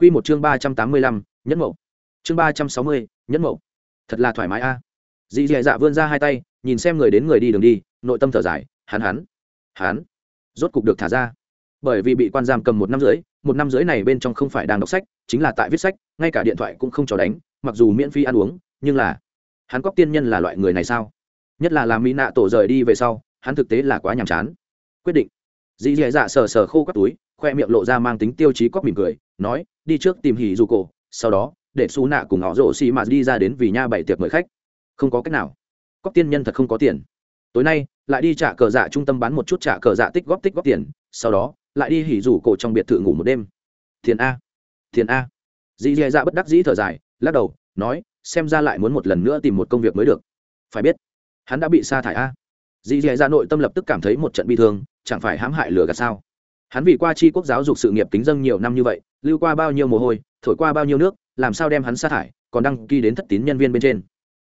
Quy một chương ba trăm tám mươi lăm, nhẫn mẫu. chương ba trăm sáu mươi, nhẫn mẫu. thật là thoải mái a. Dĩ Dĩ dạ vươn ra hai tay, nhìn xem người đến người đi đường đi, nội tâm thở dài, hắn hắn hắn, rốt cục được thả ra. Bởi vì bị quan giam cầm một năm rưỡi, một năm rưỡi này bên trong không phải đang đọc sách, chính là tại viết sách, ngay cả điện thoại cũng không cho đánh, mặc dù miễn phí ăn uống, nhưng là hắn cóc tiên nhân là loại người này sao? Nhất là làm mỹ nạ tổ rời đi về sau, hắn thực tế là quá nhàm chán. Quyết định. Dĩ Dĩ dạ sờ sờ khô các túi khoe miệng lộ ra mang tính tiêu chí cóc mỉm cười, nói, đi trước tìm hỉ dù cổ, sau đó, để xú nạ cùng họ rổ xì mà đi ra đến vì nha bảy tiệc mời khách. Không có cách nào. Cóc tiên nhân thật không có tiền. Tối nay, lại đi trả cờ dạ trung tâm bán một chút trả cờ dạ tích góp tích góp tiền, sau đó, lại đi hỉ rủ cổ trong biệt thự ngủ một đêm. Thiền a. Thiền a. Dì dì dạ bất đắc dĩ thở dài, lắc đầu, nói, xem ra lại muốn một lần nữa tìm một công việc mới được. Phải biết, hắn đã bị sa thải a. Dì dì dạ nội tâm lập tức cảm thấy một trận bi thương, chẳng phải hãm hại lừa gạt sao? Hắn vì qua chi quốc giáo dục sự nghiệp kính dân nhiều năm như vậy, lưu qua bao nhiêu mồ hôi, thổi qua bao nhiêu nước, làm sao đem hắn sa thải, còn đăng ký đến thất tín nhân viên bên trên.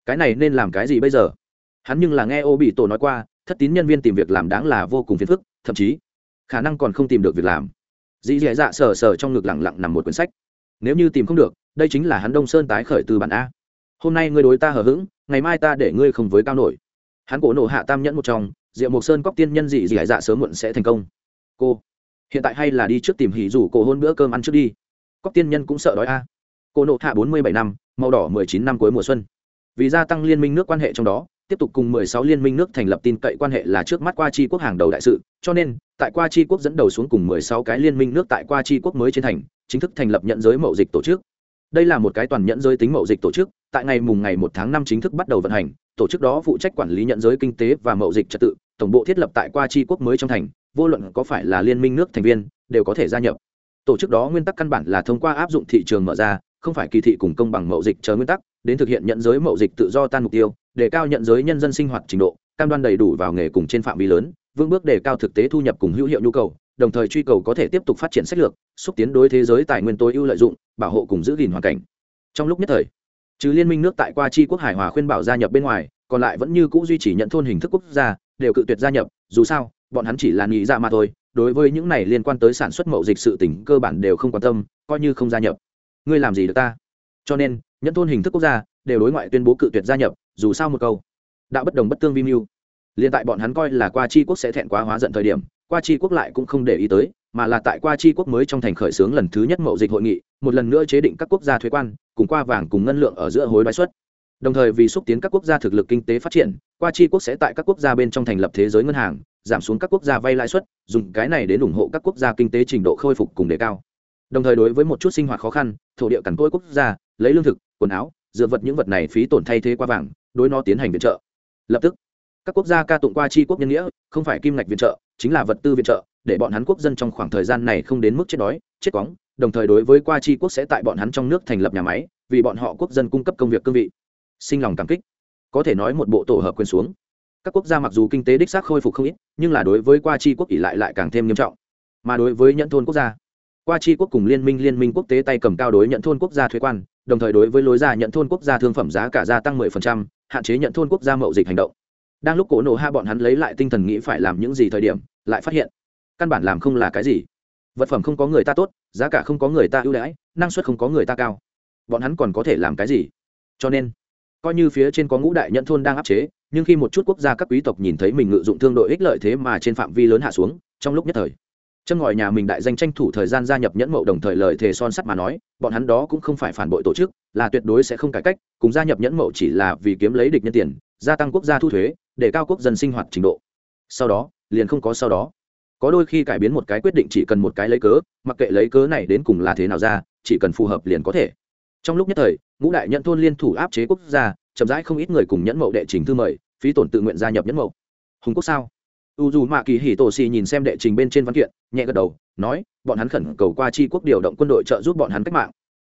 Cái này nên làm cái gì bây giờ? Hắn nhưng là nghe ô bị tổ nói qua, thất tín nhân viên tìm việc làm đáng là vô cùng phiền phức, thậm chí khả năng còn không tìm được việc làm. Dĩ dạ dạ sờ sờ trong ngực lẳng lặng nằm một quyển sách. Nếu như tìm không được, đây chính là hắn đông sơn tái khởi từ bản a. Hôm nay ngươi đối ta hờ hững, ngày mai ta để ngươi không với cao nổi. Hắn cổ nổ hạ tam nhẫn một trong, diệu mộc sơn cóc tiên nhân dị dị dạ sớm muộn sẽ thành công. Cô hiện tại hay là đi trước tìm hỉ rủ cổ hôn bữa cơm ăn trước đi. Cóc tiên nhân cũng sợ đói a. Cô nộ hạ bốn mươi bảy năm màu đỏ mười chín năm cuối mùa xuân. Vì gia tăng liên minh nước quan hệ trong đó tiếp tục cùng 16 liên minh nước thành lập tin cậy quan hệ là trước mắt qua chi quốc hàng đầu đại sự, cho nên, tại qua chi quốc dẫn đầu xuống cùng 16 cái liên minh nước tại qua chi quốc mới trên thành, chính thức thành lập nhận giới mậu dịch tổ chức. Đây là một cái toàn nhận giới tính mậu dịch tổ chức, tại ngày mùng ngày 1 tháng 5 chính thức bắt đầu vận hành, tổ chức đó phụ trách quản lý nhận giới kinh tế và mậu dịch trật tự, tổng bộ thiết lập tại qua chi quốc mới trong thành, vô luận có phải là liên minh nước thành viên, đều có thể gia nhập. Tổ chức đó nguyên tắc căn bản là thông qua áp dụng thị trường mở ra, không phải kỳ thị cùng công bằng mậu dịch chờ nguyên tắc, đến thực hiện nhận giới mậu dịch tự do tan mục tiêu, để cao nhận giới nhân dân sinh hoạt trình độ cam đoan đầy đủ vào nghề cùng trên phạm vi lớn vững bước đề cao thực tế thu nhập cùng hữu hiệu nhu cầu đồng thời truy cầu có thể tiếp tục phát triển sách lược xúc tiến đối thế giới tài nguyên tối ưu lợi dụng bảo hộ cùng giữ gìn hoàn cảnh trong lúc nhất thời trừ liên minh nước tại qua chi quốc hải hòa khuyên bảo gia nhập bên ngoài còn lại vẫn như c ũ duy trì nhận thôn hình thức quốc gia đều cự tuyệt gia nhập dù sao bọn hắn chỉ là nghĩ ra mà thôi, đối với những này liên quan tới sản xuất mậu dịch sự tỉnh cơ bản đều không quan tâm, coi như không gia nhập. Ngươi làm gì được ta? Cho nên, nhẫn thôn hình thức quốc gia đều đối ngoại tuyên bố cự tuyệt gia nhập, dù sao một câu. Đã bất đồng bất tương vi mưu. Liền tại bọn hắn coi là qua chi quốc sẽ thẹn quá hóa giận thời điểm, qua chi quốc lại cũng không để ý tới, mà là tại qua chi quốc mới trong thành khởi xướng lần thứ nhất mậu dịch hội nghị, một lần nữa chế định các quốc gia thuế quan, cùng qua vàng cùng ngân lượng ở giữa hối đoái xuất. đồng thời vì xúc tiến các quốc gia thực lực kinh tế phát triển, qua chi quốc sẽ tại các quốc gia bên trong thành lập thế giới ngân hàng giảm xuống các quốc gia vay lãi suất, dùng cái này đến ủng hộ các quốc gia kinh tế trình độ khôi phục cùng đề cao. Đồng thời đối với một chút sinh hoạt khó khăn, thổ địa cằn cỗi quốc gia, lấy lương thực, quần áo dựa vật những vật này phí tổn thay thế qua vàng, đối nó tiến hành viện trợ. Lập tức, các quốc gia ca tụng qua chi quốc nhân nghĩa, không phải kim ngạch viện trợ, chính là vật tư viện trợ, để bọn hắn quốc dân trong khoảng thời gian này không đến mức chết đói, chết cóng, đồng thời đối với qua chi quốc sẽ tại bọn hắn trong nước thành lập nhà máy, vì bọn họ quốc dân cung cấp công việc cương vị. Sinh lòng cảm kích. Có thể nói một bộ tổ hợp quyền xuống các quốc gia mặc dù kinh tế đích xác khôi phục không ít nhưng là đối với qua chi quốc ỉ lại lại càng thêm nghiêm trọng. Mà đối với nhận thôn quốc gia qua chi quốc cùng liên minh liên minh quốc tế tay cầm cao đối nhận thôn quốc gia thuế quan đồng thời đối với lối ra nhận thôn quốc gia thương phẩm giá cả gia tăng 10%, hạn chế nhận thôn quốc gia mậu dịch hành động. Đang lúc cổ nổ hạ bọn hắn lấy lại tinh thần nghĩ phải làm những gì thời điểm lại phát hiện căn bản làm không là cái gì. Vật phẩm không có người ta tốt giá cả không có người ta ưu đãi năng suất không có người ta cao. Bọn hắn còn có thể làm cái gì? Cho nên coi như phía trên có ngũ đại nhận thôn đang áp chế, nhưng khi một chút quốc gia các quý tộc nhìn thấy mình ngự dụng thương đội ích lợi thế mà trên phạm vi lớn hạ xuống, trong lúc nhất thời, chân ngòi nhà mình đại danh tranh thủ thời gian gia nhập nhẫn mậu đồng thời lời thề son sắt mà nói, bọn hắn đó cũng không phải phản bội tổ chức, là tuyệt đối sẽ không cải cách, cùng gia nhập nhẫn mậu chỉ là vì kiếm lấy địch nhân tiền, gia tăng quốc gia thu thuế, để cao quốc dân sinh hoạt trình độ. Sau đó, liền không có sau đó. Có đôi khi cải biến một cái quyết định chỉ cần một cái lấy cớ, mặc kệ lấy cớ này đến cùng là thế nào ra, chỉ cần phù hợp liền có thể trong lúc nhất thời, ngũ đại nhận thôn liên thủ áp chế quốc gia, chậm rãi không ít người cùng nhẫn mậu đệ trình thư mời, phí tổn tự nguyện gia nhập nhẫn mậu hùng quốc sao? U dù mạ kỳ hỉ tổ xì nhìn xem đệ trình bên trên văn kiện, nhẹ gật đầu, nói, bọn hắn khẩn cầu qua chi quốc điều động quân đội trợ giúp bọn hắn cách mạng.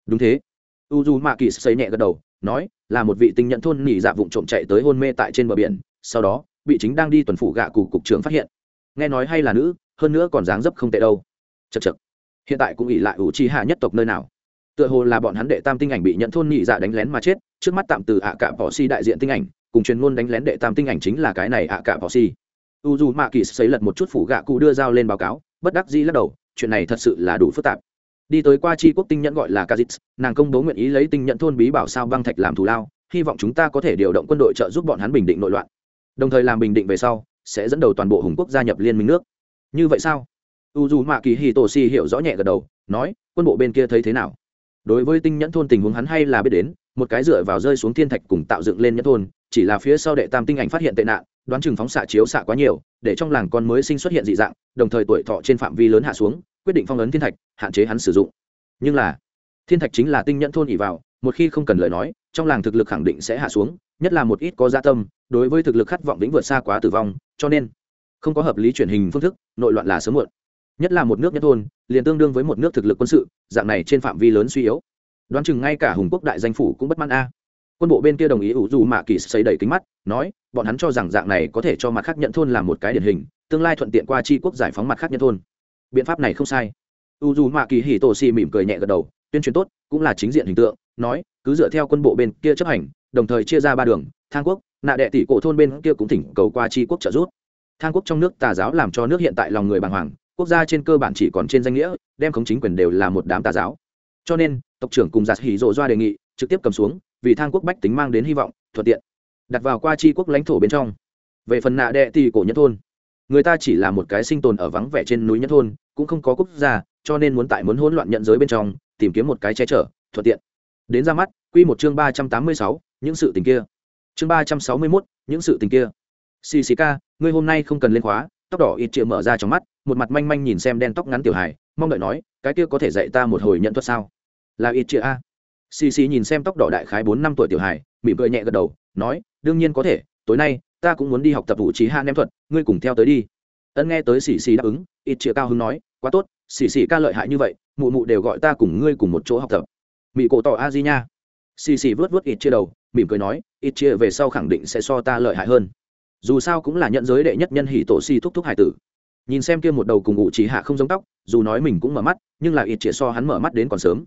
Đúng thế. U dù mạ kỳ xây nhẹ gật đầu, nói, là một vị tinh nhận thôn nỉ dạ vụng trộm chạy tới hôn mê tại trên bờ biển, sau đó, bị chính đang đi tuần phủ gạ cụ cục trưởng phát hiện. Nghe nói hay là nữ, hơn nữa còn dáng dấp không tệ đâu. Chật chật hiện tại cũng ỉ lại ủ chi hạ nhất tộc nơi nào? Tựa hồ là bọn hắn đệ tam tinh ảnh bị nhận thôn nhị dạ đánh lén mà chết, trước mắt tạm từ ạ cả bỏ si đại diện tinh ảnh, cùng truyền ngôn đánh lén đệ tam tinh ảnh chính là cái này ạ cả bỏ si. U dù mạ kỳ xấy lật một chút phủ gạ cụ đưa dao lên báo cáo, bất đắc dĩ lắc đầu, chuyện này thật sự là đủ phức tạp. Đi tới qua chi quốc tinh nhẫn gọi là kazit nàng công bố nguyện ý lấy tinh nhẫn thôn bí bảo sao băng thạch làm thù lao, hy vọng chúng ta có thể điều động quân đội trợ giúp bọn hắn bình định nội loạn. Đồng thời làm bình định về sau, sẽ dẫn đầu toàn bộ hùng quốc gia nhập liên minh nước. Như vậy sao? U dù mạ kỳ hì tổ si hiểu rõ nhẹ gật đầu, nói, quân bộ bên kia thấy thế nào? Đối với tinh nhẫn thôn tình huống hắn hay là biết đến, một cái dựa vào rơi xuống thiên thạch cùng tạo dựng lên nhẫn thôn, chỉ là phía sau đệ tam tinh ảnh phát hiện tệ nạn, đoán chừng phóng xạ chiếu xạ quá nhiều, để trong làng con mới sinh xuất hiện dị dạng, đồng thời tuổi thọ trên phạm vi lớn hạ xuống, quyết định phong ấn thiên thạch, hạn chế hắn sử dụng. Nhưng là, thiên thạch chính là tinh nhẫn thôn ỉ vào, một khi không cần lời nói, trong làng thực lực khẳng định sẽ hạ xuống, nhất là một ít có gia tâm, đối với thực lực khát vọng vĩnh vượt xa quá tử vong, cho nên không có hợp lý truyền hình phương thức, nội loạn là sớm muộn. Nhất là một nước nhất thôn liền tương đương với một nước thực lực quân sự, dạng này trên phạm vi lớn suy yếu. Đoán chừng ngay cả hùng quốc đại danh phủ cũng bất mãn a. Quân bộ bên kia đồng ý ủ dù mạ kỳ xây đầy kính mắt, nói, bọn hắn cho rằng dạng này có thể cho mặt khác nhận thôn làm một cái điển hình, tương lai thuận tiện qua tri quốc giải phóng mặt khác nhận thôn. Biện pháp này không sai. U dù mạ kỳ hì tổ xì mỉm cười nhẹ gật đầu, tuyên truyền tốt, cũng là chính diện hình tượng, nói, cứ dựa theo quân bộ bên kia chấp hành, đồng thời chia ra ba đường, thang quốc, nạ đệ tỷ cổ thôn bên kia cũng thỉnh cầu qua tri quốc trợ giúp. Thang quốc trong nước tà giáo làm cho nước hiện tại lòng người bàng hoàng quốc gia trên cơ bản chỉ còn trên danh nghĩa, đem khống chính quyền đều là một đám tà giáo. Cho nên, tộc trưởng cùng giạt hỉ rộ doa đề nghị, trực tiếp cầm xuống, vì thang quốc bách tính mang đến hy vọng, thuận tiện, đặt vào qua tri quốc lãnh thổ bên trong. Về phần nạ đệ thì cổ nhất thôn, người ta chỉ là một cái sinh tồn ở vắng vẻ trên núi nhất thôn, cũng không có quốc gia, cho nên muốn tại muốn hỗn loạn nhận giới bên trong, tìm kiếm một cái che chở, thuận tiện. Đến ra mắt, quy một chương ba trăm tám mươi sáu, những sự tình kia. Chương ba trăm sáu mươi mốt, những sự tình kia. Xì ca, ngươi hôm nay không cần lên khóa tóc đỏ ít triệu mở ra trong mắt, một mặt manh manh nhìn xem đen tóc ngắn tiểu hài, mong đợi nói, cái kia có thể dạy ta một hồi nhận thuật sao? Là ít triệu a. Xì xì nhìn xem tóc đỏ đại khái bốn năm tuổi tiểu hài, mỉm cười nhẹ gật đầu, nói, đương nhiên có thể, tối nay, ta cũng muốn đi học tập vũ trí hạ ném thuật, ngươi cùng theo tới đi. Ân nghe tới xì xì đáp ứng, ít triệu cao hứng nói, quá tốt, xì xì ca lợi hại như vậy, mụ mụ đều gọi ta cùng ngươi cùng một chỗ học tập. Mỹ cổ tỏ a di nha. Xì xì vớt vớt ít chia đầu, mỉm cười nói, ít chia về sau khẳng định sẽ so ta lợi hại hơn dù sao cũng là nhận giới đệ nhất nhân hỷ tổ si thúc thúc hải tử. Nhìn xem kia một đầu cùng ngụ chỉ hạ không giống tóc, dù nói mình cũng mở mắt, nhưng là ít chĩa so hắn mở mắt đến còn sớm.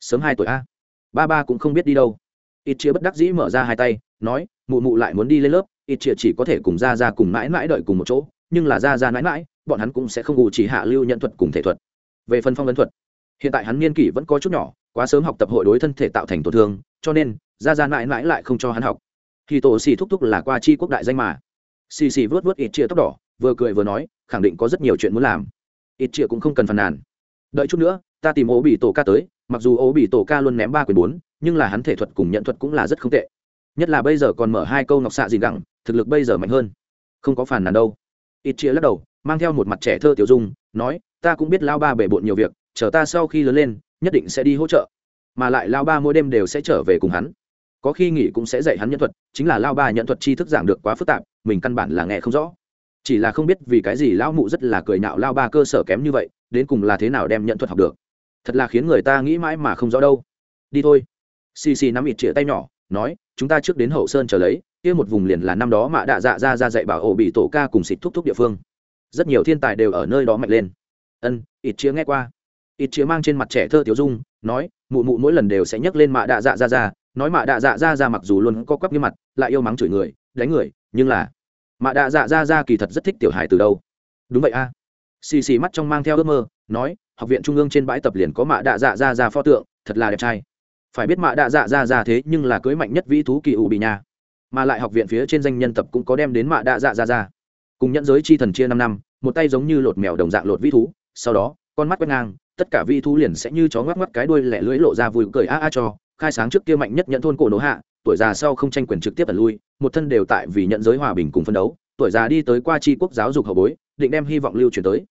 Sớm hai tuổi a. Ba ba cũng không biết đi đâu. Ít chĩa bất đắc dĩ mở ra hai tay, nói, mụ mụ lại muốn đi lên lớp, ít chĩa chỉ có thể cùng ra ra cùng mãi mãi đợi cùng một chỗ, nhưng là ra ra mãi mãi, bọn hắn cũng sẽ không ngụ chỉ hạ lưu nhận thuật cùng thể thuật. Về phần phong ấn thuật, hiện tại hắn niên kỷ vẫn có chút nhỏ, quá sớm học tập hội đối thân thể tạo thành tổn thương, cho nên ra ra mãi mãi lại không cho hắn học. Khi tổ xì thúc thúc là qua chi quốc đại danh mà xì xì vớt vớt ít chia tóc đỏ, vừa cười vừa nói, khẳng định có rất nhiều chuyện muốn làm. Ít chia cũng không cần phàn nàn. Đợi chút nữa, ta tìm ố bị tổ ca tới, mặc dù ố bị tổ ca luôn ném ba quyền bốn, nhưng là hắn thể thuật cùng nhận thuật cũng là rất không tệ. Nhất là bây giờ còn mở hai câu ngọc xạ gì gẳng thực lực bây giờ mạnh hơn. Không có phản nàn đâu. Ít chia lắc đầu, mang theo một mặt trẻ thơ tiểu dung, nói, ta cũng biết lao ba bể bộn nhiều việc, chờ ta sau khi lớn lên, nhất định sẽ đi hỗ trợ. Mà lại lao ba mỗi đêm đều sẽ trở về cùng hắn có khi nghỉ cũng sẽ dạy hắn nhân thuật, chính là lao ba nhận thuật tri thức giảng được quá phức tạp, mình căn bản là nghe không rõ. Chỉ là không biết vì cái gì lão mụ rất là cười nhạo lao ba cơ sở kém như vậy, đến cùng là thế nào đem nhận thuật học được. Thật là khiến người ta nghĩ mãi mà không rõ đâu. Đi thôi. Xì xì nắm ít chĩa tay nhỏ, nói, chúng ta trước đến hậu sơn trở lấy, kia một vùng liền là năm đó mạ đạ dạ ra ra dạy bảo ổ bị tổ ca cùng xịt thúc thúc địa phương. Rất nhiều thiên tài đều ở nơi đó mạnh lên. Ân ít chĩa nghe qua. Ít chĩa mang trên mặt trẻ thơ tiểu dung, nói, mụ mụ mỗi lần đều sẽ nhắc lên mạ đạ dạ ra ra nói mạ đạ dạ ra ra mặc dù luôn có quắp như mặt, lại yêu mắng chửi người, đánh người, nhưng là mạ đạ dạ ra ra kỳ thật rất thích tiểu hài từ đâu. Đúng vậy a. Xì xì mắt trong mang theo ước mơ, nói, học viện trung ương trên bãi tập liền có mạ đạ dạ ra ra pho tượng, thật là đẹp trai. Phải biết mạ đạ dạ ra ra thế nhưng là cưới mạnh nhất vĩ thú kỳ ủ bị nhà mà lại học viện phía trên danh nhân tập cũng có đem đến mạ đạ dạ ra ra. Cùng nhẫn giới chi thần chia năm năm, một tay giống như lột mèo đồng dạng lột vĩ thú, sau đó, con mắt quét ngang, tất cả vĩ thú liền sẽ như chó ngoắc ngoắc cái đuôi lẻ lưỡi lộ ra vui cười a a cho khai sáng trước kia mạnh nhất nhận thôn cổ nổ hạ, tuổi già sau không tranh quyền trực tiếp ẩn lui, một thân đều tại vì nhận giới hòa bình cùng phân đấu, tuổi già đi tới qua tri quốc giáo dục hậu bối, định đem hy vọng lưu truyền tới.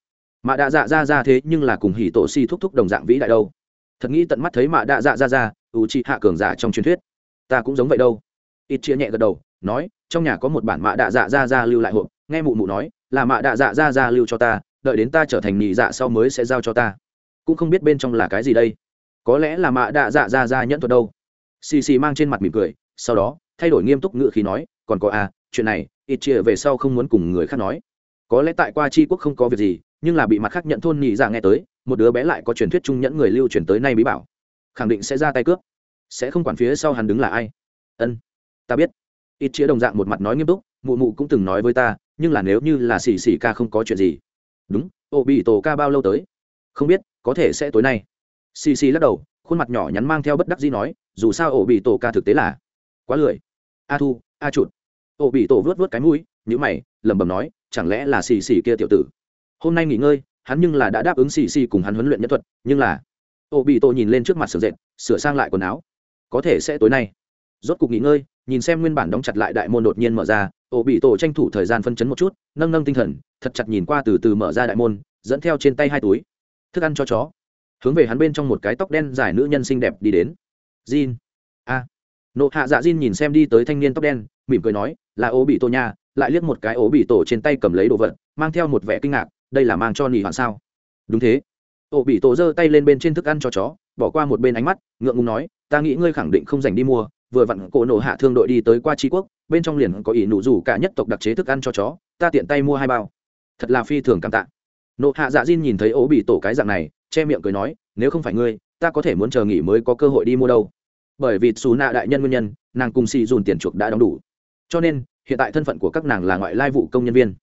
Mạ đạ dạ ra ra thế nhưng là cùng hỉ tổ si thúc thúc đồng dạng vĩ đại đâu. Thật nghĩ tận mắt thấy mạ đạ dạ ra ra ủ trị hạ cường giả trong truyền thuyết. Ta cũng giống vậy đâu. Ít chia nhẹ gật đầu, nói, trong nhà có một bản mạ đạ dạ ra ra lưu lại hộp, nghe mụ mụ nói, là mạ đạ dạ ra ra lưu cho ta, đợi đến ta trở thành nhị dạ sau mới sẽ giao cho ta. Cũng không biết bên trong là cái gì đây có lẽ là mạ đạ dạ ra ra nhẫn thuật đâu. Xì xì mang trên mặt mỉm cười, sau đó, thay đổi nghiêm túc ngự khí nói, còn có à chuyện này, ít chia về sau không muốn cùng người khác nói. Có lẽ tại qua c quốc không có việc gì, nhưng là bị mặt khác nhận thôn nhị dạ nghe tới, một đứa bé lại có truyền thuyết trung nhẫn người lưu truyền tới nay bí bảo. Khẳng định sẽ ra tay cướp. Sẽ không quản phía sau hắn đứng là ai. Ân, ta biết. Ít chia đồng dạng một mặt nói nghiêm túc, mụ mụ cũng từng nói với ta, nhưng là nếu như là xì xì ca không có chuyện gì. Đúng ô bị tổ ca bao lâu tới? Không biết, có thể sẽ tối nay xì xì lắc đầu, khuôn mặt nhỏ nhắn mang theo bất đắc dĩ nói, dù sao ổ bị tổ ca thực tế là quá lười. A thu, a chụt ổ bị tổ vớt vớt cái mũi nhữ mày, lẩm bẩm nói, chẳng lẽ là xì xì kia tiểu tử? Hôm nay nghỉ ngơi, hắn nhưng là đã đáp ứng xì xì cùng hắn huấn luyện nhân thuật, nhưng là ổ bị tổ nhìn lên trước mặt sửa dệt, sửa sang lại quần áo. Có thể sẽ tối nay. Rốt cục nghỉ ngơi, nhìn xem nguyên bản đóng chặt lại đại môn đột nhiên mở ra, ổ bị tổ tranh thủ thời gian phân chấn một chút, nâng nâng tinh thần, thật chặt nhìn qua từ từ mở ra đại môn, dẫn theo trên tay hai túi. Thức ăn cho chó hướng về hắn bên trong một cái tóc đen dài nữ nhân xinh đẹp đi đến. Jin. A. Nộ hạ dạ jin nhìn xem đi tới thanh niên tóc đen, mỉm cười nói, là ố bị tổ nha. Lại liếc một cái ố bị tổ trên tay cầm lấy đồ vật, mang theo một vẻ kinh ngạc, đây là mang cho nỉ hoàn sao? Đúng thế. Ố bị tổ giơ tay lên bên trên thức ăn cho chó, bỏ qua một bên ánh mắt, ngượng ngùng nói, ta nghĩ ngươi khẳng định không dành đi mua, vừa vặn cổ nổ hạ thương đội đi tới qua tri quốc, bên trong liền có ỷ nụ rủ cả nhất tộc đặc chế thức ăn cho chó, ta tiện tay mua hai bao. Thật là phi thường cảm tạ nộ hạ dạ diên nhìn thấy ố bị tổ cái dạng này, che miệng cười nói, nếu không phải ngươi, ta có thể muốn chờ nghỉ mới có cơ hội đi mua đâu. Bởi vì xù nạ đại nhân nguyên nhân, nàng cùng xì dùn tiền chuộc đã đóng đủ. Cho nên, hiện tại thân phận của các nàng là ngoại lai vụ công nhân viên.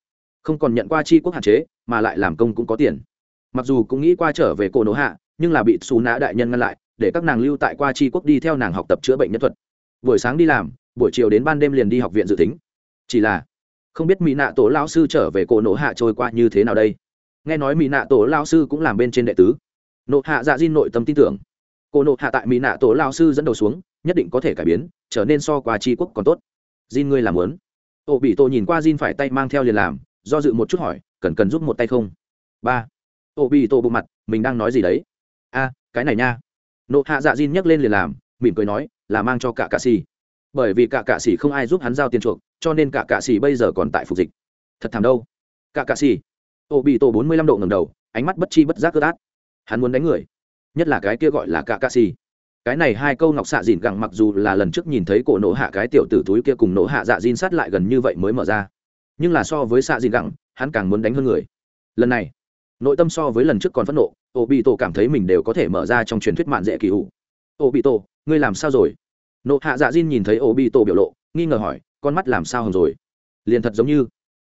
Không còn nhận qua chi quốc hạn chế, mà lại làm công cũng có tiền. Mặc dù cũng nghĩ qua trở về cổ nổ hạ, nhưng là bị xù nạ đại nhân ngăn lại, để các nàng lưu tại qua chi quốc đi theo nàng học tập chữa bệnh nhân thuật. Buổi sáng đi làm, buổi chiều đến ban đêm liền đi học viện dự tính. Chỉ là, không biết mỹ nạ tổ lao sư trở về cổ nổ hạ trôi qua như thế nào đây? Nghe nói mỹ nạ tổ lao sư cũng làm bên trên đệ tứ nộ hạ dạ di nội tâm tin tưởng cô nộ hạ tại mỹ nạ tổ lao sư dẫn đầu xuống nhất định có thể cải biến trở nên so qua tri quốc còn tốt Jin ngươi làm muốn. Ô bị tổ nhìn qua Jin phải tay mang theo liền làm, do dự một chút hỏi, cần cần giúp một tay không? Ba. Ô bị tổ bụng mặt, mình đang nói gì đấy? A, cái này nha. Nộ hạ dạ Jin nhấc lên liền làm, mỉm cười nói, là mang cho cả cạ xì. Bởi vì cả cạ xì không ai giúp hắn giao tiền chuộc, cho nên cả cạ xì bây giờ còn tại phục dịch. Thật thảm đâu? Cả cạ xì. Ô bị tổ bốn mươi lăm độ ngẩng đầu, ánh mắt bất chi bất giác ướt át. Hắn muốn đánh người, nhất là cái kia gọi là cả cạ xì. Cái này hai câu ngọc xạ dìn gẳng mặc dù là lần trước nhìn thấy cổ nổ hạ cái tiểu tử túi kia cùng nổ hạ dạ dìn sát lại gần như vậy mới mở ra. Nhưng là so với xạ dìn gẳng hắn càng muốn đánh hơn người. Lần này nội tâm so với lần trước còn phẫn nộ ô bị tổ cảm thấy mình đều có thể mở ra trong truyền thuyết mạn dễ kỳ hụ ô bị tổ ngươi làm sao rồi? Nộ hạ dạ dìn nhìn thấy ô bị tổ biểu lộ nghi ngờ hỏi con mắt làm sao hồng rồi? Liền thật giống như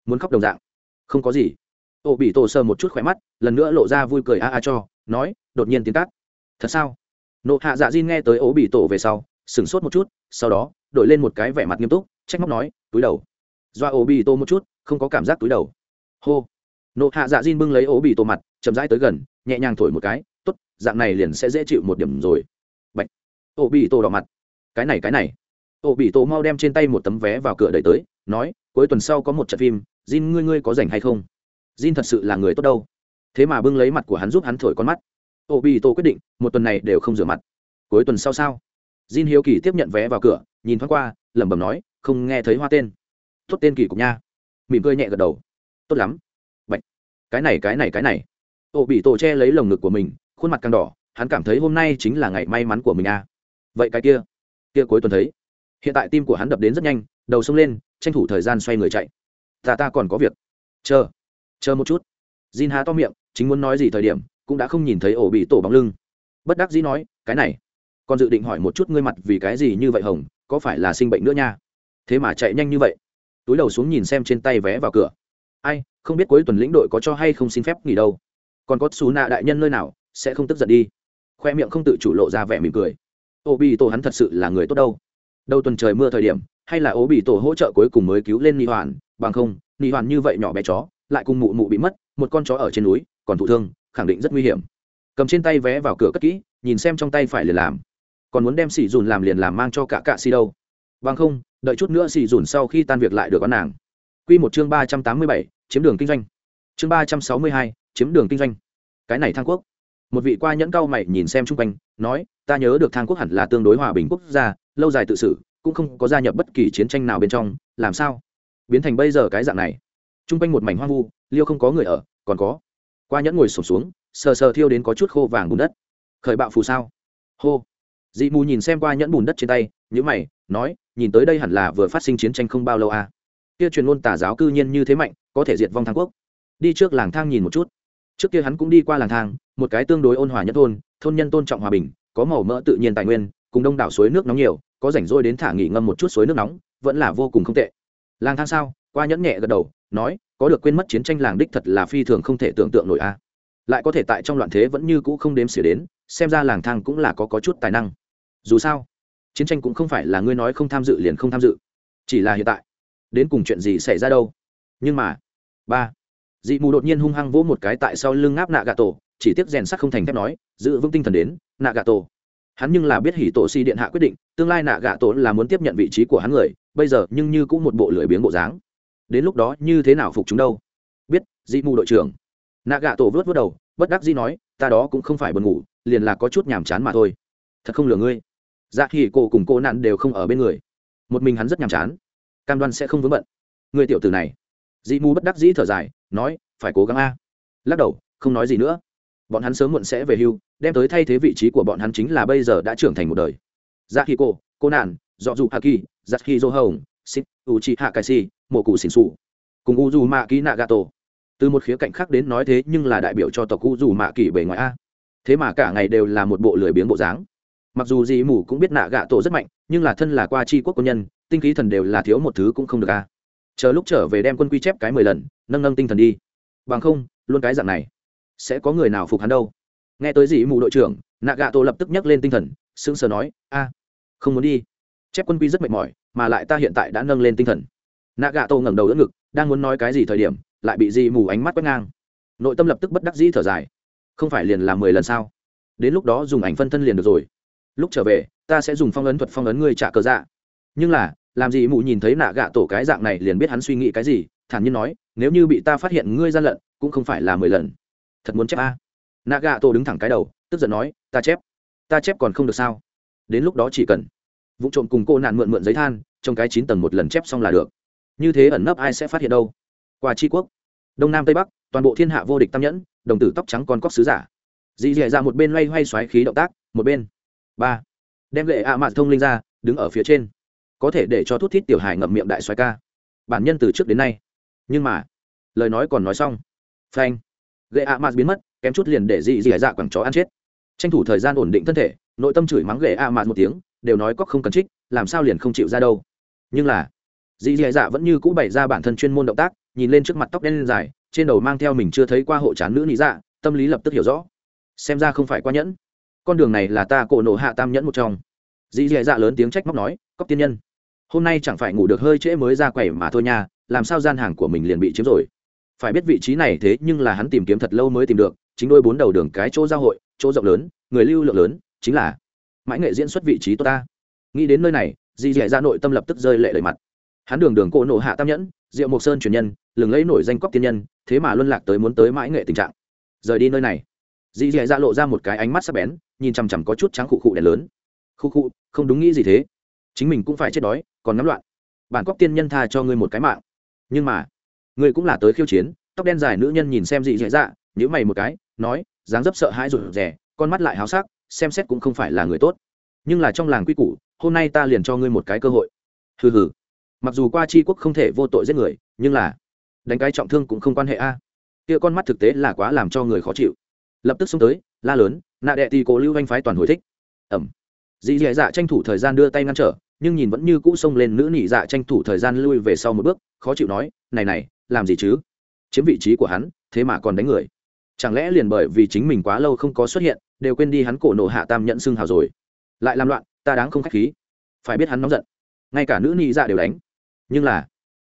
muốn khóc đồng dạng. Không có gì ô bị tổ sờ một chút khỏe mắt, lần nữa lộ ra vui cười a a cho, nói, đột nhiên tiến tác. Thật sao? Nộ hạ dạ diên nghe tới Ô bị tổ về sau, sửng sốt một chút, sau đó, đổi lên một cái vẻ mặt nghiêm túc, trách móc nói, túi đầu. Doa Ô bị tổ một chút, không có cảm giác túi đầu. Hô. Nộ hạ dạ diên bưng lấy Ô bị tổ mặt, chậm rãi tới gần, nhẹ nhàng thổi một cái t ố t dạng này liền sẽ dễ chịu một điểm rồi. Bạch. Ô bị tổ đỏ mặt. Cái này cái này. Ô bị tổ mau đem trên tay một tấm vé vào cửa đẩy tới, nói, cuối tuần sau có một trận phim, Jin ngươi ngươi có rảnh hay không? Jin thật sự là người tốt đâu. Thế mà bưng lấy mặt của hắn giúp hắn thổi con mắt. Ô bị Tô quyết định, một tuần này đều không rửa mặt. Cuối tuần sau sao? Jin hiếu kỳ tiếp nhận vé vào cửa, nhìn thoáng qua, lẩm bẩm nói, không nghe thấy hoa tên. Tốt tên kỳ cục nha. Mỉm cười nhẹ gật đầu. Tốt lắm. Bạch. cái này cái này cái này. Ô bị tổ che lấy lồng ngực của mình, khuôn mặt càng đỏ, hắn cảm thấy hôm nay chính là ngày may mắn của mình a vậy cái kia? Kia cuối tuần thấy. Hiện tại tim của hắn đập đến rất nhanh, đầu sông lên, tranh thủ thời gian xoay người chạy. Ta ta còn có việc. Chờ chờ một chút. Jin há to miệng, chính muốn nói gì thời điểm, cũng đã không nhìn thấy ổ bị tổ bóng lưng. Bất đắc dĩ nói, cái này còn dự định hỏi một chút ngươi mặt vì cái gì như vậy hồng, có phải là sinh bệnh nữa nha? Thế mà chạy nhanh như vậy. Túi đầu xuống nhìn xem trên tay vé vào cửa. Ai, không biết cuối tuần lĩnh đội có cho hay không xin phép nghỉ đâu. Còn có xú nạ đại nhân nơi nào, sẽ không tức giận đi. Khoe miệng không tự chủ lộ ra vẻ mỉm cười. Ô bị tổ hắn thật sự là người tốt đâu. Đâu tuần trời mưa thời điểm, hay là ô bị tổ hỗ trợ cuối cùng mới cứu lên ni hoàn, bằng không ni hoàn như vậy nhỏ bé chó lại cùng mụ mụ bị mất, một con chó ở trên núi, còn thụ thương, khẳng định rất nguy hiểm. Cầm trên tay vé vào cửa cất kỹ, nhìn xem trong tay phải liền làm. Còn muốn đem xì dùn làm liền làm mang cho cả cạ xì đâu. Bằng không, đợi chút nữa xì dùn sau khi tan việc lại được có nàng. Q một chương ba trăm tám mươi bảy, chiếm đường kinh doanh. Chương ba trăm sáu mươi hai, chiếm đường kinh doanh. Cái này thang quốc. Một vị qua nhẫn cao mày nhìn xem chung quanh, nói, ta nhớ được thang quốc hẳn là tương đối hòa bình quốc gia, lâu dài tự xử, cũng không có gia nhập bất kỳ chiến tranh nào bên trong, làm sao? Biến thành bây giờ cái dạng này chung quanh một mảnh hoang vu, liêu không có người ở, còn có. Qua nhẫn ngồi sổm xuống, sờ sờ thiêu đến có chút khô vàng bùn đất. Khởi bạo phù sao? Hô. Dị mù nhìn xem qua nhẫn bùn đất trên tay nhữ mày, nói, nhìn tới đây hẳn là vừa phát sinh chiến tranh không bao lâu à. kia truyền ngôn tà giáo cư nhiên như thế mạnh, có thể diệt vong thang quốc. Đi trước làng thang nhìn một chút. Trước kia hắn cũng đi qua làng thang, một cái tương đối ôn hòa nhất thôn thôn nhân tôn trọng hòa bình, có màu mỡ tự nhiên tài nguyên, cùng đông đảo suối nước nóng nhiều, có rảnh rỗi đến thả nghỉ ngâm một chút suối nước nóng, vẫn là vô cùng không tệ. Làng thang sao? Qua nhẫn nhẹ gật đầu nói có được quên mất chiến tranh làng đích thật là phi thường không thể tưởng tượng nổi a. Lại có thể tại trong loạn thế vẫn như cũ không đếm xỉa đến xem ra làng thang cũng là có, có chút tài năng. Dù sao chiến tranh cũng không phải là ngươi nói không tham dự liền không tham dự. Chỉ là hiện tại đến cùng chuyện gì xảy ra đâu? Nhưng mà ba dị mù đột nhiên hung hăng vỗ một cái tại sau lưng ngáp nạ gà tổ chỉ tiếc rèn sắc không thành thép nói giữ vững tinh thần đến nạ gà tổ hắn nhưng là biết hỉ tổ si điện hạ quyết định tương lai nạ gà tổ là muốn tiếp nhận vị trí của hắn người bây giờ nhưng như cũng một bộ lười biếng bộ dáng đến lúc đó như thế nào phục chúng đâu? Biết, dị mù đội trưởng. Nạ gạ tổ vớt vớt đầu, bất đắc dĩ nói, ta đó cũng không phải buồn ngủ, liền là có chút nhàm chán mà thôi. Thật không lừa ngươi. Dạ khi cô cùng cô nạn đều không ở bên người. Một mình hắn rất nhàm chán. Cam đoan sẽ không vướng bận. Người tiểu tử này. Dị mù bất đắc dĩ thở dài, nói, phải cố gắng a. Lắc đầu, không nói gì nữa. Bọn hắn sớm muộn sẽ về hưu, đem tới thay thế vị trí của bọn hắn chính là bây giờ đã trưởng thành một đời. Dạ khi cô cô nạn dọ dù hà kỳ dạ khi dô hồng xích u chi hạ cai si mộ cụ xỉn xù cùng u dù mạ ký nạ gà tổ từ một khía cạnh khác đến nói thế nhưng là đại biểu cho tộc u dù mạ kỳ bề ngoài a. Thế mà cả ngày đều là một bộ lười biếng bộ dáng. Mặc dù dì mù cũng biết nạ gạ tổ rất mạnh, nhưng là thân là qua c quốc quân nhân, tinh khí thần đều là thiếu một thứ cũng không được a. Chờ lúc trở về đem quân quy chép cái mười lần, nâng nâng tinh thần đi. Bằng không, luôn cái dạng này. Sẽ có người nào phục hắn đâu? Nghe tới dì mù đội trưởng nạ gạ tổ lập tức nhắc lên tinh thần, sững sờ nói, a, không muốn đi. Chép quân quy rất mệt mỏi mà lại ta hiện tại đã nâng lên tinh thần. Nạ gạ tô ngẩng đầu đỡ ngực, đang muốn nói cái gì thời điểm, lại bị dì mù ánh mắt quét ngang. Nội tâm lập tức bất đắc dĩ thở dài. Không phải liền làm mười lần sao? Đến lúc đó dùng ảnh phân thân liền được rồi. Lúc trở về, ta sẽ dùng phong ấn thuật phong ấn ngươi trả cờ dạ. Nhưng là, làm gì mụ nhìn thấy nạ gạ tổ cái dạng này liền biết hắn suy nghĩ cái gì, thản nhiên nói, nếu như bị ta phát hiện ngươi gian lận, cũng không phải là mười lần. Thật muốn chép a? Nạ gạ tổ đứng thẳng cái đầu, tức giận nói, ta chép. Ta chép còn không được sao? Đến lúc đó chỉ cần vụ trộm cùng cô nạn mượn mượn giấy than, trong cái chín tầng một lần chép xong là được. Như thế ẩn nấp ai sẽ phát hiện đâu? Qua tri quốc, đông nam tây bắc, toàn bộ thiên hạ vô địch tam nhẫn, đồng tử tóc trắng con cóc sứ giả. Dị dì ra dạ một bên loay hoay xoáy khí động tác, một bên. Ba. Đem lệ ạ à mạn thông linh ra, đứng ở phía trên. Có thể để cho thút thít tiểu hài ngậm miệng đại xoáy ca. Bản nhân từ trước đến nay. Nhưng mà, lời nói còn nói xong. Phanh. Gậy ạ mạn biến mất, kém chút liền để dị dị dạ quẳng chó ăn chết. Tranh thủ thời gian ổn định thân thể, nội tâm chửi mắng gậy ạ mạn một tiếng đều nói cóc không cần trích, làm sao liền không chịu ra đâu. Nhưng là dị dì dạ vẫn như cũ bày ra bản thân chuyên môn động tác, nhìn lên trước mặt tóc đen dài, trên đầu mang theo mình chưa thấy qua hộ chán nữ lý dạ tâm lý lập tức hiểu rõ. Xem ra không phải qua nhẫn. Con đường này là ta cổ nộ hạ tam nhẫn một trong. Dì dì dạ lớn tiếng trách móc nói, cóc tiên nhân, hôm nay chẳng phải ngủ được hơi trễ mới ra quẩy mà thôi nha, làm sao gian hàng của mình liền bị chiếm rồi? Phải biết vị trí này thế nhưng là hắn tìm kiếm thật lâu mới tìm được, chính đôi bốn đầu đường cái chỗ giao hội, chỗ rộng lớn, người lưu lượng lớn, chính là mãi nghệ diễn xuất vị trí tốt ta. Nghĩ đến nơi này, dì dẻ ra nội tâm lập tức rơi lệ lời mặt. Hắn đường đường cổ nộ hạ tam nhẫn diệu mộc sơn truyền nhân, lừng lấy nổi danh cóc tiên nhân, thế mà luân lạc tới muốn tới mãi nghệ tình trạng. Rời đi nơi này, dì dẻ ra lộ ra một cái ánh mắt sắc bén, nhìn chằm chằm có chút trắng khụ khụ đèn lớn. Khụ khụ, không đúng nghĩ gì thế? Chính mình cũng phải chết đói, còn ngắm loạn. Bản cóc tiên nhân tha cho ngươi một cái mạng. Nhưng mà, ngươi cũng là tới khiêu chiến, tóc đen dài nữ nhân nhìn xem dị dạ dạ nhữ mày một cái, nói, dáng dấp sợ hãi rụt rè, con mắt lại háo sắc xem xét cũng không phải là người tốt. Nhưng là trong làng quy củ, hôm nay ta liền cho ngươi một cái cơ hội. Hừ hừ. Mặc dù qua c quốc không thể vô tội giết người, nhưng là đánh cái trọng thương cũng không quan hệ a. Kia con mắt thực tế là quá làm cho người khó chịu. Lập tức xông tới, la lớn, nạ đệ thì cố lưu anh phái toàn hồi thích. Ẩm. Dì dì dạ tranh thủ thời gian đưa tay ngăn trở, nhưng nhìn vẫn như cũ xông lên nữ nị dạ tranh thủ thời gian lui về sau một bước, khó chịu nói, này này, làm gì chứ? Chiếm vị trí của hắn, thế mà còn đánh người. Chẳng lẽ liền bởi vì chính mình quá lâu không có xuất hiện đều quên đi hắn cổ nộ hạ tam nhận xưng hào rồi. Lại làm loạn, ta đáng không k h á c h khí. Phải biết hắn nóng giận. Ngay cả nữ nị dạ đều đánh. Nhưng là,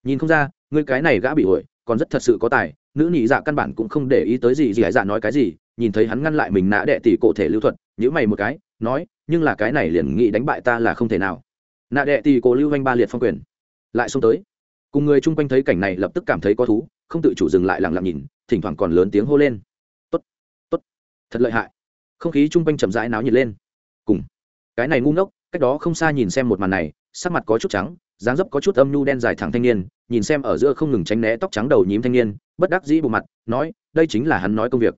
nhìn không ra, ngươi cái này gã bị ổi, còn rất thật sự có tài. Nữ nị dạ căn bản cũng không để ý tới gì gì dạ nói cái gì, nhìn thấy hắn ngăn lại mình nã đệ tỷ cổ thể lưu thuật nhữ mày một cái, nói, nhưng là cái này liền nghĩ đánh bại ta là không thể nào. Nạ đệ tỷ cổ lưu anh ba liệt phong quyền. Lại xông tới. Cùng người chung quanh thấy cảnh này lập tức cảm thấy có thú, không tự chủ dừng lại lặng lặng nhìn, thỉnh thoảng còn lớn tiếng hô lên. Tốt tốt. Thật lợi hại không khí chung quanh chậm rãi náo nhiệt lên. Cùng cái này ngu ngốc, cách đó không xa nhìn xem một màn này, sắc mặt có chút trắng, dáng dấp có chút âm nhu đen dài thẳng thanh niên, nhìn xem ở giữa không ngừng tránh né tóc trắng đầu nhím thanh niên, bất đắc dĩ bộ mặt, nói, đây chính là hắn nói công việc.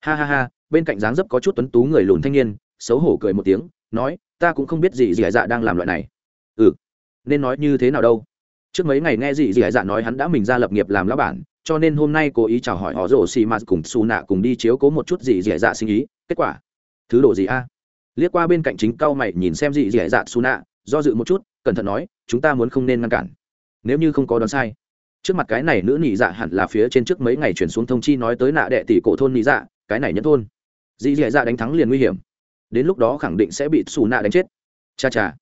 Ha ha ha, bên cạnh dáng dấp có chút tuấn tú người lùn thanh niên, xấu hổ cười một tiếng, nói, ta cũng không biết gì dì dạ đang làm loại này. Ừ nên nói như thế nào đâu? Trước mấy ngày nghe gì dì dạ nói hắn đã mình ra lập nghiệp làm lão bản, cho nên hôm nay cố ý chào hỏi họ rổ xì mạt cùng xù nạ cùng đi chiếu cố một chút gì dì dạ sinh ý, kết quả thứ độ gì a? Liếc qua bên cạnh chính cao mày nhìn xem gì dì dạ xù nạ do dự một chút, cẩn thận nói, chúng ta muốn không nên ngăn cản. Nếu như không có đoán sai. Trước mặt cái này nữ nị dạ hẳn là phía trên trước mấy ngày chuyển xuống thông chi nói tới nạ đệ tỷ cổ thôn nị dạ cái này nhất thôn. Dì dì dạ đánh thắng liền nguy hiểm. Đến lúc đó khẳng định sẽ bị xù nạ đánh chết. Cha cha.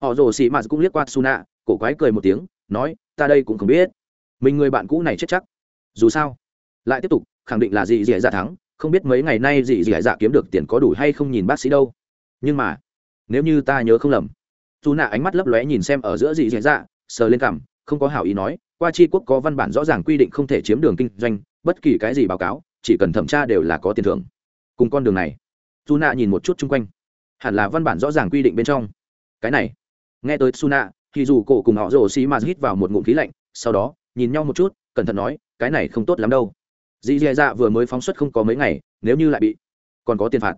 Họ rồ xì mạt cũng liếc qua xù nạ cổ quái cười một tiếng, nói, ta đây cũng không biết. Mình người bạn cũ này chết chắc. Dù sao. Lại tiếp tục, khẳng định là dì dì dạ thắng không biết mấy ngày nay dì dì dạ kiếm được tiền có đủ hay không nhìn bác sĩ đâu. Nhưng mà, nếu như ta nhớ không lầm dù nạ ánh mắt lấp lóe nhìn xem ở giữa dì dì dạ sờ lên cằm, không có hảo ý nói, qua tri quốc có văn bản rõ ràng quy định không thể chiếm đường kinh doanh, bất kỳ cái gì báo cáo, chỉ cần thẩm tra đều là có tiền thưởng. Cùng con đường này dù nạ nhìn một chút chung quanh. Hẳn là văn bản rõ ràng quy định bên trong. Cái này, nghe tới suna thì dù cổ cùng họ rồ xì mà hít vào một ngụm khí lạnh, sau đó, nhìn nhau một chút, cẩn thận nói, cái này không tốt lắm đâu dì dì dạ vừa mới phóng xuất không có mấy ngày, nếu như lại bị, còn có tiền phạt.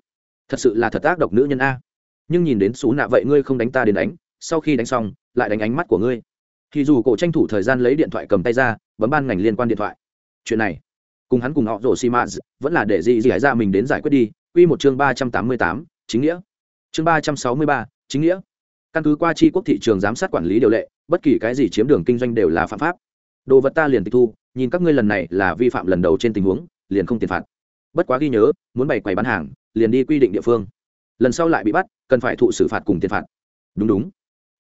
Thật sự là thật ác độc nữ nhân a. Nhưng nhìn đến xú nạ vậy ngươi không đánh ta đến đánh, sau khi đánh xong, lại đánh ánh mắt của ngươi. Thì dù cổ tranh thủ thời gian lấy điện thoại cầm tay ra, bấm ban ngành liên quan điện thoại. Chuyện này, cùng hắn cùng họ rổ xi mã vẫn là để dì dì dạ mình đến giải quyết đi. Quy một chương ba trăm tám mươi tám, chính nghĩa. Chương ba trăm sáu mươi ba, chính nghĩa. Căn cứ qua chi quốc thị trường giám sát quản lý điều lệ, bất kỳ cái gì chiếm đường kinh doanh đều là phạm pháp. Đồ vật ta liền tịch thu nhìn các ngươi lần này là vi phạm lần đầu trên tình huống, liền không tiền phạt. Bất quá ghi nhớ, muốn bày quầy bán hàng, liền đi quy định địa phương. Lần sau lại bị bắt, cần phải thụ xử phạt cùng tiền phạt. Đúng đúng.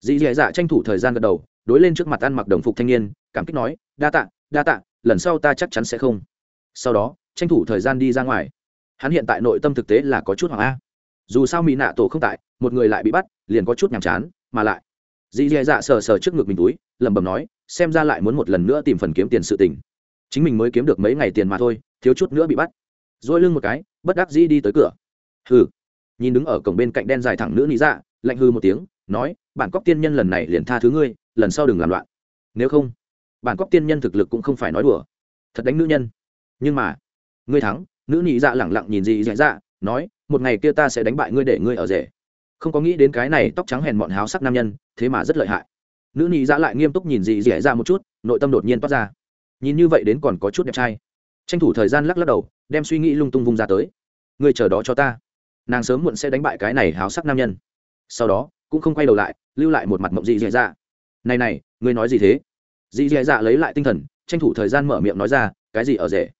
Dì dì dạ tranh thủ thời gian gật đầu, đối lên trước mặt ăn mặc đồng phục thanh niên, cảm kích nói, đa tạ đa tạ, lần sau ta chắc chắn sẽ không. Sau đó, tranh thủ thời gian đi ra ngoài. Hắn hiện tại nội tâm thực tế là có chút hoàng a. Dù sao mỹ nạ tổ không tại, một người lại bị bắt, liền có chút nhàm chán, mà lại. Dì dì dạ sờ sờ trước ngực mình túi lẩm bẩm nói, xem ra lại muốn một lần nữa tìm phần kiếm tiền sự tình. Chính mình mới kiếm được mấy ngày tiền mà thôi, thiếu chút nữa bị bắt. Dỗi lưng một cái, bất đắc dĩ đi tới cửa. Hừ. Nhìn đứng ở cổng bên cạnh đen dài thẳng nữ lý dạ lạnh hư một tiếng, nói, bản cóc tiên nhân lần này liền tha thứ ngươi, lần sau đừng làm loạn. Nếu không, bản cóc tiên nhân thực lực cũng không phải nói đùa. Thật đánh nữ nhân. Nhưng mà, ngươi thắng, nữ nhị dạ lẳng lặng nhìn gì dạ dạ nói, một ngày kia ta sẽ đánh bại ngươi để ngươi ở rể. Không có nghĩ đến cái này tóc trắng hèn mọn háo sắc nam nhân, thế mà rất lợi hại nữ nhị dạ lại nghiêm túc nhìn dì dẻ ra một chút, nội tâm đột nhiên toát ra. Nhìn như vậy đến còn có chút đẹp trai. Tranh thủ thời gian lắc lắc đầu, đem suy nghĩ lung tung vung ra tới. Người chờ đó cho ta. Nàng sớm muộn sẽ đánh bại cái này háo sắc nam nhân. Sau đó, cũng không quay đầu lại, lưu lại một mặt mộng dị dẻ dạ này này, ngươi nói gì thế? Dị dẻ dạ lấy lại tinh thần, tranh thủ thời gian mở miệng nói ra, cái gì ở rể?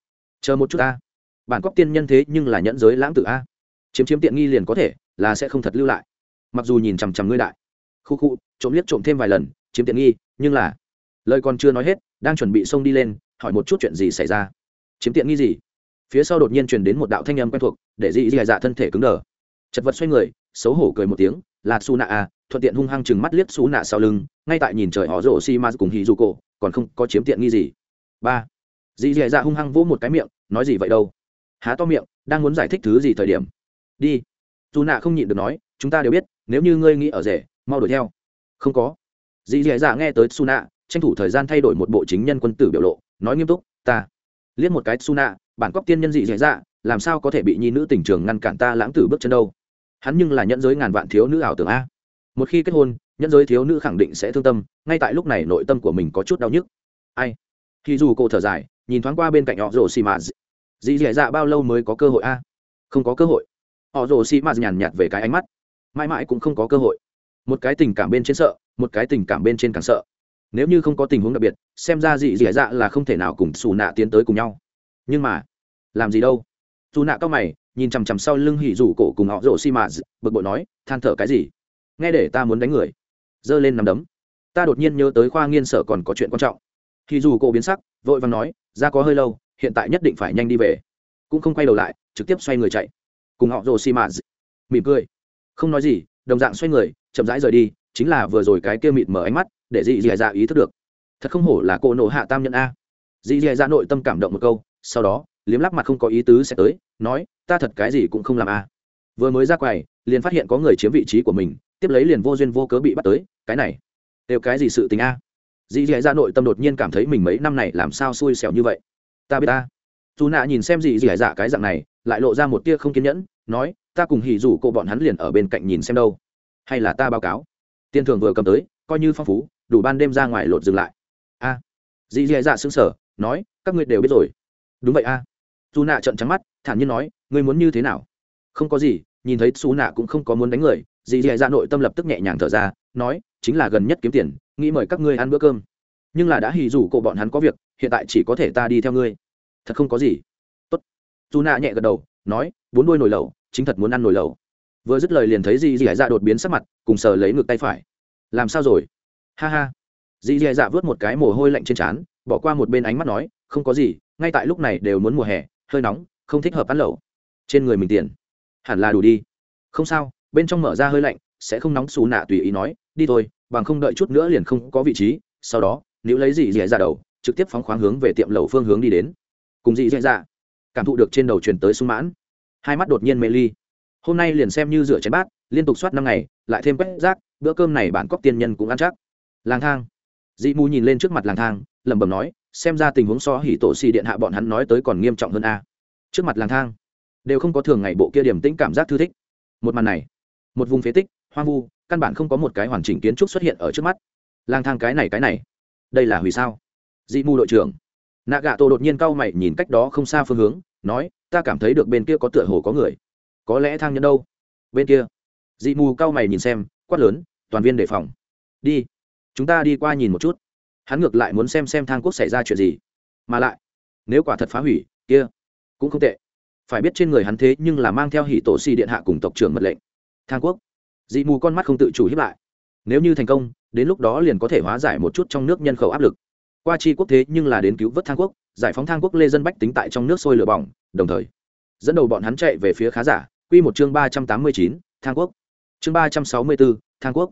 Chờ một chút ta. Bản cóc tiên nhân thế nhưng là nhẫn giới lãng tử a. Chiếm chiếm tiện nghi liền có thể, là sẽ không thật lưu lại. Mặc dù nhìn chằm chằm ngươi đại khu khu, trộm liếc trộm thêm vài lần, chiếm tiện nghi, nhưng là, lời còn chưa nói hết, đang chuẩn bị xông đi lên, hỏi một chút chuyện gì xảy ra. Chiếm tiện nghi gì? Phía sau đột nhiên truyền đến một đạo thanh âm quen thuộc, để dị dị dạ thân thể cứng đờ. Chật vật xoay người, xấu hổ cười một tiếng, là su nạ à thuận tiện hung hăng chừng mắt liếc Su nạ sau lưng, ngay tại nhìn trời họ rổ si ma cùng hì dù cổ còn không có chiếm tiện nghi gì. Ba. Dị dị dạ hung hăng vỗ một cái miệng, nói gì vậy đâu? Há to miệng, đang muốn giải thích thứ gì thời điểm? Đi. Su nạ không nhịn được nói, chúng ta đều biết, nếu như ngươi nghĩ ở rể mau đuổi theo. Không có. Dì dì dạ nghe tới su nạ tranh thủ thời gian thay đổi một bộ chính nhân quân tử biểu lộ, nói nghiêm túc, ta. Liếc một cái su nạ bản cóc tiên nhân dị dì dạ làm sao có thể bị nhi nữ tình trường ngăn cản ta lãng tử bước chân đâu? Hắn nhưng là nhẫn giới ngàn vạn thiếu nữ ảo tưởng a. Một khi kết hôn, nhẫn giới thiếu nữ khẳng định sẽ thương tâm, ngay tại lúc này nội tâm của mình có chút đau nhức. Ai? Khi dù cô thở dài, nhìn thoáng qua bên cạnh họ rồ xì mà dì dì dạ bao lâu mới có cơ hội a? Không có cơ hội. Họ rồ xì mà nhàn nhạt về cái ánh mắt. Mãi mãi cũng không có cơ hội một cái tình cảm bên trên sợ, một cái tình cảm bên trên càng sợ. Nếu như không có tình huống đặc biệt, xem ra dị dị dạ là không thể nào cùng xù nạ tiến tới cùng nhau. Nhưng mà, làm gì đâu? Dù nạ cao mày, nhìn chằm chằm sau lưng hỉ rủ cổ cùng họ rổ xi mạ bực bội nói, than thở cái gì? Nghe để ta muốn đánh người. Giơ lên nằm đấm. Ta đột nhiên nhớ tới khoa nghiên sở còn có chuyện quan trọng. Hỉ rủ cổ biến sắc, vội vàng nói, ra có hơi lâu, hiện tại nhất định phải nhanh đi về. Cũng không quay đầu lại, trực tiếp xoay người chạy. Cùng họ rổ xi mạ mỉm cười. Không nói gì, đồng dạng xoay người chậm rãi rời đi, chính là vừa rồi cái kia mịt mở ánh mắt, để dị dị dạ ý thức được. Thật không hổ là cô nộ hạ tam nhân a. Dị dị dạ nội tâm cảm động một câu, sau đó, liếm lắc mặt không có ý tứ sẽ tới, nói, ta thật cái gì cũng không làm a. Vừa mới ra quầy, liền phát hiện có người chiếm vị trí của mình, tiếp lấy liền vô duyên vô cớ bị bắt tới, cái này, đều cái gì sự tình a? Dị dị dạ nội tâm đột nhiên cảm thấy mình mấy năm này làm sao xui xẻo như vậy. Ta biết ta dù nạ nhìn xem dị dị dạ cái dạng này, lại lộ ra một tia không kiên nhẫn, nói, ta cùng hỉ rủ cô bọn hắn liền ở bên cạnh nhìn xem đâu hay là ta báo cáo? Tiền thưởng vừa cầm tới coi như phong phú đủ ban đêm ra ngoài lột dừng lại. A. À, dì dì dạ xứng sở nói các ngươi đều biết rồi. Đúng vậy a. À. dù nạ trận trắng mắt thản nhiên nói ngươi muốn như thế nào? Không có gì nhìn thấy xú nạ cũng không có muốn đánh người dì dì dạ nội tâm lập tức nhẹ nhàng thở ra nói chính là gần nhất kiếm tiền nghĩ mời các ngươi ăn bữa cơm. Nhưng là đã hì rủ cổ bọn hắn có việc hiện tại chỉ có thể ta đi theo ngươi. Thật không có gì. Tốt. Dù nạ nhẹ gật đầu nói bốn đôi nồi lẩu chính thật muốn ăn nồi lẩu vừa dứt lời liền thấy dì dì dạ đột biến sắc mặt, cùng sờ lấy ngực tay phải. Làm sao rồi? Ha ha. Dì dì dạ vớt một cái mồ hôi lạnh trên trán, bỏ qua một bên ánh mắt nói, không có gì, ngay tại lúc này đều muốn mùa hè, hơi nóng, không thích hợp ăn lẩu. Trên người mình tiền. Hẳn là đủ đi. Không sao, bên trong mở ra hơi lạnh, sẽ không nóng xù nạ tùy ý nói, đi thôi, bằng không đợi chút nữa liền không có vị trí. Sau đó nếu lấy dì dì dạ đầu, trực tiếp phóng khoáng hướng về tiệm lẩu phương hướng đi đến. Cùng dị dạ dạ cảm thụ được trên đầu truyền tới sung mãn. Hai mắt đột nhiên mê ly hôm nay liền xem như rửa chén bát, liên tục soát năm ngày, lại thêm quét rác, bữa cơm này bản cóc tiên nhân cũng ăn chắc. Lang thang. Dị mù nhìn lên trước mặt lang thang, lẩm bẩm nói, xem ra tình huống so hỉ tổ xì điện hạ bọn hắn nói tới còn nghiêm trọng hơn a. Trước mặt lang thang, đều không có thường ngày bộ kia điểm tĩnh cảm giác thư thích. Một màn này, một vùng phế tích, hoang vu, căn bản không có một cái hoàn chỉnh kiến trúc xuất hiện ở trước mắt. Lang thang cái này cái này, đây là hủy sao? Dị mù đội trưởng. Nạ gạ tổ đột nhiên cau mày nhìn cách đó không xa phương hướng, nói, ta cảm thấy được bên kia có tựa hồ có người có lẽ thang nhân đâu? Bên kia. Dị mù cao mày nhìn xem, quát lớn, toàn viên đề phòng. Đi. Chúng ta đi qua nhìn một chút. Hắn ngược lại muốn xem xem thang quốc xảy ra chuyện gì. Mà lại, nếu quả thật phá hủy, kia cũng không tệ. Phải biết trên người hắn thế nhưng là mang theo hỷ tổ si điện hạ cùng tộc trưởng mật lệnh. Thang quốc. Dị mù con mắt không tự chủ hiếp lại. Nếu như thành công, đến lúc đó liền có thể hóa giải một chút trong nước nhân khẩu áp lực. Qua chi quốc thế nhưng là đến cứu vớt thang quốc, giải phóng thang quốc lê dân bách tính tại trong nước sôi lửa bỏng, đồng thời dẫn đầu bọn hắn chạy về phía khá giả quy một chương ba trăm tám mươi chín, thang quốc. Chương ba trăm sáu mươi bốn, thang quốc.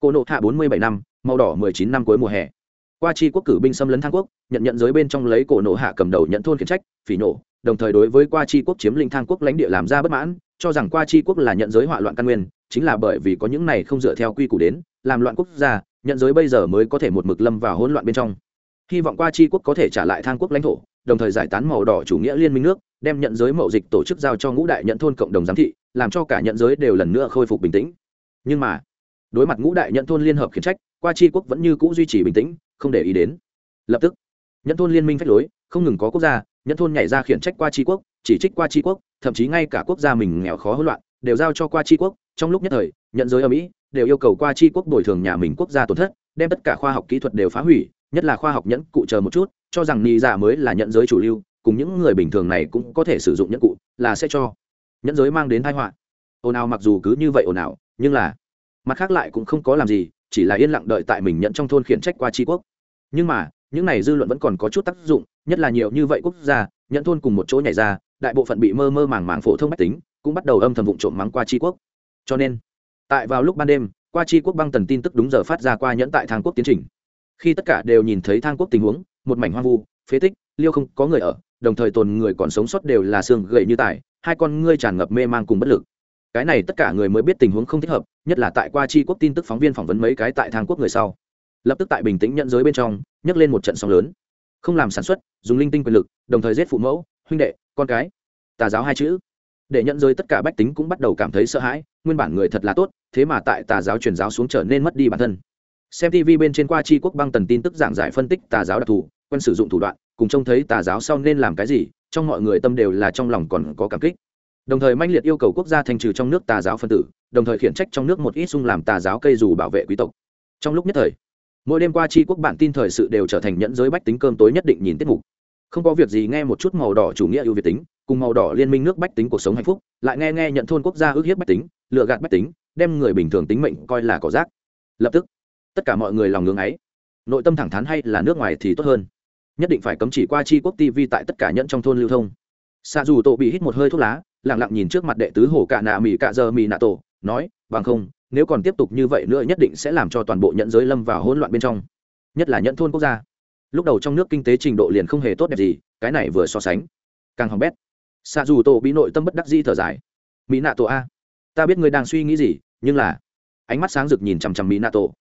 Cô nộ hạ bốn mươi bảy năm, màu đỏ mười chín năm cuối mùa hè. Qua chi quốc cử binh xâm lấn thang quốc, nhận nhận giới bên trong lấy cổ nộ hạ cầm đầu nhận thôn khiển trách, phỉ nổ đồng thời đối với qua chi quốc chiếm lĩnh thang quốc lãnh địa làm ra bất mãn, cho rằng qua chi quốc là nhận giới họa loạn căn nguyên, chính là bởi vì có những này không dựa theo quy củ đến, làm loạn quốc gia, nhận giới bây giờ mới có thể một mực lâm vào hỗn loạn bên trong. Hy vọng qua chi quốc có thể trả lại thang quốc lãnh thổ đồng thời giải tán màu đỏ chủ nghĩa liên minh nước, đem nhận giới mậu dịch tổ chức giao cho ngũ đại nhận thôn cộng đồng giám thị, làm cho cả nhận giới đều lần nữa khôi phục bình tĩnh. Nhưng mà, đối mặt ngũ đại nhận thôn liên hợp khiển trách, qua chi quốc vẫn như c ũ duy trì bình tĩnh, không để ý đến. Lập tức, nhận thôn liên minh phách lối, không ngừng có quốc gia, nhận thôn nhảy ra khiển trách qua chi quốc, chỉ trích qua chi quốc, thậm chí ngay cả quốc gia mình nghèo khó hỗn loạn, đều giao cho qua chi quốc. Trong lúc nhất thời, nhận giới ở mỹ đều yêu cầu qua chi quốc bồi thường nhà mình quốc gia tổn thất, đem tất cả khoa học kỹ thuật đều phá hủy, nhất là khoa học nhẫn, cụ chờ một chút cho rằng ni dạ mới là nhận giới chủ lưu, cùng những người bình thường này cũng có thể sử dụng nhẫn cụ, là sẽ cho nhẫn giới mang đến thái họa. Ồn ào mặc dù cứ như vậy ồn ào, nhưng là mặt khác lại cũng không có làm gì, chỉ là yên lặng đợi tại mình nhận trong thôn khiển trách qua tri quốc. Nhưng mà, những này dư luận vẫn còn có chút tác dụng, nhất là nhiều như vậy quốc gia nhận thôn cùng một chỗ nhảy ra, đại bộ phận bị mơ mơ màng màng phổ thông mách tính, cũng bắt đầu âm thầm vụ trộm mắng qua tri quốc. Cho nên, tại vào lúc ban đêm, qua tri quốc băng tần tin tức đúng giờ phát ra qua nhẫn tại thang quốc tiến trình. Khi tất cả đều nhìn thấy thang quốc tình huống một mảnh hoang vu, phế tích, liêu không có người ở, đồng thời tồn người còn sống sót đều là xương gậy như tài hai con ngươi tràn ngập mê man cùng bất lực. Cái này tất cả người mới biết tình huống không thích hợp, nhất là tại qua chi quốc tin tức phóng viên phỏng vấn mấy cái tại thang quốc người sau. Lập tức tại bình tĩnh nhận giới bên trong, nhấc lên một trận sóng lớn. Không làm sản xuất, dùng linh tinh quyền lực, đồng thời giết phụ mẫu, huynh đệ, con cái. Tà giáo hai chữ. Để nhận giới tất cả bách tính cũng bắt đầu cảm thấy sợ hãi, nguyên bản người thật là tốt, thế mà tại tà giáo truyền giáo xuống trở nên mất đi bản thân xem tv bên trên qua tri quốc băng tần tin tức giảng giải phân tích tà giáo đặc thù, quen sử dụng thủ đoạn, cùng trông thấy tà giáo sau nên làm cái gì, trong mọi người tâm đều là trong lòng còn có cảm kích. Đồng thời manh liệt yêu cầu quốc gia thành trừ trong nước tà giáo phân tử, đồng thời khiển trách trong nước một ít xung làm tà giáo cây dù bảo vệ quý tộc. Trong lúc nhất thời, mỗi đêm qua tri quốc bản tin thời sự đều trở thành nhẫn giới bách tính cơm tối nhất định nhìn tiết mục. Không có việc gì nghe một chút màu đỏ chủ nghĩa ưu việt tính, cùng màu đỏ liên minh nước bách tính cuộc sống hạnh phúc, lại nghe nghe nhận thôn quốc gia ước hiếp bách tính lựa gạt bách tính, đem người bình thường tính mệnh coi là cỏ rác. Lập tức tất cả mọi người lòng ngưỡng ấy. Nội tâm thẳng thắn hay là nước ngoài thì tốt hơn. Nhất định phải cấm chỉ qua chi quốc tv tại tất cả nhẫn trong thôn lưu thông. Xa dù tổ bị hít một hơi thuốc lá lẳng lặng nhìn trước mặt đệ tứ hồ cạ nạ mì cạ giờ mì nạ tổ, nói, bằng không, nếu còn tiếp tục như vậy nữa nhất định sẽ làm cho toàn bộ nhận giới lâm vào hỗn loạn bên trong, nhất là nhẫn thôn quốc gia. Lúc đầu trong nước kinh tế trình độ liền không hề tốt đẹp gì, cái này vừa so sánh, càng hỏng bét. Xa dù tổ bị nội tâm bất đắc di thở dài. Mỹ nạ tổ a, ta biết ngươi đang suy nghĩ gì, nhưng là ánh mắt sáng rực nhìn chằm chằm mỹ nạ tổ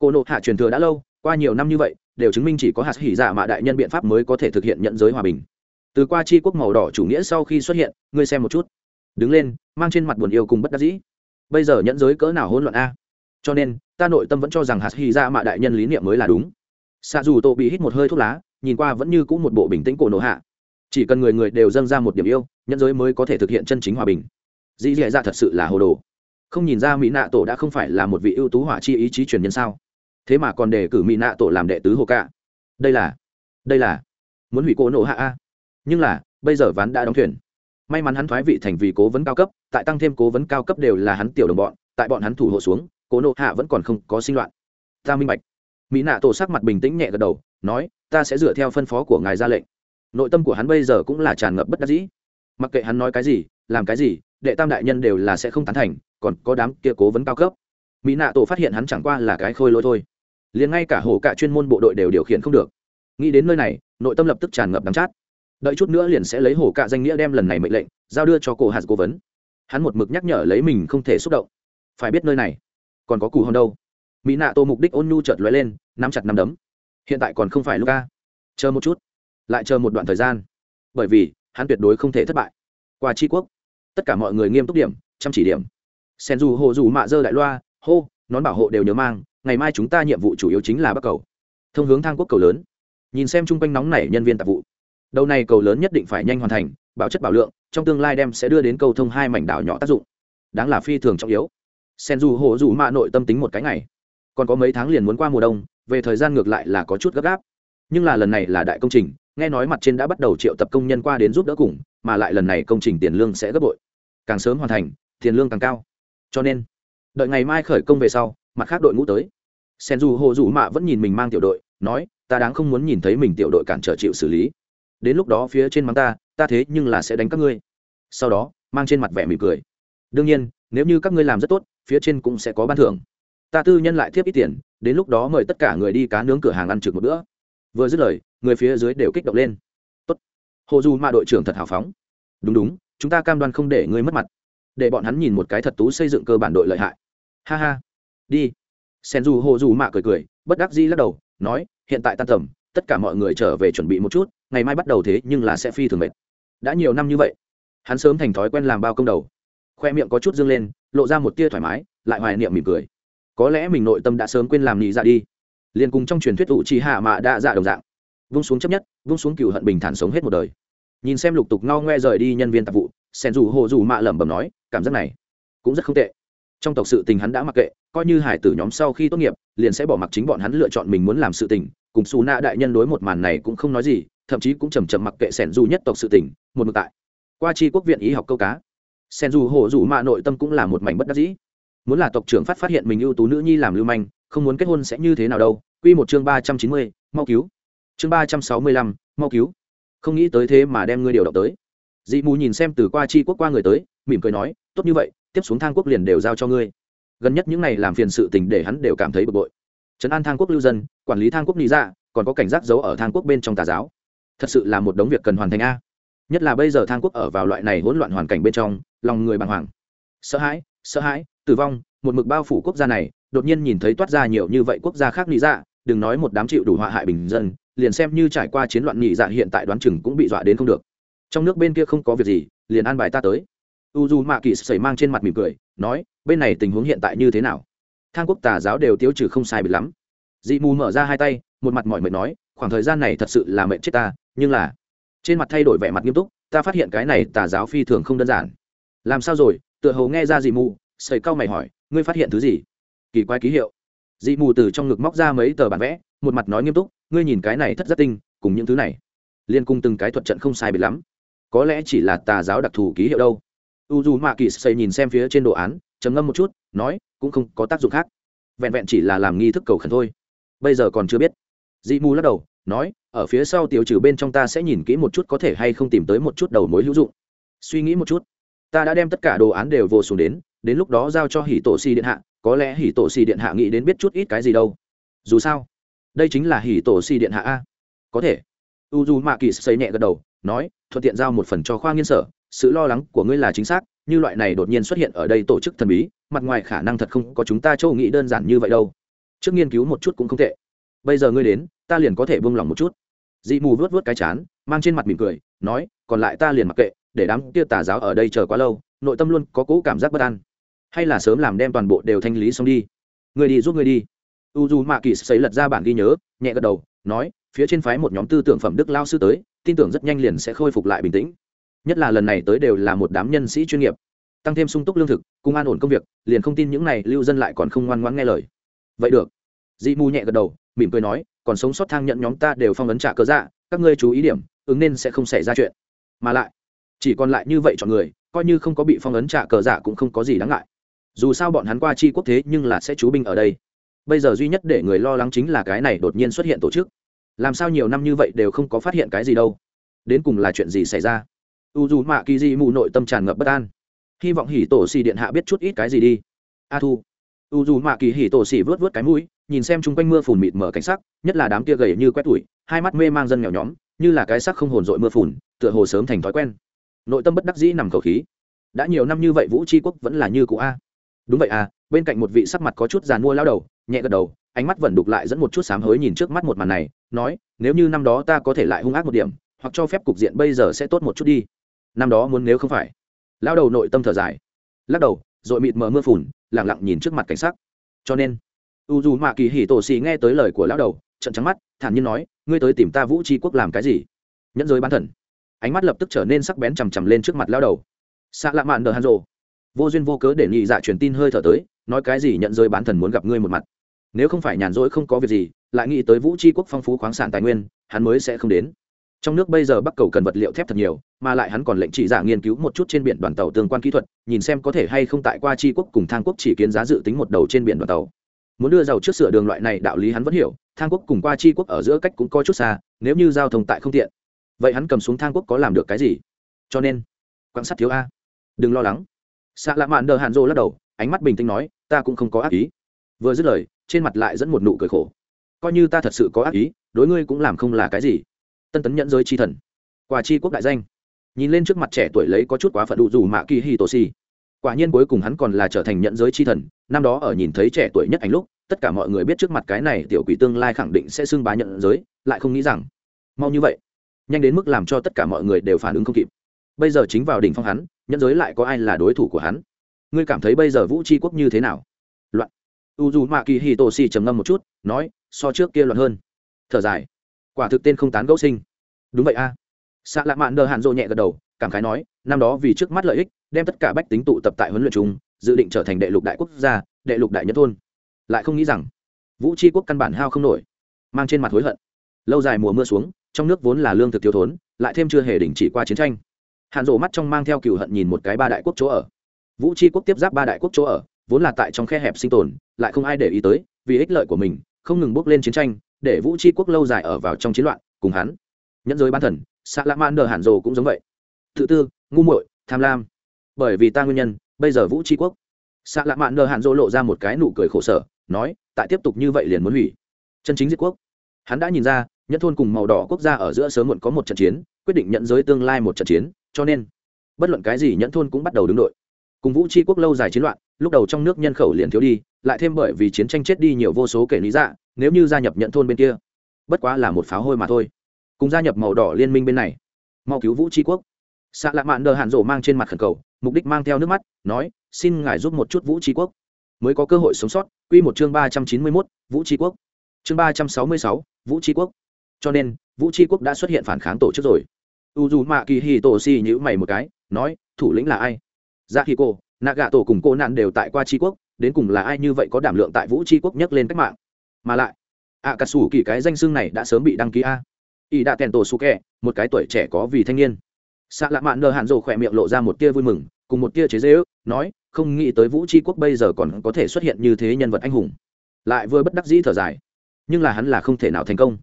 cô nộ hạ truyền thừa đã lâu, qua nhiều năm như vậy, đều chứng minh chỉ có hạt hỉ dạ mạ đại nhân biện pháp mới có thể thực hiện nhận giới hòa bình. Từ qua chi quốc màu đỏ chủ nghĩa sau khi xuất hiện, ngươi xem một chút. Đứng lên, mang trên mặt buồn yêu cùng bất đắc dĩ. Bây giờ nhận giới cỡ nào hỗn loạn a? Cho nên, ta nội tâm vẫn cho rằng hạt hỉ giả mạ đại nhân lý niệm mới là đúng. Xạ dù Tô bị hít một hơi thuốc lá, nhìn qua vẫn như c ũ một bộ bình tĩnh cổ nộ hạ. Chỉ cần người người đều dâng ra một điểm yêu, nhận giới mới có thể thực hiện chân chính hòa bình. Dĩ dì ra thật sự là hồ đồ. Không nhìn ra mỹ nạ tổ đã không phải là một vị ưu tú hỏa chi ý chí truyền nhân sao? Thế mà còn đề cử mỹ nạ tổ làm đệ tứ hồ cạ. Đây là đây là, muốn hủy cố nổ hạ a. Nhưng là, bây giờ ván đã đóng thuyền. May mắn hắn thoái vị thành vì cố vấn cao cấp, tại tăng thêm cố vấn cao cấp đều là hắn tiểu đồng bọn, tại bọn hắn thủ hộ xuống, cố nộ hạ vẫn còn không có sinh loạn. Ta minh bạch. Mỹ nạ tổ sắc mặt bình tĩnh nhẹ gật đầu, nói, ta sẽ dựa theo phân phó của ngài ra lệnh. Nội tâm của hắn bây giờ cũng là tràn ngập bất đắc dĩ. Mặc kệ hắn nói cái gì, làm cái gì, đệ tam đại nhân đều là sẽ không tán thành, còn có đám kia cố vấn cao cấp mỹ nạ tổ phát hiện hắn chẳng qua là cái khôi lỗi thôi liền ngay cả hồ cả chuyên môn bộ đội đều điều khiển không được nghĩ đến nơi này nội tâm lập tức tràn ngập đắm chát đợi chút nữa liền sẽ lấy hồ cả danh nghĩa đem lần này mệnh lệnh giao đưa cho cổ hạt cố vấn hắn một mực nhắc nhở lấy mình không thể xúc động phải biết nơi này còn có cù hòn đâu mỹ nạ tô mục đích ôn nhu chợt lóe lên nắm chặt nắm đấm hiện tại còn không phải lúc ca chờ một chút lại chờ một đoạn thời gian bởi vì hắn tuyệt đối không thể thất bại qua tri quốc tất cả mọi người nghiêm túc điểm chăm chỉ điểm sen dù hồ dù mạ dơ đại loa hô, nón bảo hộ đều nhớ mang, ngày mai chúng ta nhiệm vụ chủ yếu chính là bắc cầu. Thông hướng thang quốc cầu lớn. Nhìn xem chung quanh nóng nảy nhân viên tạp vụ. Đầu này cầu lớn nhất định phải nhanh hoàn thành, bảo chất bảo lượng, trong tương lai đem sẽ đưa đến cầu thông hai mảnh đảo nhỏ tác dụng. Đáng là phi thường trọng yếu. Sen dù hộ dù mạ nội tâm tính một cái ngày. Còn có mấy tháng liền muốn qua mùa đông, về thời gian ngược lại là có chút gấp gáp. Nhưng là lần này là đại công trình, nghe nói mặt trên đã bắt đầu triệu tập công nhân qua đến giúp đỡ cùng, mà lại lần này công trình tiền lương sẽ gấp bội. Càng sớm hoàn thành, tiền lương càng cao. Cho nên đợi ngày mai khởi công về sau, mặt khác đội ngũ tới. Sen dù hồ dù mạ vẫn nhìn mình mang tiểu đội, nói, ta đáng không muốn nhìn thấy mình tiểu đội cản trở chịu xử lý. Đến lúc đó phía trên mắng ta ta thế nhưng là sẽ đánh các ngươi. Sau đó, mang trên mặt vẻ mỉm cười. Đương nhiên, nếu như các ngươi làm rất tốt, phía trên cũng sẽ có ban thưởng. Ta tư nhân lại thiếp ít tiền, đến lúc đó mời tất cả người đi cá nướng cửa hàng ăn trực một bữa. Vừa dứt lời, người phía dưới đều kích động lên. Tốt. Hồ dù mạ đội trưởng thật hào phóng. Đúng đúng, chúng ta cam đoan không để ngươi mất mặt. Để bọn hắn nhìn một cái thật tú xây dựng cơ bản đội lợi hại ha ha. Đi. Sen dù hồ dù mạ cười cười, bất đắc dĩ lắc đầu, nói, hiện tại tan tầm, tất cả mọi người trở về chuẩn bị một chút, ngày mai bắt đầu thế nhưng là sẽ phi thường mệt. Đã nhiều năm như vậy, hắn sớm thành thói quen làm bao công đầu. Khoe miệng có chút dương lên, lộ ra một tia thoải mái, lại hoài niệm mỉm cười. Có lẽ mình nội tâm đã sớm quên làm nhị dạ đi. Liền cùng trong truyền thuyết tụ trì hạ mạ đã dạ đồng dạng. Vung xuống chấp nhất, vung xuống cựu hận bình thản sống hết một đời. Nhìn xem lục tục ngao ngoe rời đi nhân viên tạp vụ, sen dù hồ dù mạ lẩm bẩm nói, cảm giác này cũng rất không tệ trong tộc sự tình hắn đã mặc kệ, coi như hải tử nhóm sau khi tốt nghiệp, liền sẽ bỏ mặc chính bọn hắn lựa chọn mình muốn làm sự tình, cùng xù nạ đại nhân đối một màn này cũng không nói gì, thậm chí cũng chầm chậm mặc kệ sẻn dù nhất tộc sự tình, một mực tại. Qua chi quốc viện ý học câu cá. Sen dù hồ dù mạ nội tâm cũng là một mảnh bất đắc dĩ. Muốn là tộc trưởng phát phát hiện mình ưu tú nữ nhi làm lưu manh, không muốn kết hôn sẽ như thế nào đâu. Quy một chương ba trăm chín mươi, mau cứu. Chương ba trăm sáu mươi lăm, mau cứu. Không nghĩ tới thế mà đem ngươi điều động tới. Dị mù nhìn xem từ qua chi quốc qua người tới, mỉm cười nói, tốt như vậy tiếp xuống thang quốc liền đều giao cho ngươi. Gần nhất những n à y làm phiền sự tình để hắn đều cảm thấy bực bội. Trấn an thang quốc lưu dân, quản lý thang quốc lý ra dạ, còn có cảnh giác giấu ở thang quốc bên trong tà giáo. Thật sự là một đống việc cần hoàn thành a. Nhất là bây giờ thang quốc ở vào loại này hỗn loạn hoàn cảnh bên trong, lòng người bàng hoàng. Sợ hãi sợ hãi, tử vong, một mực bao phủ quốc gia này, đột nhiên nhìn thấy toát ra nhiều như vậy quốc gia khác lý ra dạ, đừng nói một đám chịu đủ họa hại bình dân, liền xem như trải qua chiến loạn nhị dạ hiện tại đoán chừng cũng bị dọa đến không được. Trong nước bên kia không có việc gì, liền an bài ta tới u d u mạ kỳ sẩy mang trên mặt mỉm cười, nói, bên này tình huống hiện tại như thế nào? Thang quốc tà giáo đều tiêu trừ không sai bị lắm. Dị mù mở ra hai tay, một mặt mỏi mệt nói, khoảng thời gian này thật sự là mệt chết ta, nhưng là trên mặt thay đổi vẻ mặt nghiêm túc, ta phát hiện cái này tà giáo phi thường không đơn giản. Làm sao rồi? Tựa hồ nghe ra dị mù, sẩy cau mày hỏi, ngươi phát hiện thứ gì? Kỳ quái ký hiệu. Dị mù từ trong ngực móc ra mấy tờ bản vẽ, một mặt nói nghiêm túc, ngươi nhìn cái này thất rất tinh, cùng những thứ này, liên cung từng cái thuật trận không sai biệt lắm. Có lẽ chỉ là tà giáo đặc thù ký hiệu đâu u dù mạ kỳ xây nhìn xem phía trên đồ án, trầm ngâm một chút, nói, cũng không có tác dụng khác. Vẹn vẹn chỉ là làm nghi thức cầu khẩn thôi. Bây giờ còn chưa biết. Dị mù lắc đầu, nói, ở phía sau tiêu trừ bên trong ta sẽ nhìn kỹ một chút có thể hay không tìm tới một chút đầu mối hữu dụng. Suy nghĩ một chút. Ta đã đem tất cả đồ án đều vô xuống đến đến lúc đó giao cho hỉ tổ si điện hạ, có lẽ hỉ tổ si điện hạ nghĩ đến biết chút ít cái gì đâu. Dù sao, đây chính là hỉ tổ si điện hạ a. Có thể. U d u mạ kỳ xây nhẹ gật đầu, nói, thuận tiện giao một phần cho khoa nghiên sở sự lo lắng của ngươi là chính xác, như loại này đột nhiên xuất hiện ở đây tổ chức thần bí, mặt ngoài khả năng thật không có chúng ta châu nghĩ đơn giản như vậy đâu. Trước nghiên cứu một chút cũng không tệ. Bây giờ ngươi đến, ta liền có thể buông lỏng một chút. Dị mù vớt vớt cái chán, mang trên mặt mỉm cười, nói, còn lại ta liền mặc kệ, để đám kia tà giáo ở đây chờ quá lâu, nội tâm luôn có cỗ cảm giác bất an. Hay là sớm làm đem toàn bộ đều thanh lý xong đi. Người đi giúp người đi. U d u mạ kỳ xấy lật ra bản ghi nhớ, nhẹ gật đầu, nói, phía trên phái một nhóm tư tưởng phẩm đức lao sư tới, tin tưởng rất nhanh liền sẽ khôi phục lại bình tĩnh nhất là lần này tới đều là một đám nhân sĩ chuyên nghiệp. Tăng thêm sung túc lương thực, cùng an ổn công việc, liền không tin những này lưu dân lại còn không ngoan ngoãn nghe lời. Vậy được. Dị mù nhẹ gật đầu, mỉm cười nói, còn sống sót thang nhận nhóm ta đều phong ấn trả cớ dạ các ngươi chú ý điểm, ứng nên sẽ không xảy ra chuyện. Mà lại, chỉ còn lại như vậy chọn người, coi như không có bị phong ấn trả cờ giả dạ cũng không có gì đáng ngại. Dù sao bọn hắn qua chi quốc thế nhưng là sẽ chú binh ở đây. Bây giờ duy nhất để người lo lắng chính là cái này đột nhiên xuất hiện tổ chức. Làm sao nhiều năm như vậy đều không có phát hiện cái gì đâu. Đến cùng là chuyện gì xảy ra? U dù mạ kỳ di mù nội tâm tràn ngập bất an. Hy vọng hỉ tổ xì điện hạ biết chút ít cái gì đi. A thu. U dù mạ kỳ hỉ tổ xì vớt vớt cái mũi, nhìn xem chung quanh mưa phùn mịt mở cảnh sắc, nhất là đám kia gầy như quét tủi, hai mắt mê mang dân nghèo nhóm, như là cái sắc không hồn dội mưa phùn, tựa hồ sớm thành thói quen. Nội tâm bất đắc dĩ nằm khẩu khí. Đã nhiều năm như vậy vũ tri quốc vẫn là như cũ a. Đúng vậy à bên cạnh một vị sắc mặt có chút giàn mua lao đầu, nhẹ gật đầu, ánh mắt vẫn đục lại dẫn một chút sám hối nhìn trước mắt một màn này, nói, nếu như năm đó ta có thể lại hung ác một điểm, hoặc cho phép cục diện bây giờ sẽ tốt một chút đi năm đó muốn nếu không phải. Lao đầu nội tâm thở dài. Lắc đầu rồi mịt mờ mưa phùn lẳng lặng nhìn trước mặt cảnh sắc. Cho nên u dù mạ kỳ hỉ tổ xì nghe tới lời của lão đầu trận trắng mắt, thản nhiên nói, ngươi tới tìm ta vũ tri quốc làm cái gì? Nhẫn giới bán thần. Ánh mắt lập tức trở nên sắc bén chằm chằm lên trước mặt lão đầu. Xạ lạ mạn đờ hàn rộ vô duyên vô cớ để nhị dạ truyền tin hơi thở tới, nói cái gì nhận giới bán thần muốn gặp ngươi một mặt. Nếu không phải nhàn rỗi không có việc gì, lại nghĩ tới vũ tri quốc phong phú khoáng sản tài nguyên, hắn mới sẽ không đến trong nước bây giờ bắc cầu cần vật liệu thép thật nhiều, mà lại hắn còn lệnh chỉ giả nghiên cứu một chút trên biển đoàn tàu tương quan kỹ thuật, nhìn xem có thể hay không tại qua tri quốc cùng thang quốc chỉ kiến giá dự tính một đầu trên biển đoàn tàu. Muốn đưa giàu trước sửa đường loại này đạo lý hắn vẫn hiểu, thang quốc cùng qua tri quốc ở giữa cách cũng có chút xa, nếu như giao thông tại không tiện. Vậy hắn cầm xuống thang quốc có làm được cái gì? Cho nên, quan sát thiếu a. Đừng lo lắng. Xạ lạ mạn đờ hạn rô lắc đầu, ánh mắt bình tĩnh nói, ta cũng không có ác ý. Vừa dứt lời, trên mặt lại dẫn một nụ cười khổ. Coi như ta thật sự có ác ý, đối ngươi cũng làm không là cái gì tân tấn nhận giới chi thần quả chi quốc đại danh nhìn lên trước mặt trẻ tuổi lấy có chút quá phận đủ dù mạ kỳ hi tô si quả nhiên cuối cùng hắn còn là trở thành nhận giới chi thần năm đó ở nhìn thấy trẻ tuổi nhất ảnh lúc tất cả mọi người biết trước mặt cái này tiểu quỷ tương lai khẳng định sẽ xưng bá nhận giới lại không nghĩ rằng mau như vậy nhanh đến mức làm cho tất cả mọi người đều phản ứng không kịp bây giờ chính vào đỉnh phong hắn nhận giới lại có ai là đối thủ của hắn ngươi cảm thấy bây giờ vũ tri quốc như thế nào loạn u dù mạ kỳ hi tô si trầm ngâm một chút nói so trước kia loạn hơn thở dài quả thực tên không tán gẫu sinh. Đúng vậy a. À. xạ lạ mạn đờ hạn rộ nhẹ gật đầu, cảm khái nói, năm đó vì trước mắt lợi ích, đem tất cả bách tính tụ tập tại huấn luyện chúng dự định trở thành đệ lục đại quốc gia, đệ lục đại nhất thôn. Lại không nghĩ rằng, vũ tri quốc căn bản hao không nổi, mang trên mặt hối hận. Lâu dài mùa mưa xuống, trong nước vốn là lương thực thiếu thốn, lại thêm chưa hề đình chỉ qua chiến tranh. Hạn rộ mắt trong mang theo cựu hận nhìn một cái ba đại quốc chỗ ở. Vũ tri quốc tiếp giáp ba đại quốc chỗ ở, vốn là tại trong khe hẹp sinh tồn, lại không ai để ý tới, vì ích lợi của mình, không ngừng bước lên chiến tranh để vũ tri quốc lâu dài ở vào trong chiến loạn, cùng hắn. Nhẫn giới ban thần xạ lạ man đờ hàn rồ cũng giống vậy. Tự tư, ngu muội, tham lam. Bởi vì ta nguyên nhân, bây giờ vũ tri quốc. Xạ lạ mạn đờ hàn rồ lộ ra một cái nụ cười khổ sở, nói, tại tiếp tục như vậy liền muốn hủy. Chân chính diệt quốc. Hắn đã nhìn ra nhất thôn cùng màu đỏ quốc gia ở giữa sớm muộn có một trận chiến, quyết định nhận giới tương lai một trận chiến, cho nên, bất luận cái gì nhẫn thôn cũng bắt đầu đứng đội. Cùng vũ tri quốc lâu dài chiến loạn, lúc đầu trong nước nhân khẩu liền thiếu đi lại thêm bởi vì chiến tranh chết đi nhiều vô số kể lý dạ nếu như gia nhập nhận thôn bên kia, bất quá là một pháo hôi mà thôi. Cùng gia nhập màu đỏ liên minh bên này, mau cứu vũ tri quốc. Xạ lạ mạn đờ hạn rổ mang trên mặt khẩn cầu, mục đích mang theo nước mắt, nói, xin ngài giúp một chút vũ tri quốc. Mới có cơ hội sống sót q một chương ba trăm chín mươi mốt, vũ tri quốc. Chương ba trăm sáu mươi sáu, vũ tri quốc. Cho nên, vũ tri quốc đã xuất hiện phản kháng tổ chức rồi. U dù mạ kỳ hì tổ xì nhữ mày một cái, nói, thủ lĩnh là ai? Ra khi cô nạ gạ tổ cùng cô nạn đều tại qua tri quốc đến cùng là ai như vậy có đảm lượng tại vũ tri quốc nhắc lên cách mạng? Mà lại ạ cà sủ kỳ cái danh xưng này đã sớm bị đăng ký a. Y đã tèn tổ su kẹ một cái tuổi trẻ có vì thanh niên. Xạ lạ mạn nờ hạn rồ khỏe miệng lộ ra một tia vui mừng, cùng một tia chế dễ ước nói, không nghĩ tới vũ tri quốc bây giờ còn có thể xuất hiện như thế nhân vật anh hùng. Lại vừa bất đắc dĩ thở dài. Nhưng là hắn là không thể nào thành công.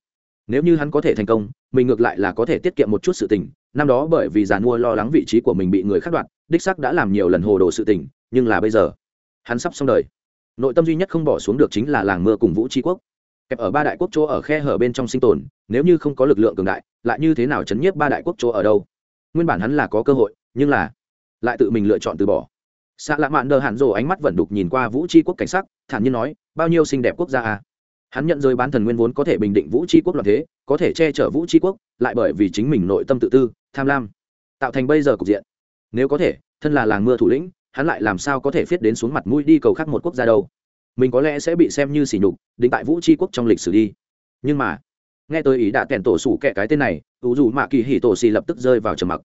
Nếu như hắn có thể thành công, mình ngược lại là có thể tiết kiệm một chút sự tình. Năm đó bởi vì giàn mua lo lắng vị trí của mình bị người khắc đoạt, đích sắc đã làm nhiều lần hồ đồ sự tình, nhưng là bây giờ hắn sắp xong đời. Nội tâm duy nhất không bỏ xuống được chính là làng mưa cùng vũ tri quốc. Kẹp ở ba đại quốc chỗ ở khe hở bên trong sinh tồn, nếu như không có lực lượng cường đại, lại như thế nào chấn nhiếp ba đại quốc chỗ ở đâu? Nguyên bản hắn là có cơ hội, nhưng là lại tự mình lựa chọn từ bỏ. Xạ lạ mạn đờ hạn rồ ánh mắt vẫn đục nhìn qua vũ tri quốc cảnh sắc, thản nhiên nói, bao nhiêu xinh đẹp quốc gia à? Hắn nhận rơi bán thần nguyên vốn có thể bình định vũ tri quốc loạn thế, có thể che chở vũ tri quốc, lại bởi vì chính mình nội tâm tự tư, tham lam, tạo thành bây giờ cục diện. Nếu có thể, thân là làng mưa thủ lĩnh hắn lại làm sao có thể viết đến xuống mặt mũi đi cầu khác một quốc gia đâu? Mình có lẽ sẽ bị xem như sỉ nhục, đính tại vũ tri quốc trong lịch sử đi. Nhưng mà, nghe tôi ý đã kèn tổ sủ kẹ cái tên này ủ dù mạ kỳ hỉ tổ xì lập tức rơi vào trầm mặc.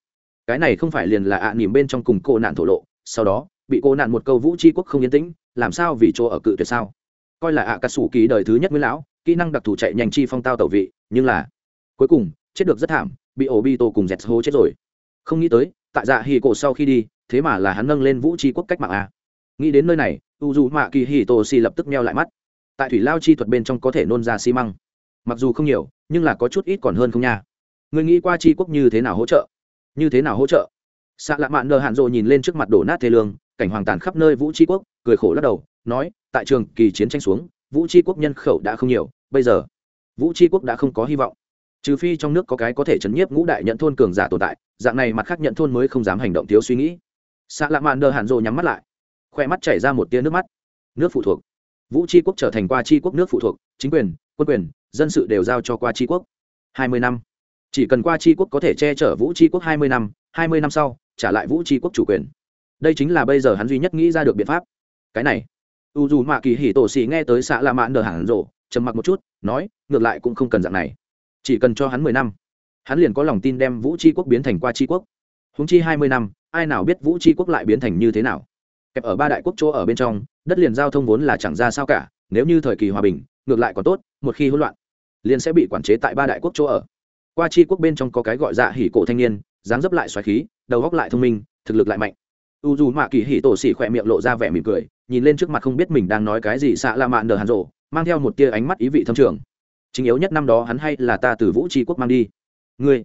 Cái này không phải liền là ạ à nỉm bên trong cùng cô nạn thổ lộ, sau đó, bị cô nạn một câu vũ tri quốc không yên tĩnh, làm sao vì chỗ ở cự tuyệt sao? Coi là ạ à cà sủ kỳ đời thứ nhất nguyễn lão, kỹ năng đặc thù chạy nhanh chi phong tao tẩu vị, nhưng là, cuối cùng, chết được rất thảm, bị ổ bi tô cùng dẹt hô chết rồi. Không nghĩ tới, tại dạ hì cổ sau khi đi thế mà là hắn nâng lên vũ tri quốc cách mạng a. Nghĩ đến nơi này u dù mạ kỳ hì Tô xì lập tức meo lại mắt. Tại thủy lao chi thuật bên trong có thể nôn ra xi măng. Mặc dù không nhiều, nhưng là có chút ít còn hơn không nha. Người nghĩ qua tri quốc như thế nào hỗ trợ? Như thế nào hỗ trợ? Xạ lạ mạn nờ hạn rộ nhìn lên trước mặt đổ nát thế lương, cảnh hoàng tàn khắp nơi vũ tri quốc, cười khổ lắc đầu, nói, tại trường kỳ chiến tranh xuống, vũ tri quốc nhân khẩu đã không nhiều, bây giờ, vũ tri quốc đã không có hy vọng. Trừ phi trong nước có cái có thể chấn nhiếp ngũ đại nhận thôn cường giả tồn tại, dạng này mặt khác nhận thôn mới không dám hành động thiếu suy nghĩ xạ lạ mạn đờ hạn rồ nhắm mắt lại. Khoe mắt chảy ra một tia nước mắt. Nước phụ thuộc. Vũ tri quốc trở thành qua tri quốc nước phụ thuộc, chính quyền, quân quyền, dân sự đều giao cho qua tri quốc. Hai mươi năm. Chỉ cần qua tri quốc có thể che chở vũ tri quốc hai mươi năm, hai mươi năm sau, trả lại vũ tri quốc chủ quyền. Đây chính là bây giờ hắn duy nhất nghĩ ra được biện pháp. Cái này. U dù mạ kỳ hỉ tổ xì nghe tới xạ lạ mạn đờ hẳn rộ trầm mặc một chút, nói, ngược lại cũng không cần dạng này. Chỉ cần cho hắn mười năm, hắn liền có lòng tin đem vũ tri quốc biến thành qua tri quốc. Húng chi hai mươi năm ai nào biết vũ tri quốc lại biến thành như thế nào? Kẹp ở ba đại quốc chỗ ở bên trong, đất liền giao thông vốn là chẳng ra sao cả, nếu như thời kỳ hòa bình, ngược lại còn tốt, một khi hỗn loạn, liền sẽ bị quản chế tại ba đại quốc chỗ ở. Qua chi quốc bên trong có cái gọi dạ hỉ cổ thanh niên, dáng dấp lại xoáy khí, đầu góc lại thông minh, thực lực lại mạnh. U dù mạ kỳ hỉ tổ xỉ khỏe miệng lộ ra vẻ mỉm cười, nhìn lên trước mặt không biết mình đang nói cái gì xạ la mạn đờ hàn rộ, mang theo một tia ánh mắt ý vị thâm trường. Chính yếu nhất năm đó hắn hay là ta từ vũ tri quốc mang đi. Ngươi,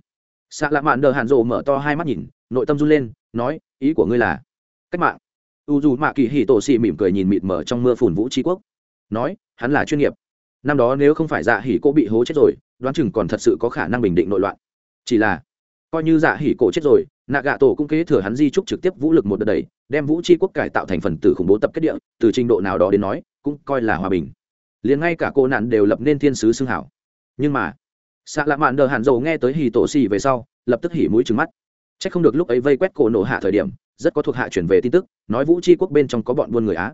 xạ lạ mạn đờ hàn rộ mở to hai mắt nhìn, nội tâm run lên nói, ý của ngươi là, cách mạng. U dù mạ kỳ hì tổ xì mỉm cười nhìn mịt mở trong mưa phùn vũ tri quốc. Nói, hắn là chuyên nghiệp. Năm đó nếu không phải dạ hỉ cô bị hố chết rồi, đoán chừng còn thật sự có khả năng bình định nội loạn. Chỉ là, coi như dạ hỉ cổ chết rồi nạ gạ tổ cũng kế thừa hắn di trúc trực tiếp vũ lực một đợt đầy đem vũ tri quốc cải tạo thành phần tử khủng bố tập kết địa, từ trình độ nào đó đến nói, cũng coi là hòa bình. Liền ngay cả cô nạn đều lập nên thiên sứ xưng hảo. Nhưng mà xạ lạ mạn đờ hàn dầu nghe tới hì tổ xì về sau, lập tức hỉ mũi trừng mắt c h ắ c không được lúc ấy vây quét cổ nổ hạ thời điểm, rất có thuộc hạ chuyển về tin tức, nói vũ tri quốc bên trong có bọn buôn người á.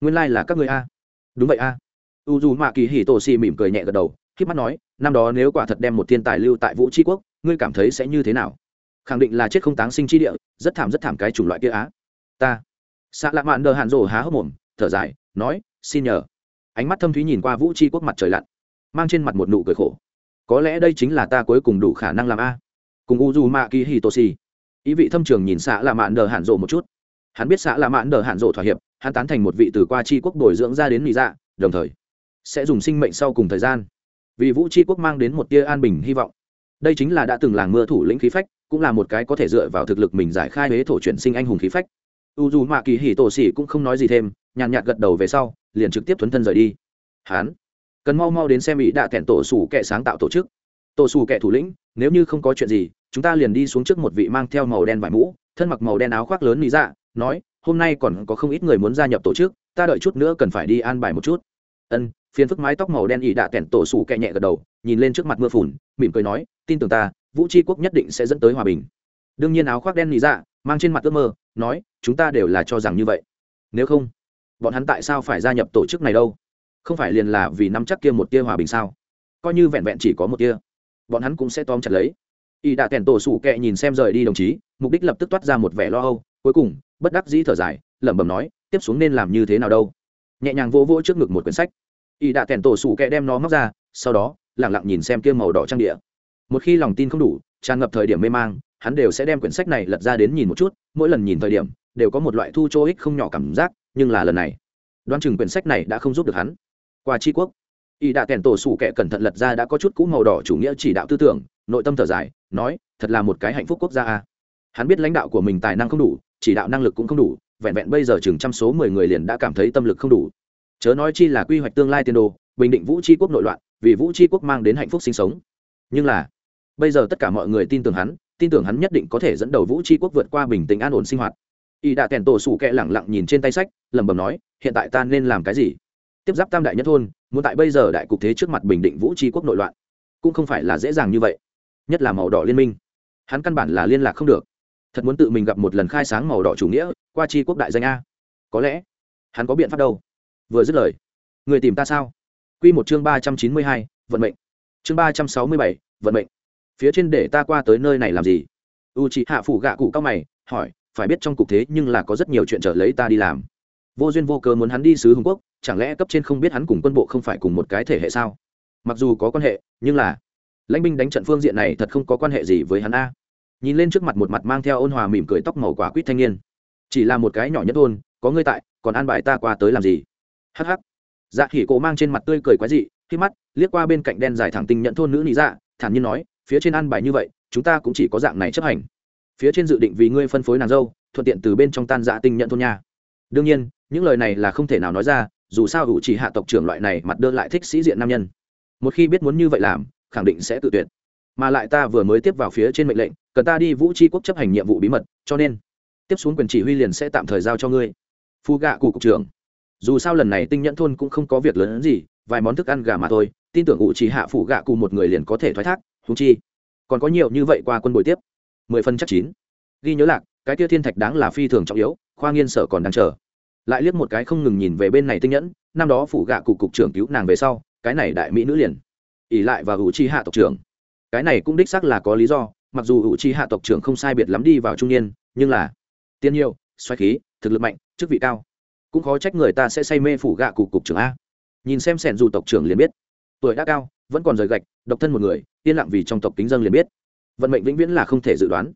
Nguyên lai là các người a đúng vậy a u dù mạ kỳ hì tổ xì mỉm cười nhẹ gật đầu k mắt nói, năm đó nếu quả thật đem một thiên tài lưu tại vũ tri quốc, ngươi cảm thấy sẽ như thế nào? Khẳng định là chết không táng sinh chi địa, rất thảm rất thảm cái chủng loại kia á. Ta. Xạ lạ mạn đờ hạn rồ há hốc mồm, thở dài, nói, xin nhờ. Ánh mắt thâm thúy nhìn qua vũ tri quốc mặt trời lặn, mang trên mặt một nụ cười khổ. Có lẽ đây chính là ta cuối cùng đủ khả năng làm a cùng u ma mạ kỳ hì tổ ý vị thâm trường nhìn xã là mạn đờ hạn rộ một chút. Hắn biết xã là mạn đờ hạn rộ thỏa hiệp, hắn tán thành một vị từ qua tri quốc bồi dưỡng ra đến mỹ dạ đồng thời sẽ dùng sinh mệnh sau cùng thời gian. Vì vũ tri quốc mang đến một tia an bình hy vọng. Đây chính là đã từng làng mưa thủ lĩnh khí phách, cũng là một cái có thể dựa vào thực lực mình giải khai huế thổ chuyển sinh anh hùng khí phách. U dù mạ kỳ hỉ tổ xỉ cũng không nói gì thêm, nhàn nhạt gật đầu về sau, liền trực tiếp thuấn thân rời đi. Hắn cần mau mau đến xem ý đạ kẹn tổ sủ kẻ sáng tạo tổ chức. Tổ sủ kẻ thủ lĩnh, nếu như không có chuyện gì chúng ta liền đi xuống trước một vị mang theo màu đen vải mũ, thân mặc màu đen áo khoác lớn lý dạ nói, hôm nay còn có không ít người muốn gia nhập tổ chức, ta đợi chút nữa cần phải đi an bài một chút. Ân, phiền phức mái tóc màu đen ỉ đạ kẹn tổ sủ kẹ nhẹ gật đầu, nhìn lên trước mặt mưa phùn, mỉm cười nói, tin tưởng ta, vũ tri quốc nhất định sẽ dẫn tới hòa bình. Đương nhiên áo khoác đen lý dạ mang trên mặt ước mơ, nói, chúng ta đều là cho rằng như vậy. Nếu không, bọn hắn tại sao phải gia nhập tổ chức này đâu? Không phải liền là vì nắm chắc kia một tia hòa bình sao? Coi như vẹn vẹn chỉ có một tia, bọn hắn cũng sẽ tóm chặt lấy y đã tẻn tổ sủ kẹ nhìn xem rời đi đồng chí, mục đích lập tức toát ra một vẻ lo âu, cuối cùng, bất đắc dĩ thở dài, lẩm bẩm nói, tiếp xuống nên làm như thế nào đâu. Nhẹ nhàng vỗ vỗ trước ngực một quyển sách. Y đã tẻn tổ sủ kẹ đem nó móc ra, sau đó lẳng lặng nhìn xem kia màu đỏ trang địa. Một khi lòng tin không đủ, tràn ngập thời điểm mê mang, hắn đều sẽ đem quyển sách này lật ra đến nhìn một chút, mỗi lần nhìn thời điểm, đều có một loại thu chỗ ích không nhỏ cảm giác, nhưng là lần này, đoán chừng quyển sách này đã không giúp được hắn. Qua tri quốc, y đã kèn tổ sủ kẹ cẩn thận lật ra đã có chút cũ màu đỏ chủ nghĩa chỉ đạo tư tưởng, nội tâm thở dài nói, thật là một cái hạnh phúc quốc gia a. Hắn biết lãnh đạo của mình tài năng không đủ, chỉ đạo năng lực cũng không đủ, vẹn vẹn bây giờ chừng trăm số mười người liền đã cảm thấy tâm lực không đủ. Chớ nói chi là quy hoạch tương lai tiên đồ bình định vũ tri quốc nội loạn, vì vũ tri quốc mang đến hạnh phúc sinh sống. Nhưng là, bây giờ tất cả mọi người tin tưởng hắn, tin tưởng hắn nhất định có thể dẫn đầu vũ tri quốc vượt qua bình tĩnh an ổn sinh hoạt. Y đã kèn tổ sủ kẹ lẳng lặng nhìn trên tay sách, lẩm bẩm nói, hiện tại ta nên làm cái gì? Tiếp giáp tam đại nhất thôn, muốn tại bây giờ đại cục thế trước mặt bình định vũ tri quốc nội loạn. Cũng không phải là dễ dàng như vậy nhất là màu đỏ liên minh. Hắn căn bản là liên lạc không được. Thật muốn tự mình gặp một lần khai sáng màu đỏ chủ nghĩa, qua chi quốc đại danh a. Có lẽ, hắn có biện pháp đâu. Vừa dứt lời, người tìm ta sao? Q một chương ba trăm chín mươi hai, vận mệnh. Chương ba trăm sáu mươi bảy, vận mệnh. Phía trên để ta qua tới nơi này làm gì? U chị hạ phủ gạ cụ cao mày, hỏi, phải biết trong cục thế nhưng là có rất nhiều chuyện trở lấy ta đi làm. Vô duyên vô cớ muốn hắn đi sứ hùng quốc, chẳng lẽ cấp trên không biết hắn cùng quân bộ không phải cùng một cái thể hệ sao? Mặc dù có quan hệ, nhưng là lãnh binh đánh trận phương diện này thật không có quan hệ gì với hắn a. Nhìn lên trước mặt một mặt mang theo ôn hòa mỉm cười tóc màu quả quýt thanh niên. Chỉ là một cái nhỏ nhất thôn, có ngươi tại, còn an bài ta qua tới làm gì? Hh dạ khỉ cổ mang trên mặt tươi cười quái dị, khi mắt liếc qua bên cạnh đen dài thẳng tinh nhận thôn nữ lý dạ thản nhiên nói, phía trên an bài như vậy, chúng ta cũng chỉ có dạng này chấp hành. Phía trên dự định vì ngươi phân phối nàng dâu, thuận tiện từ bên trong tan dạ tinh nhận thôn nha. Đương nhiên, những lời này là không thể nào nói ra, dù sao hữu chỉ hạ tộc trưởng loại này mặt đơn lại thích sĩ diện nam nhân. Một khi biết muốn như vậy làm khẳng định sẽ tự tuyệt. Mà lại ta vừa mới tiếp vào phía trên mệnh lệnh, cần ta đi vũ tri quốc chấp hành nhiệm vụ bí mật, cho nên, tiếp xuống quyền chỉ huy liền sẽ tạm thời giao cho ngươi. Phu gạ cụ cục trưởng. Dù sao lần này tinh nhẫn thôn cũng không có việc lớn hơn gì, vài món thức ăn gà mà thôi, tin tưởng ủ chỉ hạ phụ gạ cụ một người liền có thể thoái thác thú chi, còn có nhiều như vậy qua quân buổi tiếp. Mười phân chắc chín. Ghi nhớ lạc, cái tia thiên thạch đáng là phi thường trọng yếu, khoa nghiên sở còn đang chờ. Lại liếc một cái không ngừng nhìn về bên này tinh nhẫn, năm đó phụ gạ cụ cục trưởng cứu nàng về sau, cái này đại mỹ nữ liền ỉ lại và hữu chi hạ tộc trưởng. Cái này cũng đích xác là có lý do, mặc dù hữu chi hạ tộc trưởng không sai biệt lắm đi vào trung niên, nhưng là tiên nhiều, xoáy khí, thực lực mạnh, chức vị cao. Cũng khó trách người ta sẽ say mê phủ gạ cụ cục trưởng a. Nhìn xem sẻn dù tộc trưởng liền biết. Tuổi đã cao, vẫn còn rời gạch, độc thân một người, yên lặng vì trong tộc kính dân liền biết. Vận mệnh vĩnh viễn là không thể dự đoán.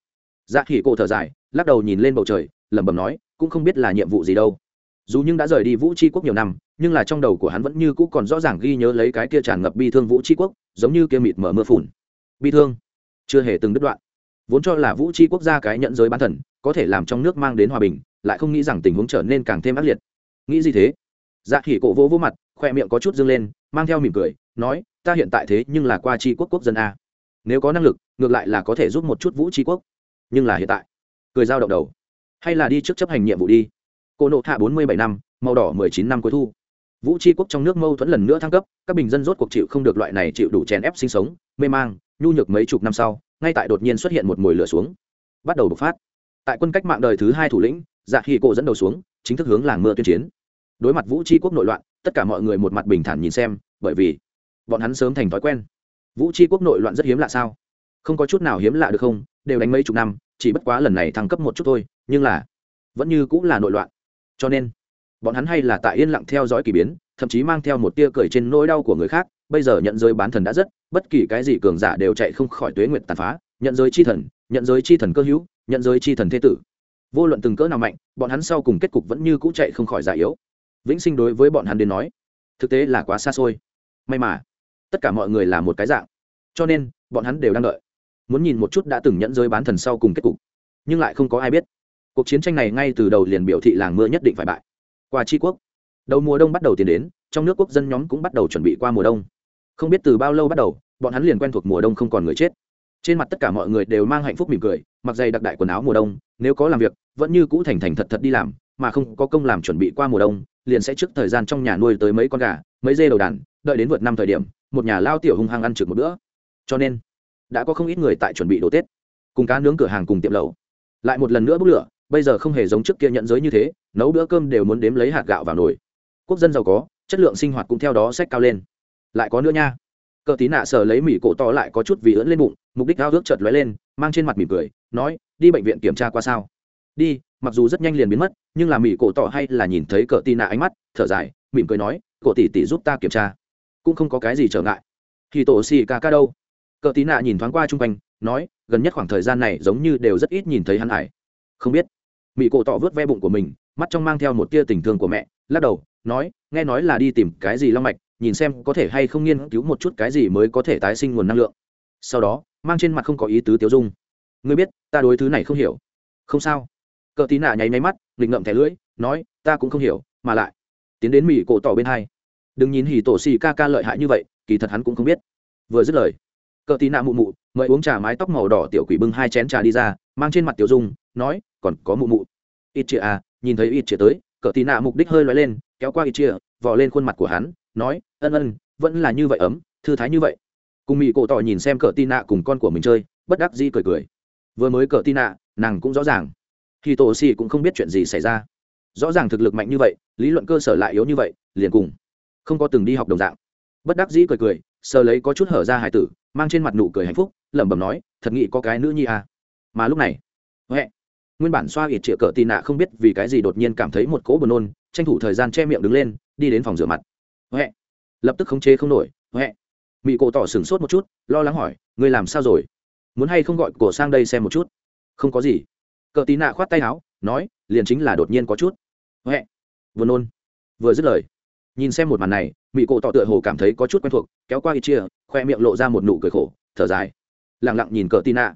Dạ khỉ cổ thở dài, lắc đầu nhìn lên bầu trời, lẩm bẩm nói, cũng không biết là nhiệm vụ gì đâu dù nhưng đã rời đi vũ tri quốc nhiều năm, nhưng là trong đầu của hắn vẫn như cũ còn rõ ràng ghi nhớ lấy cái kia tràn ngập bi thương vũ tri quốc, giống như kia mịt mở mưa phùn. Bi thương? Chưa hề từng đứt đoạn. Vốn cho là vũ tri quốc gia cái nhận giới bán thần, có thể làm trong nước mang đến hòa bình, lại không nghĩ rằng tình huống trở nên càng thêm ác liệt. Nghĩ gì thế? Dạ khỉ cổ vỗ vỗ mặt, khoe miệng có chút dâng lên, mang theo mỉm cười, nói, ta hiện tại thế nhưng là qua tri quốc quốc dân a. Nếu có năng lực, ngược lại là có thể giúp một chút vũ tri quốc. Nhưng là hiện tại. Cười giao động đầu. Hay là đi trước chấp hành nhiệm vụ đi cô nộ hạ bốn mươi bảy năm, màu đỏ mười chín năm cuối thu. Vũ tri quốc trong nước mâu thuẫn lần nữa thăng cấp, các bình dân rốt cuộc chịu không được loại này chịu đủ chèn ép sinh sống, mê mang, nhu nhược mấy chục năm sau, ngay tại đột nhiên xuất hiện một mồi lửa xuống. Bắt đầu bộc phát. Tại quân cách mạng đời thứ hai thủ lĩnh dạ khi cổ dẫn đầu xuống, chính thức hướng làng mưa tuyên chiến. Đối mặt vũ tri quốc nội loạn, tất cả mọi người một mặt bình thản nhìn xem, bởi vì bọn hắn sớm thành thói quen. Vũ tri quốc nội loạn rất hiếm lạ sao? Không có chút nào hiếm lạ được không? Đều đánh mấy chục năm, chỉ bất quá lần này thăng cấp một chút thôi, nhưng là vẫn như cũng là nội loạn cho nên, bọn hắn hay là tại yên lặng theo dõi k ỳ biến, thậm chí mang theo một tia cười trên nỗi đau của người khác, bây giờ nhận giới bán thần đã rất, bất kỳ cái gì cường giả đều chạy không khỏi tuế nguyện tàn phá, nhận giới chi thần, nhận giới chi thần cơ hữu, nhận giới chi thần thế tử. Vô luận từng cỡ nào mạnh, bọn hắn sau cùng kết cục vẫn như cũ chạy không khỏi già yếu. Vĩnh sinh đối với bọn hắn đến nói, thực tế là quá xa xôi. May mà, tất cả mọi người là một cái dạng. Cho nên, bọn hắn đều đang đợi, muốn nhìn một chút đã từng nhận giới bán thần sau cùng kết cục, nhưng lại không có ai biết cuộc chiến tranh này ngay từ đầu liền biểu thị làng mưa nhất định phải bại. Qua tri quốc, đầu mùa đông bắt đầu tiến đến, trong nước quốc dân nhóm cũng bắt đầu chuẩn bị qua mùa đông. Không biết từ bao lâu bắt đầu, bọn hắn liền quen thuộc mùa đông không còn người chết. Trên mặt tất cả mọi người đều mang hạnh phúc mỉm cười, mặc dày đặc đại quần áo mùa đông, nếu có làm việc, vẫn như cũ thành thành thật thật đi làm, mà không có công làm chuẩn bị qua mùa đông, liền sẽ trước thời gian trong nhà nuôi tới mấy con gà, mấy dê đầu đàn, đợi đến vượt năm thời điểm, một nhà lao tiểu hung hăng ăn trực một bữa. Cho nên, đã có không ít người tại chuẩn bị đồ tết. Cùng cá nướng cửa hàng cùng tiệm lẩu. Lại một lần nữa bốc lửa bây giờ không hề giống trước kia nhận giới như thế, nấu bữa cơm đều muốn đếm lấy hạt gạo vào nồi. Quốc dân giàu có, chất lượng sinh hoạt cũng theo đó sách cao lên. Lại có nữa nha. Cờ tí nạ sờ lấy mỹ cổ to lại có chút vì ưỡn lên bụng, mục đích ao ước chợt lóe lên, mang trên mặt mỉm cười, nói, đi bệnh viện kiểm tra qua sao? Đi, mặc dù rất nhanh liền biến mất, nhưng là mỹ cổ tỏ hay là nhìn thấy cờ tí nạ ánh mắt, thở dài, mỉm cười nói, cổ tỷ tỷ giúp ta kiểm tra. Cũng không có cái gì trở ngại. Thì tổ xì ca ca đâu? Cờ tí nạ nhìn thoáng qua chung quanh, nói, gần nhất khoảng thời gian này giống như đều rất ít nhìn thấy hắn hải không biết mỹ cổ tỏ vớt ve bụng của mình, mắt trong mang theo một tia tình thương của mẹ, lắc đầu, nói, nghe nói là đi tìm cái gì long mạch, nhìn xem có thể hay không nghiên cứu một chút cái gì mới có thể tái sinh nguồn năng lượng. Sau đó, mang trên mặt không có ý tứ tiêu dung. Ngươi biết, ta đối thứ này không hiểu. Không sao. Cờ tí nạ nháy máy mắt, nghịch ngậm thẻ lưỡi, nói, ta cũng không hiểu, mà lại, tiến đến mỹ cổ tỏ bên hai. Đừng nhìn hỉ tổ xì ca ca lợi hại như vậy, kỳ thật hắn cũng không biết. Vừa dứt lời, cờ tí nạ mụ mụ, mời uống trà mái tóc màu đỏ tiểu quỷ bưng hai chén trà đi ra mang trên mặt tiểu dung, nói, còn có mụ mụ. Ít chia à nhìn thấy ít chia tới, cờ tì nạ mục đích hơi loay lên, kéo qua ít chia vò lên khuôn mặt của hắn, nói, ân ân, vẫn là như vậy ấm, thư thái như vậy. Cùng mỹ cổ tỏ nhìn xem cờ tì nạ cùng con của mình chơi, bất đắc di cười cười. Vừa mới cờ tì nạ, nàng cũng rõ ràng. Thì tổ xì cũng không biết chuyện gì xảy ra. Rõ ràng thực lực mạnh như vậy, lý luận cơ sở lại yếu như vậy, liền cùng không có từng đi học đồng dạng. Bất đắc dĩ cười cười, sờ lấy có chút hở ra hải tử, mang trên mặt nụ cười hạnh phúc, lẩm bẩm nói, thật nghĩ có cái nữ nhi à mà lúc này, huệ, nguyên bản xoa ít chĩa cỡ tì nạ không biết vì cái gì đột nhiên cảm thấy một cỗ buồn nôn, tranh thủ thời gian che miệng đứng lên, đi đến phòng rửa mặt. Huệ, lập tức khống chế không nổi, huệ. Mỹ cổ tỏ sửng sốt một chút, lo lắng hỏi, ngươi làm sao rồi? Muốn hay không gọi cổ sang đây xem một chút? Không có gì. Cờ tí nạ khoát tay áo, nói, liền chính là đột nhiên có chút. Huệ. Vừa nôn. Vừa dứt lời, nhìn xem một màn này mỹ cổ tỏ tựa hồ cảm thấy có chút quen thuộc, kéo qua ít chia khoe miệng lộ ra một nụ cười khổ, thở dài lẳng lặng nhìn cờ tí nạ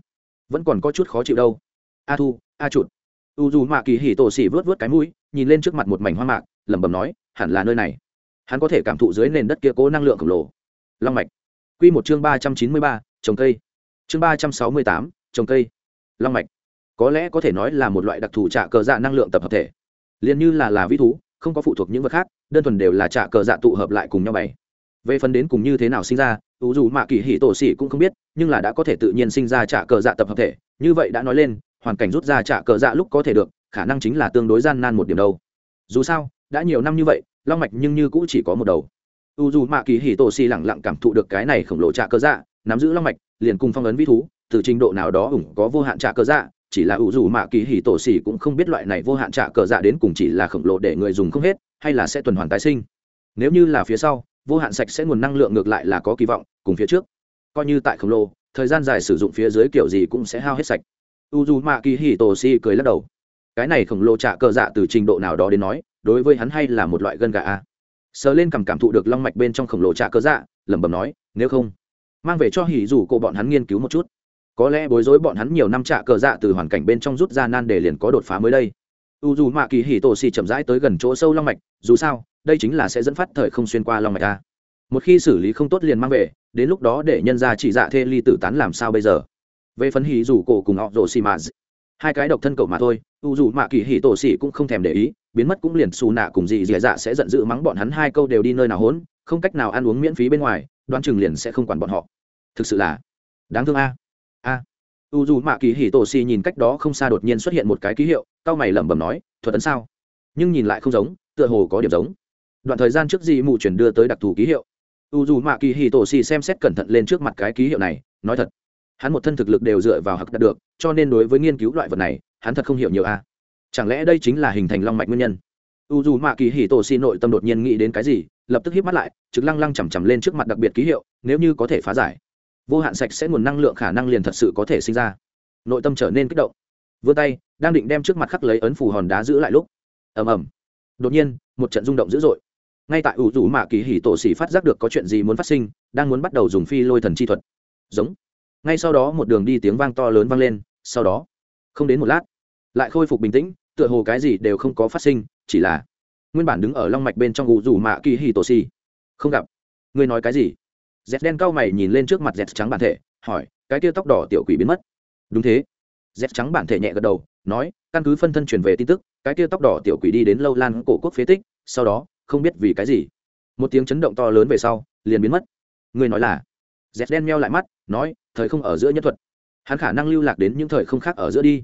vẫn còn có chút khó chịu đâu. A thu, a chụt. U dù mạ kỳ hỉ tổ xỉ vớt vớt cái mũi, nhìn lên trước mặt một mảnh hoa mạc, lẩm bẩm nói, hẳn là nơi này. Hắn có thể cảm thụ dưới nền đất kia cố năng lượng khổng lồ. Long mạch. Quy một chương ba trăm chín mươi ba, trồng cây. Chương ba trăm sáu mươi tám, trồng cây. Long mạch. Có lẽ có thể nói là một loại đặc thù trạ cờ dạ năng lượng tập hợp thể. Liền như là là vĩ thú, không có phụ thuộc những vật khác, đơn thuần đều là trạ cờ dạ tụ hợp lại cùng nhau bày. Về phần đến cùng như thế nào sinh ra dù dù mạ kỳ hỉ tổ xỉ cũng không biết, nhưng là đã có thể tự nhiên sinh ra trả cờ dạ tập hợp thể. Như vậy đã nói lên, hoàn cảnh rút ra trả cờ dạ lúc có thể được, khả năng chính là tương đối gian nan một điểm đâu. Dù sao, đã nhiều năm như vậy, long mạch nhưng như cũng chỉ có một đầu. U dù mạ kỳ hỉ tổ xỉ lẳng lặng cảm thụ được cái này khổng lồ trả cờ dạ nắm giữ long mạch, liền cùng phong ấn vi thú, từ trình độ nào đó ủng có vô hạn trả cờ dạ chỉ là ủ dù mạ kỳ hỉ tổ xỉ cũng không biết loại này vô hạn trả cờ dạ đến cùng chỉ là khổng lồ để người dùng không hết, hay là sẽ tuần hoàn tái sinh. Nếu như là phía sau, vô hạn sạch sẽ nguồn năng lượng ngược lại là có kỳ vọng cùng phía trước. Coi như tại khổng lồ, thời gian dài sử dụng phía dưới kiểu gì cũng sẽ hao hết sạch. U dù mạ kỳ hỉ tổ Si cười lắc đầu. Cái này khổng lồ trả cơ dạ từ trình độ nào đó đến nói, đối với hắn hay là một loại gân gà a? Sờ lên cảm cảm thụ được long mạch bên trong khổng lồ trả cơ dạ lẩm bẩm nói, nếu không, mang về cho hỉ dù cô bọn hắn nghiên cứu một chút. Có lẽ bối rối bọn hắn nhiều năm trả cờ dạ từ hoàn cảnh bên trong rút ra nan để liền có đột phá mới đây. U dù mạ kỳ hỉ tổ xì chậm rãi tới gần chỗ sâu long mạch, dù sao, đây chính là sẽ dẫn phát thời không xuyên qua long mạch a. Một khi xử lý không tốt liền mang về đến lúc đó để nhân ra chỉ dạ thê ly tử tán làm sao bây giờ? Về phấn hỉ dù cổ cùng họ rồ xì mà hai cái độc thân cậu mà thôi u dù mạ kỳ hỉ tổ xỉ cũng không thèm để ý biến mất cũng liền xù nạ cùng dị dì dạ sẽ giận dữ mắng bọn hắn hai câu đều đi nơi nào hốn, không cách nào ăn uống miễn phí bên ngoài đoán chừng liền sẽ không quản bọn họ. Thực sự là đáng thương a. A. U dù mạ kỳ hỉ tổ xỉ nhìn cách đó không xa đột nhiên xuất hiện một cái ký hiệu tao mày lẩm bẩm nói thuật ấn sao? Nhưng nhìn lại không giống tựa hồ có điểm giống. Đoạn thời gian trước dị mụ chuyển đưa tới đặc thù ký hiệu u dù mạ kỳ hỉ tổ xỉ xem xét cẩn thận lên trước mặt cái ký hiệu này, nói thật, hắn một thân thực lực đều dựa vào hặc đạt được, cho nên đối với nghiên cứu loại vật này, hắn thật không hiểu nhiều a. Chẳng lẽ đây chính là hình thành long mạch nguyên nhân? U dù mạ kỳ hì tổ xì nội tâm đột nhiên nghĩ đến cái gì, lập tức hít mắt lại, trực lăng lăng chằm chằm lên trước mặt đặc biệt ký hiệu, nếu như có thể phá giải, vô hạn sạch sẽ nguồn năng lượng khả năng liền thật sự có thể sinh ra. Nội tâm trở nên kích động. Vươn tay, đang định đem trước mặt khắc lấy ấn phủ hòn đá giữ lại lúc, ầm ầm, đột nhiên, một trận rung động dữ dội ngay tại ủ rủ mạ kỳ hỉ tổ xỉ phát giác được có chuyện gì muốn phát sinh, đang muốn bắt đầu dùng phi lôi thần chi thuật. Giống. Ngay sau đó một đường đi tiếng vang to lớn vang lên, sau đó, không đến một lát, lại khôi phục bình tĩnh, tựa hồ cái gì đều không có phát sinh, chỉ là nguyên bản đứng ở long mạch bên trong ủ rủ mạ kỳ hì tổ xỉ. Không gặp. Ngươi nói cái gì? Dẹt đen cao mày nhìn lên trước mặt dẹt trắng bản thể, hỏi, cái tia tóc đỏ tiểu quỷ biến mất. Đúng thế. Dẹt trắng bản thể nhẹ gật đầu, nói, căn cứ phân thân truyền về tin tức, cái tia tóc đỏ tiểu quỷ đi đến lâu lan cổ quốc phế tích, sau đó không biết vì cái gì. Một tiếng chấn động to lớn về sau, liền biến mất. Ngươi nói là dẹt đen meo lại mắt, nói, thời không ở giữa nhân thuật. Hắn khả năng lưu lạc đến những thời không khác ở giữa đi.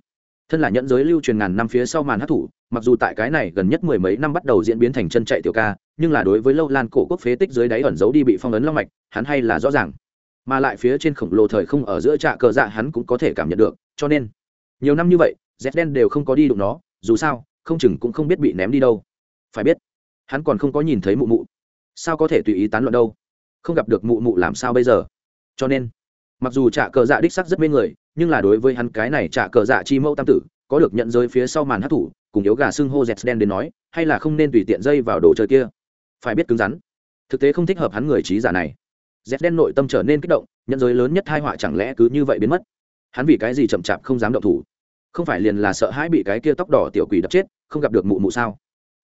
Thân là nhẫn giới lưu truyền ngàn năm phía sau màn hát thủ mặc dù tại cái này gần nhất mười mấy năm bắt đầu diễn biến thành chân chạy tiểu ca, nhưng là đối với lâu lan cổ quốc phế tích dưới đáy ẩn giấu đi bị phong ấn long mạch, hắn hay là rõ ràng. Mà lại phía trên khổng lồ thời không ở giữa trạ cờ dạ hắn cũng có thể cảm nhận được, cho nên, nhiều năm như vậy, z đen đều không có đi đụng nó, dù sao, không chừng cũng không biết bị ném đi đâu. Phải biết hắn còn không có nhìn thấy mụ mụ. Sao có thể tùy ý tán loạn đâu? Không gặp được mụ mụ làm sao bây giờ? Cho nên, mặc dù trả cờ dạ đích sắc rất mê người, nhưng là đối với hắn cái này trả cờ dạ chi mẫu tam tử, có được nhận rơi phía sau màn hát thủ, cùng yếu gà xưng hô dẹt đen đến nói, hay là không nên tùy tiện dây vào đồ chơi kia. Phải biết cứng rắn. Thực tế không thích hợp hắn người trí giả này. Dẹt đen nội tâm trở nên kích động, nhận giới lớn nhất hai họa chẳng lẽ cứ như vậy biến mất? Hắn vì cái gì chậm chạp không dám động thủ? Không phải liền là sợ hãi bị cái kia tóc đỏ tiểu quỷ đập chết, không gặp được mụ mụ sao?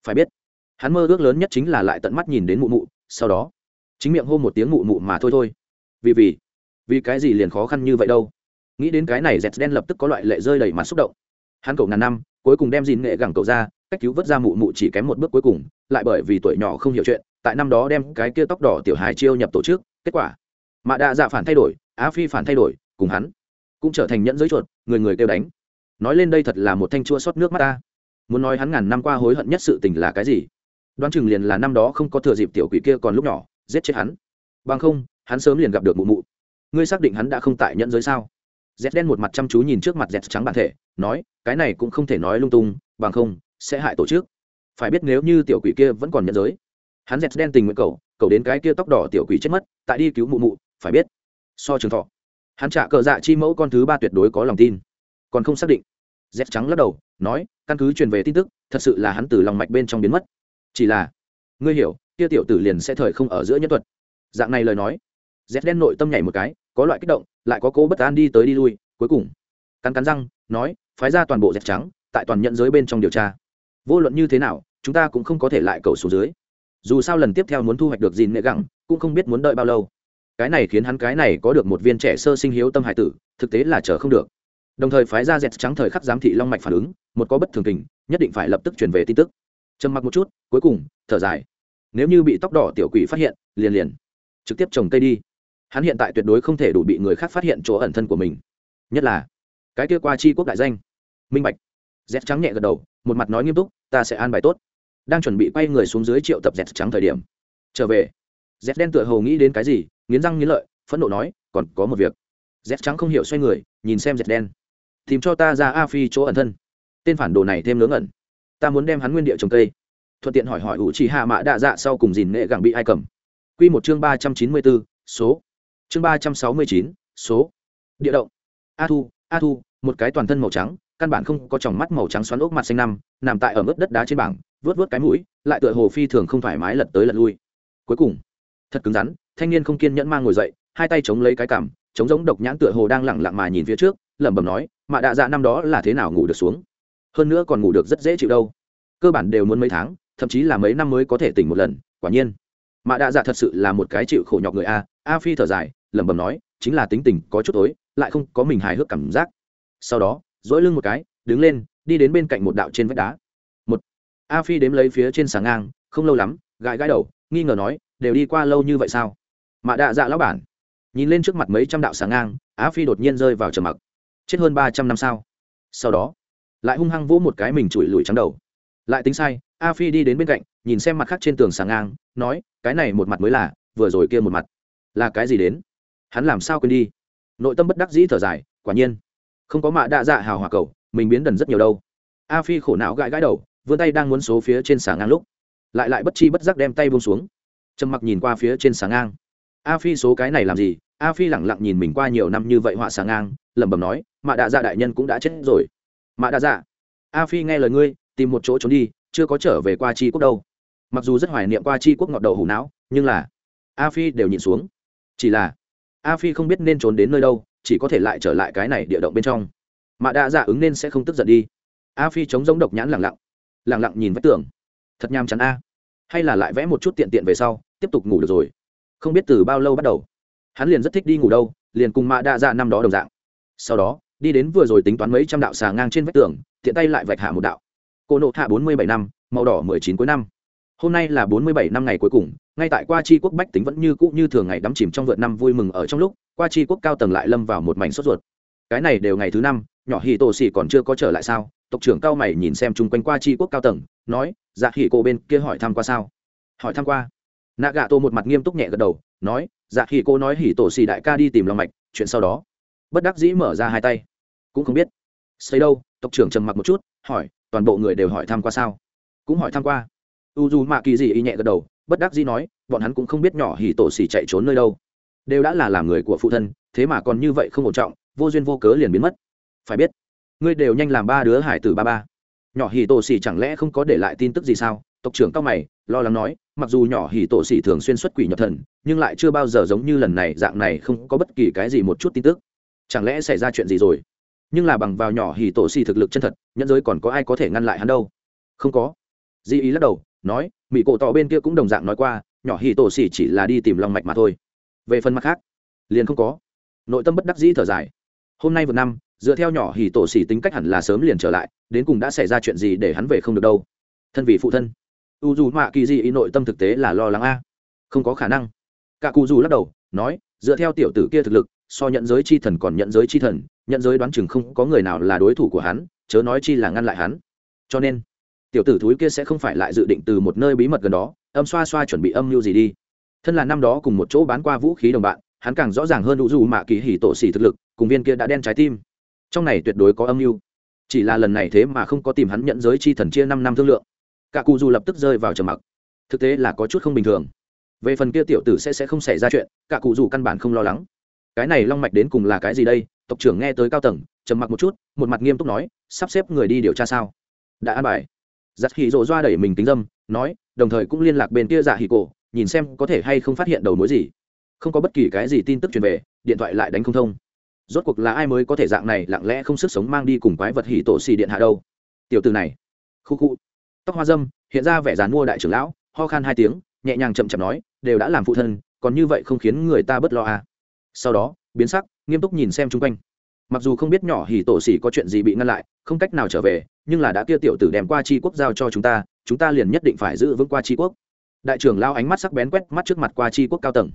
Phải biết hắn mơ ước lớn nhất chính là lại tận mắt nhìn đến mụ mụ, sau đó, chính miệng hô một tiếng mụ mụ mà thôi thôi. Vì vì vì cái gì liền khó khăn như vậy đâu? Nghĩ đến cái này dẹt đen lập tức có loại lệ rơi đầy mặt xúc động. Hắn cậu ngàn năm, cuối cùng đem dìn nghệ gẳng cậu ra, cách cứu vớt ra mụ mụ chỉ kém một bước cuối cùng, lại bởi vì tuổi nhỏ không hiểu chuyện, tại năm đó đem cái kia tóc đỏ tiểu hài chiêu nhập tổ chức, kết quả mạ đạ dạ phản thay đổi, á phi phản thay đổi, cùng hắn cũng trở thành nhẫn giới chuột, người người kêu đánh. Nói lên đây thật là một thanh chua xót nước mắt ta. Muốn nói hắn ngàn năm qua hối hận nhất sự tình là cái gì? Đoán chừng liền là năm đó không có thừa dịp tiểu quỷ kia còn lúc nhỏ, giết chết hắn. Bằng không, hắn sớm liền gặp được mụ mụ. Ngươi xác định hắn đã không tại nhận giới sao? Z đen một mặt chăm chú nhìn trước mặt z trắng bản thể, nói, cái này cũng không thể nói lung tung, bằng không, sẽ hại tổ chức. Phải biết nếu như tiểu quỷ kia vẫn còn nhận giới, hắn z đen tình nguyện cầu cầu đến cái kia tóc đỏ tiểu quỷ chết mất, tại đi cứu mụ mụ, phải biết. So trường thọ. Hắn trả cờ dạ chi mẫu con thứ ba tuyệt đối có lòng tin. Còn không xác định z trắng lắc đầu, nói, căn cứ truyền về tin tức, thật sự là hắn từ lòng mạch bên trong biến mất chỉ là, ngươi hiểu, kia tiểu tử liền sẽ thời không ở giữa nhân thuật. Dạng này lời nói z đen nội tâm nhảy một cái, có loại kích động, lại có cố bất an đi tới đi lui, cuối cùng, cắn cắn răng, nói, phái ra toàn bộ z trắng, tại toàn nhận giới bên trong điều tra. Vô luận như thế nào, chúng ta cũng không có thể lại cầu số dưới. Dù sao lần tiếp theo muốn thu hoạch được gì nệ gẳng cũng không biết muốn đợi bao lâu. Cái này khiến hắn cái này có được một viên trẻ sơ sinh hiếu tâm hải tử, thực tế là chờ không được. Đồng thời phái ra dẹt trắng thời khắc giám thị long mạch phản ứng, một có bất thường tình nhất định phải lập tức chuyển về tin tức trầm mặc một chút, cuối cùng, thở dài. Nếu như bị tóc đỏ tiểu quỷ phát hiện, liền liền. Trực tiếp trồng cây đi. Hắn hiện tại tuyệt đối không thể đủ bị người khác phát hiện chỗ ẩn thân của mình. Nhất là, cái kia qua chi quốc đại danh. Minh bạch. Dẹt trắng nhẹ gật đầu, một mặt nói nghiêm túc, ta sẽ an bài tốt. Đang chuẩn bị quay người xuống dưới triệu tập dẹt trắng thời điểm. Trở về. Dẹt đen tựa hồ nghĩ đến cái gì, nghiến răng nghiến lợi, phẫn nộ nói, còn có một việc. Dẹt trắng không hiểu xoay người, nhìn xem dẹt đen. Tìm cho ta ra a phi chỗ ẩn thân. Tên phản đồ này thêm ngớ ngẩn ta muốn đem hắn nguyên địa trồng cây. Thuận tiện hỏi hỏi ủ chỉ hạ mã đạ dạ sau cùng dìn nghệ gẳng bị ai cầm. Q một chương ba trăm chín mươi bốn, số. Chương ba trăm sáu mươi chín, số. Địa động. A thu a thu, một cái toàn thân màu trắng, căn bản không có tròng mắt màu trắng xoắn ốc mặt xanh năm, nằm tại ở mức đất đá trên bảng vớt vớt cái mũi, lại tựa hồ phi thường không thoải mái lật tới lật lui. Cuối cùng, thật cứng rắn, thanh niên không kiên nhẫn mang ngồi dậy, hai tay chống lấy cái cằm, chống giống độc nhãn tựa hồ đang lẳng lặng mà nhìn phía trước, lẩm bẩm nói, mạ đạ dạ năm đó là thế nào ngủ được xuống? Hơn nữa còn ngủ được rất dễ chịu đâu. Cơ bản đều muốn mấy tháng, thậm chí là mấy năm mới có thể tỉnh một lần, quả nhiên. Mạ đạ dạ thật sự là một cái chịu khổ nhọc người a a phi thở dài, lẩm bẩm nói, chính là tính tình có chút tối, lại không có mình hài hước cảm giác. Sau đó, dỗi lưng một cái, đứng lên, đi đến bên cạnh một đạo trên vách đá. Một, a phi đếm lấy phía trên sáng ngang, không lâu lắm, gãi gãi đầu, nghi ngờ nói, đều đi qua lâu như vậy sao? Mạ đạ dạ lão bản, nhìn lên trước mặt mấy trăm đạo sáng ngang, a phi đột nhiên rơi vào trầm mặc. Chết hơn ba trăm năm sao? Sau đó lại hung hăng vỗ một cái mình chùi lùi trắng đầu. Lại tính sai, a phi đi đến bên cạnh, nhìn xem mặt khác trên tường sáng ngang, nói, cái này một mặt mới là, vừa rồi kia một mặt. Là cái gì đến? Hắn làm sao quên đi? Nội tâm bất đắc dĩ thở dài, quả nhiên, không có mạ đa dạ hào hòa cầu, mình biến đần rất nhiều đâu. A phi khổ não gãi gãi đầu, vươn tay đang muốn số phía trên sàng ngang lúc, lại lại bất chi bất giác đem tay buông xuống. Trầm mặc nhìn qua phía trên sàng ngang. A phi số cái này làm gì? A phi lẳng lặng nhìn mình qua nhiều năm như vậy họa sàng ngang, lẩm bẩm nói, mạ đạ dạ đại nhân cũng đã chết rồi mạ Đa dạ a phi nghe lời ngươi, tìm một chỗ trốn đi, chưa có trở về qua tri quốc đâu. Mặc dù rất hoài niệm qua tri quốc ngọt đầu hủ não, nhưng là a phi đều nhìn xuống. Chỉ là a phi không biết nên trốn đến nơi đâu, chỉ có thể lại trở lại cái này địa động bên trong. Mạ Đa dạ ứng nên sẽ không tức giận đi. A phi chống giống độc nhãn lẳng lặng lẳng lặng nhìn vách tường. Thật nham chắn a. Hay là lại vẽ một chút tiện tiện về sau, tiếp tục ngủ được rồi. Không biết từ bao lâu bắt đầu, hắn liền rất thích đi ngủ đâu, liền cùng mạ Đa dạ năm đó đồng dạng. Sau đó đi đến vừa rồi tính toán mấy trăm đạo xà ngang trên vách tường, tiện tay lại vạch hạ một đạo. Cô nộ hạ bốn mươi bảy năm, màu đỏ mười chín cuối năm. Hôm nay là bốn mươi bảy năm ngày cuối cùng, ngay tại qua chi quốc bách tính vẫn như cũ như thường ngày đắm chìm trong vượt năm vui mừng ở trong lúc, qua chi quốc cao tầng lại lâm vào một mảnh sốt ruột. Cái này đều ngày thứ năm, nhỏ hì tổ xì còn chưa có trở lại sao? Tộc trưởng cao mày nhìn xem chung quanh qua chi quốc cao tầng, nói dạ hì cô bên kia hỏi thăm qua sao? Hỏi thăm qua. Nạ gạ tô một mặt nghiêm túc nhẹ gật đầu, nói dạ hì cô nói hì tổ xì đại ca đi tìm lòng mạch, chuyện sau đó bất đắc dĩ mở ra hai tay. Cũng không biết. Xây đâu, tộc trưởng trầm mặc một chút, hỏi, toàn bộ người đều hỏi thăm qua sao? Cũng hỏi thăm qua. U dù mạ kỳ gì y nhẹ gật đầu, bất đắc dĩ nói, bọn hắn cũng không biết nhỏ hì tổ xỉ chạy trốn nơi đâu. Đều đã là làm người của phụ thân, thế mà còn như vậy không ổn trọng, vô duyên vô cớ liền biến mất. Phải biết, ngươi đều nhanh làm ba đứa hải tử ba ba. Nhỏ hì tổ xỉ chẳng lẽ không có để lại tin tức gì sao? Tộc trưởng cao mày, lo lắng nói, mặc dù nhỏ hì tổ xỉ thường xuyên xuất quỷ nhập thần, nhưng lại chưa bao giờ giống như lần này, dạng này không có bất kỳ cái gì một chút tin tức chẳng lẽ xảy ra chuyện gì rồi? Nhưng là bằng vào nhỏ hì tổ xỉ thực lực chân thật nhân giới còn có ai có thể ngăn lại hắn đâu? Không có. Di ý lắc đầu, nói mỹ cổ tỏ bên kia cũng đồng dạng nói qua, nhỏ hì tổ xỉ chỉ là đi tìm lòng mạch mà thôi. Về phần mặt khác, liền không có. Nội tâm bất đắc dĩ thở dài. Hôm nay vừa năm, dựa theo nhỏ hì tổ xỉ tính cách hẳn là sớm liền trở lại, đến cùng đã xảy ra chuyện gì để hắn về không được đâu? Thân vì phụ thân. U dù mạ kỳ di ý nội tâm thực tế là lo lắng a. Không có khả năng. Cả cụ dù lắc đầu, nói, dựa theo tiểu tử kia thực lực so nhận giới chi thần còn nhận giới chi thần, nhận giới đoán chừng không có người nào là đối thủ của hắn, chớ nói chi là ngăn lại hắn. Cho nên, tiểu tử thúi kia sẽ không phải lại dự định từ một nơi bí mật gần đó, âm xoa xoa chuẩn bị âm mưu gì đi. Thân là năm đó cùng một chỗ bán qua vũ khí đồng bạn, hắn càng rõ ràng hơn đủ dù mạ kỳ hỉ tổ xỉ thực lực, cùng viên kia đã đen trái tim. Trong này tuyệt đối có âm mưu. Chỉ là lần này thế mà không có tìm hắn nhận giới chi thần chia năm năm thương lượng. Cả cụ dù lập tức rơi vào trầm mặc. Thực tế là có chút không bình thường. Về phần kia tiểu tử sẽ sẽ không xảy ra chuyện, cả cụ dù căn bản không lo lắng cái này long mạch đến cùng là cái gì đây? Tộc trưởng nghe tới cao tầng, trầm mặc một chút, một mặt nghiêm túc nói, sắp xếp người đi điều tra sao? Đã an bài. Giặt hỉ rộ doa đẩy mình tính dâm, nói, đồng thời cũng liên lạc bên kia dạ hỉ cổ, nhìn xem có thể hay không phát hiện đầu mối gì. Không có bất kỳ cái gì tin tức truyền về, điện thoại lại đánh không thông. Rốt cuộc là ai mới có thể dạng này lặng lẽ không sức sống mang đi cùng quái vật hỉ tổ xì điện hạ đâu? Tiểu từ này. Khu khu. Tóc hoa dâm, hiện ra vẻ dàn mua đại trưởng lão, ho khan hai tiếng, nhẹ nhàng chậm chậm nói, đều đã làm phụ thân, còn như vậy không khiến người ta bất lo à sau đó, biến sắc, nghiêm túc nhìn xem chung quanh. Mặc dù không biết nhỏ hỉ tổ xỉ có chuyện gì bị ngăn lại, không cách nào trở về, nhưng là đã kia tiểu tử đem qua tri quốc giao cho chúng ta chúng ta liền nhất định phải giữ vững qua tri quốc. Đại trưởng lao ánh mắt sắc bén quét mắt trước mặt qua tri quốc cao tầng.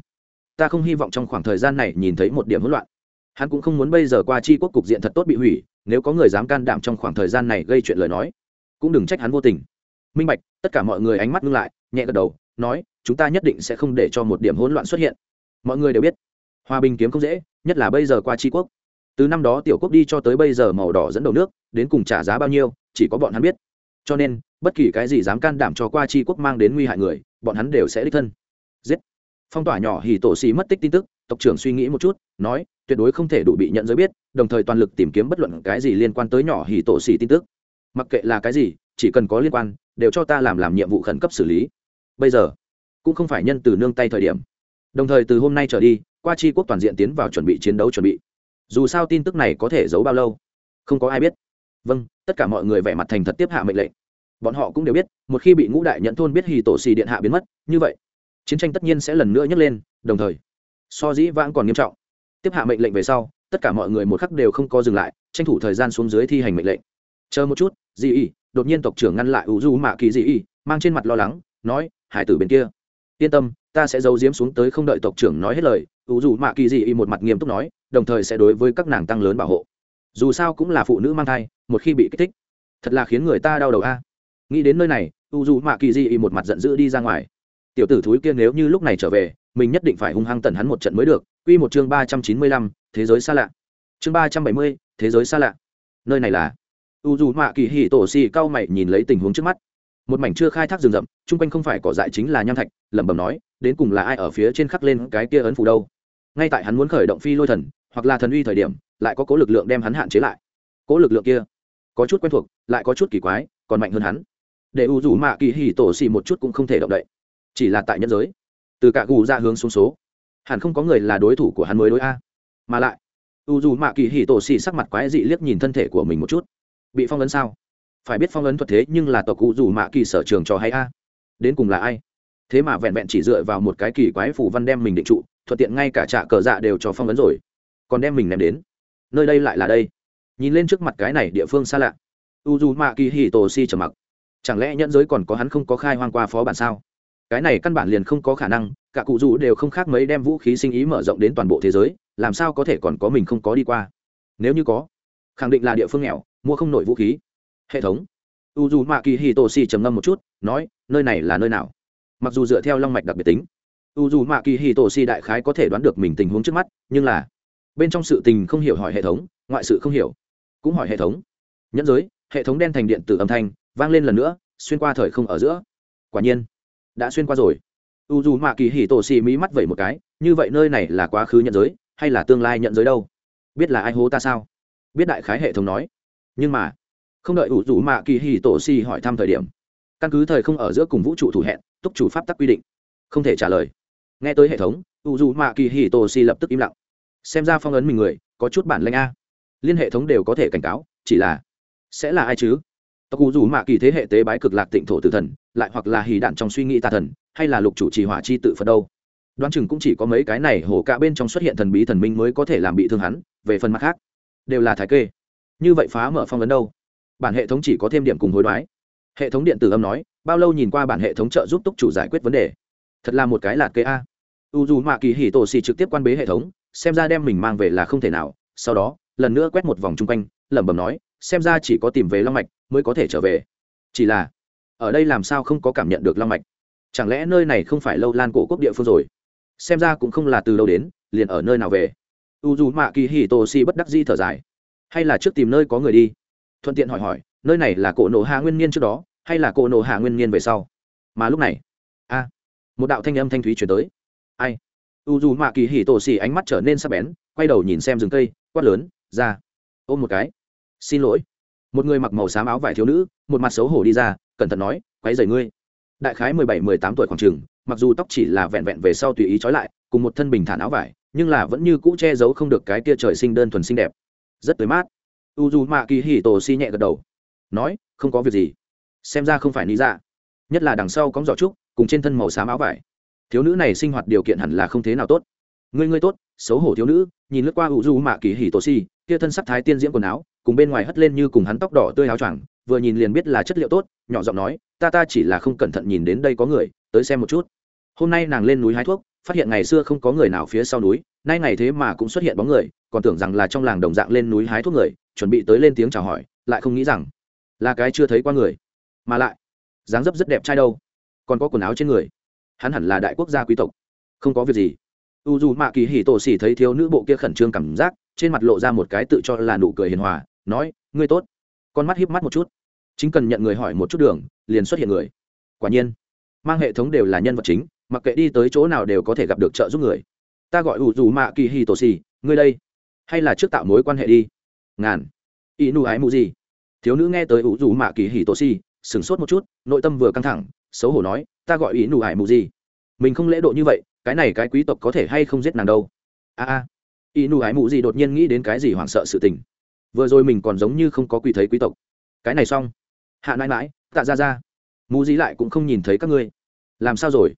Ta không hy vọng trong khoảng thời gian này nhìn thấy một điểm hỗn loạn. Hắn cũng không muốn bây giờ qua tri quốc cục diện thật tốt bị hủy, nếu có người dám can đảm trong khoảng thời gian này gây chuyện lời nói, cũng đừng trách hắn vô tình. Minh bạch, tất cả mọi người ánh mắt ngưng lại, nhẹ gật đầu, nói, chúng ta nhất định sẽ không để cho một điểm hỗn loạn xuất hiện. Mọi người đều biết hòa bình kiếm không dễ, nhất là bây giờ qua tri quốc. Từ năm đó tiểu quốc đi cho tới bây giờ màu đỏ dẫn đầu nước, đến cùng trả giá bao nhiêu, chỉ có bọn hắn biết. Cho nên, bất kỳ cái gì dám can đảm cho qua tri quốc mang đến nguy hại người, bọn hắn đều sẽ đích thân. Giết. Phong tỏa nhỏ hì tổ xì mất tích tin tức, tộc trưởng suy nghĩ một chút, nói, tuyệt đối không thể đủ bị nhận giới biết, đồng thời toàn lực tìm kiếm bất luận cái gì liên quan tới nhỏ hì tổ xì tin tức. Mặc kệ là cái gì, chỉ cần có liên quan, đều cho ta làm làm nhiệm vụ khẩn cấp xử lý. Bây giờ, cũng không phải nhân từ nương tay thời điểm. Đồng thời từ hôm nay trở đi qua tri quốc toàn diện tiến vào chuẩn bị chiến đấu chuẩn bị. Dù sao tin tức này có thể giấu bao lâu? Không có ai biết. Vâng tất cả mọi người vẻ mặt thành thật tiếp hạ mệnh lệnh. Bọn họ cũng đều biết, một khi bị ngũ đại nhận thôn biết hì tổ xì điện hạ biến mất, như vậy, chiến tranh tất nhiên sẽ lần nữa nhấc lên, đồng thời, so dĩ vãng còn nghiêm trọng. Tiếp hạ mệnh lệnh về sau, tất cả mọi người một khắc đều không có dừng lại, tranh thủ thời gian xuống dưới thi hành mệnh lệnh. Chờ một chút dị y đột nhiên tộc trưởng ngăn lại ủ du mạ kỳ dị y mang trên mặt lo lắng, nói, hải tử bên kia yên tâm, ta sẽ giấu diếm xuống tới không đợi tộc trưởng nói hết lời, ủ dù mạ kỳ dị y một mặt nghiêm túc nói, đồng thời sẽ đối với các nàng tăng lớn bảo hộ. Dù sao cũng là phụ nữ mang thai, một khi bị kích thích, thật là khiến người ta đau đầu a. Nghĩ đến nơi này u dù mạ kỳ di y một mặt giận dữ đi ra ngoài. Tiểu tử thúi kia nếu như lúc này trở về, mình nhất định phải hung hăng tần hắn một trận mới được. Quy một chương ba trăm chín mươi lăm, thế giới xa lạ. Chương ba trăm bảy mươi, thế giới xa lạ. Nơi này là. U dù mạ kỳ hì tổ xì cao mày nhìn lấy tình huống trước mắt một mảnh chưa khai thác rừng rậm, chung quanh không phải cỏ dại chính là nham thạch, lẩm bẩm nói, đến cùng là ai ở phía trên khắc lên cái kia ấn phù đâu? Ngay tại hắn muốn khởi động phi lôi thần, hoặc là thần uy thời điểm, lại có cố lực lượng đem hắn hạn chế lại. Cố lực lượng kia, có chút quen thuộc, lại có chút kỳ quái, còn mạnh hơn hắn. Để u dù mạ kỳ hì tổ xì một chút cũng không thể động đậy. Chỉ là tại nhân giới. Từ cả gù ra hướng xuống số. Hẳn không có người là đối thủ của hắn mới đối a. Mà lại, u dù mạ kỳ hì tổ xì sắc mặt quái dị liếc nhìn thân thể của mình một chút. Bị phong ấn sao? Phải biết phong ấn thuật thế nhưng là tộc cụ dù mạ kỳ sở trường cho hay a. Đến cùng là ai? Thế mà vẹn vẹn chỉ dựa vào một cái kỳ quái phủ văn đem mình định trụ, thuận tiện ngay cả trạ cờ dạ đều cho phong ấn rồi. Còn đem mình ném đến. Nơi đây lại là đây. Nhìn lên trước mặt cái này địa phương xa lạ. U dù mạ kỳ hì tổ si trầm mặc. Chẳng lẽ nhẫn giới còn có hắn không có khai hoang qua phó bản sao? Cái này căn bản liền không có khả năng, cả cụ dù đều không khác mấy đem vũ khí sinh ý mở rộng đến toàn bộ thế giới, làm sao có thể còn có mình không có đi qua? Nếu như có, khẳng định là địa phương nghèo, mua không nổi vũ khí hệ thống. U dù mạ kỳ hì tổ si trầm ngâm một chút, nói, nơi này là nơi nào? Mặc dù dựa theo long mạch đặc biệt tính, u dù mạ kỳ hì tổ si đại khái có thể đoán được mình tình huống trước mắt, nhưng là bên trong sự tình không hiểu hỏi hệ thống, ngoại sự không hiểu, cũng hỏi hệ thống. Nhẫn giới, hệ thống đen thành điện tử âm thanh, vang lên lần nữa, xuyên qua thời không ở giữa. Quả nhiên, đã xuyên qua rồi. U dù mạ kỳ hì tổ xì mỹ mắt vẩy một cái, như vậy nơi này là quá khứ nhận giới, hay là tương lai nhận giới đâu? Biết là ai hố ta sao? Biết đại khái hệ thống nói. Nhưng mà không đợi u rủ mạ kỳ hì tổ xì hỏi thăm thời điểm. Căn cứ thời không ở giữa cùng vũ trụ thủ hẹn, túc chủ pháp tắc quy định. Không thể trả lời. Nghe tới hệ thống u rủ mạ kỳ hì tổ xì lập tức im lặng. Xem ra phong ấn mình người, có chút bản lanh a. Liên hệ thống đều có thể cảnh cáo, chỉ là, sẽ là ai chứ? Tộc ủ rủ mạ kỳ thế hệ tế bái cực lạc tịnh thổ tử thần, lại hoặc là hì đạn trong suy nghĩ tà thần, hay là lục chủ trì hỏa chi tự phật đâu? Đoán chừng cũng chỉ có mấy cái này hổ cả bên trong xuất hiện thần bí thần minh mới có thể làm bị thương hắn, về phần mặt khác, đều là thái kê. Như vậy phá mở phong ấn đâu? Bản hệ thống chỉ có thêm điểm cùng hối đoái. Hệ thống điện tử âm nói, bao lâu nhìn qua bản hệ thống trợ giúp túc chủ giải quyết vấn đề. Thật là một cái lạt kê a. U dù mạ kỳ hỉ tổ xì trực tiếp quan bế hệ thống, xem ra đem mình mang về là không thể nào. Sau đó, lần nữa quét một vòng chung quanh, lẩm bẩm nói, xem ra chỉ có tìm về long mạch mới có thể trở về. Chỉ là, ở đây làm sao không có cảm nhận được long mạch? Chẳng lẽ nơi này không phải lâu lan cổ quốc địa phương rồi? Xem ra cũng không là từ lâu đến, liền ở nơi nào về? U dù mạ kỳ hì tô si bất đắc di thở dài. Hay là trước tìm nơi có người đi? Thuận tiện hỏi hỏi, nơi này là cổ nổ hạ nguyên niên trước đó, hay là cổ nổ hạ nguyên niên về sau? Mà lúc này, a, một đạo thanh âm thanh thúy chuyển tới. Ai? U dù mạ kỳ hỉ tổ xì ánh mắt trở nên sắc bén, quay đầu nhìn xem rừng cây, quát lớn, ra, ôm một cái. Xin lỗi. Một người mặc màu xám áo vải thiếu nữ, một mặt xấu hổ đi ra, cẩn thận nói quáy dày ngươi. Đại khái mười bảy, mười tám tuổi khoảng trường mặc dù tóc chỉ là vẹn vẹn về sau tùy ý trói lại, cùng một thân bình thản áo vải, nhưng là vẫn như cũ che giấu không được cái tia trời sinh đơn thuần xinh đẹp. Rất tươi mát u dù mạ kỳ hì tổ si nhẹ gật đầu. Nói, không có việc gì. Xem ra không phải lý dạ. Nhất là đằng sau cóng giỏ trúc, cùng trên thân màu xám áo vải. Thiếu nữ này sinh hoạt điều kiện hẳn là không thế nào tốt. Ngươi ngươi tốt, xấu hổ thiếu nữ, nhìn lướt qua u du mạ kỳ hì tổ si, kia thân sắc thái tiên diễm quần áo, cùng bên ngoài hất lên như cùng hắn tóc đỏ tươi áo choàng, vừa nhìn liền biết là chất liệu tốt, nhỏ giọng nói, ta ta chỉ là không cẩn thận nhìn đến đây có người, tới xem một chút. Hôm nay nàng lên núi hái thuốc phát hiện ngày xưa không có người nào phía sau núi, nay ngày thế mà cũng xuất hiện bóng người, còn tưởng rằng là trong làng đồng dạng lên núi hái thuốc người, chuẩn bị tới lên tiếng chào hỏi, lại không nghĩ rằng là cái chưa thấy qua người. Mà lại, dáng dấp rất đẹp trai đâu, còn có quần áo trên người. Hắn hẳn là đại quốc gia quý tộc, không có việc gì. U dù mạ kỳ hỉ tổ xỉ thấy thiếu nữ bộ kia khẩn trương cảm giác, trên mặt lộ ra một cái tự cho là nụ cười hiền hòa, nói, ngươi tốt. Con mắt hiếp mắt một chút. Chính cần nhận người hỏi một chút đường, liền xuất hiện người. Quả nhiên, mang hệ thống đều là nhân vật chính mặc kệ đi tới chỗ nào đều có thể gặp được trợ giúp người. Ta gọi ủ dù mạ kỳ hì tổ xì ngươi đây. Hay là trước tạo mối quan hệ đi. Ngàn. Y nu ái mù gì? Thiếu nữ nghe tới ủ dù mạ kỳ hì tổ xì sửng sốt một chút, nội tâm vừa căng thẳng, xấu hổ nói, ta gọi ý nụ ái mù gì? Mình không lễ độ như vậy, cái này cái quý tộc có thể hay không giết nàng đâu? A a. Ý nụ ái mù gì đột nhiên nghĩ đến cái gì hoảng sợ sự tình. Vừa rồi mình còn giống như không có quỳ thấy quý tộc. Cái này xong. Hạ nãi mãi tạ ra ra. Mù gì lại cũng không nhìn thấy các ngươi. Làm sao rồi?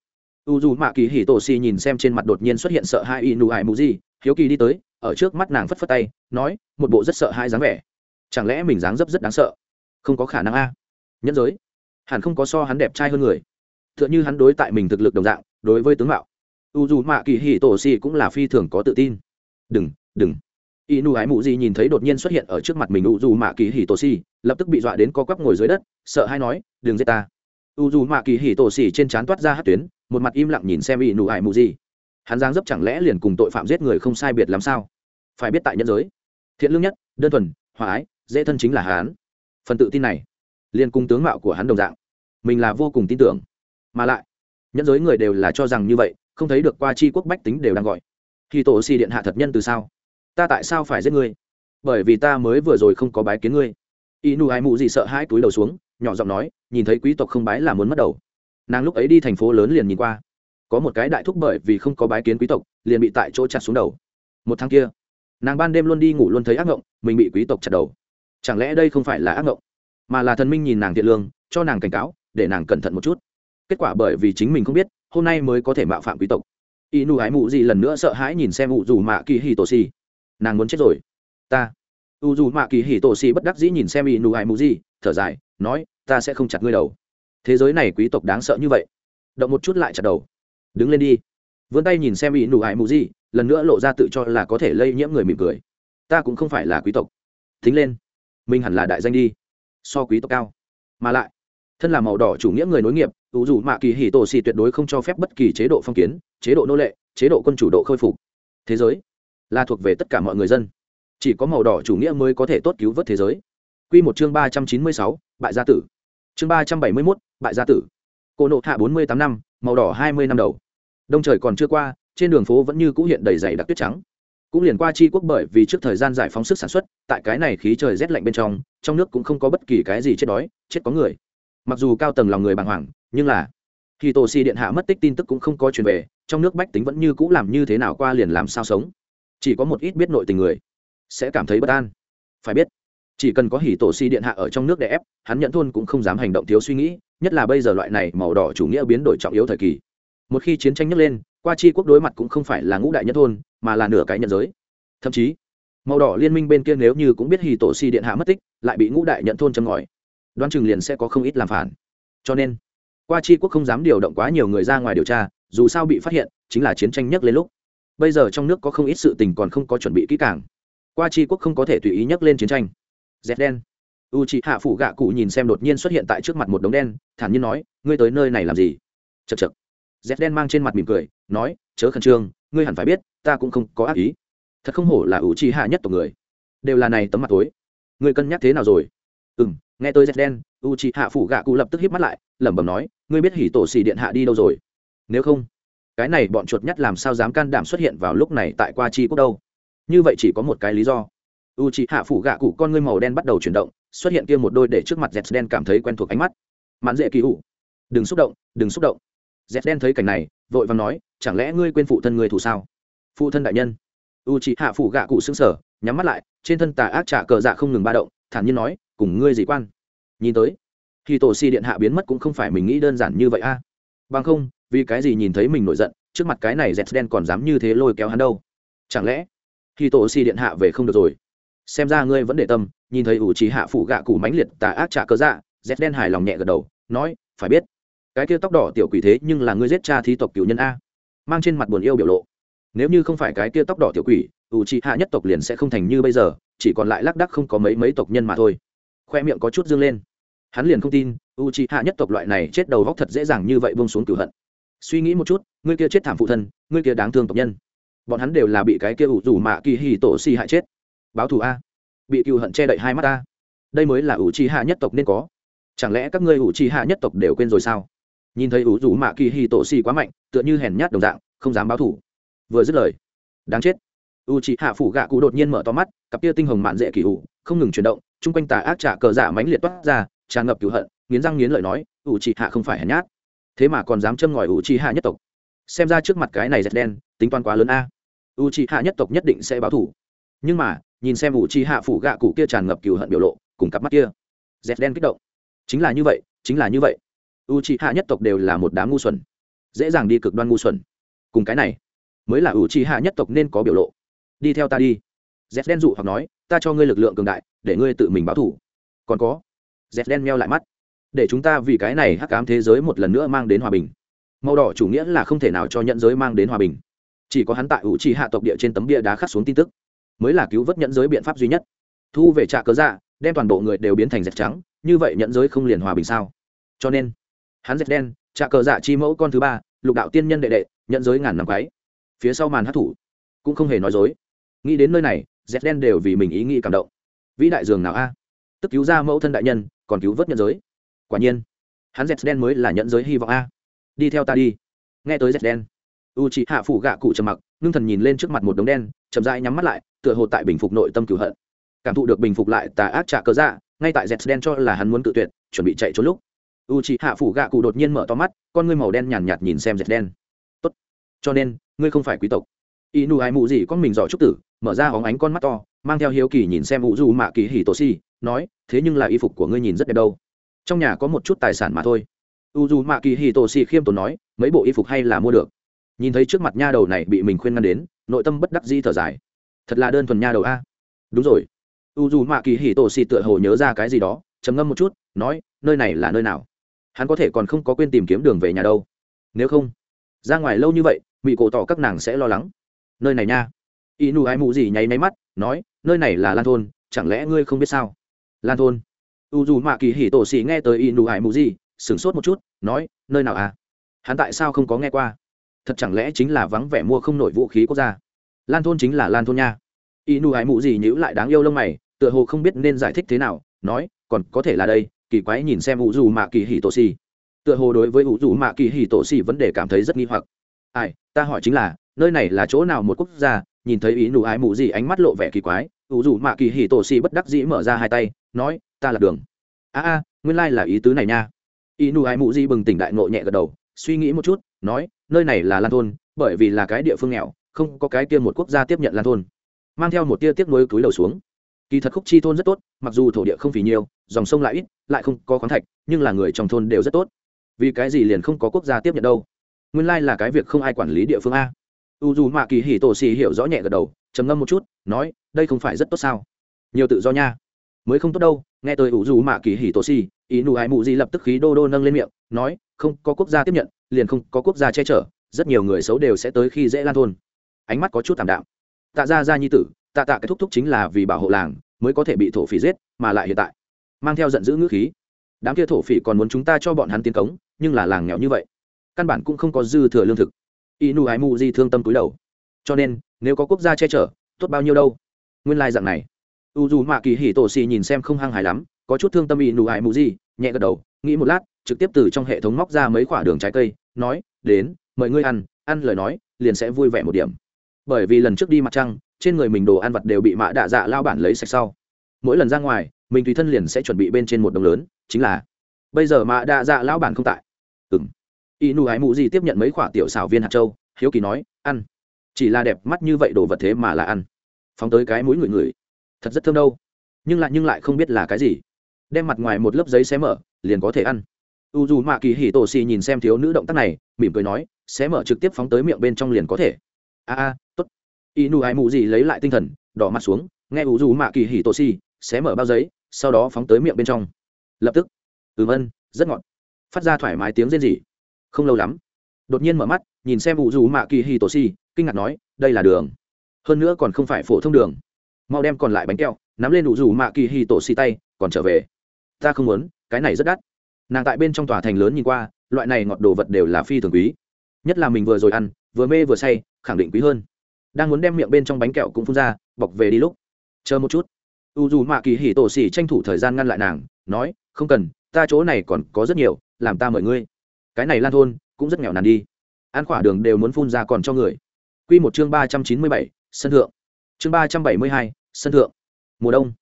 U dù mạ kỳ hì tổ xì nhìn xem trên mặt đột nhiên xuất hiện sợ hai y nụ ải mù gì hiếu kỳ đi tới, ở trước mắt nàng phất phất tay, nói, một bộ rất sợ hai dáng vẻ. Chẳng lẽ mình dáng dấp rất đáng sợ? Không có khả năng a. Nhân giới. Hẳn không có so hắn đẹp trai hơn người. T h ư ợ n h ư hắn đối tại mình thực lực đồng dạng, đối với tướng mạo. U dù mạ kỳ hì tổ xì cũng là phi thường có tự tin. Đừng đừng. Y nụ ái mụ gì nhìn thấy đột nhiên xuất hiện ở trước mặt mình u dù mạ kỳ hì tổ xì, lập tức bị dọa đến co quắp ngồi dưới đất, sợ hay nói, đừng giết ta. U dù mạ kỳ hì tổ xì trên trán toát ra hát tuyến một mặt im lặng nhìn xem y nụ ải mù gì. Hắn giang dấp chẳng lẽ liền cùng tội phạm giết người không sai biệt làm sao? Phải biết tại nhân giới, thiện lương nhất, đơn thuần, hòa ái, dễ thân chính là hắn. Phần tự tin này, liền cùng tướng mạo của hắn đồng dạng. Mình là vô cùng tin tưởng. Mà lại, nhân giới người đều là cho rằng như vậy, không thấy được qua chi quốc bách tính đều đang gọi. Khi tổ si điện hạ thật nhân từ sao? Ta tại sao phải giết ngươi? Bởi vì ta mới vừa rồi không có bái kiến ngươi. Y nu ai mụ gì sợ hai túi đầu xuống, nhỏ giọng nói, nhìn thấy quý tộc không bái là muốn mất đầu nàng lúc ấy đi thành phố lớn liền nhìn qua. Có một cái đại thúc bởi vì không có bái kiến quý tộc, liền bị tại chỗ chặt xuống đầu. Một tháng kia, nàng ban đêm luôn đi ngủ luôn thấy ác ngộng, mình bị quý tộc chặt đầu. Chẳng lẽ đây không phải là ác ngộng? Mà là thần minh nhìn nàng thiện lương, cho nàng cảnh cáo, để nàng cẩn thận một chút. Kết quả bởi vì chính mình không biết, hôm nay mới có thể mạo phạm quý tộc. Y nu ái mụ gì lần nữa sợ hãi nhìn xem ụ dù mạ kỳ hì tổ xì nàng muốn chết rồi. Ta. U dù mạ kỳ hì tổ xì bất đắc dĩ nhìn xem y nu ái mụ gì thở dài, nói, ta sẽ không chặt ngươi đầu thế giới này quý tộc đáng sợ như vậy. Động một chút lại chặt đầu. Đứng lên đi. Vươn tay nhìn xem ý nụ hại mù gì lần nữa lộ ra tự cho là có thể lây nhiễm người mỉm cười. Ta cũng không phải là quý tộc. Thính lên. Mình hẳn là đại danh đi. So quý tộc cao. Mà lại, thân là màu đỏ chủ nghĩa người nối nghiệp ủ dù mạ kỳ hì tổ xì tuyệt đối không cho phép bất kỳ chế độ phong kiến, chế độ nô lệ, chế độ quân chủ độ khôi phục. Thế giới là thuộc về tất cả mọi người dân. Chỉ có màu đỏ chủ nghĩa mới có thể tốt cứu vớt thế giới. Q một chương ba trăm chín mươi sáu, bại gia tử. Chương ba trăm bảy mươi mốt bại gia tử. Cô nộ hạ bốn mươi tám năm, màu đỏ hai mươi năm đầu. Đông trời còn chưa qua, trên đường phố vẫn như cũ hiện đầy dày đặc tuyết trắng. Cũng liền qua chi quốc bởi vì trước thời gian giải phóng sức sản xuất, tại cái này khí trời rét lạnh bên trong trong nước cũng không có bất kỳ cái gì chết đói, chết có người. Mặc dù cao tầng lòng người bàng hoàng, nhưng là khi tổ xì điện hạ mất tích tin tức cũng không có truyền về, trong nước bách tính vẫn như cũ làm như thế nào qua liền làm sao sống. Chỉ có một ít biết nội tình người sẽ cảm thấy bất an. Phải biết chỉ cần có hỉ tổ si điện hạ ở trong nước để ép, hắn nhận thôn cũng không dám hành động thiếu suy nghĩ, nhất là bây giờ loại này màu đỏ chủ nghĩa biến đổi trọng yếu thời kỳ. Một khi chiến tranh nhấc lên, qua chi quốc đối mặt cũng không phải là ngũ đại nhất thôn, mà là nửa cái nhận giới. Thậm chí, màu đỏ liên minh bên kia nếu như cũng biết hì tổ si điện hạ mất tích, lại bị ngũ đại nhận thôn châm ngòi. Đoan chừng liền sẽ có không ít làm phản. Cho nên, qua chi quốc không dám điều động quá nhiều người ra ngoài điều tra, dù sao bị phát hiện, chính là chiến tranh nhấc lên lúc. Bây giờ trong nước có không ít sự tình còn không có chuẩn bị kỹ càng. Qua chi quốc không có thể tùy ý nhấc lên chiến tranh dẹt đen. U chị hạ phủ gạ cụ nhìn xem đột nhiên xuất hiện tại trước mặt một đống đen, thản nhiên nói, ngươi tới nơi này làm gì? Chật chật dẹt đen mang trên mặt mỉm cười, nói, chớ khẩn trương, ngươi hẳn phải biết, ta cũng không có ác ý. Thật không hổ là ủ chi hạ nhất tộc người. Đều là này tấm mặt tối. Ngươi cân nhắc thế nào rồi? Ừ m nghe tôi dẹt đen u chi hạ phủ gạ cụ lập tức hít mắt lại, lẩm bẩm nói, ngươi biết hỉ tổ xì điện hạ đi đâu rồi? Nếu không, cái này bọn chuột nhắt làm sao dám can đảm xuất hiện vào lúc này tại qua chi quốc đâu? Như vậy chỉ có một cái lý do u chị hạ phủ gạ cụ con ngươi màu đen bắt đầu chuyển động, xuất hiện kia một đôi để trước mặt dẹt đen cảm thấy quen thuộc ánh mắt. Mãn dễ kỳ ủ đừng xúc động, đừng xúc động. Dẹt đen thấy cảnh này, vội vàng nói, chẳng lẽ ngươi quên phụ thân người thủ sao? Phụ thân đại nhân. U chị hạ phủ gạ cụ xứng sở nhắm mắt lại, trên thân tà ác trả cờ dạ không ngừng ba động, thản nhiên nói, cùng ngươi gì quan? Nhìn tới, khi tổ si điện hạ biến mất cũng không phải mình nghĩ đơn giản như vậy a. Bằng không, vì cái gì nhìn thấy mình nổi giận, trước mặt cái này dẹt đen còn dám như thế lôi kéo hắn đâu? Chẳng lẽ khi tổ si điện hạ về không được rồi? Xem ra ngươi vẫn để tâm, nhìn thấy ủ trí hạ phụ gạ cụ mãnh liệt tà ác trả cớ dạ dẹt đen hài lòng nhẹ gật đầu, nói, phải biết, cái kia tóc đỏ tiểu quỷ thế nhưng là ngươi giết cha thí tộc cựu nhân a. Mang trên mặt buồn yêu biểu lộ. Nếu như không phải cái kia tóc đỏ tiểu quỷ, ủ trí hạ nhất tộc liền sẽ không thành như bây giờ, chỉ còn lại lác đắc không có mấy mấy tộc nhân mà thôi. Khoe miệng có chút dương lên. Hắn liền không tin u trí hạ nhất tộc loại này chết đầu góc thật dễ dàng như vậy bông xuống cửu hận. Suy nghĩ một chút, ngươi kia chết thảm phụ thân, ngươi kia đáng thương tộc nhân. Bọn hắn đều là bị cái kia ủ rủ mạ kỳ hì tổ si hại chết báo thù a. Bị cựu hận che đậy hai mắt a. Đây mới là ủ trì hạ nhất tộc nên có. Chẳng lẽ các ngươi ủ trì hạ nhất tộc đều quên rồi sao? Nhìn thấy ủ rủ mạ kỳ hì tổ xì quá mạnh, tựa như hèn nhát đồng dạng, không dám báo thù. Vừa dứt lời, đáng chết. U c hạ phủ gạ cụ đột nhiên mở to mắt, cặp kia tinh hồng mạn dễ kỳ ủ, không ngừng chuyển động, chung quanh tà ác trả cờ giả mãnh liệt toát ra, tràn ngập cựu hận, nghiến răng nghiến lợi nói u c hạ không phải hèn nhát. Thế mà còn dám châm ngòi u c hạ nhất tộc. Xem ra trước mặt cái này dẹt đen, tính toán quá lớn a. U c hạ nhất tộc nhất định sẽ báo thủ nhưng mà, nhìn xem ủ trì hạ phủ gạ cụ kia tràn ngập cừu hận biểu lộ, cùng cặp mắt kia dẹt đen kích động. Chính là như vậy, chính là như vậy. U trì hạ nhất tộc đều là một đám ngu xuẩn. Dễ dàng đi cực đoan ngu xuẩn. Cùng cái này, mới là u trì hạ nhất tộc nên có biểu lộ. Đi theo ta đi. Dẹt đen dụ hoặc nói, ta cho ngươi lực lượng cường đại, để ngươi tự mình báo thủ còn có dẹt đen meo lại mắt. Để chúng ta vì cái này hắc ám thế giới một lần nữa mang đến hòa bình. Màu đỏ chủ nghĩa là không thể nào cho nhận giới mang đến hòa bình. Chỉ có hắn tại ủ trì hạ tộc địa trên tấm bia đá khắc xuống tin tức mới là cứu vớt nhận giới biện pháp duy nhất. Thu về trạ cớ dạ đem toàn bộ người đều biến thành dẹp trắng, như vậy nhận giới không liền hòa bình sao? Cho nên, hắn dẹp đen trạ cờ dạ chi mẫu con thứ ba, lục đạo tiên nhân đệ đệ nhận giới ngàn năm quái. Phía sau màn hát thủ, cũng không hề nói dối. Nghĩ đến nơi này dẹp đen đều vì mình ý nghĩ cảm động. Vĩ đại dường nào a? Tức cứu ra mẫu thân đại nhân, còn cứu vớt nhận giới. Quả nhiên, hắn dẹp đen mới là nhận giới hy vọng a. Đi theo ta đi. Nghe tới dẹp đen u chị hạ phủ gạ cụ trầm mặc, ngưng thần nhìn lên trước mặt một đống đen, chậm rãi nhắm mắt lại tựa hồ tại bình phục nội tâm cửu hận. Cảm thụ được bình phục lại tà ác trả cớ dạ ngay tại dẹp đen cho là hắn muốn tự tuyệt chuẩn bị chạy trốn lúc. U chị hạ phủ gạ cụ đột nhiên mở to mắt con ngươi màu đen nhàn nhạt, nhìn xem dẹp đen. Tốt cho nên ngươi không phải quý tộc. Y nu ai mụ gì con mình giỏi trúc tử mở ra hóng ánh con mắt to mang theo hiếu kỳ nhìn xem u du mạ kỳ hỉ tổ si nói thế nhưng là y phục của ngươi nhìn rất đẹp đâu. Trong nhà có một chút tài sản mà thôi. U du mạ kỳ hì tổ si khiêm tốn nói mấy bộ y phục hay là mua được. Nhìn thấy trước mặt nha đầu này bị mình khuyên ngăn đến nội tâm bất đắc di thở dài thật là đơn thuần nha đầu a. Đúng rồi. U dù mạ kỳ hì tổ xì tựa hồ nhớ ra cái gì đó, trầm ngâm một chút, nói, nơi này là nơi nào? Hắn có thể còn không có quên tìm kiếm đường về nhà đâu. Nếu không, ra ngoài lâu như vậy bị cổ tỏ các nàng sẽ lo lắng. Nơi này nha. Y nụ ai mụ gì nháy máy mắt, nói, nơi này là lan thôn, chẳng lẽ ngươi không biết sao? Lan thôn. U dù mạ kỳ hì tổ xì nghe tới y nụ ai mụ gì sửng sốt một chút, nói, nơi nào à? Hắn tại sao không có nghe qua? Thật chẳng lẽ chính là vắng vẻ mua không nổi vũ khí quốc gia? Lan thôn chính là lan thôn nha. Y nu ái mụ gì nhữ lại đáng yêu lông mày, tựa hồ không biết nên giải thích thế nào, nói, còn có thể là đây, kỳ quái nhìn xem ủ dù mạ kỳ hì tổ xì. Tựa hồ đối với ủ dù mạ kỳ hì tổ xì vấn đề cảm thấy rất nghi hoặc. Ai, ta hỏi chính là, nơi này là chỗ nào một quốc gia, nhìn thấy ý nụ ái mụ gì ánh mắt lộ vẻ kỳ quái, ủ dù mạ kỳ hì tổ xì bất đắc dĩ mở ra hai tay, nói, ta là đường. A a, nguyên lai là ý tứ này nha. Ý nụ ái mụ gì bừng tỉnh đại ngộ nhẹ gật đầu, suy nghĩ một chút, nói, nơi này là lan thôn, bởi vì là cái địa phương nghèo không có cái kia một quốc gia tiếp nhận lan thôn, mang theo một tia tiếc nuối túi đầu xuống. Kỳ thật khúc chi thôn rất tốt, mặc dù thổ địa không phì nhiều, dòng sông lại ít, lại không có khoáng thạch, nhưng là người trong thôn đều rất tốt. Vì cái gì liền không có quốc gia tiếp nhận đâu? Nguyên lai là cái việc không ai quản lý địa phương a. U dù mạ kỳ hỉ tổ xì hiểu rõ nhẹ gật đầu, trầm ngâm một chút, nói, đây không phải rất tốt sao? Nhiều tự do nha. Mới không tốt đâu, nghe tôi ủ dù mạ kỳ hỉ tổ xì, ý nụ ai mụ gì lập tức khí đô đô nâng lên miệng, nói, không có quốc gia tiếp nhận, liền không có quốc gia che chở, rất nhiều người xấu đều sẽ tới khi dễ lan thôn ánh mắt có chút tạm đạm. Tạ ra ra nhi tử, tạ tạ cái thúc thúc chính là vì bảo hộ làng mới có thể bị thổ phỉ giết, mà lại hiện tại mang theo giận dữ ngữ khí. Đám kia thổ phỉ còn muốn chúng ta cho bọn hắn tiến cống, nhưng là làng nghèo như vậy, căn bản cũng không có dư thừa lương thực. Y ái mu di thương tâm túi đầu. Cho nên, nếu có quốc gia che chở, tốt bao nhiêu đâu? Nguyên lai dạng này. U dù mạ kỳ hỉ tổ xì nhìn xem không hăng hài lắm, có chút thương tâm y ái mu di, nhẹ gật đầu, nghĩ một lát, trực tiếp từ trong hệ thống móc ra mấy khoả đường trái cây, nói, đến, mời ngươi ăn ăn lời nói, liền sẽ vui vẻ một điểm bởi vì lần trước đi mặt trăng, trên người mình đồ ăn vặt đều bị mạ đạ dạ lao bản lấy sạch sau. Mỗi lần ra ngoài, mình tùy thân liền sẽ chuẩn bị bên trên một đồng lớn, chính là, bây giờ mạ đạ dạ lao bản không tại. Ừng y nụ hái mụ gì tiếp nhận mấy khoả tiểu xào viên hạt châu, hiếu kỳ nói, ăn. Chỉ là đẹp mắt như vậy đồ vật thế mà là ăn. Phóng tới cái mũi người người. Thật rất thơm đâu. Nhưng lại nhưng lại không biết là cái gì. Đem mặt ngoài một lớp giấy xé mở, liền có thể ăn. U dù mạ kỳ hì tổ xì nhìn xem thiếu nữ động tác này, mỉm cười nói, xé mở trực tiếp phóng tới miệng bên trong liền có thể a a, tốt. Y nụ ai mụ gì lấy lại tinh thần, đỏ mặt xuống, nghe u dù mạ kỳ hì tổ xì xé mở bao giấy, sau đó phóng tới miệng bên trong. Lập tức. Ừm ân rất ngọt. Phát ra thoải mái tiếng rên rỉ. Không lâu lắm. Đột nhiên mở mắt, nhìn xem u dù mạ kỳ hì tổ xì kinh ngạc nói, đây là đường. Hơn nữa còn không phải phổ thông đường. Mau đem còn lại bánh kẹo, nắm lên ủ dù mạ kỳ hì tổ xì tay, còn trở về. Ta không muốn, cái này rất đắt. Nàng tại bên trong tòa thành lớn nhìn qua, loại này ngọt đồ vật đều là phi thường quý nhất là mình vừa rồi ăn, vừa mê vừa say, khẳng định quý hơn. Đang muốn đem miệng bên trong bánh kẹo cũng phun ra, bọc về đi lúc. Chờ một chút. U dù mạ kỳ hỉ tổ xì tranh thủ thời gian ngăn lại nàng, nói, không cần, ta chỗ này còn có rất nhiều, làm ta mời ngươi. Cái này lan thôn, cũng rất nghèo nàn đi. Ăn khỏa đường đều muốn phun ra còn cho người. Quy một chương ba trăm chín mươi bảy, sân thượng. Chương ba trăm bảy mươi hai, sân thượng. Mùa đông.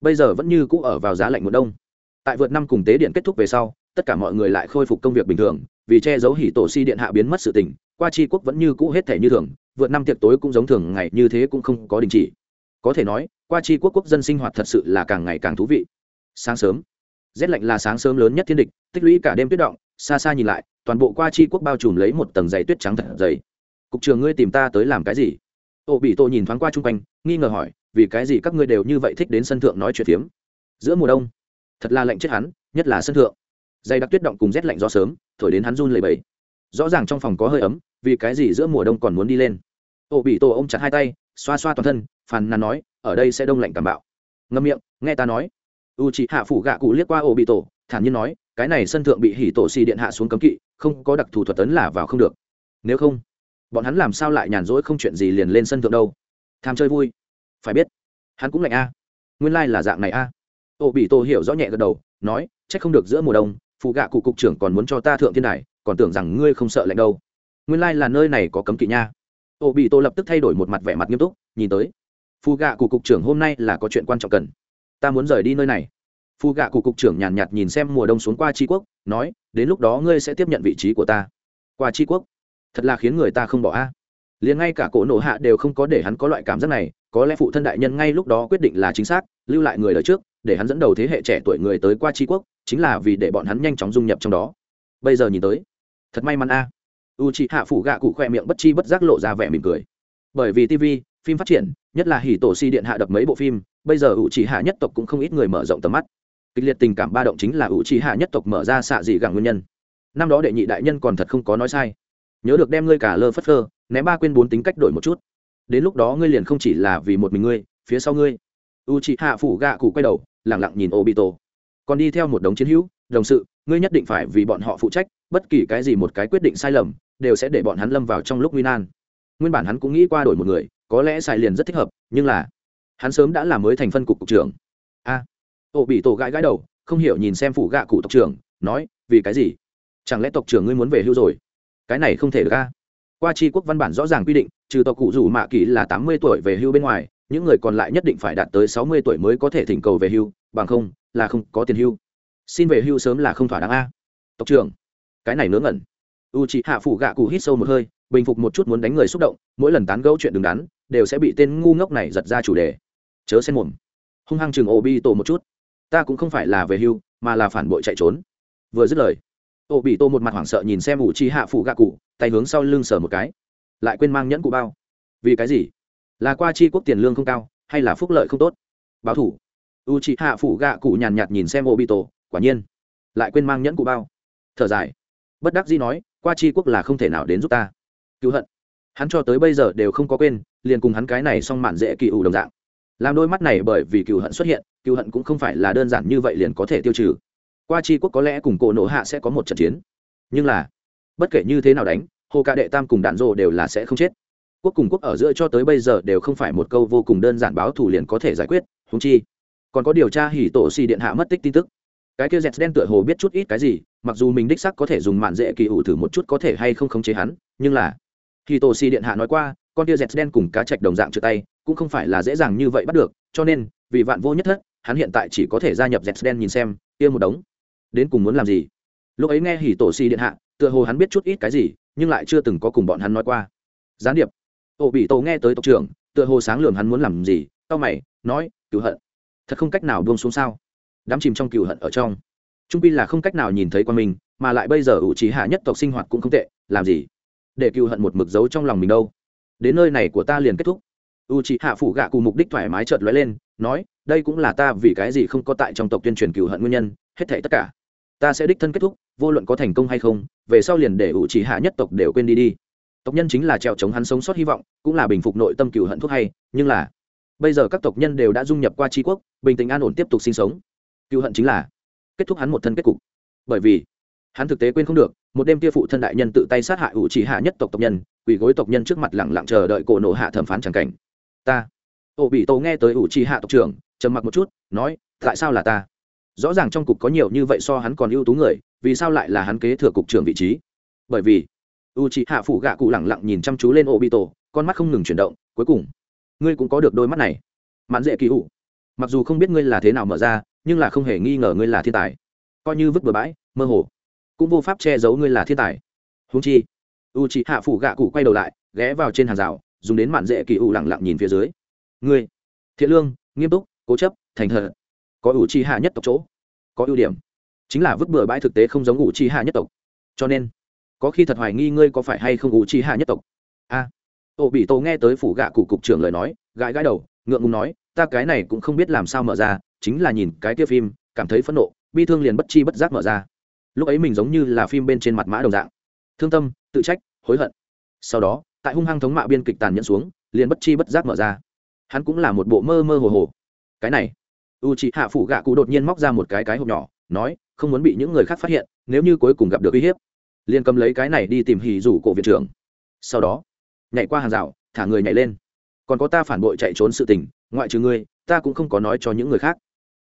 Bây giờ vẫn như cũ ở vào giá lạnh mùa đông. Tại vượt năm cùng tế điện kết thúc về sau, tất cả mọi người lại khôi phục công việc bình thường vì che giấu hỉ tổ si điện hạ biến mất sự tình, qua tri quốc vẫn như cũ hết thể như thường, vượt năm tiệc tối cũng giống thường, ngày như thế cũng không có đình chỉ. Có thể nói, qua tri quốc quốc dân sinh hoạt thật sự là càng ngày càng thú vị. Sáng sớm. Rét lạnh là sáng sớm lớn nhất thiên địch, tích lũy cả đêm tuyết động, xa xa nhìn lại, toàn bộ qua tri quốc bao trùm lấy một tầng giày tuyết trắng thật dày. Cục trường ngươi tìm ta tới làm cái gì? Ô bị tô nhìn thoáng qua chung quanh, nghi ngờ hỏi, vì cái gì các ngươi đều như vậy thích đến sân thượng nói chuyện phiếm? Giữa mùa đông. Thật là lạnh chết hắn, nhất là sân thượng dày đặc tuyết động cùng rét lạnh do sớm, thổi đến hắn run lầy bẫy rõ ràng trong phòng có hơi ấm, vì cái gì giữa mùa đông còn muốn đi lên? Ô bị tổ ôm chặt hai tay, xoa xoa toàn thân, phàn nàn nói, ở đây sẽ đông lạnh cảm bạo. Ngâm miệng, nghe ta nói. U chị hạ phủ gạ cụ liếc qua ô bị tổ, thản nhiên nói, cái này sân thượng bị hỉ tổ xì điện hạ xuống cấm kỵ, không có đặc thù thuật tấn là vào không được. Nếu không, bọn hắn làm sao lại nhàn rỗi không chuyện gì liền lên sân thượng đâu? Tham chơi vui. Phải biết, hắn cũng lạnh a. Nguyên lai、like、là dạng này a. Ô bị tổ hiểu rõ nhẹ gật đầu, nói c h ắ c không được giữa mùa đông phụ gạ cụ cục trưởng còn muốn cho ta thượng thiên đài còn tưởng rằng ngươi không sợ lạnh đâu. Nguyên lai、like、là nơi này có cấm kỵ nha. Ô bị tô lập tức thay đổi một mặt vẻ mặt nghiêm túc nhìn tới. Phụ gạ cụ cục trưởng hôm nay là có chuyện quan trọng cần. Ta muốn rời đi nơi này. Phụ gạ cụ cục trưởng nhàn nhạt, nhạt nhìn xem mùa đông xuống qua tri quốc nói đến lúc đó ngươi sẽ tiếp nhận vị trí của ta. Qua tri quốc? Thật là khiến người ta không bỏ a. Liền ngay cả cổ nổ hạ đều không có để hắn có loại cảm giác này có lẽ phụ thân đại nhân ngay lúc đó quyết định là chính xác lưu lại người đời trước để hắn dẫn đầu thế hệ trẻ tuổi người tới qua tri quốc, chính là vì để bọn hắn nhanh chóng dung nhập trong đó. Bây giờ nhìn tới, thật may mắn a. U c hạ phủ gạ cụ khoe miệng bất chi bất giác lộ ra vẻ mỉm cười. Bởi vì tv phim phát triển, nhất là hỉ tổ si điện hạ đập mấy bộ phim, bây giờ u c hạ nhất tộc cũng không ít người mở rộng tầm mắt. Kịch liệt tình cảm ba động chính là u c hạ nhất tộc mở ra xạ dị gẳng nguyên nhân. Năm đó đệ nhị đại nhân còn thật không có nói sai. Nhớ được đem ngươi cả lơ phất phơ, ném ba quên bốn tính cách đổi một chút. Đến lúc đó ngươi liền không chỉ là vì một mình ngươi, phía sau ngươi u chị hạ phủ gạ cụ quay đầu lẳng lặng nhìn obito. Còn đi theo một đống chiến hữu đồng sự ngươi nhất định phải vì bọn họ phụ trách bất kỳ cái gì một cái quyết định sai lầm đều sẽ để bọn hắn lâm vào trong lúc nguy nan. Nguyên bản hắn cũng nghĩ qua đổi một người có lẽ sai liền rất thích hợp nhưng là hắn sớm đã làm mới thành phân cục cục trưởng. A à, ô bị tổ gãi gãi đầu không hiểu nhìn xem phủ gạ cụ tộc trưởng nói vì cái gì? Chẳng lẽ tộc trưởng ngươi muốn về hưu rồi? Cái này không thể được a. Qua tri quốc văn bản rõ ràng quy định trừ tộc cụ rủ mạ kỳ là tám mươi tuổi về hưu bên ngoài những người còn lại nhất định phải đạt tới sáu mươi tuổi mới có thể thỉnh cầu về hưu, bằng không là không có tiền hưu. Xin về hưu sớm là không thỏa đáng a. Tộc trưởng, cái này ngớ ngẩn. U chị hạ phủ gạ cụ hít sâu một hơi, bình phục một chút muốn đánh người xúc động, mỗi lần tán gẫu chuyện đứng đắn, đều sẽ bị tên ngu ngốc này giật ra chủ đề. Chớ xen mồm. Hung hăng chừng ô bi tổ một chút. Ta cũng không phải là về hưu, mà là phản bội chạy trốn. Vừa dứt lời ô bị tô một mặt hoảng sợ nhìn xem ủ chi hạ phụ gạ cụ, tay hướng sau lưng sờ một cái. Lại quên mang nhẫn cụ bao. Vì cái gì? Là qua chi quốc tiền lương không cao, hay là phúc lợi không tốt? Báo thủ. U chị hạ phủ gạ cụ nhàn nhạt nhìn xem ô bị tổ quả nhiên. Lại quên mang nhẫn cụ bao. Thở dài. Bất đắc dĩ nói, qua chi quốc là không thể nào đến giúp ta. Cứu hận. Hắn cho tới bây giờ đều không có quên, liền cùng hắn cái này xong mạn dễ kỳ ủ đồng dạng. Làm đôi mắt này bởi vì cựu hận xuất hiện cựu hận cũng không phải là đơn giản như vậy liền có thể tiêu trừ. Qua chi quốc có lẽ cùng cổ nổ hạ sẽ có một trận chiến. Nhưng là, bất kể như thế nào đánh, hồ ca đệ tam cùng đạn rộ đều là sẽ không chết quốc cùng quốc ở giữa cho tới bây giờ đều không phải một câu vô cùng đơn giản báo Thủ liền có thể giải quyết húng chi, còn có điều tra hỉ tổ xì điện hạ mất tích tin tức. Cái kia dẹt đen tựa hồ biết chút ít cái gì, mặc dù mình đích sắc có thể dùng mạn dễ kỳ ủ thử một chút có thể hay không khống chế hắn, nhưng là, hỉ tổ xì điện hạ nói qua, con kia dẹt đen cùng cá chạch đồng dạng trượt tay, cũng không phải là dễ dàng như vậy bắt được, cho nên, vì vạn vô nhất thất, hắn hiện tại chỉ có thể gia nhập dẹt đen nhìn xem, kia một đống, đến cùng muốn làm gì? Lúc ấy nghe hỉ tổ xì điện hạ, tựa hồ hắn biết chút ít cái gì, nhưng lại chưa từng có cùng bọn hắn nói qua. Gián điệp ổ bị tổ nghe tới tộc trưởng, tựa hồ sáng lường hắn muốn làm gì tao mày, nói cựu hận, thật không cách nào buông xuống sao? Đám chìm trong cựu hận ở trong. Trung pi là không cách nào nhìn thấy quan mình, mà lại bây giờ ủ trí hạ nhất tộc sinh hoạt cũng không tệ, làm gì để cựu hận một mực giấu trong lòng mình đâu? Đến nơi này của ta liền kết thúc. U trí hạ phủ gạ cùng mục đích thoải mái chợt lóe lên, nói, đây cũng là ta vì cái gì không có tại trong tộc tuyên truyền cựu hận nguyên nhân, hết thảy tất cả, ta sẽ đích thân kết thúc, vô luận có thành công hay không, về sau liền để ủ trí hạ nhất tộc đều quên đi đi tộc nhân chính là trèo chống hắn sống sót hy vọng, cũng là bình phục nội tâm cựu hận thuốc hay, nhưng là, bây giờ các tộc nhân đều đã dung nhập qua tri quốc, bình tĩnh an ổn tiếp tục sinh sống. Cựu hận chính là, kết thúc hắn một thân kết cục. Bởi vì, hắn thực tế quên không được, một đêm kia phụ thân đại nhân tự tay sát hại ủ chỉ hạ nhất tộc tộc nhân, quỳ gối tộc nhân trước mặt lẳng lặng chờ đợi cổ nộ hạ thẩm phán c cảnh. Ta ô bị tổ nghe tới ủ chỉ hạ tộc trưởng, trầm mặc một chút, nói, tại sao là ta? Rõ ràng trong cục có nhiều như vậy so hắn còn ưu tú người, vì sao lại là hắn kế thừa cục trưởng vị trí? Bởi vì u chị hạ phủ gạ cụ lẳng lặng nhìn chăm chú lên ô bị tổ con mắt không ngừng chuyển động, cuối cùng, ngươi cũng có được đôi mắt này. Mãn dễ kỳ ủ. Mặc dù không biết ngươi là thế nào mở ra, nhưng là không hề nghi ngờ ngươi là thiên tài. Coi như vứt bừa bãi, mơ hồ, cũng vô pháp che giấu ngươi là thiên tài. Húng chi, u chị hạ phủ gạ cụ quay đầu lại, ghé vào trên hàng rào, dùng đến mạn dễ kỳ ủ lẳng lặng nhìn phía dưới. Ngươi, thiện lương, nghiêm túc, cố chấp, thành thật. Có ủ chi hạ nhất tộc chỗ, có ưu điểm. Chính là vứt bừa bãi thực tế không giống ủ chi hạ nhất tộc. Cho nên có khi thật hoài nghi ngươi có phải hay không ủ chi hạ nhất tộc. A. À, ô bị tổ nghe tới phủ gạ cụ cục trưởng lời nói gãi gãi đầu ngượng ngùng nói ta cái này cũng không biết làm sao mở ra chính là nhìn cái kia phim cảm thấy phẫn nộ bi thương liền bất chi bất giác mở ra. Lúc ấy mình giống như là phim bên trên mặt mã đồng dạng. Thương tâm tự trách hối hận. Sau đó tại hung hăng thống mạ biên kịch tàn nhẫn xuống liền bất chi bất giác mở ra. Hắn cũng là một bộ mơ mơ hồ hồ. Cái này u chị hạ phủ gạ cụ đột nhiên móc ra một cái cái hộp nhỏ nói không muốn bị những người khác phát hiện nếu như cuối cùng gặp được uy hiếp liền cầm lấy cái này đi tìm hỉ rủ cổ viện trưởng. Sau đó, nhảy qua hàng rào, thả người nhảy lên. Còn có ta phản bội chạy trốn sự tình, ngoại trừ ngươi, ta cũng không có nói cho những người khác.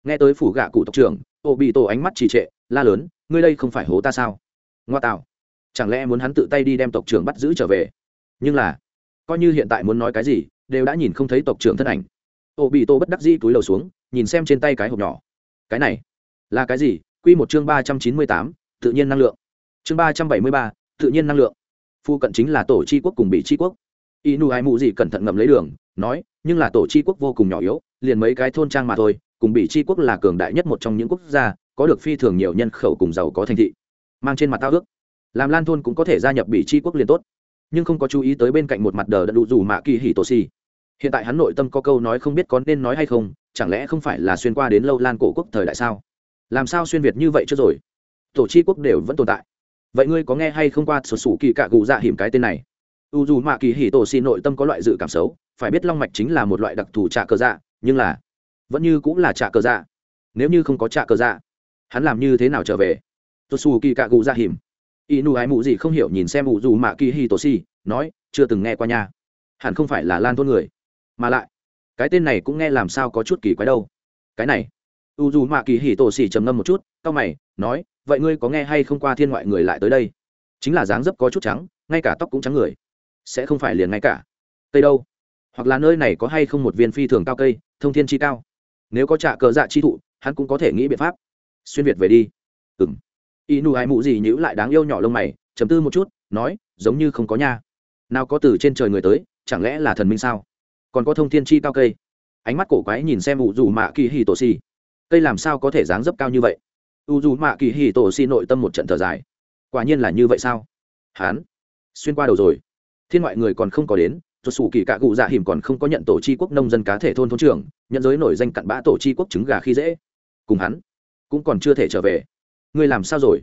Nghe tới phủ gạ cụ tộc trưởng ô bị tổ ánh mắt trì trệ, la lớn, ngươi đây không phải hố ta sao? Ngoa tạo. Chẳng lẽ muốn hắn tự tay đi đem tộc trưởng bắt giữ trở về? Nhưng là, coi như hiện tại muốn nói cái gì, đều đã nhìn không thấy tộc trưởng thân ảnh. Ô bị tổ bất đắc dĩ túi lầu xuống, nhìn xem trên tay cái hộp nhỏ. Cái này, là cái gì? Q một chương ba trăm chín mươi tám, tự nhiên năng lượng chương ba trăm bảy mươi ba, tự nhiên năng lượng. Phu cận chính là tổ c quốc cùng bị c quốc. Y nu ai mụ gì cẩn thận ngậm lấy đường, nói, nhưng là tổ c quốc vô cùng nhỏ yếu, liền mấy cái thôn trang mà thôi, cùng bị c quốc là cường đại nhất một trong những quốc gia, có được phi thường nhiều nhân khẩu cùng giàu có thành thị. Mang trên mặt tao ước, làm lan thôn cũng có thể gia nhập bị c quốc liền tốt. Nhưng không có chú ý tới bên cạnh một mặt đờ đẫn đủ dù mạ kỳ hỉ tổ si hiện tại hắn nội tâm có câu nói không biết có nên nói hay không, chẳng lẽ không phải là xuyên qua đến lâu lan cổ quốc thời đại sao? Làm sao xuyên việt như vậy chưa rồi? Tổ chi quốc đều vẫn tồn tại vậy ngươi có nghe hay không qua sổ sủ kỳ cạ gù dạ hiểm cái tên này? U dù mạ kỳ hì tổ xì nội tâm có loại dự cảm xấu, phải biết long mạch chính là một loại đặc thù trạ cờ dạ nhưng là vẫn như cũng là trạ cờ dạ. Nếu như không có trạ cờ dạ hắn làm như thế nào trở về? Sổ sủ kỳ cạ gù dạ hiểm. Y nu ái mụ gì không hiểu nhìn xem u dù mạ kỳ hì tổ xì, nói, chưa từng nghe qua nhà. hẳn không phải là lan thôn người, mà lại, cái tên này cũng nghe làm sao có chút kỳ quái đâu. Cái này, u dù mạ kỳ hì tổ xì trầm ngâm một chút c mày, nói vậy ngươi có nghe hay không qua thiên ngoại người lại tới đây? Chính là dáng dấp có chút trắng, ngay cả tóc cũng trắng người. Sẽ không phải liền ngay cả. Cây đâu? Hoặc là nơi này có hay không một viên phi thường cao cây, thông thiên chi cao? Nếu có trả cờ dạ chi thụ, hắn cũng có thể nghĩ biện pháp. Xuyên việt về đi. Ừ m y nu hai mụ gì nhữ lại đáng yêu nhỏ lông mày chấm tư một chút, nói, giống như không có nha. Nào có từ trên trời người tới, chẳng lẽ là thần minh sao? Còn có thông thiên chi cao cây? Ánh mắt cổ quái nhìn xem ủ dù mạ kỳ hì tổ xì. Cây làm sao có thể dáng dấp cao như vậy? U dù mạ kỳ hì tổ xì nội tâm một trận thở dài. Quả nhiên là như vậy sao? Hán, xuyên qua đầu rồi. Thiên ngoại người còn không có đến tuột xù kỳ cạ cụ dạ hiểm còn không có nhận tổ chi quốc nông dân cá thể thôn thôn trưởng, nhận giới nổi danh cặn bã tổ chi quốc trứng gà khi dễ. Cùng hắn cũng còn chưa thể trở về. Ngươi làm sao rồi?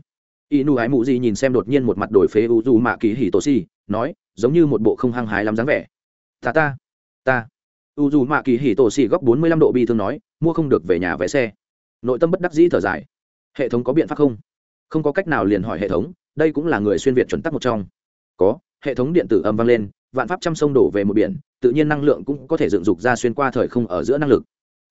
Y nu ái mụ gì nhìn xem đột nhiên một mặt đổi phế u dù mạ kỳ hì tổ xì, nói, giống như một bộ không hăng hái lắm dáng vẻ. Ta ta ta. U dù mạ kỳ hì tổ xì góc bốn mươi lăm độ bi thương nói, mua không được về nhà vé xe. Nội tâm bất đắc dĩ thở dài hệ thống có biện pháp không? Không có cách nào liền hỏi hệ thống, đây cũng là người xuyên việt chuẩn tắc một trong. Có, hệ thống điện tử âm vang lên, vạn pháp trăm sông đổ về một biển, tự nhiên năng lượng cũng có thể dựng dục ra xuyên qua thời không ở giữa năng lực.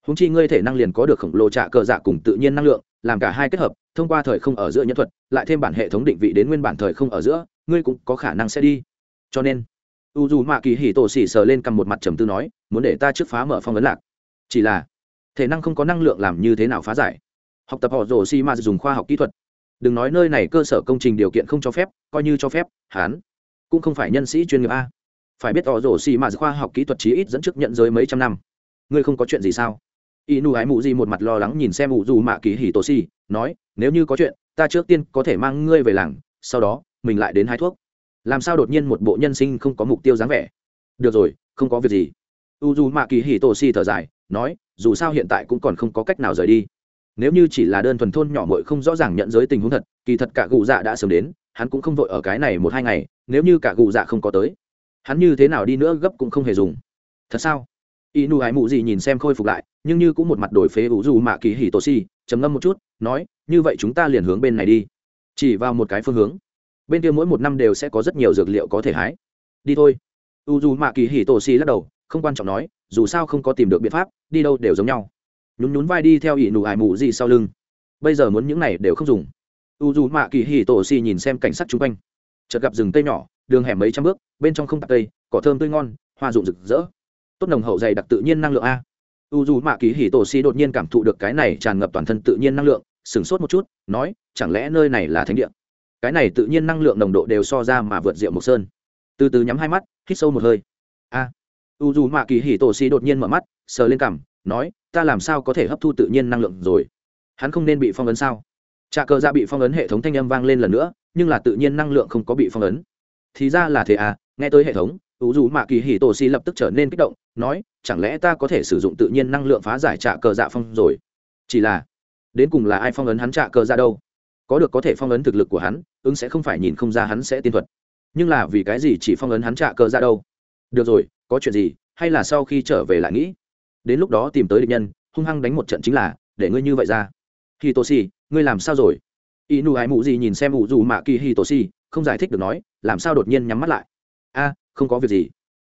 Húng chi ngươi thể năng liền có được khổng lồ trạ cờ dạ cùng tự nhiên năng lượng, làm cả hai kết hợp, thông qua thời không ở giữa nhân thuật, lại thêm bản hệ thống định vị đến nguyên bản thời không ở giữa, ngươi cũng có khả năng sẽ đi. Cho nên u dù mạ kỳ hỉ tổ xỉ sờ lên cầm một mặt trầm tư nói, muốn để ta trước phá mở phong ấn lạc. Chỉ là, thể năng không có năng lượng làm như thế nào phá giải? Học tập họ rồ si ma dùng khoa học kỹ thuật. Đừng nói nơi này cơ sở công trình điều kiện không cho phép, coi như cho phép, hán cũng không phải nhân sĩ chuyên nghiệp a. Phải biết họ rồ si ma khoa học kỹ thuật chí ít dẫn trước nhận giới mấy trăm năm. Ngươi không có chuyện gì sao? Y nu ái mụ di một mặt lo lắng nhìn xem ủ dù mạ kỳ hì tổ si nói, nếu như có chuyện, ta trước tiên có thể mang ngươi về làng, sau đó, mình lại đến hai thuốc. Làm sao đột nhiên một bộ nhân sinh không có mục tiêu dáng vẻ? Được rồi, không có việc gì. U dù mạ kỳ hì tổ si thở dài, nói, dù sao hiện tại cũng còn không có cách nào rời đi nếu như chỉ là đơn thuần thôn nhỏ mội không rõ ràng nhận giới tình huống thật, kỳ thật cả cụ dạ đã sớm đến, hắn cũng không vội ở cái này một hai ngày, nếu như cả cụ dạ không có tới, hắn như thế nào đi nữa gấp cũng không hề dùng. Thật sao? Y nu ái mụ gì nhìn xem khôi phục lại, nhưng như cũng một mặt đổi phế ủ dù mạ kỳ hỉ tổ si trầm ngâm một chút, nói, như vậy chúng ta liền hướng bên này đi. Chỉ vào một cái phương hướng. Bên kia mỗi một năm đều sẽ có rất nhiều dược liệu có thể hái. Đi thôi. U dù mạ kỳ hỉ tổ si lắc đầu, không quan trọng nói, dù sao không có tìm được biện pháp, đi đâu đều giống nhau nhún nhún vai đi theo ỷ nụ ải mụ gì sau lưng. Bây giờ muốn những này đều không dùng. U dù mạ kỳ hì tổ xì nhìn xem cảnh sắc chung quanh. Chợt gặp rừng cây nhỏ, đường hẻm mấy trăm bước, bên trong không tạc cây, cỏ thơm tươi ngon, hoa rụng rực rỡ. Tốt nồng hậu dày đặc tự nhiên năng lượng a. U dù mạ kỳ hì tổ xì đột nhiên cảm thụ được cái này tràn ngập toàn thân tự nhiên năng lượng, sửng sốt một chút, nói, chẳng lẽ nơi này là thánh địa? Cái này tự nhiên năng lượng nồng độ đều so ra mà vượt rượu mộc sơn. Từ từ nhắm hai mắt, hít sâu một hơi. A. U dù mạ kỳ hì tổ xì đột nhiên mở mắt, sờ lên cằm nói, ta làm sao có thể hấp thu tự nhiên năng lượng rồi? Hắn không nên bị phong ấn sao? Trà cờ ra dạ bị phong ấn hệ thống thanh âm vang lên lần nữa, nhưng là tự nhiên năng lượng không có bị phong ấn. Thì ra là thế à nghe tới hệ thống ủ dù mạ kỳ hì tổ xì lập tức trở nên kích động, nói, chẳng lẽ ta có thể sử dụng tự nhiên năng lượng phá giải trà cờ dạ phong rồi? Chỉ là, đến cùng là ai phong ấn hắn trà cờ dạ đâu? Có được có thể phong ấn thực lực của hắn, ứng sẽ không phải nhìn không ra hắn sẽ tiên thuật. Nhưng là vì cái gì chỉ phong ấn hắn trà cờ dạ đâu? Được rồi, có chuyện gì, hay là sau khi trở về lại nghĩ? Đến lúc đó tìm tới địch nhân, hung hăng đánh một trận chính là, để ngươi như vậy ra. Hi tô si ngươi làm sao rồi? Y nu ái mụ gì nhìn xem ủ dù mạ kỳ hi tô si không giải thích được nói, làm sao đột nhiên nhắm mắt lại? A, không có việc gì.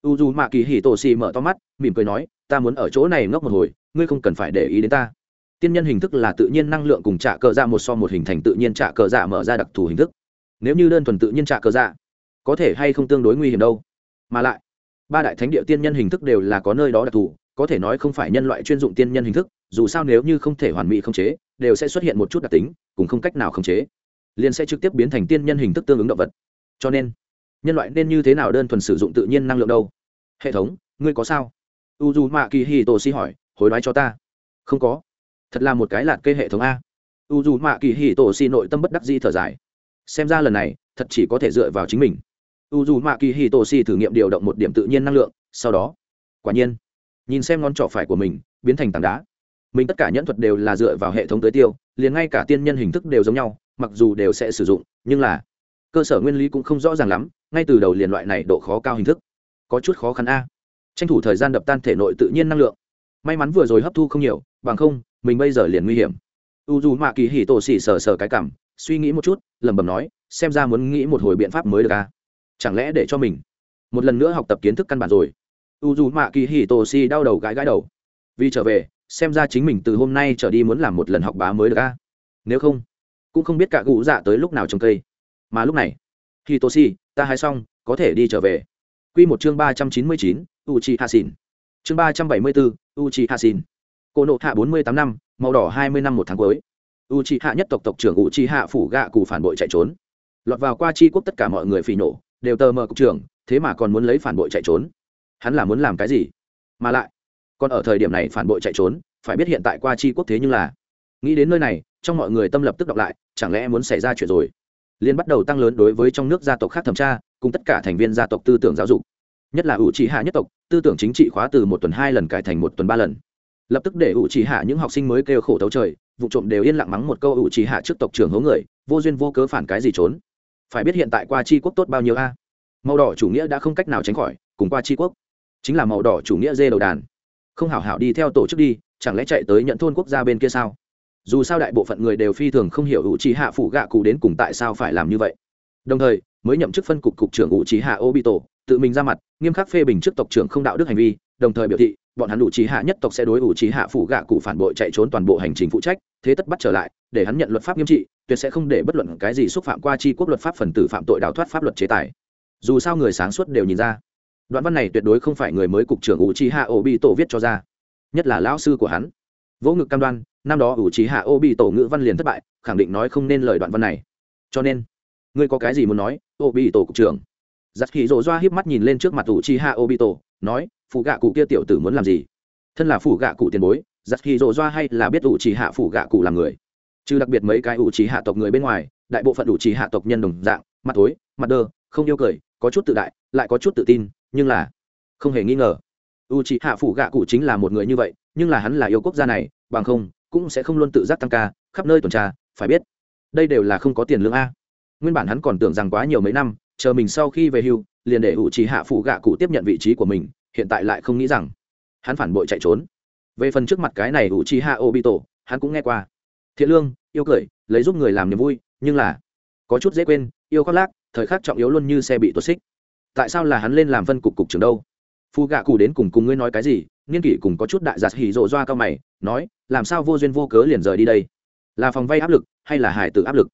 U dù mạ kỳ hi tô si mở to mắt, mỉm cười nói, ta muốn ở chỗ này ngốc một hồi, ngươi không cần phải để ý đến ta. Tiên nhân hình thức là tự nhiên năng lượng cùng trả cờ dạ một so một hình thành tự nhiên trả cờ dạ mở ra đặc thù hình thức. Nếu như đơn thuần tự nhiên trả cờ dạ có thể hay không tương đối nguy hiểm đâu. Mà lại, ba đại thánh địa tiên nhân hình thức đều là có nơi đó đặc thù có thể nói không phải nhân loại chuyên dụng tiên nhân hình thức, dù sao nếu như không thể hoàn mỹ khống chế, đều sẽ xuất hiện một chút đặc tính, cùng không cách nào khống chế, liền sẽ trực tiếp biến thành tiên nhân hình thức tương ứng động vật. Cho nên, nhân loại nên như thế nào đơn thuần sử dụng tự nhiên năng lượng đâu? Hệ thống, ngươi có sao? U d u mạ kỳ hì tổ si hỏi, hối đoái cho ta. Không có. Thật là một cái lạt cây hệ thống a. U d u mạ kỳ hì tổ si nội tâm bất đắc di thở dài. Xem ra lần này, thật chỉ có thể dựa vào chính mình. U d u mạ kỳ hì tổ si thử nghiệm điều động một điểm tự nhiên năng lượng, sau đó, quả nhiên nhìn xem ngón trỏ phải của mình, biến thành tảng đá. Mình tất cả nhẫn thuật đều là dựa vào hệ thống tới tiêu, liền ngay cả tiên nhân hình thức đều giống nhau, mặc dù đều sẽ sử dụng, nhưng là cơ sở nguyên lý cũng không rõ ràng lắm, ngay từ đầu liền loại này độ khó cao hình thức. Có chút khó khăn a. Tranh thủ thời gian đập tan thể nội tự nhiên năng lượng. May mắn vừa rồi hấp thu không nhiều, bằng không, mình bây giờ liền nguy hiểm. U dù mạ kỳ hỉ tổ xỉ sờ sờ cái cảm, suy nghĩ một chút, lẩm bẩm nói, xem ra muốn nghĩ một hồi biện pháp mới được a. Chẳng lẽ để cho mình một lần nữa học tập kiến thức căn bản rồi? U dù mạ kỳ hì tổ si đau đầu gãi gãi đầu. Vì trở về, xem ra chính mình từ hôm nay trở đi muốn làm một lần học bá mới được a. Nếu không, cũng không biết cả cụ dạ tới lúc nào trồng cây. Mà lúc này hì tổ si ta hái xong, có thể đi trở về. Q một chương ba trăm chín mươi chín u chi hạ xin chương ba trăm bảy mươi bốn u chi hạ xin cô nộ hạ bốn mươi tám năm, màu đỏ hai mươi năm một tháng cuối. U chi hạ nhất tộc tộc trưởng u chi hạ phủ gạ cụ phản bội chạy trốn. Lọt vào qua chi quốc tất cả mọi người phỉ nổ đều tờ mờ cục trưởng, thế mà còn muốn lấy phản bội chạy trốn hắn là muốn làm cái gì? Mà lại, còn ở thời điểm này phản bội chạy trốn, phải biết hiện tại qua chi quốc thế nhưng là, nghĩ đến nơi này, trong mọi người tâm lập tức đọc lại, chẳng lẽ muốn xảy ra chuyện rồi? Liên bắt đầu tăng lớn đối với trong nước gia tộc khác thẩm tra, cùng tất cả thành viên gia tộc tư tưởng giáo dục. Nhất là ủ trì hạ nhất tộc, tư tưởng chính trị khóa từ một tuần hai lần cải thành một tuần ba lần. Lập tức để ủ trì hạ những học sinh mới kêu khổ thấu trời, vụ trộm đều yên lặng mắng một câu ủ trì hạ trước tộc trưởng hố người, vô duyên vô cớ phản cái gì trốn. Phải biết hiện tại qua chi quốc tốt bao nhiêu a? Màu đỏ chủ nghĩa đã không cách nào tránh khỏi, cùng qua chi quốc chính là màu đỏ chủ nghĩa dê đầu đàn. Không hảo hảo đi theo tổ chức đi, chẳng lẽ chạy tới nhận thôn quốc gia bên kia sao? Dù sao đại bộ phận người đều phi thường không hiểu ủ trí hạ phủ gạ cụ đến cùng tại sao phải làm như vậy. Đồng thời, mới nhậm chức phân cục cục trưởng ủ trí hạ ô bị tổ tự mình ra mặt, nghiêm khắc phê bình trước tộc trưởng không đạo đức hành vi, đồng thời biểu thị, bọn hắn ủ trí hạ nhất tộc sẽ đối ủ trí hạ phủ gạ cụ phản bội chạy trốn toàn bộ hành trình phụ trách, thế tất bắt trở lại, để hắn nhận luật pháp nghiêm trị, tuyệt sẽ không để bất luận cái gì xúc phạm qua chi quốc luật pháp phần tử phạm tội đào thoát pháp luật chế tài. Dù sao người sáng suốt đều nhìn ra đoạn văn này tuyệt đối không phải người mới cục trưởng u trí hạ ô bị tổ viết cho ra, nhất là lão sư của hắn. Vỗ ngực cam đoan, năm đó u trí hạ ô bị tổ ngữ văn liền thất bại, khẳng định nói không nên lời đoạn văn này. Cho nên, ngươi có cái gì muốn nói ô bị tổ cục trưởng? Giặc khi rộ doa hiếp mắt nhìn lên trước mặt u trí hạ ô bị tổ nói phụ gạ cụ kia tiểu tử muốn làm gì? Thân là phụ gạ cụ tiền bối giặc khi rộ doa hay là biết u trí hạ phụ gạ cụ làm người? Trừ đặc biệt mấy cái u trí hạ tộc người bên ngoài, đại bộ phận u trí hạ tộc nhân đồng dạng, mặt tối mặt đơ, không yêu cười, có chút tự đại, lại có chút tự tin nhưng là không hề nghi ngờ, u c hạ phủ gạ cụ chính là một người như vậy, nhưng là hắn là yêu quốc gia này, bằng không, cũng sẽ không luôn tự giác tăng ca, khắp nơi tuần tra, phải biết, đây đều là không có tiền lương a. Nguyên bản hắn còn tưởng rằng quá nhiều mấy năm, chờ mình sau khi về hưu, liền để u c hạ phủ gạ cụ tiếp nhận vị trí của mình, hiện tại lại không nghĩ rằng hắn phản bội chạy trốn. Về phần trước mặt cái này u c hạ obito, hắn cũng nghe qua. Thiện lương, yêu cười, lấy giúp người làm niềm vui, nhưng là có chút dễ quên, yêu khoác lác, thời khắc trọng yếu luôn như xe bị tuột xích tại sao là hắn lên làm phân cục cục trưởng đâu? Phu gạ cụ đến cùng cùng ngươi nói cái gì? Niên kỷ cùng có chút đại giặt hỉ rộ doa cao mày, nói, làm sao vô duyên vô cớ liền rời đi đây? Là phòng vay áp lực, hay là hải tử áp lực?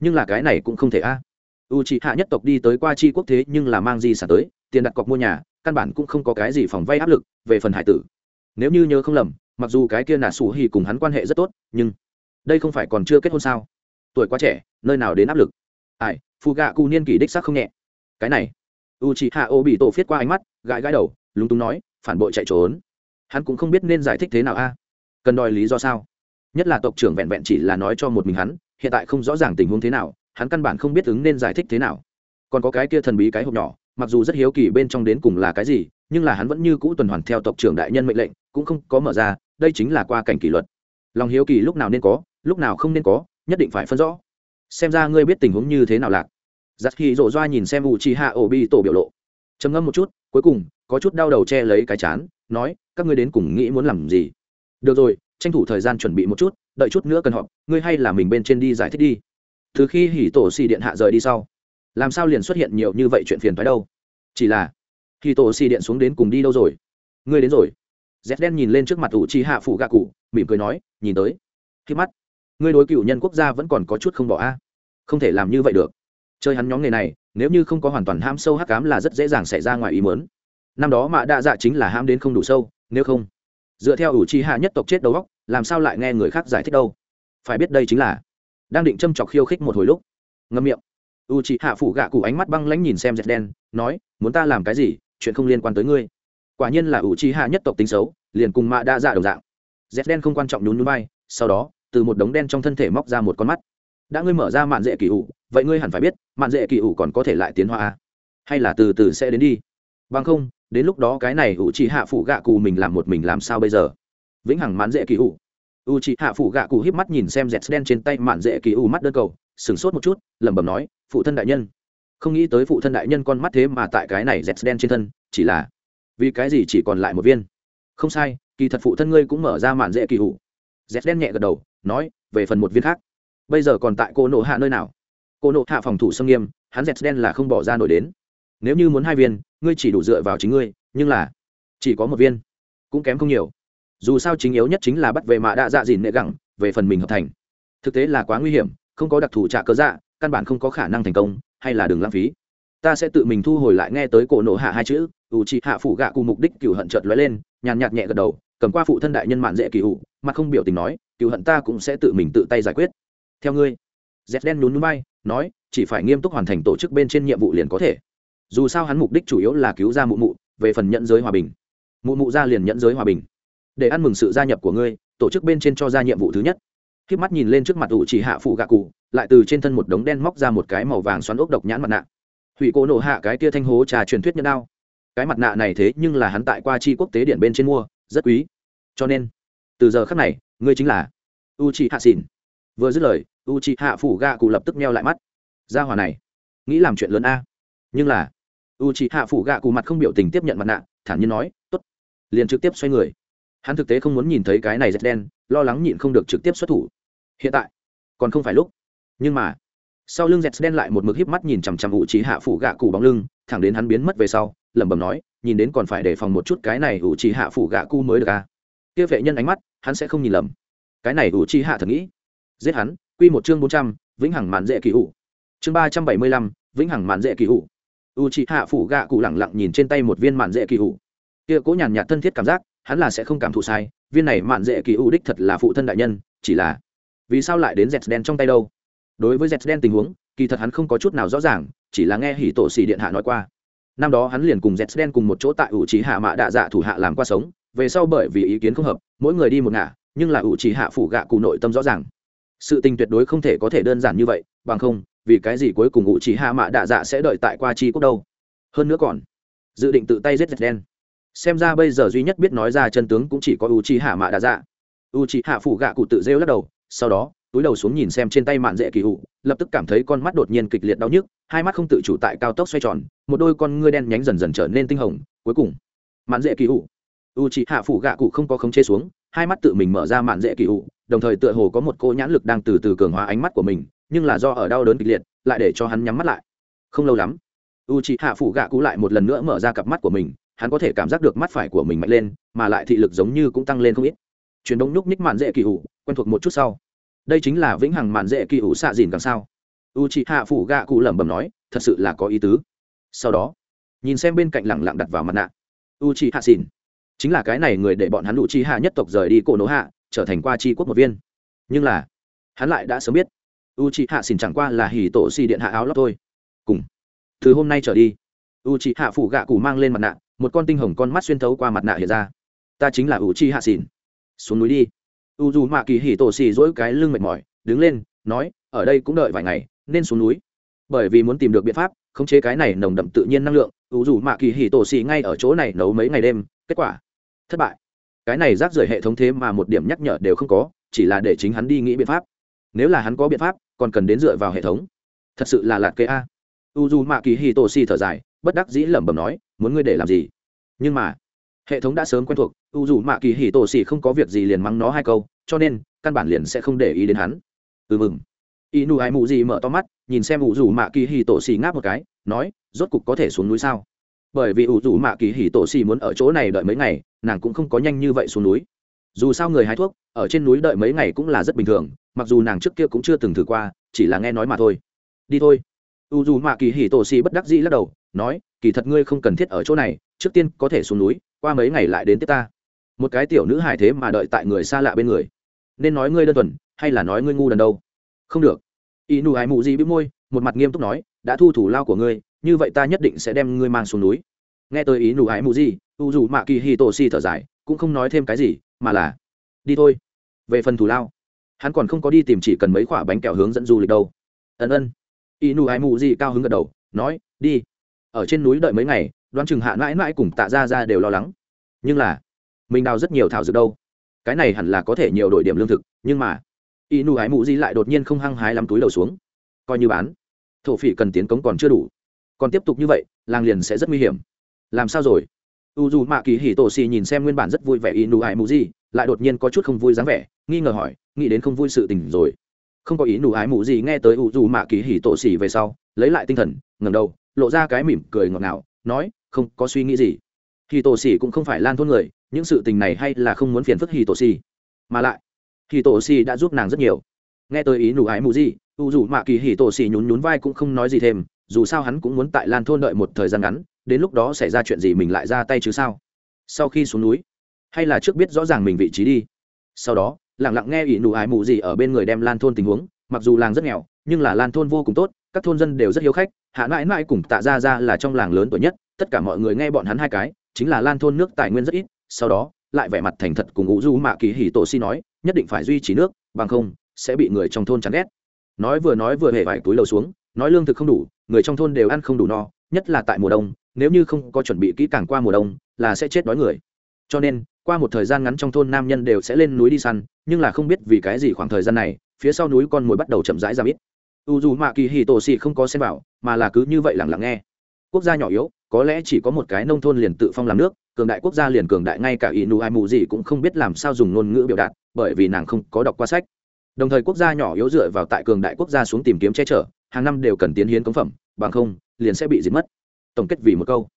Nhưng là cái này cũng không thể a. U c hạ nhất tộc đi tới qua chi quốc thế nhưng là mang gì sản tới, tiền đặt cọc mua nhà, căn bản cũng không có cái gì phòng vay áp lực, về phần hải tử. Nếu như nhớ không lầm, mặc dù cái kia nà sủ hì cùng hắn quan hệ rất tốt, nhưng đây không phải còn chưa kết hôn sao? Tuổi quá trẻ, nơi nào đến áp lực? Ai phù gạ cụ niên kỷ đích sắc không nhẹ. Cái này u c h i hạ ô bị tổ phiết qua ánh mắt, gãi gãi đầu, lúng túng nói, phản bội chạy trốn. Hắn cũng không biết nên giải thích thế nào a. Cần đòi lý do sao? Nhất là tộc trưởng vẹn vẹn chỉ là nói cho một mình hắn, hiện tại không rõ ràng tình huống thế nào, hắn căn bản không biết ứng nên giải thích thế nào. Còn có cái kia thần bí cái hộp nhỏ, mặc dù rất hiếu kỳ bên trong đến cùng là cái gì, nhưng là hắn vẫn như cũ tuần hoàn theo tộc trưởng đại nhân mệnh lệnh, cũng không có mở ra, đây chính là qua cảnh kỷ luật. Lòng hiếu kỳ lúc nào nên có, lúc nào không nên có, nhất định phải phân rõ. Xem ra ngươi biết tình huống như thế nào lạc giặc khi rộ doa nhìn xem u chi hạ ổ bi tổ biểu lộ. Trầm ngâm một chút, cuối cùng, có chút đau đầu che lấy cái chán, nói, các ngươi đến cùng nghĩ muốn làm gì? Được rồi, tranh thủ thời gian chuẩn bị một chút, đợi chút nữa cần họp, ngươi hay là mình bên trên đi giải thích đi. Từ khi hỉ tổ xì điện hạ rời đi sau, làm sao liền xuất hiện nhiều như vậy chuyện phiền thoái đâu? Chỉ là, hỉ tổ xì điện xuống đến cùng đi đâu rồi? Ngươi đến rồi. Z đen nhìn lên trước mặt ủ chi hạ phụ gạ cụ, mỉm cười nói, nhìn tới. Khi mắt, ngươi đối cựu nhân quốc gia vẫn còn có chút không bỏ a. Không thể làm như vậy được chơi hắn nhóm nghề này, nếu như không có hoàn toàn ham sâu hắc cám là rất dễ dàng xảy ra ngoài ý mớn năm đó mạ đa dạ chính là ham đến không đủ sâu, nếu không, dựa theo ủ chi hạ nhất tộc chết đầu góc làm sao lại nghe người khác giải thích đâu? Phải biết đây chính là đang định châm chọc khiêu khích một hồi lúc. Ngâm miệng. U chị hạ phủ gạ cụ ánh mắt băng lãnh nhìn xem dẹt đen, nói, muốn ta làm cái gì? Chuyện không liên quan tới ngươi. Quả nhiên là u chi hạ nhất tộc tính xấu, liền cùng mạ đa dạ đồng dạng. Dẹt đen không quan trọng nhún núi bay sau đó, từ một đống đen trong thân thể móc ra một con mắt. Đã ngươi mở ra mạn dễ kỳ ủ vậy ngươi hẳn phải biết, mạn dễ kỳ ủ còn có thể lại tiến hóa à? hay là từ từ sẽ đến đi. Bằng không, đến lúc đó cái này ủ chỉ hạ phủ gạ cụ mình làm một mình làm sao bây giờ? Vĩnh hằng mạn dễ kỳ ủ. U chỉ hạ phủ gạ cụ híp mắt nhìn xem dẹt đen trên tay mạn dễ kỳ ủ mắt đơn cầu, sửng sốt một chút, lẩm bẩm nói, phụ thân đại nhân. Không nghĩ tới phụ thân đại nhân con mắt thế mà tại cái này dẹt đen trên thân, chỉ là vì cái gì chỉ còn lại một viên? Không sai, kỳ thật phụ thân ngươi cũng mở ra mạn dễ kỳ ủ. Dẹt đen nhẹ gật đầu, nói, về phần một viên khác. Bây giờ còn tại cô nổ hạ nơi nào? Cô nộ hạ phòng thủ sông nghiêm, hắn dẹt đen là không bỏ ra nổi đến. Nếu như muốn hai viên, ngươi chỉ đủ dựa vào chính ngươi, nhưng là chỉ có một viên, cũng kém không nhiều. Dù sao chính yếu nhất chính là bắt về mạ đạ dạ dìn nệ gẳng, về phần mình hợp thành. Thực tế là quá nguy hiểm, không có đặc thù trả cơ dạ căn bản không có khả năng thành công, hay là đừng lãng phí. Ta sẽ tự mình thu hồi lại nghe tới cổ nổ hạ hai chữ, ủ trị hạ phụ gạ cùng mục đích cựu hận chợt lóe lên, nhàn nhạt nhẹ gật đầu, cầm qua phụ thân đại nhân mạn dễ kỳ ủ, mặt không biểu tình nói, cựu hận ta cũng sẽ tự mình tự tay giải quyết. Theo ngươi. Z đen nhún núi bay nói, chỉ phải nghiêm túc hoàn thành tổ chức bên trên nhiệm vụ liền có thể. Dù sao hắn mục đích chủ yếu là cứu ra mụ mụ, về phần nhận giới hòa bình. Mụ mụ ra liền nhận giới hòa bình. Để ăn mừng sự gia nhập của ngươi, tổ chức bên trên cho ra nhiệm vụ thứ nhất. Khi mắt nhìn lên trước mặt ủ chỉ hạ phụ gạ cụ, lại từ trên thân một đống đen móc ra một cái màu vàng xoắn ốc độc nhãn mặt nạ. Hủy cố nổ hạ cái tia thanh hố trà truyền thuyết nhân đao. Cái mặt nạ này thế nhưng là hắn tại qua chi quốc tế điện bên trên mua, rất quý. Cho nên, từ giờ khắc này, ngươi chính là u chỉ hạ xỉn vừa dứt lời u chi hạ phủ gạ cụ lập tức meo lại mắt. Ra hòa này, nghĩ làm chuyện lớn a. Nhưng là u chi hạ phủ gạ cụ mặt không biểu tình tiếp nhận mặt nạ, thản nhiên nói t ố t liền trực tiếp xoay người. Hắn thực tế không muốn nhìn thấy cái này rất đen, lo lắng nhịn không được trực tiếp xuất thủ. Hiện tại, còn không phải lúc. Nhưng mà, sau lưng dẹt đen lại một mực híp mắt nhìn chằm chằm ủ trí hạ phủ gạ cụ bóng lưng, thẳng đến hắn biến mất về sau, lẩm bẩm nói, nhìn đến còn phải đề phòng một chút cái này ủ trí hạ phủ gạ cụ mới được à. kia vệ nhân ánh mắt, hắn sẽ không nhìn lầm. Cái này ủ trí hạ thật nghĩ giết hắn, quy một chương bốn trăm, vĩnh hằng mạn dễ kỳ hủ. Chương ba trăm bảy mươi lăm, vĩnh hằng mạn dễ kỳ hủ. U chị hạ phủ gạ cụ lẳng lặng nhìn trên tay một viên mạn dễ kỳ hủ. Kia cố nhàn nhạt thân thiết cảm giác, hắn là sẽ không cảm thụ sai, viên này mạn dễ kỳ hủ đích thật là phụ thân đại nhân, chỉ là vì sao lại đến dẹt đen trong tay đâu? Đối với dẹt đen tình huống, kỳ thật hắn không có chút nào rõ ràng, chỉ là nghe hỉ tổ xì điện hạ nói qua. Năm đó hắn liền cùng dẹt đen cùng một chỗ tại ủ trí hạ mạ đạ dạ thủ hạ làm qua sống, về sau bởi vì ý kiến không hợp, mỗi người đi một ngả, nhưng là ủ trí hạ phủ gạ cụ nội tâm rõ ràng sự tình tuyệt đối không thể có thể đơn giản như vậy, bằng không, vì cái gì cuối cùng ngụ chỉ hạ mạ đạ dạ sẽ đợi tại qua chi quốc đâu? Hơn nữa còn, dự định tự tay giết dệt đen xem ra bây giờ duy nhất biết nói ra chân tướng cũng chỉ có u chi hạ mạ đạ dạ. U chi hạ phủ gạ cụ tự rêu lắc đầu, sau đó, túi đầu xuống nhìn xem trên tay mạn dễ kỳ hụ, lập tức cảm thấy con mắt đột nhiên kịch liệt đau nhức, hai mắt không tự chủ tại cao tốc xoay tròn, một đôi con ngươi đen nhánh dần dần trở nên tinh hồng, cuối cùng, mạn dễ kỳ hụ. U chi hạ phủ gạ cụ không có khống chế xuống hai mắt tự mình mở ra mạn dễ kỳ ụ, đồng thời tựa hồ có một cô nhãn lực đang từ từ cường hóa ánh mắt của mình, nhưng là do ở đau đớn kịch liệt, lại để cho hắn nhắm mắt lại. Không lâu lắm u chị hạ phủ gạ cũ lại một lần nữa mở ra cặp mắt của mình, hắn có thể cảm giác được mắt phải của mình mạnh lên, mà lại thị lực giống như cũng tăng lên không ít. Chuyển động nhúc nhích mạn dễ kỳ hụ quen thuộc một chút sau. Đây chính là vĩnh hằng mạn dễ kỳ ủ xạ dìn càng sao. U chị hạ phủ gạ cụ lẩm bẩm nói, thật sự là có ý tứ. Sau đó, nhìn xem bên cạnh lẳng lặng đặt vào mặt nạ. U chị hạ xìn chính là cái này người để bọn hắn u Chi hạ nhất tộc rời đi cổ nỗ hạ, trở thành qua Chi quốc một viên. Nhưng là, hắn lại đã sớm biết u Chi hạ xin chẳng qua là hì tổ xì điện hạ áo lót thôi. Cùng, từ hôm nay trở đi u Chi hạ phủ gạ cụ mang lên mặt nạ, một con tinh hồng con mắt xuyên thấu qua mặt nạ hiện ra. Ta chính là u Chi hạ xin. Xuống núi đi. U dù mạ kỳ hỉ tổ xì dỗi cái lưng mệt mỏi, đứng lên, nói, ở đây cũng đợi vài ngày, nên xuống núi. Bởi vì muốn tìm được biện pháp, khống chế cái này nồng đậm tự nhiên năng lượng u dù mạ kỳ hỉ tổ xì ngay ở chỗ này nấu mấy ngày đêm, kết quả thất bại. Cái này rác rưởi hệ thống thế mà một điểm nhắc nhở đều không có, chỉ là để chính hắn đi nghĩ biện pháp. Nếu là hắn có biện pháp, còn cần đến dựa vào hệ thống. Thật sự là lạt kê a. U dù mạ kỳ hi tô si thở dài, bất đắc dĩ lẩm bẩm nói, muốn ngươi để làm gì? Nhưng mà, hệ thống đã sớm quen thuộc u dù mạ kỳ hi tô si không có việc gì liền mắng nó hai câu, cho nên, căn bản liền sẽ không để ý đến hắn. Ừ mừng. Y ai mụ gì mở to mắt, nhìn xem u dù mạ kỳ hi tô si ngáp một cái, nói, rốt cục có thể xuống núi sao? Bởi vì ủ rủ mạ kỳ hỉ tổ xì muốn ở chỗ này đợi mấy ngày, nàng cũng không có nhanh như vậy xuống núi. Dù sao người hái thuốc, ở trên núi đợi mấy ngày cũng là rất bình thường, mặc dù nàng trước kia cũng chưa từng thử qua, chỉ là nghe nói mà thôi. Đi thôi. U dù mạ kỳ hỉ tổ xì bất đắc dĩ lắc đầu, nói, kỳ thật ngươi không cần thiết ở chỗ này, trước tiên có thể xuống núi, qua mấy ngày lại đến tiếp ta. Một cái tiểu nữ hài thế mà đợi tại người xa lạ bên người. Nên nói ngươi đơn thuần, hay là nói ngươi ngu đần đâu? Không được. Y nụ hải mụ gì bĩu môi, một mặt nghiêm túc nói, đã thu thủ lao của ngươi như vậy ta nhất định sẽ đem ngươi mang xuống núi. Nghe tới ý nụ ái mù gì, u dù mạ kỳ hi tổ si thở dài, cũng không nói thêm cái gì, mà là, đi thôi. Về phần thủ lao, hắn còn không có đi tìm chỉ cần mấy khoả bánh kẹo hướng dẫn du lịch đâu. Ân ân. Ý nụ ái mù gì cao hứng gật đầu, nói, đi. Ở trên núi đợi mấy ngày, đoán chừng hạ mãi mãi cùng tạ ra ra đều lo lắng. Nhưng là, mình đào rất nhiều thảo dược đâu. Cái này hẳn là có thể nhiều đổi điểm lương thực, nhưng mà y nụ ái mụ di lại đột nhiên không hăng hái lắm túi đầu xuống. Coi như bán, thổ phỉ cần tiến cống còn chưa đủ còn tiếp tục như vậy, làng liền sẽ rất nguy hiểm. Làm sao rồi? U dù mạ kỳ hỉ tổ xì nhìn xem nguyên bản rất vui vẻ y nụ ái mù di lại đột nhiên có chút không vui dáng vẻ, nghi ngờ hỏi, nghĩ đến không vui sự tình rồi. Không có ý nụ ái mụ gì nghe tới u dù mạ kỳ hỉ tổ xì về sau, lấy lại tinh thần ngầm đầu, lộ ra cái mỉm cười ngọt ngào, nói, không có suy nghĩ gì. Hì tổ xì cũng không phải lan thôn người, những sự tình này hay là không muốn phiền phức hì tổ xì mà lại hì tổ xì đã giúp nàng rất nhiều. Nghe tới ý nụ ái mù gì u dù mạ kỳ hì tổ xì nhún nhún vai cũng không nói gì thêm dù sao hắn cũng muốn tại lan thôn đợi một thời gian ngắn, đến lúc đó xảy ra chuyện gì mình lại ra tay chứ sao? Sau khi xuống núi, hay là trước biết rõ ràng mình vị trí đi. Sau đó lẳng lặng nghe ỷ nụ ái mụ gì ở bên người đem lan thôn tình huống, mặc dù làng rất nghèo, nhưng là lan thôn vô cùng tốt, các thôn dân đều rất hiếu khách, hạ mãi mãi cùng tạ ra ra là trong làng lớn tuổi nhất, tất cả mọi người nghe bọn hắn hai cái, chính là lan thôn nước tài nguyên rất ít, sau đó, lại vẻ mặt thành thật cùng ngũ du mạ kỳ hỉ tổ si nói, nhất định phải duy trì nước, bằng không, sẽ bị người trong thôn chán ghét. Nói vừa nói vừa hề vải túi lầu xuống, nói lương thực không đủ người trong thôn đều ăn không đủ no nhất là tại mùa đông nếu như không có chuẩn bị kỹ càng qua mùa đông là sẽ chết đói người. Cho nên qua một thời gian ngắn trong thôn nam nhân đều sẽ lên núi đi săn nhưng là không biết vì cái gì khoảng thời gian này phía sau núi con mồi bắt đầu chậm rãi ra ít. U dù mạ kỳ hì tổ xì không có xem vào, mà là cứ như vậy lẳng lặng nghe. Quốc gia nhỏ yếu có lẽ chỉ có một cái nông thôn liền tự phong làm nước cường đại quốc gia liền cường đại ngay cả inu ai mù gì cũng không biết làm sao dùng ngôn ngữ biểu đạt bởi vì nàng không có đọc qua sách. Đồng thời quốc gia nhỏ yếu dựa vào tại cường đại quốc gia xuống tìm kiếm che chở hàng năm đều cần tiến hiến cống phẩm, bằng không, liền sẽ bị diệt mất. Tổng kết vì một câu.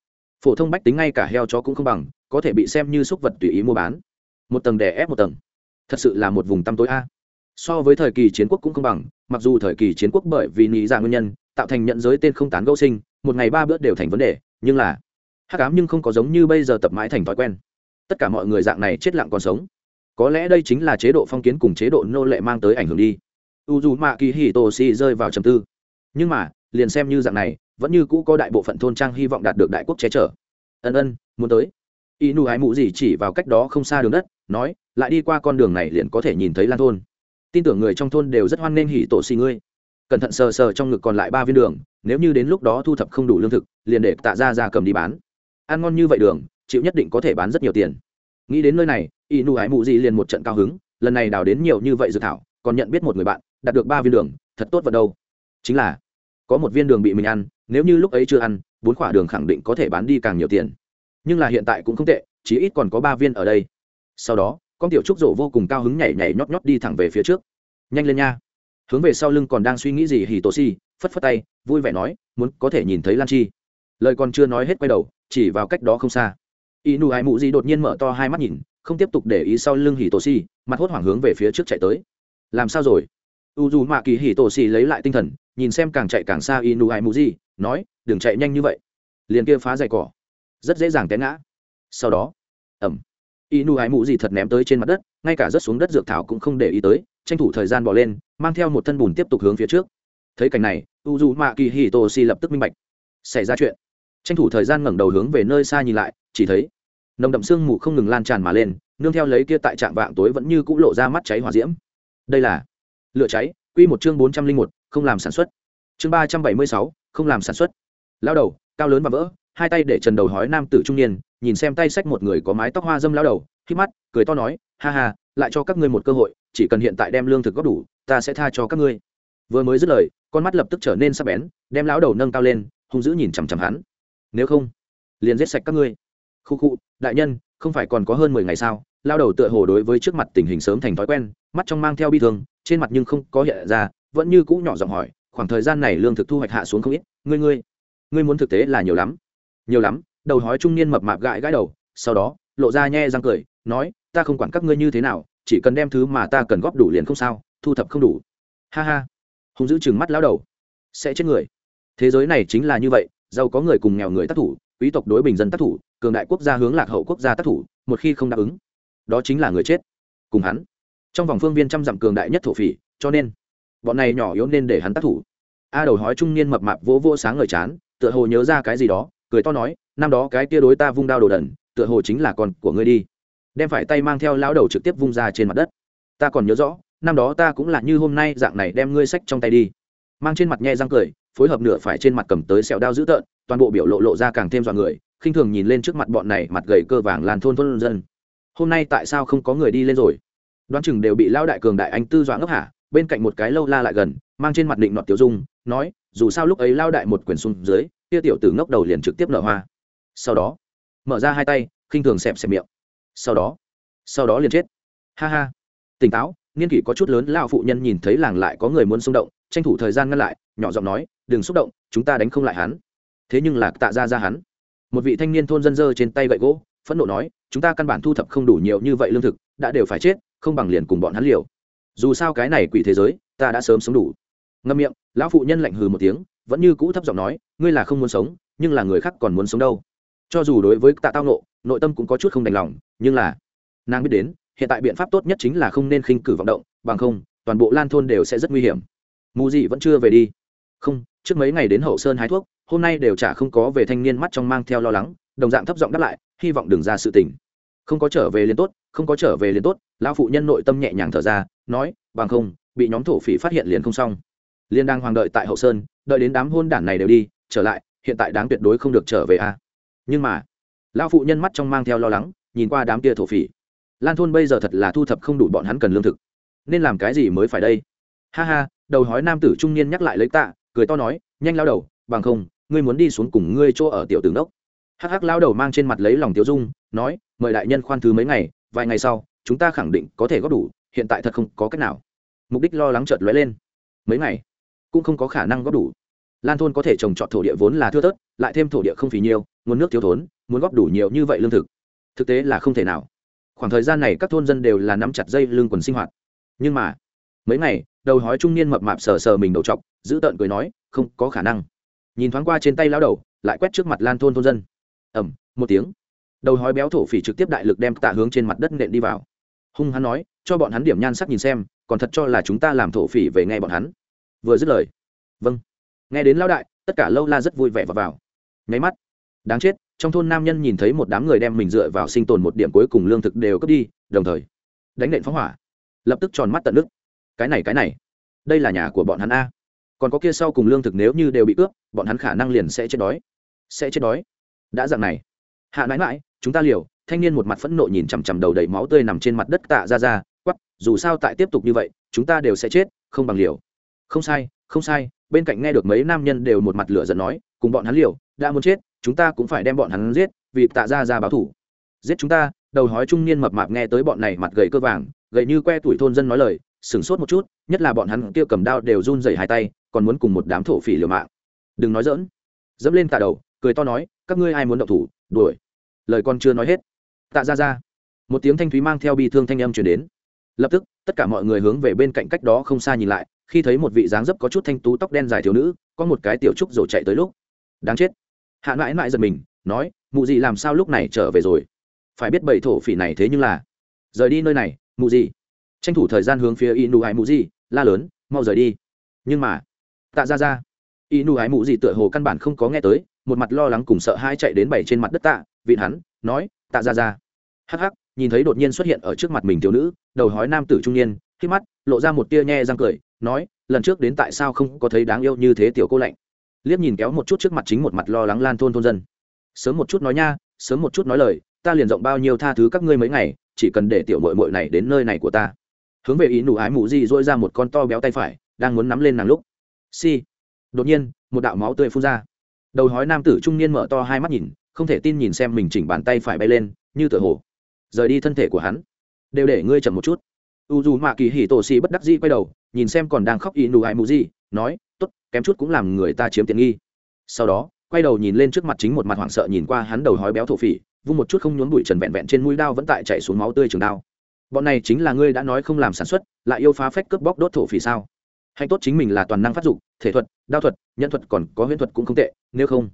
Phổ thông bách tính ngay cả heo chó cũng không bằng, có thể bị xem như súc vật tùy ý mua bán. Một tầng đè ép một tầng. Thật sự là một vùng tăm tối a. So với thời kỳ chiến quốc cũng không bằng, mặc dù thời kỳ chiến quốc bởi vì nghĩ ra dạ nguyên nhân, tạo thành nhận giới tên không tán gẫu sinh, một ngày ba bữa đều thành vấn đề, nhưng là hát cám nhưng không có giống như bây giờ tập mãi thành thói quen. Tất cả mọi người dạng này chết lặng còn sống. Có lẽ đây chính là chế độ phong kiến cùng chế độ nô lệ mang tới ảnh hưởng đi. U dù mạ kỳ hì Tô Si rơi vào trầm tư nhưng mà, liền xem như dạng này, vẫn như cũ có đại bộ phận thôn trang hy vọng đạt được đại quốc che chở. Ân ân, muốn tới. Y nụ ái mụ gì chỉ vào cách đó không xa đường đất, nói, lại đi qua con đường này liền có thể nhìn thấy lan thôn. Tin tưởng người trong thôn đều rất hoan nghênh hỉ tổ xì ngươi. Cẩn thận sờ sờ trong ngực còn lại ba viên đường, nếu như đến lúc đó thu thập không đủ lương thực, liền để tạ ra ra cầm đi bán. Ăn ngon như vậy đường, chịu nhất định có thể bán rất nhiều tiền. Nghĩ đến nơi này y nụ ái mụ gì liền một trận cao hứng, lần này đào đến nhiều như vậy dự thảo, còn nhận biết một người bạn, đạt được ba viên đường, thật tốt vào đâu chính là, có một viên đường bị mình ăn, nếu như lúc ấy chưa ăn, bốn quả đường khẳng định có thể bán đi càng nhiều tiền. Nhưng là hiện tại cũng không tệ chỉ ít còn có ba viên ở đây. Sau đó, con tiểu trúc rổ vô cùng cao hứng nhảy nhảy nhót nhót đi thẳng về phía trước. Nhanh lên nha. Hướng về sau lưng còn đang suy nghĩ gì hì tổ si, phất phất tay, vui vẻ nói, muốn có thể nhìn thấy lan chi. Lời còn chưa nói hết quay đầu, chỉ vào cách đó không xa. Y nụ ai mụ gì đột nhiên mở to hai mắt nhìn, không tiếp tục để ý sau lưng hì tổ si, mặt hốt hoảng hướng về phía trước chạy tới. Làm sao rồi? U dù mạ kỳ hì tổ si lấy lại tinh thần nhìn xem càng chạy càng xa Inu ai Muji nói, đừng chạy nhanh như vậy. Liền kia phá dày cỏ. Rất dễ dàng té ngã. Sau đó ẩm Inu Ai Muji thật ném tới trên mặt đất, ngay cả rớt xuống đất dược thảo cũng không để ý tới, tranh thủ thời gian bỏ lên, mang theo một thân bùn tiếp tục hướng phía trước. Thấy cảnh này u dù mạ kỳ hì tô si lập tức minh bạch. Xảy ra chuyện. Tranh thủ thời gian ngẩng đầu hướng về nơi xa nhìn lại, chỉ thấy, nồng đậm sương mù không ngừng lan tràn mà lên, nương theo lấy kia tại trạm vạng tối vẫn như c ũ lộ ra mắt cháy hỏa diễm. Đây là lửa cháy quy một chương bốn trăm linh một, không làm sản xuất. Chương ba trăm bảy mươi sáu, không làm sản xuất. Lao đầu, cao lớn và vỡ, hai tay để trần đầu hói nam tử trung niên, nhìn xem tay sách một người có mái tóc hoa dâm lao đầu khi mắt, cười to nói, ha ha, lại cho các ngươi một cơ hội, chỉ cần hiện tại đem lương thực góp đủ, ta sẽ tha cho các ngươi. Vừa mới dứt lời, con mắt lập tức trở nên sắc bén, đem lão đầu nâng cao lên, hung dữ nhìn chằm chằm hắn. Nếu không, liền giết sạch các ngươi. Khu khu, đại nhân, không phải còn có hơn mười ngày sao? Lao đầu tựa hồ đối với trước mặt tình hình sớm thành thói quen, mắt trong mang theo bi thương trên mặt nhưng không có hiện ra, vẫn như cũ nhỏ giọng hỏi, khoảng thời gian này lương thực thu hoạch hạ xuống không ít, ngươi ngươi ngươi muốn thực tế là nhiều lắm. Nhiều lắm, đầu hói trung niên mập mạp gãi gãi đầu, sau đó, lộ ra nhe răng cười, nói, ta không quản các ngươi như thế nào, chỉ cần đem thứ mà ta cần góp đủ liền không sao, thu thập không đủ. Ha ha. Hùng giữ chừng mắt lao đầu. Sẽ chết người. Thế giới này chính là như vậy, giàu có người cùng nghèo người tác thủ, quý tộc đối bình dân tác thủ, cường đại quốc gia hướng lạc hậu quốc gia tác thủ, một khi không đáp ứng, đó chính là người chết. Cùng hắn trong vòng phương viên trăm dặm cường đại nhất thổ phỉ, cho nên, bọn này nhỏ yếu nên để hắn tác thủ. A đầu hói trung niên mập mạp vỗ vỗ sáng ngời chán, tựa hồ nhớ ra cái gì đó, cười to nói, năm đó cái kia đối ta vung đao đồ đần, tựa hồ chính là con của ngươi đi. Đem phải tay mang theo lão đầu trực tiếp vung ra trên mặt đất. Ta còn nhớ rõ, năm đó ta cũng là như hôm nay dạng này đem ngươi sách trong tay đi. Mang trên mặt nhe răng cười, phối hợp nửa phải trên mặt cầm tới sẹo đao dữ tợn, toàn bộ biểu lộ lộ ra càng thêm dọa người, khinh thường nhìn lên trước mặt bọn này mặt gầy cơ vàng làn thôn thôn dân. Hôm nay tại sao không có người đi lên rồi? Đoán chừng đều bị lao đại cường đại anh tư dọa ngốc hả? Bên cạnh một cái lâu la lại gần, mang trên mặt định nọt tiểu dung, nói, dù sao lúc ấy lao đại một quyển xuống dưới, kia tiểu tử ngốc đầu liền trực tiếp nở hoa. Sau đó, mở ra hai tay, khinh thường xẹp xẹp miệng. Sau đó sau đó liền chết. Ha ha. Tỉnh táo, niên kỷ có chút lớn lao phụ nhân nhìn thấy làng lại có người muốn xung động, tranh thủ thời gian ngăn lại, nhỏ giọng nói, đừng xúc động, chúng ta đánh không lại hắn. Thế nhưng là tạ ra ra hắn. Một vị thanh niên thôn dân dơ trên tay gậy gỗ, phẫn nộ nói, chúng ta căn bản thu thập không đủ nhiều như vậy lương thực, đã đều phải chết không bằng liền cùng bọn hắn liều. Dù sao cái này quỷ thế giới, ta đã sớm sống đủ. Ngâm miệng, lão phụ nhân lạnh hừ một tiếng, vẫn như cũ thấp giọng nói, ngươi là không muốn sống, nhưng là người khác còn muốn sống đâu. Cho dù đối với tạ tao nộ, nội tâm cũng có chút không đành lòng, nhưng là, nàng biết đến, hiện tại biện pháp tốt nhất chính là không nên khinh cử vọng động, bằng không, toàn bộ lan thôn đều sẽ rất nguy hiểm. Mù dị vẫn chưa về đi. Không, trước mấy ngày đến hậu sơn hái thuốc, hôm nay đều chả không có về thanh niên mắt trong mang theo lo lắng, đồng dạng thấp giọng đáp lại, hy vọng đừng ra sự tình không có trở về liền tốt, không có trở về liền tốt, lão phụ nhân nội tâm nhẹ nhàng thở ra, nói, bằng không, bị nhóm thổ phỉ phát hiện liền không xong. Liên đang hoàng đợi tại hậu sơn, đợi đến đám hôn đản này đều đi, trở lại, hiện tại đáng tuyệt đối không được trở về a. Nhưng mà, lão phụ nhân mắt trong mang theo lo lắng, nhìn qua đám kia thổ phỉ. Lan thôn bây giờ thật là thu thập không đủ bọn hắn cần lương thực. Nên làm cái gì mới phải đây? Ha ha, đầu hói nam tử trung niên nhắc lại lấy tạ, cười to nói, nhanh lao đầu, bằng không, ngươi muốn đi xuống cùng ngươi chỗ ở tiểu tướng đốc hắc hắc lao đầu mang trên mặt lấy lòng tiêu dung nói mời đại nhân khoan thứ mấy ngày vài ngày sau chúng ta khẳng định có thể góp đủ hiện tại thật không có cách nào. Mục đích lo lắng chợt lóe lên. Mấy ngày? Cũng không có khả năng góp đủ. Lan thôn có thể trồng trọt thổ địa vốn là thưa thớt lại thêm thổ địa không phì nhiều, nguồn nước thiếu thốn muốn góp đủ nhiều như vậy lương thực. Thực tế là không thể nào. Khoảng thời gian này các thôn dân đều là nắm chặt dây lương quần sinh hoạt. Nhưng mà mấy ngày đầu hói trung niên mập mạp sờ sờ mình đầu chọc giữ tợn cười nói không có khả năng. Nhìn thoáng qua trên tay lao đầu lại quét trước mặt lan thôn thôn dân ẩm một tiếng. Đầu hói béo thổ phỉ trực tiếp đại lực đem tạ hướng trên mặt đất nện đi vào. Hung hắn nói, cho bọn hắn điểm nhan sắc nhìn xem, còn thật cho là chúng ta làm thổ phỉ về nghe bọn hắn. Vừa dứt lời. Vâng. Nghe đến lao đại, tất cả lâu la rất vui vẻ và vào. Nháy mắt. Đáng chết, trong thôn nam nhân nhìn thấy một đám người đem mình dựa vào sinh tồn một điểm cuối cùng lương thực đều cướp đi, đồng thời, đánh nện phóng hỏa. Lập tức tròn mắt tận nước. Cái này cái này. Đây là nhà của bọn hắn a. Còn có kia sau cùng lương thực nếu như đều bị cướp, bọn hắn khả năng liền sẽ chết đói. Sẽ chết đói đã dạng này. Hạ mãi mãi chúng ta liều, thanh niên một mặt phẫn nộ nhìn chằm chằm đầu đầy máu tươi nằm trên mặt đất tạ ra ra quắp dù sao tại tiếp tục như vậy, chúng ta đều sẽ chết, không bằng liều. Không sai không sai, bên cạnh nghe được mấy nam nhân đều một mặt lửa giận nói, cùng bọn hắn liều, đã muốn chết, chúng ta cũng phải đem bọn hắn giết, vì tạ ra ra báo thủ. Giết chúng ta, đầu hói trung niên mập mạp nghe tới bọn này mặt gầy cơ vàng, gầy như que tuổi thôn dân nói lời, sửng sốt một chút, nhất là bọn hắn kia cầm đao đều run rẩy hai tay, còn muốn cùng một đám thổ phỉ liều mạng. Đừng nói dỡn dẫm lên tạ đầu cười to nói, các ngươi ai muốn động thủ? Đuổi. Lời con chưa nói hết, tạ ra ra một tiếng thanh thúy mang theo bi thương thanh âm chuyển đến. Lập tức, tất cả mọi người hướng về bên cạnh cách đó không xa nhìn lại, khi thấy một vị dáng dấp có chút thanh tú tóc đen dài thiếu nữ, có một cái tiểu trúc rồi chạy tới lúc. Đáng chết. Hạ mãi mãi giật mình, nói, mụ gì làm sao lúc này trở về rồi? Phải biết bảy thổ phỉ này thế nhưng là. Rời đi nơi này, mụ gì tranh thủ thời gian hướng phía inu ái mụ gì la lớn, mau rời đi. Nhưng mà, tạ ra ra inu ái mụ gì tựa hồ căn bản không có nghe tới một mặt lo lắng cùng sợ hai chạy đến bảy trên mặt đất tạ vịn hắn, nói, tạ ra ra. Hắc hắc, nhìn thấy đột nhiên xuất hiện ở trước mặt mình thiếu nữ, đầu hói nam tử trung niên, khi mắt, lộ ra một tia nhe răng cười, nói, lần trước đến tại sao không có thấy đáng yêu như thế tiểu cô lạnh. Liếc nhìn kéo một chút trước mặt chính một mặt lo lắng lan thôn thôn dân. Sớm một chút nói nha, sớm một chút nói lời, ta liền rộng bao nhiêu tha thứ các ngươi mấy ngày, chỉ cần để tiểu mội mội này đến nơi này của ta. Hướng về ý nụ ái mụ di dỗi ra một con to béo tay phải, đang muốn nắm lên nàng lúc. Si. Đột nhiên, một đạo máu tươi phun ra đầu hói nam tử trung niên mở to hai mắt nhìn không thể tin nhìn xem mình chỉnh bàn tay phải bay lên như tựa hồ rời đi thân thể của hắn. Đều để ngươi chậm một chút. U dù mạ kỳ hỉ tổ xì bất đắc dĩ quay đầu nhìn xem còn đang khóc ý nụ ai mù gì, nói t ố t kém chút cũng làm người ta chiếm tiện nghi. Sau đó quay đầu nhìn lên trước mặt chính một mặt hoảng sợ nhìn qua hắn đầu hói béo thổ phỉ vung một chút không nhốn bụi trần vẹn vẹn trên mũi đao vẫn tại chạy xuống máu tươi trường đao. Bọn này chính là ngươi đã nói không làm sản xuất lại yêu phá phách cướp bóc đốt thổ phỉ sao? Hạnh tốt chính mình là toàn năng phát dụng thể thuật, đao thuật, nhân thuật còn có huyễn thuật cũng không tệ, nếu không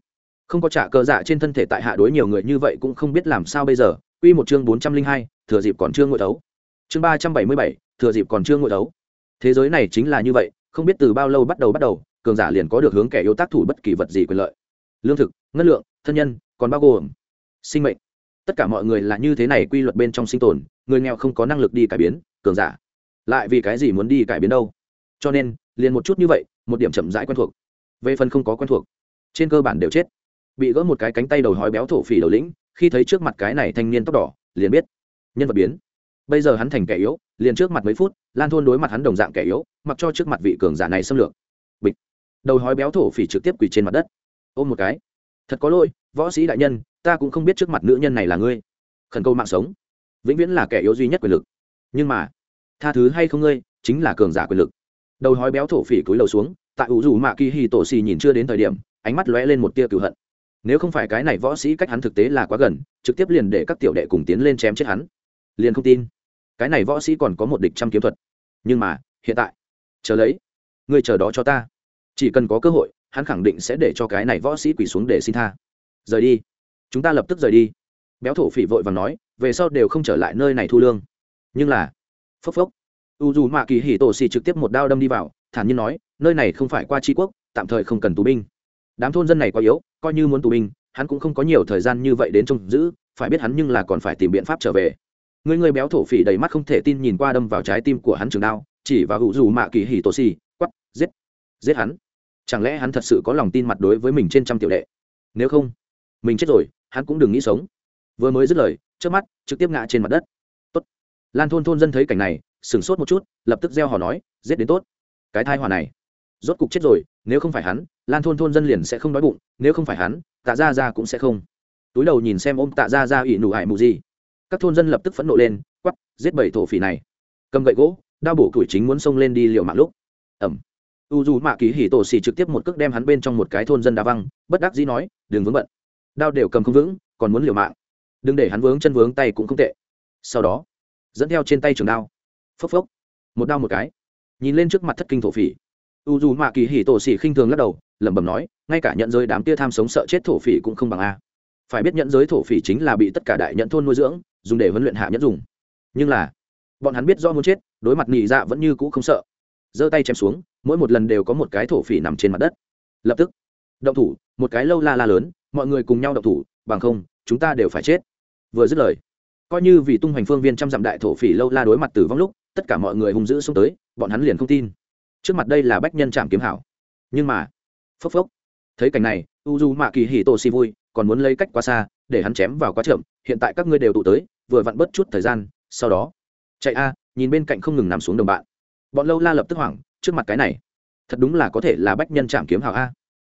không có trả cờ dạ trên thân thể tại hạ đối nhiều người như vậy cũng không biết làm sao bây giờ. Quy một chương bốn trăm linh hai, thừa dịp còn chưa ngồi đấu chương ba trăm bảy mươi bảy, thừa dịp còn chưa ngồi đấu thế giới này chính là như vậy, không biết từ bao lâu bắt đầu bắt đầu, cường giả liền có được hướng kẻ yếu tác thủ bất kỳ vật gì quyền lợi. Lương thực, ngân lượng, thân nhân, còn bao gồm sinh mệnh. Tất cả mọi người là như thế này quy luật bên trong sinh tồn, người nghèo không có năng lực đi cải biến, cường giả. Lại vì cái gì muốn đi cải biến đâu? Cho nên, liền một chút như vậy, một điểm chậm rãi quen thuộc. Về phần không có quen thuộc, trên cơ bản đều chết. Bị gỡ một cái cánh tay đầu hói béo thổ phỉ đầu lĩnh, khi thấy trước mặt cái này thanh niên tóc đỏ, liền biết nhân vật biến. Bây giờ hắn thành kẻ yếu, liền trước mặt mấy phút, lan thôn đối mặt hắn đồng dạng kẻ yếu, mặc cho trước mặt vị cường giả này xâm lược. Bịch. Đầu hói béo thổ phỉ trực tiếp quỳ trên mặt đất. Ôm một cái. Thật có lỗi, võ sĩ đại nhân, ta cũng không biết trước mặt nữ nhân này là ngươi. Khẩn cầu mạng sống. Vĩnh viễn là kẻ yếu duy nhất quyền lực. Nhưng mà, tha thứ hay không ngươi, chính là cường giả quyền lực đầu hói béo thổ phỉ cúi đầu xuống, tại ủ dù mạ kỳ hì tổ xì nhìn chưa đến thời điểm, ánh mắt lóe lên một tia cửu hận. Nếu không phải cái này võ sĩ cách hắn thực tế là quá gần, trực tiếp liền để các tiểu đệ cùng tiến lên chém chết hắn. Liền không tin. Cái này võ sĩ còn có một địch trăm kiếm thuật. Nhưng mà, hiện tại, chờ lấy người chờ đó cho ta. Chỉ cần có cơ hội, hắn khẳng định sẽ để cho cái này võ sĩ quỳ xuống để xin tha. Rời đi. Chúng ta lập tức rời đi. Béo thổ phỉ vội và nói, về sau đều không trở lại nơi này thu lương. Nhưng là, phốc phốc u dù mạ kỳ hỉ tổ xì trực tiếp một đao đâm đi vào, thản nhiên nói, nơi này không phải qua tri quốc, tạm thời không cần tù binh. Đám thôn dân này quá yếu, coi như muốn tù binh, hắn cũng không có nhiều thời gian như vậy đến trông giữ, phải biết hắn nhưng là còn phải tìm biện pháp trở về. Người người béo thổ phỉ đầy mắt không thể tin nhìn qua đâm vào trái tim của hắn trường đao, chỉ vào hữu dù mạ kỳ hỉ tổ xì quắp giết giết hắn. Chẳng lẽ hắn thật sự có lòng tin mặt đối với mình trên trăm tiểu đệ? Nếu không, mình chết rồi, hắn cũng đừng nghĩ sống. Vừa mới dứt lời trước mắt, trực tiếp ngã trên mặt đất. Tốt. Lan thôn thôn dân thấy cảnh này sửng sốt một chút, lập tức gieo hò nói, giết đến tốt. Cái thai hòa này, rốt cục chết rồi, nếu không phải hắn, lan thôn thôn dân liền sẽ không đói bụng, nếu không phải hắn, tạ ra ra cũng sẽ không. Túi đầu nhìn xem ôm tạ ra ra ỉ nụ hại mù gì. Các thôn dân lập tức phẫn nộ lên quắp giết bảy thổ phỉ này. Cầm gậy gỗ, đao bổ tuổi chính muốn xông lên đi liều mạng lúc. Ẩm u dù mạ kỳ hỉ tổ xì trực tiếp một cước đem hắn bên trong một cái thôn dân đá văng, bất đắc dĩ nói, đừng vướng bận. Đao đều cầm không vững, còn muốn liều mạng. Đừng để hắn vướng chân vướng tay cũng không tệ. Sau đó, dẫn theo trên tay trường đao phốc phốc. Một đau một cái. Nhìn lên trước mặt thất kinh thổ phỉ. U dù mạ kỳ Hỉ tổ xỉ khinh thường lắc đầu, lẩm bẩm nói, ngay cả nhận giới đám tia tham sống sợ chết thổ phỉ cũng không bằng a. Phải biết nhận giới thổ phỉ chính là bị tất cả đại nhận thôn nuôi dưỡng, dùng để huấn luyện hạ nhẫn dùng. Nhưng là, bọn hắn biết do muốn chết, đối mặt nhị dạ vẫn như cũ không sợ. Giơ tay chém xuống, mỗi một lần đều có một cái thổ phỉ nằm trên mặt đất. Lập tức, động thủ, một cái lâu la la lớn, mọi người cùng nhau động thủ, bằng không, chúng ta đều phải chết. Vừa dứt lời, coi như vì tung hoành phương viên trăm dặm đại thổ phỉ lâu la đối mặt tử vong lúc tất cả mọi người hung dữ xông tới, bọn hắn liền không tin. Trước mặt đây là bách nhân trạm kiếm hảo. Nhưng mà, phốc phốc. Thấy cảnh này u du mạ kỳ hì tổ si vui, còn muốn lấy cách quá xa, để hắn chém vào quá chậm, hiện tại các ngươi đều tụ tới, vừa vặn bớt chút thời gian, sau đó. Chạy a, nhìn bên cạnh không ngừng nằm xuống đồng bạn. Bọn lâu la lập tức hoảng, trước mặt cái này. Thật đúng là có thể là bách nhân chạm kiếm hào a.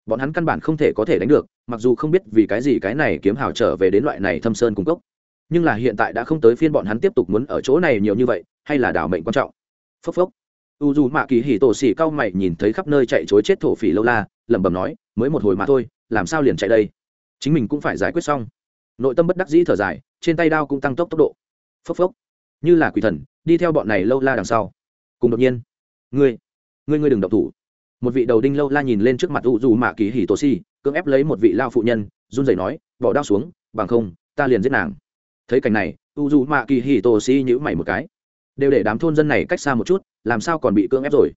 Bọn hắn căn bản không thể có thể đánh được, mặc dù không biết vì cái gì cái này kiếm hào trở về đến loại này thâm sơn cung cấp nhưng là hiện tại đã không tới phiên bọn hắn tiếp tục muốn ở chỗ này nhiều như vậy, hay là đảo mệnh quan trọng? Phốc phốc. U dù mạ kỳ hỉ tổ xỉ cao mày nhìn thấy khắp nơi chạy chối chết thổ phỉ lâu la, lẩm bẩm nói, mới một hồi mà thôi, làm sao liền chạy đây? Chính mình cũng phải giải quyết xong. Nội tâm bất đắc dĩ thở dài, trên tay đao cũng tăng tốc tốc độ. Phốc phốc. Như là quỷ thần, đi theo bọn này lâu la đằng sau. Cùng đột nhiên, ngươi ngươi ngươi đừng độc thủ. Một vị đầu đinh lâu la nhìn lên trước mặt u dù mạ kỳ hỉ tổ xỉ, cưỡng ép lấy một vị lao phụ nhân, run rẩy nói, bỏ đao xuống, bằng không, ta liền giết nàng thấy cảnh này, u dù mạ kỳ hì tổ si nhữ mày một cái. Đều để đám thôn dân này cách xa một chút, làm sao còn bị cưỡng ép rồi?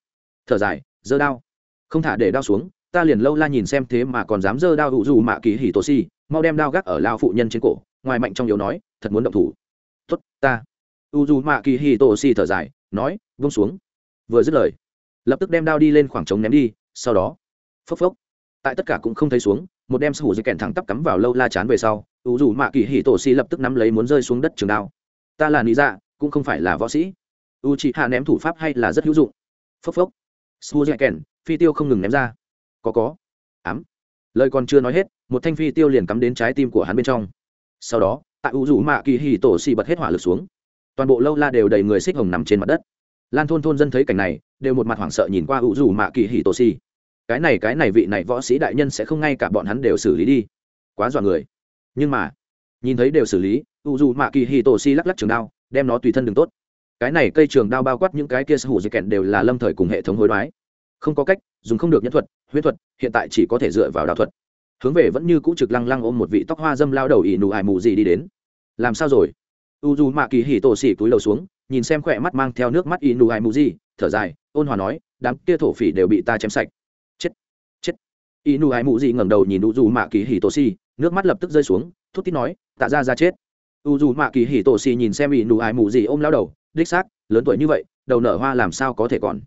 Thở dài, giơ đao. Không thả để đao xuống, ta liền lâu la nhìn xem thế mà còn dám giơ đao u dù mạ kỳ hì tổ si mau đem đao gác ở lao phụ nhân trên cổ, ngoài mạnh trong yếu nói, thật muốn động thủ. Tuất ta. U dù mạ kỳ hì tổ si thở dài, nói vung xuống. Vừa dứt lời, lập tức đem đao đi lên khoảng trống ném đi, sau đó, phốc phốc. Tại tất cả cũng không thấy xuống, một đem sủ dây kèn thẳng tắp cắm vào lâu la chán về sau ủ dù mạ kỳ hì tổ xì lập tức nắm lấy muốn rơi xuống đất trường đao. Ta là lý dạ cũng không phải là võ sĩ. U chị hạ ném thủ pháp hay là rất hữu dụng. Phốc phốc. Suu dạy kèn, phi tiêu không ngừng ném ra. Có có. Ám. Lời còn chưa nói hết, một thanh phi tiêu liền cắm đến trái tim của hắn bên trong. Sau đó, tại u dù mạ kỳ hì tổ xì bật hết hỏa lực xuống. Toàn bộ lâu la đều đầy người xích hồng nằm trên mặt đất. Lan thôn thôn dân thấy cảnh này, đều một mặt hoảng sợ nhìn qua u dù mạ kỳ hì tổ xì. Cái này cái này vị này võ sĩ đại nhân sẽ không ngay cả bọn hắn đều xử lý đi. Quá dọa người nhưng mà, nhìn thấy đều xử lý, u dù mạ kỳ hì tổ si lắc lắc trường đao, đem nó tùy thân đường tốt. Cái này cây trường đao bao quát những cái kia sở hữu dây kẹn đều là lâm thời cùng hệ thống hối đoái. Không có cách, dùng không được nhân thuật huyết thuật, hiện tại chỉ có thể dựa vào đạo thuật. Hướng về vẫn như cũ trực lăng lăng ôm một vị tóc hoa dâm lao đầu ỉ nụ ải mù gì đi đến. Làm sao rồi? U dù mạ kỳ hì tổ xỉ túi lầu xuống, nhìn xem khỏe mắt mang theo nước mắt ỉ nụ ải mù gì, thở dài, ôn hòa nói, đám kia thổ phỉ đều bị ta chém sạch y nu mụ gì ngẩng đầu nhìn u dù mạ kỳ hì tổ xì nước mắt lập tức rơi xuống, thút tít nói, tạ ra ra chết. U dù mạ kỳ hì tổ xì nhìn xem y nu mụ gì ôm lao đầu, đích xác, lớn tuổi như vậy, đầu nở hoa làm sao có thể còn.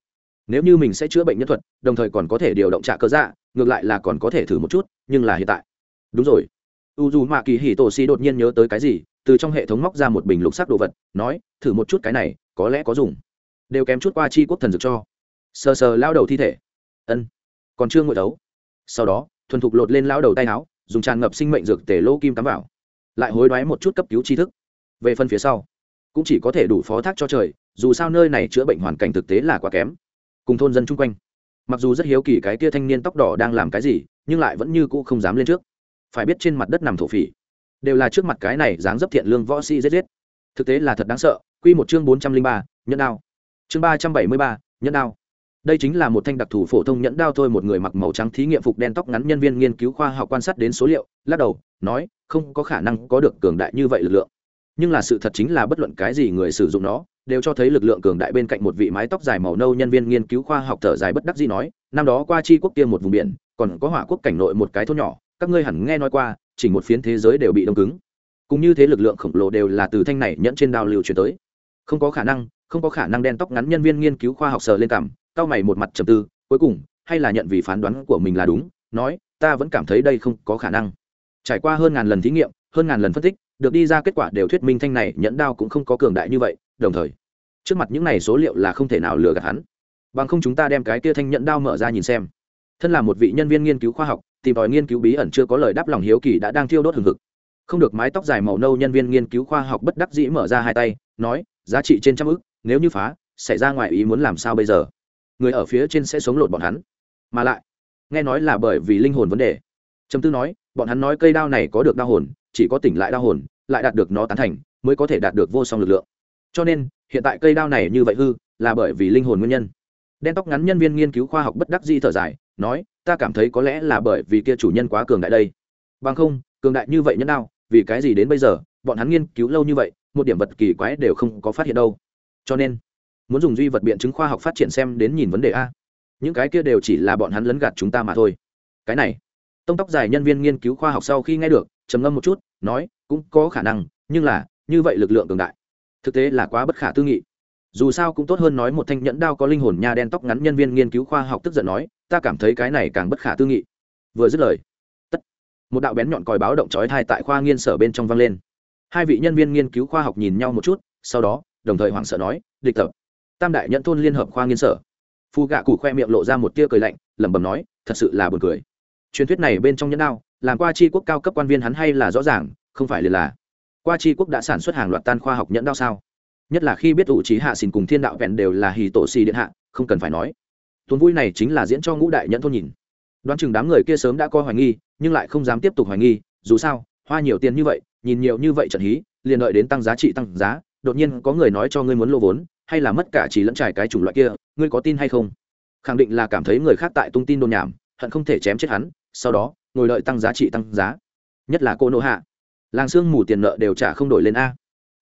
Nếu như mình sẽ chữa bệnh nhân thuật, đồng thời còn có thể điều động trả cơ dạ ngược lại là còn có thể thử một chút, nhưng là hiện tại. Đúng rồi. U dù mạ kỳ hì tổ xì đột nhiên nhớ tới cái gì, từ trong hệ thống móc ra một bình lục sắc đồ vật, nói, thử một chút cái này, có lẽ có dùng. Đều kém chút qua chi quốc thần dược cho. Sờ sờ lao đầu thi thể. Ân. Còn chưa ngồi đấu sau đó, thuần thục lột lên lão đầu tay áo, dùng tràn ngập sinh mệnh dược tể lô kim cắm vào. Lại hối đoái một chút cấp cứu tri thức. Về phần phía sau, cũng chỉ có thể đủ phó thác cho trời, dù sao nơi này chữa bệnh hoàn cảnh thực tế là quá kém. Cùng thôn dân chung quanh, mặc dù rất hiếu kỳ cái tia thanh niên tóc đỏ đang làm cái gì, nhưng lại vẫn như cũ không dám lên trước. Phải biết trên mặt đất nằm thổ phỉ, đều là trước mặt cái này dáng dấp thiện lương võ sĩ giết giết. Thực tế là thật đáng sợ. Q một chương bốn trăm linh ba nhân đao. Chương ba trăm bảy mươi ba nhân đao đây chính là một thanh đặc thù phổ thông nhẫn đao thôi, một người mặc màu trắng thí nghiệm phục đen tóc ngắn nhân viên nghiên cứu khoa học quan sát đến số liệu, lắc đầu, nói, không có khả năng có được cường đại như vậy lực lượng. Nhưng là sự thật chính là bất luận cái gì người sử dụng nó, đều cho thấy lực lượng cường đại bên cạnh một vị mái tóc dài màu nâu nhân viên nghiên cứu khoa học thở dài bất đắc dĩ nói, năm đó qua chi quốc kia một vùng biển, còn có hỏa quốc cảnh nội một cái thôn nhỏ, các ngươi hẳn nghe nói qua, chỉ một phiến thế giới đều bị đông cứng. Cũng như thế lực lượng khổng lồ đều là từ thanh này nhẫn trên đao lưu truyền tới. Không có khả năng, không có khả năng đen tóc ngắn nhân viên nghiên cứu khoa học sờ lên cằm cao mày một mặt trầm tư, cuối cùng, hay là nhận vì phán đoán của mình là đúng, nói, ta vẫn cảm thấy đây không có khả năng. Trải qua hơn ngàn lần thí nghiệm, hơn ngàn lần phân tích, được đi ra kết quả đều thuyết minh thanh này nhẫn đao cũng không có cường đại như vậy, đồng thời, trước mặt những này số liệu là không thể nào lừa gạt hắn. Bằng không chúng ta đem cái kia thanh nhẫn đao mở ra nhìn xem. Thân là một vị nhân viên nghiên cứu khoa học, tìm tòi nghiên cứu bí ẩn chưa có lời đáp lòng hiếu kỳ đã đang thiêu đốt hừng hực. Không được mái tóc dài màu nâu nhân viên nghiên cứu khoa học bất đắc dĩ mở ra hai tay, nói, giá trị trên trăm ức, nếu như phá, xảy ra ngoài ý muốn làm sao bây giờ? Người ở phía trên sẽ sống lột bọn hắn. Mà lại, nghe nói là bởi vì linh hồn vấn đề. Trầm tư nói, bọn hắn nói cây đao này có được đao hồn, chỉ có tỉnh lại đao hồn, lại đạt được nó tán thành, mới có thể đạt được vô song lực lượng. Cho nên, hiện tại cây đao này như vậy hư, là bởi vì linh hồn nguyên nhân. Đen tóc ngắn nhân viên nghiên cứu khoa học bất đắc di thở dài, nói, ta cảm thấy có lẽ là bởi vì kia chủ nhân quá cường đại đây. Bằng không, cường đại như vậy nhân đao, vì cái gì đến bây giờ, bọn hắn nghiên cứu lâu như vậy, một điểm vật kỳ quái đều không có phát hiện đâu. Cho nên muốn dùng duy vật biện chứng khoa học phát triển xem đến nhìn vấn đề a. Những cái kia đều chỉ là bọn hắn lấn gạt chúng ta mà thôi. Cái này, tông tóc dài nhân viên nghiên cứu khoa học sau khi nghe được, trầm ngâm một chút, nói, cũng có khả năng, nhưng là, như vậy lực lượng cường đại. Thực tế là quá bất khả tư nghị. Dù sao cũng tốt hơn nói một thanh nhẫn đao có linh hồn nha đen tóc ngắn nhân viên nghiên cứu khoa học tức giận nói, ta cảm thấy cái này càng bất khả tư nghị. Vừa dứt lời, tất, một đạo bén nhọn còi báo động trói thai tại khoa nghiên sở bên trong vang lên. Hai vị nhân viên nghiên cứu khoa học nhìn nhau một chút, sau đó, đồng thời hoảng sợ nói, địch tập tam đại nhận thôn liên hợp khoa nghiên sở. Phu gạ cụ khoe miệng lộ ra một tia cười lạnh, lẩm bẩm nói, thật sự là buồn cười. Truyền thuyết này bên trong nhẫn đao, làm qua tri quốc cao cấp quan viên hắn hay là rõ ràng, không phải liền là qua tri quốc đã sản xuất hàng loạt tan khoa học nhẫn đao sao? Nhất là khi biết ủ trí hạ xìn cùng thiên đạo vẹn đều là hì tổ xì điện hạ, không cần phải nói. Tuần vui này chính là diễn cho ngũ đại nhẫn thôn nhìn. Đoán chừng đám người kia sớm đã coi hoài nghi, nhưng lại không dám tiếp tục hoài nghi, dù sao, hoa nhiều tiền như vậy, nhìn nhiều như vậy trận hí, liền đợi đến tăng giá trị tăng giá, đột nhiên có người nói cho ngươi muốn lô vốn hay là mất cả chỉ lẫn trải cái chủng loại kia, ngươi có tin hay không? Khẳng định là cảm thấy người khác tại tung tin đồn nhảm, hận không thể chém chết hắn, sau đó, ngồi đợi tăng giá trị tăng giá. Nhất là cô nô hạ. Làng xương mù tiền nợ đều trả không đổi lên a.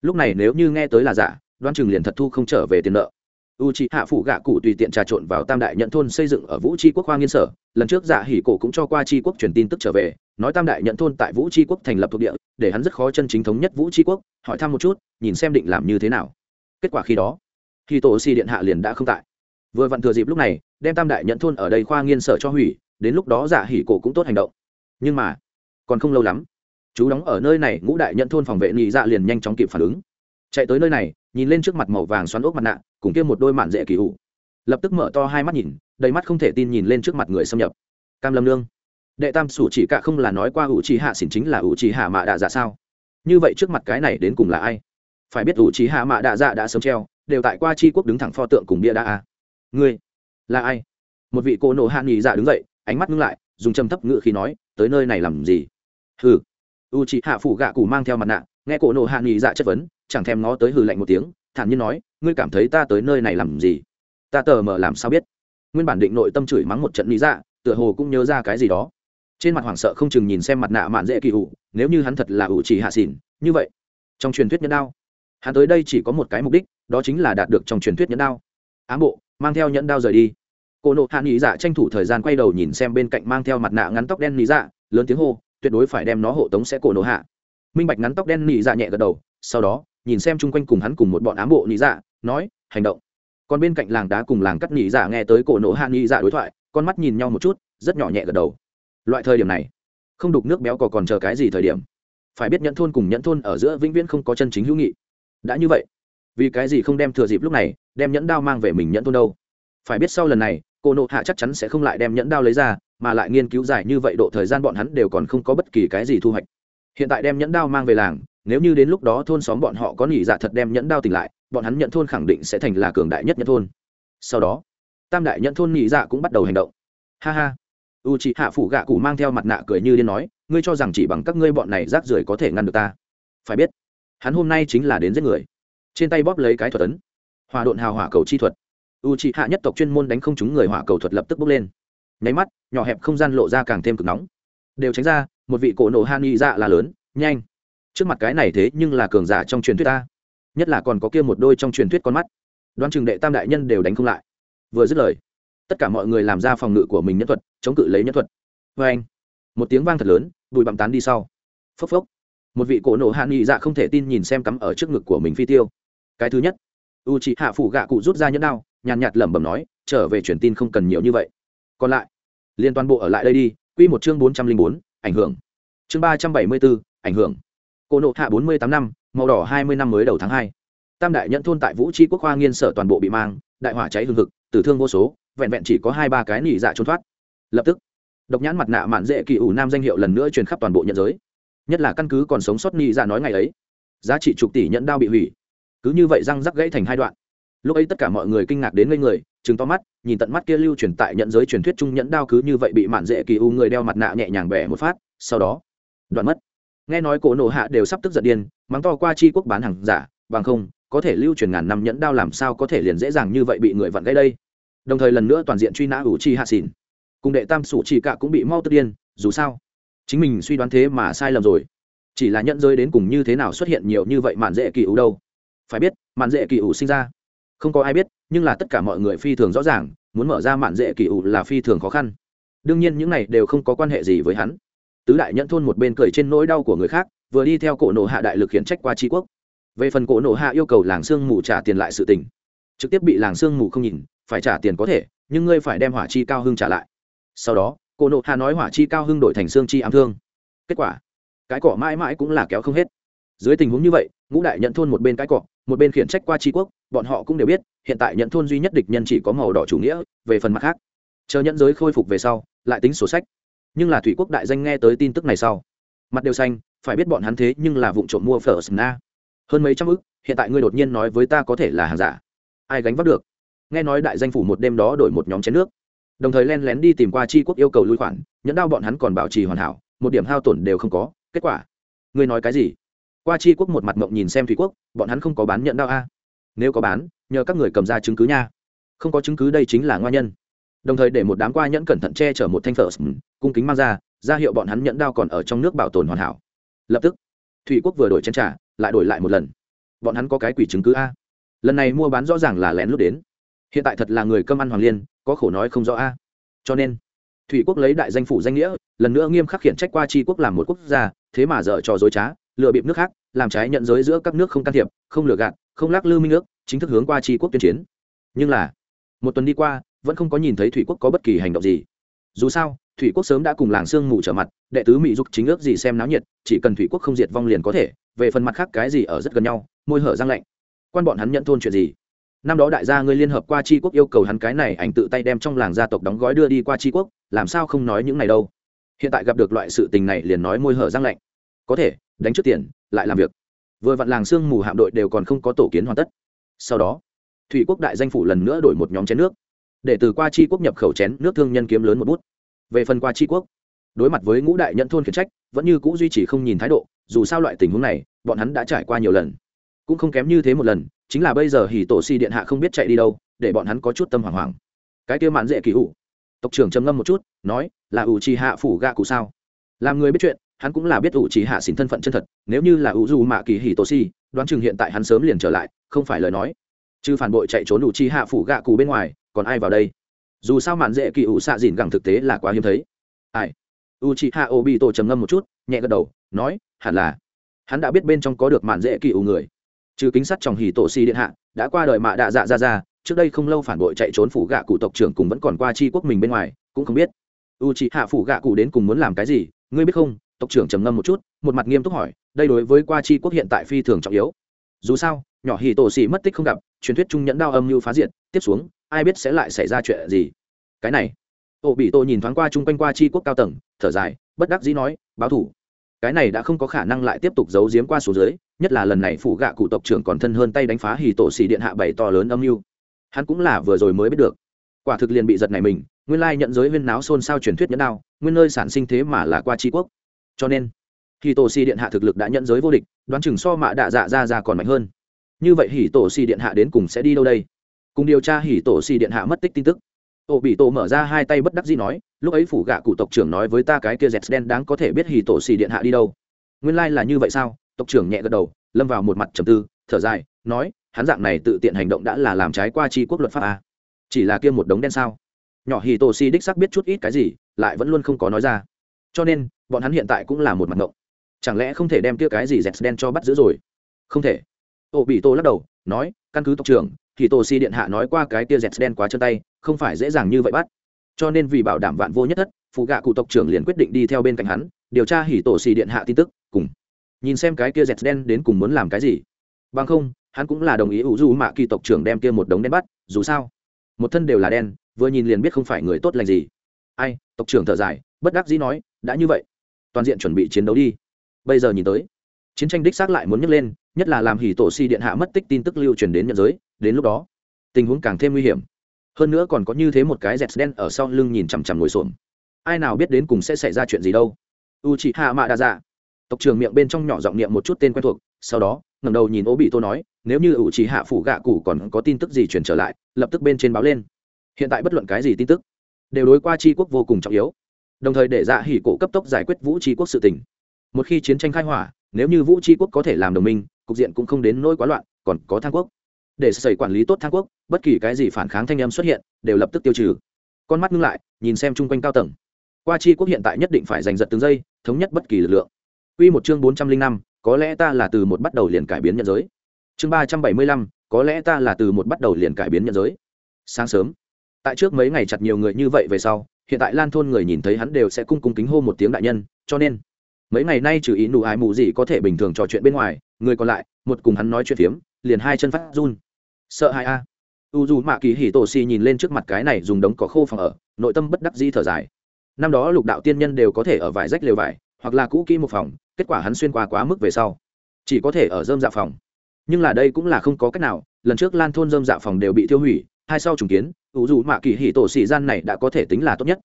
Lúc này nếu như nghe tới là giả đoan chừng liền thật thu không trở về tiền nợ. U c hạ phụ gạ cụ tùy tiện trà trộn vào tam đại nhận thôn xây dựng ở vũ tri quốc khoa nghiên sở. Lần trước giả hỉ cổ cũng cho qua tri quốc truyền tin tức trở về, nói tam đại nhận thôn tại vũ tri quốc thành lập thuộc địa, để hắn rất khó chân chính thống nhất vũ tri quốc, hỏi thăm một chút, nhìn xem định làm như thế nào. Kết quả khi đó khi tổ si điện hạ liền đã không tại. Vừa vặn thừa dịp lúc này, đem tam đại nhận thôn ở đây khoa nghiên sở cho hủy, đến lúc đó giả hỉ cổ cũng tốt hành động. Nhưng mà, còn không lâu lắm, chú đóng ở nơi này, ngũ đại nhận thôn phòng vệ nhị dạ liền nhanh chóng kịp phản ứng. Chạy tới nơi này, nhìn lên trước mặt màu vàng xoắn ốc mặt nạ, cùng kia một đôi mạn dễ kỳ hụ lập tức mở to hai mắt nhìn, đầy mắt không thể tin nhìn lên trước mặt người xâm nhập. Cam lâm lương đệ tam sủ chỉ cả không là nói qua ủ trì hạ xỉn chính là ủ trì hạ mạ đạ dạ sao? Như vậy trước mặt cái này đến cùng là ai? Phải biết ủ trì hạ mạ đạ dạ đã sớm treo đều tại qua chi quốc đứng thẳng pho tượng cùng bia đa a. Ngươi, là ai? Một vị cô nộ hạ nghỉ dạ đứng dậy, ánh mắt ngưng lại, dùng châm thấp ngự khi nói, tới nơi này làm gì? Hừ. U chị hạ phủ gạ cụ mang theo mặt nạ, nghe cổ nộ hạ nghỉ dạ chất vấn, chẳng thèm ngó tới hừ lạnh một tiếng, thản nhiên nói, ngươi cảm thấy ta tới nơi này làm gì? Ta tờ mờ làm sao biết? Nguyên bản định nội tâm chửi mắng một trận lý dạ tựa hồ cũng nhớ ra cái gì đó. Trên mặt hoảng sợ không chừng nhìn xem mặt nạ mạn dễ kỳ ủ nếu như hắn thật là ủ chỉ hạ xỉn, như vậy, trong truyền thuyết nhân đao hắn tới đây chỉ có một cái mục đích, đó chính là đạt được trong truyền thuyết nhẫn đao. Ám bộ, mang theo nhẫn đao rời đi. Cô nộ hạ nghĩ dạ tranh thủ thời gian quay đầu nhìn xem bên cạnh mang theo mặt nạ ngắn tóc đen nghĩ dạ lớn tiếng hô, tuyệt đối phải đem nó hộ tống sẽ cổ nộ hạ. Minh bạch ngắn tóc đen nghĩ dạ nhẹ gật đầu, sau đó, nhìn xem chung quanh cùng hắn cùng một bọn ám bộ nghĩ dạ nói, hành động. Còn bên cạnh làng đá cùng làng cắt nghĩ dạ nghe tới cổ nộ hạ nghĩ dạ đối thoại, con mắt nhìn nhau một chút, rất nhỏ nhẹ gật đầu. Loại thời điểm này, không đục nước béo cò còn chờ cái gì thời điểm? Phải biết nhẫn thôn cùng nhẫn thôn ở giữa vĩnh viễn không có chân chính hữu nghị đã như vậy, vì cái gì không đem thừa dịp lúc này, đem nhẫn đao mang về mình nhẫn thôn đâu? Phải biết sau lần này, cô nộ hạ chắc chắn sẽ không lại đem nhẫn đao lấy ra, mà lại nghiên cứu dài như vậy độ thời gian bọn hắn đều còn không có bất kỳ cái gì thu hoạch. Hiện tại đem nhẫn đao mang về làng, nếu như đến lúc đó thôn xóm bọn họ có nghỉ dạ thật đem nhẫn đao tỉnh lại, bọn hắn nhận thôn khẳng định sẽ thành là cường đại nhất nhẫn thôn. Sau đó, tam đại nhẫn thôn nghỉ dạ cũng bắt đầu hành động. Ha ha. U chị hạ phủ gạ cụ mang theo mặt nạ cười như điên nói, ngươi cho rằng chỉ bằng các ngươi bọn này rác rưởi có thể ngăn được ta. Phải biết hắn hôm nay chính là đến giết người. Trên tay bóp lấy cái thuật tấn hòa độn hào hỏa cầu chi thuật. U c hạ nhất tộc chuyên môn đánh không chúng người hỏa cầu thuật lập tức bốc lên. Nháy mắt, nhỏ hẹp không gian lộ ra càng thêm cực nóng. Đều tránh ra, một vị cổ nổ han y dạ là lớn, nhanh. Trước mặt cái này thế nhưng là cường giả trong truyền thuyết ta. Nhất là còn có kia một đôi trong truyền thuyết con mắt. Đoan trường đệ tam đại nhân đều đánh không lại. Vừa dứt lời, tất cả mọi người làm ra phòng ngự của mình nhân thuật, chống cự lấy nhân thuật. Vê anh một tiếng vang thật lớn, bụi bặm tán đi sau. Phốc phốc một vị cổ nổ hạ nghị dạ không thể tin nhìn xem cắm ở trước ngực của mình phi tiêu. Cái thứ nhất u c h ị hạ phủ gạ cụ rút ra nhẫn đao, nhàn nhạt lẩm bẩm nói, trở về truyền tin không cần nhiều như vậy. Còn lại, liên toàn bộ ở lại đây đi q một chương bốn trăm linh bốn, ảnh hưởng. Chương ba trăm bảy mươi bốn, ảnh hưởng. Cổ nộ hạ bốn mươi tám năm, màu đỏ hai mươi năm mới đầu tháng hai. Tam đại nhận thôn tại vũ tri quốc khoa nghiên sở toàn bộ bị mang, đại hỏa cháy hương thực tử thương vô số, vẹn vẹn chỉ có hai ba cái nỉ dạ trốn thoát. Lập tức, độc nhãn mặt nạ mạn dễ kỳ ủ nam danh hiệu lần nữa truyền khắp toàn bộ nhận giới nhất là căn cứ còn sống sót nỉ dạ nói ngày ấy. Giá trị chục tỷ nhẫn đao bị hủy. Cứ như vậy răng rắc gãy thành hai đoạn. Lúc ấy tất cả mọi người kinh ngạc đến ngây người chứng to mắt, nhìn tận mắt kia lưu truyền tại nhận giới truyền thuyết trung nhẫn đao cứ như vậy bị mạn dễ kỳ u người đeo mặt nạ nhẹ nhàng bẻ một phát, sau đó, đoạn mất. Nghe nói cổ nổ hạ đều sắp tức giận điên, mắng to qua chi quốc bán hàng giả, bằng không, có thể lưu truyền ngàn năm nhẫn đao làm sao có thể liền dễ dàng như vậy bị người vặn gây đây. Đồng thời lần nữa toàn diện truy nã ủ chi hạ xỉn. Cùng đệ tam sủ chỉ cả cũng bị mau tức điên, dù sao chính mình suy đoán thế mà sai lầm rồi. Chỉ là nhận rơi đến cùng như thế nào xuất hiện nhiều như vậy mạn dễ kỳ ủ đâu. Phải biết, mạn dễ kỳ ủ sinh ra. Không có ai biết, nhưng là tất cả mọi người phi thường rõ ràng, muốn mở ra mạn dễ kỳ ủ là phi thường khó khăn. Đương nhiên những này đều không có quan hệ gì với hắn. Tứ đại nhẫn thôn một bên cười trên nỗi đau của người khác, vừa đi theo cổ nổ hạ đại lực khiển trách qua tri quốc. Về phần cổ nổ hạ yêu cầu làng sương mù trả tiền lại sự tình. Trực tiếp bị làng sương mù không nhìn, phải trả tiền có thể, nhưng ngươi phải đem hỏa chi cao hưng trả lại. Sau đó Cô Nộ Hà nói hỏa chi cao hưng đổi thành xương chi ám thương. Kết quả cái cỏ mãi mãi cũng là kéo không hết. Dưới tình huống như vậy ngũ đại nhận thôn một bên cái cỏ, một bên khiển trách qua tri quốc bọn họ cũng đều biết hiện tại nhận thôn duy nhất địch nhân chỉ có màu đỏ chủ nghĩa về phần mặt khác. Chờ nhận giới khôi phục về sau lại tính sổ sách. Nhưng là thủy quốc đại danh nghe tới tin tức này sau mặt đều xanh phải biết bọn hắn thế nhưng là vụ trộm mua phở na. Hơn mấy trăm ức hiện tại ngươi đột nhiên nói với ta có thể là hàng giả. Ai gánh vác được? Nghe nói đại danh phủ một đêm đó đổi một nhóm chén nước đồng thời len lén đi tìm qua tri quốc yêu cầu lui khoản, nhẫn đao bọn hắn còn bảo trì hoàn hảo, một điểm hao tổn đều không có. Kết quả, ngươi nói cái gì? Qua tri quốc một mặt mộng nhìn xem thủy quốc, bọn hắn không có bán nhận đao a. Nếu có bán, nhờ các người cầm ra chứng cứ nha. Không có chứng cứ đây chính là ngoa nhân. Đồng thời để một đám qua nhẫn cẩn thận che chở một thanh phở cung kính mang ra ra hiệu bọn hắn nhẫn đao còn ở trong nước bảo tồn hoàn hảo. Lập tức, thủy quốc vừa đổi chân trả lại đổi lại một lần. Bọn hắn có cái quỷ chứng cứ a. Lần này mua bán rõ ràng là lén lút đến hiện tại thật là người cơm ăn hoàng liên, có khổ nói không rõ a. Cho nên, thủy quốc lấy đại danh phủ danh nghĩa, lần nữa nghiêm khắc khiển trách qua tri quốc làm một quốc gia, thế mà dở trò dối trá, lừa bịp nước khác, làm trái nhận giới giữa các nước không can thiệp, không lừa gạt, không lắc lư minh nước chính thức hướng qua tri quốc tuyên chiến. Nhưng là, một tuần đi qua, vẫn không có nhìn thấy thủy quốc có bất kỳ hành động gì. Dù sao, thủy quốc sớm đã cùng làng sương mù trở mặt, đệ tứ mỹ dục chính ước gì xem náo nhiệt, chỉ cần thủy quốc không diệt vong liền có thể, về phần mặt khác cái gì ở rất gần nhau, môi hở răng lạnh. Quan bọn hắn nhận thôn chuyện gì? Năm đó đại gia ngươi liên hợp qua tri quốc yêu cầu hắn cái này ảnh tự tay đem trong làng gia tộc đóng gói đưa đi qua tri quốc, làm sao không nói những này đâu? Hiện tại gặp được loại sự tình này liền nói môi hở răng lạnh. Có thể, đánh trước tiền, lại làm việc. Vừa vặn làng sương mù hạm đội đều còn không có tổ kiến hoàn tất. Sau đó, thủy quốc đại danh phủ lần nữa đổi một nhóm chén nước. Để từ qua tri quốc nhập khẩu chén nước thương nhân kiếm lớn một bút. Về phần qua tri quốc, đối mặt với ngũ đại nhận thôn khiển trách, vẫn như c ũ duy trì không nhìn thái độ, dù sao loại tình huống này, bọn hắn đã trải qua nhiều lần. Cũng không kém như thế một lần chính là bây giờ hỉ tổ si điện hạ không biết chạy đi đâu, để bọn hắn có chút tâm hoảng hoảng. Cái kia mạn dễ kỳ hủ. Tộc trưởng trầm ngâm một chút, nói, là ủ trì hạ phủ gạ cụ sao? Làm người biết chuyện, hắn cũng là biết ủ trì hạ xỉn thân phận chân thật, nếu như là ủ dù mạ kỳ hỉ tổ si, đoán chừng hiện tại hắn sớm liền trở lại, không phải lời nói. Chứ phản bội chạy trốn ủ trì hạ phủ gạ cụ bên ngoài, còn ai vào đây? Dù sao mạn dễ kỳ ủ xạ dìn gẳng thực tế là quá hiếm thấy. Ai? U chị hạ ô bị tổ trầm ngâm một chút, nhẹ gật đầu, nói, hẳn là. Hắn đã biết bên trong có được mạn dễ kỳ ủ người trừ kính sắt trong hì tổ si điện hạ, đã qua đời mạ đạ dạ ra ra, trước đây không lâu phản bội chạy trốn phủ gạ cụ tộc trưởng cùng vẫn còn qua chi quốc mình bên ngoài, cũng không biết. U chị hạ phủ gạ cụ đến cùng muốn làm cái gì, ngươi biết không? Tộc trưởng trầm ngâm một chút, một mặt nghiêm túc hỏi, đây đối với qua chi quốc hiện tại phi thường trọng yếu. Dù sao, nhỏ hì tổ xì mất tích không gặp, truyền thuyết trung nhẫn đao âm mưu phá diệt, tiếp xuống, ai biết sẽ lại xảy ra chuyện gì? Cái này ô bị tô nhìn thoáng qua chung quanh qua chi quốc cao tầng, thở dài, bất đắc dĩ nói, báo thủ cái này đã không có khả năng lại tiếp tục giấu giếm qua số dưới, nhất là lần này phụ gạ cụ tộc trưởng còn thân hơn tay đánh phá hì tổ xì điện hạ bảy to lớn âm mưu. Hắn cũng là vừa rồi mới biết được. Quả thực liền bị giật này mình, nguyên lai nhận giới huyên náo xôn xao truyền thuyết nhẫn đao, nguyên nơi sản sinh thế mà là qua tri quốc. Cho nên hì tổ xì điện hạ thực lực đã nhận giới vô địch, đoán chừng so mạ đạ dạ ra ra còn mạnh hơn. Như vậy hì tổ xì điện hạ đến cùng sẽ đi đâu đây? Cùng điều tra hỉ tổ xì điện hạ mất tích tin tức ô bị tổ mở ra hai tay bất đắc dĩ nói, lúc ấy phủ gạ cụ tộc trưởng nói với ta cái kia dẹt đen đáng có thể biết hì tổ xì điện hạ đi đâu. Nguyên lai là như vậy sao? Tộc trưởng nhẹ gật đầu, lâm vào một mặt trầm tư, thở dài, nói, hắn dạng này tự tiện hành động đã là làm trái qua tri quốc luật pháp à. chỉ là kia một đống đen sao? Nhỏ hì tổ xì đích xác biết chút ít cái gì, lại vẫn luôn không có nói ra. Cho nên, bọn hắn hiện tại cũng là một mặt ngộng. Chẳng lẽ không thể đem kia cái gì dẹt đen cho bắt giữ rồi? Không thể. Ô bị tô lắc đầu, nói, căn cứ tộc trưởng thì tổ si điện hạ nói qua cái tia dẹt đen quá chân tay, không phải dễ dàng như vậy bắt. Cho nên vì bảo đảm vạn vô nhất thất phụ gạ cụ tộc trưởng liền quyết định đi theo bên cạnh hắn, điều tra hỉ tổ xì điện hạ tin tức, cùng nhìn xem cái kia dẹt đen đến cùng muốn làm cái gì. Bằng không, hắn cũng là đồng ý ủ du mạ kỳ tộc trưởng đem kia một đống đen bắt, dù sao, một thân đều là đen, vừa nhìn liền biết không phải người tốt lành gì. Ai, tộc trưởng thở dài, bất đắc dĩ nói, đã như vậy, toàn diện chuẩn bị chiến đấu đi. Bây giờ nhìn tới, chiến tranh đích xác lại muốn nhấc lên nhất là làm hỉ tổ si điện hạ mất tích tin tức lưu truyền đến nhận giới, đến lúc đó, tình huống càng thêm nguy hiểm. Hơn nữa còn có như thế một cái dẹt đen ở sau lưng nhìn chằm chằm ngồi xổm. Ai nào biết đến cùng sẽ xảy ra chuyện gì đâu. U chị hạ mạ đa dạ tộc trưởng miệng bên trong nhỏ giọng niệm một chút tên quen thuộc, sau đó, ngẩng đầu nhìn ố bị tô nói, nếu như u chị hạ phủ gạ cụ còn có tin tức gì truyền trở lại, lập tức bên trên báo lên. Hiện tại bất luận cái gì tin tức, đều đối qua tri quốc vô cùng trọng yếu. Đồng thời để dạ hỉ cổ cấp tốc giải quyết vũ tri quốc sự tình. Một khi chiến tranh khai hỏa, nếu như vũ tri quốc có thể làm đồng minh cục diện cũng không đến nỗi quá loạn, còn có thang quốc. Để xảy quản lý tốt thang quốc, bất kỳ cái gì phản kháng thanh âm xuất hiện, đều lập tức tiêu trừ. Con mắt ngưng lại, nhìn xem chung quanh cao tầng. Qua chi quốc hiện tại nhất định phải giành giật từng giây, thống nhất bất kỳ lực lượng. Quy một chương bốn trăm linh năm, có lẽ ta là từ một bắt đầu liền cải biến nhân giới. Chương ba trăm bảy mươi lăm, có lẽ ta là từ một bắt đầu liền cải biến nhân giới. Sáng sớm. Tại trước mấy ngày chặt nhiều người như vậy về sau, hiện tại lan thôn người nhìn thấy hắn đều sẽ cung cung kính hô một tiếng đại nhân, cho nên mấy ngày nay trừ ý nụ ái mù gì có thể bình thường trò chuyện bên ngoài, người còn lại, một cùng hắn nói chuyện phiếm, liền hai chân phát run. Sợ hai a. U dù mạ kỳ hì tổ xì nhìn lên trước mặt cái này dùng đống cỏ khô phòng ở, nội tâm bất đắc dĩ thở dài. Năm đó lục đạo tiên nhân đều có thể ở vải rách lều vải, hoặc là cũ kỹ một phòng, kết quả hắn xuyên qua quá mức về sau. Chỉ có thể ở dơm dạ phòng. Nhưng là đây cũng là không có cách nào, lần trước lan thôn dơm dạ phòng đều bị tiêu hủy, hai sau trùng kiến, u dù mạ kỳ hỉ tổ xì gian này đã có thể tính là tốt nhất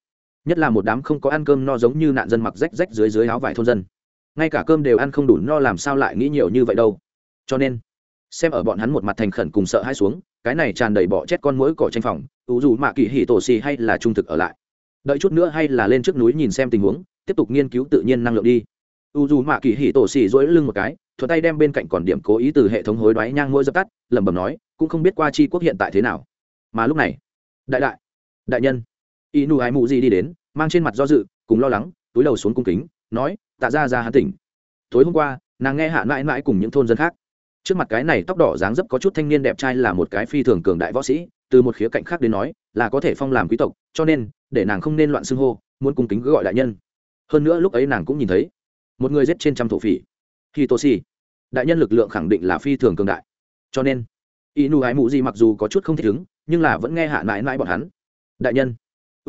nhất là một đám không có ăn cơm no giống như nạn dân mặc rách rách dưới dưới áo vải thôn dân. Ngay cả cơm đều ăn không đủ no làm sao lại nghĩ nhiều như vậy đâu. Cho nên, xem ở bọn hắn một mặt thành khẩn cùng sợ hai xuống, cái này tràn đầy bỏ chết con mũi cỏ tranh phòng, ủ dù mạ kỳ hỉ tổ xì hay là trung thực ở lại. Đợi chút nữa hay là lên trước núi nhìn xem tình huống, tiếp tục nghiên cứu tự nhiên năng lượng đi. U dù mạ kỳ hỉ tổ xì dỗi lưng một cái thuật tay đem bên cạnh còn điểm cố ý từ hệ thống hối đoái nhang mỗi dập tắt, lẩm bẩm nói, cũng không biết qua chi quốc hiện tại thế nào. Mà lúc này, đại đại đại nhân y nu ai mụ gì đi đến, mang trên mặt do dự, cùng lo lắng, túi đầu xuống cung kính, nói, tạ ra ra hắn tỉnh. Tối hôm qua, nàng nghe hạ mãi mãi cùng những thôn dân khác. Trước mặt cái này tóc đỏ dáng dấp có chút thanh niên đẹp trai là một cái phi thường cường đại võ sĩ, từ một khía cạnh khác đến nói, là có thể phong làm quý tộc, cho nên, để nàng không nên loạn xưng hô, muốn cung kính gọi đại nhân. Hơn nữa lúc ấy nàng cũng nhìn thấy, một người giết trên trăm thổ phỉ. Khi tô xì đại nhân lực lượng khẳng định là phi thường cường đại. Cho nên y nu ái mụ gì mặc dù có chút không thích ứng, nhưng là vẫn nghe hạ mãi mãi bọn hắn. Đại nhân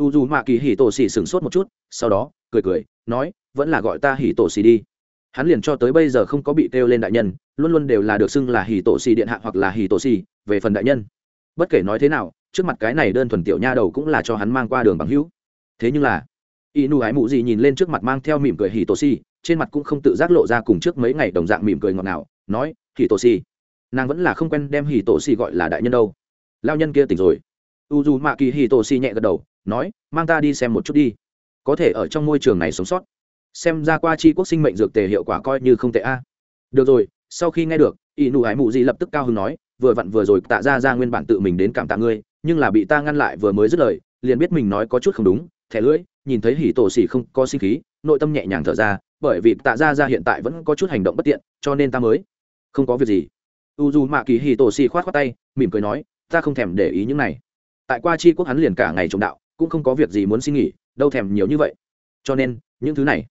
u dù mạ kỳ hỉ tổ xì sửng sốt một chút, sau đó, cười cười, nói, vẫn là gọi ta hỉ tổ xì đi. Hắn liền cho tới bây giờ không có bị kêu lên đại nhân, luôn luôn đều là được xưng là hỉ tổ xì điện hạ hoặc là hỉ tổ xì về phần đại nhân. Bất kể nói thế nào, trước mặt cái này đơn thuần tiểu nha đầu cũng là cho hắn mang qua đường bằng hữu. Thế nhưng là, y nu ái mụ gì nhìn lên trước mặt mang theo mỉm cười hỉ tổ xì trên mặt cũng không tự giác lộ ra cùng trước mấy ngày đồng dạng mỉm cười ngọt ngào, nói, hỉ tổ xì nàng vẫn là không quen đem hỉ tổ xì gọi là đại nhân đâu. Lao nhân kia tỉnh rồi. U dù mạ kỳ hỉ tổ xì nhẹ gật đầu nói, mang ta đi xem một chút đi. Có thể ở trong môi trường này sống sót. Xem ra qua chi quốc sinh mệnh dược tề hiệu quả coi như không tệ a. Được rồi, sau khi nghe được y nụ hải mụ di lập tức cao hứng nói, vừa vặn vừa rồi tạ ra ra nguyên bản tự mình đến cảm tạ ngươi, nhưng là bị ta ngăn lại vừa mới dứt lời, liền biết mình nói có chút không đúng, thẻ lưỡi, nhìn thấy hỉ tổ xỉ không có sinh khí, nội tâm nhẹ nhàng thở ra, bởi vì tạ ra ra hiện tại vẫn có chút hành động bất tiện, cho nên ta mới không có việc gì. U dù mạ kỳ hỉ tổ xỉ khoát khoát tay, mỉm cười nói, ta không thèm để ý những này. Tại qua chi quốc hắn liền cả ngày trồng đạo cũng không có việc gì muốn xin nghỉ đâu thèm nhiều như vậy. Cho nên những thứ này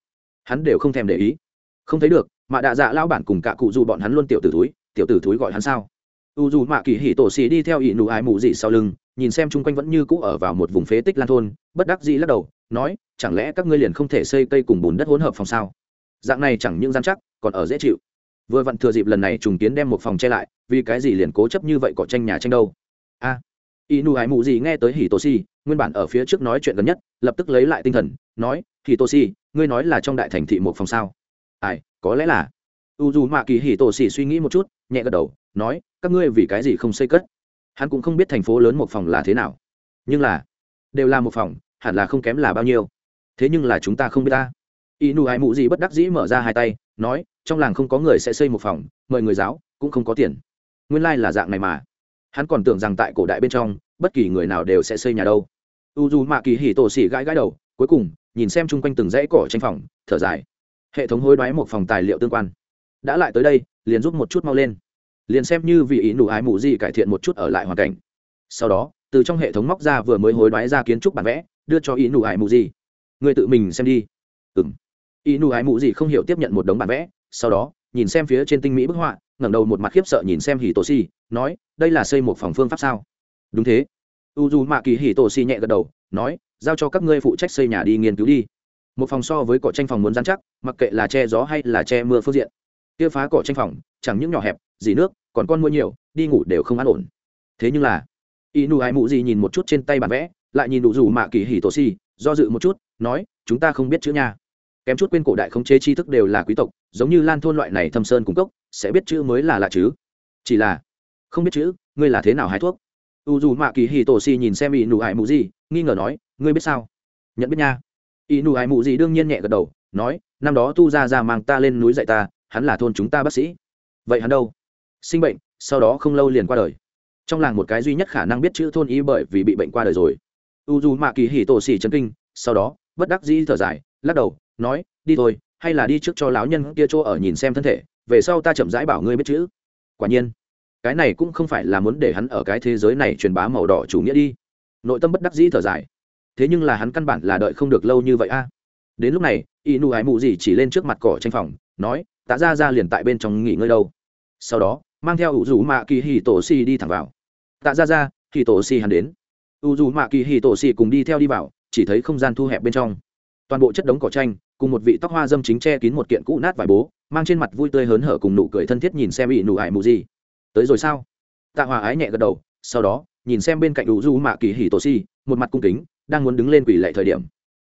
hắn đều không thèm để ý. Không thấy được mà đạ dạ lao bản cùng cả cụ dù bọn hắn luôn tiểu tử túi tiểu tử túi gọi hắn sao? U dù mạ kỳ hỉ tổ xì đi theo ỷ nụ ái mù dị sau lưng nhìn xem chung quanh vẫn như cũ ở vào một vùng phế tích lan thôn bất đắc dĩ lắc đầu nói chẳng lẽ các ngươi liền không thể xây cây cùng bùn đất hỗn hợp phòng sao? Dạng này chẳng những gian chắc còn ở dễ chịu. Vừa vặn thừa dịp lần này trùng kiến đem một phòng che lại vì cái gì liền cố chấp như vậy cỏ tranh nhà tranh đâu? A à, y nụ ái mù dị nghe tới hỉ tổ xì nguyên bản ở phía trước nói chuyện gần nhất, lập tức lấy lại tinh thần, nói thì tô si ngươi nói là trong đại thành thị một phòng sao? Ai, có lẽ là. U dù mạ kỳ hỉ tổ xì suy nghĩ một chút, nhẹ gật đầu, nói, các ngươi vì cái gì không xây cất? Hắn cũng không biết thành phố lớn một phòng là thế nào. Nhưng là, đều là một phòng, hẳn là không kém là bao nhiêu. Thế nhưng là chúng ta không biết ta. Y nụ hai mụ gì bất đắc dĩ mở ra hai tay, nói, trong làng không có người sẽ xây một phòng, mời người giáo, cũng không có tiền. Nguyên lai、like、là dạng này mà. Hắn còn tưởng rằng tại cổ đại bên trong bất kỳ người nào đều sẽ xây nhà đâu. U dù mạ kỳ hỉ tổ xỉ gãi gãi đầu, cuối cùng, nhìn xem chung quanh từng dãy cỏ tranh phòng, thở dài. Hệ thống hối đoái một phòng tài liệu tương quan. Đã lại tới đây, liền giúp một chút mau lên. Liền xem như vì ý nụ ái mụ gì cải thiện một chút ở lại hoàn cảnh. Sau đó, từ trong hệ thống móc ra vừa mới hối đoái ra kiến trúc bản vẽ, đưa cho ý nụ ái mụ gì. Người tự mình xem đi. Ừ m ý nụ ái mụ gì không hiểu tiếp nhận một đống bản vẽ, sau đó, nhìn xem phía trên tinh mỹ bức họa, ngẩng đầu một mặt khiếp sợ nhìn xem hì tổ si nói, đây là xây một phòng phương pháp sao? Đúng thế. U dù mạ kỳ hì tổ si nhẹ gật đầu, nói, giao cho các ngươi phụ trách xây nhà đi nghiên cứu đi. Một phòng so với cỏ tranh phòng muốn dán chắc, mặc kệ là che gió hay là che mưa phương diện. Kia phá cỏ tranh phòng, chẳng những nhỏ hẹp, dì nước, còn con mua nhiều, đi ngủ đều không an ổn. Thế nhưng là, y nu ai mụ gì nhìn một chút trên tay bản vẽ, lại nhìn đủ dù mạ kỳ hỉ tổ si do dự một chút, nói, chúng ta không biết chữ nha. Kém chút quên cổ đại không chế tri thức đều là quý tộc, giống như lan thôn loại này thâm sơn cung cốc sẽ biết chữ mới là lạ chứ. Chỉ là, không biết chữ, ngươi là thế nào hái thuốc? U dù mạ kỳ hì tổ xì nhìn xem ỷ nụ ải mù gì nghi ngờ nói, ngươi biết sao? Nhận biết nha. Ỷ nụ ải mù gì đương nhiên nhẹ gật đầu, nói, năm đó tu ra ra mang ta lên núi dạy ta, hắn là thôn chúng ta bác sĩ. Vậy hắn đâu? Sinh bệnh, sau đó không lâu liền qua đời. Trong làng một cái duy nhất khả năng biết chữ thôn y bởi vì bị bệnh qua đời rồi. U dù mạ kỳ hì tổ xì chấn kinh, sau đó, bất đắc dĩ thở dài, lắc đầu, nói, đi thôi, hay là đi trước cho lão nhân kia chỗ ở nhìn xem thân thể, về sau ta chậm rãi bảo ngươi biết chữ. Quả nhiên cái này cũng không phải là muốn để hắn ở cái thế giới này truyền bá màu đỏ chủ nghĩa đi. Nội tâm bất đắc dĩ thở dài. Thế nhưng là hắn căn bản là đợi không được lâu như vậy a. Đến lúc này y nu ái mụ gì chỉ lên trước mặt cỏ tranh phòng, nói, tạ ra ra liền tại bên trong nghỉ ngơi đâu. Sau đó, mang theo ủ rủ mạ kỳ hì tổ si đi thẳng vào. Tạ ra ra hì tổ si hắn đến. U dù mạ kỳ hì tổ si cùng đi theo đi vào, chỉ thấy không gian thu hẹp bên trong. Toàn bộ chất đống cỏ tranh, cùng một vị tóc hoa dâm chính che kín một kiện cũ nát vải bố, mang trên mặt vui tươi hớn hở cùng nụ cười thân thiết nhìn xem y nụ ải mù gì tới rồi sao? Tạ hòa ái nhẹ gật đầu, sau đó, nhìn xem bên cạnh đủ du mạ kỳ hỉ tổ si, một mặt cung kính, đang muốn đứng lên quỷ lệ thời điểm.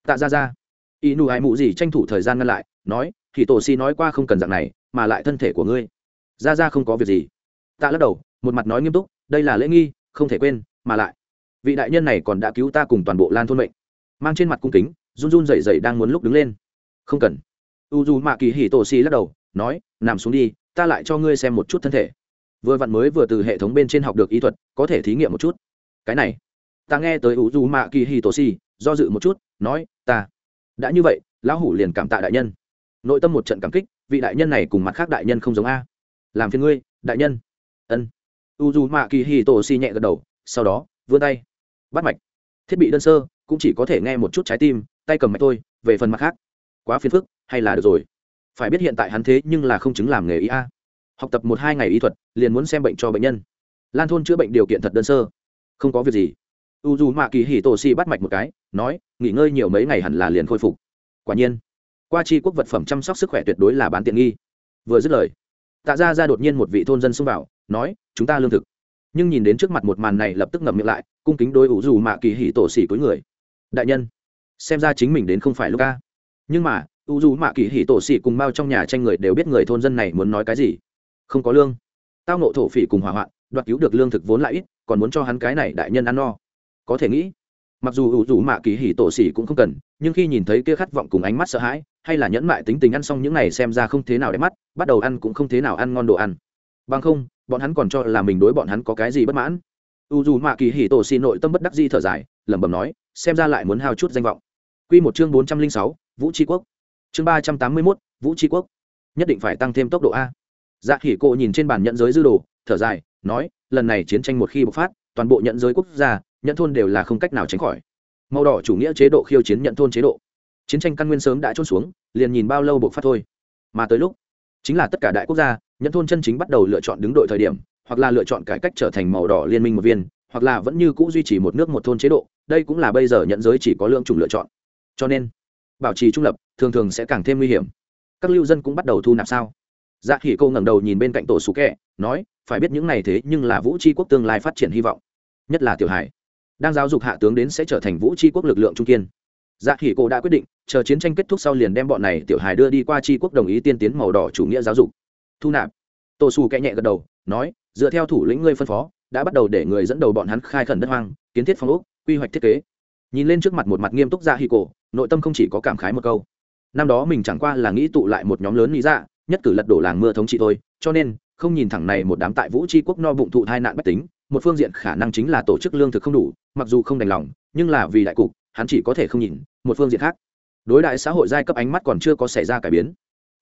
Tạ ra ra y nụ ai mụ gì tranh thủ thời gian ngăn lại, nói, hỉ tổ si nói qua không cần dạng này, mà lại thân thể của ngươi. Ra ra không có việc gì. Tạ lắc đầu, một mặt nói nghiêm túc, đây là lễ nghi, không thể quên, mà lại. Vị đại nhân này còn đã cứu ta cùng toàn bộ lan thôn mệnh. Mang trên mặt cung kính, run run dậy dậy đang muốn lúc đứng lên. Không cần. U dù mạ kỳ hì tổ xì lắc đầu, nói, nằm xuống đi, ta lại cho ngươi xem một chút thân thể vừa vặn mới vừa từ hệ thống bên trên học được y thuật, có thể thí nghiệm một chút. Cái này, ta nghe tới u du mạ kỳ hi tổ si do dự một chút, nói, ta, đã như vậy, lão hủ liền cảm tạ đại nhân. Nội tâm một trận cảm kích, vị đại nhân này cùng mặt khác đại nhân không giống a. Làm phiền ngươi, đại nhân. Ân. U du mạ kỳ hi tổ si nhẹ gật đầu, sau đó, vươn tay, bắt mạch. Thiết bị đơn sơ, cũng chỉ có thể nghe một chút trái tim, tay cầm mạch thôi, về phần mặt khác. Quá phiền phức, hay là được rồi. Phải biết hiện tại hắn thế nhưng là không chứng làm nghề y a học tập một hai ngày y thuật, liền muốn xem bệnh cho bệnh nhân. Lan thôn chữa bệnh điều kiện thật đơn sơ. Không có việc gì. U dù mạ kỳ hì tổ si bắt mạch một cái, nói, nghỉ ngơi nhiều mấy ngày hẳn là liền khôi phục. Quả nhiên, qua chi quốc vật phẩm chăm sóc sức khỏe tuyệt đối là bán tiện nghi. Vừa dứt lời, tạ ra ra đột nhiên một vị thôn dân xông vào, nói, chúng ta lương thực. Nhưng nhìn đến trước mặt một màn này lập tức ngậm miệng lại, cung kính đôi ủ dù mạ kỳ hỉ tổ xỉ cuối người. Đại nhân, xem ra chính mình đến không phải lúc ca nhưng mà, u dù mạ kỳ hỉ tổ xỉ cùng bao trong nhà tranh người đều biết người thôn dân này muốn nói cái gì không có lương. Tao nộ thổ phỉ cùng hỏa hoạn, đoạt cứu được lương thực vốn lại ít, còn muốn cho hắn cái này đại nhân ăn no. Có thể nghĩ, mặc dù u rủ mạ kỳ hỉ tổ xỉ cũng không cần, nhưng khi nhìn thấy kia khát vọng cùng ánh mắt sợ hãi, hay là nhẫn mại tính tình ăn xong những này xem ra không thế nào đẹp mắt, bắt đầu ăn cũng không thế nào ăn ngon đồ ăn. Bằng không, bọn hắn còn cho là mình đối bọn hắn có cái gì bất mãn. U dù mạ kỳ hỉ tổ xỉ nội tâm bất đắc di thở dài, lẩm bẩm nói, xem ra lại muốn hao chút danh vọng. Quy một chương bốn trăm linh sáu, vũ tri quốc. Chương ba trăm tám mươi mốt, vũ tri quốc. Nhất định phải tăng thêm tốc độ a dạ khỉ cộ nhìn trên bàn nhận giới dư đồ, thở dài, nói, lần này chiến tranh một khi bộc phát, toàn bộ nhận giới quốc gia, nhận thôn đều là không cách nào tránh khỏi. Màu đỏ chủ nghĩa chế độ khiêu chiến nhận thôn chế độ. Chiến tranh căn nguyên sớm đã trôn xuống, liền nhìn bao lâu bộc phát thôi. Mà tới lúc, chính là tất cả đại quốc gia, nhận thôn chân chính bắt đầu lựa chọn đứng đội thời điểm, hoặc là lựa chọn cải cách trở thành màu đỏ liên minh một viên, hoặc là vẫn như cũ duy trì một nước một thôn chế độ, đây cũng là bây giờ nhận giới chỉ có lượng chủng lựa chọn. Cho nên, bảo trì trung lập thường thường sẽ càng thêm nguy hiểm. Các lưu dân cũng bắt đầu thu nạp sao? Dạ khỉ cô ngẩng đầu nhìn bên cạnh tổ sủ kẹ, nói, phải biết những này thế nhưng là vũ tri quốc tương lai phát triển hy vọng. Nhất là tiểu hải. Đang giáo dục hạ tướng đến sẽ trở thành vũ tri quốc lực lượng trung kiên. Dạ khỉ cô đã quyết định, chờ chiến tranh kết thúc sau liền đem bọn này tiểu hải đưa đi qua tri quốc đồng ý tiên tiến màu đỏ chủ nghĩa giáo dục. Thu nạp. Tổ sủ kẹ nhẹ gật đầu, nói, dựa theo thủ lĩnh ngươi phân phó, đã bắt đầu để người dẫn đầu bọn hắn khai khẩn đất hoang, kiến thiết phong ốc, quy hoạch thiết kế. Nhìn lên trước mặt một mặt nghiêm túc dạ hì cổ nội tâm không chỉ có cảm khái một câu. Năm đó mình chẳng qua là nghĩ tụ lại một nhóm lớn lý dạ nhất cử lật đổ làng mưa thống trị thôi, cho nên, không nhìn thẳng này một đám tại vũ tri quốc no bụng thụ hai nạn bách tính, một phương diện khả năng chính là tổ chức lương thực không đủ, mặc dù không đành lòng, nhưng là vì đại cục, hắn chỉ có thể không nhìn, một phương diện khác. Đối đại xã hội giai cấp ánh mắt còn chưa có xảy ra cải biến.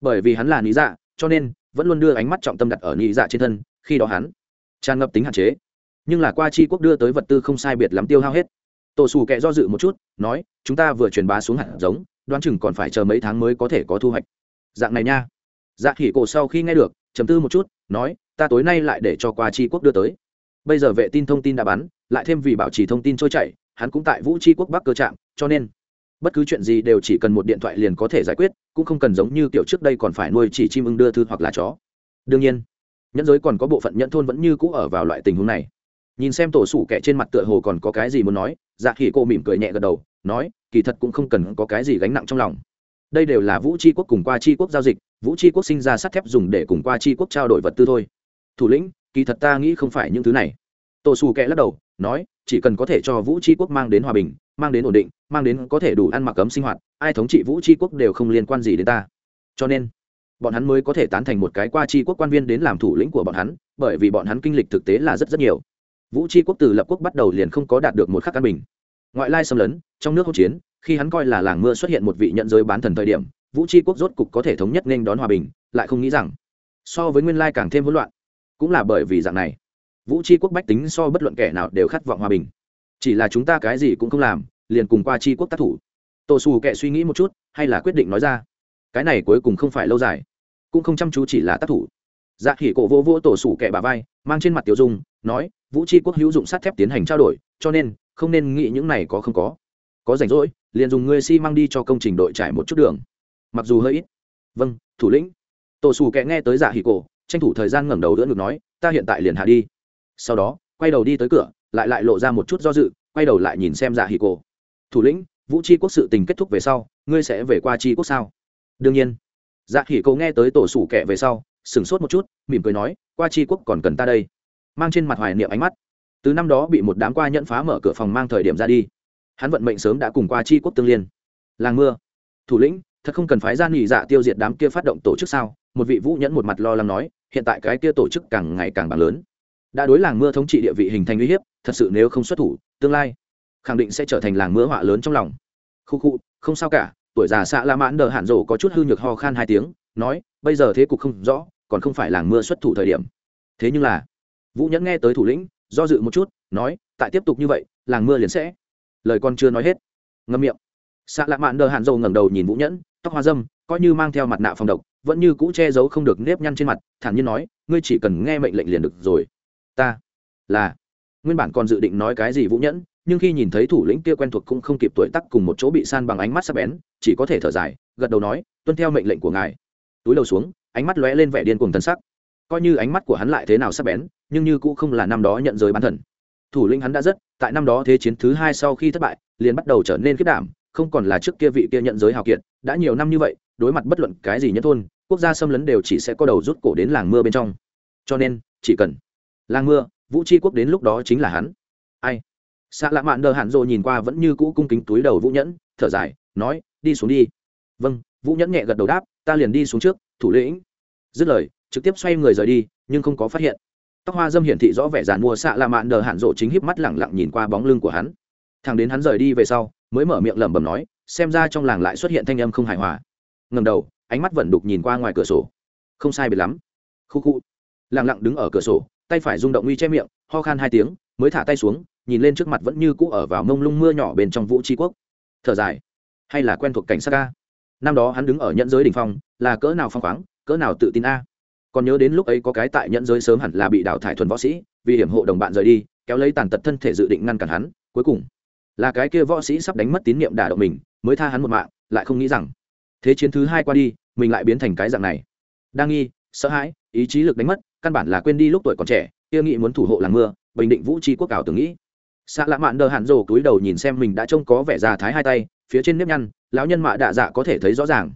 Bởi vì hắn là lý dạ cho nên, vẫn luôn đưa ánh mắt trọng tâm đặt ở lý dạ trên thân, khi đó hắn tràn ngập tính hạn chế. Nhưng là qua chi quốc đưa tới vật tư không sai biệt lắm tiêu hao hết. Tổ xù kệ do dự một chút, nói, chúng ta vừa truyền bá xuống hạt giống, đoán chừng còn phải chờ mấy tháng mới có thể có thu hoạch. Dạng này nha dạ khỉ cổ sau khi nghe được chấm tư một chút, nói, ta tối nay lại để cho qua chi quốc đưa tới. Bây giờ vệ tin thông tin đã bắn, lại thêm vì bảo trì thông tin trôi chảy, hắn cũng tại vũ tri quốc bắc cơ trạm, cho nên bất cứ chuyện gì đều chỉ cần một điện thoại liền có thể giải quyết, cũng không cần giống như kiểu trước đây còn phải nuôi chỉ chim ưng đưa thư hoặc là chó. Đương nhiên, nhẫn giới còn có bộ phận nhẫn thôn vẫn như cũ ở vào loại tình huống này. Nhìn xem tổ sủ kẻ trên mặt tựa hồ còn có cái gì muốn nói dạ khỉ cô mỉm cười nhẹ gật đầu, nói, kỳ thật cũng không cần có cái gì gánh nặng trong lòng. Đây đều là vũ tri quốc cùng qua tri quốc giao dịch vũ tri quốc sinh ra sắt thép dùng để cùng qua tri quốc trao đổi vật tư thôi. Thủ lĩnh, kỳ thật ta nghĩ không phải những thứ này. Tổ sủ kẽ lắc đầu, nói, chỉ cần có thể cho vũ tri quốc mang đến hòa bình, mang đến ổn định, mang đến có thể đủ ăn mặc cấm sinh hoạt, ai thống trị vũ tri quốc đều không liên quan gì đến ta. Cho nên, bọn hắn mới có thể tán thành một cái qua tri quốc quan viên đến làm thủ lĩnh của bọn hắn, bởi vì bọn hắn kinh lịch thực tế là rất rất nhiều. Vũ tri quốc từ lập quốc bắt đầu liền không có đạt được một khắc căn bình. Ngoại lai xâm lấn, trong nước hỗn chiến, khi hắn coi là làng mưa xuất hiện một vị nhận giới bán thần thời điểm vũ tri quốc rốt cục có thể thống nhất nên đón hòa bình, lại không nghĩ rằng so với nguyên lai càng thêm hỗn loạn. Cũng là bởi vì dạng này, vũ tri quốc bách tính so bất luận kẻ nào đều khát vọng hòa bình. Chỉ là chúng ta cái gì cũng không làm, liền cùng qua tri quốc tác thủ. Tổ xù kệ suy nghĩ một chút, hay là quyết định nói ra, cái này cuối cùng không phải lâu dài, cũng không chăm chú chỉ là tác thủ. Dạ khỉ cổ vô vô tổ sủ kệ bà vai, mang trên mặt tiểu dung, nói, vũ tri quốc hữu dụng sắt thép tiến hành trao đổi, cho nên không nên nghĩ những này có không có. Có rảnh rỗi, liền dùng ngươi xi、si、măng đi cho công trình đội trải một chút đường mặc dù hơi ít. Vâng thủ lĩnh. Tổ xù kẻ nghe tới dạ hỉ cổ, tranh thủ thời gian ngẩng đầu đỡ ngực nói, ta hiện tại liền hạ đi. Sau đó, quay đầu đi tới cửa, lại lại lộ ra một chút do dự, quay đầu lại nhìn xem dạ hỉ cổ. Thủ lĩnh, vũ tri quốc sự tình kết thúc về sau, ngươi sẽ về qua tri quốc sao? Đương nhiên. Dạ hỉ cổ nghe tới tổ xù kẻ về sau, sửng sốt một chút, mỉm cười nói, qua tri quốc còn cần ta đây. Mang trên mặt hoài niệm ánh mắt. Từ năm đó bị một đám qua nhẫn phá mở cửa phòng mang thời điểm ra đi, hắn vận mệnh sớm đã cùng qua tri quốc tương liên. Làng mưa. Thủ lĩnh thật không cần phái gian nghỉ dạ tiêu diệt đám kia phát động tổ chức sao? Một vị vũ nhẫn một mặt lo lắng nói, hiện tại cái kia tổ chức càng ngày càng bằng lớn. Đã đối làng mưa thống trị địa vị hình thành uy hiếp, thật sự nếu không xuất thủ, tương lai khẳng định sẽ trở thành làng mưa họa lớn trong lòng. Khu khu, không sao cả, tuổi già xạ la mãn đờ hạn rộ có chút hư nhược ho khan hai tiếng, nói, bây giờ thế cục không rõ, còn không phải làng mưa xuất thủ thời điểm. Thế nhưng là, vũ nhẫn nghe tới thủ lĩnh, do dự một chút, nói, tại tiếp tục như vậy, làng mưa liền sẽ. Lời con chưa nói hết. Ngâm miệng. Xạ lạ mạn đờ hạn dầu ngẩng đầu nhìn vũ nhẫn tóc hoa dâm, coi như mang theo mặt nạ phòng độc, vẫn như cũ che giấu không được nếp nhăn trên mặt, thản nhiên nói, ngươi chỉ cần nghe mệnh lệnh liền được rồi. Ta là nguyên bản còn dự định nói cái gì vũ nhẫn, nhưng khi nhìn thấy thủ lĩnh kia quen thuộc cũng không kịp tuổi tắc cùng một chỗ bị san bằng ánh mắt sắc bén, chỉ có thể thở dài, gật đầu nói, tuân theo mệnh lệnh của ngài. Túi đầu xuống, ánh mắt lóe lên vẻ điên cùng tân sắc. Coi như ánh mắt của hắn lại thế nào sắc bén, nhưng như cũng không là năm đó nhận giới bán thần. Thủ lĩnh hắn đã rất, tại năm đó thế chiến thứ hai sau khi thất bại, liền bắt đầu trở nên khiết đảm không còn là trước kia vị kia nhận giới hào kiệt, đã nhiều năm như vậy, đối mặt bất luận cái gì nhất thôn, quốc gia xâm lấn đều chỉ sẽ có đầu rút cổ đến làng mưa bên trong. Cho nên, chỉ cần làng mưa, vũ tri quốc đến lúc đó chính là hắn. Ai? Xạ lạ mạn đờ hạn rồ nhìn qua vẫn như cũ cung kính túi đầu vũ nhẫn, thở dài, nói, đi xuống đi. Vâng. Vũ nhẫn nhẹ gật đầu đáp, ta liền đi xuống trước, thủ lĩnh. Dứt lời, trực tiếp xoay người rời đi, nhưng không có phát hiện. Tóc hoa dâm hiển thị rõ vẻ giàn mua xạ lạ mạn đờ hạn rộ chính híp mắt lẳng lặng nhìn qua bóng lưng của hắn. Thằng đến hắn rời đi về sau mới mở miệng lẩm bẩm nói, xem ra trong làng lại xuất hiện thanh âm không hài hòa. Ngầm đầu, ánh mắt vẫn đục nhìn qua ngoài cửa sổ. Không sai biệt lắm. Khu khu. Lẳng lặng đứng ở cửa sổ, tay phải rung động uy che miệng, ho khan hai tiếng, mới thả tay xuống, nhìn lên trước mặt vẫn như cũ ở vào mông lung mưa nhỏ bên trong vũ tri quốc. Thở dài. Hay là quen thuộc cảnh sát ca năm đó hắn đứng ở nhẫn giới đ ỉ n h phong, là cỡ nào phong khoáng, cỡ nào tự tin a? Còn nhớ đến lúc ấy có cái tại nhẫn giới sớm hẳn là bị đào thải thuần võ sĩ, vì hiểm hộ đồng bạn rời đi, kéo lấy tàn tật thân thể dự định ngăn cản hắn, cuối cùng là cái kia võ sĩ sắp đánh mất tín nhiệm đả động mình, mới tha hắn một mạng, lại không nghĩ rằng, thế chiến thứ hai qua đi, mình lại biến thành cái dạng này. Đang nghi, sợ hãi, ý chí lực đánh mất, căn bản là quên đi lúc tuổi còn trẻ, kia nghĩ muốn thủ hộ làng mưa, bình định vũ tri quốc cảo tưởng nghĩ. Xạ lạ mạn đờ hạn rồ túi đầu nhìn xem mình đã trông có vẻ già thái hai tay, phía trên nếp nhăn, lão nhân mạ đạ dạ có thể thấy rõ ràng.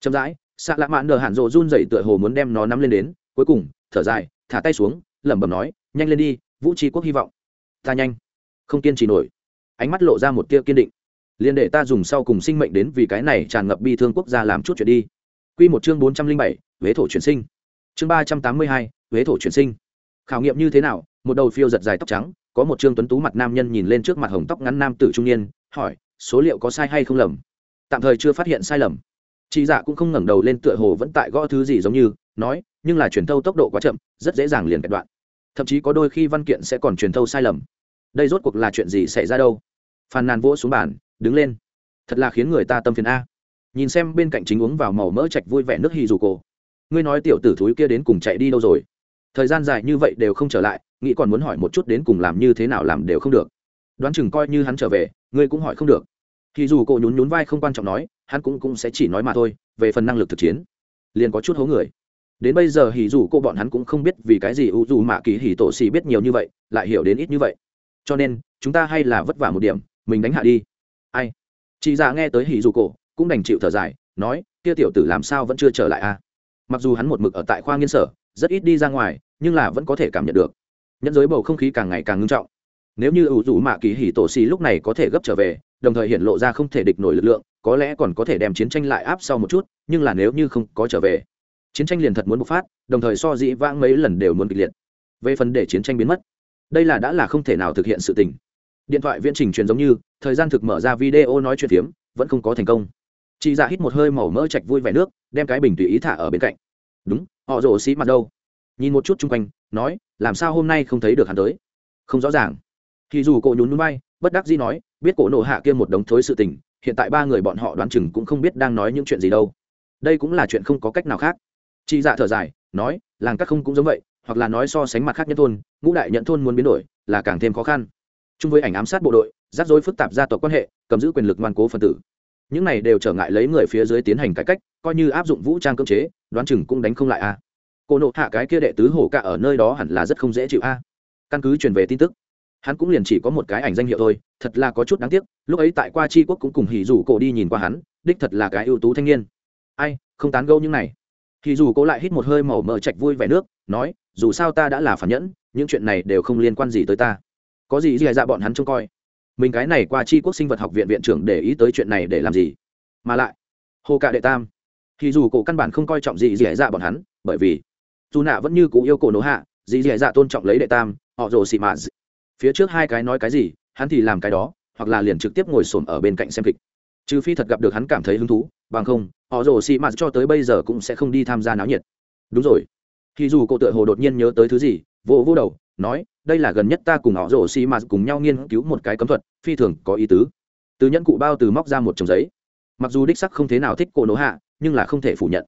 Chậm rãi xạ lạ mạn đờ hạn rồ run dậy tựa hồ muốn đem nó nắm lên đến, cuối cùng, thở dài, thả tay xuống, lẩm bẩm nói, nhanh lên đi, vũ tri quốc hy vọng. Ta nhanh. Không kiên trì nổi ánh mắt lộ ra một tia kiên định liền để ta dùng sau cùng sinh mệnh đến vì cái này tràn ngập bi thương quốc gia làm chút chuyện đi Quy một chương bốn trăm linh bảy, Vế thổ chuyển sinh. Chương ba trăm tám mươi hai, Vế thổ chuyển sinh. Khảo nghiệm như thế nào? Một đầu phiêu giật dài tóc trắng, có một trương tuấn tú mặt nam nhân nhìn lên trước mặt hồng tóc ngắn nam tử trung niên, hỏi, số liệu có sai hay không lầm? Tạm thời chưa phát hiện sai lầm. Chị dạ cũng không ngẩng đầu lên tựa hồ vẫn tại gõ thứ gì giống như, nói, nhưng là truyền thâu tốc độ quá chậm, rất dễ dàng liền cắt đoạn. Thậm chí có đôi khi văn kiện sẽ còn truyền thâu sai lầm. Đây rốt cuộc là chuyện gì xảy ra đâu? Phàn nàn vỗ xuống bàn, đứng lên. Thật là khiến người ta tâm phiền a. Nhìn xem bên cạnh chính uống vào màu mỡ chạch vui vẻ nước hì dù cổ. Ngươi nói tiểu tử thúi kia đến cùng chạy đi đâu rồi? Thời gian dài như vậy đều không trở lại, nghĩ còn muốn hỏi một chút đến cùng làm như thế nào làm đều không được. Đoán chừng coi như hắn trở về, ngươi cũng hỏi không được. Thì dù cổ nhún nhún vai không quan trọng nói, hắn cũng cũng sẽ chỉ nói mà thôi, về phần năng lực thực chiến, liền có chút hố người. Đến bây giờ hỉ dù cô bọn hắn cũng không biết vì cái gì u dù mạ kỳ hỉ tổ xì biết nhiều như vậy, lại hiểu đến ít như vậy. Cho nên, chúng ta hay là vất vả một điểm mình đánh hạ đi. Ai? Chị già nghe tới hỉ dù cổ, cũng đành chịu thở dài, nói, kia tiểu tử làm sao vẫn chưa trở lại a à? mặc dù hắn một mực ở tại khoa nghiên sở, rất ít đi ra ngoài, nhưng là vẫn có thể cảm nhận được. Nhẫn giới bầu không khí càng ngày càng ngưng trọng. Nếu như ủ rủ mạ kỳ hỉ tổ xì lúc này có thể gấp trở về, đồng thời hiện lộ ra không thể địch nổi lực lượng, có lẽ còn có thể đem chiến tranh lại áp sau một chút, nhưng là nếu như không có trở về, chiến tranh liền thật muốn bộc phát, đồng thời so dĩ vãng mấy lần đều muốn kịch liệt. Về phần để chiến tranh biến mất, đây là đã là không thể nào thực hiện sự tình điện thoại viễn trình truyền giống như, thời gian thực mở ra video nói chuyện phiếm, vẫn không có thành công. Chị dạ hít một hơi màu mỡ chạch vui vẻ nước, đem cái bình tùy ý thả ở bên cạnh. Đúng, họ rổ xí mặt đâu? Nhìn một chút chung quanh, nói, làm sao hôm nay không thấy được hắn tới? Không rõ ràng. Thì dù cổ nhún núi bay, bất đắc dĩ nói, biết cổ nổ hạ kia một đống thối sự tình, hiện tại ba người bọn họ đoán chừng cũng không biết đang nói những chuyện gì đâu. Đây cũng là chuyện không có cách nào khác. Chị dạ thở dài, nói, làng các không cũng giống vậy, hoặc là nói so sánh mặt khác nhân thôn, ngũ đại nhận thôn muốn biến đổi, là càng thêm khó khăn chung với ảnh ám sát bộ đội, rắc rối phức tạp gia tộc quan hệ, cầm giữ quyền lực ngoan cố phân tử. Những này đều trở ngại lấy người phía dưới tiến hành cải cách, coi như áp dụng vũ trang cưỡng chế, đoán chừng cũng đánh không lại a. Cô nộ hạ cái kia đệ tứ hổ cả ở nơi đó hẳn là rất không dễ chịu a. Căn cứ truyền về tin tức, hắn cũng liền chỉ có một cái ảnh danh hiệu thôi, thật là có chút đáng tiếc, lúc ấy tại qua tri quốc cũng cùng hỉ rủ cổ đi nhìn qua hắn, đích thật là cái ưu tú thanh niên. Ai, không tán gâu những này. Thì dù cô lại hít một hơi màu mờ chạch vui vẻ nước, nói, dù sao ta đã là phản nhẫn, những chuyện này đều không liên quan gì tới ta có gì dì dạ bọn hắn trông coi. Mình cái này qua tri quốc sinh vật học viện viện trưởng để ý tới chuyện này để làm gì? Mà lại, hồ cạ đệ tam, thì dù cổ căn bản không coi trọng gì dì dạ bọn hắn, bởi vì dù nạ vẫn như cũ yêu cổ nổ hạ, dì dì dạ tôn trọng lấy đệ tam, họ rồ xị mạ phía trước hai cái nói cái gì, hắn thì làm cái đó, hoặc là liền trực tiếp ngồi xổm ở bên cạnh xem kịch. Trừ phi thật gặp được hắn cảm thấy hứng thú, bằng không, họ rồ xị mạ cho tới bây giờ cũng sẽ không đi tham gia náo nhiệt. Đúng rồi. Thì dù cổ tựa hồ đột nhiên nhớ tới thứ gì vô vô đầu, nói đây là gần nhất ta cùng họ rổ xị mạ cùng nhau nghiên cứu một cái cấm thuật, phi thường có ý tứ. Từ nhẫn cụ bao từ móc ra một chồng giấy. Mặc dù đích sắc không thế nào thích cổ nổ hạ, nhưng là không thể phủ nhận.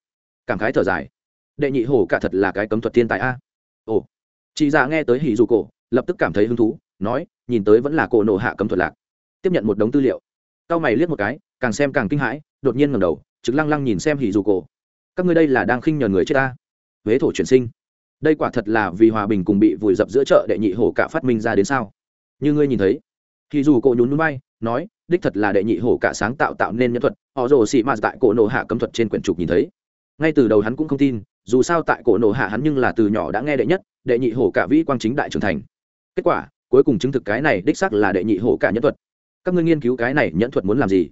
Cảm khái thở dài. Đệ nhị hổ cả thật là cái cấm thuật thiên tài a. Ồ. Chị già nghe tới hỉ dù cổ, lập tức cảm thấy hứng thú, nói, nhìn tới vẫn là cổ nổ hạ cấm thuật lạc. Tiếp nhận một đống tư liệu. Cao mày liếc một cái, càng xem càng kinh hãi, đột nhiên ngầm đầu chứng lăng lăng nhìn xem hỉ dù cổ. Các ngươi đây là đang khinh nhờn người chết ta. Huế thổ chuyển sinh đây quả thật là vì hòa bình cùng bị vùi dập giữa chợ đệ nhị hổ cả phát minh ra đến sao? Như ngươi nhìn thấy. Thì dù cổ nhún núi bay, nói, đích thật là đệ nhị hổ cả sáng tạo tạo nên nhân thuật, họ rồ xị mạt tại cổ nổ hạ cấm thuật trên quyển trục nhìn thấy. Ngay từ đầu hắn cũng không tin, dù sao tại cổ nổ hạ hắn nhưng là từ nhỏ đã nghe đệ nhất, đệ nhị hổ cả vĩ quang chính đại trưởng thành. Kết quả, cuối cùng chứng thực cái này đích sắc là đệ nhị hổ cả nhân thuật. Các ngươi nghiên cứu cái này nhẫn thuật muốn làm gì?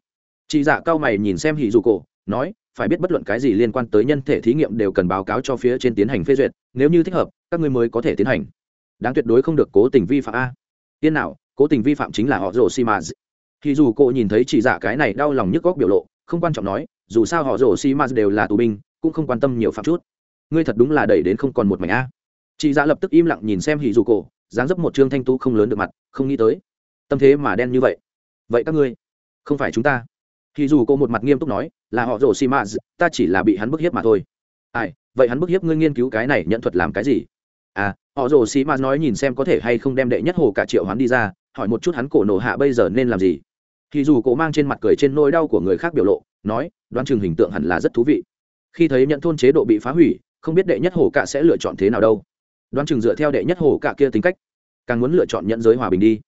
Chị dạ cao mày nhìn xem hỉ dù cổ, nói phải biết bất luận cái gì liên quan tới nhân thể thí nghiệm đều cần báo cáo cho phía trên tiến hành phê duyệt, nếu như thích hợp, các ngươi mới có thể tiến hành. Đáng tuyệt đối không được cố tình vi phạm a. Tiên nào, cố tình vi phạm chính là họ rồ xi mã thì dù cô nhìn thấy chỉ giả dạ cái này đau lòng nhức góc biểu lộ, không quan trọng nói, dù sao họ rồ xi mã đều là tù binh, cũng không quan tâm nhiều phạm chút. Ngươi thật đúng là đẩy đến không còn một mảnh a. Chị dạ lập tức im lặng nhìn xem hỉ dù cổ dáng dấp một trương thanh tú không lớn được mặt, không nghĩ tới. Tâm thế mà đen như vậy. Vậy các ngươi, không phải chúng ta thì dù cô một mặt nghiêm túc nói, là họ rồ xi mã ta chỉ là bị hắn bức hiếp mà thôi. Ai, vậy hắn bức hiếp ngươi nghiên cứu cái này nhận thuật làm cái gì? À họ rồ xi mã nói nhìn xem có thể hay không đem đệ nhất hồ cả triệu hắn đi ra, hỏi một chút hắn cổ nổ hạ bây giờ nên làm gì. Thì dù cô mang trên mặt cười trên nỗi đau của người khác biểu lộ, nói, đoán chừng hình tượng hẳn là rất thú vị. Khi thấy nhận thôn chế độ bị phá hủy, không biết đệ nhất hồ cả sẽ lựa chọn thế nào đâu. Đoán chừng dựa theo đệ nhất hồ cả kia tính cách, càng muốn lựa chọn nhận giới hòa bình đi.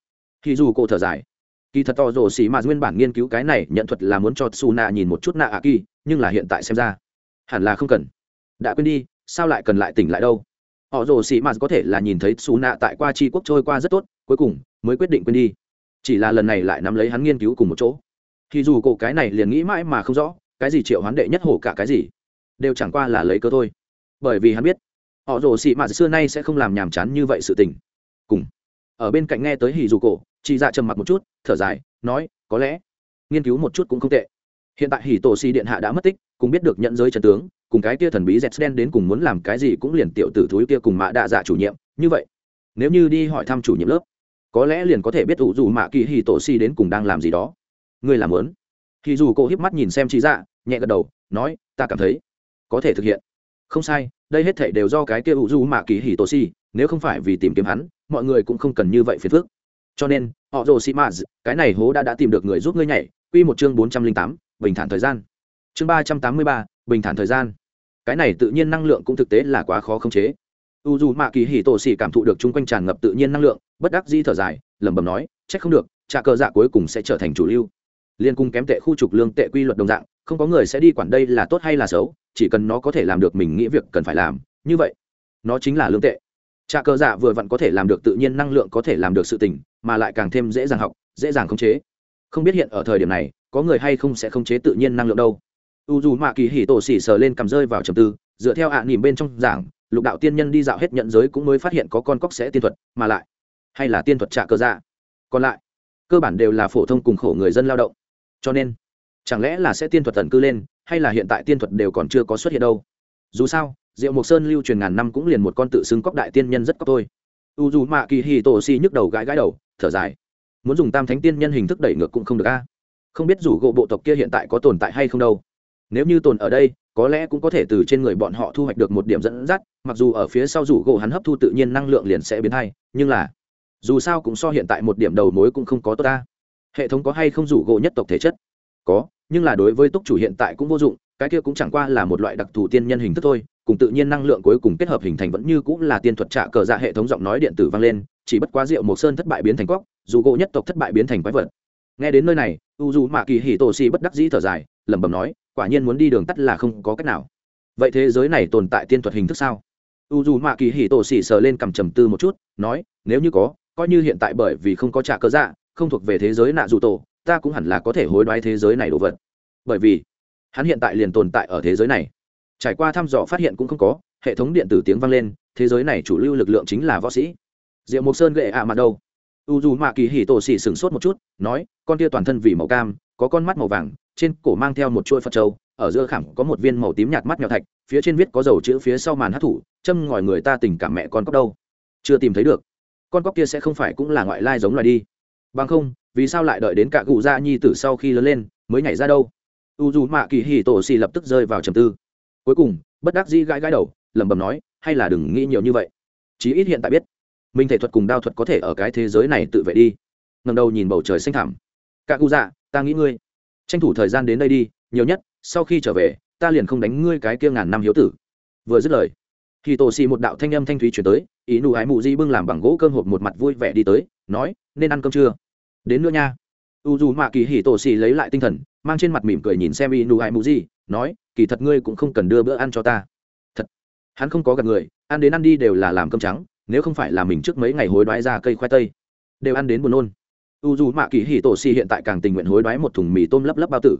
Thì dù cô thở dài kỳ thật to rồ xì mà nguyên bản nghiên cứu cái này nhận thuật là muốn cho su nạ nhìn một chút nạ ạ kỳ nhưng là hiện tại xem ra, hẳn là không cần. Đã quên đi, sao lại cần lại tỉnh lại đâu? Họ rồ xì mà có thể là nhìn thấy su nạ tại qua tri quốc trôi qua rất tốt, cuối cùng mới quyết định quên đi. Chỉ là lần này lại nắm lấy hắn nghiên cứu cùng một chỗ. Thì dù cổ cái này liền nghĩ mãi mà không rõ, cái gì triệu hoán đệ nhất hổ cả cái gì, đều chẳng qua là lấy cơ thôi. Bởi vì hắn biết, họ rồ xị mà xưa nay sẽ không làm nhàm chán như vậy sự tình. Cùng, ở bên cạnh nghe tới hì dù cổ chị dạ trầm mặc một chút, thở dài, nói, có lẽ nghiên cứu một chút cũng không tệ. Hiện tại hỉ tổ si điện hạ đã mất tích cũng biết được nhận giới trần tướng, cùng cái kia thần bí dẹt đen đến cùng muốn làm cái gì cũng liền tiểu tử thúi kia cùng mạ đạ dạ chủ nhiệm, như vậy, nếu như đi hỏi thăm chủ nhiệm lớp, có lẽ liền có thể biết ủ dù mạ kỳ hì tổ si đến cùng đang làm gì đó. Ngươi làm lớn thì dù cô hiếp mắt nhìn xem chị dạ nhẹ gật đầu, nói, ta cảm thấy có thể thực hiện. Không sai, đây hết thể đều do cái kia ủ dù mạ kỳ hì tổ si nếu không phải vì tìm kiếm hắn, mọi người cũng không cần như vậy phiền phức cho nên, họ rồ sĩ maz cái này hố đã đã tìm được người giúp ngươi nhảy, quy một chương bốn trăm linh tám, bình thản thời gian. Chương ba trăm tám mươi ba, bình thản thời gian. Cái này tự nhiên năng lượng cũng thực tế là quá khó khống chế. U dù mạ kỳ hì tổ xỉ cảm thụ được chung quanh tràn ngập tự nhiên năng lượng, bất đắc di thở dài, lẩm bẩm nói c h ắ c không được, trà cờ dạ cuối cùng sẽ trở thành chủ lưu. Liên cung kém tệ khu trục lương tệ quy luật đồng dạng, không có người sẽ đi quản đây là tốt hay là xấu, chỉ cần nó có thể làm được mình nghĩ việc cần phải làm, như vậy, nó chính là lương tệ. Trà cờ dạ vừa vặn có thể làm được tự nhiên năng lượng có thể làm được sự tình mà lại càng thêm dễ dàng học, dễ dàng khống chế. Không biết hiện ở thời điểm này, có người hay không sẽ khống chế tự nhiên năng lượng đâu. U dù mạ kỳ hỉ tổ xỉ sờ lên cầm rơi vào trầm tư, dựa theo ạ à nỉm bên trong giảng, lục đạo tiên nhân đi dạo hết nhận giới cũng mới phát hiện có con cóc sẽ tiên thuật, mà lại, hay là tiên thuật trả cơ dạ. Còn lại, cơ bản đều là phổ thông cùng khổ người dân lao động. Cho nên, chẳng lẽ là sẽ tiên thuật tần cư lên, hay là hiện tại tiên thuật đều còn chưa có xuất hiện đâu? Dù sao, diệu mộc sơn lưu truyền ngàn năm cũng liền một con tự xưng cóc đại tiên nhân rất cóc thôi. U dù mạ kỳ hì tổ si nhức đầu gãi gãi đầu thở dài. Muốn dùng tam thánh tiên nhân hình thức đẩy ngược cũng không được a. Không biết rủ gỗ bộ tộc kia hiện tại có tồn tại hay không đâu. Nếu như tồn ở đây, có lẽ cũng có thể từ trên người bọn họ thu hoạch được một điểm dẫn dắt, mặc dù ở phía sau rủ gỗ hắn hấp thu tự nhiên năng lượng liền sẽ biến thay, nhưng là, dù sao cũng so hiện tại một điểm đầu mối cũng không có tốt ta. Hệ thống có hay không rủ gỗ nhất tộc thể chất? Có, nhưng là đối với túc chủ hiện tại cũng vô dụng, cái kia cũng chẳng qua là một loại đặc thù tiên nhân hình thức thôi, cùng tự nhiên năng lượng cuối cùng kết hợp hình thành vẫn như cũng là tiên thuật trạ cờ dạ hệ thống giọng nói điện tử vang lên chỉ bất quá rượu mộc sơn thất bại biến thành cóc, dù gỗ nhất tộc thất bại biến thành quái vật. Nghe đến nơi này, u dù mạ kỳ hì tổ xì bất đắc dĩ thở dài, lẩm bẩm nói, quả nhiên muốn đi đường tắt là không có cách nào. Vậy thế giới này tồn tại tiên thuật hình thức sao? U dù mạ kỳ hì tổ xì sờ lên cầm trầm tư một chút, nói, nếu như có, coi như hiện tại bởi vì không có trả cơ dạ không thuộc về thế giới nạ dù tổ, ta cũng hẳn là có thể hối đoái thế giới này đồ vật. Bởi vì, hắn hiện tại liền tồn tại ở thế giới này. Trải qua thăm dò phát hiện cũng không có, hệ thống điện tử tiếng vang lên, thế giới này chủ lưu lực lượng chính là võ sĩ diệu mộc sơn gệ ạ mặt đâu u dù mạ kỳ hì tổ xỉ sửng sốt một chút, nói, con kia toàn thân vì màu cam, có con mắt màu vàng, trên cổ mang theo một chuỗi phật trâu ở giữa khảm có một viên màu tím nhạt mắt nhỏ thạch, phía trên viết có dầu chữ phía sau màn hát thủ, châm ngòi người ta tình cảm mẹ con cóc đâu. Chưa tìm thấy được. Con cóc kia sẽ không phải cũng là ngoại lai giống loài đi. Bằng không, vì sao lại đợi đến cả cụ gia nhi tử sau khi lớn lên mới nhảy ra đâu? U dù mạ kỳ hì tổ xì lập tức rơi vào trầm tư. Cuối cùng, bất đắc dĩ gãi gãi đầu, lẩm bẩm nói, hay là đừng nghĩ nhiều như vậy. Chí ít hiện tại biết minh thể thuật cùng đao thuật có thể ở cái thế giới này tự vệ đi. Ngầm đầu nhìn bầu trời xanh thẳm. Cả cụ dạ ta nghĩ ngươi. Tranh thủ thời gian đến đây đi, nhiều nhất, sau khi trở về, ta liền không đánh ngươi cái kia ngàn năm hiếu tử. Vừa dứt lời thì tổ xì một đạo thanh âm thanh thúy chuyển tới, ý nụ ái mụ di bưng làm bằng gỗ cơm hộp một mặt vui vẻ đi tới, nói, nên ăn cơm chưa? Đến nữa nha. U dù mạ kỳ hỉ tổ xì lấy lại tinh thần, mang trên mặt mỉm cười nhìn xem ý nụ ái mụ di, nói, kỳ thật ngươi cũng không cần đưa bữa ăn cho ta. Thật. Hắn không có gặp người, ăn đến ăn đi đều là làm cơm trắng nếu không phải là mình trước mấy ngày hối đoái ra cây khoai tây, đều ăn đến buồn nôn. U dù mạ kỳ hì tổ xì hiện tại càng tình nguyện hối đoái một thùng mì tôm lấp lấp bao tử.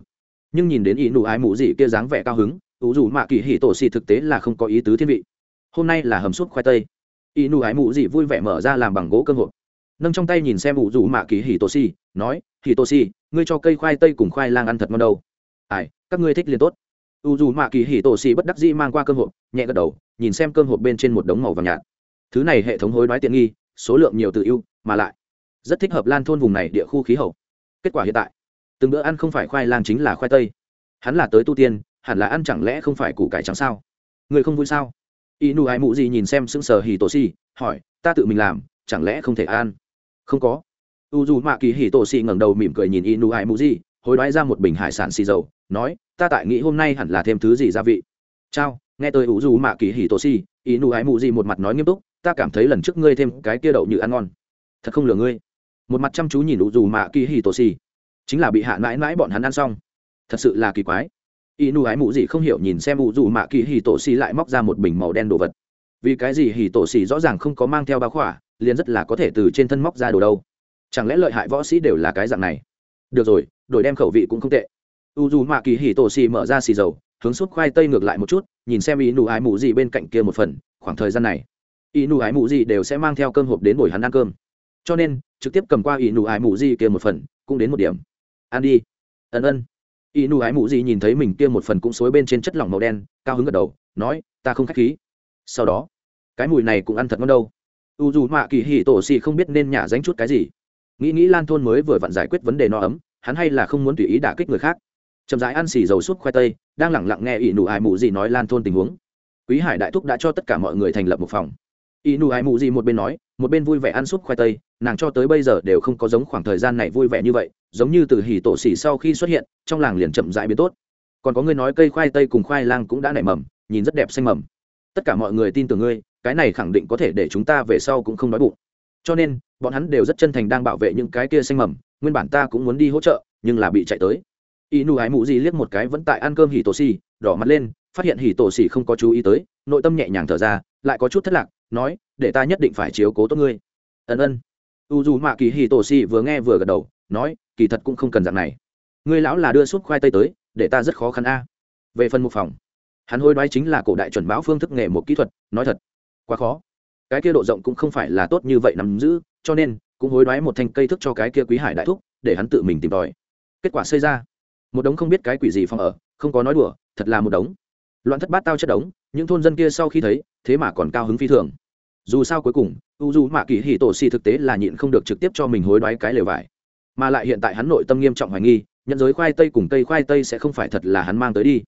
Nhưng nhìn đến ý nụ ái mụ gì kia dáng vẻ cao hứng, u dù mạ kỳ hì tổ xì thực tế là không có ý tứ thiên vị. Hôm nay là hầm suốt khoai tây. Ý nụ ái mụ gì vui vẻ mở ra làm bằng gỗ cơm hộp. Nâng trong tay nhìn xem u dù mạ kỳ hì tổ xì, nói hì tổ xì, ngươi cho cây khoai tây cùng khoai lang ăn thật ngon đâu. Ai, các ngươi thích liền tốt. U dù mạ kỳ hì tổ xì bất đắc dĩ mang qua cơm hộp, nhẹ gật đầu, nhìn xem cơm hộp bên trên một đống màu vàng nhạt thứ này hệ thống hối đoái tiện nghi, số lượng nhiều tự ưu, mà lại rất thích hợp lan thôn vùng này địa khu khí hậu. Kết quả hiện tại, từng bữa ăn không phải khoai lang chính là khoai tây. Hắn là tới tu tiên, hẳn là ăn chẳng lẽ không phải củ cải trắng sao? Người không vui sao? Y nụ ai mụ gì nhìn xem sững sờ hì tổ xì hỏi, ta tự mình làm, chẳng lẽ không thể ăn? Không có. U dù mạ kỳ hì tổ xì ngẩng đầu mỉm cười nhìn y nụ ai mụ gì, hối đoái ra một bình hải sản xì dầu, nói, ta tại nghĩ hôm nay hẳn là thêm thứ gì gia vị. Chao, nghe tôi u dù mạ kỳ hì tổ xì y nụ ai mụ gì một mặt nói nghiêm túc ta cảm thấy lần trước ngươi thêm cái kia đậu như ăn ngon. Thật không lừa ngươi. Một mặt chăm chú nhìn u dù mạ kỳ hì tổ xì. Chính là bị hạ mãi mãi bọn hắn ăn xong. Thật sự là kỳ quái. Y nu ái mụ gì không hiểu nhìn xem u dù mạ kỳ hì tổ xì lại móc ra một bình màu đen đồ vật. Vì cái gì hì tổ xì rõ ràng không có mang theo bao khỏa, liền rất là có thể từ trên thân móc ra đồ đâu. Chẳng lẽ lợi hại võ sĩ đều là cái dạng này? Được rồi, đổi đem khẩu vị cũng không tệ. U dù mạ kỳ hì tổ xì mở ra xì dầu, hướng suốt khoai tây ngược lại một chút, nhìn xem y nụ ái mụ gì bên cạnh kia một phần, khoảng thời gian này y nụ ái mụ gì đều sẽ mang theo cơm hộp đến buổi hắn ăn cơm. Cho nên, trực tiếp cầm qua y nụ ái mụ gì kia một phần, cũng đến một điểm. Ăn đi. Ân ân. Y nụ ái mụ gì nhìn thấy mình kia một phần cũng xối bên trên chất lỏng màu đen, cao hứng gật đầu, nói, ta không k h á c h khí. Sau đó, cái mùi này cũng ăn thật ngon đâu. U dù mạ kỳ hì tổ xì không biết nên nhả dánh chút cái gì. Nghĩ nghĩ lan thôn mới vừa vặn giải quyết vấn đề no ấm, hắn hay là không muốn tùy ý đả kích người khác. Chậm rãi ăn xì dầu suốt khoai tây, đang lẳng lặng nghe ỷ nụ ải mụ gì nói lan thôn tình huống. Quý hải đại thúc đã cho tất cả mọi người thành lập một phòng. Y nụ ái mụ gì một bên nói, một bên vui vẻ ăn súp khoai tây, nàng cho tới bây giờ đều không có giống khoảng thời gian này vui vẻ như vậy, giống như từ hỉ tổ xỉ sau khi xuất hiện, trong làng liền chậm rãi biến tốt. Còn có người nói cây khoai tây cùng khoai lang cũng đã nảy mầm, nhìn rất đẹp xanh mầm. Tất cả mọi người tin tưởng ngươi, cái này khẳng định có thể để chúng ta về sau cũng không nói bụng. Cho nên, bọn hắn đều rất chân thành đang bảo vệ những cái kia xanh mầm, nguyên bản ta cũng muốn đi hỗ trợ, nhưng là bị chạy tới. Y nụ ái mụ gì liếc một cái vẫn tại ăn cơm hỉ tổ xì đỏ mặt lên, phát hiện hỉ tổ xì không có chú ý tới, nội tâm nhẹ nhàng thở ra, lại có chút thất lạc nói, để ta nhất định phải chiếu cố tốt ngươi. Ân ân. U dù mạ kỳ hì tổ xì vừa nghe vừa gật đầu, nói, kỳ thật cũng không cần dạng này. Ngươi lão là đưa suốt khoai tây tới, để ta rất khó khăn a. Về phần mục phòng, hắn hối đoái chính là cổ đại chuẩn báo phương thức nghề một kỹ thuật, nói thật, quá khó. Cái kia độ rộng cũng không phải là tốt như vậy nắm giữ, cho nên cũng hối đoái một thanh cây thức cho cái kia quý hải đại thúc, để hắn tự mình tìm tòi. Kết quả xây ra, một đống không biết cái quỷ gì phòng ở, không có nói đùa, thật là một đống. Loạn thất bát tao chất đống, những thôn dân kia sau khi thấy, thế mà còn cao hứng phi thường dù sao cuối cùng, u dù mạ kỳ hì tổ xì thực tế là nhịn không được trực tiếp cho mình hối đoái cái lều vải. Mà lại hiện tại hắn nội tâm nghiêm trọng hoài nghi nhận giới khoai tây cùng cây khoai tây sẽ không phải thật là hắn mang tới đi.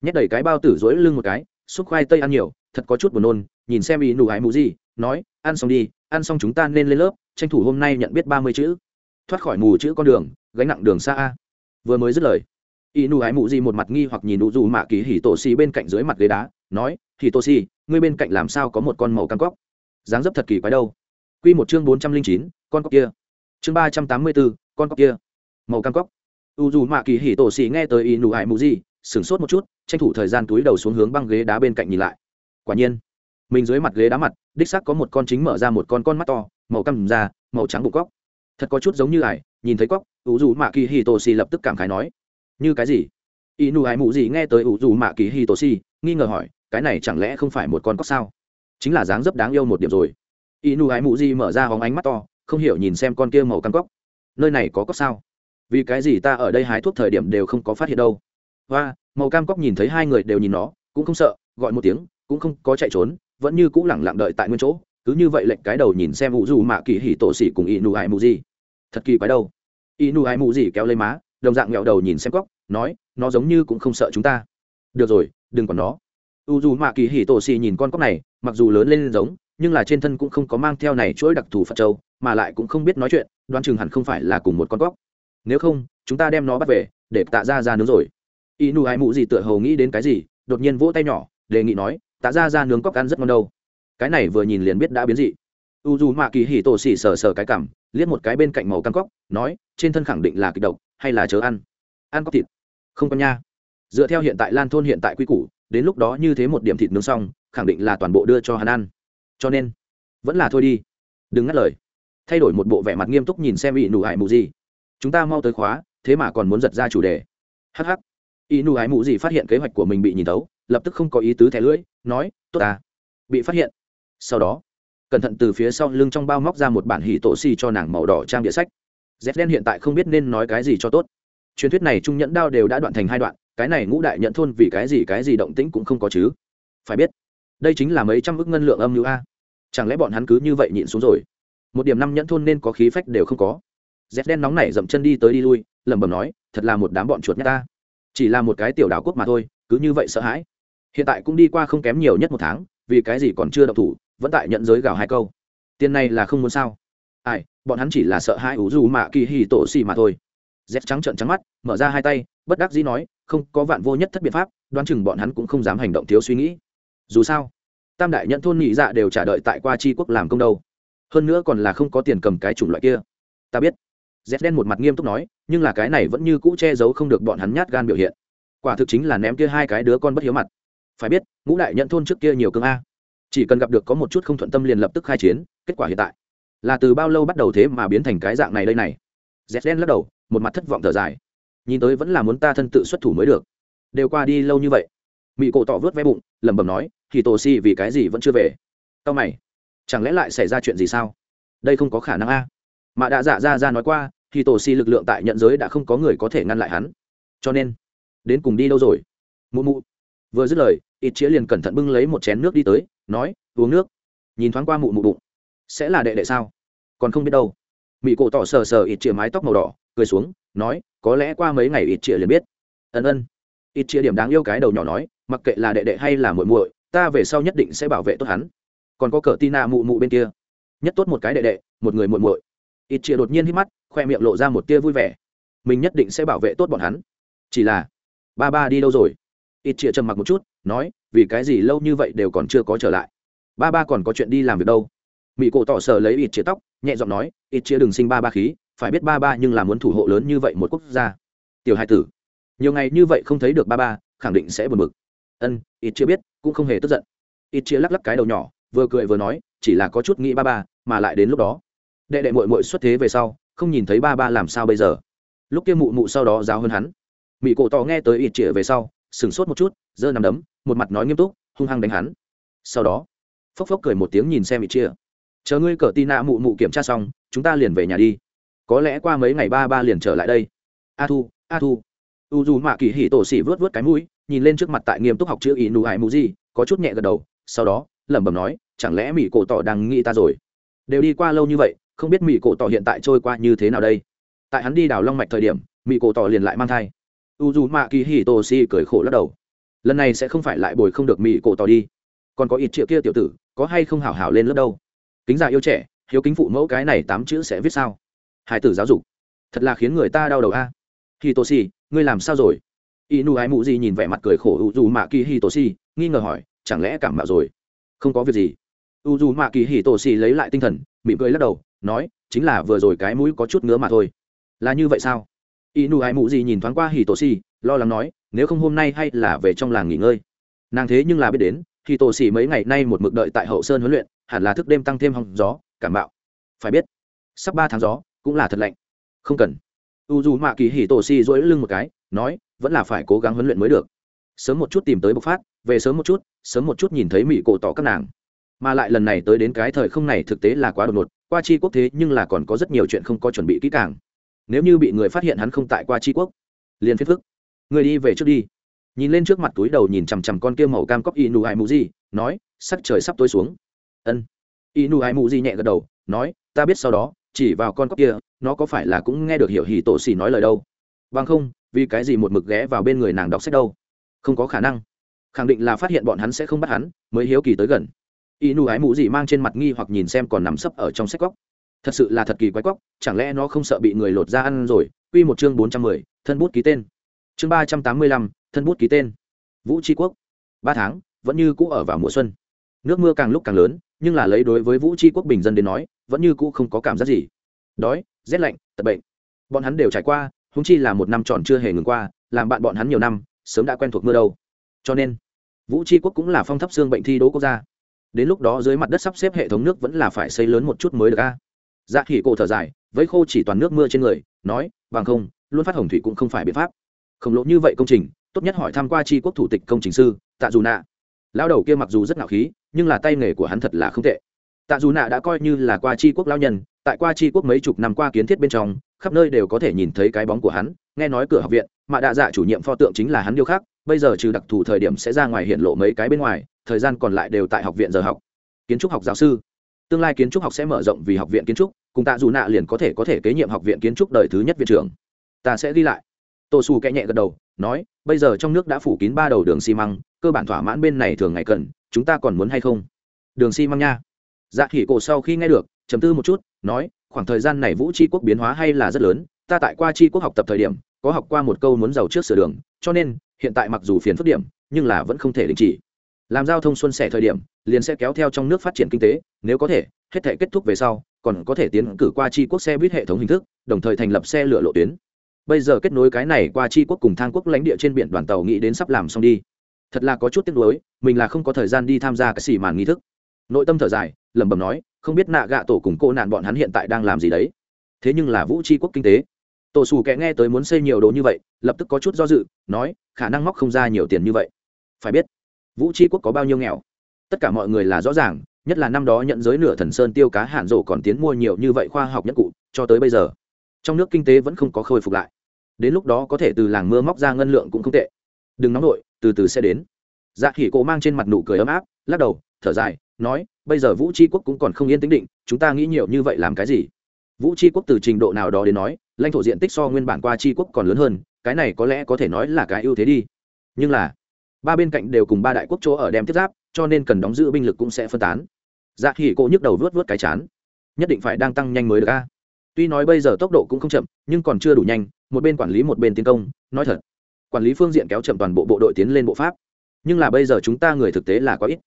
Nhét đầy cái bao tử dối lưng một cái, xúc khoai tây ăn nhiều, thật có chút buồn nôn, nhìn xem ý nụ ái mù gì, nói, ăn xong đi, ăn xong chúng ta nên lên lớp, tranh thủ hôm nay nhận biết ba mươi chữ. Thoát khỏi mù chữ con đường, gánh nặng đường xa a. Vừa mới dứt lời y nụ ái mụ gì một mặt nghi hoặc nhìn nụ dù mạ kỳ hỉ tổ xì bên cạnh dưới mặt ghế đá, nói, hỉ tổ xì, ngươi bên cạnh làm sao có một con màu cam cóc? Dáng dấp thật kỳ quái đâu. Q một chương bốn trăm linh chín, con cóc kia. Chương ba trăm tám mươi bốn con cóc kia. Màu cam cóc. U dù mạ kỳ hỉ tổ xì nghe tới y nụ ái mụ gì, sửng sốt một chút, tranh thủ thời gian túi đầu xuống hướng băng ghế đá bên cạnh nhìn lại. Quả nhiên, mình dưới mặt ghế đá mặt, đích xác có một con chính mở ra một con con mắt to, màu cam da, màu trắng bụng cóc. Thật có chút giống như ải, nhìn thấy cóc, u dù mạ kỳ hì tổ xì lập tức cảm khái nói, như cái gì? Y nụ ái mụ gì nghe tới u dù mạ kỳ hì tổ xì, nghi ngờ hỏi, cái này chẳng lẽ không phải một con cóc sao? Chính là dáng dấp đáng yêu một điểm rồi. Y nụ ái mụ di mở ra hóng ánh mắt to, không hiểu nhìn xem con kia màu cam cóc. Nơi này có cóc sao? Vì cái gì ta ở đây hái thuốc thời điểm đều không có phát hiện đâu? Và màu cam cóc nhìn thấy hai người đều nhìn nó, cũng không sợ, gọi một tiếng, cũng không có chạy trốn, vẫn như cũng lẳng lặng đợi tại nguyên chỗ, cứ như vậy lệnh cái đầu nhìn xem vũ dù mạ kỳ hỉ tổ xỉ cùng y nụ ái mụ di. Thật kỳ quái đâu. Y nụ ái mụ di kéo lấy má, đồng dạng nghẹo đầu nhìn xem cóc, nói, nó giống như cũng không sợ chúng ta. Được rồi, đừng còn nó. U dù mạ kỳ hỉ tổ xì nhìn con cóc này mặc dù lớn lên giống, nhưng là trên thân cũng không có mang theo này chuỗi đặc thù phật châu, mà lại cũng không biết nói chuyện, đoán chừng hẳn không phải là cùng một con góc. Nếu không, chúng ta đem nó bắt về, để tạ ra ra nướng rồi. Y nụ ai mụ gì tựa hầu nghĩ đến cái gì, đột nhiên vỗ tay nhỏ, đề nghị nói, tạ ra ra nướng cóc ăn rất ngon đâu. Cái này vừa nhìn liền biết đã biến dị. U dù mạ kỳ hỉ tổ xỉ sờ sờ cái cảm liếc một cái bên cạnh màu cam cóc, nói, trên thân khẳng định là kịch độc, hay là chớ ăn. Ăn cóc thịt. Không có nha. Dựa theo hiện tại lan thôn hiện tại quy củ đến lúc đó như thế một điểm thịt nướng xong, khẳng định là toàn bộ đưa cho hắn ăn. Cho nên, vẫn là thôi đi. Đừng ngắt lời. Thay đổi một bộ vẻ mặt nghiêm túc nhìn xem ỷ nụ hải mù gì chúng ta mau tới khóa, thế mà còn muốn giật ra chủ đề. Hh ỷ nụ hải mù gì phát hiện kế hoạch của mình bị nhìn tấu lập tức không có ý tứ thẻ lưỡi, nói, tốt à bị phát hiện. Sau đó, cẩn thận từ phía sau lưng trong bao móc ra một bản hỉ tổ xì cho nàng màu đỏ trang địa sách. Dép đen hiện tại không biết nên nói cái gì cho tốt. Truyền thuyết này trung nhẫn đao đều đã đoạn thành hai đoạn cái này ngũ đại nhận thôn vì cái gì cái gì động tĩnh cũng không có chứ? Phải biết, đây chính là mấy trăm ước ngân lượng âm lưu a. Chẳng lẽ bọn hắn cứ như vậy nhịn xuống rồi? Một điểm năm nhẫn thôn nên có khí phách đều không có. Dép đen nóng nảy dậm chân đi tới đi lui, lẩm bẩm nói, thật là một đám bọn chuột nhát ta. Chỉ là một cái tiểu đảo quốc mà thôi, cứ như vậy sợ hãi. Hiện tại cũng đi qua không kém nhiều nhất một tháng, vì cái gì còn chưa động thủ, vẫn tại nhận giới gào hai câu. Tiền này là không muốn sao? Ai, bọn hắn chỉ là sợ hai ủ dù mạ kỳ hì tổ xì mà thôi. Dép trắng trợn trắng mắt, mở ra hai tay, bất đắc dĩ nói không có vạn vô nhất thất biện pháp, đoán chừng bọn hắn cũng không dám hành động thiếu suy nghĩ. Dù sao, tam đại nhận thôn nhị dạ đều trả đợi tại qua tri quốc làm công đâu. Hơn nữa còn là không có tiền cầm cái chủng loại kia. Ta biết. Dép đen một mặt nghiêm túc nói, nhưng là cái này vẫn như cũ che giấu không được bọn hắn nhát gan biểu hiện. Quả thực chính là ném kia hai cái đứa con bất hiếu mặt. Phải biết, ngũ đại nhận thôn trước kia nhiều cương a. Chỉ cần gặp được có một chút không thuận tâm liền lập tức khai chiến, kết quả hiện tại là từ bao lâu bắt đầu thế mà biến thành cái dạng này đây này? Z đen lắc đầu, một mặt thất vọng thở dài nhìn tới vẫn là muốn ta thân tự xuất thủ mới được. Đều qua đi lâu như vậy. Mỹ cổ tỏ vớt vé bụng, lẩm bẩm nói thì tổ si, vì cái gì vẫn chưa về? Tao mày, chẳng lẽ lại xảy ra chuyện gì sao? Đây không có khả năng a. Mà đã dạ ra ra nói qua thì tổ si lực lượng tại nhận giới đã không có người có thể ngăn lại hắn. Cho nên, đến cùng đi đâu rồi? Mụ mụ vừa dứt lời, ít chĩa liền cẩn thận bưng lấy một chén nước đi tới, nói, uống nước. Nhìn thoáng qua mụ mụ bụng, sẽ là đệ đệ sao? Còn không biết đâu. Mỹ cổ tỏ sờ sờ ít chĩa mái tóc màu đỏ, cười xuống, nói có lẽ qua mấy ngày ít chia liền biết. Ân ân. Ít chia điểm đáng yêu cái đầu nhỏ nói, mặc kệ là đệ đệ hay là muội muội, ta về sau nhất định sẽ bảo vệ tốt hắn. Còn có cờ tina mụ mụ bên kia. Nhất tốt một cái đệ đệ, một người muội muội. Ít chia đột nhiên hít mắt, khoe miệng lộ ra một tia vui vẻ. Mình nhất định sẽ bảo vệ tốt bọn hắn. Chỉ là, ba ba đi đâu rồi? Ít chia trầm mặc một chút, nói, vì cái gì lâu như vậy đều còn chưa có trở lại? Ba ba còn có chuyện đi làm việc đâu? Mỹ cổ tỏ sờ lấy ít chia tóc, nhẹ giọng nói, ít chia đừng sinh ba ba khí phải biết ba ba nhưng là muốn thủ hộ lớn như vậy một quốc gia. Tiểu hai tử, nhiều ngày như vậy không thấy được ba ba, khẳng định sẽ buồn bực. Ân, ít chưa biết, cũng không hề tức giận. Ít chia lắc lắc cái đầu nhỏ, vừa cười vừa nói, chỉ là có chút nghĩ ba ba, mà lại đến lúc đó. Đệ đệ mội mội xuất thế về sau, không nhìn thấy ba ba làm sao bây giờ. Lúc kia mụ mụ sau đó giáo hơn hắn. Mỹ cổ tỏ nghe tới ít chĩa về sau, sửng sốt một chút, giơ nằm đấm, một mặt nói nghiêm túc, hung hăng đánh hắn. Sau đó, phốc phốc cười một tiếng nhìn xem ít chia chờ ngươi cờ tin nạ mụ mụ kiểm tra xong, chúng ta liền về nhà đi có lẽ qua mấy ngày ba ba liền trở lại đây. A thu a thu. U dù mạ kỳ hỉ tổ xỉ vớt vớt cái mũi, nhìn lên trước mặt tại nghiêm túc học chữ ý nụ ải mù gì có chút nhẹ gật đầu, sau đó, lẩm bẩm nói, chẳng lẽ mỹ cổ tỏ đang nghĩ ta rồi? Đều đi qua lâu như vậy, không biết mỹ cổ tỏ hiện tại trôi qua như thế nào đây. Tại hắn đi đào long mạch thời điểm mỹ cổ tỏ liền lại mang thai. U dù mạ kỳ hì tổ xỉ cười khổ lắc đầu. Lần này sẽ không phải lại bồi không được mỹ cổ tỏ đi. Còn có ít triệu kia tiểu tử, có hay không hảo hảo lên lớp đâu? Kính già yêu trẻ, hiếu kính phụ mẫu cái này tám chữ sẽ viết sao? Hải tử giáo dục. Thật là khiến người ta đau đầu a. Hì tô ngươi làm sao rồi? Inu ái mụ gì nhìn vẻ mặt cười khổ u dù mạ kỳ hitoshi, nghi ngờ hỏi, chẳng lẽ cảm mạo rồi? Không có việc gì. U dù mạ kỳ hitoshi lấy lại tinh thần, mỉm cười lắc đầu, nói, chính là vừa rồi cái mũi có chút ngứa mà thôi. Là như vậy sao? Inu ái mụ gì nhìn thoáng qua hitoshi, lo lắng nói, nếu không hôm nay hay là về trong làng nghỉ ngơi. Nàng thế nhưng là biết đến thì tổ xỉ mấy ngày nay một mực đợi tại hậu sơn huấn luyện, hẳn là thức đêm tăng thêm hòng gió, cảm bạo phải biết, sắp ba tháng gió cũng là thật lạnh. Không cần. U dù mạ kỳ hì tổ si dỗi lưng một cái, nói, vẫn là phải cố gắng huấn luyện mới được. Sớm một chút tìm tới bộc phát, về sớm một chút, sớm một chút nhìn thấy mỹ cổ tỏ các nàng. Mà lại lần này tới đến cái thời không này thực tế là quá đột ngột, qua chi quốc thế nhưng là còn có rất nhiều chuyện không có chuẩn bị kỹ càng. Nếu như bị người phát hiện hắn không tại qua chi quốc, liền phiết phức. Người đi về trước đi. Nhìn lên trước mặt túi đầu nhìn chằm chằm con kia màu cam cóc y nụ ai mù gì nói, sắc trời sắp tối xuống. Ân. Y nụ ai mù gì nhẹ gật đầu, nói, ta biết sau đó chỉ vào con cóc kia, nó có phải là cũng nghe được hiểu hỉ tổ xì nói lời đâu? Bằng không, vì cái gì một mực ghé vào bên người nàng đọc sách đâu? Không có khả năng. Khẳng định là phát hiện bọn hắn sẽ không bắt hắn, mới hiếu kỳ tới gần. Y nu ái mũ gì mang trên mặt nghi hoặc nhìn xem còn nằm sấp ở trong sách góc thật sự là thật kỳ quái cóc, chẳng lẽ nó không sợ bị người lột ra ăn rồi? Quy một chương bốn trăm mười, thân bút ký tên. Chương ba trăm tám mươi lăm, thân bút ký tên. Vũ tri quốc. Ba tháng, vẫn như cũ ở vào mùa xuân nước mưa càng lúc càng lớn, nhưng là lấy đối với vũ tri quốc bình dân đến nói, vẫn như cũ không có cảm giác gì. Đói, rét lạnh, tật bệnh. Bọn hắn đều trải qua húng chi là một năm tròn chưa hề ngừng qua, làm bạn bọn hắn nhiều năm, sớm đã quen thuộc mưa đâu. Cho nên, vũ tri quốc cũng là phong thấp xương bệnh thi đỗ quốc gia. Đến lúc đó dưới mặt đất sắp xếp hệ thống nước vẫn là phải xây lớn một chút mới được a. Dạ khỉ cổ thở dài, với khô chỉ toàn nước mưa trên người, nói, bằng không, luôn phát hồng thủy cũng không phải biện pháp. Khổng lồ như vậy công trình, tốt nhất hỏi tham q u a tri quốc thủ tịch công trình sư, tạ dù nạ lao đầu kia mặc dù rất ngạo khí, nhưng là tay nghề của hắn thật là không tệ. Tạ dù nạ đã coi như là qua tri quốc lao nhân, tại qua tri quốc mấy chục năm qua kiến thiết bên trong, khắp nơi đều có thể nhìn thấy cái bóng của hắn, nghe nói cửa học viện, mà đạ dạ chủ nhiệm pho tượng chính là hắn điêu khắc, bây giờ trừ đặc thù thời điểm sẽ ra ngoài hiện lộ mấy cái bên ngoài, thời gian còn lại đều tại học viện giờ học. Kiến trúc học giáo sư. Tương lai kiến trúc học sẽ mở rộng vì học viện kiến trúc, cùng tạ dù nạ liền có thể có thể kế nhiệm học viện kiến trúc đời thứ nhất viện trưởng. Ta sẽ ghi lại. Tô xù kẽ nhẹ gật đầu, nói bây giờ trong nước đã phủ kín ba đầu đường xi măng, cơ bản thỏa mãn bên này thường ngày cần, chúng ta còn muốn hay không? Đường xi măng nha. Dạ khỉ cổ sau khi nghe được chấm tư một chút, nói, khoảng thời gian này vũ tri quốc biến hóa hay là rất lớn, ta tại qua tri quốc học tập thời điểm, có học qua một câu muốn giàu trước sửa đường, cho nên, hiện tại mặc dù phiền phức điểm, nhưng là vẫn không thể đình chỉ. Làm giao thông xuân sẻ thời điểm, liền sẽ kéo theo trong nước phát triển kinh tế, nếu có thể, hết thể kết thúc về sau, còn có thể tiến cử qua tri quốc xe buýt hệ thống hình thức, đồng thời thành lập xe lửa lộ tuyến bây giờ kết nối cái này qua tri quốc cùng thang quốc lãnh địa trên biển đoàn tàu nghĩ đến sắp làm xong đi. Thật là có chút tiếc nuối, mình là không có thời gian đi tham gia cái xì màn nghi thức. Nội tâm thở dài, lẩm bẩm nói, không biết nạ gạ tổ cùng cô nạn bọn hắn hiện tại đang làm gì đấy. Thế nhưng là vũ tri quốc kinh tế. Tổ xù kẻ nghe tới muốn xây nhiều đồ như vậy, lập tức có chút do dự, nói, khả năng móc không ra nhiều tiền như vậy. Phải biết, vũ tri quốc có bao nhiêu nghèo? Tất cả mọi người là rõ ràng, nhất là năm đó nhận giới nửa thần sơn tiêu cá hạn rổ còn tiến mua nhiều như vậy khoa học nhất cụ, cho tới bây giờ trong nước kinh tế vẫn không có khôi phục lại. Đến lúc đó có thể từ làng mưa móc ra ngân lượng cũng không tệ. Đừng nóng nổi từ từ sẽ đến. Dạ khỉ cổ mang trên mặt nụ cười ấm áp, lắc đầu, thở dài, nói, bây giờ vũ tri quốc cũng còn không yên tính định, chúng ta nghĩ nhiều như vậy làm cái gì? Vũ tri quốc từ trình độ nào đó đến nói, lãnh thổ diện tích so nguyên bản qua tri quốc còn lớn hơn, cái này có lẽ có thể nói là cái ưu thế đi. Nhưng là, ba bên cạnh đều cùng ba đại quốc chỗ ở đem tiếp giáp, cho nên cần đóng giữ binh lực cũng sẽ phân tán. Dạ khỉ cổ nhức đầu vớt vớt cái chán. Nhất định phải đang tăng nhanh mới được a tuy nói bây giờ tốc độ cũng không chậm, nhưng còn chưa đủ nhanh, một bên quản lý một bên tiến công, nói thật, quản lý phương diện kéo chậm toàn bộ bộ đội tiến lên bộ pháp. Nhưng là bây giờ chúng ta người thực tế là có ít.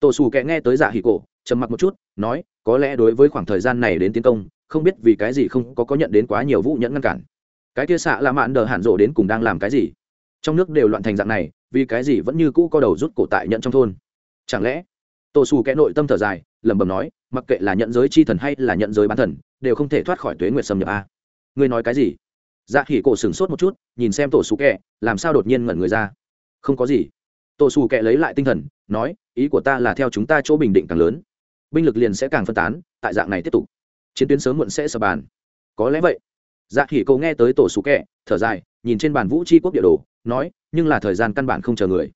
Tổ xù kẻ nghe tới dạ giả hì cổ, trầm mặc một chút, nói, có lẽ đối với khoảng thời gian này đến tiến công, không biết vì cái gì không có có nhận đến quá nhiều vụ nhẫn ngăn cản. Cái kia xạ là mạn đờ hạn rộ đến cùng đang làm cái gì? Trong nước đều loạn thành dạng này, vì cái gì vẫn như cũ có đầu rút cổ tại nhận trong thôn? Chẳng lẽ tổ xù kẻ nội tâm thở dài lẩm bẩm nói, mặc kệ là nhận giới chi thần hay là nhận giới bán thần, đều không thể thoát khỏi tuế nguyệt xâm nhập a. Ngươi nói cái gì? Dạ khỉ cổ sửng sốt một chút, nhìn xem tổ sủ kẹ làm sao đột nhiên ngẩn người ra? Không có gì. Tổ sủ kẹ lấy lại tinh thần, nói, ý của ta là theo chúng ta chỗ bình định càng lớn. Binh lực liền sẽ càng phân tán, tại dạng này tiếp tục. Chiến tuyến sớm muộn sẽ sập bàn. Có lẽ vậy. Dạ khỉ cổ nghe tới tổ sủ kẹ thở dài, nhìn trên bàn vũ tri quốc địa đồ, nói, nhưng là thời gian căn bản không chờ người.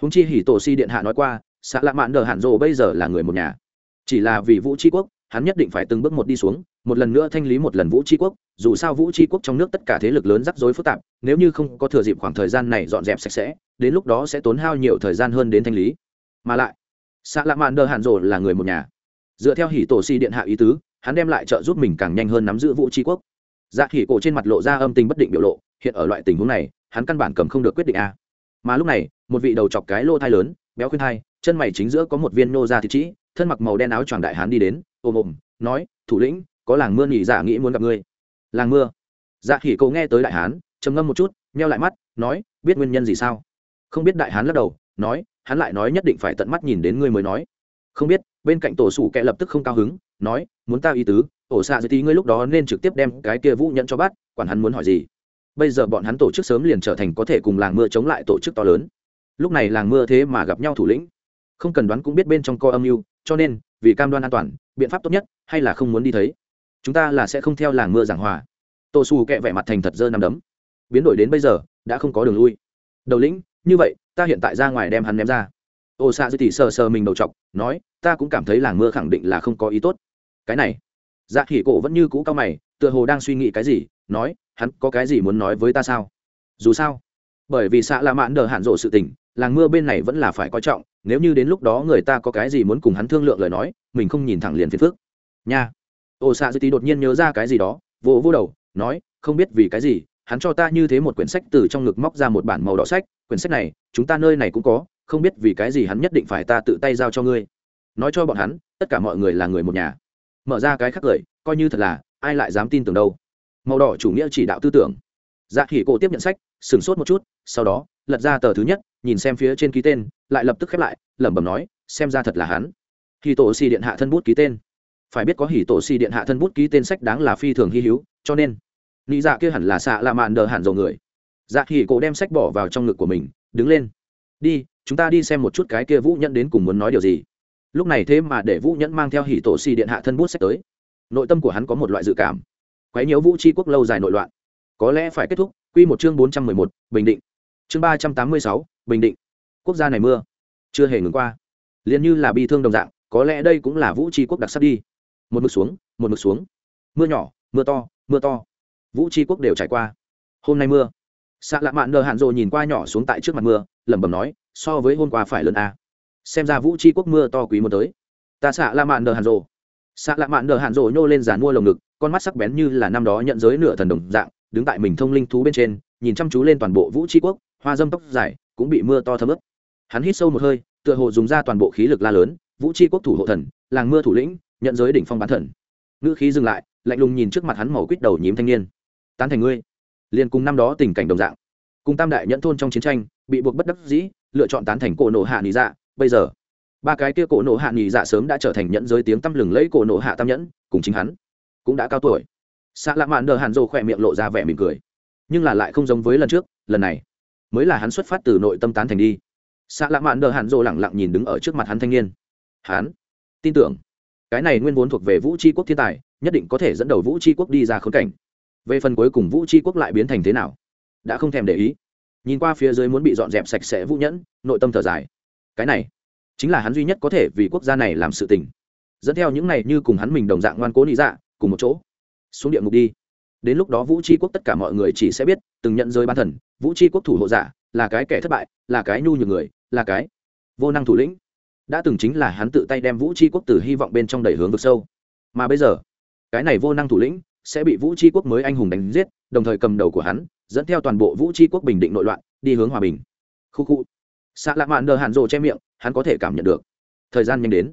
Húng chi hỉ tổ si điện hạ nói qua xã lạ mạn đờ hạn rộ bây giờ là người một nhà chỉ là vì vũ tri quốc, hắn nhất định phải từng bước một đi xuống, một lần nữa thanh lý một lần vũ tri quốc, dù sao vũ tri quốc trong nước tất cả thế lực lớn rắc rối phức tạp, nếu như không có thừa dịp khoảng thời gian này dọn dẹp sạch sẽ, đến lúc đó sẽ tốn hao nhiều thời gian hơn đến thanh lý. Mà lại xạ lạ mạn đờ hạn rồ là người một nhà. Dựa theo hỉ tổ si điện hạ ý tứ, hắn đem lại trợ giúp mình càng nhanh hơn nắm giữ vũ tri quốc. Dạ hỉ cổ trên mặt lộ ra âm tình bất định biểu lộ, hiện ở loại tình huống này, hắn căn bản cầm không được quyết định a. Mà lúc này, một vị đầu chọc cái lô thai lớn, béo khuyên thai, chân mày chính giữa có một viên nô ra thị trĩ thân mặc màu đen áo choàng đại hán đi đến, ôm ôm, nói, thủ lĩnh, có làng mưa nhị dạ nghĩ muốn gặp ngươi. Làng mưa? Dạ khỉ cậu nghe tới đại hán, trầm ngâm một chút, nheo lại mắt, nói, biết nguyên nhân gì sao? Không biết, đại hán lắc đầu, nói, hắn lại nói nhất định phải tận mắt nhìn đến ngươi mới nói. Không biết. Bên cạnh tổ sủ kẹ lập tức không cao hứng, nói, muốn ta ý tứ, ổ xạ dưới tí ngươi lúc đó nên trực tiếp đem cái kia vũ nhận cho bắt, quản hắn muốn hỏi gì. Bây giờ bọn hắn tổ chức sớm liền trở thành có thể cùng làng mưa chống lại tổ chức to lớn. Lúc này làng mưa thế mà gặp nhau thủ lĩnh. Không cần đoán cũng biết bên trong co âm mưu cho nên, vì cam đoan an toàn, biện pháp tốt nhất, hay là không muốn đi thấy. Chúng ta là sẽ không theo làng mưa giảng hòa. Tô xù kẹ vẻ mặt thành thật dơ nằm đấm. Biến đổi đến bây giờ, đã không có đường lui. Đầu lĩnh, như vậy, ta hiện tại ra ngoài đem hắn ném ra. Ô xạ dư tỷ sờ sờ mình đầu t nói, ta cũng cảm thấy làng mưa khẳng định là không có ý tốt. Cái này dạ khỉ cổ vẫn như cũ cao mày, tựa hồ đang suy nghĩ cái gì, nói, hắn có cái gì muốn nói với ta sao? Dù sao, bởi vì xạ lạ mãn đờ hạn rộ sự tình, làng mưa bên này vẫn là phải coi trọng nếu như đến lúc đó người ta có cái gì muốn cùng hắn thương lượng lời nói, mình không nhìn thẳng liền phiền phước nha. Ô xạ dư tí đột nhiên nhớ ra cái gì đó, vỗ vỗ đầu, nói, không biết vì cái gì, hắn cho ta như thế một quyển sách từ trong ngực móc ra một bản màu đỏ sách, quyển sách này, chúng ta nơi này cũng có, không biết vì cái gì hắn nhất định phải ta tự tay giao cho ngươi. Nói cho bọn hắn, tất cả mọi người là người một nhà. Mở ra cái khác cười coi như thật là, ai lại dám tin tưởng đâu. Màu đỏ chủ nghĩa chỉ đạo tư tưởng. Dạ khỉ cổ tiếp nhận sách, sửng sốt một chút, sau đó, lật ra tờ thứ nhất, nhìn xem phía trên ký tên lại lập tức khép lại, lẩm bẩm nói, xem ra thật là hắn. Hì tổ xì điện hạ thân bút ký tên. Phải biết có hì tổ xì điện hạ thân bút ký tên sách đáng là phi thường hy hữu, cho nên nghĩ dạ kia hẳn là xạ lạ mạn đờ hẳn dầu người. Dạ hì cổ đem sách bỏ vào trong ngực của mình, đứng lên. Đi, chúng ta đi xem một chút cái kia vũ nhẫn đến cùng muốn nói điều gì. Lúc này thế mà để vũ nhẫn mang theo hỉ tổ xì điện hạ thân bút sách tới. Nội tâm của hắn có một loại dự cảm. Quấy nhiễu vũ tri quốc lâu dài nội loạn. Có lẽ phải kết thúc. Quy một chương bốn trăm mười một, bình định. Chương ba trăm tám mươi sáu, bình định quốc gia này mưa. Chưa hề ngừng qua. Liền như là bi thương đồng dạng, có lẽ đây cũng là vũ tri quốc đặc sắc đi. Một mực xuống, một mực xuống. Mưa nhỏ, mưa to mưa to. Vũ tri quốc đều trải qua. Hôm nay mưa. Xạ lạ mạn nờ hạn rộ nhìn qua nhỏ xuống tại trước mặt mưa, lẩm bẩm nói, so với hôm qua phải lớn a xem ra vũ tri quốc mưa to quý một tới. Ta xạ lạ mạn nờ hạn rộ xạ lạ mạn nờ hạn rộ nhô lên giàn mua lồng ngực, con mắt sắc bén như là năm đó nhận giới nửa thần đồng dạng, đứng tại mình thông linh thú bên trên, nhìn chăm chú lên toàn bộ vũ tri quốc, hoa dâm tóc dài, cũng bị mưa to thấm ướt hắn hít sâu một hơi, tựa hồ dùng ra toàn bộ khí lực la lớn, vũ tri quốc thủ hộ thần, làng mưa thủ lĩnh, nhận giới đỉnh phong bán thần. Ngữ khí dừng lại, lạnh lùng nhìn trước mặt hắn màu quýt đầu nhím thanh niên. Tán thành ngươi. Liền cùng năm đó tình cảnh đồng dạng. Cùng tam đại nhẫn thôn trong chiến tranh, bị buộc bất đắc dĩ, lựa chọn tán thành cổ nổ hạ nghỉ dạ. Bây giờ, ba cái kia cổ nổ hạ nghỉ dạ sớm đã trở thành nhẫn giới tiếng tăm lừng lẫy cổ nổ hạ tam nhẫn, cùng chính hắn cũng đã cao tuổi. Xạ lạ mạn đờ hàn rồ khỏe miệng lộ ra vẻ mỉm cười. Nhưng là lại không giống với lần trước, lần này mới là hắn xuất phát từ nội tâm tán thành đi xạ lạ mạn đờ hạn rồ lẳng lặng nhìn đứng ở trước mặt hắn thanh niên. Hắn, tin tưởng, cái này nguyên vốn thuộc về vũ tri quốc thiên tài, nhất định có thể dẫn đầu vũ tri quốc đi ra khốn cảnh. Về phần cuối cùng vũ tri quốc lại biến thành thế nào, đã không thèm để ý. Nhìn qua phía dưới muốn bị dọn dẹp sạch sẽ vũ nhẫn, nội tâm thở dài. Cái này, chính là hắn duy nhất có thể vì quốc gia này làm sự tình. Dẫn theo những này như cùng hắn mình đồng dạng ngoan cố lý dạ cùng một chỗ, xuống địa ngục đi. Đến lúc đó vũ tri quốc tất cả mọi người chỉ sẽ biết, từng nhận rơi ban thần, vũ tri quốc thủ hộ giả, là cái kẻ thất bại, là cái nhu nhược người là cái vô năng thủ lĩnh. Đã từng chính là hắn tự tay đem vũ tri quốc từ hy vọng bên trong đẩy hướng vực sâu. Mà bây giờ, cái này vô năng thủ lĩnh sẽ bị vũ tri quốc mới anh hùng đánh giết, đồng thời cầm đầu của hắn dẫn theo toàn bộ vũ tri quốc bình định nội loạn, đi hướng hòa bình. Khu khu. Xạ lạ mạn đờ hạn rồ che miệng, hắn có thể cảm nhận được. Thời gian nhanh đến.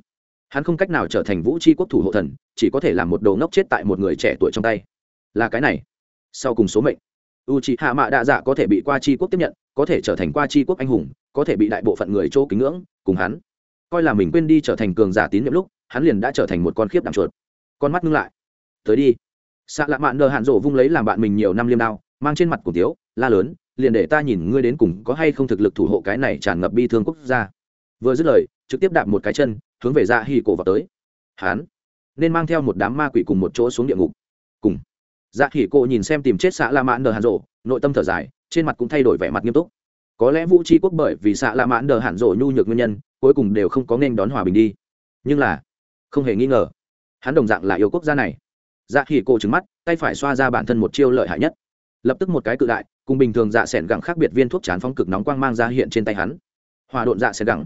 Hắn không cách nào trở thành vũ tri quốc thủ hộ thần, chỉ có thể làm một đồ ngốc chết tại một người trẻ tuổi trong tay. Là cái này. Sau cùng số mệnh. U c h ị hạ mạ đạ dạ có thể bị qua tri quốc tiếp nhận có thể trở thành qua tri quốc anh hùng, có thể bị đại bộ phận người chỗ kính ngưỡng, cùng hắn. Coi là mình quên đi trở thành cường giả tín nhiệm lúc, hắn liền đã trở thành một con khiếp đạm chuột. Con mắt ngưng lại. Tới đi. Xạ lạ mạn nờ hạn rộ vung lấy làm bạn mình nhiều năm liêm đao, mang trên mặt cùng tiếu, la lớn, liền để ta nhìn ngươi đến cùng có hay không thực lực thủ hộ cái này tràn ngập bi thương quốc gia. Vừa dứt lời, trực tiếp đạp một cái chân, hướng về dạ hì cổ vào tới. Hán nên mang theo một đám ma quỷ cùng một chỗ xuống địa ngục. Cùng. Dạ hì cổ nhìn xem tìm chết xạ la mạn nờ hàn rộ, nội tâm thở dài trên mặt cũng thay đổi vẻ mặt nghiêm túc. Có lẽ vũ tri quốc bởi vì xạ la mãn đờ hẳn rộ nhu nhược nguyên nhân, cuối cùng đều không có nên đón hòa bình đi. Nhưng là, không hề nghi ngờ, hắn đồng dạng là yêu quốc gia này. Dạ khỉ cổ trứng mắt, tay phải xoa ra bản thân một chiêu lợi hại nhất. Lập tức một cái cự đại, cùng bình thường dạ s ẻ n gẳng khác biệt viên thuốc chán phong cực nóng quang mang ra hiện trên tay hắn. Hòa độn dạ s ẻ n gẳng.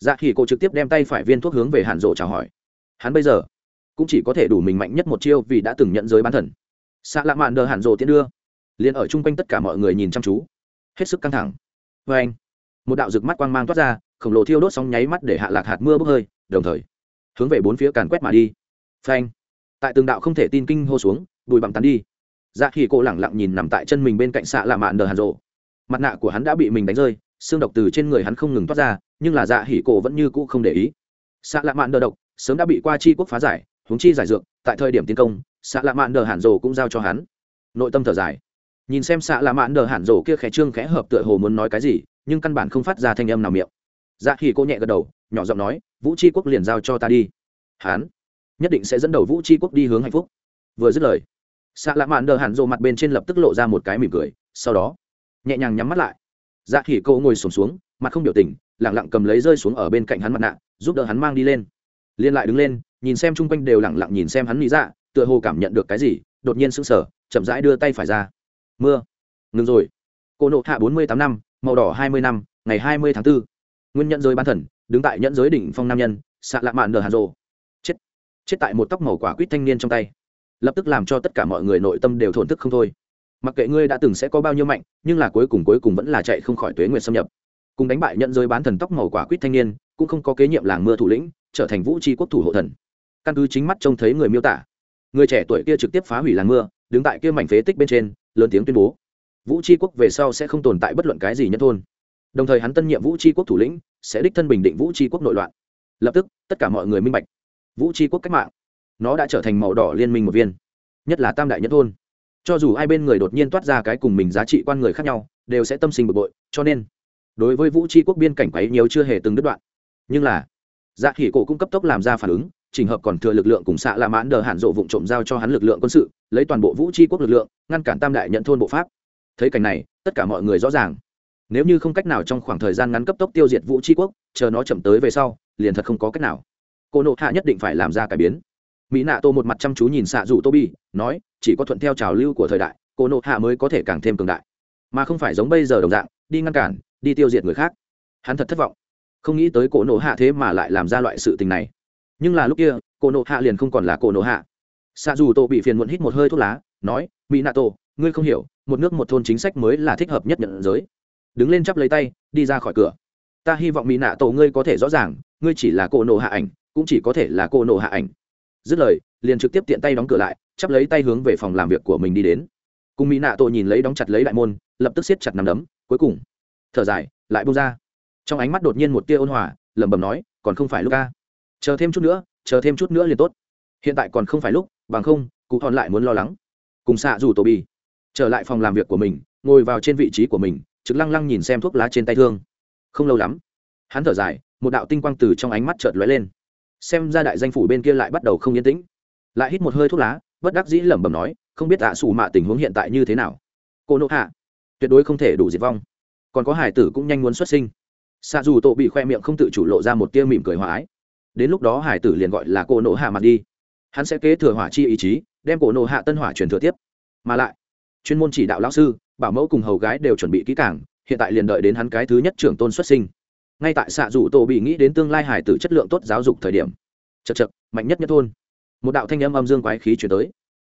Dạ khỉ cổ trực tiếp đem tay phải viên thuốc hướng về hàn rộ chào hỏi. Hắn bây giờ, cũng chỉ có thể đủ mình mạnh nhất một chiêu vì đã từng nhận giới bán thần. Xạ lạ mạn đờ hàn rộ tiến đưa liền ở chung quanh tất cả mọi người nhìn chăm chú. Hết sức căng thẳng. Vê anh, một đạo rực mắt quang mang toát ra, khổng lồ thiêu đốt sóng nháy mắt để hạ lạc hạt mưa bốc hơi, đồng thời, hướng về bốn phía càn quét mà đi. Phanh tại từng đạo không thể tin kinh hô xuống bùi bằng tắn đi. Dạ khi cô lẳng lặng nhìn nằm tại chân mình bên cạnh xạ lạ mạn đờ hàn rộ. Mặt nạ của hắn đã bị mình đánh rơi, xương độc từ trên người hắn không ngừng toát ra, nhưng là dạ hỉ cổ vẫn như cũ không để ý. Xạ lạ mạn đờ độc sớm đã bị qua chi quốc phá giải, huống chi giải dược, tại thời điểm tiến công, xạ lạ mạn đờ hàn rồ cũng giao cho hắn. Nội tâm thở dài nhìn xem xạ lạ mạn đờ hạn rổ kia khẽ trương khẽ hợp tựa hồ muốn nói cái gì, nhưng căn bản không phát ra thanh âm nào miệng. Dạ hỉ cô nhẹ gật đầu, nhỏ giọng nói, vũ tri quốc liền giao cho ta đi. Hắn nhất định sẽ dẫn đầu vũ tri quốc đi hướng hạnh phúc. Vừa dứt lời, xạ lạ mạn đờ hạn rổ mặt bên trên lập tức lộ ra một cái mỉm cười, sau đó nhẹ nhàng nhắm mắt lại. Dạ hỉ cô ngồi sổm xuống, mặt không biểu tình lẳng lặng cầm lấy rơi xuống ở bên cạnh hắn mặt nạ, giúp đỡ hắn mang đi lên. Liên lại đứng lên, nhìn xem chung quanh đều lẳng lặng nhìn xem hắn lý dạ tựa hồ cảm nhận được cái gì, đột nhiên sững sờ, chậm rãi đưa tay phải ra mưa. Ngừng rồi. Cô nộ hạ bốn mươi tám năm, màu đỏ hai mươi năm, ngày hai mươi tháng 4. nguyên nhận giới ban thần, đứng tại nhẫn giới đỉnh phong nam nhân xạ lạ mạn nở hàn rồ. Chết. Chết tại một tóc màu quả quýt thanh niên trong tay. Lập tức làm cho tất cả mọi người nội tâm đều thổn thức không thôi. Mặc kệ ngươi đã từng sẽ có bao nhiêu mạnh, nhưng là cuối cùng cuối cùng vẫn là chạy không khỏi tuế nguyệt xâm nhập. Cùng đánh bại nhận giới bán thần tóc màu quả quýt thanh niên, cũng không có kế nhiệm làng mưa thủ lĩnh, trở thành vũ tri quốc thủ hộ thần. Căn cứ chính mắt trông thấy người miêu tả, người trẻ tuổi kia trực tiếp phá hủy làng mưa, đứng tại kia mảnh phế tích bên trên lớn tiếng tuyên bố. Vũ tri quốc về sau sẽ không tồn tại bất luận cái gì nhất thôn. Đồng thời hắn tân nhiệm vũ tri quốc thủ lĩnh, sẽ đích thân bình định vũ tri quốc nội loạn. Lập tức, tất cả mọi người minh bạch. Vũ tri quốc cách mạng, nó đã trở thành màu đỏ liên minh một viên, nhất là tam đại nhất thôn. Cho dù hai bên người đột nhiên toát ra cái cùng mình giá trị quan người khác nhau, đều sẽ tâm sinh bực bội, cho nên, đối với vũ tri quốc biên cảnh quấy nhiều chưa hề từng đứt đoạn. Nhưng là dạ khỉ cổ cũng cấp tốc làm ra phản ứng trình hợp còn thừa lực lượng cùng xạ la mãn đờ hạn rộ vụ trộm giao cho hắn lực lượng quân sự, lấy toàn bộ vũ tri quốc lực lượng, ngăn cản tam đại nhận thôn bộ pháp. Thấy cảnh này, tất cả mọi người rõ ràng. Nếu như không cách nào trong khoảng thời gian ngắn cấp tốc tiêu diệt vũ tri quốc, chờ nó chậm tới về sau, liền thật không có cách nào. Cô nộ hạ nhất định phải làm ra cải biến. Mỹ nạ tô một mặt chăm chú nhìn xạ rủ tô bi, nói, chỉ có thuận theo trào lưu của thời đại, cô nộ hạ mới có thể càng thêm cường đại. Mà không phải giống bây giờ đồng dạng, đi ngăn cản, đi tiêu diệt người khác. Hắn thật thất vọng. Không nghĩ tới cổ nộ hạ thế mà lại làm ra loại sự tình này nhưng là lúc kia, cổ nộ hạ liền không còn là cổ nộ hạ. Xạ dù tổ bị phiền muộn hít một hơi thuốc lá, nói mỹ nạ tổ, ngươi không hiểu, một nước một thôn chính sách mới là thích hợp nhất nhận giới. Đứng lên chắp lấy tay, đi ra khỏi cửa. Ta hy vọng mỹ nạ tổ ngươi có thể rõ ràng, ngươi chỉ là cổ nộ hạ ảnh, cũng chỉ có thể là cổ nộ hạ ảnh. Dứt lời, liền trực tiếp tiện tay đóng cửa lại, chắp lấy tay hướng về phòng làm việc của mình đi đến. Cùng mỹ nạ tổ nhìn lấy đóng chặt lấy đại môn, lập tức siết chặt nằm đấm, cuối cùng, thở dài, lại bông ra. Trong ánh mắt đột nhiên một tia ôn hòa, lẩm bẩm nói, còn không phải lúc ca chờ thêm chút nữa, chờ thêm chút nữa liền tốt. Hiện tại còn không phải lúc, bằng không, cụ hòn lại muốn lo lắng. Cùng xạ dù tổ bi trở lại phòng làm việc của mình, ngồi vào trên vị trí của mình, trực lăng lăng nhìn xem thuốc lá trên tay thương. Không lâu lắm, hắn thở dài, một đạo tinh quang từ trong ánh mắt chợt lóe lên. Xem ra đại danh phủ bên kia lại bắt đầu không yên tĩnh. Lại hít một hơi thuốc lá, bất đắc dĩ lẩm bẩm nói, không biết tạ xù mạ tình huống hiện tại như thế nào. Cô nộ hạ, tuyệt đối không thể đủ diệt vong. Còn có hải tử cũng nhanh muốn xuất sinh. Xạ dù tổ bị khoe miệng không tự chủ lộ ra một tia mỉm cười hòa ái đến lúc đó hải tử liền gọi là cô nộ hạ mặt đi. Hắn sẽ kế thừa hỏa chi ý chí, đem cổ nộ hạ tân hỏa truyền thừa tiếp. Mà lại, chuyên môn chỉ đạo lão sư, bảo mẫu cùng hầu gái đều chuẩn bị kỹ càng, hiện tại liền đợi đến hắn cái thứ nhất trưởng tôn xuất sinh. Ngay tại xạ rủ tổ bị nghĩ đến tương lai hải tử chất lượng tốt giáo dục thời điểm chật chật mạnh nhất nhất thôn. Một đạo thanh âm âm dương quái khí chuyển tới.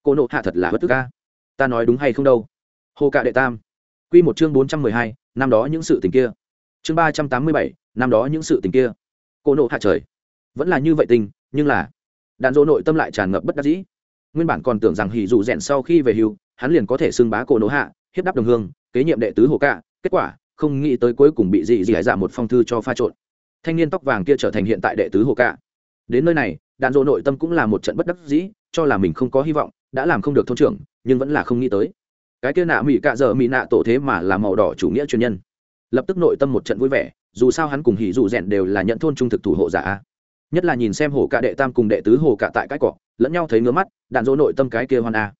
Cô nộ hạ thật là bất tức ca. Ta nói đúng hay không đâu? Hồ cạ đệ tam. Q một chương bốn trăm mười hai, năm đó những sự tình kia. Chương ba trăm tám mươi bảy, năm đó những sự tình kia. Cô nộ hạ trời vẫn là như vậy tình, nhưng là, đạn dỗ nội tâm lại tràn ngập bất đắc dĩ. Nguyên bản còn tưởng rằng hỉ dù rèn sau khi về hưu, hắn liền có thể xưng bá cổ nỗ hạ, hiếp đáp đồng hương, kế nhiệm đệ tứ hồ cạ, kết quả, không nghĩ tới cuối cùng bị dị dị dạ một phong thư cho pha trộn. Thanh niên tóc vàng kia trở thành hiện tại đệ tứ hồ cạ. Đến nơi này, đạn dỗ nội tâm cũng là một trận bất đắc dĩ, cho là mình không có hy vọng, đã làm không được thôn trưởng, nhưng vẫn là không nghĩ tới. Cái kia nạ mỹ cạ dở mỹ nạ tổ thế mà là màu đỏ chủ nghĩa chuyên nhân. Lập tức nội tâm một trận vui vẻ, dù sao hắn cùng hỉ dù rèn đều là nhận thôn trung thực thủ hộ giả nhất là nhìn xem hồ cạ đệ tam cùng đệ tứ hồ cạ tại cái cỏ, lẫn nhau thấy ngứa mắt, đạn dỗ nội tâm cái kia hoan a.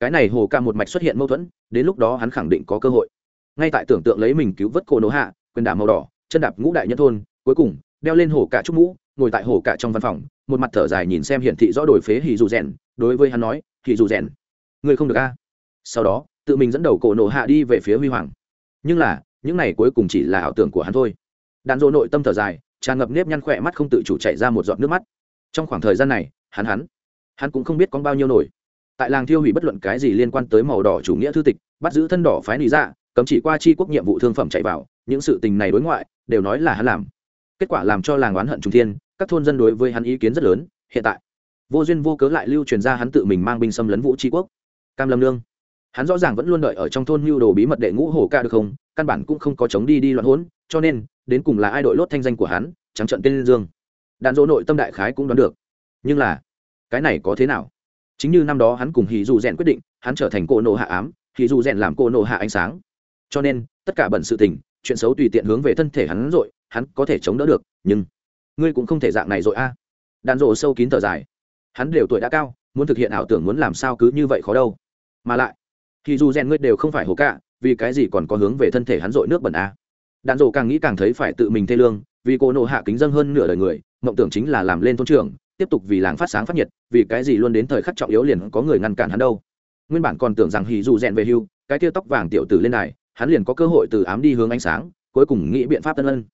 Cái này hồ cạ một mạch xuất hiện mâu thuẫn, đến lúc đó hắn khẳng định có cơ hội. Ngay tại tưởng tượng lấy mình cứu vớt cô nỗ hạ, quyền đả màu đỏ, chân đạp ngũ đại nhân thôn, cuối cùng, đeo lên hồ cạ trúc mũ, ngồi tại hồ cạ trong văn phòng, một mặt thở dài nhìn xem hiển thị rõ đổi phế hì dù rèn, đối với hắn nói hì dù rèn người không được a. Sau đó, tự mình dẫn đầu cổ nổ hạ đi về phía huy hoàng. Nhưng là, những này cuối cùng chỉ là ảo tưởng của hắn thôi. Đàn dỗ nội tâm thở dài tràn ngập nếp nhăn khỏe mắt không tự chủ chạy ra một giọt nước mắt. Trong khoảng thời gian này, hắn hắn hắn cũng không biết có bao nhiêu nổi. Tại làng thiêu hủy bất luận cái gì liên quan tới màu đỏ chủ nghĩa thư tịch, bắt giữ thân đỏ phái lý ra dạ, cấm chỉ qua chi quốc nhiệm vụ thương phẩm chạy vào, những sự tình này đối ngoại, đều nói là hắn làm. Kết quả làm cho làng oán hận trung thiên, các thôn dân đối với hắn ý kiến rất lớn, hiện tại, vô duyên vô cớ lại lưu truyền ra hắn tự mình mang binh xâm lấn vũ tri quốc. Cam lâm lương hắn rõ ràng vẫn luôn đợi ở trong thôn mưu đồ bí mật đệ ngũ hồ ca được không, căn bản cũng không có chống đi đi loạn hỗn, cho nên đến cùng là ai đội lốt thanh danh của hắn, trắng trận tên dương. Đạn dỗ nội tâm đại khái cũng đoán được. Nhưng là, cái này có thế nào? Chính như năm đó hắn cùng hì dù rèn quyết định, hắn trở thành cô nộ hạ ám hì dù rèn làm cô nộ hạ ánh sáng. Cho nên, tất cả bẩn sự tình, chuyện xấu tùy tiện hướng về thân thể hắn rồi hắn có thể chống đỡ được, nhưng ngươi cũng không thể dạng này rồi a. À. đạn dỗ sâu kín thở dài. Hắn đều tuổi đã cao, muốn thực hiện ảo tưởng muốn làm sao cứ như vậy khó đâu. Mà lại hì dù rèn ngươi đều không phải hồ cả vì cái gì còn có hướng về thân thể hắn dội nước bẩn a? Đạn dỗ càng nghĩ càng thấy phải tự mình thê lương, vì cô nộ hạ kính dân hơn nửa đời người, mộng tưởng chính là làm lên thôn trưởng, tiếp tục vì làng phát sáng phát nhiệt, vì cái gì luôn đến thời khắc trọng yếu liền có người ngăn cản hắn đâu. Nguyên bản còn tưởng rằng hì dù rèn về hưu, cái tia tóc vàng tiểu tử lên này hắn liền có cơ hội từ ám đi hướng ánh sáng, cuối cùng nghĩ biện pháp tân ân.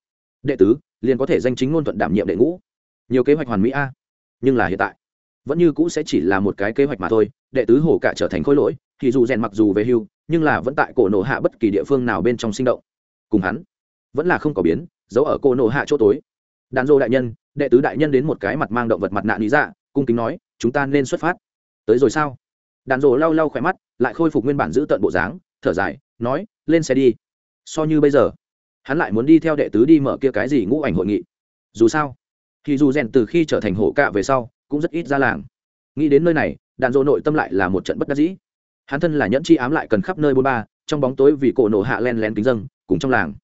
Đệ tứ, liền có thể danh chính ngôn thuận đảm nhiệm đệ ngũ. Nhiều kế hoạch hoàn mỹ a, nhưng là hiện tại, vẫn như cũ sẽ chỉ là một cái kế hoạch mà thôi, đệ tứ hổ cả trở thành khối lỗi thì dù rèn mặc dù về hưu, nhưng là vẫn tại cổ nổ hạ bất kỳ địa phương nào bên trong sinh động. Cùng hắn vẫn là không có biến, giấu ở cô nổ hạ chỗ tối. Đàn dô đại nhân, đệ tứ đại nhân đến một cái mặt mang động vật mặt nạ lý dạ cung kính nói, chúng ta nên xuất phát. Tới rồi sao? Đàn dô lau lau khỏe mắt, lại khôi phục nguyên bản giữ tận bộ dáng, thở dài, nói, lên xe đi. So như bây giờ, hắn lại muốn đi theo đệ tứ đi mở kia cái gì ngũ ảnh hội nghị. Dù sao, thì dù rèn từ khi trở thành hổ cạ về sau, cũng rất ít ra làng. Nghĩ đến nơi này đàn dô nội tâm lại là một trận bất đắc dĩ. Hắn thân là nhẫn chi ám lại cần khắp nơi bôn ba, trong bóng tối vì cổ nổ hạ len lén kính dâng, cùng trong làng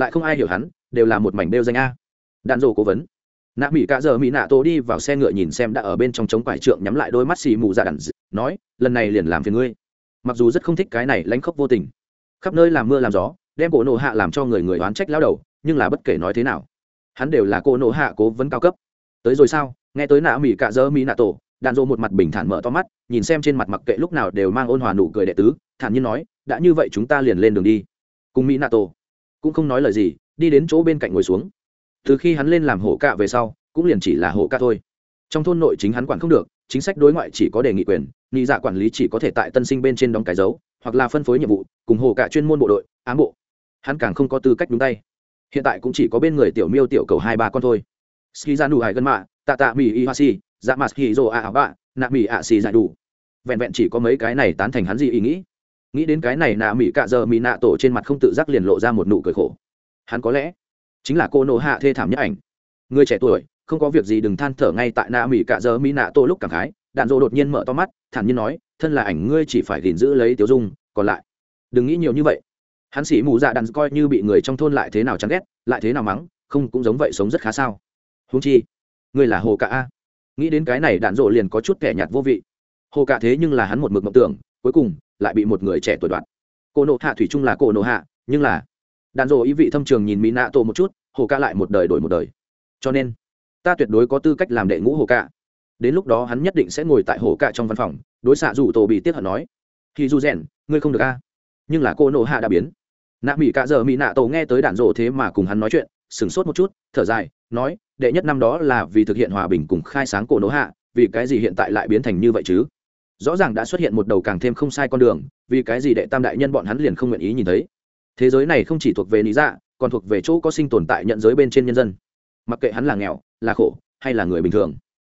lại không ai hiểu hắn, đều là một mảnh đeo danh a. Đạn dồ cố vấn. Nạ mỹ cả giờ mỹ nạ tô đi vào xe ngựa nhìn xem đã ở bên trong chống quải trượng nhắm lại đôi mắt xì mù dạ ra đàn nói, lần này liền làm phiền ngươi. Mặc dù rất không thích cái này lánh khóc vô tình. Khắp nơi làm mưa làm gió, đem cổ nổ hạ làm cho người người oán trách lao đầu, nhưng là bất kể nói thế nào, hắn đều là cô nổ hạ cố vấn cao cấp. Tới rồi sao? Nghe tới nạ mỹ cạ dơ mỹ nạ tổ đạn dô một mặt bình thản mở to mắt, nhìn xem trên mặt mặc kệ lúc nào đều mang ôn hòa nụ cười đệ tứ, thản nhiên nói, đã như vậy chúng ta liền lên đường đi. Cùng mỹ nạ tổ cũng không nói lời gì, đi đến chỗ bên cạnh ngồi xuống. Từ khi hắn lên làm hổ cạ về sau, cũng liền chỉ là hổ cạ thôi. Trong thôn nội chính hắn quản không được, chính sách đối ngoại chỉ có đề nghị quyền nghị dạ quản lý chỉ có thể tại tân sinh bên trên đóng cái dấu, hoặc là phân phối nhiệm vụ, cùng hồ cạ chuyên môn bộ đội, ám bộ. Hắn càng không có tư cách đúng tay. Hiện tại cũng chỉ có bên người tiểu miêu tiểu cầu hai ba con thôi. Ski ra nụ hải gân mạ, tạ tạ mỹ y hoa si dạ mặt hi rồ a ảo bạ, nạ mỹ ạ xì giải đủ. Vẹn vẹn chỉ có mấy cái này tán thành hắn gì ý nghĩ nghĩ đến cái này nạ mỹ cạ giờ mỹ nạ tổ trên mặt không tự giác liền lộ ra một nụ cười khổ. Hắn có lẽ chính là cô nộ hạ thê thảm nhất ảnh. Người trẻ tuổi, không có việc gì đừng than thở ngay tại nạ mỹ cạ giờ mỹ nạ tổ lúc cảm khái. Đạn dỗ đột nhiên mở to mắt, thản nhiên nói, thân là ảnh, ngươi chỉ phải gìn giữ lấy tiểu dung, còn lại, đừng nghĩ nhiều như vậy. Hắn sĩ mù dạ đàn coi như bị người trong thôn lại thế nào chán ghét, lại thế nào mắng, không cũng giống vậy sống rất khá sao. Húng chi, ngươi là hồ cạ a. Nghĩ đến cái này, đạn dỗ liền có chút kẻ nhạt vô vị. Hồ cạ thế nhưng là hắn một mực mộng tưởng cuối cùng lại bị một người trẻ tuổi đoạn cô nộ hạ thủy chung là cô nộ hạ, nhưng là Đàn rộ ý vị thâm trường nhìn mỹ nạ tổ một chút, hồ ca lại một đời đổi một đời. Cho nên, ta tuyệt đối có tư cách làm đệ ngũ hồ ca. Đến lúc đó hắn nhất định sẽ ngồi tại hồ ca trong văn phòng, đối xạ rủ tổ bị tiếp hận nói thì dù rèn ngươi không được a. Nhưng là cô nộ hạ đã biến. Nạ mỹ cạ giờ mỹ nạ tổ nghe tới đạn rộ thế mà cùng hắn nói chuyện, sửng sốt một chút, thở dài, nói, đệ nhất năm đó là vì thực hiện hòa bình cùng khai sáng cổ nỗ hạ, vì cái gì hiện tại lại biến thành như vậy chứ? Rõ ràng đã xuất hiện một đầu càng thêm không sai con đường, vì cái gì đệ tam đại nhân bọn hắn liền không nguyện ý nhìn thấy? Thế giới này không chỉ thuộc về lý dạ còn thuộc về chỗ có sinh tồn tại nhận giới bên trên nhân dân. Mặc kệ hắn là nghèo, là khổ, hay là người bình thường,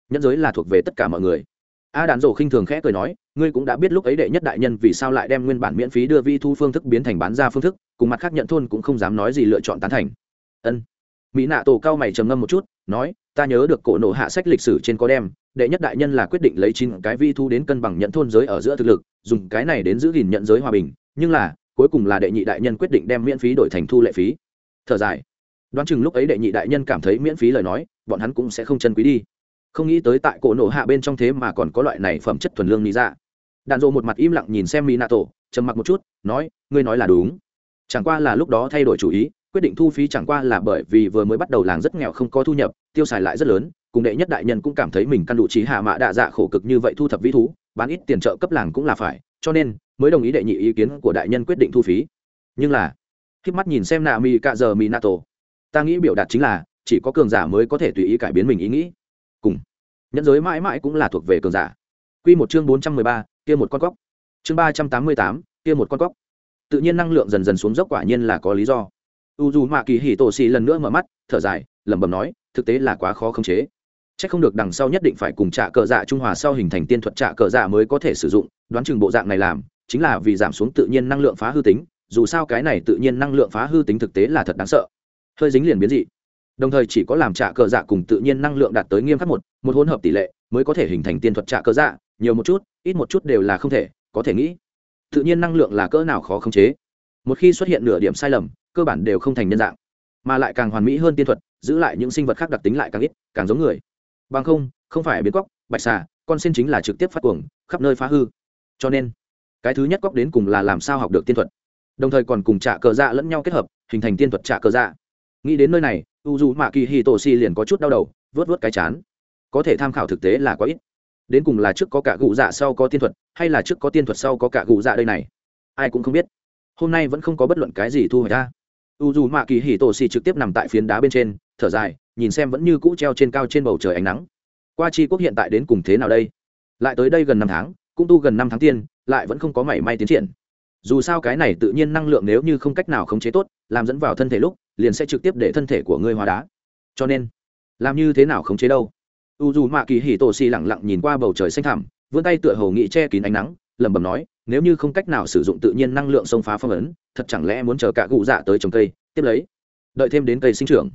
nhân giới là thuộc về tất cả mọi người. A đàn rổ khinh thường khẽ cười nói, ngươi cũng đã biết lúc ấy đệ nhất đại nhân vì sao lại đem nguyên bản miễn phí đưa vi thu phương thức biến thành bán ra phương thức, cùng mặt khác nhận thôn cũng không dám nói gì lựa chọn tán thành. Ân mỹ nạ tổ cao mày trầm ngâm một chút, nói, ta nhớ được cổ nộ hạ sách lịch sử trên có đem, đệ nhất đại nhân là quyết định lấy chín cái vi thu đến cân bằng nhận thôn giới ở giữa thực lực, dùng cái này đến giữ gìn nhận giới hòa bình, nhưng là, cuối cùng là đệ nhị đại nhân quyết định đem miễn phí đổi thành thu lệ phí. Thở dài. Đoán chừng lúc ấy đệ nhị đại nhân cảm thấy miễn phí lời nói, bọn hắn cũng sẽ không chân quý đi. Không nghĩ tới tại cổ nổ hạ bên trong thế mà còn có loại này phẩm chất thuần lương lý ra dạ. đạn dộ một mặt im lặng nhìn xem mỹ nạ tổ, trầm mặc một chút, nói, ngươi nói là đúng. Chẳng qua là lúc đó thay đổi chủ ý quyết định thu phí chẳng qua là bởi vì vừa mới bắt đầu làng rất nghèo không có thu nhập, tiêu xài lại rất lớn, cùng đệ nhất đại nhân cũng cảm thấy mình căn đủ trí hạ mạ đạ dạ khổ cực như vậy thu thập vĩ thú, bán ít tiền trợ cấp làng cũng là phải, cho nên mới đồng ý đệ nhị ý kiến của đại nhân quyết định thu phí. Nhưng là khi mắt nhìn xem nạ mi cạ giờ mi nato ta nghĩ biểu đạt chính là, chỉ có cường giả mới có thể tùy ý cải biến mình ý nghĩ. Cùng nhân giới mãi mãi cũng là thuộc về cường giả. Q một chương bốn trăm mười ba, kia một con cóc. Chương ba trăm tám mươi tám, kia một con cóc. Tự nhiên năng lượng dần dần xuống dốc quả nhiên là có lý do u dù mạ kỳ hì tổ xì lần nữa mở mắt, thở dài, lẩm bẩm nói, thực tế là quá khó khống chế. C h ắ c không được đằng sau nhất định phải cùng trả cờ dạ trung hòa sau hình thành tiên thuật trả cờ dạ mới có thể sử dụng, đoán chừng bộ dạng này làm, chính là vì giảm xuống tự nhiên năng lượng phá hư tính, dù sao cái này tự nhiên năng lượng phá hư tính thực tế là thật đáng sợ. Hơi dính liền biến dị. Đồng thời chỉ có làm trả cờ dạ cùng tự nhiên năng lượng đạt tới nghiêm khắc một một hỗn hợp tỷ lệ mới có thể hình thành tiên thuật trả cờ dạ nhiều một chút, ít một chút đều là không thể, có thể nghĩ. Tự nhiên năng lượng là cỡ nào khó khống chế. Một khi xuất hiện nửa điểm sai lầm cơ bản đều không thành nhân dạng, mà lại càng hoàn mỹ hơn tiên thuật, giữ lại những sinh vật khác đặc tính lại càng ít, càng giống người. Bằng không không phải biến cóc, bạch xà, con xin chính là trực tiếp phát cuồng, khắp nơi phá hư. Cho nên, cái thứ nhất cóc đến cùng là làm sao học được tiên thuật. Đồng thời còn cùng trả cờ dạ lẫn nhau kết hợp, hình thành tiên thuật trả cờ dạ. Nghĩ đến nơi này u dù mạ kỳ hì tổ si liền có chút đau đầu vớt vớt cái chán. Có thể tham khảo thực tế là có ít. Đến cùng là trước có cả gụ dạ sau có tiên thuật, hay là trước có tiên thuật sau có cả gụ dạ đây này? Ai cũng không biết. Hôm nay vẫn không có bất luận cái gì thu hồi ra u dù mạ kỳ hì tổ si trực tiếp nằm tại phiến đá bên trên, thở dài, nhìn xem vẫn như cũ treo trên cao trên bầu trời ánh nắng. Qua tri quốc hiện tại đến cùng thế nào đây? Lại tới đây gần năm tháng, cũng tu gần năm tháng tiên, lại vẫn không có mảy may tiến triển. Dù sao cái này tự nhiên năng lượng nếu như không cách nào khống chế tốt, làm dẫn vào thân thể lúc, liền sẽ trực tiếp để thân thể của ngươi hóa đá. Cho nên, làm như thế nào khống chế đâu? U dù mạ kỳ hì tổ xì lẳng lặng nhìn qua bầu trời xanh thẳm, vươn tay tựa hồ nghị che kín ánh nắng lẩm bẩm nói, nếu như không cách nào sử dụng tự nhiên năng lượng xông phá phong ấn, thật chẳng lẽ muốn chờ cả cụ dạ tới trồng cây, tiếp lấy, đợi thêm đến cây sinh trưởng?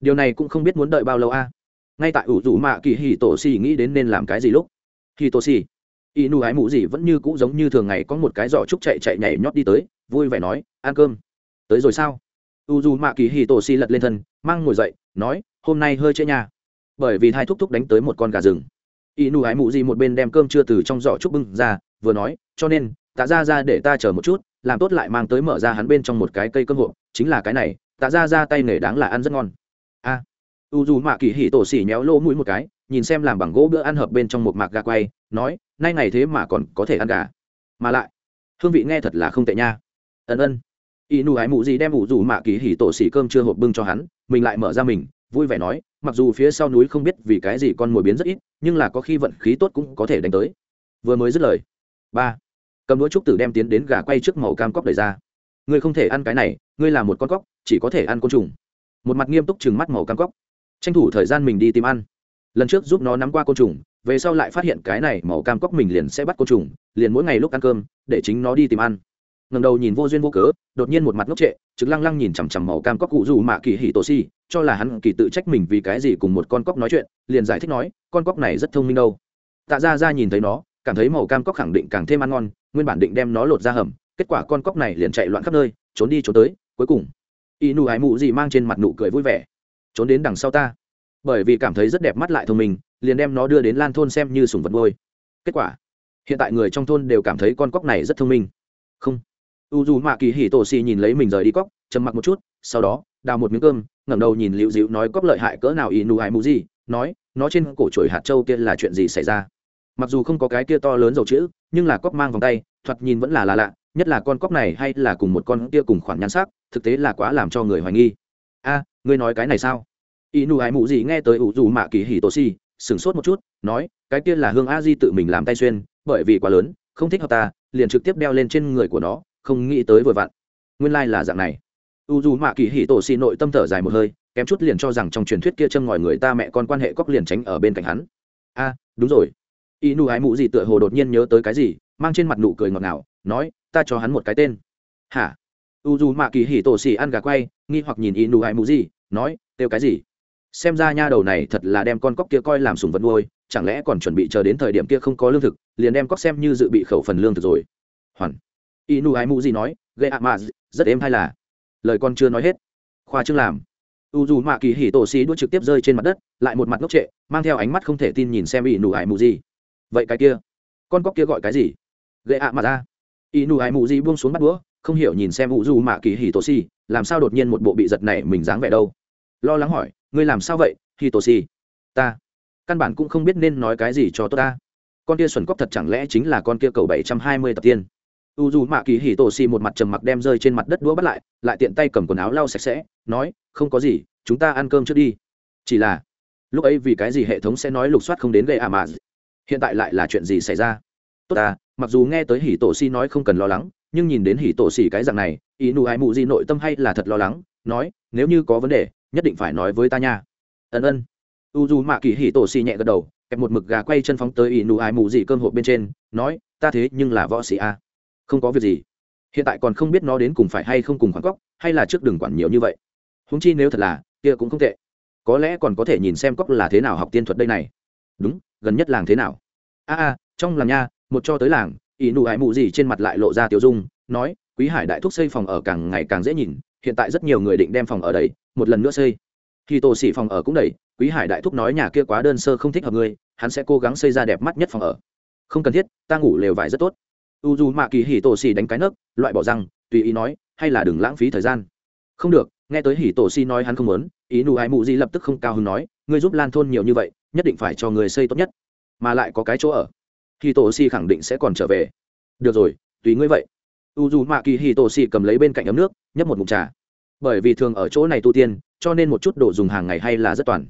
Điều này cũng không biết muốn đợi bao lâu a. Ngay tại ủ rủ mạ kỳ hì tổ xì nghĩ đến nên làm cái gì lúc hì tổ xì y nu ái mũ gì vẫn như cũ giống như thường ngày có một cái giỏ trúc chạy chạy nhảy nhót đi tới, vui vẻ nói, ăn cơm. Tới rồi sao? U dù mạ kỳ hì tổ xì lật lên thân, mang ngồi dậy, nói, hôm nay hơi trễ nhà bởi vì thai thúc thúc đánh tới một con gà rừng. Y nu ái mũ gì một bên đem cơm chưa từ trong giỏ trúc bưng ra vừa nói, cho nên, tạ ra ra để ta chờ một chút, làm tốt lại mang tới mở ra hắn bên trong một cái cây cơm hộp, chính là cái này, tạ ra ra tay nghề đáng là ăn rất ngon. A. U dù mạ kỳ hỉ tổ xỉ méo lỗ mũi một cái, nhìn xem làm bằng gỗ bữa ăn hợp bên trong một mạc gà quay, nói, nay ngày thế mà còn có thể ăn gà. Mà lại, hương vị nghe thật là không tệ nha. Ân ân. Y nụ ái mụ gì đem ủ dù mạ kỳ hỉ tổ xỉ cơm chưa hộp bưng cho hắn, mình lại mở ra mình, vui vẻ nói, mặc dù phía sau núi không biết vì cái gì con mồi biến rất ít, nhưng là có khi vận khí tốt cũng có thể đánh tới. Vừa mới dứt lời ba cầm đũa trúc tử đem tiến đến gà quay trước màu cam cóc đẩy ra ngươi không thể ăn cái này ngươi là một con cóc chỉ có thể ăn côn trùng một mặt nghiêm túc chừng mắt màu cam cóc tranh thủ thời gian mình đi tìm ăn lần trước giúp nó nắm qua côn trùng về sau lại phát hiện cái này màu cam cóc mình liền sẽ bắt côn trùng liền mỗi ngày lúc ăn cơm để chính nó đi tìm ăn ngầm đầu nhìn vô duyên vô cớ đột nhiên một mặt ngốc trệ chứng lăng lăng nhìn chằm chằm màu cam cóc cụ dù mạ kỳ hỉ tổ si cho là hắn kỳ tự trách mình vì cái gì cùng một con cóc nói chuyện liền giải thích nói con cóc này rất thông minh đâu tạ ra ra nhìn thấy nó cảm thấy màu cam cóc khẳng định càng thêm ăn ngon, nguyên bản định đem nó lột ra hầm, kết quả con cóc này liền chạy loạn khắp nơi, trốn đi trốn tới, cuối cùng y nụ ái mụ gì mang trên mặt nụ cười vui vẻ. Trốn đến đằng sau ta. Bởi vì cảm thấy rất đẹp mắt lại thông minh, liền đem nó đưa đến lan thôn xem như sùng vật ngôi kết quả, hiện tại người trong thôn đều cảm thấy con cóc này rất thông minh. Không. U dù mạ kỳ hỉ tổ xì nhìn lấy mình rời đi cóc, trầm mặc một chút, sau đó, đào một miếng cơm, ngẩng đầu nhìn liễu dịu nói cóc lợi hại cỡ nào y nụ hại mụ gì nói, nó trên cổ chuỗi hạt châu kia là chuyện gì xảy ra? Mặc dù không có cái kia to lớn dầu chữ, nhưng là cóc mang vòng tay, thoạt nhìn vẫn là là lạ, nhất là con cóc này hay là cùng một con kia cùng khoản nhan sắc, thực tế là quá làm cho người hoài nghi. A, ngươi nói cái này sao? Y nụ hải mụ gì nghe tới ủ dù mạ kỳ hỉ tổ si, sửng sốt một chút, nói, cái kia là hương a di tự mình làm tay xuyên, bởi vì quá lớn, không thích hợp ta, liền trực tiếp đeo lên trên người của nó, không nghĩ tới vừa vặn. Nguyên lai、like、là dạng này. U dù mạ kỳ hỉ tổ si nội tâm thở dài một hơi, kém chút liền cho rằng trong truyền thuyết kia châm ngòi người ta mẹ con quan hệ cóc liền tránh ở bên cạnh hắn. A, đúng rồi y nụ ái mụ gì tựa hồ đột nhiên nhớ tới cái gì, mang trên mặt nụ cười ngọt ngào, nói, ta cho hắn một cái tên. Hả? U dù mạ kỳ hỉ tổ xì ăn gà quay, nghi hoặc nhìn y nụ ái mụ gì, nói, kêu cái gì? Xem ra nha đầu này thật là đem con cóc kia coi làm sùng vật nuôi, chẳng lẽ còn chuẩn bị chờ đến thời điểm kia không có lương thực, liền đem cóc xem như dự bị khẩu phần lương thực rồi. Hoàn. Y nụ ái mụ gì nói gây ạ mà, rất êm hay là? Lời con chưa nói hết. Khoa trương làm. U dù mạ kỳ hỉ tổ xì đuôi trực tiếp rơi trên mặt đất, lại một mặt ngốc trệ, mang theo ánh mắt không thể tin nhìn xem inu ai mụ gì vậy cái kia, con cóc kia gọi cái gì? Ghệ ạ mà ra. Inu ai mụ gì buông xuống bắt đũa, không hiểu nhìn xem u du mạ kỳ hỉ tổ si. làm sao đột nhiên một bộ bị giật này mình dáng vẻ đâu. Lo lắng hỏi, ngươi làm sao vậy hì tổ si? ta, căn bản cũng không biết nên nói cái gì cho tốt ta. Con kia xuẩn cóc thật chẳng lẽ chính là con kia cầu bảy trăm hai mươi tập tiên? U du mạ kỳ hì tổ si một mặt trầm mặc đem rơi trên mặt đất đũa bắt lại lại tiện tay cầm quần áo lau sạch sẽ, nói, không có gì, chúng ta ăn cơm trước đi. Chỉ là, lúc ấy vì cái gì hệ thống sẽ nói lục soát không đến gây à mà hiện tại lại là chuyện gì xảy ra? Tốt ta, mặc dù nghe tới hỉ tổ xì nói không cần lo lắng, nhưng nhìn đến hỉ tổ xì cái dạng này, ý nụ ai mụ gì nội tâm hay là thật lo lắng, nói, nếu như có vấn đề, nhất định phải nói với ta nha. Ân ân. U dù mạ kỳ hỉ tổ xì nhẹ gật đầu, kẹp một mực gà quay chân phóng tới ý nụ ai mụ gì cơm hộp bên trên, nói, ta thế nhưng là võ sĩ a. Không có việc gì. Hiện tại còn không biết nó đến cùng phải hay không cùng khoảng cóc hay là trước đừng quản nhiều như vậy. Húng chi nếu thật là, kia cũng không tệ. Có lẽ còn có thể nhìn xem cóc là thế nào học tiên thuật đây này. Đúng gần nhất làng thế nào? A a, trong làng nha, một cho tới làng, ỷ nụ hải mụ gì trên mặt lại lộ ra tiểu dung, nói, quý hải đại thúc xây phòng ở càng ngày càng dễ nhìn, hiện tại rất nhiều người định đem phòng ở đấy một lần nữa xây. Khi tổ xỉ phòng ở cũng đầy quý hải đại thúc nói nhà kia quá đơn sơ không thích hợp ngươi hắn sẽ cố gắng xây ra đẹp mắt nhất phòng ở. Không cần thiết, ta ngủ lều vải rất tốt. U dù mạ kỳ hỉ tổ xì đánh cái nấc, loại bỏ răng, tùy ý nói, hay là đừng lãng phí thời gian. Không được, nghe tới hỉ tổ xì nói hắn không muốn ý nụ ai mụ gì lập tức không cao hứng nói, ngươi giúp lan thôn nhiều như vậy, nhất định phải cho người xây tốt nhất, mà lại có cái chỗ ở. Khi tổ si khẳng định sẽ còn trở về. Được rồi, tùy ngươi vậy. U dù mạ kỳ hỉ tổ si cầm lấy bên cạnh ấm nước, nhấp một mụn trà. Bởi vì thường ở chỗ này tu tiên, cho nên một chút đồ dùng hàng ngày hay là rất toàn.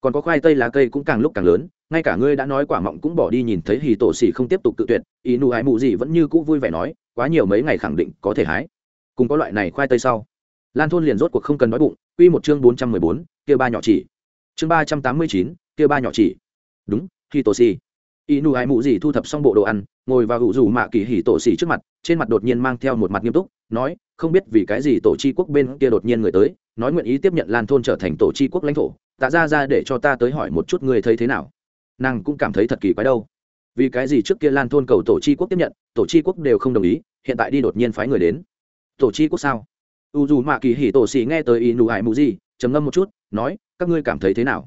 Còn có khoai tây lá cây cũng càng lúc càng lớn, ngay cả ngươi đã nói quả mọng cũng bỏ đi nhìn thấy hì tổ xỉ không tiếp tục tự tuyệt, ý nụ ái mụ gì vẫn như cũ vui vẻ nói, quá nhiều mấy ngày khẳng định có thể hái. Cùng có loại này khoai tây sau lan thôn liền rốt cuộc không cần nói bụng, quy một chương bốn trăm mười bốn, kia ba nhỏ chỉ. Chương ba trăm tám mươi chín, kia ba nhỏ chỉ. Đúng khi tổ xỉ ý nụ mụ gì thu thập xong bộ đồ ăn, ngồi vào hữu dù mạ kỳ hỉ tổ sĩ trước mặt, trên mặt đột nhiên mang theo một mặt nghiêm túc, nói, không biết vì cái gì tổ chi quốc bên kia đột nhiên người tới, nói nguyện ý tiếp nhận lan thôn trở thành tổ chi quốc lãnh thổ, tạ ra ra để cho ta tới hỏi một chút người thấy thế nào. Nàng cũng cảm thấy thật kỳ quái đâu. Vì cái gì trước kia lan thôn cầu tổ chi quốc tiếp nhận, tổ chi quốc đều không đồng ý, hiện tại đi đột nhiên phái người đến. Tổ chi quốc sao? U dù mạ kỳ hỉ tổ xì nghe tới y nụ hải mù gì trầm ngâm một chút, nói, các ngươi cảm thấy thế nào?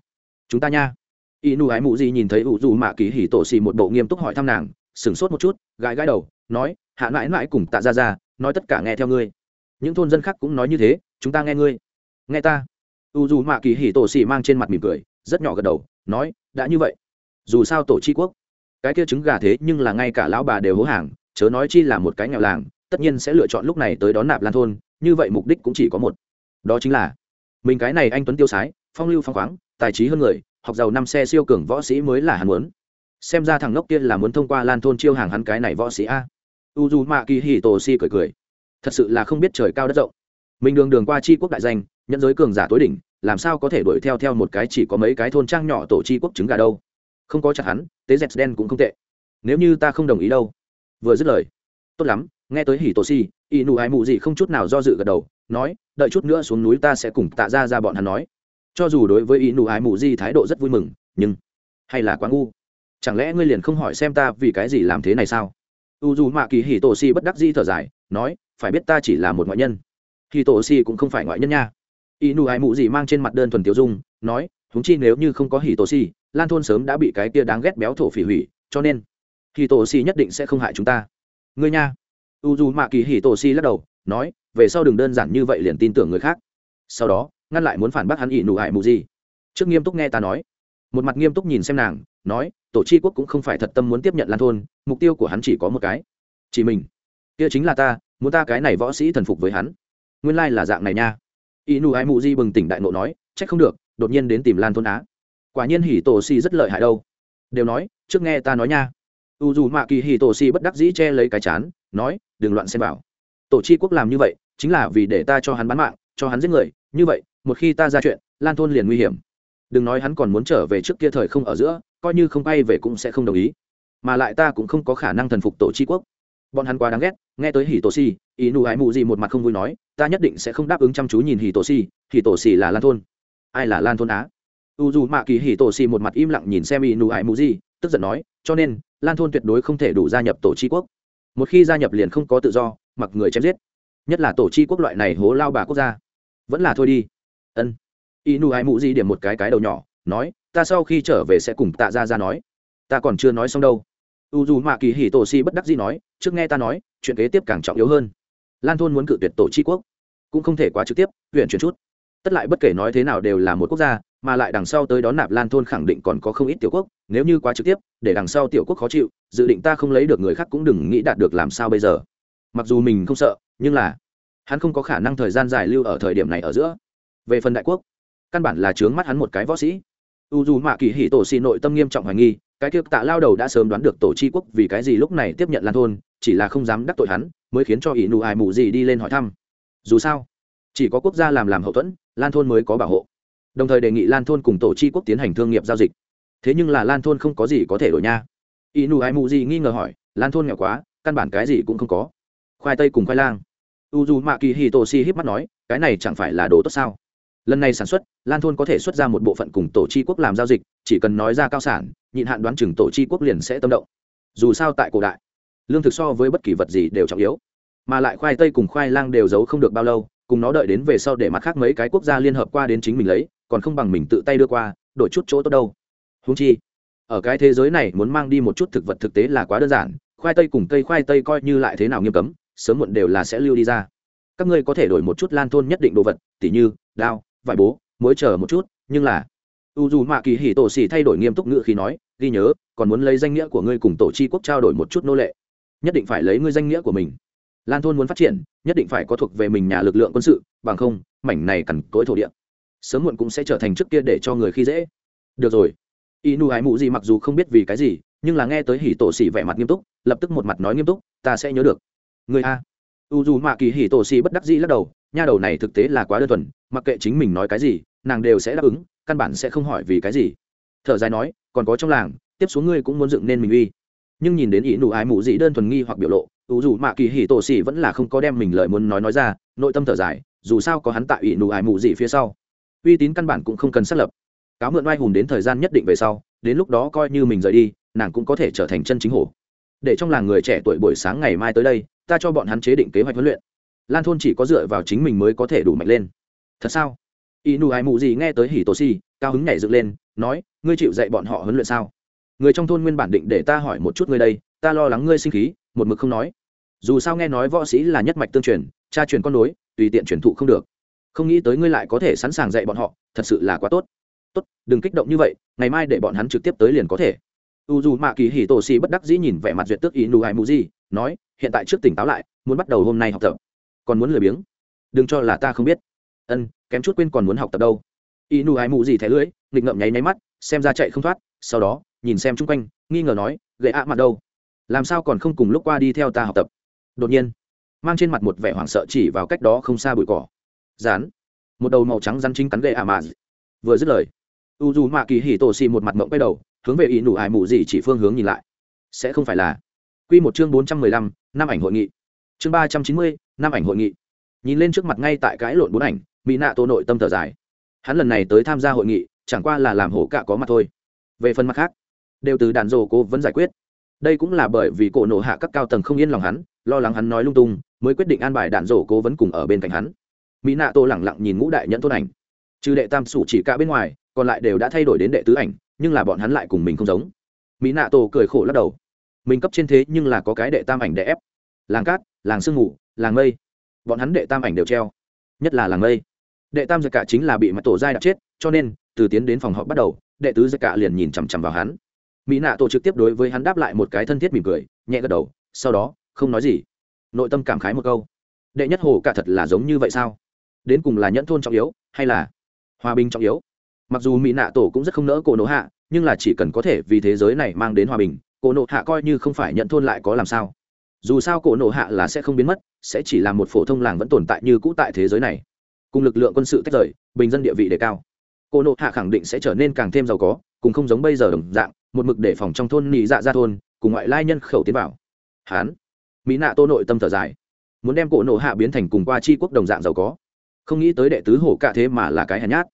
Chúng ta nha. Y nụ hải mù gì nhìn thấy u dù mạ kỳ hỉ tổ xì một bộ nghiêm túc hỏi thăm nàng, sửng sốt một chút, gãi gãi đầu, nói, hạ mãi mãi cùng tạ ra ra nói tất cả nghe theo ngươi. Những thôn dân khác cũng nói như thế, chúng ta nghe ngươi. Nghe ta. U dù mạ kỳ hỉ tổ xì mang trên mặt mỉm cười, rất nhỏ gật đầu, nói, đã như vậy. Dù sao tổ chi quốc, cái kia trứng gà thế nhưng là ngay cả lão bà đều hố hàng, chớ nói chi là một cái nghèo làng, tất nhiên sẽ lựa chọn lúc này tới đón nạp lan thôn như vậy mục đích cũng chỉ có một. Đó chính là, mình cái này anh tuấn tiêu sái, phong lưu phong khoáng, tài trí hơn người, học giàu năm xe siêu cường võ sĩ mới là hắn muốn. Xem ra thằng ngốc kia là muốn thông qua lan thôn chiêu hàng hắn cái này võ sĩ a. U d u ma kỳ hì tổ si cười cười. Thật sự là không biết trời cao đất rộng. Mình đường đường qua c quốc đại danh, nhận giới cường giả tối đỉnh, làm sao có thể đuổi theo theo một cái chỉ có mấy cái thôn trang nhỏ tổ c quốc trứng gà đâu. Không có chặt hắn tế dẹt đen cũng không tệ. Nếu như ta không đồng ý đâu. Vừa dứt lời. Tốt lắm nghe tới hỉ tổ si, y nụ ai mụ gì không chút nào do dự gật đầu, nói, đợi chút nữa xuống núi ta sẽ cùng tạ ra ra bọn hắn nói. Cho dù đối với y nụ ai mụ gì thái độ rất vui mừng, nhưng hay là quá ngu. Chẳng lẽ ngươi liền không hỏi xem ta vì cái gì làm thế này sao? U dù mạ kỳ hỉ tổ si bất đắc di thở dài, nói, phải biết ta chỉ là một ngoại nhân. Hỉ tổ si cũng không phải ngoại nhân nha. Y nụ ai mụ gì mang trên mặt đơn thuần tiêu dung, nói húng chi nếu như không có hỉ tổ si, lan thôn sớm đã bị cái kia đáng ghét béo thổ phỉ hủy, cho nên hỉ tổ si nhất định sẽ không hại chúng ta. Ngươi nha u dù mạ kỳ hì tổ si lắc đầu, nói, về sau đừng đơn giản như vậy liền tin tưởng người khác. Sau đó, ngăn lại muốn phản bác hắn ỉ nụ hại mù gì trước nghiêm túc nghe ta nói. Một mặt nghiêm túc nhìn xem nàng, nói, tổ chi quốc cũng không phải thật tâm muốn tiếp nhận lan thôn, mục tiêu của hắn chỉ có một cái. Chỉ mình. Kia chính là ta, muốn ta cái này võ sĩ thần phục với hắn. Nguyên lai là dạng này nha. Ỷ nụ ai mù di bừng tỉnh đại nộ nói, trách không được, đột nhiên đến tìm lan thôn á. Quả nhiên hỉ tổ si rất lợi hại đâu. Đều nói, trước nghe ta nói nha. U dù mạ kỳ hỉ tổ si bất đắc dĩ che lấy cái chán, nói đừng loạn xem vào. Tổ chi quốc làm như vậy, chính là vì để ta cho hắn bán mạng, cho hắn giết người, như vậy, một khi ta ra chuyện, lan thôn liền nguy hiểm. Đừng nói hắn còn muốn trở về trước kia thời không ở giữa, coi như không bay về cũng sẽ không đồng ý. Mà lại ta cũng không có khả năng thần phục tổ chi quốc. Bọn hắn quá đáng ghét, nghe tới hỉ tổ si, ý nụ ái mụ gì một mặt không vui nói, ta nhất định sẽ không đáp ứng chăm chú nhìn hỉ tổ si, hỉ tổ si là lan thôn. Ai là lan thôn á? U dù mạ kỳ hì tổ si một mặt im lặng nhìn xem ý nụ Ái mù gì, tức giận nói, cho nên, lan thôn tuyệt đối không thể đủ gia nhập tổ Chi quốc một khi gia nhập liền không có tự do, mặc người chém giết. Nhất là tổ chi quốc loại này hố lao bà quốc gia. Vẫn là thôi đi. Ân. Y nụ ải di điểm một cái cái đầu nhỏ, nói, ta sau khi trở về sẽ cùng tạ ra ra nói. Ta còn chưa nói xong đâu. U dù mạ kỳ hì tổ si bất đắc dĩ nói, trước nghe ta nói, chuyện kế tiếp càng trọng yếu hơn. Lan thôn muốn cự tuyệt tổ chi quốc, cũng không thể quá trực tiếp, huyện chuyển chút. Tất lại bất kể nói thế nào đều là một quốc gia mà lại đằng sau tới đón nạp lan thôn khẳng định còn có không ít tiểu quốc, nếu như quá trực tiếp, để đằng sau tiểu quốc khó chịu, dự định ta không lấy được người khác cũng đừng nghĩ đạt được làm sao bây giờ. Mặc dù mình không sợ, nhưng là, hắn không có khả năng thời gian dài lưu ở thời điểm này ở giữa. Về phần đại quốc, căn bản là trướng mắt hắn một cái võ sĩ. U dù mạ kỳ hỉ tổ xì nội tâm nghiêm trọng hoài nghi, cái kia tạ lao đầu đã sớm đoán được tổ tri quốc vì cái gì lúc này tiếp nhận lan thôn, chỉ là không dám đắc tội hắn, mới khiến cho ỷ nụ ai mù gì đi lên hỏi thăm. Dù sao, chỉ có quốc gia làm làm hậu thuẫn, lan thôn mới có bảo hộ đồng thời đề nghị lan thôn cùng tổ tri quốc tiến hành thương nghiệp giao dịch. Thế nhưng là lan thôn không có gì có thể đổi nha. Inu ai mù gì nghi ngờ hỏi, lan thôn nghèo quá, căn bản cái gì cũng không có. Khoai tây cùng khoai lang. U dù mạ kỳ hì tổ si híp mắt nói, cái này chẳng phải là đồ tốt sao? Lần này sản xuất, lan thôn có thể xuất ra một bộ phận cùng tổ chi quốc làm giao dịch, chỉ cần nói ra cao sản, nhịn hạn đoán chừng tổ chi quốc liền sẽ tâm động. Dù sao tại cổ đại, lương thực so với bất kỳ vật gì đều trọng yếu. Mà lại khoai tây cùng khoai lang đều giấu không được bao lâu, cùng nó đợi đến về sau để mặt khác mấy cái quốc gia liên hợp qua đến chính mình lấy còn không bằng mình tự tay đưa qua, đổi chút chỗ tốt đâu. Húng chi, ở cái thế giới này muốn mang đi một chút thực vật thực tế là quá đơn giản, khoai tây cùng cây khoai tây coi như lại thế nào nghiêm cấm, sớm muộn đều là sẽ lưu đi ra. Các ngươi có thể đổi một chút lan thôn nhất định đồ vật, tỉ như đao, vải bố mới chờ một chút, nhưng là u dù mạ kỳ hỉ tổ xỉ thay đổi nghiêm túc ngữ khi nói, ghi nhớ, còn muốn lấy danh nghĩa của ngươi cùng tổ chi quốc trao đổi một chút nô lệ. Nhất định phải lấy ngươi danh nghĩa của mình. Lan thôn muốn phát triển, nhất định phải có thuộc về mình nhà lực lượng quân sự, bằng không, mảnh này cằn cỗi thổ địa sớm muộn cũng sẽ trở thành trước kia để cho người khi dễ. Được rồi. Y nu ái mụ gì mặc dù không biết vì cái gì, nhưng là nghe tới hỉ tổ xỉ vẻ mặt nghiêm túc, lập tức một mặt nói nghiêm túc, ta sẽ nhớ được. Người a. U dù mạ kỳ hỉ tổ xỉ bất đắc dĩ lắc đầu, nha đầu này thực tế là quá đơn thuần, mặc kệ chính mình nói cái gì, nàng đều sẽ đáp ứng, căn bản sẽ không hỏi vì cái gì. Thở dài nói, còn có trong làng, tiếp xuống ngươi cũng muốn dựng nên mình uy. Nhưng nhìn đến ý nụ ái mụ dị đơn thuần nghi hoặc biểu lộ ủ dù mạ kỳ hỉ tổ xỉ vẫn là không có đem mình lời muốn nói nói ra, nội tâm thở dài, dù sao có hắn tại ý nụ ái mụ dị phía sau uy tín căn bản cũng không cần xác lập. Cáo mượn oai hùng đến thời gian nhất định về sau, đến lúc đó coi như mình rời đi, nàng cũng có thể trở thành chân chính hổ. Để trong làng người trẻ tuổi buổi sáng ngày mai tới đây, ta cho bọn hắn chế định kế hoạch huấn luyện. Lan thôn chỉ có dựa vào chính mình mới có thể đủ mạnh lên. Thật sao? Y nụ ai mụ gì nghe tới hỉ tổ si, cao hứng nhảy dựng lên, nói, ngươi chịu dạy bọn họ huấn luyện sao? Người trong thôn nguyên bản định để ta hỏi một chút ngươi đây, ta lo lắng ngươi sinh khí, một mực không nói. Dù sao nghe nói võ sĩ là nhất mạch tương truyền, cha truyền con nối, tùy tiện truyền thụ không được không nghĩ tới ngươi lại có thể sẵn sàng dạy bọn họ, thật sự là quá tốt. Tốt, đừng kích động như vậy, ngày mai để bọn hắn trực tiếp tới liền có thể. U dù mạ kỳ hỉ tổ xì bất đắc dĩ nhìn vẻ mặt duyệt tức ý nụ hai mù gì nói, hiện tại trước tỉnh táo lại, muốn bắt đầu hôm nay học tập. Còn muốn lười biếng? Đừng cho là ta không biết. Ân, kém chút quên còn muốn học tập đâu. Ý nụ hai mù gì thẻ lưỡi, nghịch ngậm nháy nháy mắt, xem ra chạy không thoát, sau đó, nhìn xem chung quanh, nghi ngờ nói, gậy ạ, mặt đâu? Làm sao còn không cùng lúc qua đi theo ta học tập? Đột nhiên, mang trên mặt một vẻ hoảng sợ chỉ vào cách đó không xa bụi cỏ rán. Một đầu màu trắng rắn chính cắn gậy ả mạn vừa dứt lời u dù mạ kỳ hỉ tổ xì một mặt mộng quay đầu, hướng về y nụ ải mụ gì chỉ phương hướng nhìn lại. Sẽ không phải là. Quy một chương bốn trăm mười lăm, năm ảnh hội nghị. Chương ba trăm chín mươi, năm ảnh hội nghị. Nhìn lên trước mặt ngay tại cái lộn bốn ảnh, mỹ nạ tô nội tâm thở dài. Hắn lần này tới tham gia hội nghị, chẳng qua là làm hổ cạ có mặt thôi. Về phần mặt khác, đều từ đàn rồ cô vẫn giải quyết. Đây cũng là bởi vì cổ nổ hạ các cao tầng không yên lòng hắn, lo lắng hắn nói lung tung, mới quyết định an bài đạn rổ cố vẫn cùng ở bên cạnh hắn mỹ nạ tô lẳng lặng nhìn ngũ đại nhẫn tôn ảnh. Trừ đệ tam sủ chỉ cả bên ngoài, còn lại đều đã thay đổi đến đệ tứ ảnh, nhưng là bọn hắn lại cùng mình không giống. Mỹ nạ tô cười khổ lắc đầu. Mình cấp trên thế nhưng là có cái đệ tam ảnh đệ ép. Làng cát, làng sương ngủ làng mây. Bọn hắn đệ tam ảnh đều treo. Nhất là làng mây. Đệ tam giật cả chính là bị mặt tổ giai đạp chết, cho nên, từ tiến đến phòng họp bắt đầu, đệ tứ giật cả liền nhìn chằm chằm vào hắn. Mỹ nạ tổ trực tiếp đối với hắn đáp lại một cái thân thiết mỉm cười, nhẹ gật đầu, sau đó, không nói gì. Nội tâm cảm khái một câu. Đệ nhất hồ cả thật là giống như vậy sao? Đến cùng là nhẫn thôn trọng yếu hay là hòa bình trọng yếu? Mặc dù mỹ nạ tổ cũng rất không nỡ cổ nộ hạ, nhưng là chỉ cần có thể vì thế giới này mang đến hòa bình, cổ nộ hạ coi như không phải nhận thôn lại có làm sao? Dù sao cổ nộ hạ là sẽ không biến mất, sẽ chỉ là một phổ thông làng vẫn tồn tại như cũ tại thế giới này. Cùng lực lượng quân sự tách rời, bình dân địa vị đề cao. Cổ nộ hạ khẳng định sẽ trở nên càng thêm giàu có, cùng không giống bây giờ đồng dạng, một mực để phòng trong thôn nị dạ ra thôn, cùng ngoại lai nhân khẩu tiến vào. Hán. Mỹ nạ tô nội tâm thở dài. Muốn đem cổ nộ hạ biến thành cùng qua c quốc đồng dạng giàu có không nghĩ tới đệ tứ hổ cả thế mà là cái hèn nhát.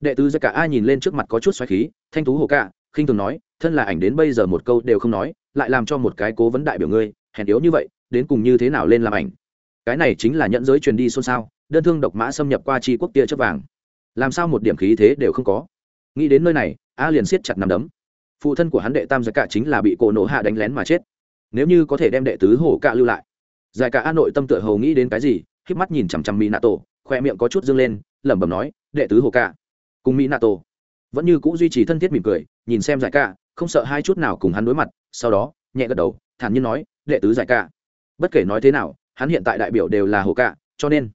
Đệ tứ ra cả ai nhìn lên trước mặt có chút xoáy khí, thanh tú hồ cả, khinh thường nói, thân là ảnh đến bây giờ một câu đều không nói, lại làm cho một cái cố vấn đại biểu ngươi, hèn yếu như vậy, đến cùng như thế nào lên làm ảnh? Cái này chính là nhận giới truyền đi xôn xao, đơn thương độc mã xâm nhập qua chi quốc tia chấp vàng. Làm sao một điểm khí thế đều không có? Nghĩ đến nơi này, a liền siết chặt nằm đấm. Phụ thân của hắn đệ tam giải cả chính là bị cổ nổ hạ đánh lén mà chết. Nếu như có thể đem đệ tứ hổ cạ lưu lại. Giải cả a nội tâm tựa hầu nghĩ đến cái gì k mắt nhìn chằm chằm mỹ nạ tổ khoe miệng có chút dâng lên lẩm bẩm nói đệ tứ hồ cạ cùng mỹ nạ tổ vẫn như c ũ duy trì thân thiết mỉm cười nhìn xem giải cả không sợ hai chút nào cùng hắn đối mặt sau đó nhẹ gật đầu thản nhiên nói đệ tứ giải cả bất kể nói thế nào hắn hiện tại đại biểu đều là hồ cạ cho nên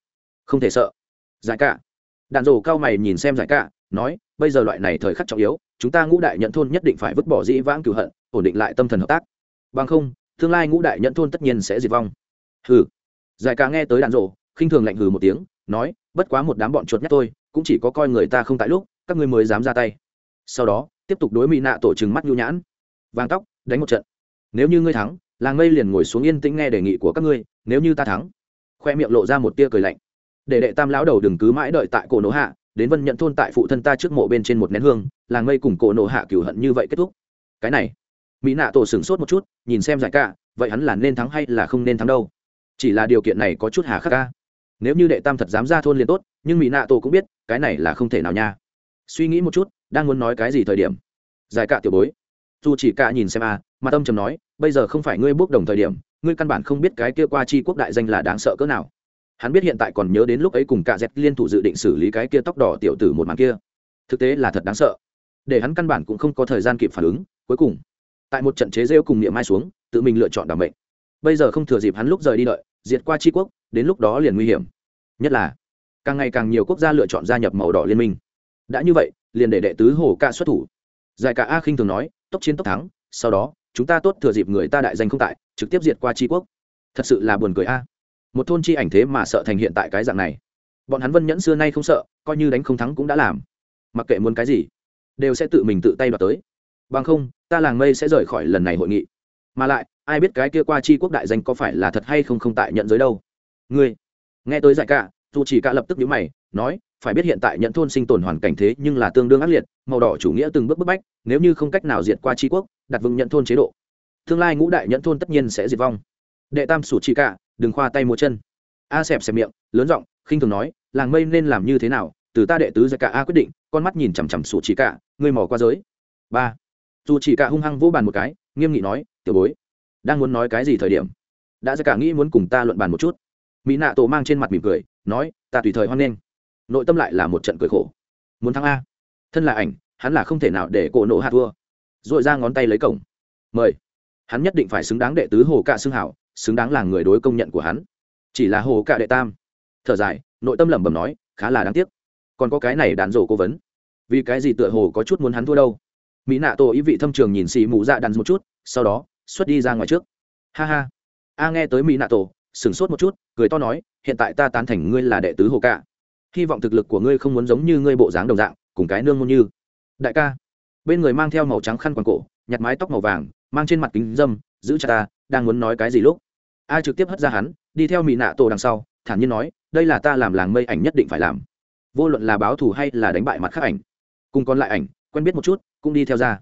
không thể sợ. Giải cả đạn rổ cao mày nhìn xem giải cả nói bây giờ loại này thời khắc trọng yếu chúng ta ngũ đại nhận thôn nhất định phải vứt bỏ dĩ vãng cửu hận ổn định lại tâm thần hợp tác. Bằng không tương lai ngũ đại nhận thôn tất nhiên sẽ diệt vong. Hừ. Giải cả nghe tới đạn rổ, khinh thường lạnh hừ một tiếng nói, bất quá một đám bọn chuột nhát tôi cũng chỉ có coi người ta không tại lúc, các ngươi mới dám ra tay. Sau đó, tiếp tục đối mỹ nạ tổ trừng mắt nhu nhãn. Vàng tóc, đánh một trận. Nếu như ngươi thắng, làng mây liền ngồi xuống yên tĩnh nghe đề nghị của các ngươi, nếu như ta thắng. Khoe miệng lộ ra một tia cười lạnh. Để đệ tam lão đầu đừng cứ mãi đợi tại cổ nổ hạ, đến vân nhận thôn tại phụ thân ta trước mộ bên trên một nén hương, làng mây cùng cổ nổ hạ cửu hận như vậy kết thúc. Cái này mỹ nạ tổ sửng sốt một chút, nhìn xem giải ca, vậy hắn là nên thắng hay là không nên thắng đâu? Chỉ là điều kiện này có chút hà khắc ca nếu như đệ tam thật dám ra thôn liền tốt nhưng mỹ nạ tổ cũng biết cái này là không thể nào nha. Suy nghĩ một chút đang muốn nói cái gì thời điểm. Giải cạ tiểu bối. Dù chỉ cạ nhìn xem a à, mà tâm trầm nói bây giờ không phải ngươi bước đồng thời điểm ngươi căn bản không biết cái kia qua chi quốc đại danh là đáng sợ cỡ nào. Hắn biết hiện tại còn nhớ đến lúc ấy cùng cạ dẹp liên thủ dự định xử lý cái kia tóc đỏ tiểu tử một màn kia. Thực tế là thật đáng sợ. Để hắn căn bản cũng không có thời gian kịp phản ứng cuối cùng tại một trận chế rêu cùng niệm mai xuống tự mình lựa chọn đảm mệnh. Bây giờ không thừa dịp hắn lúc rời đi đợi diệt qua tri quốc, đến lúc đó liền nguy hiểm. Nhất là, càng ngày càng nhiều quốc gia lựa chọn gia nhập màu đỏ liên minh. Đã như vậy, liền để đệ tứ hồ ca xuất thủ. Giải cả a khinh thường nói, tốc chiến tốc thắng, sau đó, chúng ta tốt thừa dịp người ta đại danh không tại, trực tiếp diệt qua tri quốc. Thật sự là buồn cười a. Một thôn chi ảnh thế mà sợ thành hiện tại cái dạng này. Bọn hắn vân nhẫn xưa nay không sợ, coi như đánh không thắng cũng đã làm. Mặc kệ muốn cái gì, đều sẽ tự mình tự tay đoạt tới. Bằng không, ta làng mây sẽ rời khỏi lần này hội nghị. Mà lại ai biết cái kia qua chi quốc đại danh có phải là thật hay không không tại nhận giới đâu. Ngươi, nghe tới giải cả dù chỉ cả lập tức nhíu mày, nói, phải biết hiện tại nhận thôn sinh tồn hoàn cảnh thế nhưng là tương đương ác liệt, màu đỏ chủ nghĩa từng bước bức bách, nếu như không cách nào diệt qua chi quốc, đặt vững nhận thôn chế độ. Tương lai ngũ đại nhận thôn tất nhiên sẽ diệt vong. Đệ tam sủ chỉ cả đừng khoa tay mua chân. A xẹp xẹp miệng, lớn giọng, khinh thường nói, làng mây nên làm như thế nào, từ ta đệ tứ giải cả a quyết định, con mắt nhìn chằm chằm sủ chỉ cả ngươi mò qua giới. Ba, dù chỉ cả hung hăng vỗ bàn một cái, nghiêm nghị nói, tiểu bối đang muốn nói cái gì thời điểm, đã ra cả nghĩ muốn cùng ta luận bàn một chút. Mỹ nạ tổ mang trên mặt mỉm cười, nói, ta tùy thời hoan nghênh. Nội tâm lại là một trận cười khổ. Muốn thắng a. Thân là ảnh, hắn là không thể nào để cổ nộ hạ thua. R ồ i ra ngón tay lấy cổng. Mời. Hắn nhất định phải xứng đáng đệ tứ hồ cạ xưng hảo, xứng đáng là người đối công nhận của hắn. Chỉ là hồ cạ đệ tam. Thở dài, nội tâm lẩm bẩm nói, khá là đáng tiếc. Còn có cái này đàn rổ cố vấn. Vì cái gì tựa hồ có chút muốn hắn thua đâu? Mỹ nạ tổ ý vị thâm trường nhìn xì mù dạ đàn một chút, sau đó xuất đi ra ngoài trước. Ha ha. A nghe tới mỹ nạ tổ, sửng sốt một chút, cười to nói, hiện tại ta tán thành ngươi là đệ tứ hồ cạ hy vọng thực lực của ngươi không muốn giống như ngươi bộ dáng đồng dạng, cùng cái nương môn như. Đại ca. Bên người mang theo màu trắng khăn quàng cổ, nhặt mái tóc màu vàng, mang trên mặt kính dâm, giữ cha ta, đang muốn nói cái gì lúc. A trực tiếp hất ra hắn, đi theo mỹ nạ tổ đằng sau, thản nhiên nói, đây là ta làm làng mây ảnh nhất định phải làm. Vô luận là báo thù hay là đánh bại mặt khác ảnh. Cùng còn lại ảnh, quen biết một chút, cũng đi theo ra.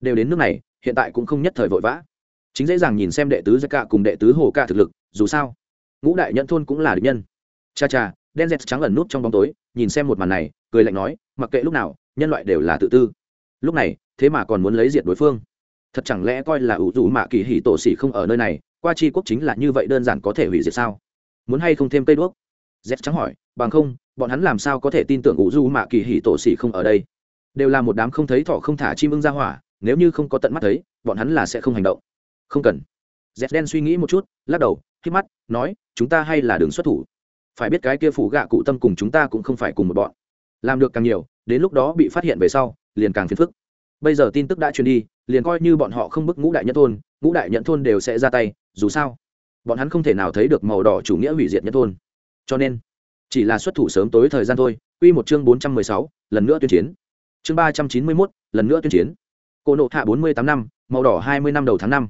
Đều đến nước này, hiện tại cũng không nhất thời vội vã chính dễ dàng nhìn xem đệ tứ giai cạ cùng đệ tứ hồ ca thực lực, dù sao, ngũ đại nhận thôn cũng là địch nhân. Cha cha, đen dẹt trắng ẩn nút trong bóng tối, nhìn xem một màn này, cười lạnh nói, mặc kệ lúc nào, nhân loại đều là tự tư. Lúc này, thế mà còn muốn lấy diệt đối phương. Thật chẳng lẽ coi là ủ rủ mạ kỳ hỉ tổ xỉ không ở nơi này, qua chi quốc chính là như vậy đơn giản có thể hủy diệt sao? Muốn hay không thêm cây đuốc? Z trắng hỏi, bằng không, bọn hắn làm sao có thể tin tưởng ủ rủ mạ kỳ hỉ tổ xỉ không ở đây? Đều là một đám không thấy thọ không thả chim ưng ra hỏa, nếu như không có tận mắt thấy, bọn hắn là sẽ không hành động không cần. Z đen suy nghĩ một chút, lắc đầu khi mắt, nói, chúng ta hay là đường xuất thủ. Phải biết cái kia phủ gạ cụ tâm cùng chúng ta cũng không phải cùng một bọn. Làm được càng nhiều, đến lúc đó bị phát hiện về sau, liền càng phiền phức. Bây giờ tin tức đã truyền đi, liền coi như bọn họ không bức ngũ đại nhất thôn, ngũ đại nhận thôn đều sẽ ra tay, dù sao, bọn hắn không thể nào thấy được màu đỏ chủ nghĩa hủy diệt nhất thôn. Cho nên, chỉ là xuất thủ sớm tối thời gian thôi. Quy một chương bốn trăm mười sáu, lần nữa tuyên chiến. Chương ba trăm chín mươi mốt, lần nữa tuyên chiến. Cô nộ hạ bốn mươi tám năm, màu đỏ hai mươi năm đầu tháng năm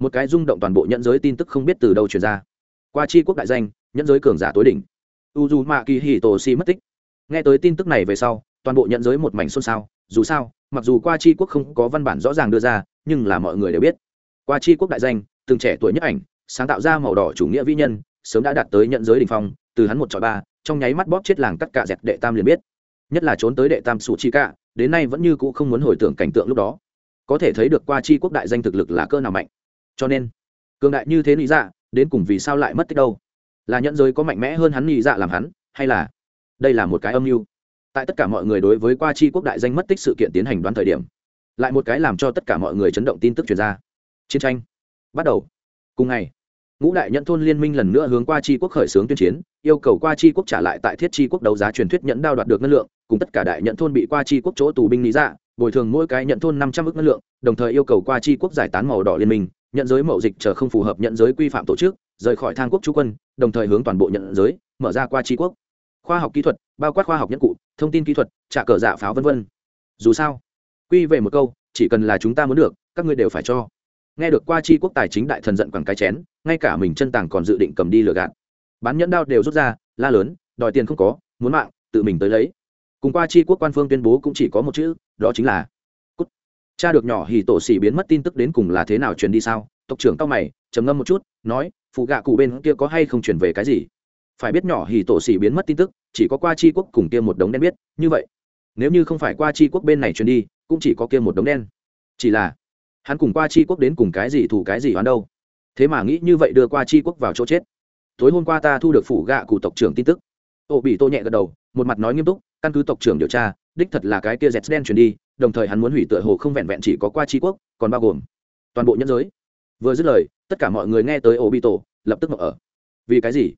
một cái rung động toàn bộ nhận giới tin tức không biết từ đâu truyền ra. Qua chi quốc đại danh nhận giới cường giả tối đỉnh. U dù mạ kỳ hì tổ si mất tích. Nghe tới tin tức này về sau, toàn bộ nhận giới một mảnh xôn xao. Dù sao, mặc dù qua chi quốc không có văn bản rõ ràng đưa ra, nhưng là mọi người đều biết. Qua chi quốc đại danh, từng trẻ tuổi nhất ảnh, sáng tạo ra màu đỏ chủ nghĩa vĩ nhân, sớm đã đạt tới nhận giới đ ỉ n h phong, từ hắn một trọi ba, trong nháy mắt bóp chết làng tất cả dẹt đệ tam liền biết. Nhất là trốn tới đệ tam sủ chi cả đến nay vẫn như cũ không muốn hồi tưởng cảnh tượng lúc đó. Có thể thấy được qua chi quốc đại danh thực lực là cơ nào mạnh cho nên cường đại như thế lý dạ đến cùng vì sao lại mất tích đâu? Là nhận giới có mạnh mẽ hơn hắn lý dạ làm hắn hay là đây là một cái âm mưu? Tại tất cả mọi người đối với qua chi quốc đại danh mất tích sự kiện tiến hành đoán thời điểm lại một cái làm cho tất cả mọi người chấn động tin tức truyền ra. Chiến tranh bắt đầu. Cùng ngày ngũ đại nhận thôn liên minh lần nữa hướng qua chi quốc khởi xướng tuyên chiến yêu cầu qua chi quốc trả lại tại thiết chi quốc đấu giá truyền thuyết nhẫn đao đoạt được ngân lượng cùng tất cả đại nhận thôn bị qua chi quốc chỗ tù binh lý Dạ, bồi thường mỗi cái nhận thôn năm trăm ước ngân lượng đồng thời yêu cầu qua chi quốc giải tán màu đỏ liên minh nhận giới mậu dịch chờ không phù hợp nhận giới quy phạm tổ chức, rời khỏi thang quốc chú quân, đồng thời hướng toàn bộ nhận giới, mở ra qua chi quốc. Khoa học kỹ thuật, bao quát khoa học nhân cụ, thông tin kỹ thuật, trả cờ dạ pháo v v dù sao, quy về một câu, chỉ cần là chúng ta muốn được, các ngươi đều phải cho. Nghe được qua chi quốc tài chính đại thần giận quẳng cái chén, ngay cả mình chân tàng còn dự định cầm đi lừa gạt. Bán nhẫn đao đều rút ra, la lớn, đòi tiền không có, muốn mạng, tự mình tới lấy. Cùng qua chi quốc quan phương tuyên bố cũng chỉ có một chữ, đó chính là cha được nhỏ hì tổ xỉ biến mất tin tức đến cùng là thế nào truyền đi sao? Tộc trưởng cao mày, trầm ngâm một chút, nói, phụ gạ cụ bên kia có hay không truyền về cái gì? Phải biết nhỏ hì tổ xỉ biến mất tin tức, chỉ có qua chi quốc cùng kia một đống đen biết, như vậy, nếu như không phải qua chi quốc bên này truyền đi, cũng chỉ có kia một đống đen. Chỉ là, hắn cùng qua chi quốc đến cùng cái gì thủ cái gì hoán đâu? Thế mà nghĩ như vậy đưa qua chi quốc vào chỗ chết. Tối hôm qua ta thu được phủ gạ cụ tộc trưởng tin tức. Ô bị tô nhẹ gật đầu, một mặt nói nghiêm túc, căn cứ tộc trưởng điều tra đích thật là cái kia dẹt đen chuyển đi, đồng thời hắn muốn hủy tựa hồ không vẹn vẹn chỉ có qua chi quốc, còn bao gồm toàn bộ nhân giới. Vừa dứt lời, tất cả mọi người nghe tới ô bị tổ lập tức mở ở. Vì cái gì?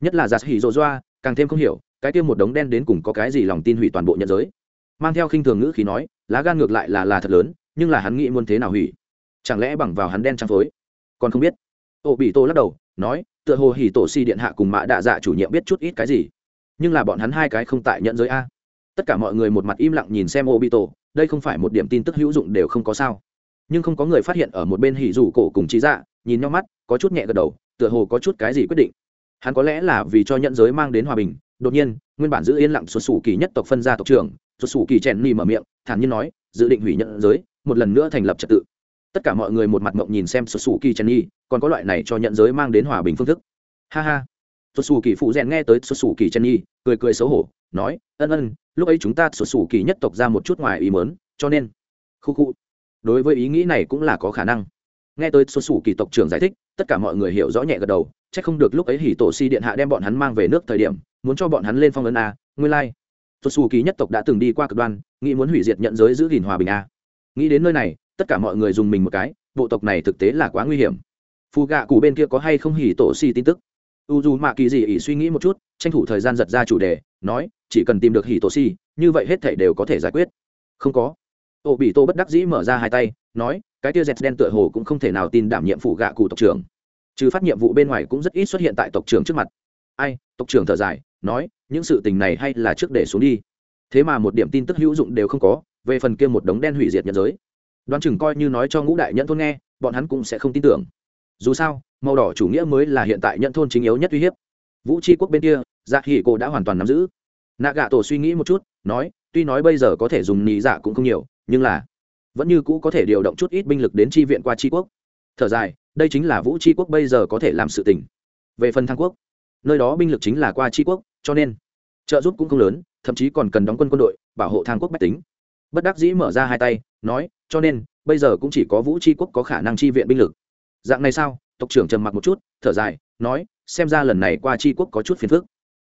Nhất là giặt hỉ rộ doa, càng thêm không hiểu, cái kia một đống đen đến cùng có cái gì lòng tin hủy toàn bộ nhân giới. Mang theo khinh thường ngữ khí nói, lá gan ngược lại là là thật lớn, nhưng là hắn nghĩ muốn thế nào hủy? Chẳng lẽ bằng vào hắn đen trang phối? Còn không biết. Ô bị tô lắc đầu, nói, tựa hồ hỉ tổ si điện hạ cùng mạ đạ dạ chủ nhiệm biết chút ít cái gì. Nhưng là bọn hắn hai cái không tại nhận giới a tất cả mọi người một mặt im lặng nhìn xem Obito, đây không phải một điểm tin tức hữu dụng đều không có sao. Nhưng không có người phát hiện ở một bên hỉ rủ cổ cùng trí dạ nhìn nhau mắt có chút nhẹ gật đầu tựa hồ có chút cái gì quyết định. Hắn có lẽ là vì cho nhận giới mang đến hòa bình đột nhiên nguyên bản giữ yên lặng xuất xù kỳ nhất tộc phân gia tộc trưởng xuất xù kỳ chèn ni mở miệng thản nhiên nói dự định hủy nhận giới một lần nữa thành lập trật tự. Tất cả mọi người một mặt mộng nhìn xem xuất xù kỳ chèn ni còn có loại này cho nhận giới mang đến hòa bình phương thức. Ha ha. Xuất xù kỳ phụ rèn nghe tới xuất xù kỳ chèn ni cười cười xấu hổ nói ân ân lúc ấy chúng ta xuất sủ kỳ nhất tộc ra một chút ngoài ý mớn cho nên, khu khu. Đối với ý nghĩ này cũng là có khả năng. Nghe tới xuất sủ kỳ tộc trưởng giải thích, tất cả mọi người hiểu rõ nhẹ gật đầu, chắc không được lúc ấy hỉ tổ si điện hạ đem bọn hắn mang về nước thời điểm, muốn cho bọn hắn lên phong ấn a, nguyên lai、like. xuất sủ kỳ nhất tộc đã từng đi qua cực đoan, nghĩ muốn hủy diệt nhận giới giữ gìn hòa bình a. Nghĩ đến nơi này, tất cả mọi người dùng mình một cái, bộ tộc này thực tế là quá nguy hiểm. Phù gạ cụ bên kia có hay không hỉ tổ si tin tức? U dù mạ kỳ gì ỉ suy nghĩ một chút tranh thủ thời gian giật ra chủ đề, nói, chỉ cần tìm được hỉ tổ si như vậy hết thể đều có thể giải quyết. Không có. Ô bị tô bất đắc dĩ mở ra hai tay, nói, cái tia dẹt đen tựa hồ cũng không thể nào tin đảm nhiệm phụ gạ cụ tộc trưởng. Trừ phát nhiệm vụ bên ngoài cũng rất ít xuất hiện tại tộc trưởng trước mặt. Ai? Tộc trưởng thở dài, nói, những sự tình này hay là trước để xuống đi. Thế mà một điểm tin tức hữu dụng đều không có, về phần kia một đống đen hủy diệt nhân giới. Đoán chừng coi như nói cho ngũ đại nhận thôn nghe, bọn hắn cũng sẽ không tin tưởng. Dù sao, màu đỏ chủ nghĩa mới là hiện tại nhận thôn chính yếu nhất uy hiếp vũ tri quốc bên kia dạ hỉ cô đã hoàn toàn nắm giữ. Nạ gạ tổ suy nghĩ một chút, nói, tuy nói bây giờ có thể dùng nị dạ cũng không nhiều, nhưng là vẫn như cũ có thể điều động chút ít binh lực đến tri viện qua tri quốc. Thở dài, đây chính là vũ tri quốc bây giờ có thể làm sự tình. Về phần thang quốc, nơi đó binh lực chính là qua tri quốc, cho nên trợ giúp cũng không lớn, thậm chí còn cần đóng quân quân đội, bảo hộ thang quốc bách tính. Bất đắc dĩ mở ra hai tay, nói, cho nên, bây giờ cũng chỉ có vũ tri quốc có khả năng chi viện binh lực. Dạng này sao? Tộc trưởng trầm mặc một chút, thở dài, nói xem ra lần này qua tri quốc có chút phiền phức.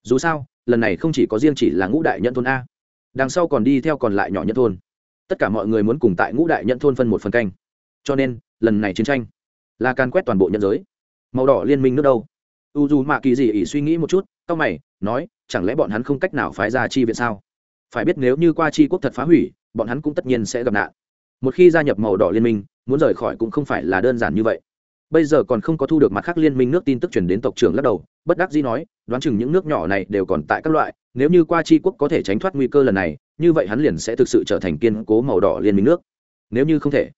Dù sao, lần này không chỉ có riêng chỉ là ngũ đại nhận thôn a. Đằng sau còn đi theo còn lại nhỏ nhận thôn. Tất cả mọi người muốn cùng tại ngũ đại nhận thôn phân một phần canh. Cho nên, lần này chiến tranh là càn quét toàn bộ nhân giới. Màu đỏ liên minh nước đâu? U dù mạ kỳ gì ỉ suy nghĩ một chút tao mày, nói, chẳng lẽ bọn hắn không cách nào phái ra chi viện sao? Phải biết nếu như qua chi quốc thật phá hủy, bọn hắn cũng tất nhiên sẽ gặp nạn. Một khi gia nhập màu đỏ liên minh, muốn rời khỏi cũng không phải là đơn giản như vậy bây giờ còn không có thu được mặt khác liên minh nước tin tức chuyển đến tộc trưởng lắc đầu, bất đắc dĩ nói, đoán chừng những nước nhỏ này đều còn tại các loại, nếu như qua chi quốc có thể tránh thoát nguy cơ lần này, như vậy hắn liền sẽ thực sự trở thành kiên cố màu đỏ liên minh nước. Nếu như không thể,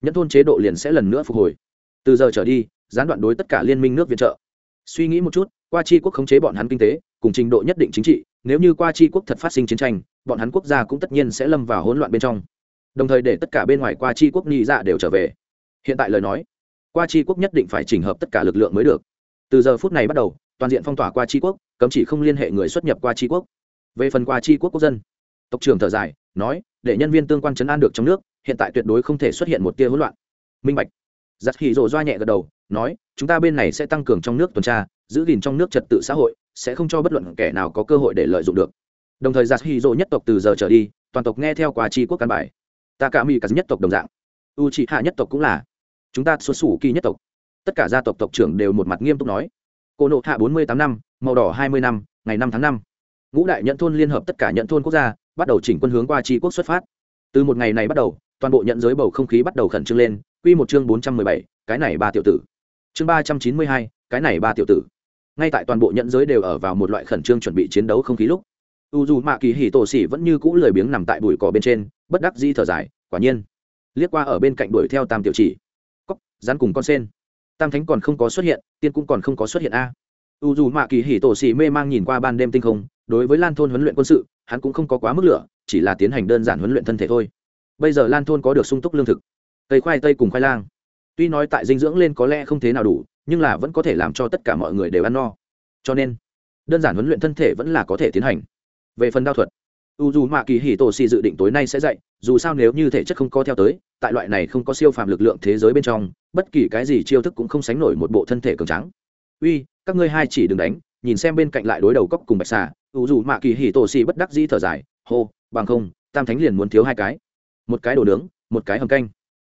nhẫn thôn chế độ liền sẽ lần nữa phục hồi. Từ giờ trở đi, gián đoạn đối tất cả liên minh nước viện trợ. Suy nghĩ một chút, qua chi quốc khống chế bọn hắn kinh tế, cùng trình độ nhất định chính trị, nếu như qua chi quốc thật phát sinh chiến tranh, bọn hắn quốc gia cũng tất nhiên sẽ lâm vào hỗn loạn bên trong. Đồng thời để tất cả bên ngoài qua chi quốc nghi dạ đều trở về. Hiện tại lời nói qua chi quốc nhất định phải chỉnh hợp tất cả lực lượng mới được. Từ giờ phút này bắt đầu, toàn diện phong tỏa qua chi quốc, cấm chỉ không liên hệ người xuất nhập qua chi quốc. Về phần qua chi quốc quốc dân, tộc trưởng thở dài, nói, để nhân viên tương quan chấn an được trong nước, hiện tại tuyệt đối không thể xuất hiện một tia hỗn loạn. Minh bạch. Giặc hì rộ doa nhẹ gật đầu, nói, chúng ta bên này sẽ tăng cường trong nước tuần tra, giữ gìn trong nước trật tự xã hội, sẽ không cho bất luận kẻ nào có cơ hội để lợi dụng được. Đồng thời giặc hì rộ nhất tộc từ giờ trở đi, toàn tộc nghe theo quả chi quốc căn bài. Ta cả mỹ cả nhất tộc đồng dạng. U trị hạ nhất tộc cũng là chúng ta xuất xù kỳ nhất tộc. Tất cả gia tộc tộc trưởng đều một mặt nghiêm túc nói. Cô nộ hạ bốn mươi tám năm, màu đỏ hai mươi năm, ngày năm tháng năm. Ngũ đại nhận thôn liên hợp tất cả nhận thôn quốc gia, bắt đầu chỉnh quân hướng qua tri quốc xuất phát. Từ một ngày này bắt đầu, toàn bộ nhận giới bầu không khí bắt đầu khẩn trương lên, quy một chương bốn trăm mười bảy, cái này ba tiểu tử. Chương ba trăm chín mươi hai, cái này ba tiểu tử. Ngay tại toàn bộ nhận giới đều ở vào một loại khẩn trương chuẩn bị chiến đấu không khí lúc u dù mạ kỳ hì tổ xỉ vẫn như cũ lười biếng nằm tại bụi cỏ bên trên, bất đắc di thở dài, quả nhiên. Liếc qua ở bên cạnh đuổi theo tam tiểu chỉ rắn cùng con sen. Tam thánh còn không có xuất hiện, tiên cũng còn không có xuất hiện a. U dù mạ kỳ hỉ tổ xì mê mang nhìn qua ban đêm tinh không, đối với lan thôn huấn luyện quân sự, hắn cũng không có quá mức lửa, chỉ là tiến hành đơn giản huấn luyện thân thể thôi. Bây giờ lan thôn có được sung túc lương thực. Cây khoai tây cùng khoai lang. Tuy nói tại dinh dưỡng lên có lẽ không thế nào đủ, nhưng là vẫn có thể làm cho tất cả mọi người đều ăn no. Cho nên, đơn giản huấn luyện thân thể vẫn là có thể tiến hành. Về phần đao thuật u dù mạ kỳ hì tổ xì dự định tối nay sẽ dạy dù sao nếu như thể chất không có theo tới, tại loại này không có siêu phàm lực lượng thế giới bên trong, bất kỳ cái gì chiêu thức cũng không sánh nổi một bộ thân thể cường trắng uy, các ngươi hai chỉ đừng đánh, nhìn xem bên cạnh lại đối đầu cốc cùng bạch xà, u dù mạ kỳ hì tổ xì bất đắc dĩ thở dài, hô, bằng không, tam thánh liền muốn thiếu hai cái. Một cái đồ nướng, một cái hầm canh.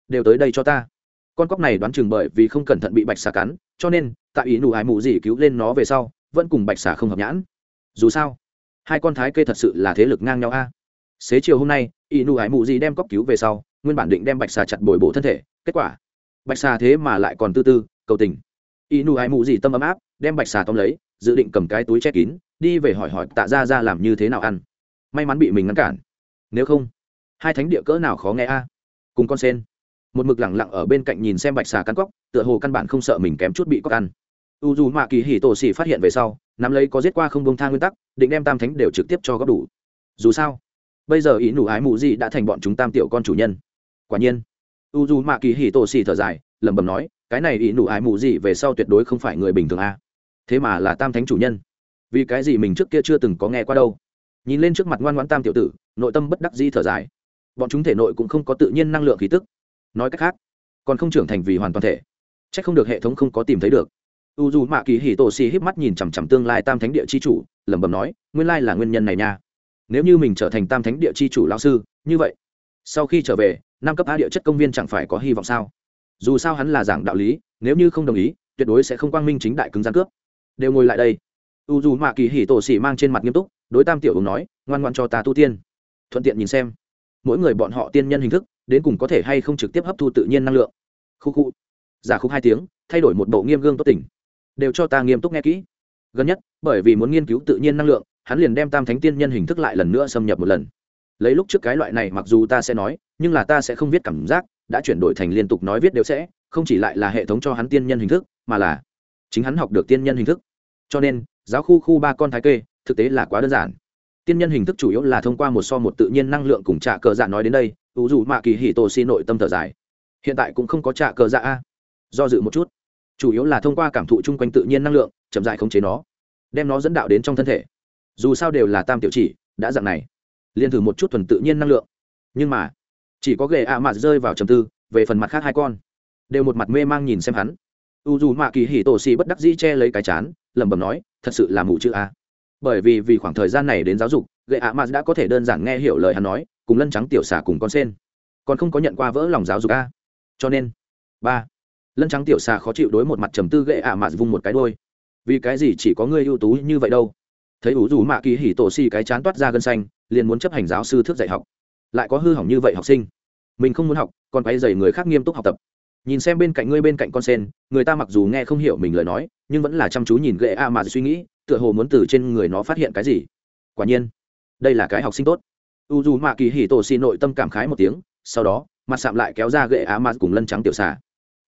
Đều tới đây cho ta. Con cóc này đoán chừng bởi vì không cẩn thận bị bạch xà cắn, cho nên, tại ý nụ ái mụ gì cứu lên nó về sau, vẫn cùng bạch xà không hợp nhãn. Dù sao hai con thái kê thật sự là thế lực ngang nhau a. Xế chiều hôm nay y nụ ái mụ gì đem cóc cứu về sau, nguyên bản định đem bạch xà chặt bồi bổ thân thể, kết quả, bạch xà thế mà lại còn tư tư, cầu tình. Y nụ ái mụ gì tâm ấm áp, đem bạch xà tóm lấy, dự định cầm cái túi che kín, đi về hỏi hỏi tạ ra ra làm như thế nào ăn. May mắn bị mình ngăn cản. Nếu không, hai thánh địa cỡ nào khó nghe a. Cùng con sen. Một mực lẳng lặng ở bên cạnh nhìn xem bạch xà cắn cóc tựa hồ căn bản không sợ mình kém chút bị cóc ăn u dù mạ kỳ hì tổ xỉ phát hiện về sau, nắm lấy có giết qua không bông tha nguyên tắc, định đem tam thánh đều trực tiếp cho góp đủ. Dù sao, bây giờ ý nụ ái mụ gì đã thành bọn chúng tam tiểu con chủ nhân. Quả nhiên, u dù mạ kỳ hì tổ xỉ thở dài, lẩm bẩm nói, cái này ý nụ ái mụ gì về sau tuyệt đối không phải người bình thường a. Thế mà là tam thánh chủ nhân. Vì cái gì mình trước kia chưa từng có nghe qua đâu. Nhìn lên trước mặt ngoan ngoãn tam tiểu tử, nội tâm bất đắc di thở dài. Bọn chúng thể nội cũng không có tự nhiên năng lượng khí tức. Nói cách khác, còn không trưởng thành vì hoàn toàn thể. C h ắ c không được hệ thống không có tìm thấy được u dù mạ kỳ hì tổ xì híp mắt nhìn chằm chằm tương lai tam thánh địa c h i chủ, lẩm bẩm nói, nguyên lai là nguyên nhân này nha. Nếu như mình trở thành tam thánh địa c h i chủ lao sư, như vậy, sau khi trở về, năm cấp a địa chất công viên chẳng phải có hy vọng sao? Dù sao hắn là giảng đạo lý, nếu như không đồng ý, tuyệt đối sẽ không quang minh chính đại cứng gián cướp. Đều ngồi lại đây. U dù mạ kỳ hì tổ xì mang trên mặt nghiêm túc, đối tam tiểu ứng nói, ngoan ngoan cho ta tu tiên. Thuận tiện nhìn xem. Mỗi người bọn họ tiên nhân hình thức, đến cùng có thể hay không trực tiếp hấp thu tự nhiên năng lượng. Khu khu. Giả khúc hai tiếng, thay đổi một bộ nghiêm gương tốt tỉnh đều cho ta nghiêm túc nghe kỹ. Gần nhất, bởi vì muốn nghiên cứu tự nhiên năng lượng, hắn liền đem tam thánh tiên nhân hình thức lại lần nữa xâm nhập một lần. Lấy lúc trước cái loại này, mặc dù ta sẽ nói, nhưng là ta sẽ không viết cảm giác, đã chuyển đổi thành liên tục nói viết đều sẽ, không chỉ lại là hệ thống cho hắn tiên nhân hình thức, mà là chính hắn học được tiên nhân hình thức. Cho nên, giáo khu khu ba con thái kê, thực tế là quá đơn giản. Tiên nhân hình thức chủ yếu là thông qua một so một tự nhiên năng lượng cùng trạ cờ dạ nói đến đây ủ dù mạ kỳ hì tổ xi nội tâm thở dài. Hiện tại cũng không có trạ cờ dạ a. Do dự một chút chủ yếu là thông qua cảm thụ chung quanh tự nhiên năng lượng, chậm dại khống chế nó, đem nó dẫn đạo đến trong thân thể. Dù sao đều là tam tiểu chỉ, đã dạng này. Liền thử một chút thuần tự nhiên năng lượng. Nhưng mà, chỉ có ghệ ạ à mạt rơi vào trầm tư, về phần mặt khác hai con, đều một mặt mê mang nhìn xem hắn. U dù mạ kỳ hỉ tổ xì bất đắc dĩ che lấy cái chán, lẩm bẩm nói, thật sự là mù chữ a. Bởi vì vì khoảng thời gian này đến giáo dục ghệ ạ mạt đã có thể đơn giản nghe hiểu lời hắn nói, cùng lân trắng tiểu xà cùng con sen. Còn không có nhận qua vỡ lòng giáo dục a. Cho nên, ba lân trắng tiểu xà khó chịu đối một mặt trầm tư gậy ạ mà vung một cái đôi. Vì cái gì chỉ có ngươi ưu tú như vậy đâu? Thấy ủ dù mạ kỳ hỉ tổ xì cái chán toát ra gân xanh, liền muốn chấp hành giáo sư thước dạy học. Lại có hư hỏng như vậy học sinh. Mình không muốn học, còn quay dày người khác nghiêm túc học tập. Nhìn xem bên cạnh ngươi bên cạnh con sen, người ta mặc dù nghe không hiểu mình lời nói, nhưng vẫn là chăm chú nhìn gậy a mà suy nghĩ, tựa hồ muốn từ trên người nó phát hiện cái gì. Quả nhiên, đây là cái học sinh tốt. U dù mạ kỳ hỉ tổ xì nội tâm cảm khái một tiếng, sau đó, mặt sạm lại kéo ra gậy á mà cùng lân trắng tiểu xà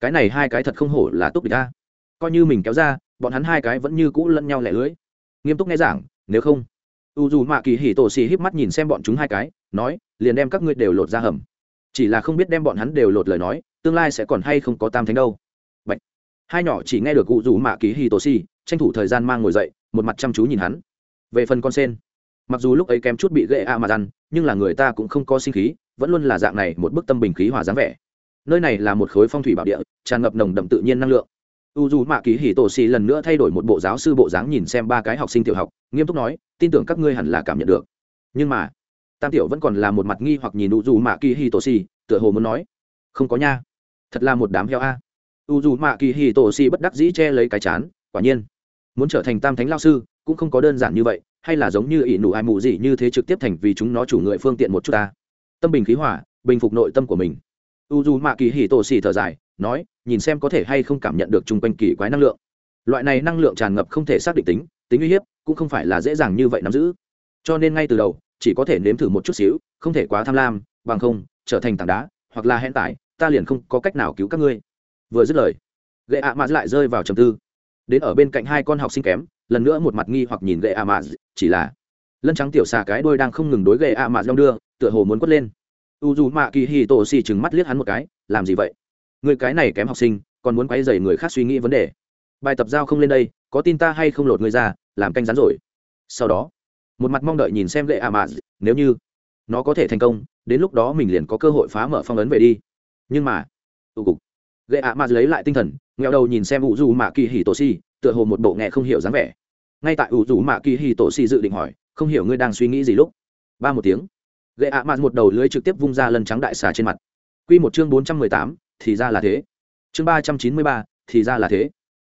cái này hai cái thật không hổ là túc địch ta coi như mình kéo ra, bọn hắn hai cái vẫn như cũ lẫn nhau lẻ lưới. Nghiêm túc nghe giảng, nếu không. U dù mạ kỳ hỉ tổ xì híp mắt nhìn xem bọn chúng hai cái, nói, liền đem các ngươi đều lột ra hầm. Chỉ là không biết đem bọn hắn đều lột lời nói, tương lai sẽ còn hay không có tam thánh đâu. Bạch. hai nhỏ chỉ nghe được u dù mạ kỳ hỉ tổ xì tranh thủ thời gian mang ngồi dậy, một mặt chăm chú nhìn hắn. Về phần con sen, mặc dù lúc ấy kém chút bị gậy a mà răn nhưng là người ta cũng không có sinh khí, vẫn luôn là dạng này một bức tâm bình khí hòa dáng vẻ nơi này là một khối phong thủy bảo địa, tràn ngập nồng đậm tự nhiên năng lượng. U dù mạ kỳ hì tổ xì lần nữa thay đổi một bộ giáo sư bộ dáng nhìn xem ba cái học sinh tiểu học, nghiêm túc nói, tin tưởng các ngươi hẳn là cảm nhận được. Nhưng mà, tam tiểu vẫn còn là một mặt nghi hoặc nhìn u dù mạ kỳ hì tổ xì tựa hồ muốn nói, không có nha, thật là một đám heo a. U dù mạ kỳ hì tổ xì bất đắc dĩ che lấy cái chán, quả nhiên, muốn trở thành tam thánh lao sư cũng không có đơn giản như vậy, hay là giống như ỷ nụ ai mù gì như thế trực tiếp thành vì chúng nó chủ người phương tiện một chút ta. Tâm bình khí hỏa bình phục nội tâm của mình u dù mạ kỳ hì tổ xì thở dài, nói, nhìn xem có thể hay không cảm nhận được chung quanh kỳ quái năng lượng. Loại này năng lượng tràn ngập không thể xác định tính tính uy hiếp, cũng không phải là dễ dàng như vậy nắm giữ. Cho nên ngay từ đầu, chỉ có thể nếm thử một chút xíu, không thể quá tham lam, bằng không, trở thành tảng đá, hoặc là hẹn tải, ta liền không có cách nào cứu các ngươi. Vừa dứt lời gậy ạ mạt lại rơi vào trầm tư. Đến ở bên cạnh hai con học sinh kém, lần nữa một mặt nghi hoặc nhìn gậy ạ mạt, chỉ là lân trắng tiểu xà cái đôi đang không ngừng đối gậy ạ mạt đong đưa, tựa hồ muốn quất lên u dù mạ kỳ hì tổ xì chừng mắt liếc hắn một cái, làm gì vậy? Người cái này kém học sinh, còn muốn quay dày người khác suy nghĩ vấn đề. Bài tập giao không lên đây, có tin ta hay không lột người ra, làm canh rắn rồi. Sau đó, một mặt mong đợi nhìn xem lệ a mạ nếu như nó có thể thành công, đến lúc đó mình liền có cơ hội phá mở phong ấn về đi. Nhưng mà, tụ cục, lệ a mạ lấy lại tinh thần nghèo đầu nhìn xem u dù mạ kỳ hì tổ si tựa hồ một bộ nghe không hiểu dáng vẻ. Ngay tại u dù mạ kỳ hì tổ si dự định hỏi, không hiểu ngươi đang suy nghĩ gì lúc? Ba một tiếng gậy a mạ một đầu lưới trực tiếp vung ra lần trắng đại xà trên mặt. Q một chương bốn trăm mười tám, thì ra là thế. Chương ba trăm chín mươi ba, thì ra là thế.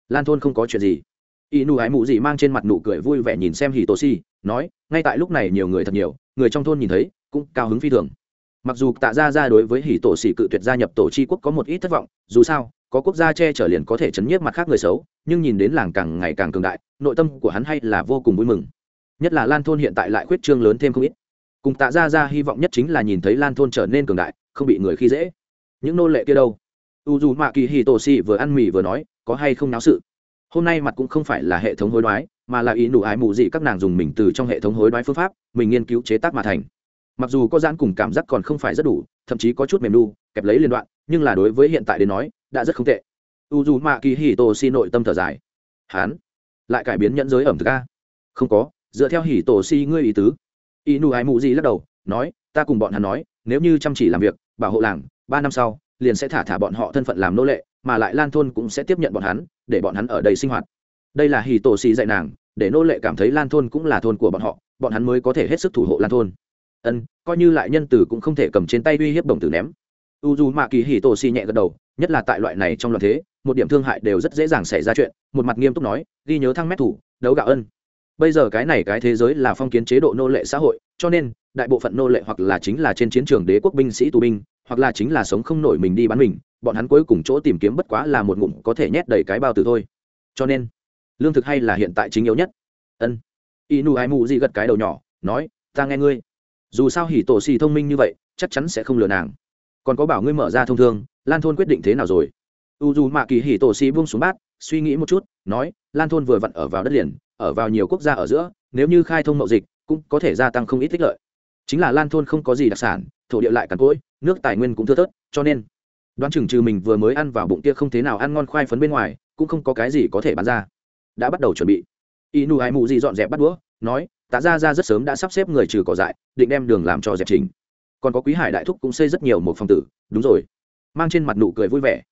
Lan thôn không có chuyện gì. Y nụ ái mụ gì mang trên mặt nụ cười vui vẻ nhìn xem hì tổ si, nói, ngay tại lúc này nhiều người thật nhiều, người trong thôn nhìn thấy, cũng cao hứng phi thường. Mặc dù tạ ra ra đối với hì tổ sĩ cự tuyệt gia nhập tổ chi quốc có một ít thất vọng, dù sao, có quốc gia che chở liền có thể chấn nhiếp mặt khác người xấu, nhưng nhìn đến làng càng ngày càng cường đại, nội tâm của hắn hay là vô cùng vui mừng. Nhất là lan thôn hiện tại lại khuyết trương lớn thêm không ít cùng tạ ra ra hy vọng nhất chính là nhìn thấy lan thôn trở nên cường đại, không bị người khi dễ. Những nô lệ kia đâu? U dù mạ kỳ hì tổ xì vừa ăn mì vừa nói, có hay không náo sự? Hôm nay mặt cũng không phải là hệ thống hối đoái, mà là ý nụ ái mù dị các nàng dùng mình từ trong hệ thống hối đoái phương pháp, mình nghiên cứu chế tác mà thành. Mặc dù có giãn cùng cảm giác còn không phải rất đủ, thậm chí có chút mềm đu kẹp lấy liên đoạn, nhưng là đối với hiện tại đến nói, đã rất không tệ. U dù mạ kỳ hì tổ xì nội tâm thở dài. Hán, lại cải biến nhẫn giới ẩm thực a? Không có, dựa theo hì tổ xì ngươi ý tứ y nu ái mụ gì lắc đầu, nói, ta cùng bọn hắn nói, nếu như chăm chỉ làm việc, bảo hộ làng, ba năm sau, liền sẽ thả thả bọn họ thân phận làm nô lệ, mà lại lan thôn cũng sẽ tiếp nhận bọn hắn, để bọn hắn ở đây sinh hoạt. Đây là hì tổ xì dạy nàng, để nô lệ cảm thấy lan thôn cũng là thôn của bọn họ, bọn hắn mới có thể hết sức thủ hộ lan thôn. Ân, coi như lại nhân tử cũng không thể cầm trên tay uy hiếp đồng tử ném. U dù mạ kỳ hì tổ xì nhẹ gật đầu, nhất là tại loại này trong loạn thế, một điểm thương hại đều rất dễ dàng xảy ra chuyện, một mặt nghiêm túc nói, ghi nhớ thăng mét thủ, đấu gạo ân bây giờ cái này cái thế giới là phong kiến chế độ nô lệ xã hội, cho nên, đại bộ phận nô lệ hoặc là chính là trên chiến trường đế quốc binh sĩ tù binh, hoặc là chính là sống không nổi mình đi bán mình, bọn hắn cuối cùng chỗ tìm kiếm bất quá là một ngụm có thể nhét đầy cái bao tử thôi. Cho nên, lương thực hay là hiện tại chính yếu nhất? Ân. Inu ai mù gì gật cái đầu nhỏ, nói, ta nghe ngươi. Dù sao hỉ tổ xì thông minh như vậy, chắc chắn sẽ không lừa nàng. Còn có bảo ngươi mở ra thông thương, lan thôn quyết định thế nào rồi? U dù mạ kỳ hỉ tổ xì buông xuống bát, suy nghĩ một chút, nói, lan thôn vừa vặn ở vào đất liền ở vào nhiều quốc gia ở giữa, nếu như khai thông mậu dịch, cũng có thể gia tăng không ít tích lợi. Chính là lan thôn không có gì đặc sản, thổ địa lại cằn cỗi, nước tài nguyên cũng thưa thớt, cho nên, đoán chừng trừ mình vừa mới ăn vào bụng kia không thế nào ăn ngon khoai phấn bên ngoài, cũng không có cái gì có thể bán ra. Đã bắt đầu chuẩn bị. Inu ai mụ gì dọn dẹp bắt đũa, nói, tạ ra ra rất sớm đã sắp xếp người trừ cỏ dại, định đem đường làm cho dẹp trình. Còn có quý hải đại thúc cũng xây rất nhiều một phòng tử. Đúng rồi. Mang trên mặt nụ cười vui vẻ.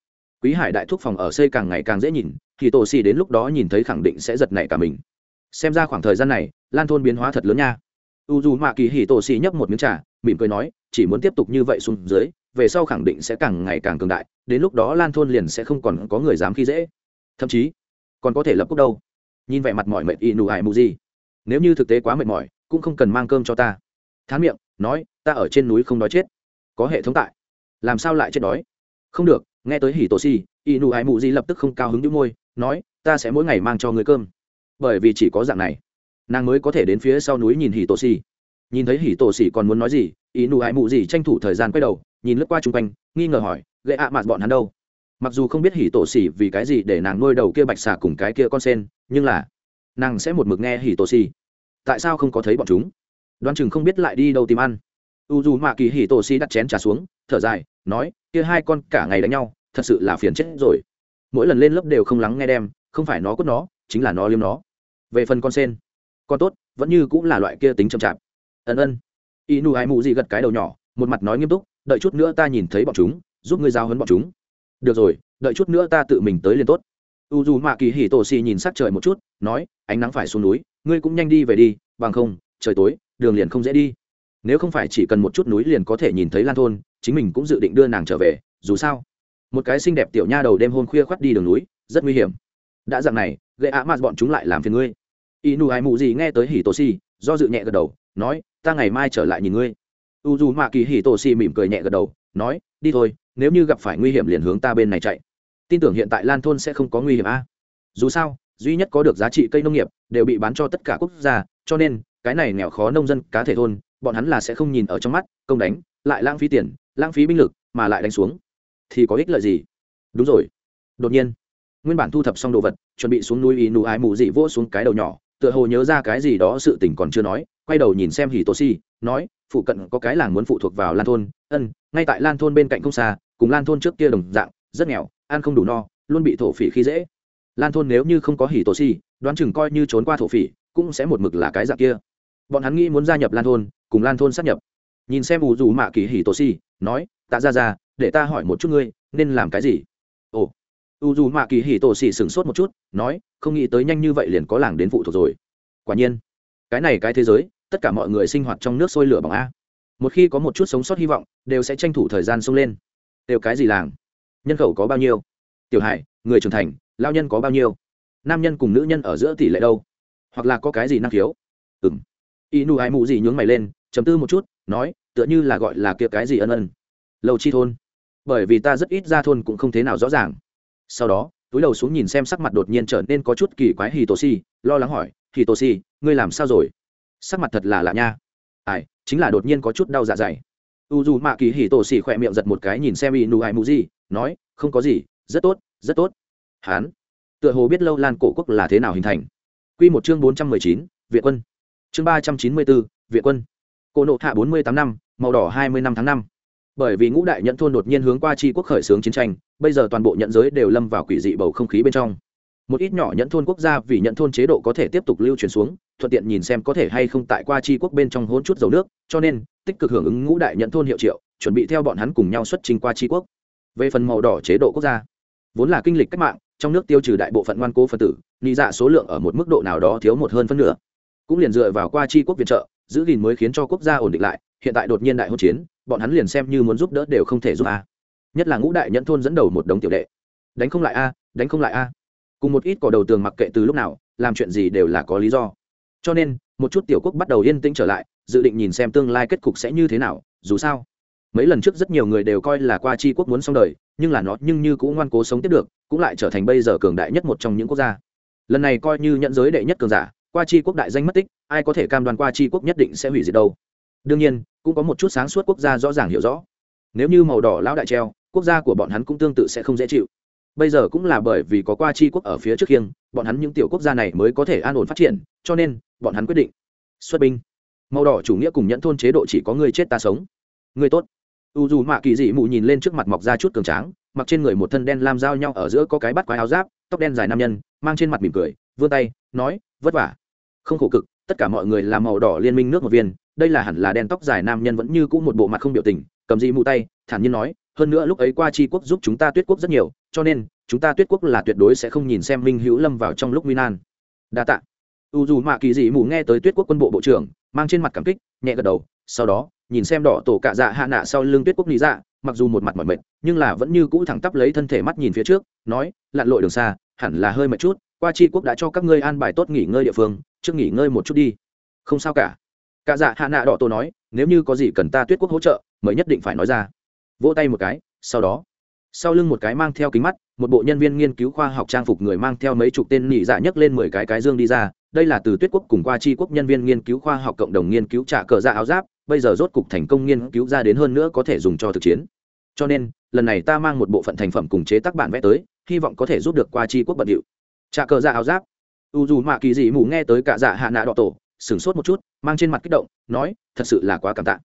Quý hải đại thúc phòng ở xây càng ngày càng dễ nhìn thì tổ xì đến lúc đó nhìn thấy khẳng định sẽ giật nảy cả mình xem ra khoảng thời gian này lan thôn biến hóa thật lớn nha. U dù mạ kỳ hì tổ xì nhấp một miếng trà mỉm cười nói chỉ muốn tiếp tục như vậy xuống dưới về sau khẳng định sẽ càng ngày càng cường đại đến lúc đó lan thôn liền sẽ không còn có người dám khi dễ. Thậm chí còn có thể lập quốc đâu? Nhìn vẻ mặt mỏi mệt y nụ hại mù gì nếu như thực tế quá mệt mỏi cũng không cần mang cơm cho ta. Thán miệng nói ta ở trên núi không đói chết. Có hệ thống tại. Làm sao lại chết đói? Không được nghe tới hỉ tổ xì, y nụ hại mù gì lập tức không cao hứng đĩu môi nói ta sẽ mỗi ngày mang cho người cơm bởi vì chỉ có dạng này. Nàng mới có thể đến phía sau núi nhìn hỉ tổ xì nhìn thấy hỉ tổ xì còn muốn nói gì, ý nụ hại mụ gì tranh thủ thời gian quay đầu, nhìn lướt qua chung quanh, nghi ngờ hỏi, gậy ạ à mặt bọn hắn đâu? Mặc dù không biết hỉ tổ xỉ vì cái gì để nàng nuôi đầu kia bạch xà cùng cái kia con sen, nhưng là nàng sẽ một mực nghe hỉ tổ xỉ tại sao không có thấy bọn chúng? Đoán chừng không biết lại đi đâu tìm ăn. U dù mạ kỳ hì tổ xì đặt chén trà xuống, thở dài, nói, kia hai con cả ngày đánh nhau, thật sự là phiền chết rồi. Mỗi lần lên lớp đều không lắng nghe đem, không phải nó cốt nó, chính là nó liếm nó về phần con sen. Con tốt, vẫn như cũng là loại kia tính chậm chạp. Ân ân. Y nu ai mụ gì gật cái đầu nhỏ, một mặt nói nghiêm túc, đợi chút nữa ta nhìn thấy bọn chúng, giúp ngươi giao hấn bọn chúng. Được rồi, đợi chút nữa ta tự mình tới liền tốt. U dù mạ kỳ hỉ tổ xì nhìn sắc trời một chút, nói, ánh nắng phải xuống núi, ngươi cũng nhanh đi về đi, bằng không, trời tối, đường liền không dễ đi. Nếu không phải chỉ cần một chút núi liền có thể nhìn thấy lan thôn, chính mình cũng dự định đưa nàng trở về, dù sao. Một cái xinh đẹp tiểu nha đầu đêm hôm khuya khoắt đi đường núi, rất nguy hiểm đã dạng này, gậy ạ à bọn chúng lại làm phiền ngươi. Y nu ai mụ gì nghe tới hỉ tổ xì do dự nhẹ gật đầu, nói, ta ngày mai trở lại nhìn ngươi. U dù mạ kỳ hỉ tổ xì mỉm cười nhẹ gật đầu, nói, đi thôi, nếu như gặp phải nguy hiểm liền hướng ta bên này chạy. Tin tưởng hiện tại lan thôn sẽ không có nguy hiểm a. Dù sao, duy nhất có được giá trị cây nông nghiệp đều bị bán cho tất cả quốc gia, cho nên, cái này nghèo khó nông dân cá thể thôn, bọn hắn là sẽ không nhìn ở trong mắt, công đánh, lại lãng phí tiền, lãng phí binh lực, mà lại đánh xuống. Thì có ích lợi gì? Đúng rồi. Đột nhiên nguyên bản thu thập xong đồ vật, chuẩn bị xuống núi ý nụ ái mù dị vỗ xuống cái đầu nhỏ, tựa hồ nhớ ra cái gì đó sự tình còn chưa nói, quay đầu nhìn xem hỉ tô si, nói, phụ cận có cái làng muốn phụ thuộc vào lan thôn, ân, ngay tại lan thôn bên cạnh không xa, cùng lan thôn trước kia đồng dạng, rất nghèo, ăn không đủ no, luôn bị thổ phỉ khi dễ. Lan thôn nếu như không có hỉ tổ si, đoán chừng coi như trốn qua thổ phỉ, cũng sẽ một mực là cái dạng kia. Bọn hắn nghĩ muốn gia nhập lan thôn, cùng lan thôn sát nhập. Nhìn xem ủ dù mạ kỳ hỉ tổ si, nói, tạ ra ra để ta hỏi một chút ngươi, nên làm cái gì? U dù mạ kỳ hỉ tổ xì sửng sốt một chút, nói, không nghĩ tới nhanh như vậy liền có làng đến phụ thuộc rồi. Quả nhiên, cái này cái thế giới, tất cả mọi người sinh hoạt trong nước sôi lửa bằng a. Một khi có một chút sống sót hy vọng, đều sẽ tranh thủ thời gian xông lên. Đều cái gì làng? Nhân khẩu có bao nhiêu? Tiểu hải, người trưởng thành, lao nhân có bao nhiêu? Nam nhân cùng nữ nhân ở giữa tỷ lệ đâu? Hoặc là có cái gì năng khiếu? Ừng y nu ai mụ gì nhướng mày lên chấm tư một chút, nói, tựa như là gọi là kia cái gì ân ân. Lâu chi thôn. Bởi vì ta rất ít ra thôn cũng không thế nào rõ ràng sau đó, túi đầu xuống nhìn xem sắc mặt đột nhiên trở nên có chút kỳ quái hì tô si lo lắng hỏi hì tô si ngươi làm sao rồi? Sắc mặt thật là lạ nha. Ai, chính là đột nhiên có chút đau dạ dày. U dù mạ kỳ hì tô si khỏe miệng giật một cái nhìn xem y nu ai mù gì nói, không có gì, rất tốt rất tốt. Hán, tựa hồ biết lâu lan cổ quốc là thế nào hình thành. Q một chương bốn trăm mười chín viện quân. Chương ba trăm chín mươi bốn viện quân. Cổ nộ hạ bốn mươi tám năm, màu đỏ hai mươi năm tháng năm bởi vì ngũ đại nhận thôn đột nhiên hướng qua tri quốc khởi xướng chiến tranh, bây giờ toàn bộ nhận giới đều lâm vào quỷ dị bầu không khí bên trong. Một ít nhỏ nhận thôn quốc gia vì nhận thôn chế độ có thể tiếp tục lưu truyền xuống, thuận tiện nhìn xem có thể hay không tại qua tri quốc bên trong hôn chút dầu nước, cho nên, tích cực hưởng ứng ngũ đại nhận thôn hiệu triệu, chuẩn bị theo bọn hắn cùng nhau xuất trình qua tri quốc. Về phần màu đỏ chế độ quốc gia, vốn là kinh lịch cách mạng, trong nước tiêu trừ đại bộ phận ngoan cố phân tử lý dạ số lượng ở một mức độ nào đó thiếu một hơn phân nửa. Cũng liền dựa vào qua tri quốc viện trợ, giữ gìn mới khiến cho quốc gia ổn định lại, hiện tại đột nhiên đại hôn chiến bọn hắn liền xem như muốn giúp đỡ đều không thể giúp a. Nhất là ngũ đại nhẫn thôn dẫn đầu một đống tiểu đệ. Đánh không lại a, đánh không lại a. Cùng một ít cỏ đầu tường mặc kệ từ lúc nào, làm chuyện gì đều là có lý do. Cho nên, một chút tiểu quốc bắt đầu yên tĩnh trở lại, dự định nhìn xem tương lai kết cục sẽ như thế nào, dù sao. Mấy lần trước rất nhiều người đều coi là qua chi quốc muốn xong đời, nhưng là nó nhưng như cũng ngoan cố sống tiếp được, cũng lại trở thành bây giờ cường đại nhất một trong những quốc gia. Lần này coi như nhận giới đệ nhất cường giả, qua chi quốc đại danh mất tích, ai có thể cam đoan qua chi quốc nhất định sẽ hủy diệt đâu? Đương nhiên, cũng có một chút sáng suốt quốc gia rõ ràng hiểu rõ. Nếu như màu đỏ lão đại treo, quốc gia của bọn hắn cũng tương tự sẽ không dễ chịu. Bây giờ cũng là bởi vì có qua chi quốc ở phía trước khiêng bọn hắn những tiểu quốc gia này mới có thể an ổn phát triển, cho nên, bọn hắn quyết định xuất binh. Màu đỏ chủ nghĩa cùng nhẫn thôn chế độ chỉ có người chết ta sống. Người tốt. U dù mạ kỳ dị mụ nhìn lên trước mặt mọc ra chút cường tráng, mặc trên người một thân đen lam giao nhau ở giữa có cái bắt quái áo giáp, tóc đen dài nam nhân, mang trên mặt mỉm cười, vươn tay, nói, vất vả. Không khổ cực, tất cả mọi người làm màu đỏ liên minh nước một viên đây là hẳn là đen tóc dài nam nhân vẫn như cũ một bộ mặt không biểu tình, cầm dị mụ tay, thản nhiên nói, hơn nữa lúc ấy qua tri quốc giúp chúng ta tuyết quốc rất nhiều, cho nên, chúng ta tuyết quốc là tuyệt đối sẽ không nhìn xem minh hữu lâm vào trong lúc nguy nan. Đa tạ. U dù mạ kỳ dị mù nghe tới tuyết quốc quân bộ bộ trưởng, mang trên mặt cảm kích, nhẹ gật đầu, sau đó, nhìn xem đỏ tổ cạ dạ hạ nạ sau lưng tuyết quốc lý dạ mặc dù một mặt mỏi mệt, nhưng là vẫn như cũ thẳng tắp lấy thân thể mắt nhìn phía trước, nói, lặn lội đường xa, hẳn là hơi mệt chút, qua tri quốc đã cho các ngươi an bài tốt nghỉ ngơi địa phương, trước nghỉ ngơi một chút đi. Không sao cả cả dạ hạ nạ đỏ tổ nói, nếu như có gì cần ta tuyết quốc hỗ trợ mới nhất định phải nói ra. Vỗ tay một cái, sau đó, sau lưng một cái mang theo kính mắt, một bộ nhân viên nghiên cứu khoa học trang phục người mang theo mấy chục tên nỉ dạ nhấc lên mười cái cái dương đi ra. Đây là từ tuyết quốc cùng qua tri quốc nhân viên nghiên cứu khoa học cộng đồng nghiên cứu trả cờ dạ áo giáp, bây giờ rốt cục thành công nghiên cứu ra đến hơn nữa có thể dùng cho thực chiến. Cho nên, lần này ta mang một bộ phận thành phẩm cùng chế tác bản vẽ tới, hy vọng có thể giúp được qua tri quốc bận điệu. Trả cờ dạ áo giáp. U dù mạ kỳ dị mù nghe tới cả dạ hạ nạ đọ tổ sửng sốt một chút, mang trên mặt kích động, nói, thật sự là quá cảm tạ.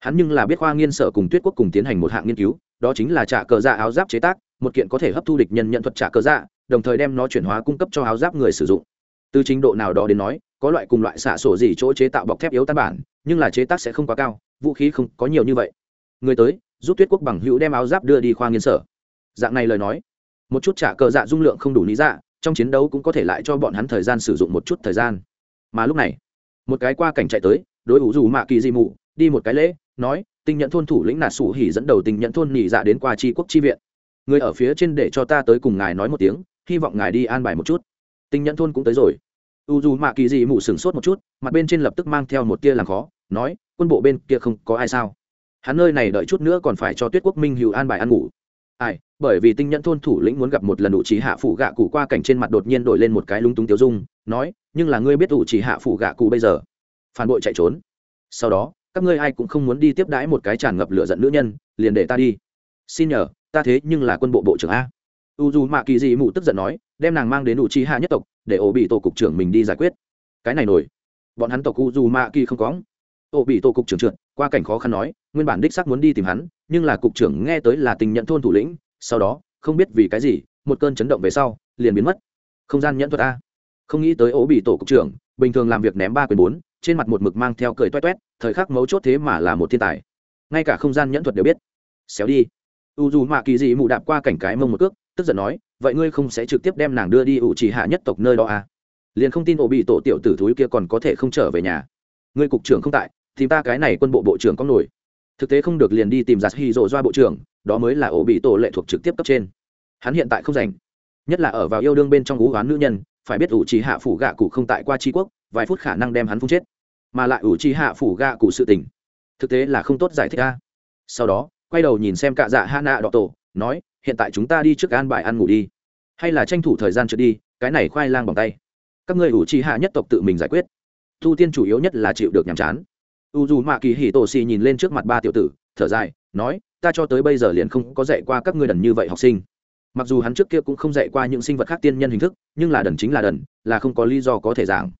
Hắn nhưng là biết khoa nghiên sở cùng tuyết quốc cùng tiến hành một hạng nghiên cứu, đó chính là trả cờ dạ áo giáp chế tác, một kiện có thể hấp thu địch nhân nhận thuật trả cờ dạ đồng thời đem nó chuyển hóa cung cấp cho áo giáp người sử dụng. Từ trình độ nào đó đến nói, có loại cùng loại xạ sổ gì chỗ chế tạo bọc thép yếu tan bản, nhưng là chế tác sẽ không quá cao, vũ khí không có nhiều như vậy. Người tới, giúp tuyết quốc bằng hữu đem áo giáp đưa đi khoa nghiên sở. Dạng này lời nói, một chút trả cờ dạ dung lượng không đủ lý dạ trong chiến đấu cũng có thể lại cho bọn hắn thời gian sử dụng một chút thời gian. Mà lúc này một cái qua cảnh chạy tới, đối ủ dù mạ kỳ di mụ đi một cái lễ, nói, tinh nhận thôn thủ lĩnh nà sủ hỉ dẫn đầu tinh nhận thôn nhị dạ đến qua tri quốc tri viện. Người ở phía trên để cho ta tới cùng ngài nói một tiếng, hy vọng ngài đi an bài một chút. Tinh nhận thôn cũng tới rồi. U dù mạ kỳ dị mụ sửng sốt một chút, mặt bên trên lập tức mang theo một tia làm khó, nói, quân bộ bên kia không có ai sao? Hắn nơi này đợi chút nữa còn phải cho tuyết quốc minh hữu an bài ăn ngủ ai, bởi vì tinh nhẫn thôn thủ lĩnh muốn gặp một lần ủ trí hạ phủ gạ cụ qua cảnh trên mặt đột nhiên đổi lên một cái lung túng tiêu dung, nói, nhưng là ngươi biết ủ trí hạ phủ gạ cụ bây giờ? Phản bội chạy trốn. Sau đó, các ngươi ai cũng không muốn đi tiếp đãi một cái tràn ngập lửa giận nữ nhân, liền để ta đi. Xin nhờ, ta thế nhưng là quân bộ bộ trưởng a. U dù mạ kỳ dị mụ tức giận nói, đem nàng mang đến ủ trí hạ nhất tộc, để ổ bị tổ cục trưởng mình đi giải quyết. Cái này nổi. Bọn hắn tộc u dù mạ kỳ không có. Ổ bị tổ cục trưởng trượt qua cảnh khó khăn nói, nguyên bản đích sắc muốn đi tìm hắn, nhưng là cục trưởng nghe tới là tình nhận thôn thủ lĩnh, sau đó, không biết vì cái gì, một cơn chấn động về sau, liền biến mất. Không gian nhẫn thuật a. Không nghĩ tới ố bị tổ cục trưởng, bình thường làm việc ném ba quyền bốn, trên mặt một mực mang theo cười toét toét, thời khắc mấu chốt thế mà là một thiên tài. Ngay cả không gian nhẫn thuật đều biết. Xéo đi. U dù mạ kỳ dị mụ đạp qua cảnh cái mông một cước, tức giận nói, vậy ngươi không sẽ trực tiếp đem nàng đưa đi ủ trì hạ nhất tộc nơi đó à? liền không tin ổ bị tổ tiểu tử thúi kia còn có thể không trở về nhà. Ngươi cục trưởng không tại tìm ta cái này quân bộ bộ trưởng có nổi. Thực tế không được liền đi tìm giặt hy rộ doa bộ trưởng, đó mới là ổ bị tổ lệ thuộc trực tiếp cấp trên. Hắn hiện tại không rảnh. Nhất là ở vào yêu đương bên trong ú oán nữ nhân, phải biết ủ trì hạ phủ gạ cụ không tại qua tri quốc, vài phút khả năng đem hắn phun chết. Mà lại ủ trì hạ phủ gạ cụ sự tình, thực tế là không tốt giải thích ra sau đó, quay đầu nhìn xem cạ dạ hạ nạ đọ tổ, nói, hiện tại chúng ta đi trước an bài ăn ngủ đi. Hay là tranh thủ thời gian trượt đi, cái này khoai lang bằng tay. Các người ủ trì hạ nhất tộc tự mình giải quyết. Thu tiên chủ yếu nhất là chịu được nhàm chán u dù mạ kỳ hì tổ xì nhìn lên trước mặt ba tiểu tử, thở dài, nói, ta cho tới bây giờ liền không có dạy qua các ngươi đần như vậy học sinh. Mặc dù hắn trước kia cũng không dạy qua những sinh vật khác tiên nhân hình thức, nhưng là đần chính là đần, là không có lý do có thể giảng.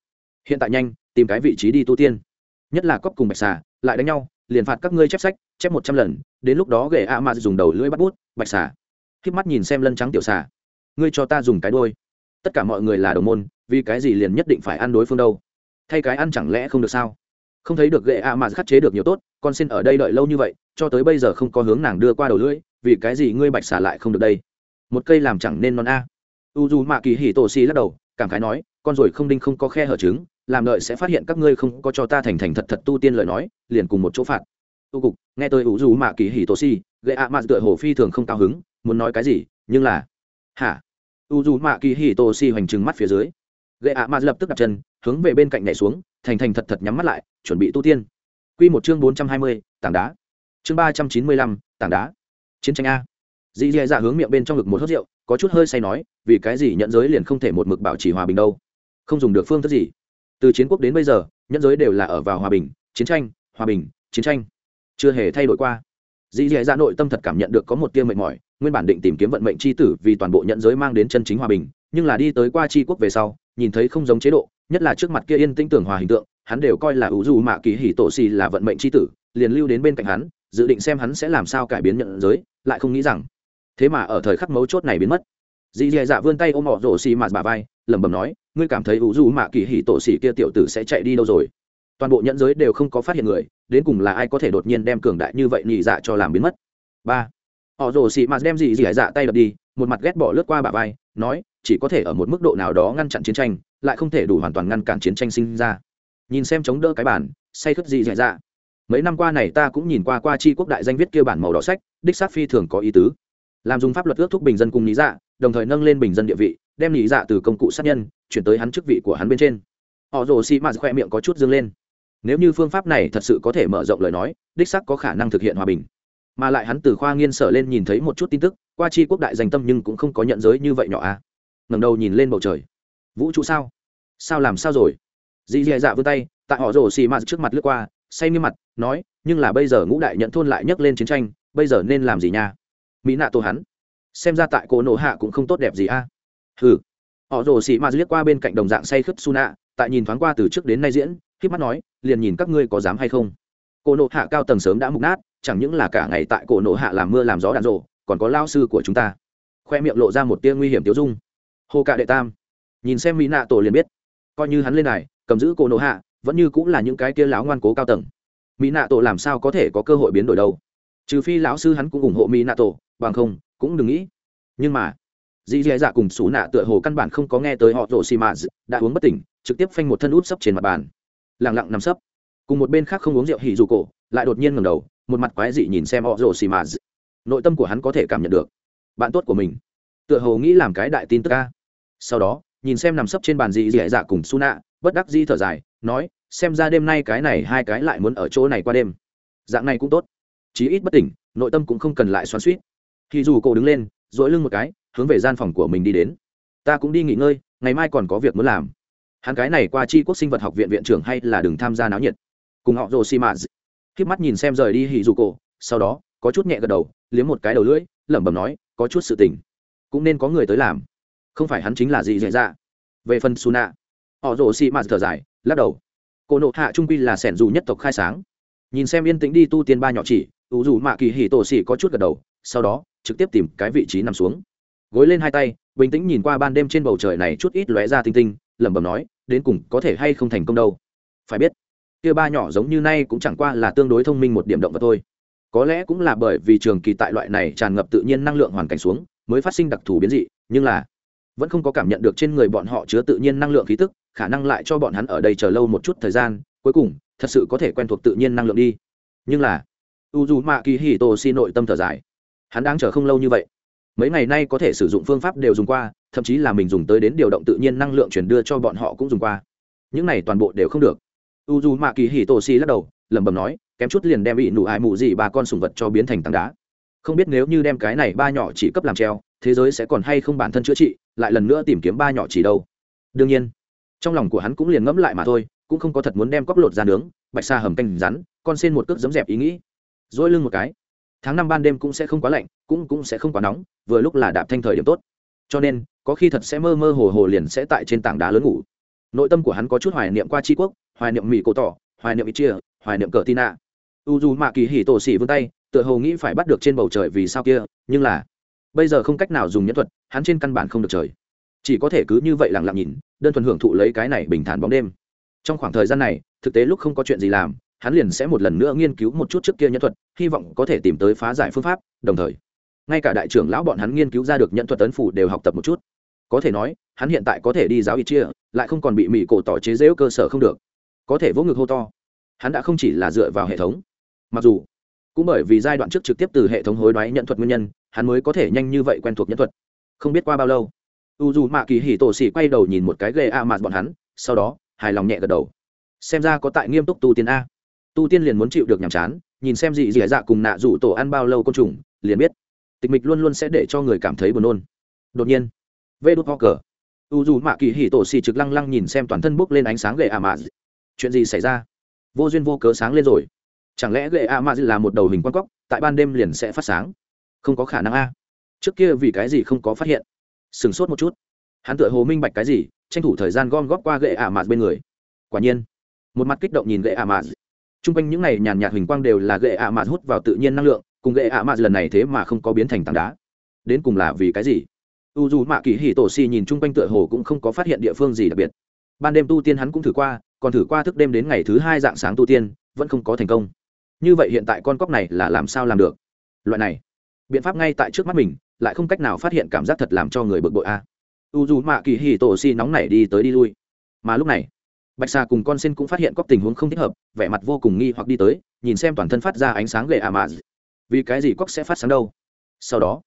Hiện tại nhanh, tìm cái vị trí đi tu tiên. Nhất là cóc cùng bạch xà, lại đánh nhau, liền phạt các ngươi chép sách, chép một trăm lần, đến lúc đó ghệ a mà dùng đầu lưỡi bắt bút, bạch xà. K mắt nhìn xem lân trắng tiểu xà. Ngươi cho ta dùng cái đôi tất cả mọi người là đồng môn, vì cái gì liền nhất định phải ăn đối phương đâu? Thay cái ăn chẳng lẽ không được sao? Không thấy được ghệ a mà khắc chế được nhiều tốt, con xin ở đây đợi lâu như vậy, cho tới bây giờ không có hướng nàng đưa qua đầu lưỡi, vì cái gì ngươi bạch xả lại không được đây? Một cây làm chẳng nên non a. U dù mạ kỳ hỉ tổ xì lắc đầu, cảm khái nói, con rồi không đinh không có khe hở trứng, làm đợi sẽ phát hiện các ngươi không có cho ta thành thành thật thật tu tiên lời nói, liền cùng một chỗ phạt. Tu cục, nghe tôi u dù mạ kỳ hỉ tổ xì ghệ a mà tựa hồ phi thường không cao hứng, muốn nói cái gì, nhưng là, hả? U dù mạ kỳ hỉ tổ xì hoành trừng mắt phía dưới. Ghệ a mà lập tức đặt chân hướng về bên cạnh nhảy xuống thành thành thật thật nhắm mắt lại chuẩn bị tu tiên Quy một chương 420, tảng đá. Chương 395, tảng đá. Chiến tranh a. Dĩ Dĩ Dạ hướng miệng bên trong ngực một hớp rượu, có chút hơi say nói, vì cái gì nhận giới liền không thể một mực bảo trì hòa bình đâu? Không dùng được phương thức gì? Từ chiến quốc đến bây giờ, nhận giới đều là ở vào hòa bình, chiến tranh, hòa bình, chiến tranh, chưa hề thay đổi qua. Dĩ Dĩ Dạ nội tâm thật cảm nhận được có một tia mệt mỏi, nguyên bản định tìm kiếm vận mệnh chi tử vì toàn bộ nhận giới mang đến chân chính hòa bình, nhưng là đi tới qua chi quốc về sau, nhìn thấy không giống chế độ, nhất là trước mặt kia yên tĩnh tưởng hòa hình tượng, hắn đều coi là ủ dù mạ kỳ hỉ tổ xì là vận mệnh c h i tử liền lưu đến bên cạnh hắn dự định xem hắn sẽ làm sao cải biến nhận giới lại không nghĩ rằng. Thế mà ở thời khắc mấu chốt này biến mất. Dì dì dạ vươn tay ôm họ rổ xì mạt bà vai lẩm bẩm nói ngươi cảm thấy ủ dù mạ kỳ hỉ tổ xì kia tiểu tử sẽ chạy đi đâu rồi? Toàn bộ nhận giới đều không có phát hiện người đến cùng là ai có thể đột nhiên đem cường đại như vậy nhị dạ cho làm biến mất. Ba. Họ rổ xì mạt đem dì dì dạ tay đập đi một mặt ghét bỏ lướt qua bà vai nói chỉ có thể ở một mức độ nào đó ngăn chặn chiến tranh lại không thể đủ hoàn toàn ngăn cản chiến tranh sinh ra. Nhìn xem chống đỡ cái bản, say khất gì dạy dạ. Mấy năm qua này ta cũng nhìn qua qua chi quốc đại danh viết kia bản màu đỏ sách, đích sát phi thường có ý tứ. Làm dùng pháp luật ước thúc bình dân cùng lý dạ đồng thời nâng lên bình dân địa vị, đem lý dạ từ công cụ sát nhân, chuyển tới hắn chức vị của hắn bên trên. Họ rồ xì mạt khoe miệng có chút dương lên. Nếu như phương pháp này thật sự có thể mở rộng lời nói, đích sắc có khả năng thực hiện hòa bình. Mà lại hắn từ khoa nghiên sở lên nhìn thấy một chút tin tức, qua chi quốc đại danh tâm nhưng cũng không có nhận giới như vậy nhỏ a. À. ngẩng đầu nhìn lên bầu trời vũ trụ sao? Sao làm sao rồi? Dì dì dạ vươn tay, tại họ rổ xì mạt trước mặt lướt qua, say nghiêm mặt, nói, nhưng là bây giờ ngũ đại nhận thôn lại nhấc lên chiến tranh, bây giờ nên làm gì nha? Mỹ nạ tổ hắn. Xem ra tại cổ nổ hạ cũng không tốt đẹp gì a. À? ừ họ rồ xì mạt liếc qua bên cạnh đồng dạng say khướt su nạ, tại nhìn thoáng qua từ trước đến nay diễn khiếp mắt nói, liền nhìn các ngươi có dám hay không? Cổ nộ hạ cao tầng sớm đã mục nát, chẳng những là cả ngày tại cổ nộ hạ làm mưa làm gió đạn rộ, còn có lao sư của chúng ta. Khoe miệng lộ ra một tia nguy hiểm tiêu dung. Hồ cạ đệ tam nhìn xem mỹ nạ tổ liền biết. Coi như hắn lên này cầm giữ cổ nộ hạ, vẫn như cũng là những cái kia lão ngoan cố cao tầng. Mỹ nạ tổ làm sao có thể có cơ hội biến đổi đâu? Trừ phi lão sư hắn cũng ủng hộ mỹ nạ tổ, bằng không, cũng đừng nghĩ. Nhưng mà dì dì dạ cùng xú nạ tựa hồ căn bản không có nghe tới họ rổ xì mạt đã uống bất tỉnh, trực tiếp phanh một thân út sấp trên mặt bàn. Lẳng lặng nằm sấp. Cùng một bên khác không uống rượu hỉ dù cổ, lại đột nhiên ngầm đầu, một mặt quái dị nhìn xem họ rổ xì mạt nội tâm của hắn có thể cảm nhận được. Bạn tốt của mình. Tựa hồ nghĩ làm cái đại tin tức ca sau đó nhìn xem nằm sấp trên bàn dị dị dạ cùng su nạ bất đắc di thở dài, nói, xem ra đêm nay cái này hai cái lại muốn ở chỗ này qua đêm. Dạng này cũng tốt. Chí ít bất tỉnh, nội tâm cũng không cần lại xoắn suýt khi dù cô đứng lên dỗi lưng một cái, hướng về gian phòng của mình đi đến. Ta cũng đi nghỉ ngơi, ngày mai còn có việc muốn làm. Hắn cái này qua chi quốc sinh vật học viện viện trưởng hay là đừng tham gia náo nhiệt. Cùng họ rồ xi mã khiếp mắt nhìn xem rời đi hỉ dù cổ, sau đó, có chút nhẹ gật đầu, liếm một cái đầu lưỡi, lẩm bẩm nói, có chút sự tình. Cũng nên có người tới làm không phải hắn chính là gì dễ dạ. Về phần su nạ họ rồ xi mã thở dài, lắc đầu. Cô nộ hạ trung quy là sẻn dù nhất tộc khai sáng. Nhìn xem yên tĩnh đi tu tiên ba nhỏ chỉ, ủ dù mạ kỳ hì tổ xỉ có chút gật đầu, sau đó, trực tiếp tìm cái vị trí nằm xuống. Gối lên hai tay, bình tĩnh nhìn qua ban đêm trên bầu trời này chút ít lóe ra tinh tinh, lẩm bẩm nói, đến cùng có thể hay không thành công đâu. Phải biết, kia ba nhỏ giống như nay cũng chẳng qua là tương đối thông minh một điểm động vật thôi. Có lẽ cũng là bởi vì trường kỳ tại loại này tràn ngập tự nhiên năng lượng hoàn cảnh xuống, mới phát sinh đặc thù biến dị, nhưng là vẫn không có cảm nhận được trên người bọn họ chứa tự nhiên năng lượng khí tức, khả năng lại cho bọn hắn ở đây chờ lâu một chút thời gian, cuối cùng, thật sự có thể quen thuộc tự nhiên năng lượng đi. Nhưng là u d mạ kỳ hì tô Si nội tâm thở dài. Hắn đang chờ không lâu như vậy. Mấy ngày nay có thể sử dụng phương pháp đều dùng qua, thậm chí là mình dùng tới đến điều động tự nhiên năng lượng chuyển đưa cho bọn họ cũng dùng qua. Những này toàn bộ đều không được. U d mạ kỳ hì tô xi lắc đầu, lẩm bẩm nói, kém chút liền đem bị nụ ai mụ gì ba con sùng vật cho biến thành tảng đá không biết nếu như đem cái này ba nhỏ chỉ cấp làm treo, thế giới sẽ còn hay không bản thân chữa trị, lại lần nữa tìm kiếm ba nhỏ chỉ đâu. Đương nhiên, trong lòng của hắn cũng liền ngẫm lại mà thôi, cũng không có thật muốn đem cóc lột ra nướng, bạch sa hầm canh rắn, con xin một cước giấm dẹp ý nghĩ. Dỗi lưng một cái. Tháng năm ban đêm cũng sẽ không quá lạnh, cũng cũng sẽ không quá nóng, vừa lúc là đạp thanh thời điểm tốt. Cho nên, có khi thật sẽ mơ mơ hồ hồ liền sẽ tại trên tảng đá lớn ngủ. Nội tâm của hắn có chút hoài niệm qua tri quốc, hoài niệm mỹ cổ tỏ, hoài niệm ít chia hoài niệm cờ tina u dù mạ kỳ hỉ tổ xỉ vươn tay tựa hồ nghĩ phải bắt được trên bầu trời vì sao kia, nhưng là, bây giờ không cách nào dùng nhân thuật, hắn trên căn bản không được trời. Chỉ có thể cứ như vậy lặng lặng nhìn, đơn thuần hưởng thụ lấy cái này bình thản bóng đêm. Trong khoảng thời gian này, thực tế lúc không có chuyện gì làm, hắn liền sẽ một lần nữa nghiên cứu một chút trước kia nhân thuật, hy vọng có thể tìm tới phá giải phương pháp, đồng thời, ngay cả đại trưởng lão bọn hắn nghiên cứu ra được nhận thuật tấn phủ đều học tập một chút. Có thể nói, hắn hiện tại có thể đi giáo ít chia lại không còn bị mỹ cổ tỏ chế dễu cơ sở không được. Có thể vỗ ngực hô to, hắn đã không chỉ là dựa vào hệ thống. Mặc dù cũng bởi vì giai đoạn trước trực tiếp từ hệ thống hối đoái nhận thuật nguyên nhân, hắn mới có thể nhanh như vậy quen thuộc nhận thuật. Không biết qua bao lâu u dù mạ kỳ hỉ tổ xỉ quay đầu nhìn một cái ghê a mạt bọn hắn, sau đó, hài lòng nhẹ gật đầu. Xem ra có tại nghiêm túc tu tiên a. Tu tiên liền muốn chịu được nhàm chán, nhìn xem gì dì dạ cùng nạ rủ tổ ăn bao lâu côn trùng, liền biết. Tịch mịch luôn luôn sẽ để cho người cảm thấy buồn nôn. Đột nhiên vê đốt ho cờ u dù mạ kỳ hỉ tổ xì trực lăng lăng nhìn xem toàn thân bốc lên ánh sáng gậy a mạt chuyện gì xảy ra? Vô duyên vô cớ sáng lên rồi chẳng lẽ gậy a mạt là một đầu hình quang cóc, tại ban đêm liền sẽ phát sáng? Không có khả năng a. Trước kia vì cái gì không có phát hiện? Sửng sốt một chút. Hắn tựa hồ minh bạch cái gì, tranh thủ thời gian gom góp qua gậy a mạt bên người. Quả nhiên, một mặt kích động nhìn gậy a mạt t r u n g quanh những n à y nhàn nhạt hình quang đều là gậy a mạt hút vào tự nhiên năng lượng, cùng gậy a mạt lần này thế mà không có biến thành tảng đá. Đến cùng là vì cái gì? U dù mạ kỳ hỉ tổ xì nhìn chung quanh tựa hồ cũng không có phát hiện địa phương gì đặc biệt. Ban đêm tu tiên hắn cũng thử qua, còn thử qua thức đêm đến ngày thứ hai dạng sáng tu tiên, vẫn không có thành công như vậy hiện tại con cóc này là làm sao làm được? Loại này, biện pháp ngay tại trước mắt mình, lại không cách nào phát hiện cảm giác thật làm cho người bực bội a. U dù mạ kỳ hì tổ si nóng nảy đi tới đi lui. Mà lúc này, bạch xà cùng con xin cũng phát hiện cóc tình huống không thích hợp, vẻ mặt vô cùng nghi hoặc đi tới, nhìn xem toàn thân phát ra ánh sáng lệ à mà vì cái gì cóc sẽ phát sáng đâu? Sau đó,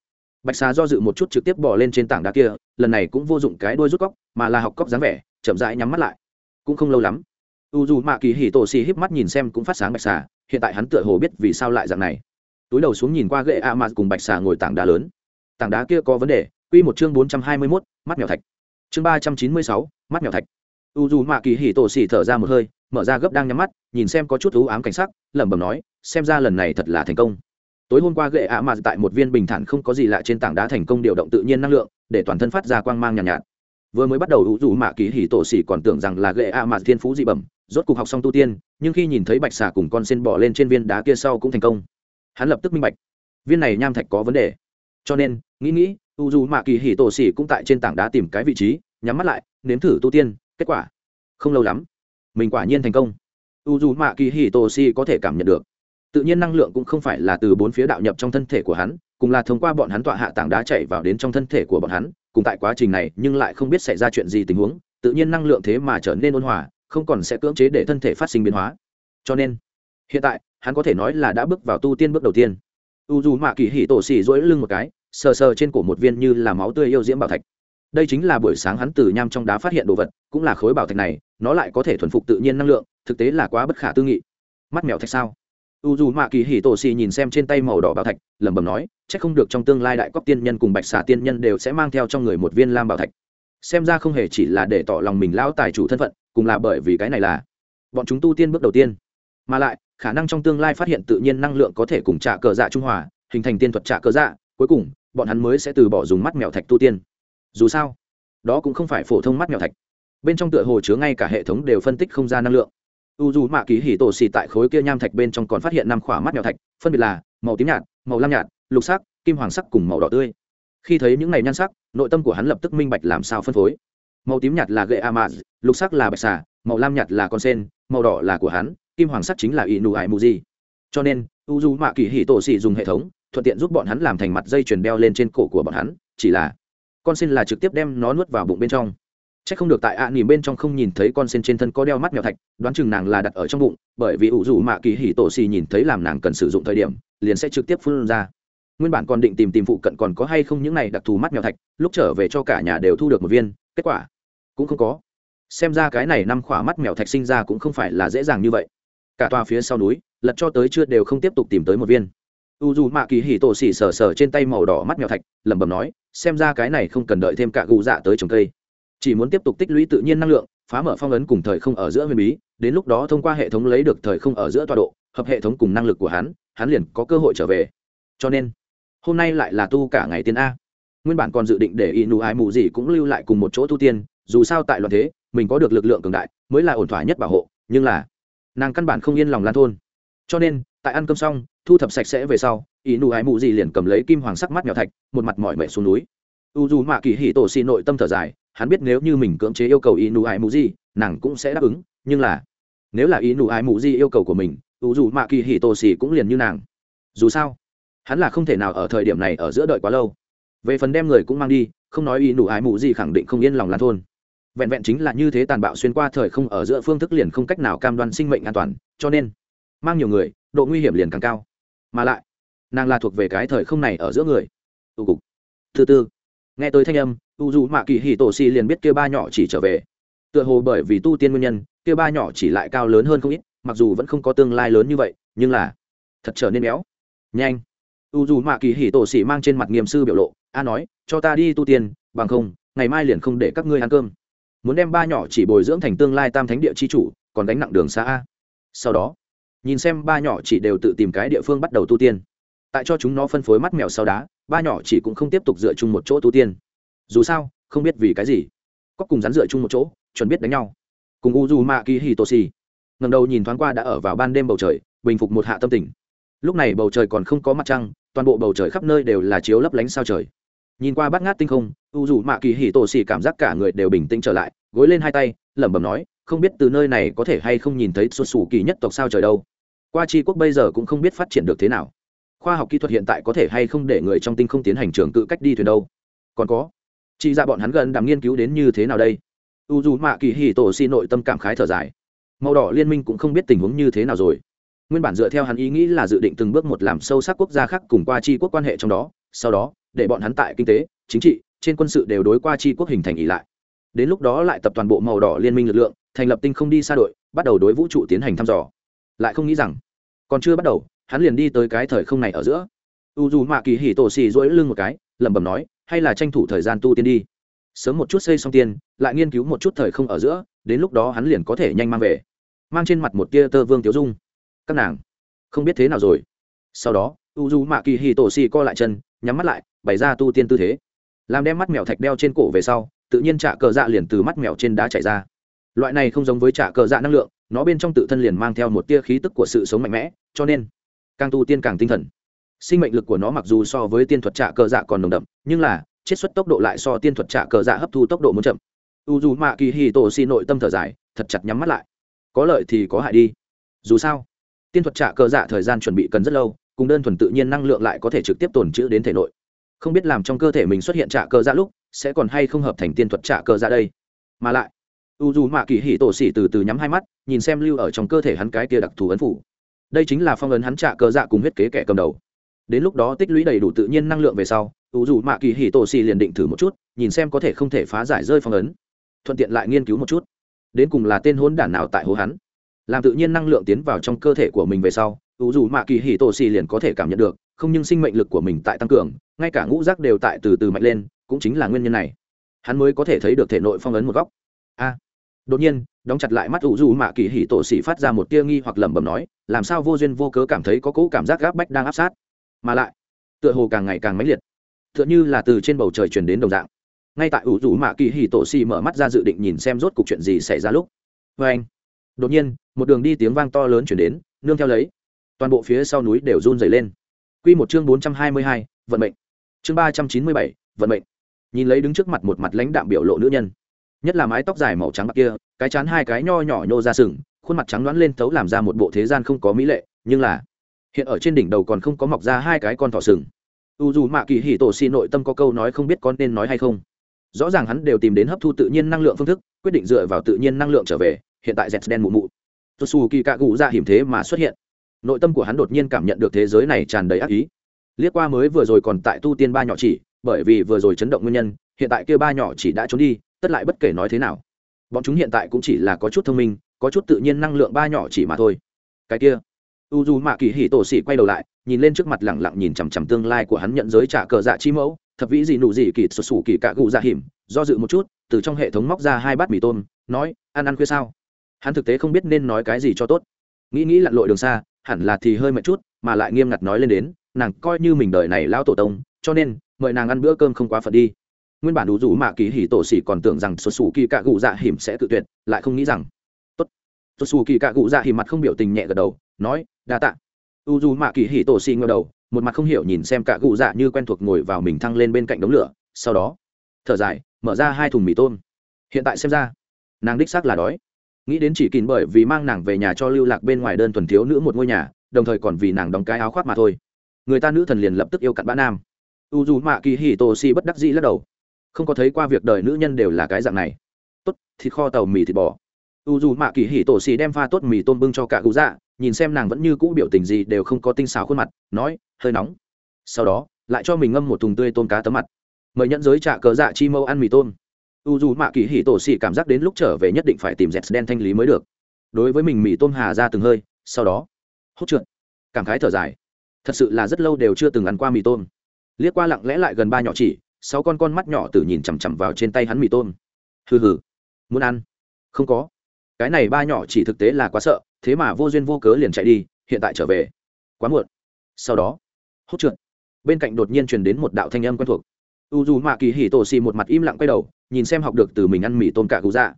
bạch xà do dự một chút trực tiếp bỏ lên trên tảng đá kia, lần này cũng vô dụng cái đuôi rút cóc, mà là học cóc dáng vẻ, chậm rãi nhắm mắt lại. Cũng không lâu lắm u dù mạ kỳ hì tổ xì híp mắt nhìn xem cũng phát sáng bạch xà hiện tại hắn tựa hồ biết vì sao lại dạng này. Túi đầu xuống nhìn qua gậy a mạt cùng bạch xà ngồi tảng đá lớn. Tảng đá kia có vấn đề quy một chương bốn trăm hai mươi 421, mắt mèo thạch. Chương ba trăm chín mươi sáu mắt mèo thạch. U dù mạ kỳ hỉ tổ xỉ thở ra một hơi mở ra gấp đang nhắm mắt nhìn xem có chút u ám cảnh sắc lẩm bẩm nói xem ra lần này thật là thành công. Tối hôm qua gậy ạ mạt tại một viên bình thản không có gì lạ trên tảng đá thành công điều động tự nhiên năng lượng để toàn thân phát ra quang mang nhàn nhạt, nhạt. Vừa mới bắt đầu u dù mạ kỳ hỉ tổ xỉ còn tưởng rằng là gậy ạ mạt thiên phú dị bẩm rốt cục học xong tu tiên, nhưng khi nhìn thấy bạch xà cùng con sen bỏ lên trên viên đá kia sau cũng thành công. Hắn lập tức minh bạch, viên này nham thạch có vấn đề. Cho nên, nghĩ nghĩ, u dù mạ kỳ hỉ tổ xỉ cũng tại trên tảng đá tìm cái vị trí, nhắm mắt lại, nếm thử tu tiên, kết quả, không lâu lắm, mình quả nhiên thành công. U dù mạ kỳ hỉ tổ xỉ có thể cảm nhận được. Tự nhiên năng lượng cũng không phải là từ bốn phía đạo nhập trong thân thể của hắn, cùng là thông qua bọn hắn tọa hạ tảng đá chạy vào đến trong thân thể của bọn hắn, cùng tại quá trình này nhưng lại không biết xảy ra chuyện gì tình huống, tự nhiên năng lượng thế mà trở nên ôn hòa không còn sẽ cưỡng chế để thân thể phát sinh biến hóa. Cho nên, hiện tại, hắn có thể nói là đã bước vào tu tiên bước đầu tiên. U dù mạ kỳ hỉ tổ xỉ dỗi lưng một cái, sờ sờ trên cổ một viên như là máu tươi yêu diễm bảo thạch. Đây chính là buổi sáng hắn từ nham trong đá phát hiện đồ vật, cũng là khối bảo thạch này, nó lại có thể thuần phục tự nhiên năng lượng, thực tế là quá bất khả tư nghị. Mắt mèo thạch sao? U dù mạ kỳ hỉ tổ xì nhìn xem trên tay màu đỏ bảo thạch, lẩm bẩm nói c h ắ c không được trong tương lai đại cóc tiên nhân cùng bạch xà tiên nhân đều sẽ mang theo trong người một viên lam bảo thạch. Xem ra không hề chỉ là để tỏ lòng mình lão tài chủ thân phận cùng là bởi vì cái này là bọn chúng tu tiên bước đầu tiên. Mà lại, khả năng trong tương lai phát hiện tự nhiên năng lượng có thể cùng trả cờ dạ trung hòa, hình thành tiên thuật trả cờ dạ cuối cùng, bọn hắn mới sẽ từ bỏ dùng mắt mèo thạch tu tiên. Dù sao, đó cũng không phải phổ thông mắt mèo thạch. Bên trong tựa hồ chứa ngay cả hệ thống đều phân tích không ra năng lượng. U dù mạ kỳ hỉ tổ xì tại khối kia nham thạch bên trong còn phát hiện năm khỏa mắt mèo thạch, phân biệt là màu tím nhạt, màu lam nhạt, lục sắc, kim hoàng sắc cùng màu đỏ tươi. Khi thấy những này nhan sắc, nội tâm của hắn lập tức minh bạch làm sao phân phối màu tím nhạt là gậy a mã lục sắc là bạch xà màu lam nhạt là con sen màu đỏ là của hắn kim hoàng sắc chính là ỷ nụ ải mù di cho nên u du mạ kỳ hỉ tổ xì dùng hệ thống thuận tiện giúp bọn hắn làm thành mặt dây chuyền đeo lên trên cổ của bọn hắn chỉ là con sen là trực tiếp đem nó nuốt vào bụng bên trong Chắc không được tại ạ à, nỉm bên trong không nhìn thấy con sen trên thân có đeo mắt mèo thạch, đoán chừng nàng là đặt ở trong bụng, bởi vì ủ du mạ kỳ hỉ tổ xì nhìn thấy làm nàng cần sử dụng thời điểm, liền sẽ trực tiếp phun ra. Nguyên bản còn định tìm tìm phụ cận còn có hay không những này đặc thù mắt mèo thạch, lúc trở về cho cả nhà đều thu được một viên, kết quả cũng không có. Xem ra cái này năm khỏa mắt mèo thạch sinh ra cũng không phải là dễ dàng như vậy. Cả tòa phía sau núi, lật cho tới chưa đều không tiếp tục tìm tới một viên. U dù mạ kỳ hỉ tổ xỉ sờ sờ trên tay màu đỏ mắt mèo thạch, lẩm bẩm nói, xem ra cái này không cần đợi thêm cả gù dạ tới trồng cây chỉ muốn tiếp tục tích lũy tự nhiên năng lượng phá mở phong ấn cùng thời không ở giữa huyền bí đến lúc đó thông qua hệ thống lấy được thời không ở giữa tọa độ hợp hệ thống cùng năng lực của hắn hắn liền có cơ hội trở về cho nên hôm nay lại là tu cả ngày tiên a nguyên bản còn dự định để y nụ ái mù gì cũng lưu lại cùng một chỗ tu tiên dù sao tại loạn thế, mình có được lực lượng cường đại mới là ổn thỏa nhất bảo hộ, nhưng là nàng căn bản không yên lòng lan thôn. Cho nên, tại ăn cơm xong, thu thập sạch sẽ về sau y nụ ái mụ gì liền cầm lấy kim hoàng sắc mắt nhỏ thạch, một mặt mỏi mệt xuống núi. U dù mạ kỳ hỉ tổ xì nội tâm thở dài, hắn biết nếu như mình cưỡng chế yêu cầu ý nụ ái mụ gì, nàng cũng sẽ đáp ứng, nhưng là nếu là ý nụ ái mụ gì yêu cầu của mình, u dù mạ kỳ hỉ tổ xì cũng liền như nàng. Dù sao, hắn là không thể nào ở thời điểm này ở giữa đợi quá lâu. Về phần đem người cũng mang đi, không nói ý nụ ái mụ gì khẳng định không yên lòng lan thôn vẹn vẹn chính là như thế tàn bạo xuyên qua thời không ở giữa phương thức liền không cách nào cam đoan sinh mệnh an toàn, cho nên, mang nhiều người, độ nguy hiểm liền càng cao. Mà lại, nàng là thuộc về cái thời không này ở giữa người. Tù cục. Thứ tư, nghe tới thanh âm, u dù mạ kỳ hì tổ si liền biết kia ba nhỏ chỉ trở về. Tựa hồ bởi vì tu tiên nguyên nhân, kia ba nhỏ chỉ lại cao lớn hơn không ít, mặc dù vẫn không có tương lai lớn như vậy, nhưng là thật trở nên béo. Nhanh. U dù mạ kỳ hì tổ si mang trên mặt nghiêm sư biểu lộ, a nói, cho ta đi tu tiên, bằng không, ngày mai liền không để các ngươi ăn cơm muốn đem ba nhỏ chỉ bồi dưỡng thành tương lai tam thánh địa chi chủ, còn đánh nặng đường xa a. Sau đó, nhìn xem ba nhỏ chỉ đều tự tìm cái địa phương bắt đầu tu tiên. Tại cho chúng nó phân phối mắt mèo sau đá, ba nhỏ chỉ cũng không tiếp tục dựa chung một chỗ tu tiên. Dù sao, không biết vì cái gì, có cùng rắn dựa chung một chỗ, chuẩn biết đánh nhau. Cùng u du ma ki hi toshi ngầm đầu nhìn thoáng qua đã ở vào ban đêm bầu trời, bình phục một hạ tâm tình. Lúc này bầu trời còn không có mặt trăng, toàn bộ bầu trời khắp nơi đều là chiếu lấp lánh sao trời nhìn qua bát ngát tinh không, u dù mạ kỳ hỉ tổ xì cảm giác cả người đều bình tĩnh trở lại, gối lên hai tay, lẩm bẩm nói, không biết từ nơi này có thể hay không nhìn thấy xuất xù kỳ nhất tộc sao trời đâu. Qua tri quốc bây giờ cũng không biết phát triển được thế nào. Khoa học kỹ thuật hiện tại có thể hay không để người trong tinh không tiến hành trường cự cách đi thuyền đâu? Còn có chị ra bọn hắn gần đàm nghiên cứu đến như thế nào đây? U dù mạ kỳ hì tổ xì nội tâm cảm khái thở dài. Màu đỏ liên minh cũng không biết tình huống như thế nào rồi. Nguyên bản dựa theo hắn ý nghĩ là dự định từng bước một làm sâu sắc quốc gia khác cùng qua chi quốc quan hệ trong đó, sau đó để bọn hắn tại kinh tế, chính trị, trên quân sự đều đối qua chi quốc hình thành ỉ lại. Đến lúc đó lại tập toàn bộ màu đỏ liên minh lực lượng, thành lập tinh không đi xa đội, bắt đầu đối vũ trụ tiến hành thăm dò. Lại không nghĩ rằng, còn chưa bắt đầu, hắn liền đi tới cái thời không này ở giữa. U dù mạ kỳ Hỉ tổ xì dỗi lưng một cái, lẩm bẩm nói, hay là tranh thủ thời gian tu tiên đi. Sớm một chút xây xong tiên, lại nghiên cứu một chút thời không ở giữa, đến lúc đó hắn liền có thể nhanh mang về. Mang trên mặt một tia tơ vương tiếu dung. Các nàng, không biết thế nào rồi. Sau đó u du mạ kỳ hì tổ xì co lại chân, nhắm mắt lại bày ra tu tiên tư thế. Làm đem mắt mèo thạch đeo trên cổ về sau, tự nhiên trả cờ dạ liền từ mắt mèo trên đá chạy ra. Loại này không giống với trả cờ dạ năng lượng, nó bên trong tự thân liền mang theo một tia khí tức của sự sống mạnh mẽ, cho nên càng tu tiên càng tinh thần. Sinh mệnh lực của nó mặc dù so với tiên thuật trả cờ dạ còn nồng đậm, nhưng là, chiết xuất tốc độ lại so tiên thuật trả cờ dạ hấp thu tốc độ muốn chậm. U dù mạ kỳ hì tổ xì nội tâm thở dài, thật chặt nhắm mắt lại. Có lợi thì có hại đi. Dù sao, tiên thuật trả cờ dạ thời gian chuẩn bị cần rất lâu, cùng đơn thuần tự nhiên năng lượng lại có thể trực tiếp tồn trữ đến thể nội không biết làm trong cơ thể mình xuất hiện trả cơ dạ lúc, sẽ còn hay không hợp thành tiên thuật trả cơ dạ đây. Mà lại, u dù mạ kỳ hỉ tổ xỉ từ từ nhắm hai mắt, nhìn xem lưu ở trong cơ thể hắn cái kia đặc thù ấn phủ. Đây chính là phong ấn hắn trả cơ dạ cùng huyết kế kẻ cầm đầu. Đến lúc đó tích lũy đầy đủ tự nhiên năng lượng về sau, u dù mạ kỳ hỉ tổ xỉ liền định thử một chút, nhìn xem có thể không thể phá giải rơi phong ấn. Thuận tiện lại nghiên cứu một chút. Đến cùng là tên hôn đản nào tại hố hắn? Làm tự nhiên năng lượng tiến vào trong cơ thể của mình về sau, u dù mạ kỳ hỉ tổ xỉ liền có thể cảm nhận được không nhưng sinh mệnh lực của mình tại tăng cường, ngay cả ngũ rác đều tại từ từ mạnh lên, cũng chính là nguyên nhân này. Hắn mới có thể thấy được thể nội phong ấn một góc. A. Đột nhiên, đóng chặt lại mắt ủ dù mạ kỳ hỉ tổ xỉ phát ra một tia nghi hoặc lẩm bẩm nói, làm sao vô duyên vô cớ cảm thấy có cỗ cảm giác gáp bách đang áp sát? Mà lại, tựa hồ càng ngày càng mãnh liệt. Tựa như là từ trên bầu trời truyền đến đồng dạng. Ngay tại ủ rủ mạ kỳ hì tổ xì mở mắt ra dự định nhìn xem rốt cuộc chuyện gì xảy ra lúc. Vê anh, đột nhiên, một đường đi tiếng vang to lớn chuyển đến, nương theo lấy, toàn bộ phía sau núi đều run dày lên quy một chương bốn trăm hai mươi hai, vận mệnh. Chương ba trăm chín mươi bảy, vận mệnh. Nhìn lấy đứng trước mặt một mặt lãnh đạm biểu lộ nữ nhân. Nhất là mái tóc dài màu trắng bạc kia, cái chán hai cái nho nhỏ nhô ra sừng, khuôn mặt trắng nõn lên thấu làm ra một bộ thế gian không có mỹ lệ, nhưng là hiện ở trên đỉnh đầu còn không có mọc ra hai cái con thỏ sừng. U dù mạ kỳ hỉ tổ Xi nội tâm có câu nói không biết con nên nói hay không. Rõ ràng hắn đều tìm đến hấp thu tự nhiên năng lượng phương thức, quyết định dựa vào tự nhiên năng lượng trở về, hiện tại Zetsu đen mụ mụ. Tôi su kỳ cạ ra hiểm thế mà xuất hiện nội tâm của hắn đột nhiên cảm nhận được thế giới này tràn đầy ác ý. Liếc qua mới vừa rồi còn tại tu tiên ba nhỏ chỉ, bởi vì vừa rồi chấn động nguyên nhân, hiện tại kia ba nhỏ chỉ đã trốn đi, tất lại bất kể nói thế nào. Bọn chúng hiện tại cũng chỉ là có chút thông minh, có chút tự nhiên năng lượng ba nhỏ chỉ mà thôi. Cái kia u dù mạ kỳ hỉ tổ sĩ quay đầu lại, nhìn lên trước mặt lẳng lặng nhìn chằm chằm tương lai của hắn nhận giới trả cờ dạ chi mẫu, thập vĩ gì nụ gì kỳ sụt sủ kỳ cạ gụ dạ hiểm do dự một chút, từ trong hệ thống móc ra hai bát mì tôm, nói, ăn ăn khuya sao? Hắn thực tế không biết nên nói cái gì cho tốt. Nghĩ nghĩ lặn lội đường xa hẳn là thì hơi mệt chút, mà lại nghiêm ngặt nói lên đến, nàng coi như mình đời này lão tổ tông, cho nên, mời nàng ăn bữa cơm không quá phận đi. Nguyên bản đủ rủ mạ kỳ hỉ tổ xỉ còn tưởng rằng xuất sủ kỳ cạ cụ dạ hiểm sẽ tự tuyệt, lại không nghĩ rằng. Tốt. Xuất sủ kỳ cạ cụ dạ hiểm mặt không biểu tình nhẹ gật đầu, nói, đa tạ. U dù mạ kỳ hỉ tổ sĩ ngờ đầu, một mặt không hiểu nhìn xem cạ cụ dạ như quen thuộc ngồi vào mình thăng lên bên cạnh đống lửa, sau đó, thở dài, mở ra hai thùng mì tôm. Hiện tại xem ra, nàng đích xác là đói nghĩ đến chỉ kín bởi vì mang nàng về nhà cho lưu lạc bên ngoài đơn thuần thiếu nữ một ngôi nhà, đồng thời còn vì nàng đóng cái áo khoác mà thôi. Người ta nữ thần liền lập tức yêu cặn bã nam. U dù mạ kỳ hỉ tổ xì bất đắc dĩ lắc đầu. Không có thấy qua việc đời nữ nhân đều là cái dạng này. Tốt, thịt kho tàu mì thịt bò. U dù mạ kỳ hỉ tổ xì đem pha tốt mì tôm bưng cho cả cụ dạ nhìn xem nàng vẫn như cũ biểu tình gì đều không có tinh xào khuôn mặt, nói, hơi nóng. Sau đó, lại cho mình ngâm một thùng tươi tôm cá tấm mặt. Mời nhận giới trả cờ dạ chi mâu ăn mì tôm u dù mạ kỳ hỉ tổ xì cảm giác đến lúc trở về nhất định phải tìm dẹt đen thanh lý mới được. Đối với mình mì tôm hà ra từng hơi, sau đó, hốt trượt. Cảm khái thở dài. Thật sự là rất lâu đều chưa từng ăn qua mì tôm. Liếc qua lặng lẽ lại gần ba nhỏ chỉ, sáu con con mắt nhỏ tự nhìn chằm chằm vào trên tay hắn mì tôm. Hừ hừ. Muốn ăn? Không có. Cái này ba nhỏ chỉ thực tế là quá sợ, thế mà vô duyên vô cớ liền chạy đi, hiện tại trở về. Quá muộn. Sau đó, hốt trượt. Bên cạnh đột nhiên truyền đến một đạo thanh âm quen thuộc u dù mạ kỳ hỉ tổ xì một mặt im lặng quay đầu, nhìn xem học được từ mình ăn mì tôm cả cụ dạ.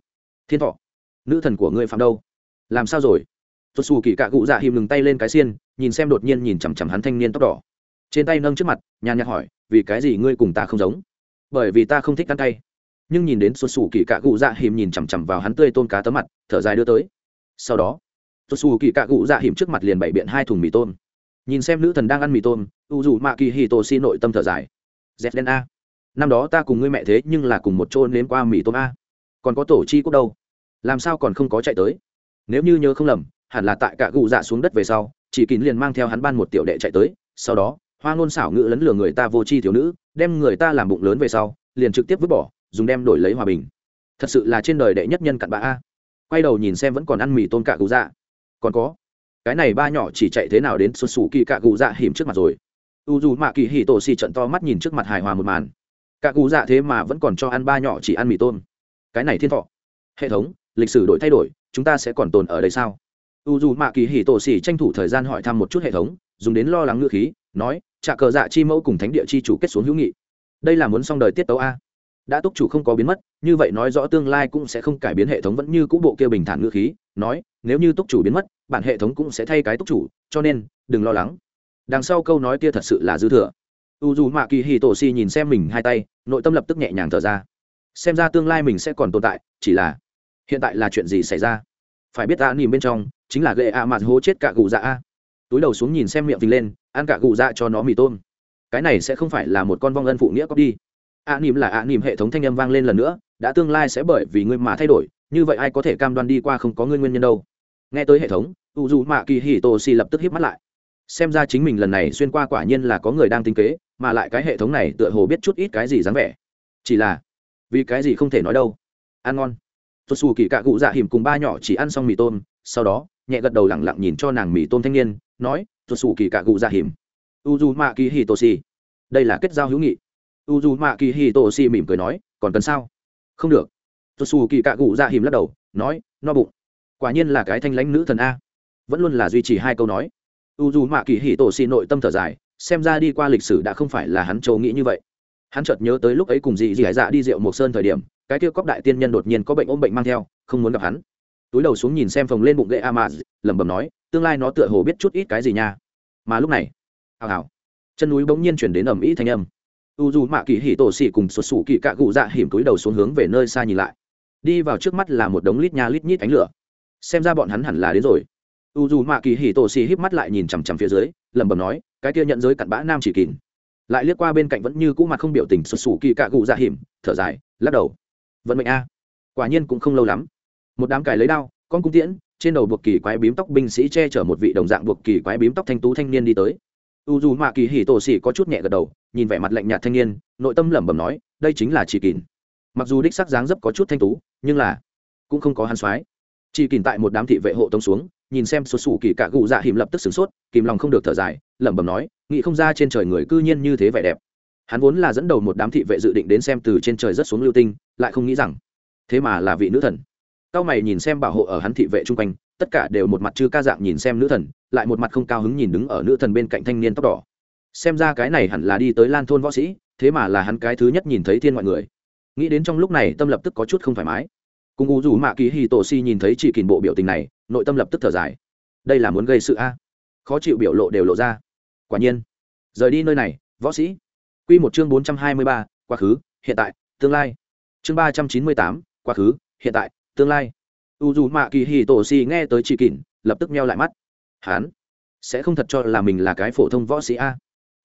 Thiên thọ, nữ thần của ngươi phạm đâu? Làm sao rồi? Tuột xù kỳ cạ cụ dạ hìm ngừng tay lên cái xiên, nhìn xem đột nhiên nhìn chằm chằm hắn thanh niên tóc đỏ. Trên tay nâng trước mặt, nhàn nhạt hỏi, vì cái gì ngươi cùng ta không giống? Bởi vì ta không thích ăn tay nhưng nhìn đến Xuân xù kỳ cạ cụ dạ hìm nhìn chằm chằm vào hắn tươi tôn cá tấm mặt, thở dài đưa tới. Sau đó Xuân xù kỳ cạ cụ dạ hìm trước mặt liền bày biện hai thùng mì tôm. Nhìn xem nữ thần đang ăn mì tôm, u dù mạ kỳ hì tổ xi nội tâm thở dài. Z đen a năm đó ta cùng ngươi mẹ thế nhưng là cùng một chỗ nếm qua mì tôm a. Còn có tổ chi quốc đâu? Làm sao còn không có chạy tới? Nếu như nhớ không lầm, hẳn là tại cạ cụ dạ xuống đất về sau, chỉ kín liền mang theo hắn ban một tiểu đệ chạy tới, sau đó, hoa ngôn xảo ngữ lấn lừa người ta vô tri thiếu nữ, đem người ta làm bụng lớn về sau, liền trực tiếp vứt bỏ, dùng đem đổi lấy hòa bình. Thật sự là trên đời đệ nhất nhân cặn bã a. Quay đầu nhìn xem vẫn còn ăn mì tôm cạ cụ dạ. Còn có, cái này ba nhỏ chỉ chạy thế nào đến xuân xù kỳ cạ cụ dạ hiểm trước mặt rồi. U dù mạ kỳ hì tổ xì trận to mắt nhìn trước mặt hài hòa một màn cả cụ dạ thế mà vẫn còn cho ăn ba nhỏ chỉ ăn mì tôm. Cái này thiên thọ. Hệ thống, lịch sử đổi thay đổi, chúng ta sẽ còn tồn ở đây sao? U dù mạ kỳ hì tổ xỉ tranh thủ thời gian hỏi thăm một chút hệ thống, dùng đến lo lắng ngựa khí, nói trả cờ dạ chi mẫu cùng thánh địa chi chủ kết xuống hữu nghị. Đây là muốn xong đời tiết tấu a. Đã túc chủ không có biến mất, như vậy nói rõ tương lai cũng sẽ không cải biến hệ thống vẫn như cũ bộ kia bình thản ngữ khí, nói, nếu như túc chủ biến mất, bản hệ thống cũng sẽ thay cái túc chủ, cho nên, đừng lo lắng. Đằng sau câu nói kia thật sự là dư thừa u dù mạ kỳ hì tổ si nhìn xem mình hai tay, nội tâm lập tức nhẹ nhàng thở ra. Xem ra tương lai mình sẽ còn tồn tại, chỉ là hiện tại là chuyện gì xảy ra? Phải biết ta nhìn bên trong chính là gậy a mặt hố chết cả gù dạ a. Túi đầu xuống nhìn xem miệng vinh lên, ăn cả gù dạ cho nó mì tôm. Cái này sẽ không phải là một con vong ân phụ nghĩa có đi. À nìm là à nìm hệ thống thanh âm vang lên lần nữa, đã tương lai sẽ bởi vì ngươi mà thay đổi, như vậy ai có thể cam đoan đi qua không có ngươi nguyên nhân đâu. Nghe tới hệ thống, u dù mạ kỳ hì tô si lập tức hít mắt lại. Xem ra chính mình lần này xuyên qua quả nhiên là có người đang tính kế mà lại cái hệ thống này tựa hồ biết chút ít cái gì dáng vẻ. Chỉ là, vì cái gì không thể nói đâu. Ăn ngon. Tuột xù kỳ cạ cụ dạ hiểm cùng ba nhỏ chỉ ăn xong mì tôm, sau đó, nhẹ gật đầu lẳng lặng nhìn cho nàng mì tôm thanh niên, nói tuột xù kỳ cạ cụ dạ hiểm u dù mạ kỳ hì tô si đây là kết giao hữu nghị. U dù mạ kỳ hì tô si mỉm cười nói, còn cần sao? Không được. Tuột xù kỳ cạ cụ dạ hiểm lắc đầu, nói, no bụng. Quả nhiên là cái thanh lãnh nữ thần a. Vẫn luôn là duy trì hai câu nói. U dù mạ kỳ hì tổ xì nội tâm thở dài xem ra đi qua lịch sử đã không phải là hắn châu nghĩ như vậy. Hắn chợt nhớ tới lúc ấy cùng dì dì hải dạ đi rượu một sơn thời điểm, cái kia cóc đại tiên nhân đột nhiên có bệnh ôm bệnh mang theo, không muốn gặp hắn. Túi đầu xuống nhìn xem phồng lên bụng gậy a lẩm bẩm nói, tương lai nó tựa hồ biết chút ít cái gì nha. Mà lúc này, hào hào, chân núi bỗng nhiên chuyển đến ẩm ý thanh âm. U dù mạ kỳ hỉ tổ xỉ cùng sụt sủ kỳ cạ cụ dạ hiểm túi đầu xuống hướng về nơi xa nhìn lại. Đi vào trước mắt là một đống lít nha lít nhít ánh lửa. Xem ra bọn hắn hẳn là đến rồi. U dù mạ kỳ hỉ tổ xỉ híp mắt lại nhìn chằm chằm phía dưới lẩm bẩm nói, cái kia nhận giới cặn bã nam chỉ kín lại liếc qua bên cạnh vẫn như cũ mặt không biểu tình sụt sủ kỳ cạ cụ dạ hiểm thở dài, lắc đầu. Vận mệnh a. Quả nhiên cũng không lâu lắm. Một đám cài lấy đao, con cung tiễn, trên đầu buộc kỳ quái bím tóc binh sĩ che chở một vị đồng dạng buộc kỳ quái bím tóc thanh tú thanh niên đi tới. U dù mạ kỳ hỉ tổ xỉ có chút nhẹ gật đầu, nhìn vẻ mặt lạnh nhạt thanh niên, nội tâm lẩm bẩm nói, đây chính là chỉ kín mặc dù đích sắc dáng dấp có chút thanh tú, nhưng là cũng không có hàn soái. Chỉ kín tại một đám thị vệ hộ tống xuống nhìn xem sốt sủ kỳ cạ gù dạ hiểm lập tức sửng sốt, kìm lòng không được thở dài, lẩm bẩm nói, nghĩ không ra trên trời người cư nhiên như thế vẻ đẹp. Hắn vốn là dẫn đầu một đám thị vệ dự định đến xem từ trên trời rất xuống lưu tinh, lại không nghĩ rằng, thế mà là vị nữ thần. Cao mày nhìn xem bảo hộ ở hắn thị vệ chung quanh, tất cả đều một mặt chưa ca dạng nhìn xem nữ thần, lại một mặt không cao hứng nhìn đứng ở nữ thần bên cạnh thanh niên tóc đỏ. Xem ra cái này hẳn là đi tới lan thôn võ sĩ, thế mà là hắn cái thứ nhất nhìn thấy thiên ngoại người. Nghĩ đến trong lúc này tâm lập tức có chút không thoải mái. Cùng u dù mạ kỳ hì tổ si nhìn thấy chị kìn bộ biểu tình này nội tâm lập tức thở dài. Đây là muốn gây sự a? Khó chịu biểu lộ đều lộ ra. Quả nhiên, rời đi nơi này, võ sĩ. Q một chương bốn trăm hai mươi ba, quá khứ, hiện tại, tương lai. Chương ba trăm chín mươi tám, quá khứ, hiện tại, tương lai. U dù mạ kỳ hì tổ xì nghe tới chị kỳn lập tức meo lại mắt. Hán sẽ không thật cho là mình là cái phổ thông võ sĩ a?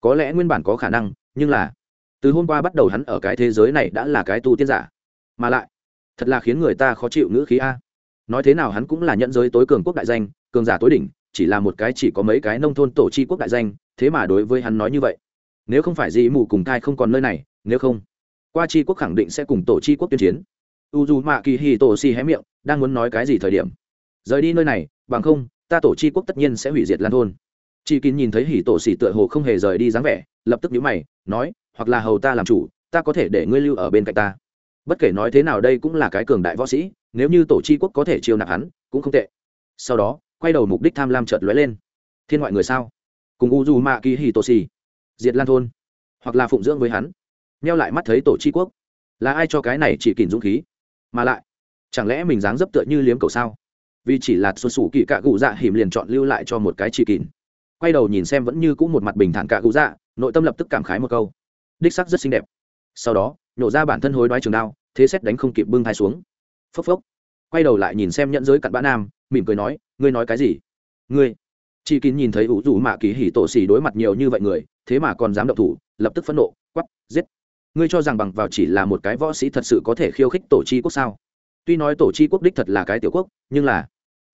Có lẽ nguyên bản có khả năng, nhưng là từ hôm qua bắt đầu hắn ở cái thế giới này đã là cái tu tiên giả. Mà lại, thật là khiến người ta khó chịu ngữ khí a nói thế nào hắn cũng là nhận giới tối cường quốc đại danh, cường giả tối đỉnh, chỉ là một cái chỉ có mấy cái nông thôn tổ chi quốc đại danh, thế mà đối với hắn nói như vậy. Nếu không phải dị mù cùng thai không còn nơi này, nếu không, qua chi quốc khẳng định sẽ cùng tổ chi quốc tuyên chiến. U dù mạ kỳ hì tổ si hé miệng, đang muốn nói cái gì thời điểm? Rời đi nơi này, bằng không, ta tổ chi quốc tất nhiên sẽ hủy diệt lan thôn. Chị kín nhìn thấy hỉ tổ xỉ tựa hồ không hề rời đi dáng vẻ, lập tức nhíu mày, nói, hoặc là hầu ta làm chủ, ta có thể để ngươi lưu ở bên cạnh ta bất kể nói thế nào đây cũng là cái cường đại võ sĩ, nếu như tổ chi quốc có thể chiêu nạp hắn, cũng không tệ. Sau đó, quay đầu mục đích tham lam chợt lóe lên. Thiên ngoại người sao? Cùng u du ma kỳ hì tổ xì diệt lan thôn, hoặc là phụng dưỡng với hắn. Neo lại mắt thấy tổ chi quốc. Là ai cho cái này chỉ kìm dũng khí? Mà lại, chẳng lẽ mình dáng dấp tựa như liếm cầu sao? Vì chỉ là xuân sủ kỳ cạ cụ dạ hiểm liền chọn lưu lại cho một cái chỉ kìm quay đầu nhìn xem vẫn như cũng một mặt bình thản cạ cụ dạ nội tâm lập tức cảm khái một câu. Đích sắc rất xinh đẹp. Sau đó nhổ ra bản thân hối đoái trường đao thế xét đánh không kịp bưng thai xuống. Phốc phốc. Quay đầu lại nhìn xem nhận giới cặn bã nam, mỉm cười nói, ngươi nói cái gì? Ngươi. Chị kín nhìn thấy ủ rủ mạ kỳ hỉ tổ xì đối mặt nhiều như vậy người, thế mà còn dám động thủ, lập tức phẫn nộ quắp giết. Ngươi cho rằng bằng vào chỉ là một cái võ sĩ thật sự có thể khiêu khích tổ chi quốc sao? Tuy nói tổ chi quốc đích thật là cái tiểu quốc, nhưng là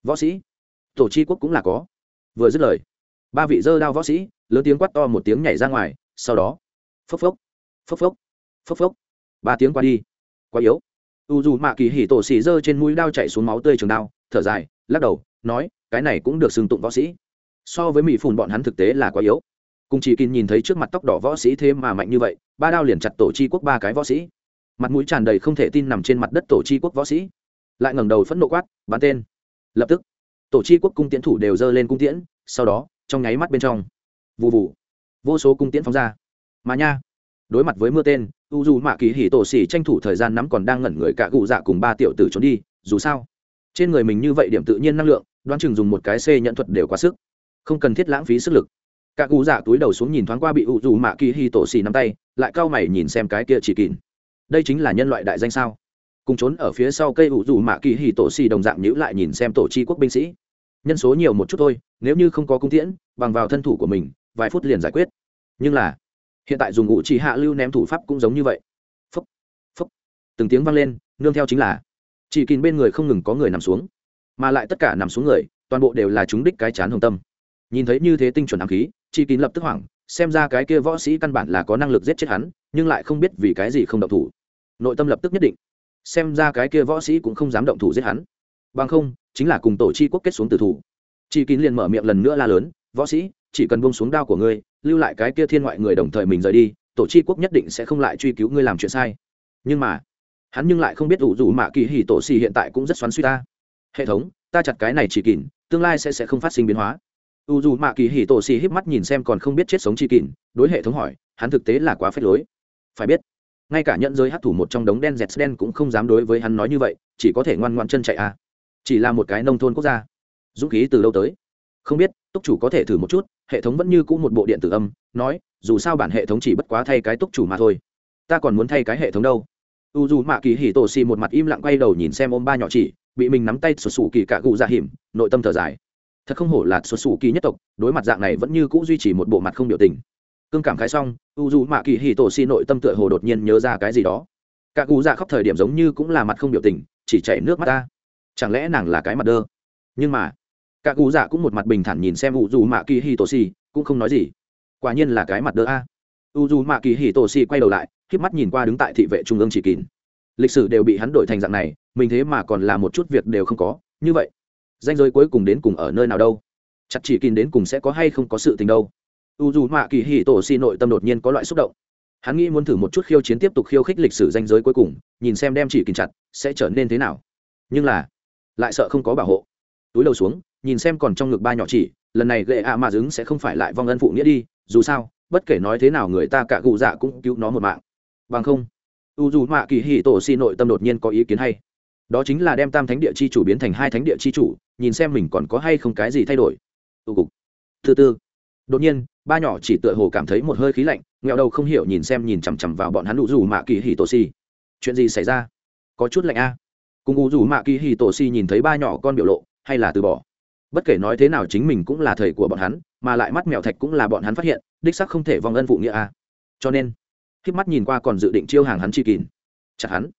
võ sĩ, tổ chi quốc cũng là có. Vừa dứt lời, ba vị dơ đao võ sĩ, lớn tiếng quát to một tiếng nhảy ra ngoài, sau đó, phốc phốc phốc phốc phốc phốc, ba tiếng qua đi quá yếu. U dù mạ kỳ hỉ tổ xì dơ trên mũi đao chạy xuống máu tươi trường đao, thở dài, lắc đầu, nói, cái này cũng được xưng tụng võ sĩ. So với mỹ phùn bọn hắn thực tế là quá yếu. Cùng chỉ kín nhìn thấy trước mặt tóc đỏ võ sĩ thế mà mạnh như vậy, ba đao liền chặt tổ chi quốc ba cái võ sĩ. Mặt mũi tràn đầy không thể tin nằm trên mặt đất tổ chi quốc võ sĩ. Lại ngẩng đầu phẫn nộ quát, bắn tên. Lập tức, tổ chi quốc cung tiễn thủ đều giơ lên cung tiễn, sau đó, trong nháy mắt bên trong vụ vụ vô số cung tiễn phóng ra. Mà nha đối mặt với mưa tên, u dù mạ kỳ hì tổ xỉ tranh thủ thời gian nắm còn đang ngẩn người cả cụ dạ cùng ba tiểu tử trốn đi, dù sao, trên người mình như vậy điểm tự nhiên năng lượng, đoán chừng dùng một cái c nhận thuật đều quá sức. Không cần thiết lãng phí sức lực. Cả cụ dạ túi đầu xuống nhìn thoáng qua bị u dù mạ kỳ hì tổ xỉ nắm tay, lại cau mày nhìn xem cái kia chỉ kín đây chính là nhân loại đại danh sao? Cùng trốn ở phía sau cây U dù mạ kỳ hì tổ xỉ đồng dạng nhữ lại nhìn xem tổ chi quốc binh sĩ. Nhân số nhiều một chút thôi, nếu như không có cung tiễn, bằng vào thân thủ của mình, vài phút liền giải quyết. Nhưng là hiện tại dùng ngụ chỉ hạ lưu ném thủ pháp cũng giống như vậy. Phấp phấp từng tiếng vang lên, nương theo chính là. Chỉ kín bên người không ngừng có người nằm xuống. Mà lại tất cả nằm xuống người, toàn bộ đều là chúng đích cái chán hồng tâm. Nhìn thấy như thế tinh chuẩn ám khí, chỉ kín lập tức hoảng, xem ra cái kia võ sĩ căn bản là có năng lực giết chết hắn, nhưng lại không biết vì cái gì không động thủ. Nội tâm lập tức nhất định. Xem ra cái kia võ sĩ cũng không dám động thủ giết hắn. Bằng không, chính là cùng tổ chi quốc kết xuống tử thủ. Chỉ kín liền mở miệng lần nữa la lớn võ sĩ, chỉ cần bông xuống đao của ngươi, lưu lại cái kia thiên ngoại người đồng thời mình rời đi, tổ chi quốc nhất định sẽ không lại truy cứu ngươi làm chuyện sai. Nhưng mà, hắn nhưng lại không biết ủ rủ mạ kỳ hỉ tổ xì hiện tại cũng rất xoắn suy ta. Hệ thống, ta chặt cái này chỉ kỳn tương lai sẽ sẽ không phát sinh biến hóa. U dù mạ kỳ hỉ tổ xì híp mắt nhìn xem còn không biết chết sống chi kỳn đối hệ thống hỏi, hắn thực tế là quá phết lối. Phải biết, ngay cả nhận giới hát thủ một trong đống đen dẹt đen cũng không dám đối với hắn nói như vậy, chỉ có thể ngoan ngoan chân chạy à. Chỉ là một cái nông thôn quốc gia. Dũng khí từ đâu tới? Không biết túc chủ có thể thử một chút, hệ thống vẫn như cũ một bộ điện tử âm, nói, dù sao bản hệ thống chỉ bất quá thay cái túc chủ mà thôi. Ta còn muốn thay cái hệ thống đâu. U dù mạ kỳ hỉ tổ xì một mặt im lặng quay đầu nhìn xem ôm ba nhỏ chỉ, bị mình nắm tay sụt sù kỳ cả cụ ra hiểm nội tâm thở dài. Thật không hổ là sụt sù kỳ nhất tộc, đối mặt dạng này vẫn như cũ duy trì một bộ mặt không biểu tình. Cương cảm khái xong, u dù mạ kỳ hì tổ xì nội tâm tựa hồ đột nhiên nhớ ra cái gì đó. Cả cụ ra dạ khóc thời điểm giống như cũng là mặt không biểu tình, chỉ chảy nước mắt ta. Chẳng lẽ nàng là cái mặt đơ? Nhưng mà cả cụ dạ cũng một mặt bình thản nhìn xem u dù mạ kỳ hì tổ xì cũng không nói gì. Quả nhiên là cái mặt đỡ a. U dù mạ kỳ hì tổ xì quay đầu lại k mắt nhìn qua đứng tại thị vệ trung ương chỉ kín. Lịch sử đều bị hắn đổi thành dạng này, mình thế mà còn là một chút việc đều không có. Như vậy, danh giới cuối cùng đến cùng ở nơi nào đâu? Chặt chỉ kín đến cùng sẽ có hay không có sự tình đâu? U dù mạ kỳ hì tổ xì nội tâm đột nhiên có loại xúc động. Hắn nghĩ muốn thử một chút khiêu chiến tiếp tục khiêu khích lịch sử danh giới cuối cùng, nhìn xem đem chỉ kín chặt, sẽ trở nên thế nào. Nhưng là, lại sợ không có bảo hộ túi đầu xuống nhìn xem còn trong ngực ba nhỏ chỉ lần này gệ ạ mà dứng sẽ không phải lại vong ân phụ nghĩa đi dù sao bất kể nói thế nào người ta cả cụ dạ cũng cứu nó một mạng. Bằng không u dù mạ kỳ hì tổ si nội tâm đột nhiên có ý kiến hay. Đó chính là đem tam thánh địa chi chủ biến thành hai thánh địa chi chủ nhìn xem mình còn có hay không cái gì thay đổi. Tu cục. Thứ tư. Đột nhiên ba nhỏ chỉ tựa hồ cảm thấy một hơi khí lạnh nghẹo đầu không hiểu nhìn xem nhìn chằm chằm vào bọn hắn u dù mạ kỳ hì tổ si, chuyện gì xảy ra? Có chút lạnh a. Cùng u dù mạ kỳ hì tổ si nhìn thấy ba nhỏ con biểu lộ hay là từ bỏ. Bất kể nói thế nào chính mình cũng là thầy của bọn hắn, mà lại mắt mèo thạch cũng là bọn hắn phát hiện, đích sắc không thể vong ân phụ nghĩa a. Cho nên khi mắt nhìn qua còn dự định chiêu hàng hắn chi kín chặt hắn,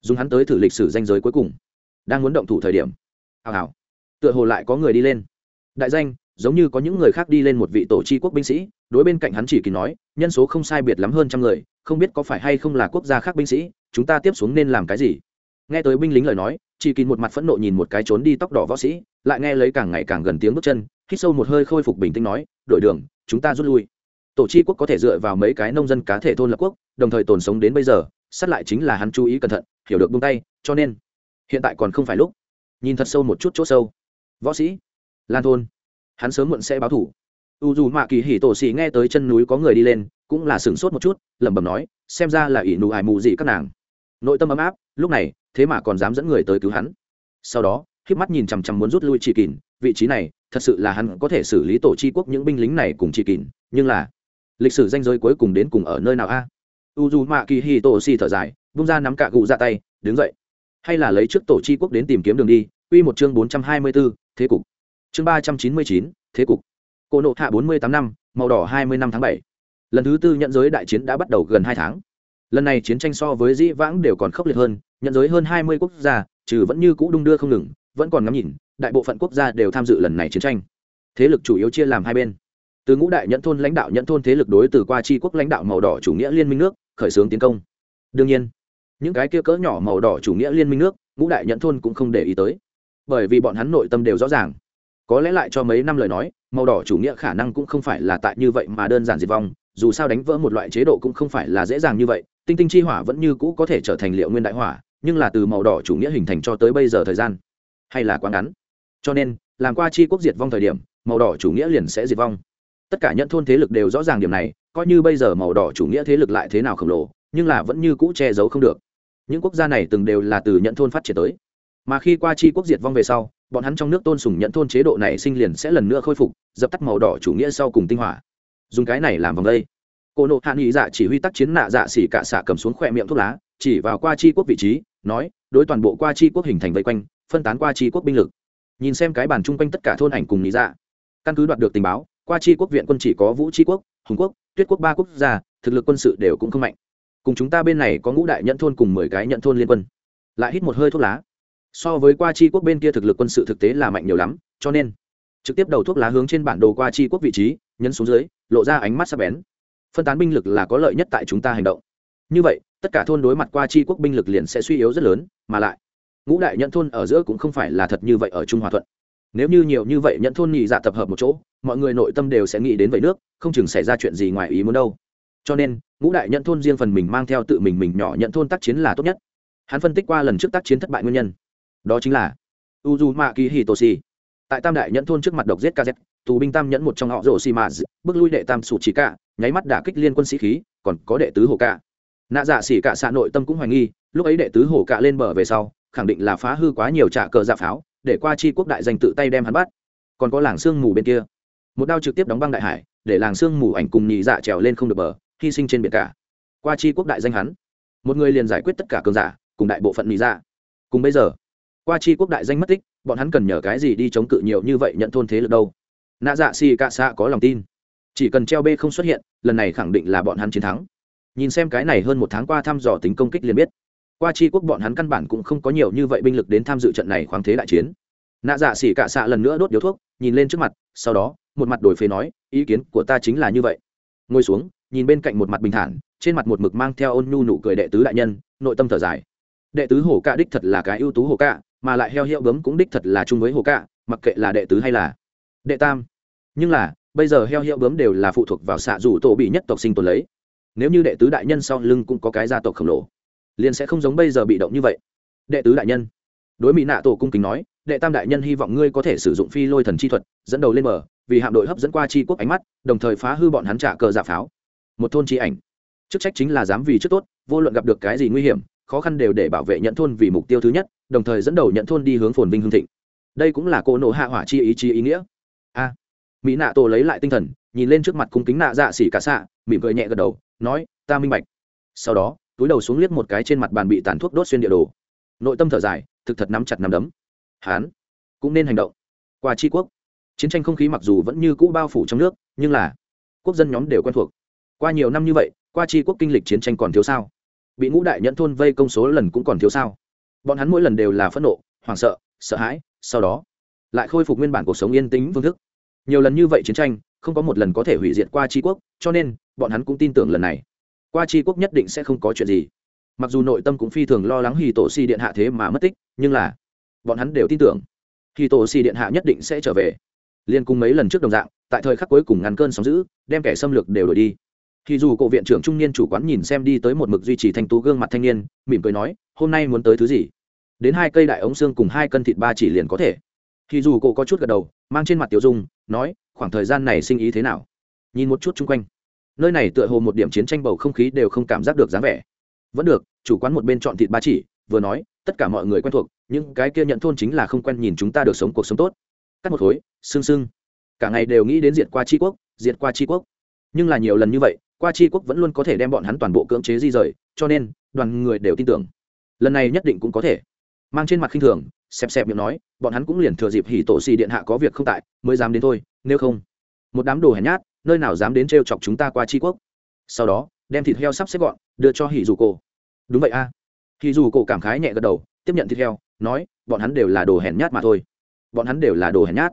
dùng hắn tới thử lịch sử danh giới cuối cùng. Đang muốn động thủ thời điểm, hào hào, tựa hồ lại có người đi lên. Đại danh, giống như có những người khác đi lên một vị tổ chi quốc binh sĩ, đối bên cạnh hắn chỉ kỳ nói, nhân số không sai biệt lắm hơn trăm người, không biết có phải hay không là quốc gia khác binh sĩ, chúng ta tiếp xuống nên làm cái gì? Nghe tới binh lính lời nói, chỉ kín một mặt phẫn nộ nhìn một cái trốn đi tóc đỏ võ sĩ, lại nghe lấy càng ngày càng gần tiếng bước chân, hít sâu một hơi khôi phục bình tĩnh nói, đổi đường, chúng ta rút lui. Tổ chi quốc có thể dựa vào mấy cái nông dân cá thể thôn lập quốc, đồng thời tồn sống đến bây giờ, sát lại chính là hắn chú ý cẩn thận, hiểu được buông tay, cho nên hiện tại còn không phải lúc. Nhìn thật sâu một chút chỗ sâu. Võ sĩ, lan thôn, hắn sớm muộn sẽ báo thủ. U dù mạ kỳ hỉ tổ xì nghe tới chân núi có người đi lên, cũng là sửng sốt một chút, lẩm bẩm nói, xem ra là ỷ nụ ải mù gì các nàng nội tâm ấm áp lúc này thế mà còn dám dẫn người tới cứu hắn sau đó khi mắt nhìn chằm chằm muốn rút lui chỉ kỳn vị trí này thật sự là hắn có thể xử lý tổ chi quốc những binh lính này cùng chỉ kỳn nhưng là lịch sử danh giới cuối cùng đến cùng ở nơi nào a u dù mạ kỳ hi tổ xì thở dài bung ra nắm cạ cụ ra tay đứng dậy hay là lấy trước tổ chi quốc đến tìm kiếm đường đi q một chương bốn trăm hai mươi 424, thế cục. Chương ba trăm chín mươi chín, thế cục. Cổ nộ hạ bốn mươi tám năm, màu đỏ hai mươi năm tháng bảy. Lần thứ tư nhận giới đại chiến đã bắt đầu gần hai tháng. Lần này chiến tranh so với dĩ vãng đều còn khốc liệt hơn, nhận giới hơn hai mươi quốc gia, trừ vẫn như cũ đung đưa không ngừng, vẫn còn ngắm nhìn, đại bộ phận quốc gia đều tham dự lần này chiến tranh. Thế lực chủ yếu chia làm hai bên. Từ ngũ đại nhẫn thôn lãnh đạo nhẫn thôn thế lực đối từ qua tri quốc lãnh đạo màu đỏ chủ nghĩa liên minh nước khởi xướng tiến công. Đương nhiên những cái kia cỡ nhỏ màu đỏ chủ nghĩa liên minh nước ngũ đại nhẫn thôn cũng không để ý tới. Bởi vì bọn hắn nội tâm đều rõ ràng. Có lẽ lại cho mấy năm lời nói màu đỏ chủ nghĩa khả năng cũng không phải là tại như vậy mà đơn giản diệt vong dù sao đánh vỡ một loại chế độ cũng không phải là dễ dàng như vậy, tinh tinh chi hỏa vẫn như cũ có thể trở thành liệu nguyên đại hỏa, nhưng là từ màu đỏ chủ nghĩa hình thành cho tới bây giờ thời gian, hay là quá ngắn. Cho nên, làm qua chi quốc diệt vong thời điểm, màu đỏ chủ nghĩa liền sẽ diệt vong. Tất cả nhận thôn thế lực đều rõ ràng điểm này, coi như bây giờ màu đỏ chủ nghĩa thế lực lại thế nào khổng lồ, nhưng là vẫn như cũ che giấu không được. Những quốc gia này từng đều là từ nhận thôn phát triển tới. Mà khi qua chi quốc diệt vong về sau, bọn hắn trong nước tôn sùng nhận thôn chế độ này sinh liền sẽ lần nữa khôi phục, dập tắt màu đỏ chủ nghĩa sau cùng tinh hỏa dùng cái này làm vòng đây. Cô nộ hạ nghị dạ chỉ huy tác chiến nạ dạ xỉ cả xạ cầm xuống khỏe miệng thuốc lá, chỉ vào qua chi quốc vị trí, nói, đối toàn bộ qua chi quốc hình thành vây quanh, phân tán qua chi quốc binh lực. Nhìn xem cái bàn chung quanh tất cả thôn ảnh cùng nghị dạ. Căn cứ đoạt được tình báo, qua chi quốc viện quân chỉ có vũ chi quốc, hùng quốc, tuyết quốc ba quốc gia, thực lực quân sự đều cũng không mạnh. Cùng chúng ta bên này có ngũ đại nhận thôn cùng mười cái nhận thôn liên quân. Lại hít một hơi thuốc lá. So với qua chi quốc bên kia thực lực quân sự thực tế là mạnh nhiều lắm, cho nên, trực tiếp đầu thuốc lá hướng trên bản đồ qua chi quốc vị trí, nhấn xuống dưới lộ ra ánh mắt sắc bén. Phân tán binh lực là có lợi nhất tại chúng ta hành động. Như vậy, tất cả thôn đối mặt qua chi quốc binh lực liền sẽ suy yếu rất lớn, mà lại, ngũ đại nhận thôn ở giữa cũng không phải là thật như vậy ở trung hòa thuận. Nếu như nhiều như vậy nhận thôn nhị dạ tập hợp một chỗ, mọi người nội tâm đều sẽ nghĩ đến vậy nước, không chừng xảy ra chuyện gì ngoài ý muốn đâu. Cho nên, ngũ đại nhận thôn riêng phần mình mang theo tự mình mình nhỏ nhận thôn tác chiến là tốt nhất. Hắn phân tích qua lần trước tác chiến thất bại nguyên nhân. Đó chính là uzumaki hitoshi tại tam đại nhẫn thôn trước mặt độc giết kz tù binh tam nhẫn một trong họ rổ xì mạt bước lui đệ tam sụt chỉ cả nháy mắt đả kích liên quân sĩ khí, còn có đệ tứ hồ cả nạ dạ xỉ cả xạ nội tâm cũng hoài nghi, lúc ấy đệ tứ hồ cả lên bờ về sau, khẳng định là phá hư quá nhiều trả cờ dạ pháo, để qua chi quốc đại danh tự tay đem hắn bắt. Còn có làng sương mù bên kia. Một đao trực tiếp đóng băng đại hải, để làng sương mù ảnh cùng nhị dạ trèo lên không được bờ, hy sinh trên biển cả. Qua chi quốc đại danh hắn. Một người liền giải quyết tất cả cường giả, cùng đại bộ phận nhị dạ. Cùng bây giờ, qua chi quốc đại danh mất tích, bọn hắn cần nhờ cái gì đi chống cự nhiều như vậy nhận thôn thế lực đâu? Nạ dạ xì cạ xạ có lòng tin. Chỉ cần treo b không xuất hiện, lần này khẳng định là bọn hắn chiến thắng. Nhìn xem cái này hơn một tháng qua thăm dò tính công kích liền biết. Qua chi quốc bọn hắn căn bản cũng không có nhiều như vậy binh lực đến tham dự trận này khoáng thế đại chiến. Nạ dạ xỉ cạ xạ lần nữa đốt điếu thuốc, nhìn lên trước mặt, sau đó, một mặt đổi phế nói, ý kiến của ta chính là như vậy. Ngồi xuống, nhìn bên cạnh một mặt bình thản, trên mặt một mực mang theo ôn nhu nụ cười đệ tứ đại nhân, nội tâm thở dài. Đệ tứ hổ cạ đích thật là cái ưu tú hổ cạ, mà lại heo hiệu bấm cũng đích thật là chung với hổ cạ, mặc kệ là đệ tứ hay là đệ tam. Nhưng là, bây giờ heo hiệu bướm đều là phụ thuộc vào xạ dù tổ bị nhất tộc sinh tồn lấy. Nếu như đệ tứ đại nhân sau lưng cũng có cái gia tộc khổng lồ, liền sẽ không giống bây giờ bị động như vậy. Đệ tứ đại nhân. Đối mỹ nạ tổ cung kính nói, đệ tam đại nhân hy vọng ngươi có thể sử dụng phi lôi thần chi thuật, dẫn đầu lên bờ, vì hạm đội hấp dẫn qua chi quốc ánh mắt, đồng thời phá hư bọn hắn trả cờ giả pháo. Một thôn chi ảnh. Chức trách chính là dám vì trước tốt, vô luận gặp được cái gì nguy hiểm, khó khăn đều để bảo vệ nhận thôn vì mục tiêu thứ nhất, đồng thời dẫn đầu nhận thôn đi hướng phồn vinh hương thịnh. Đây cũng là cô nộ hạ hỏa chi ý chí ý nghĩa a. Mỹ nạ tổ lấy lại tinh thần, nhìn lên trước mặt cung kính nạ dạ xỉ cả xạ, mỉm cười nhẹ gật đầu, nói, ta minh bạch. Sau đó, túi đầu xuống liếc một cái trên mặt bàn bị tàn thuốc đốt xuyên địa đồ. Nội tâm thở dài, thực thật nắm chặt nắm đấm. Hán, cũng nên hành động. Qua tri quốc, chiến tranh không khí mặc dù vẫn như cũ bao phủ trong nước, nhưng là quốc dân nhóm đều quen thuộc. Qua nhiều năm như vậy, qua tri quốc kinh lịch chiến tranh còn thiếu sao? Bị ngũ đại nhẫn thôn vây công số lần cũng còn thiếu sao? Bọn hắn mỗi lần đều là phẫn nộ, hoảng sợ sợ hãi, sau đó lại khôi phục nguyên bản cuộc sống yên tĩnh phương thức. Nhiều lần như vậy chiến tranh, không có một lần có thể hủy diệt qua tri quốc, cho nên, bọn hắn cũng tin tưởng lần này. Qua tri quốc nhất định sẽ không có chuyện gì. Mặc dù nội tâm cũng phi thường lo lắng hì tổ si điện hạ thế mà mất tích, nhưng là, bọn hắn đều tin tưởng. Hì tổ si điện hạ nhất định sẽ trở về. Liên cùng mấy lần trước đồng dạng, tại thời khắc cuối cùng ngăn cơn sóng giữ đem kẻ xâm lược đều đổi đi. Thì dù cộ viện trưởng trung niên chủ quán nhìn xem đi tới một mực duy trì thanh tú gương mặt thanh niên, mỉm cười nói, hôm nay muốn tới thứ gì? Đến hai cây đại ống xương cùng hai cân thịt ba chỉ liền có thể thì dù cộ có chút gật đầu, mang trên mặt tiểu dung, nói, khoảng thời gian này sinh ý thế nào? Nhìn một chút chung quanh. Nơi này tựa hồ một điểm chiến tranh bầu không khí đều không cảm giác được dáng vẻ. Vẫn được, chủ quán một bên chọn thịt ba chỉ, vừa nói, tất cả mọi người quen thuộc nhưng cái kia nhận thôn chính là không quen nhìn chúng ta được sống cuộc sống tốt. Cắt một khối, sưng sưng. Cả ngày đều nghĩ đến diệt qua tri quốc, diệt qua tri quốc. Nhưng là nhiều lần như vậy, qua tri quốc vẫn luôn có thể đem bọn hắn toàn bộ cưỡng chế di rời, cho nên, đoàn người đều tin tưởng. Lần này nhất định cũng có thể. Mang trên mặt khinh thường xẹp xẹp miệng nói, bọn hắn cũng liền thừa dịp hỉ tổ xì điện hạ có việc không tại, mới dám đến thôi, nếu không. Một đám đồ hèn nhát, nơi nào dám đến t chọc chúng ta qua tri quốc. Sau đó, đem thịt heo sắp xếp gọn, đưa cho hỉ dù cổ. Đúng vậy a. À. hỉ dù cổ cảm khái nhẹ gật đầu, tiếp nhận thịt heo, nói, bọn hắn đều là đồ hèn nhát mà thôi. Bọn hắn đều là đồ hèn nhát.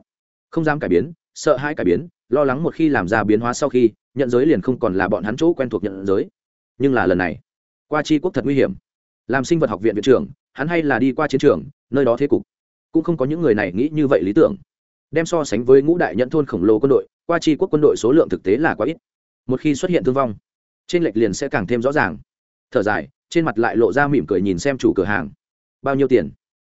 Không dám cải biến, sợ hãi cải biến, lo lắng một khi làm ra biến hóa sau khi, nhận giới liền không còn là bọn hắn chỗ quen thuộc nhận giới. Nhưng là lần này, qua tri quốc thật nguy hiểm. Làm sinh vật học viện viện trưởng, hắn hay là đi qua chiến trường nơi đó thế cục. Cũng không có những người này nghĩ như vậy lý tưởng. Đem so sánh với ngũ đại nhận thôn khổng lồ quân đội, qua chi quốc quân đội số lượng thực tế là quá ít. Một khi xuất hiện thương vong, trên lệch liền sẽ càng thêm rõ ràng. Thở dài, trên mặt lại lộ ra mỉm cười nhìn xem chủ cửa hàng. Bao nhiêu tiền?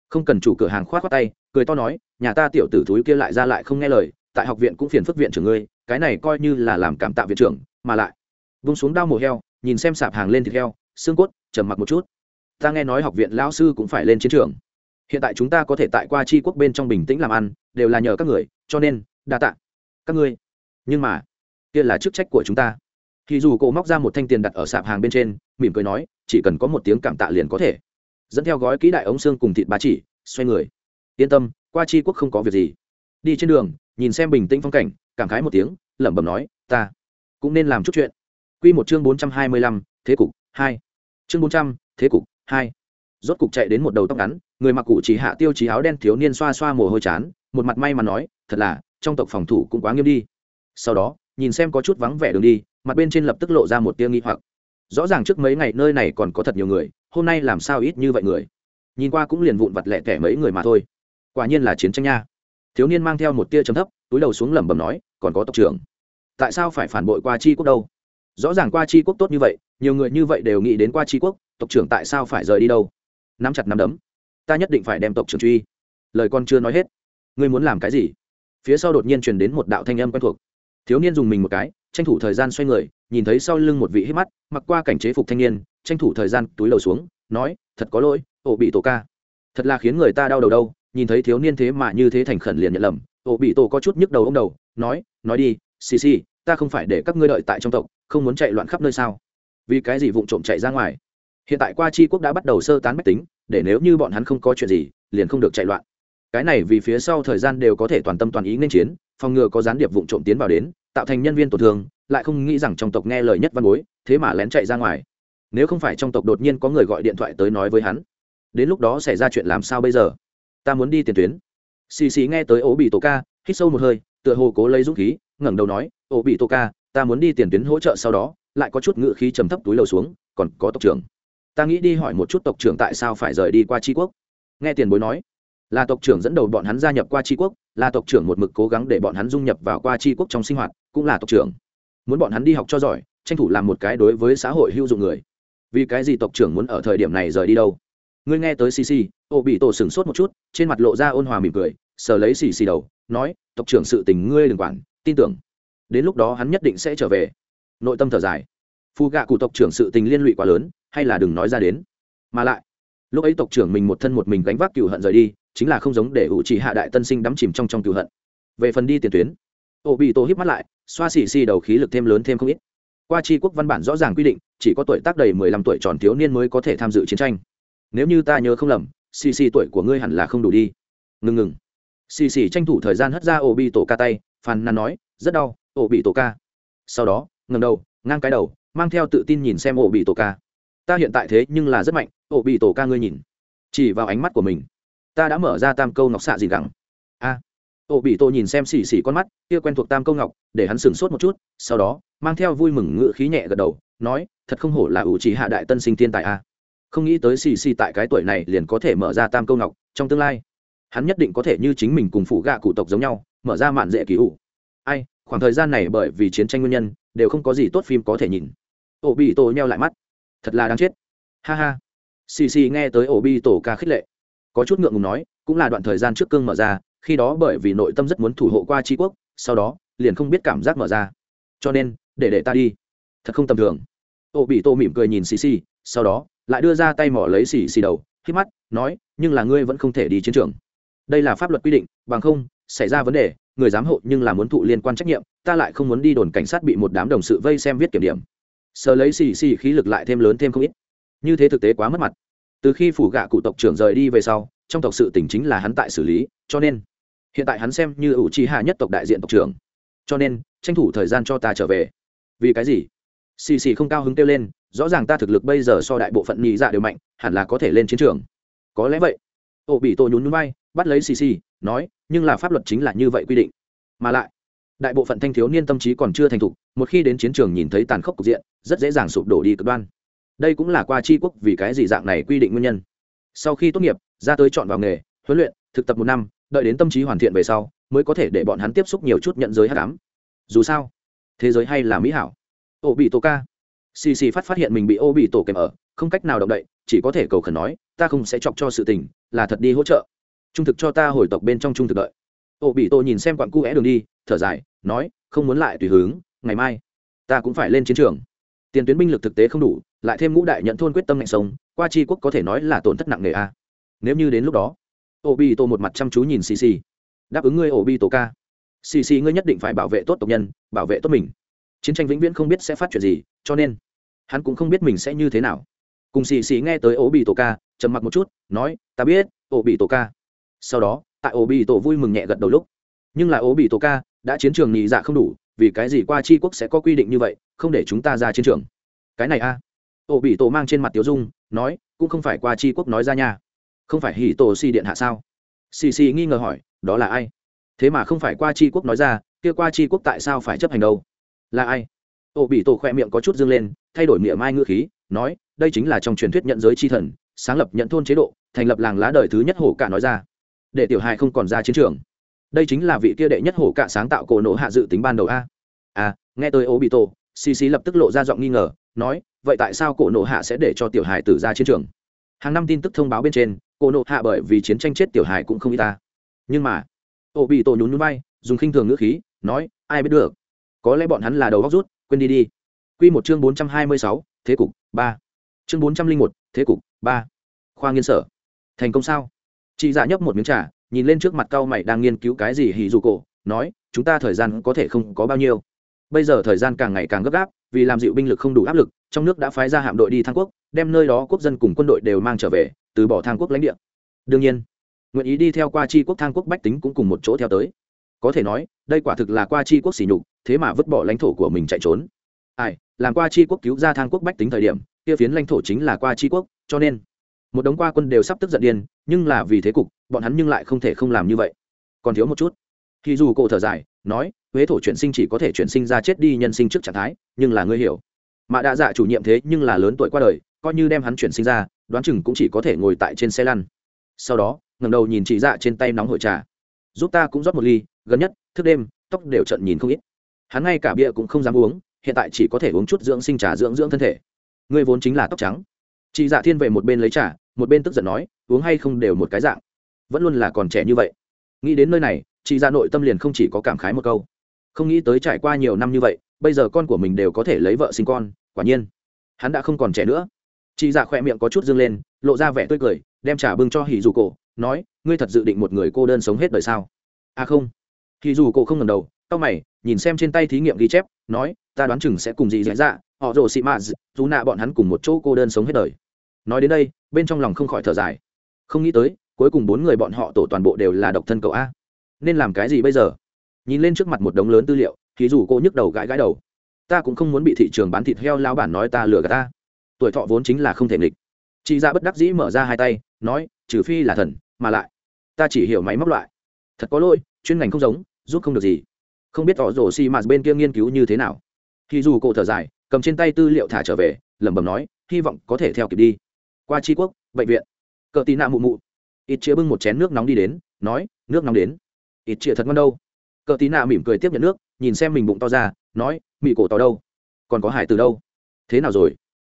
Không cần chủ cửa hàng khoát khoát tay, cười to nói, nhà ta tiểu tử thúi kia lại ra lại không nghe lời, tại học viện cũng phiền phức viện trưởng ngươi, cái này coi như là làm cảm tạ viện trưởng, mà lại vung xuống đao mổ heo, nhìn xem sạp hàng lên thịt heo, xương cốt, trầm mặc một chút. Ta nghe nói học viện lão sư cũng phải lên chiến trường hiện tại chúng ta có thể tại qua Chi quốc bên trong bình tĩnh làm ăn, đều là nhờ các người, cho nên, đa tạ. Các ngươi. Nhưng mà, kia là chức trách của chúng ta. Thì dù cậu móc ra một thanh tiền đặt ở sạp hàng bên trên, mỉm cười nói, chỉ cần có một tiếng cảm tạ liền có thể. Dẫn theo gói kỹ đại ống xương cùng thịt ba chỉ, xoay người. Yên tâm, qua Chi quốc không có việc gì. Đi trên đường, nhìn xem bình tĩnh phong cảnh, cảm khái một tiếng, lẩm bẩm nói, ta cũng nên làm chút chuyện. Q một chương bốn trăm hai mươi lăm, thế cục hai. Chương bốn trăm, thế cục hai rốt cục chạy đến một đầu tóc ngắn, người mặc cụ chỉ hạ tiêu chí áo đen thiếu niên xoa xoa mồ hôi chán, một mặt may mà nói, thật là, trong tộc phòng thủ cũng quá nghiêm đi. Sau đó, nhìn xem có chút vắng vẻ đường đi, mặt bên trên lập tức lộ ra một tia nghi hoặc. Rõ ràng trước mấy ngày nơi này còn có thật nhiều người, hôm nay làm sao ít như vậy người? Nhìn qua cũng liền vụn vặt lẹ tẻ mấy người mà thôi. Quả nhiên là chiến tranh nha. Thiếu niên mang theo một tia chấm thấp, túi đầu xuống lẩm bẩm nói, còn có tộc trưởng. Tại sao phải phản bội qua chi quốc đâu? Rõ ràng qua chi quốc tốt như vậy, nhiều người như vậy đều nghĩ đến qua chi quốc, tộc trưởng tại sao phải rời đi đâu? Nắm chặt nắm đấm. Ta nhất định phải đem tộc trưởng truy. Lời con chưa nói hết. Ngươi muốn làm cái gì? Phía sau đột nhiên truyền đến một đạo thanh âm quen thuộc. Thiếu niên dùng mình một cái, tranh thủ thời gian xoay người, nhìn thấy sau lưng một vị hít mắt, mặc qua cảnh chế phục thanh niên, tranh thủ thời gian túi lầu xuống, nói, thật có lỗi ổ bị tổ ca. Thật là khiến người ta đau đầu đâu. Nhìn thấy thiếu niên thế mà như thế thành khẩn liền nhận lầm ổ bị tổ có chút nhức đầu ông đầu, nói nói đi, xì xì, ta không phải để các ngươi đợi tại trong tộc, không muốn chạy loạn khắp nơi sao? Vì cái gì vụng trộm chạy ra ngoài? Hiện tại qua Chi quốc đã bắt đầu sơ tán mách tính, để nếu như bọn hắn không có chuyện gì, liền không được chạy loạn. Cái này vì phía sau thời gian đều có thể toàn tâm toàn ý nên chiến, phòng ngừa có gián điệp vụ trộm tiến vào đến, tạo thành nhân viên tổn thương, lại không nghĩ rằng trong tộc nghe lời nhất văn bối, thế mà lén chạy ra ngoài. Nếu không phải trong tộc đột nhiên có người gọi điện thoại tới nói với hắn, đến lúc đó xảy ra chuyện làm sao bây giờ? Ta muốn đi tiền tuyến. Xì xì nghe tới ố bị tổ ca, hít sâu một hơi, tựa hồ cố lấy dũng khí, ngẩng đầu nói, ố bị tổ ca, ta muốn đi tiền tuyến hỗ trợ sau đó, lại có chút ngự khí trầm thấp túi lầu xuống, còn có tộc trưởng ta nghĩ đi hỏi một chút tộc trưởng tại sao phải rời đi qua tri quốc. Nghe tiền bối nói, là tộc trưởng dẫn đầu bọn hắn gia nhập qua tri quốc, là tộc trưởng một mực cố gắng để bọn hắn dung nhập vào qua tri quốc trong sinh hoạt, cũng là tộc trưởng. Muốn bọn hắn đi học cho giỏi, tranh thủ làm một cái đối với xã hội hữu dụng người. Vì cái gì tộc trưởng muốn ở thời điểm này rời đi đâu? Ngươi nghe tới xì xì ô bị tổ sửng sốt một chút, trên mặt lộ ra ôn hòa mỉm cười, sờ lấy xì xì đầu, nói, tộc trưởng sự tình ngươi đừng quản, tin tưởng. Đến lúc đó hắn nhất định sẽ trở về. Nội tâm thở dài. Phù gạ cụ tộc trưởng sự tình liên lụy quá lớn hay là đừng nói ra đến. Mà lại, lúc ấy tộc trưởng mình một thân một mình gánh vác cựu hận rời đi, chính là không giống để ủ chỉ hạ đại tân sinh đắm chìm trong trong cựu hận. Về phần đi tiền tuyến, ô bị tổ híp mắt lại, xoa xì xì đầu khí lực thêm lớn thêm không ít. Qua tri quốc văn bản rõ ràng quy định, chỉ có tuổi tác đầy mười lăm tuổi tròn thiếu niên mới có thể tham dự chiến tranh. Nếu như ta nhớ không lầm, xì xì tuổi của ngươi hẳn là không đủ đi. Ngừng ngừng. Xì xì tranh thủ thời gian hất ra ô bị tổ ca tay, phàn nàn nói, rất đau, ô bị tổ ca. Sau đó ngừng đầu, ngang cái đầu, mang theo tự tin nhìn xem ô bị tổ ca ta hiện tại thế nhưng là rất mạnh, ổ bị tổ ca ngươi nhìn. Chỉ vào ánh mắt của mình, ta đã mở ra tam câu ngọc xạ gì gắng a. Ổ bị tổ nhìn xem xì xì con mắt, kia quen thuộc tam câu ngọc, để hắn sửng sốt một chút, sau đó, mang theo vui mừng ngự khí nhẹ gật đầu, nói, thật không hổ là ủ chỉ hạ đại tân sinh thiên tài a. Không nghĩ tới xì xì tại cái tuổi này liền có thể mở ra tam câu ngọc, trong tương lai, hắn nhất định có thể như chính mình cùng phụ gạ cụ tộc giống nhau, mở ra mạn dễ kỳ ủ. Ai, khoảng thời gian này bởi vì chiến tranh nguyên nhân, đều không có gì tốt phim có thể nhìn. Ổ bị tổ nheo lại mắt thật là đáng chết. Ha ha. Xì xì nghe tới ổ bi tổ ca khích lệ. Có chút ngượng ngùng nói, cũng là đoạn thời gian trước cương mở ra, khi đó bởi vì nội tâm rất muốn thủ hộ qua tri quốc, sau đó, liền không biết cảm giác mở ra. Cho nên, để để ta đi. Thật không tầm thường. Ổ bị tổ mỉm cười nhìn xì xì, sau đó, lại đưa ra tay mỏ lấy xì xì đầu khi mắt, nói, nhưng là ngươi vẫn không thể đi chiến trường. Đây là pháp luật quy định, bằng không, xảy ra vấn đề, người giám hộ nhưng là muốn thụ liên quan trách nhiệm, ta lại không muốn đi đồn cảnh sát bị một đám đồng sự vây xem viết kiểm điểm sờ lấy xì xì khí lực lại thêm lớn thêm không ít. Như thế thực tế quá mất mặt. Từ khi phủ gạ cụ tộc trưởng rời đi về sau, trong tộc sự tỉnh chính là hắn tại xử lý, cho nên, hiện tại hắn xem như ủ trì hạ nhất tộc đại diện tộc trưởng. Cho nên, tranh thủ thời gian cho ta trở về. Vì cái gì? Xì xì không cao hứng kêu lên, rõ ràng ta thực lực bây giờ so đại bộ phận nhị dạ đều mạnh, hẳn là có thể lên chiến trường. Có lẽ vậy. Ô bị tôi nhún núi bay bắt lấy xì xì, nói, nhưng là pháp luật chính là như vậy quy định. Mà lại đại bộ phận thanh thiếu niên tâm trí còn chưa thành thục, một khi đến chiến trường nhìn thấy tàn khốc cục diện, rất dễ dàng sụp đổ đi cực đoan. Đây cũng là qua tri quốc vì cái gì dạng này quy định nguyên nhân. Sau khi tốt nghiệp, ra tới chọn vào nghề, huấn luyện, thực tập một năm, đợi đến tâm trí hoàn thiện về sau, mới có thể để bọn hắn tiếp xúc nhiều chút nhận giới hát đám dù sao, thế giới hay là mỹ hảo. Ô bị tổ ca xì xì phát phát hiện mình bị ô bị tổ kèm ở, không cách nào động đậy, chỉ có thể cầu khẩn nói, ta không sẽ chọc cho sự tình, là thật đi hỗ trợ. Trung thực cho ta hồi tộc bên trong trung thực đợi. Ô bị tổ nhìn xem quặn cu é đường đi, thở dài nói, không muốn lại tùy hướng, ngày mai ta cũng phải lên chiến trường. Tiền tuyến binh lực thực tế không đủ, lại thêm ngũ đại nhận thôn quyết tâm ngạnh sống qua tri quốc có thể nói là tổn thất nặng nề a. Nếu như đến lúc đó ô bi tô một mặt chăm chú nhìn xì xì đáp ứng ngươi ô bi tô ca. Xì xì ngươi nhất định phải bảo vệ tốt tộc nhân, bảo vệ tốt mình. Chiến tranh vĩnh viễn không biết sẽ phát triển gì, cho nên hắn cũng không biết mình sẽ như thế nào. Cùng xì xì nghe tới ổ bị tổ ca, trầm mặc một chút, nói, ta biết ổ bị tổ ca. Sau đó, tại ổ bị tổ vui mừng nhẹ gật đầu lúc. Nhưng là ổ bị tổ ca đã chiến trường nhị dạ không đủ, vì cái gì qua tri quốc sẽ có quy định như vậy, không để chúng ta ra chiến trường? Cái này a. À. ổ bị tổ mang trên mặt tiểu dung, nói, cũng không phải qua tri quốc nói ra nha. Không phải hỉ tổ si điện hạ sao? Xì xì nghi ngờ hỏi, đó là ai? Thế mà không phải qua tri quốc nói ra, kia qua tri quốc tại sao phải chấp hành đâu? Là ai? Ổ bị tổ khoe miệng có chút dương lên, thay đổi miệng mai ngữ khí, nói, đây chính là trong truyền thuyết nhận giới chi thần, sáng lập nhận thôn chế độ, thành lập làng lá đời thứ nhất hổ cả nói ra. Để tiểu hài không còn ra chiến trường đây chính là vị kia đệ nhất hổ cạ sáng tạo cổ nổ hạ dự tính ban đầu a. À nghe tôi ô bị tổ xì xì lập tức lộ ra giọng nghi ngờ, nói, vậy tại sao cổ nổ hạ sẽ để cho tiểu hài tử ra chiến trường? Hàng năm tin tức thông báo bên trên, cổ nổ hạ bởi vì chiến tranh chết tiểu hài cũng không y ta. Nhưng mà ô bị tổ nhún núi bay dùng khinh thường ngữ khí, nói, ai biết được. Có lẽ bọn hắn là đầu góc rút, quên đi đi. Quy một chương bốn trăm hai mươi sáu, thế cục ba. Chương bốn trăm linh một, thế cục ba. Khoa nghiên sở. Thành công sao? Chị giả nhấp một miếng trà nhìn lên trước mặt cao mày đang nghiên cứu cái gì hì dù cổ, nói, chúng ta thời gian có thể không có bao nhiêu. Bây giờ thời gian càng ngày càng gấp gáp, vì làm dịu binh lực không đủ áp lực, trong nước đã phái ra hạm đội đi thang quốc, đem nơi đó quốc dân cùng quân đội đều mang trở về, từ bỏ thang quốc lãnh địa. Đương nhiên, nguyện ý đi theo qua chi quốc thang quốc bách tính cũng cùng một chỗ theo tới. Có thể nói, đây quả thực là qua chi quốc xỉ nhục, thế mà vứt bỏ lãnh thổ của mình chạy trốn. Ai, làm qua chi quốc cứu ra thang quốc bách tính thời điểm, kia phiến lãnh thổ chính là qua chi quốc, cho nên một đống qua quân đều sắp tức giận điên, nhưng là vì thế cục, bọn hắn nhưng lại không thể không làm như vậy. Còn thiếu một chút. Khi dù cổ thở dài, nói, huế thổ chuyển sinh chỉ có thể chuyển sinh ra chết đi nhân sinh trước trạng thái, nhưng là ngươi hiểu. Mà đã dạ chủ nhiệm thế nhưng là lớn tuổi qua đời, coi như đem hắn chuyển sinh ra, đoán chừng cũng chỉ có thể ngồi tại trên xe lăn. Sau đó, ngẩng đầu nhìn chị dạ trên tay nóng hội trà. Giúp ta cũng rót một ly, gần nhất, thức đêm, tóc đều trận nhìn không ít. Hắn ngay cả bia cũng không dám uống, hiện tại chỉ có thể uống chút dưỡng sinh trà dưỡng dưỡng thân thể. Ngươi vốn chính là tóc trắng. Chị dạ thiên về một bên lấy trà một bên tức giận nói, uống hay không đều một cái dạng, vẫn luôn là còn trẻ như vậy. Nghĩ đến nơi này, chị ra nội tâm liền không chỉ có cảm khái một câu. Không nghĩ tới trải qua nhiều năm như vậy, bây giờ con của mình đều có thể lấy vợ sinh con, quả nhiên, hắn đã không còn trẻ nữa. Chị dạ khỏe miệng có chút dương lên, lộ ra vẻ tươi cười, đem trà bưng cho hỉ dù cổ, nói, ngươi thật dự định một người cô đơn sống hết đời sao? À không. Hỉ dù cổ không ngần đầu tao mày, nhìn xem trên tay thí nghiệm ghi chép, nói, ta đoán chừng sẽ cùng gì dễ dạ, dạ họ rồ xị mạ dù nạ bọn hắn cùng một chỗ cô đơn sống hết đời. Nói đến đây bên trong lòng không khỏi thở dài. Không nghĩ tới, cuối cùng bốn người bọn họ tổ toàn bộ đều là độc thân cậu a. Nên làm cái gì bây giờ? Nhìn lên trước mặt một đống lớn tư liệu thì dù cô nhức đầu gãi gãi đầu. Ta cũng không muốn bị thị trường bán thịt heo lao bản nói ta lừa gạt ta. Tuổi thọ vốn chính là không thể nghịch. Chị ra bất đắc dĩ mở ra hai tay, nói, trừ phi là thần, mà lại, ta chỉ hiểu máy móc loại. Thật có lỗi, chuyên ngành không giống, giúp không được gì. Không biết tỏ rổ xi mạt bên kia nghiên cứu như thế nào. Thì dù cổ thở dài, cầm trên tay tư liệu thả trở về, lẩm bẩm nói, hy vọng có thể theo kịp đi qua tri quốc, bệnh viện. Cờ tì nạ mụ mụ. Ít chia bưng một chén nước nóng đi đến, nói, nước nóng đến. Ít chia thật ngon đâu. Cờ tí nạ mỉm cười tiếp nhận nước, nhìn xem mình bụng to ra, nói, mị cổ to đâu? Còn có hải từ đâu? Thế nào rồi?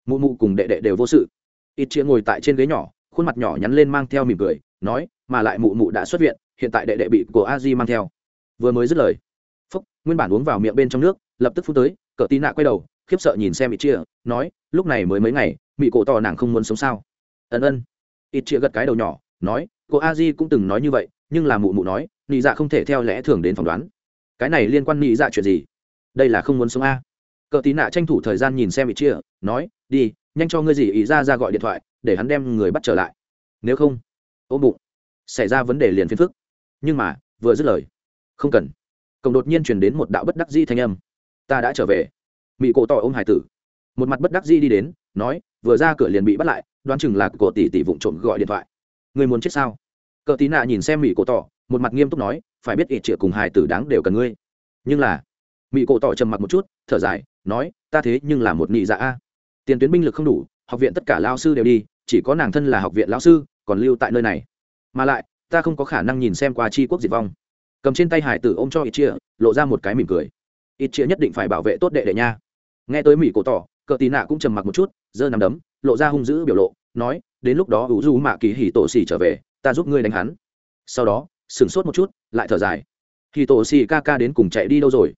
Mụ mụ cùng đệ đệ đều vô sự. Ít chia ngồi tại trên ghế nhỏ, khuôn mặt nhỏ nhắn lên mang theo mỉm cười, nói, mà lại mụ mụ đã xuất viện, hiện tại đệ đệ bị của a di mang theo. Vừa mới dứt lời, phúc, nguyên bản uống vào miệng bên trong nước, lập tức phút tới, cờ tí nạ quay đầu, khiếp sợ nhìn xem ít chia nói, lúc này mới mấy ngày mỹ cổ tỏ nàng không muốn sống sao? Ân ân. Ít chia gật cái đầu nhỏ, nói, cô a di cũng từng nói như vậy, nhưng là mụ mụ nói, nị dạ không thể theo lẽ thường đến phỏng đoán. Cái này liên quan nị dạ chuyện gì? Đây là không muốn sống a. Cờ tí nạ tranh thủ thời gian nhìn xem ít chia nói, đi, nhanh cho ngươi gì ý ra ra gọi điện thoại, để hắn đem người bắt trở lại. Nếu không, ôm bụng, xảy ra vấn đề liền phiền phức. Nhưng mà, vừa dứt lời, không cần. Cộng đột nhiên chuyển đến một đạo bất đắc di thanh âm. Ta đã trở về. Mỹ cổ tỏ ôm hải tử. Một mặt bất đắc di đi đến nói, vừa ra cửa liền bị bắt lại, đoán chừng là cổ tỷ tỷ vụng trộm gọi điện thoại. Người muốn chết sao? Cờ tí nạ nhìn xem mỹ cổ tỏ, một mặt nghiêm túc nói, phải biết ít triệu cùng hải tử đáng đều cần ngươi. Nhưng là mỹ cổ tỏ trầm mặc một chút, thở dài, nói, ta thế nhưng là một nghị dạ a. Tiền tuyến binh lực không đủ, học viện tất cả lao sư đều đi, chỉ có nàng thân là học viện lao sư, còn lưu tại nơi này. Mà lại, ta không có khả năng nhìn xem qua tri quốc diệt vong. Cầm trên tay hải tử ôm cho ít chia lộ ra một cái mỉm cười. Ít chia nhất định phải bảo vệ tốt đệ đệ nha. Nghe tới mỹ cổ tỏ, cờ tì nạ cũng trầm mặc một chút giơ nằm đấm, lộ ra hung dữ biểu lộ, nói, đến lúc đó ủ du mạ kỳ hỉ tổ xỉ trở về, ta giúp ngươi đánh hắn. Sau đó, sửng sốt một chút, lại thở dài. Hỉ tổ xỉ ca ca đến cùng chạy đi đâu rồi?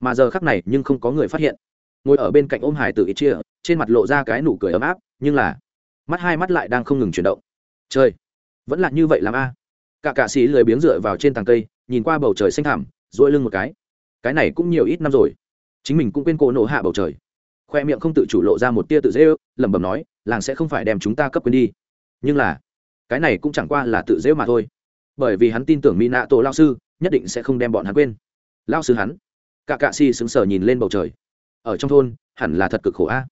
Mà giờ khắc này nhưng không có người phát hiện. Ngồi ở bên cạnh ôm hải tử ít chia trên mặt lộ ra cái nụ cười ấm áp, nhưng là, mắt hai mắt lại đang không ngừng chuyển động. Trời, vẫn là như vậy làm a? Cả cạ sĩ lười biếng dựa vào trên tàng cây, nhìn qua bầu trời xanh thẳm dỗi lưng một cái. Cái này cũng nhiều ít năm rồi. Chính mình cũng quên cô nổ hạ bầu trời khoe miệng không tự chủ lộ ra một tia tự dễ ước, lẩm bẩm nói, làng sẽ không phải đem chúng ta cấp quyền đi. Nhưng là, cái này cũng chẳng qua là tự dễ mà thôi. Bởi vì hắn tin tưởng mỹ nạ tổ lao sư, nhất định sẽ không đem bọn hắn quên. Lao sư hắn? Cả cạ si xứng sở nhìn lên bầu trời. Ở trong thôn, hẳn là thật cực khổ a.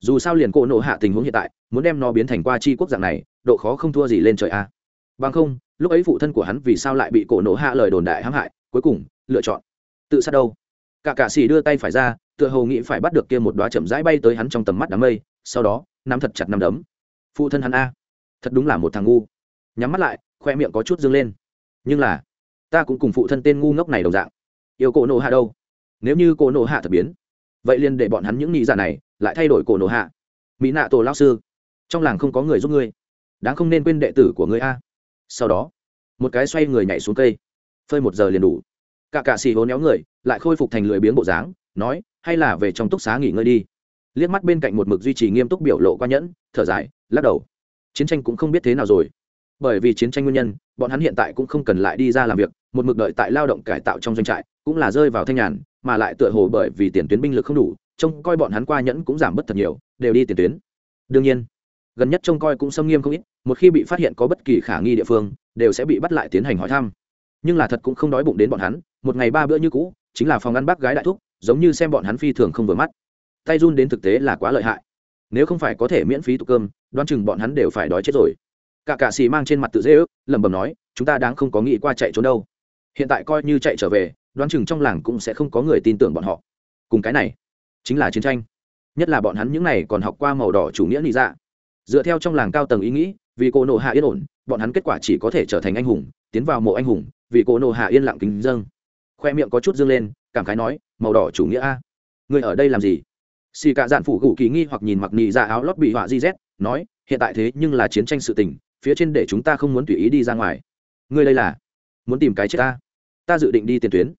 Dù sao liền cỗ nộ hạ tình huống hiện tại, muốn đem nó biến thành qua chi quốc dạng này, độ khó không thua gì lên trời a. Bằng không, lúc ấy phụ thân của hắn vì sao lại bị cổ nộ hạ lời đồn đại hãm hại, cuối cùng, lựa chọn tự sát đâu? Cả cạ xì đưa tay phải ra tựa hồ nghĩ phải bắt được kia một đóa chậm rãi bay tới hắn trong tầm mắt đám mây, sau đó, nắm thật chặt nắm đấm. Phụ thân hắn a. Thật đúng là một thằng ngu. Nhắm mắt lại, khoe miệng có chút dương lên. Nhưng là, ta cũng cùng phụ thân tên ngu ngốc này đồng dạng. Yêu cổ nổ hạ đâu? Nếu như cổ nổ hạ thật biến, vậy liền để bọn hắn những nghĩ giả này lại thay đổi cổ nổ hạ. Mỹ nạ tổ lão sư, trong làng không có người giúp ngươi. Đáng không nên quên đệ tử của ngươi a. Sau đó, một cái xoay người nhảy xuống cây, phơi một giờ liền đủ. Cả cả xì hố néo người, lại khôi phục thành lười biếng bộ dáng, nói hay là về trong túc xá nghỉ ngơi đi. Liếc mắt bên cạnh một mực duy trì nghiêm túc biểu lộ qua nhẫn, thở dài, lắc đầu. Chiến tranh cũng không biết thế nào rồi. Bởi vì chiến tranh nguyên nhân, bọn hắn hiện tại cũng không cần lại đi ra làm việc, một mực đợi tại lao động cải tạo trong doanh trại, cũng là rơi vào thanh nhàn, mà lại tựa hồ bởi vì tiền tuyến binh lực không đủ, trông coi bọn hắn qua nhẫn cũng giảm bớt thật nhiều, đều đi tiền tuyến. Đương nhiên, gần nhất trông coi cũng xâm nghiêm không ít, một khi bị phát hiện có bất kỳ khả nghi địa phương, đều sẽ bị bắt lại tiến hành hỏi thăm. Nhưng là thật cũng không đói bụng đến bọn hắn, một ngày ba bữa như cũ, chính là phòng ăn bác gái đại thúc giống như xem bọn hắn phi thường không vừa mắt. Tay run đến thực tế là quá lợi hại. Nếu không phải có thể miễn phí tụ cơm, đoán chừng bọn hắn đều phải đói chết rồi. Cả cạ xì mang trên mặt tự dễ ước, lẩm bẩm nói, chúng ta đáng không có nghĩ qua chạy trốn đâu. Hiện tại coi như chạy trở về, đoán chừng trong làng cũng sẽ không có người tin tưởng bọn họ. Cùng cái này, chính là chiến tranh. Nhất là bọn hắn những này còn học qua màu đỏ chủ nghĩa lý dạ. Dựa theo trong làng cao tầng ý nghĩ, vì cô nộ hạ yên ổn, bọn hắn kết quả chỉ có thể trở thành anh hùng, tiến vào mộ anh hùng, vì cô nộ hạ yên lặng kính dâng khoe miệng có chút dương lên, cảm khái nói, màu đỏ chủ nghĩa a. Người ở đây làm gì? Xì cả dạn phủ gù kỳ nghi hoặc nhìn mặc nhì ra dạ áo lót bị họa di z nói, hiện tại thế nhưng là chiến tranh sự tình, phía trên để chúng ta không muốn tùy ý đi ra ngoài. Ngươi đây là muốn tìm cái chết ta? Ta dự định đi tiền tuyến.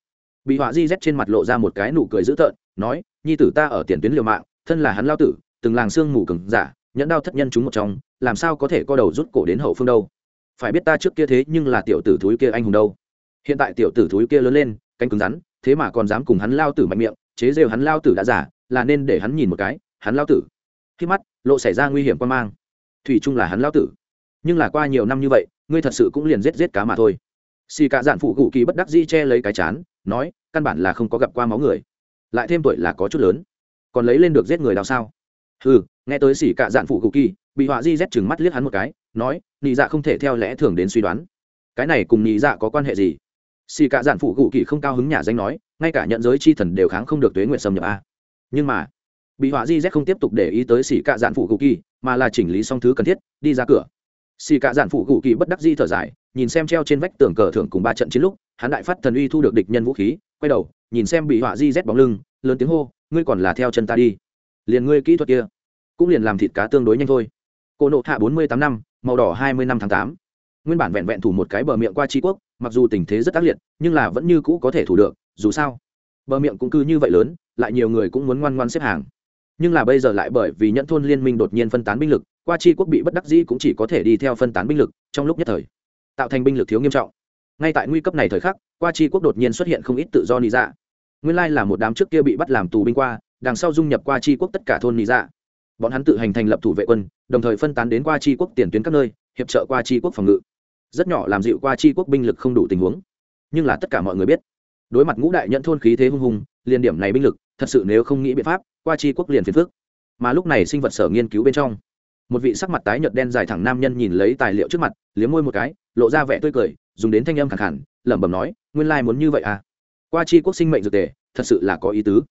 Bị họa di z trên mặt lộ ra một cái nụ cười dữ tợn, nói, nhi tử ta ở tiền tuyến liều mạng, thân là hắn lao tử, từng làng xương mù cừng giả, nhẫn đao thất nhân chúng một trong, làm sao có thể co đầu rút cổ đến hậu phương đâu? Phải biết ta trước kia thế nhưng là tiểu tử thúi kia anh hùng đâu. Hiện tại tiểu tử thúi kia lớn lên canh cứng rắn, thế mà còn dám cùng hắn lao tử mạnh miệng, chế rêu hắn lao tử đã giả, là nên để hắn nhìn một cái, hắn lao tử. Khi mắt, lộ xảy ra nguy hiểm quan mang. Thủy chung là hắn lao tử. Nhưng là qua nhiều năm như vậy, ngươi thật sự cũng liền giết giết cá mà thôi. Xì cả dạn phụ cụ kỳ bất đắc di che lấy cái chán, nói, căn bản là không có gặp qua máu người. Lại thêm tuổi là có chút lớn. Còn lấy lên được giết người đào sao? Ừ nghe tới xì cạ dạn phụ cụ kỳ, bị họa di rét chừng mắt liếc hắn một cái, nói, nị dạ không thể theo lẽ thường đến suy đoán. Cái này cùng nị dạ có quan hệ gì? Xỉ cạ dạn phụ cụ kỳ không cao hứng nhà danh nói, ngay cả nhận giới chi thần đều kháng không được tuế nguyện xâm nhập a. Nhưng mà, bị họa di z không tiếp tục để ý tới xỉ cạ dạn phụ cụ kỳ, mà là chỉnh lý xong thứ cần thiết, đi ra cửa. Xỉ cạ dạn phụ cụ kỳ bất đắc di thở dài, nhìn xem treo trên vách tường cờ thưởng cùng ba trận chiến lúc, hắn đại phát thần uy thu được địch nhân vũ khí, quay đầu, nhìn xem bị họa di z bóng lưng, lớn tiếng hô, ngươi còn là theo chân ta đi. Liền ngươi kỹ thuật kia, cũng liền làm thịt cá tương đối nhanh thôi. Cô nộ hạ bốn mươi tám năm, màu đỏ hai mươi năm tháng tám. Nguyên bản vẹn vẹn thủ một cái bờ miệng qua tri quốc mặc dù tình thế rất ác liệt, nhưng là vẫn như cũ có thể thủ được, dù sao, bờ miệng cũng cứ như vậy lớn, lại nhiều người cũng muốn ngoan ngoan xếp hàng. Nhưng là bây giờ lại bởi vì nhẫn thôn liên minh đột nhiên phân tán binh lực, qua chi quốc bị bất đắc dĩ cũng chỉ có thể đi theo phân tán binh lực, trong lúc nhất thời, tạo thành binh lực thiếu nghiêm trọng. Ngay tại nguy cấp này thời khắc, qua chi quốc đột nhiên xuất hiện không ít tự do nị dạ. Nguyên lai là một đám trước kia bị bắt làm tù binh qua, đằng sau dung nhập qua chi quốc tất cả thôn nị dạ. Bọn hắn tự hành thành lập thủ vệ quân, đồng thời phân tán đến qua chi quốc tiền tuyến các nơi, hiệp trợ qua chi quốc phòng ngự rất nhỏ làm dịu qua chi quốc binh lực không đủ tình huống. Nhưng là tất cả mọi người biết, đối mặt ngũ đại nhận thôn khí thế hung hùng liên điểm này binh lực, thật sự nếu không nghĩ biện pháp, qua chi quốc liền phiền phước mà lúc này sinh vật sở nghiên cứu bên trong, một vị sắc mặt tái nhợt đen dài thẳng nam nhân nhìn lấy tài liệu trước mặt, liếm môi một cái, lộ ra vẻ tươi cười, dùng đến thanh âm khẳng khẳng, lẩm bẩm nói, nguyên lai muốn như vậy à? Qua chi quốc sinh mệnh dược tề, thật sự là có ý tứ.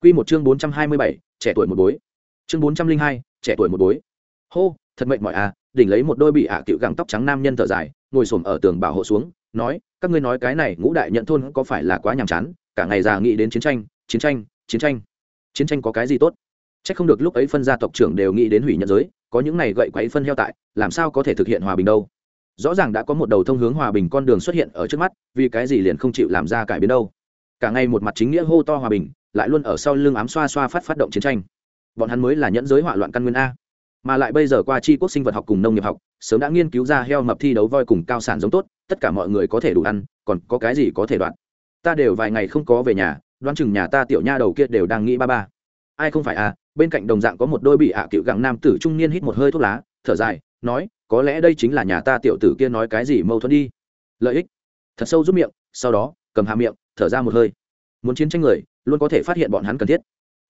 Quy một chương bốn trăm hai mươi bảy, trẻ tuổi một bối. Chương bốn trăm linh hai, trẻ tuổi một bối. Hô, thật mệnh mọi à đỉnh lấy một đôi bị ả à cựu gẳng tóc trắng nam nhân thở dài ngồi xổm ở tường bảo hộ xuống, nói, các ngươi nói cái này ngũ đại nhận thôn có phải là quá nhàm chán, cả ngày già nghĩ đến chiến tranh chiến tranh chiến tranh. Chiến tranh có cái gì tốt? Chắc không được lúc ấy phân gia tộc trưởng đều nghĩ đến hủy nhận giới, có những này gậy quấy phân heo tại, làm sao có thể thực hiện hòa bình đâu? Rõ ràng đã có một đầu thông hướng hòa bình con đường xuất hiện ở trước mắt, vì cái gì liền không chịu làm ra cải biến đâu. Cả ngày một mặt chính nghĩa hô to hòa bình, lại luôn ở sau lưng ám xoa xoa phát phát động chiến tranh. Bọn hắn mới là nhẫn giới hỏa loạn căn nguyên a mà lại bây giờ qua tri quốc sinh vật học cùng nông nghiệp học, sớm đã nghiên cứu ra heo mập thi đấu voi cùng cao sản giống tốt, tất cả mọi người có thể đủ ăn, còn có cái gì có thể đoạn? Ta đều vài ngày không có về nhà, đoán chừng nhà ta tiểu nha đầu kia đều đang nghĩ ba ba. Ai không phải à bên cạnh đồng dạng có một đôi bị ạ à cựu gặng nam tử trung niên hít một hơi thuốc lá, thở dài, nói, có lẽ đây chính là nhà ta tiểu tử kia nói cái gì mâu thuẫn đi. Lợi ích. Thật sâu giúp miệng, sau đó, cầm hạ miệng, thở ra một hơi. Muốn chiến tranh người, luôn có thể phát hiện bọn hắn cần thiết.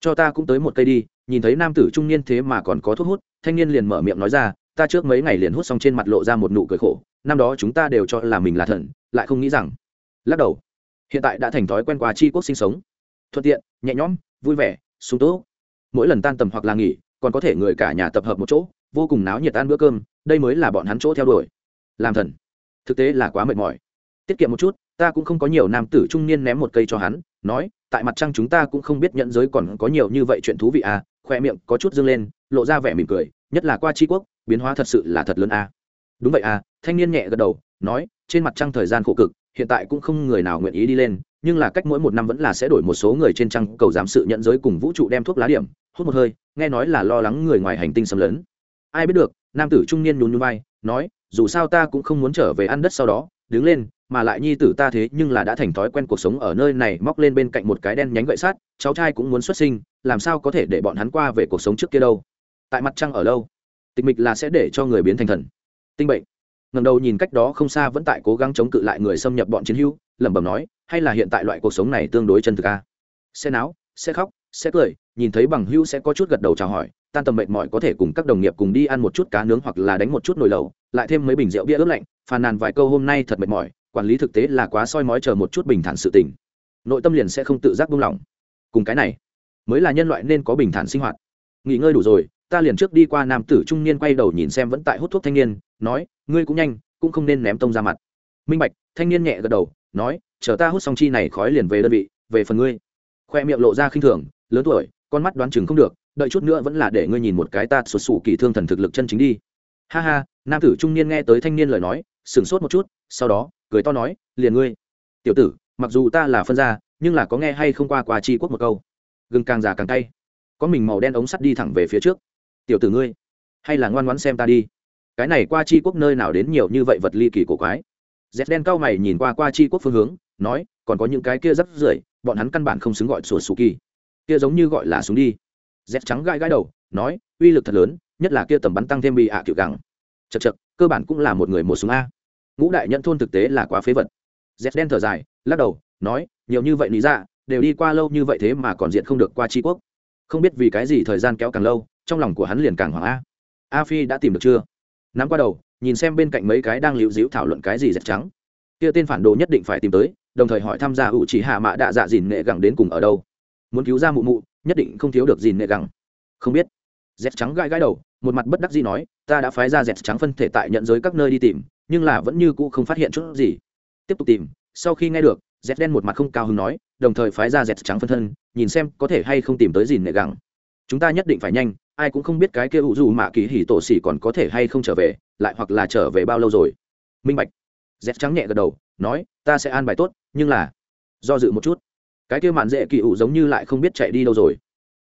Cho ta cũng tới một cây đi nhìn thấy nam tử trung niên thế mà còn có thuốc hút, thanh niên liền mở miệng nói ra, ta trước mấy ngày liền hút xong trên mặt lộ ra một nụ cười khổ, năm đó chúng ta đều cho là mình là thần, lại không nghĩ rằng. Lắc đầu. Hiện tại đã thành thói quen qua chi quốc sinh sống. Thuận tiện, nhẹ nhõm, vui vẻ, sung tố mỗi lần tan tầm hoặc là nghỉ, còn có thể người cả nhà tập hợp một chỗ, vô cùng náo nhiệt ăn bữa cơm, đây mới là bọn hắn chỗ theo đuổi. Làm thần. Thực tế là quá mệt mỏi. Tiết kiệm một chút ta cũng không có nhiều nam tử trung niên ném một cây cho hắn, nói, tại mặt trăng chúng ta cũng không biết nhận giới còn có nhiều như vậy chuyện thú vị à khoe miệng có chút dâng lên, lộ ra vẻ mỉm cười, nhất là qua tri quốc, biến hóa thật sự là thật lớn à. đúng vậy à thanh niên nhẹ gật đầu, nói, trên mặt trăng thời gian khổ cực, hiện tại cũng không người nào nguyện ý đi lên, nhưng là cách mỗi một năm vẫn là sẽ đổi một số người trên trăng cầu giám sự nhận giới cùng vũ trụ đem thuốc lá điểm, hút một hơi, nghe nói là lo lắng người ngoài hành tinh xâm lấn ai biết được, nam tử trung niên nhún nhún vai, nói, dù sao ta cũng không muốn trở về ăn đất sau đó đứng lên, mà lại nhi tử ta thế nhưng là đã thành thói quen cuộc sống ở nơi này, móc lên bên cạnh một cái đen nhánh gậy sát cháu trai cũng muốn xuất sinh, làm sao có thể để bọn hắn qua về cuộc sống trước kia đâu. Tại mặt trăng ở lâu, tịch mịch là sẽ để cho người biến thành thần. Tinh bệnh. Ngầm đầu nhìn cách đó không xa vẫn tại cố gắng chống cự lại người xâm nhập bọn chiến hữu, lẩm bẩm nói, hay là hiện tại loại cuộc sống này tương đối chân thực a sẽ náo, sẽ khóc, sẽ cười, nhìn thấy bằng hữu sẽ có chút gật đầu chào hỏi, tan tầm mệt mỏi có thể cùng các đồng nghiệp cùng đi ăn một chút cá nướng hoặc là đánh một chút nồi lẩu, lại thêm mấy bình rượu bia ướp lạnh phàn nàn vài câu hôm nay thật mệt mỏi, quản lý thực tế là quá soi mói chờ một chút bình thản sự tình. Nội tâm liền sẽ không tự giác buông lỏng. Cùng cái này, mới là nhân loại nên có bình thản sinh hoạt. Nghỉ ngơi đủ rồi, ta liền trước đi qua nam tử trung niên quay đầu nhìn xem vẫn tại hút thuốc thanh niên, nói, ngươi cũng nhanh, cũng không nên ném tông ra mặt. Minh bạch, thanh niên nhẹ gật đầu, nói, chờ ta hút xong chi này khói liền về đơn vị, về phần ngươi. Khoe miệng lộ ra khinh thường, lớn tuổi, con mắt đoán chừng không được, đợi chút nữa vẫn là để ngươi nhìn một cái ta sụt sụ kỳ thương thần thực lực chân chính đi. Ha ha, nam tử trung niên nghe tới thanh niên lời nói sửng sốt một chút, sau đó, cười to nói, liền ngươi. Tiểu tử, mặc dù ta là phân gia, nhưng là có nghe hay không qua qua chi quốc một câu. Gừng càng già càng tay có mình màu đen ống sắt đi thẳng về phía trước. Tiểu tử ngươi, hay là ngoan ngoãn xem ta đi. Cái này qua chi quốc nơi nào đến nhiều như vậy vật ly kỳ cổ quái. Dép đen cao mày nhìn qua qua chi quốc phương hướng, nói, còn có những cái kia rất rưởi, bọn hắn căn bản không xứng gọi sủa sù kỳ. Kia giống như gọi là súng đi. Dép trắng gai gai đầu, nói, uy lực thật lớn, nhất là kia tầm bắn tăng thêm bị ạ à kiểu gắng chật chật cơ bản cũng là một người một súng a. Ngũ đại nhận thôn thực tế là quá phế vật. Dép đen thở dài, lắc đầu, nói, nhiều như vậy lý ra đều đi qua lâu như vậy thế mà còn diện không được qua tri quốc. Không biết vì cái gì thời gian kéo càng lâu, trong lòng của hắn liền càng hoảng a. A phi đã tìm được chưa? Nắm qua đầu, nhìn xem bên cạnh mấy cái đang liễu díu thảo luận cái gì dẹp trắng. Kia tên phản đồ nhất định phải tìm tới, đồng thời hỏi tham gia ủ chỉ hạ mạ đạ dạ dìn nghệ gẳng đến cùng ở đâu. Muốn cứu ra mụ mụ, nhất định không thiếu được dìn nghệ gẳng. Không biết. Dẹp trắng gãi gãi đầu một mặt bất đắc dĩ nói, ta đã phái ra dẹt trắng phân thể tại nhận giới các nơi đi tìm, nhưng là vẫn như cũ không phát hiện chút gì. Tiếp tục tìm, sau khi nghe được, dẹt đen một mặt không cao hứng nói, đồng thời phái ra dẹt trắng phân thân, nhìn xem có thể hay không tìm tới gì nệ gẳng. Chúng ta nhất định phải nhanh, ai cũng không biết cái kia ủ dù mạ kỳ hỉ tổ xỉ còn có thể hay không trở về, lại hoặc là trở về bao lâu rồi. Minh bạch. Dẹt trắng nhẹ gật đầu, nói, ta sẽ an bài tốt, nhưng là do dự một chút. Cái kia mạn dễ kỳ ủ giống như lại không biết chạy đi đâu rồi.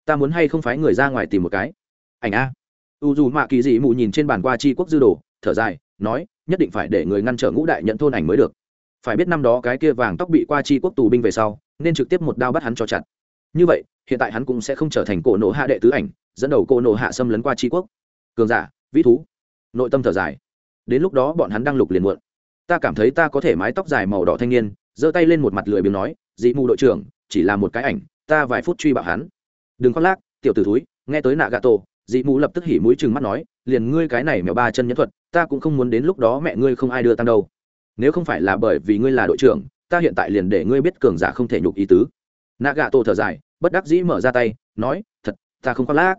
Ta muốn hay không phái người ra ngoài tìm một cái. Ảnh a u dù mạ kỳ dị mù nhìn trên bàn qua chi quốc dư đồ, thở dài, nói, nhất định phải để người ngăn trở ngũ đại nhận thôn ảnh mới được. Phải biết năm đó cái kia vàng tóc bị qua chi quốc tù binh về sau, nên trực tiếp một đao bắt hắn cho chặt. Như vậy, hiện tại hắn cũng sẽ không trở thành cổ nộ hạ đệ tứ ảnh, dẫn đầu cổ nộ hạ xâm lấn qua tri quốc. Cường giả, vĩ thú. Nội tâm thở dài. Đến lúc đó bọn hắn đang lục liền muộn. Ta cảm thấy ta có thể mái tóc dài màu đỏ thanh niên, giơ tay lên một mặt lười biếng nói, dị mù đội trưởng, chỉ là một cái ảnh, ta vài phút truy bạo hắn. Đừng khoác lác, tiểu tử thúi, nghe tới nạ gà tổ dị mụ lập tức hỉ mũi chừng mắt nói, liền ngươi cái này mèo ba chân nhẫn thuật, ta cũng không muốn đến lúc đó mẹ ngươi không ai đưa tăng đâu. Nếu không phải là bởi vì ngươi là đội trưởng, ta hiện tại liền để ngươi biết cường giả không thể nhục ý tứ. Nạ gà tổ thở dài, bất đắc dĩ mở ra tay, nói, thật, ta không khoác lác.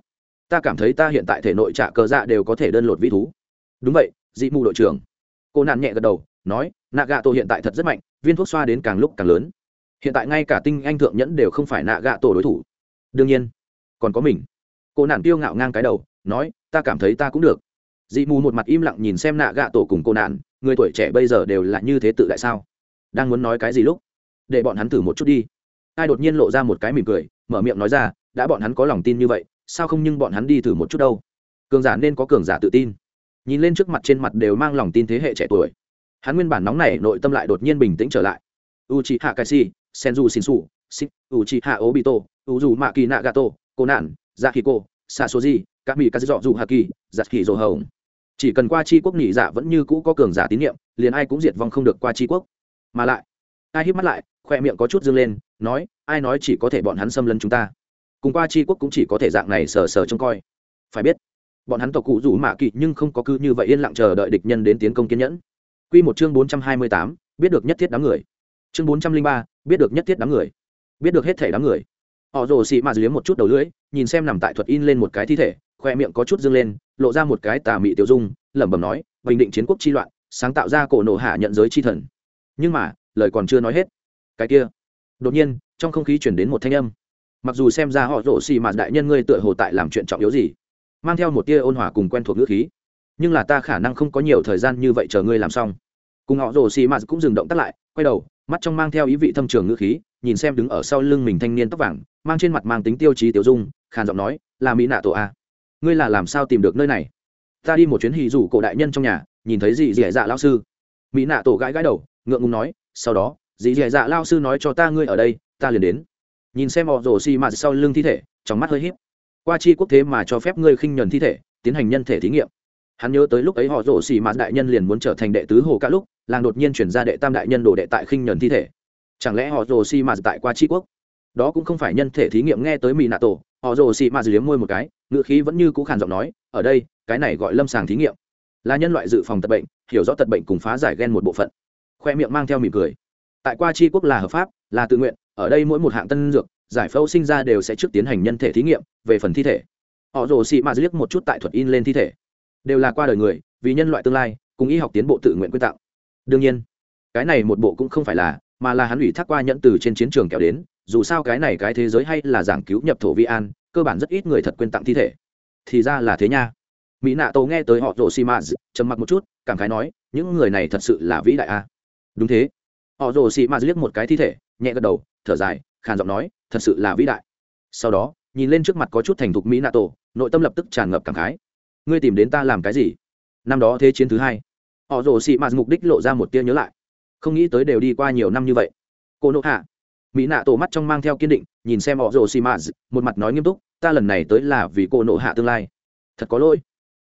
Ta cảm thấy ta hiện tại thể nội trả cờ dạ đều có thể đơn lột vĩ thú. Đúng vậy, dị mù đội trưởng. Cô nạn nhẹ gật đầu, nói nạ gạ tổ hiện tại thật rất mạnh, viên thuốc xoa đến càng lúc càng lớn. Hiện tại ngay cả tinh anh thượng nhẫn đều không phải nạ gạ tổ đối thủ. Đương nhiên, còn có mình cô nạn tiêu ngạo ngang cái đầu, nói, ta cảm thấy ta cũng được. Dị mù một mặt im lặng nhìn xem nạ gạ tổ cùng cô nạn, người tuổi trẻ bây giờ đều là như thế tự tại sao? Đang muốn nói cái gì lúc? Để bọn hắn thử một chút đi. Ai đột nhiên lộ ra một cái mỉm cười, mở miệng nói ra, đã bọn hắn có lòng tin như vậy, sao không nhưng bọn hắn đi thử một chút đâu? Cường giả nên có cường giả tự tin. Nhìn lên trước mặt trên mặt đều mang lòng tin thế hệ trẻ tuổi. Hắn nguyên bản nóng này nội tâm lại đột nhiên bình tĩnh trở lại. U c h i hạ kaisi senju shinsu u c h i hạ obito u dù mạ kỳ nagato cô nạn dạ khi cô xa số gì các mỹ các dọ dù hà kỳ giặt kỳ dồ hồng chỉ cần qua chi quốc nhị dạ vẫn như cũ có cường giả tín nhiệm, liền ai cũng diệt vong không được qua chi quốc. Mà lại, ai hít mắt lại, khoe miệng có chút dâng lên, nói, ai nói chỉ có thể bọn hắn xâm lấn chúng ta? Cùng qua chi quốc cũng chỉ có thể dạng này sờ sờ trông coi. Phải biết, bọn hắn tộc cụ rủ mạ kỵ nhưng không có cứ như vậy yên lặng chờ đợi địch nhân đến tiến công kiên nhẫn. Q một chương bốn trăm hai mươi tám, biết được nhất thiết đám người. Chương bốn trăm linh ba, biết được nhất thiết đám người. Biết được hết thể đám người họ rồ xị mạt liếm một chút đầu lưỡi, nhìn xem nằm tại thuật in lên một cái thi thể, khoe miệng có chút dâng lên, lộ ra một cái tà mị tiểu dung, lẩm bẩm nói bình định chiến quốc chi loạn, sáng tạo ra cổ nổ hạ nhận giới chi thần. Nhưng mà, lời còn chưa nói hết. Cái kia, đột nhiên, trong không khí chuyển đến một thanh âm. Mặc dù xem ra họ rổ xì mà đại nhân ngươi tựa hồ tại làm chuyện trọng yếu gì, mang theo một tia ôn hòa cùng quen thuộc ngữ khí, nhưng là ta khả năng không có nhiều thời gian như vậy chờ ngươi làm xong. Cùng họ rổ xì mà cũng dừng động tắt lại, quay đầu mắt trong mang theo ý vị thâm trường ngữ khí, nhìn xem đứng ở sau lưng mình thanh niên tóc vàng, mang trên mặt mang tính tiêu chí tiểu dung, khàn giọng nói, là mỹ nạ tổ a. Ngươi là làm sao tìm được nơi này? Ta đi một chuyến hì rủ cổ đại nhân trong nhà, nhìn thấy dì dì dạ lao sư. Mỹ nạ tổ gãi gãi đầu, ngượng ngùng nói, sau đó, dì dì dạ lao sư nói cho ta ngươi ở đây, ta liền đến. Nhìn xem họ rổ xì mạt sau lưng thi thể, trong mắt hơi híp. Qua chi quốc thế mà cho phép ngươi khinh nhuần thi thể, tiến hành nhân thể thí nghiệm hắn nhớ tới lúc ấy họ rổ xì mạt đại nhân liền muốn trở thành đệ tứ hồ cả lúc, làng đột nhiên chuyển ra đệ tam đại nhân đồ đệ tại khinh nhuần thi thể. Chẳng lẽ họ rổ xì mạt tại qua tri quốc? Đó cũng không phải nhân thể thí nghiệm nghe tới mỹ nạ tổ họ rồ xì mạt liếm môi một cái ngựa khí vẫn như cũ khàn giọng nói, ở đây, cái này gọi lâm sàng thí nghiệm. Là nhân loại dự phòng tật bệnh, hiểu rõ tật bệnh cùng phá giải gen một bộ phận. Khoe miệng mang theo mỉm cười. Tại qua tri quốc là hợp pháp, là tự nguyện, ở đây mỗi một hạng tân dược, giải phẫu sinh ra đều sẽ trước tiến hành nhân thể thí nghiệm, về phần thi thể. Họ rồ xị mạt liếc một chút tại thuật in lên thi thể đều là qua đời người, vì nhân loại tương lai, cùng y học tiến bộ tự nguyện quyên tặng đương nhiên, cái này một bộ cũng không phải là, mà là hắn ủy thác qua nhẫn từ trên chiến trường kéo đến, dù sao cái này cái thế giới hay là giảng cứu nhập thổ vi an, cơ bản rất ít người thật quyên tặng thi thể. Thì ra là thế nha. Mỹ nạ tổ nghe tới họ rổ xi mã trầm mặc một chút, cảm khái nói, những người này thật sự là vĩ đại a. Đúng thế. Họ rổ xi mã liếc một cái thi thể, nhẹ gật đầu, thở dài, khàn giọng nói, thật sự là vĩ đại. Sau đó, nhìn lên trước mặt có chút thành thục mỹ nạ tổ, nội tâm lập tức tràn ngập cảm khái ngươi tìm đến ta làm cái gì? Năm đó thế chiến thứ hai, họ rồ xị mạt mục đích lộ ra một tia nhớ lại. Không nghĩ tới đều đi qua nhiều năm như vậy. Cô nộ hạ, mỹ nạ tổ mắt trong mang theo kiên định, nhìn xem họ rồ xị mạt, một mặt nói nghiêm túc, ta lần này tới là vì cô nộ hạ tương lai. Thật có lỗi.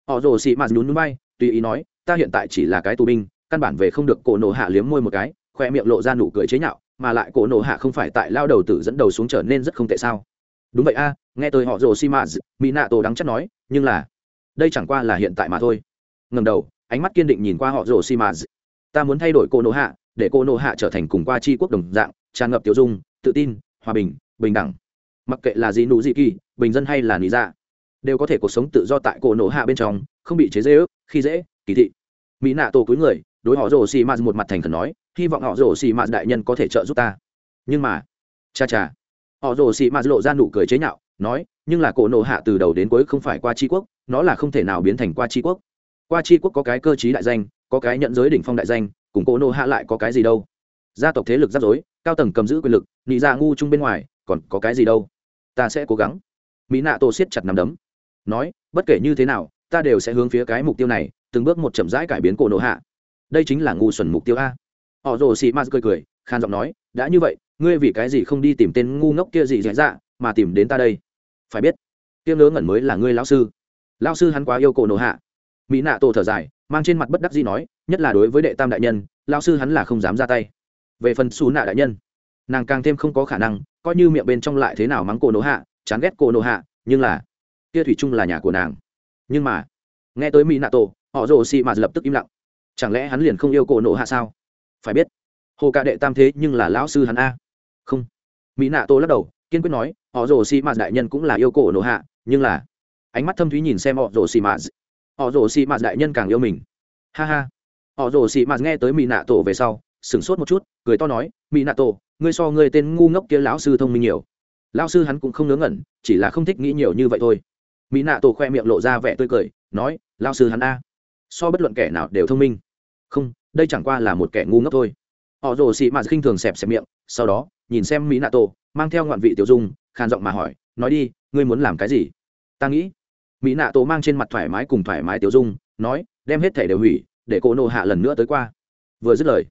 Họ rồ xị mạt nhún núi bay, tùy ý nói, ta hiện tại chỉ là cái tù binh, căn bản về không được cổ nộ hạ liếm môi một cái, khoe miệng lộ ra nụ cười chế nhạo, mà lại cổ nộ hạ không phải tại lao đầu tử dẫn đầu xuống trở nên rất không tệ sao? Đúng vậy a, nghe tôi họ rồ xi mã mỹ nạ tổ đắng chắc nói, nhưng là đây chẳng qua là hiện tại mà thôi. Ngầm đầu, ánh mắt kiên định nhìn qua họ rồ xi mã ta muốn thay đổi cô nô hạ, để cô nô hạ trở thành cùng qua chi quốc đồng dạng, tràn ngập tiêu dung, tự tin, hòa bình bình đẳng. Mặc kệ là gì nụ gì kỳ, bình dân hay là lý dạ đều có thể cuộc sống tự do tại cổ nổ hạ bên trong, không bị chế dễ ước khi dễ, kỳ thị. Mỹ nạ tổ cúi người, đối họ rồ xì mạt một mặt thành khẩn nói, hy vọng họ rồ xì mạt đại nhân có thể trợ giúp ta. Nhưng mà, cha cha, họ rồ xì mạt lộ ra nụ cười chế nhạo, nói nhưng là cổ nộ hạ từ đầu đến cuối không phải qua tri quốc, nó là không thể nào biến thành qua tri quốc. Qua tri quốc có cái cơ chí đại danh, có cái nhận giới đỉnh phong đại danh, cùng cổ nộ hạ lại có cái gì đâu? Gia tộc thế lực rắc rối, cao tầng cầm giữ quyền lực, nị ra ngu chung bên ngoài, còn có cái gì đâu? Ta sẽ cố gắng. Mỹ nạ tổ siết chặt nằm đấm. Nói, bất kể như thế nào, ta đều sẽ hướng phía cái mục tiêu này, từng bước một chậm rãi cải biến cổ nộ hạ. Đây chính là ngu xuẩn mục tiêu a. Họ rồ xị ma cười cười, khan giọng nói, đã như vậy, ngươi vì cái gì không đi tìm tên ngu ngốc kia gì dễ dạ mà tìm đến ta đây? Phải biết tiêm ngớ ngẩn mới là ngươi lão sư. Lão sư hắn quá yêu cổ nổ hạ. Mỹ nạ tổ thở dài, mang trên mặt bất đắc gì nói, nhất là đối với đệ tam đại nhân, lão sư hắn là không dám ra tay. Về phần xù nạ đại nhân, nàng càng thêm không có khả năng, coi như miệng bên trong lại thế nào mắng cổ nổ hạ, chán ghét cổ nổ hạ, nhưng là, kia thủy chung là nhà của nàng. Nhưng mà, nghe tới mỹ nạ tổ, họ rồ xị mà lập tức im lặng. Chẳng lẽ hắn liền không yêu cổ nổ hạ sao? Phải biết, hồ ca đệ tam thế nhưng là lão sư hắn a. Không. Mỹ nạ tô lắc đầu, kiên quyết nói họ rồ xị mạt đại nhân cũng là yêu cổ nổ hạ, nhưng là, ánh mắt thâm thúy nhìn xem họ rồ xị mạt. Họ rồ xị mạt đại nhân càng yêu mình. Ha ha. Họ rồ xị mạt nghe tới mỹ nạ tổ về sau, sửng sốt một chút, cười to nói mỹ nạ tổ ngươi so ngươi tên ngu ngốc kia lão sư thông minh nhiều. Lão sư hắn cũng không ngớ ngẩn, chỉ là không thích nghĩ nhiều như vậy thôi. Mỹ nạ tổ khoe miệng lộ ra vẻ tươi cười, nói, lão sư hắn a, so bất luận kẻ nào đều thông minh. Không, đây chẳng qua là một kẻ ngu ngốc thôi. Họ rồ xị mạt khinh thường xẹp xẹp miệng, sau đó, nhìn xem mỹ nạ tổ mang theo ngoạn vị tiểu dung khàn giọng mà hỏi, nói đi, ngươi muốn làm cái gì? Ta nghĩ. Mỹ nạ tổ mang trên mặt thoải mái cùng thoải mái tiểu dung, nói, đem hết thẻ đều hủy, để cô nộ hạ lần nữa tới qua. Vừa dứt lời,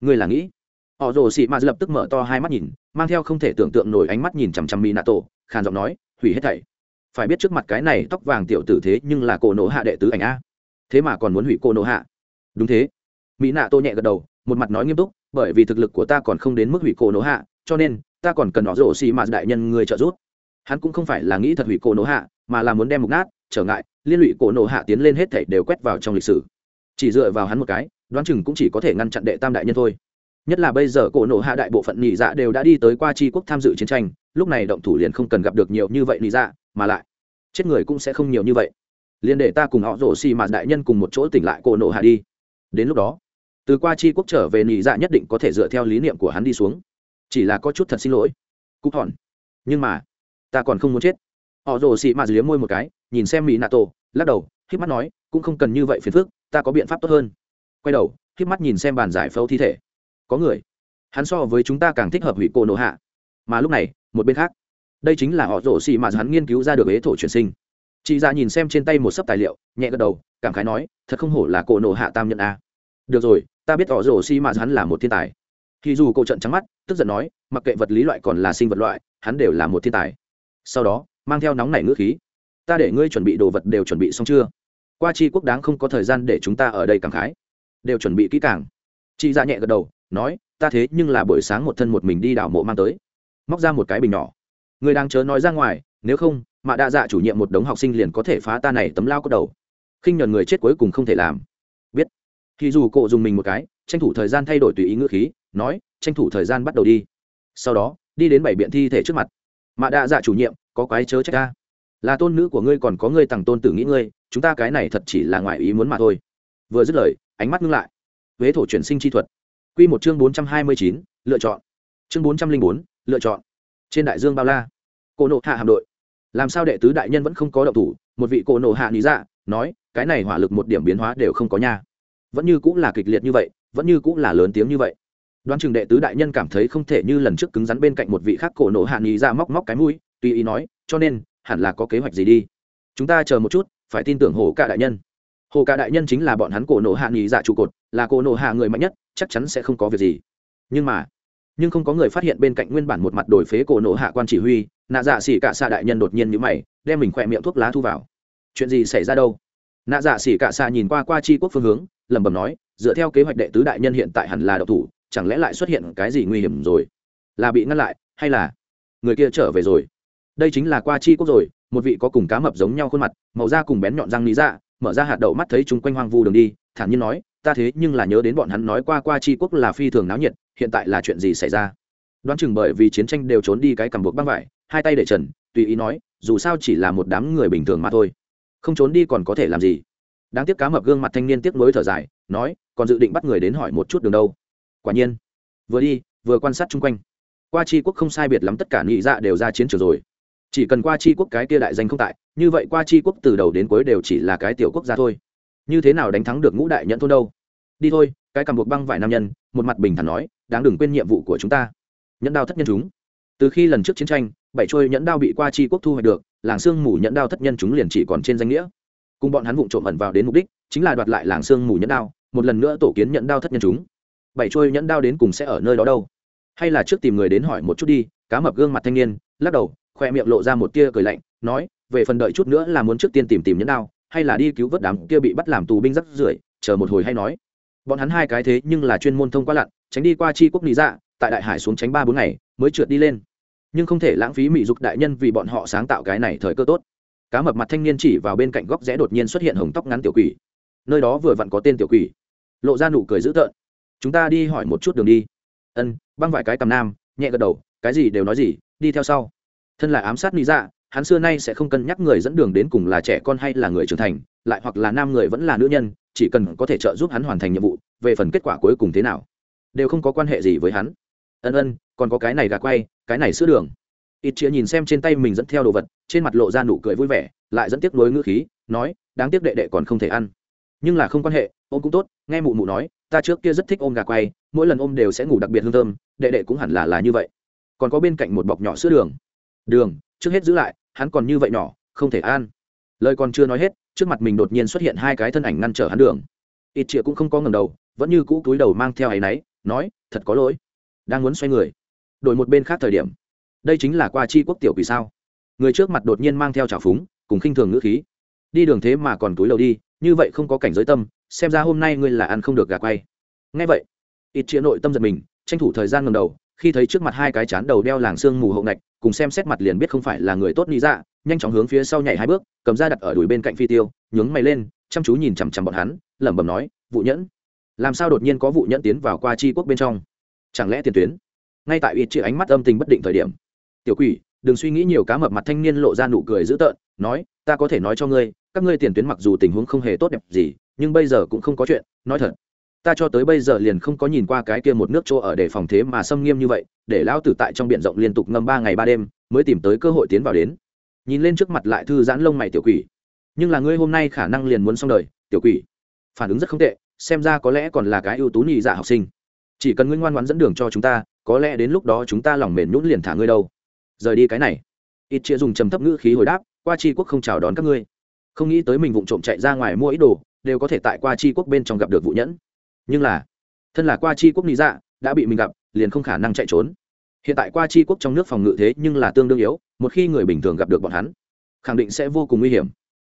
ngươi là nghĩ? Họ rồ xị mạt lập tức mở to hai mắt nhìn, mang theo không thể tưởng tượng nổi ánh mắt nhìn chằm chằm mỹ nạ tổ, khàn giọng nói, hủy hết thảy. Phải biết trước mặt cái này tóc vàng tiểu tử thế nhưng là cổ nộ hạ đệ tứ ảnh a. Thế mà còn muốn hủy cô nộ hạ? Đúng thế. Mỹ nạ tô nhẹ gật đầu, một mặt nói nghiêm túc, bởi vì thực lực của ta còn không đến mức hủy cô nộ hạ, cho nên ta còn cần họ rổ xì mạt đại nhân người trợ giúp. Hắn cũng không phải là nghĩ thật hủy cổ nổ hạ, mà là muốn đem mục nát, trở ngại, liên lụy cổ nổ hạ tiến lên hết thảy đều quét vào trong lịch sử. Chỉ dựa vào hắn một cái, đoán chừng cũng chỉ có thể ngăn chặn đệ tam đại nhân thôi. Nhất là bây giờ cổ nổ hạ đại bộ phận nhị dạ đều đã đi tới qua tri quốc tham dự chiến tranh, lúc này động thủ liền không cần gặp được nhiều như vậy nhị dạ mà lại, chết người cũng sẽ không nhiều như vậy. Liền để ta cùng họ rổ xì mạt đại nhân cùng một chỗ tỉnh lại cổ nổ hạ đi. Đến lúc đó, từ qua chi quốc trở về nhị dạ nhất định có thể dựa theo lý niệm của hắn đi xuống chỉ là có chút thật xin lỗi. Cúc hòn. Nhưng mà, ta còn không muốn chết. Họ rồ xì mạt liếm môi một cái, nhìn xem mỹ nạ tổ lắc đầu k mắt nói, cũng không cần như vậy phiền phức, ta có biện pháp tốt hơn. Quay đầu k mắt nhìn xem bàn giải phẫu thi thể. Có người. Hắn so với chúng ta càng thích hợp hủy cổ nổ hạ. Mà lúc này, một bên khác. Đây chính là họ rổ xì mà hắn nghiên cứu ra được ế thổ truyền sinh. Chị ra nhìn xem trên tay một sấp tài liệu, nhẹ gật đầu, cảm khái nói, thật không hổ là cổ nổ hạ tam nhân a. Được rồi, ta biết họ rổ xì mà hắn là một thiên tài thì dù cậu trận trắng mắt, tức giận nói, mặc kệ vật lý loại còn là sinh vật loại, hắn đều là một thiên tài. Sau đó, mang theo nóng nảy ngữ khí, ta để ngươi chuẩn bị đồ vật đều chuẩn bị xong chưa? Qua chi quốc đáng không có thời gian để chúng ta ở đây cảm khái. Đều chuẩn bị kỹ càng. Chị ra dạ nhẹ gật đầu, nói, ta thế nhưng là buổi sáng một thân một mình đi đảo mộ mang tới. Móc ra một cái bình nhỏ. Người đang chớ nói ra ngoài, nếu không mà đa dạ chủ nhiệm một đống học sinh liền có thể phá ta này tấm lao cốt đầu. Khinh nhờn người chết cuối cùng không thể làm. Biết. Khi dù cộ dùng mình một cái, tranh thủ thời gian thay đổi tùy ý ngữ khí nói, tranh thủ thời gian bắt đầu đi. Sau đó, đi đến bảy biện thi thể trước mặt. Mạ đạ dạ chủ nhiệm, có quái chớ trách ta. Là tôn nữ của ngươi còn có ngươi tặng tôn tử nghĩ ngươi, chúng ta cái này thật chỉ là ngoài ý muốn mà thôi. Vừa dứt lời, ánh mắt ngưng lại. Huế thổ chuyển sinh chi thuật. Q một chương bốn trăm hai mươi chín, lựa chọn. Chương bốn trăm linh bốn, lựa chọn. Trên đại dương bao la. Cổ nộ hạ hạm đội. Làm sao đệ tứ đại nhân vẫn không có động thủ? Một vị cổ nộ hạ lý dạ nói, cái này hỏa lực một điểm biến hóa đều không có nha. Vẫn như cũng là kịch liệt như vậy, vẫn như cũng là lớn tiếng như vậy đoán chừng đệ tứ đại nhân cảm thấy không thể như lần trước cứng rắn bên cạnh một vị khác cổ nổ hạ lý ra móc móc cái mũi, tùy ý nói, cho nên, hẳn là có kế hoạch gì đi? Chúng ta chờ một chút, phải tin tưởng hồ cả đại nhân. Hồ cả đại nhân chính là bọn hắn cổ nổ hạ nghỉ dạ trụ cột, là cổ nổ hạ người mạnh nhất, chắc chắn sẽ không có việc gì. Nhưng mà, nhưng không có người phát hiện bên cạnh nguyên bản một mặt đổi phế cổ nổ hạ quan chỉ huy, nạ dạ xỉ cả xa đại nhân đột nhiên như mày, đem mình khỏe miệng thuốc lá thu vào. Chuyện gì xảy ra đâu? Nạ dạ xỉ cả xa nhìn qua qua chi quốc phương hướng, lẩm bẩm nói, dựa theo kế hoạch đệ tứ đại nhân hiện tại hẳn là độc thủ chẳng lẽ lại xuất hiện cái gì nguy hiểm rồi? Là bị ngăn lại, hay là người kia trở về rồi? Đây chính là qua chi quốc rồi, một vị có cùng cá mập giống nhau khuôn mặt, màu da cùng bén nhọn răng lý ra, mở ra hạt đậu mắt thấy chúng quanh hoang vu đường đi, thản nhiên nói, ta thế nhưng là nhớ đến bọn hắn nói qua qua chi quốc là phi thường náo nhiệt, hiện tại là chuyện gì xảy ra? Đoán chừng bởi vì chiến tranh đều trốn đi cái cầm buộc băng vải, hai tay để trần, tùy ý nói, dù sao chỉ là một đám người bình thường mà thôi. Không trốn đi còn có thể làm gì? Đáng tiếc cá mập gương mặt thanh niên tiếc nối thở dài, nói, còn dự định bắt người đến hỏi một chút đường đâu? Quả nhiên. Vừa đi, vừa quan sát chung quanh. Qua chi quốc không sai biệt lắm tất cả nghị dạ đều ra chiến trường rồi. Chỉ cần qua chi quốc cái kia đại danh không tại, như vậy qua chi quốc từ đầu đến cuối đều chỉ là cái tiểu quốc gia thôi. Như thế nào đánh thắng được ngũ đại nhận thôn đâu? Đi thôi, cái cầm buộc băng vải nam nhân, một mặt bình thản nói, đáng đừng quên nhiệm vụ của chúng ta. Nhẫn đao thất nhân chúng. Từ khi lần trước chiến tranh, bảy trôi nhẫn đao bị qua chi quốc thu hoạch được, làng sương mù nhẫn đao thất nhân chúng liền chỉ còn trên danh nghĩa. Cùng bọn hắn vụ trộm ẩn vào đến mục đích, chính là đoạt lại làng sương mù nhẫn đao, một lần nữa tổ kiến nhẫn đao thất nhân chúng bảy trôi nhẫn đao đến cùng sẽ ở nơi đó đâu. Hay là trước tìm người đến hỏi một chút đi, cá mập gương mặt thanh niên, lắc đầu khoe miệng lộ ra một tia cười lạnh, nói, về phần đợi chút nữa là muốn trước tiên tìm tìm nhẫn đao, hay là đi cứu vớt đám kia bị bắt làm tù binh rắc rưởi, chờ một hồi hay nói. Bọn hắn hai cái thế nhưng là chuyên môn thông qua lặn, tránh đi qua chi quốc lý dạ tại đại hải xuống tránh ba bốn ngày, mới trượt đi lên. Nhưng không thể lãng phí mỹ dục đại nhân vì bọn họ sáng tạo cái này thời cơ tốt. Cá mập mặt thanh niên chỉ vào bên cạnh góc rẽ đột nhiên xuất hiện hồng tóc ngắn tiểu quỷ. Nơi đó vừa vặn có tên tiểu quỷ. Lộ ra nụ cười dữ tợn chúng ta đi hỏi một chút đường đi. Ân, băng vài cái cầm nam, nhẹ gật đầu, cái gì đều nói gì, đi theo sau. Thân là ám sát lý dạ hắn xưa nay sẽ không cân nhắc người dẫn đường đến cùng là trẻ con hay là người trưởng thành, lại hoặc là nam người vẫn là nữ nhân, chỉ cần có thể trợ giúp hắn hoàn thành nhiệm vụ, về phần kết quả cuối cùng thế nào, đều không có quan hệ gì với hắn. Ân ân, còn có cái này gà quay, cái này sữa đường. Ít chĩa nhìn xem trên tay mình dẫn theo đồ vật, trên mặt lộ ra nụ cười vui vẻ, lại dẫn tiếp nối ngữ khí, nói, đáng tiếc đệ đệ còn không thể ăn. Nhưng là không quan hệ, ông cũng tốt, nghe mụ mụ nói ta trước kia rất thích ôm gà quay, mỗi lần ôm đều sẽ ngủ đặc biệt hương thơm, đệ đệ cũng hẳn là là như vậy. Còn có bên cạnh một bọc nhỏ sữa đường. Đường, trước hết giữ lại, hắn còn như vậy nhỏ, không thể ăn. Lời còn chưa nói hết, trước mặt mình đột nhiên xuất hiện hai cái thân ảnh ngăn trở hắn đường. Ít chĩa cũng không có ngầm đầu, vẫn như cũ túi đầu mang theo áy náy, nói, thật có lỗi. Đang muốn xoay người. Đổi một bên khác thời điểm. Đây chính là qua chi quốc tiểu quỷ sao. Người trước mặt đột nhiên mang theo trào phúng, cùng khinh thường ngữ khí. Đi đường thế mà còn túi đầu đi, như vậy không có cảnh giới tâm xem ra hôm nay ngươi là ăn không được gà quay. Ngay vậy, ít chĩa nội tâm giật mình, tranh thủ thời gian ngầm đầu, khi thấy trước mặt hai cái chán đầu đeo làng xương mù hậu ngạch, cùng xem xét mặt liền biết không phải là người tốt lý dạ nhanh chóng hướng phía sau nhảy hai bước, cầm ra đặt ở đùi bên cạnh phi tiêu, nhướng mày lên, chăm chú nhìn chằm chằm bọn hắn, lẩm bẩm nói, vụ nhẫn? Làm sao đột nhiên có vụ nhẫn tiến vào qua chi quốc bên trong? Chẳng lẽ tiền tuyến? Ngay tại ít chĩa ánh mắt âm tình bất định thời điểm, tiểu quỷ, đừng suy nghĩ nhiều, cá mập mặt thanh niên lộ ra nụ cười dữ tợn, nói, ta có thể nói cho ngươi, các ngươi tiền tuyến mặc dù tình huống không hề tốt đẹp gì nhưng bây giờ cũng không có chuyện, nói thật, ta cho tới bây giờ liền không có nhìn qua cái kia một nước chỗ ở để phòng thế mà xâm nghiêm như vậy, để lão tử tại trong biển rộng liên tục ngâm ba ngày ba đêm, mới tìm tới cơ hội tiến vào đến. Nhìn lên trước mặt lại thư giãn lông mày tiểu quỷ. Nhưng là ngươi hôm nay khả năng liền muốn xong đời, tiểu quỷ. Phản ứng rất không tệ, xem ra có lẽ còn là cái ưu tú nhị dạ học sinh. Chỉ cần ngươi ngoan ngoãn dẫn đường cho chúng ta, có lẽ đến lúc đó chúng ta lòng mềm nhũn liền thả ngươi đâu. Rời đi cái này. Ít chia dùng trầm thấp ngữ khí hồi đáp, qua tri quốc không chào đón các ngươi. Không nghĩ tới mình vụng trộm chạy ra ngoài mua ít đồ đều có thể tại qua Chi quốc bên trong gặp được vụ nhẫn. Nhưng là, thân là qua Chi quốc lý dạ đã bị mình gặp, liền không khả năng chạy trốn. Hiện tại qua Chi quốc trong nước phòng ngự thế nhưng là tương đương yếu, một khi người bình thường gặp được bọn hắn, khẳng định sẽ vô cùng nguy hiểm.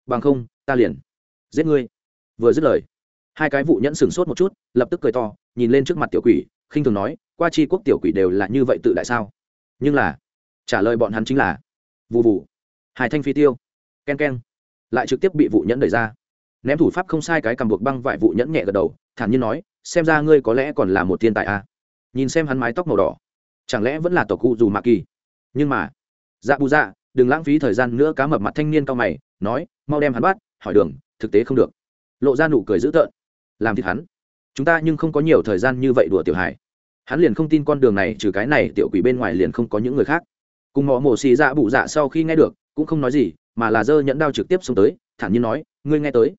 Bằng không, ta liền giết ngươi. Vừa dứt lời, hai cái vụ nhẫn sửng sốt một chút, lập tức cười to, nhìn lên trước mặt tiểu quỷ, khinh thường nói, qua Chi quốc tiểu quỷ đều là như vậy tự đại sao? Nhưng là, trả lời bọn hắn chính là vụ vụ hai thanh phi tiêu k e n k e n lại trực tiếp bị vụ nhẫn đẩy ra ném thủ pháp không sai cái cầm buộc băng vải vụ nhẫn nhẹ gật đầu, thản nhiên nói, xem ra ngươi có lẽ còn là một thiên tài à. nhìn xem hắn mái tóc màu đỏ. Chẳng lẽ vẫn là tộc cụ dù mạ kỳ? Nhưng mà dạ bù dạ đừng lãng phí thời gian nữa, cá mập mặt thanh niên cao mày, nói, mau đem hắn bắt, hỏi đường, thực tế không được. Lộ ra nụ cười dữ tợn. Làm thịt hắn. Chúng ta nhưng không có nhiều thời gian như vậy đùa tiểu hải hắn liền không tin con đường này, trừ cái này, tiểu quỷ bên ngoài liền không có những người khác. Cùng mỏ mổ xì dạ bụ dạ sau khi nghe được, cũng không nói gì, mà là dơ nhẫn đao trực tiếp xông tới, thản nhiên nói, ngươi nghe tới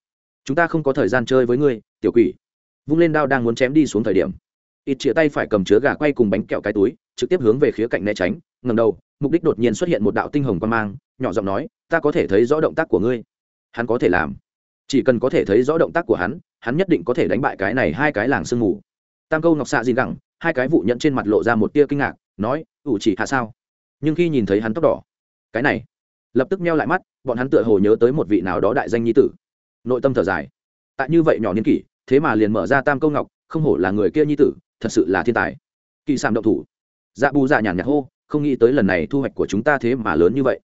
chúng ta không có thời gian chơi với ngươi, tiểu quỷ. Vung lên đao đang muốn chém đi xuống thời điểm, ít chĩa tay phải cầm chứa gà quay cùng bánh kẹo cái túi, trực tiếp hướng về khía cạnh né tránh ngầm đầu, mục đích đột nhiên xuất hiện một đạo tinh hồng quan mang, nhỏ giọng nói, ta có thể thấy rõ động tác của ngươi. Hắn có thể làm. Chỉ cần có thể thấy rõ động tác của hắn hắn nhất định có thể đánh bại cái này hai cái làng sương mù. Tam câu ngọc xạ gì gẳng, hai cái vụ nhận trên mặt lộ ra một tia kinh ngạc, nói, ủ chỉ hạ sao? Nhưng khi nhìn thấy hắn tóc đỏ, cái này. Lập tức meo lại mắt, bọn hắn tựa hồ nhớ tới một vị nào đó đại danh nhi tử nội tâm thở dài. Tại như vậy nhỏ niên kỷ, thế mà liền mở ra tam câu ngọc, không hổ là người kia nhi tử, thật sự là thiên tài. Kỳ sàm động thủ. Dạ bù dạ nhàn nhạt hô, không nghĩ tới lần này thu hoạch của chúng ta thế mà lớn như vậy.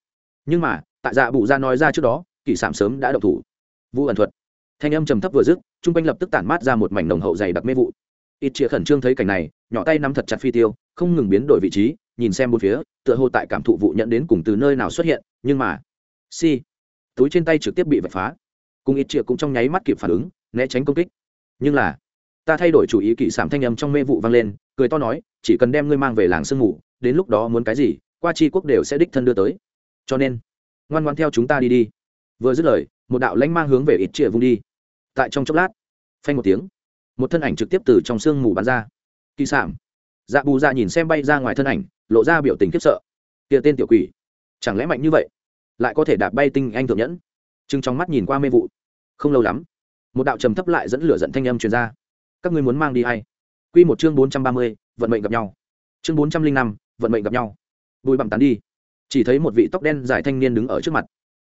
Nhưng mà, tại dạ bù dạ nói ra trước đó, kỳ sàm sớm đã động thủ. Vu ẩn thuật. Thanh âm trầm thấp vừa dứt chung quanh lập tức tản mát ra một mảnh nồng hậu dày đặc mê vụ. Ít chĩa khẩn trương thấy cảnh này, nhỏ tay nắm thật chặt phi tiêu, không ngừng biến đổi vị trí, nhìn xem bốn phía, tựa hồ tại cảm thụ vụ nhận đến cùng từ nơi nào xuất hiện, nhưng mà si túi trên tay trực tiếp bị vạch phá cùng ít triệu cũng trong nháy mắt kịp phản ứng, né tránh công kích. Nhưng là, ta thay đổi chủ ý kỵ sảm thanh âm trong mê vụ vang lên, cười to nói, chỉ cần đem ngươi mang về làng sương ngủ đến lúc đó muốn cái gì, qua tri quốc đều sẽ đích thân đưa tới. Cho nên, ngoan ngoan theo chúng ta đi đi. Vừa dứt lời, một đạo lãnh mang hướng về ít triệu vung đi. Tại trong chốc lát, phanh một tiếng, một thân ảnh trực tiếp từ trong sương mù bắn ra. Kỳ sảm. Dạ bù dạ nhìn xem bay ra ngoài thân ảnh, lộ ra biểu tình khiếp sợ. Kia tên tiểu quỷ, chẳng lẽ mạnh như vậy? Lại có thể đạp bay tinh anh thượng nhẫn? Chừng trong mắt nhìn qua mê vụ. Không lâu lắm, một đạo trầm thấp lại dẫn lửa dẫn thanh âm truyền ra. Các ngươi muốn mang đi hay q một chương bốn trăm ba mươi, vận mệnh gặp nhau. Chương bốn trăm linh năm, vận mệnh gặp nhau. Bùi bặm tán đi. Chỉ thấy một vị tóc đen dài thanh niên đứng ở trước mặt.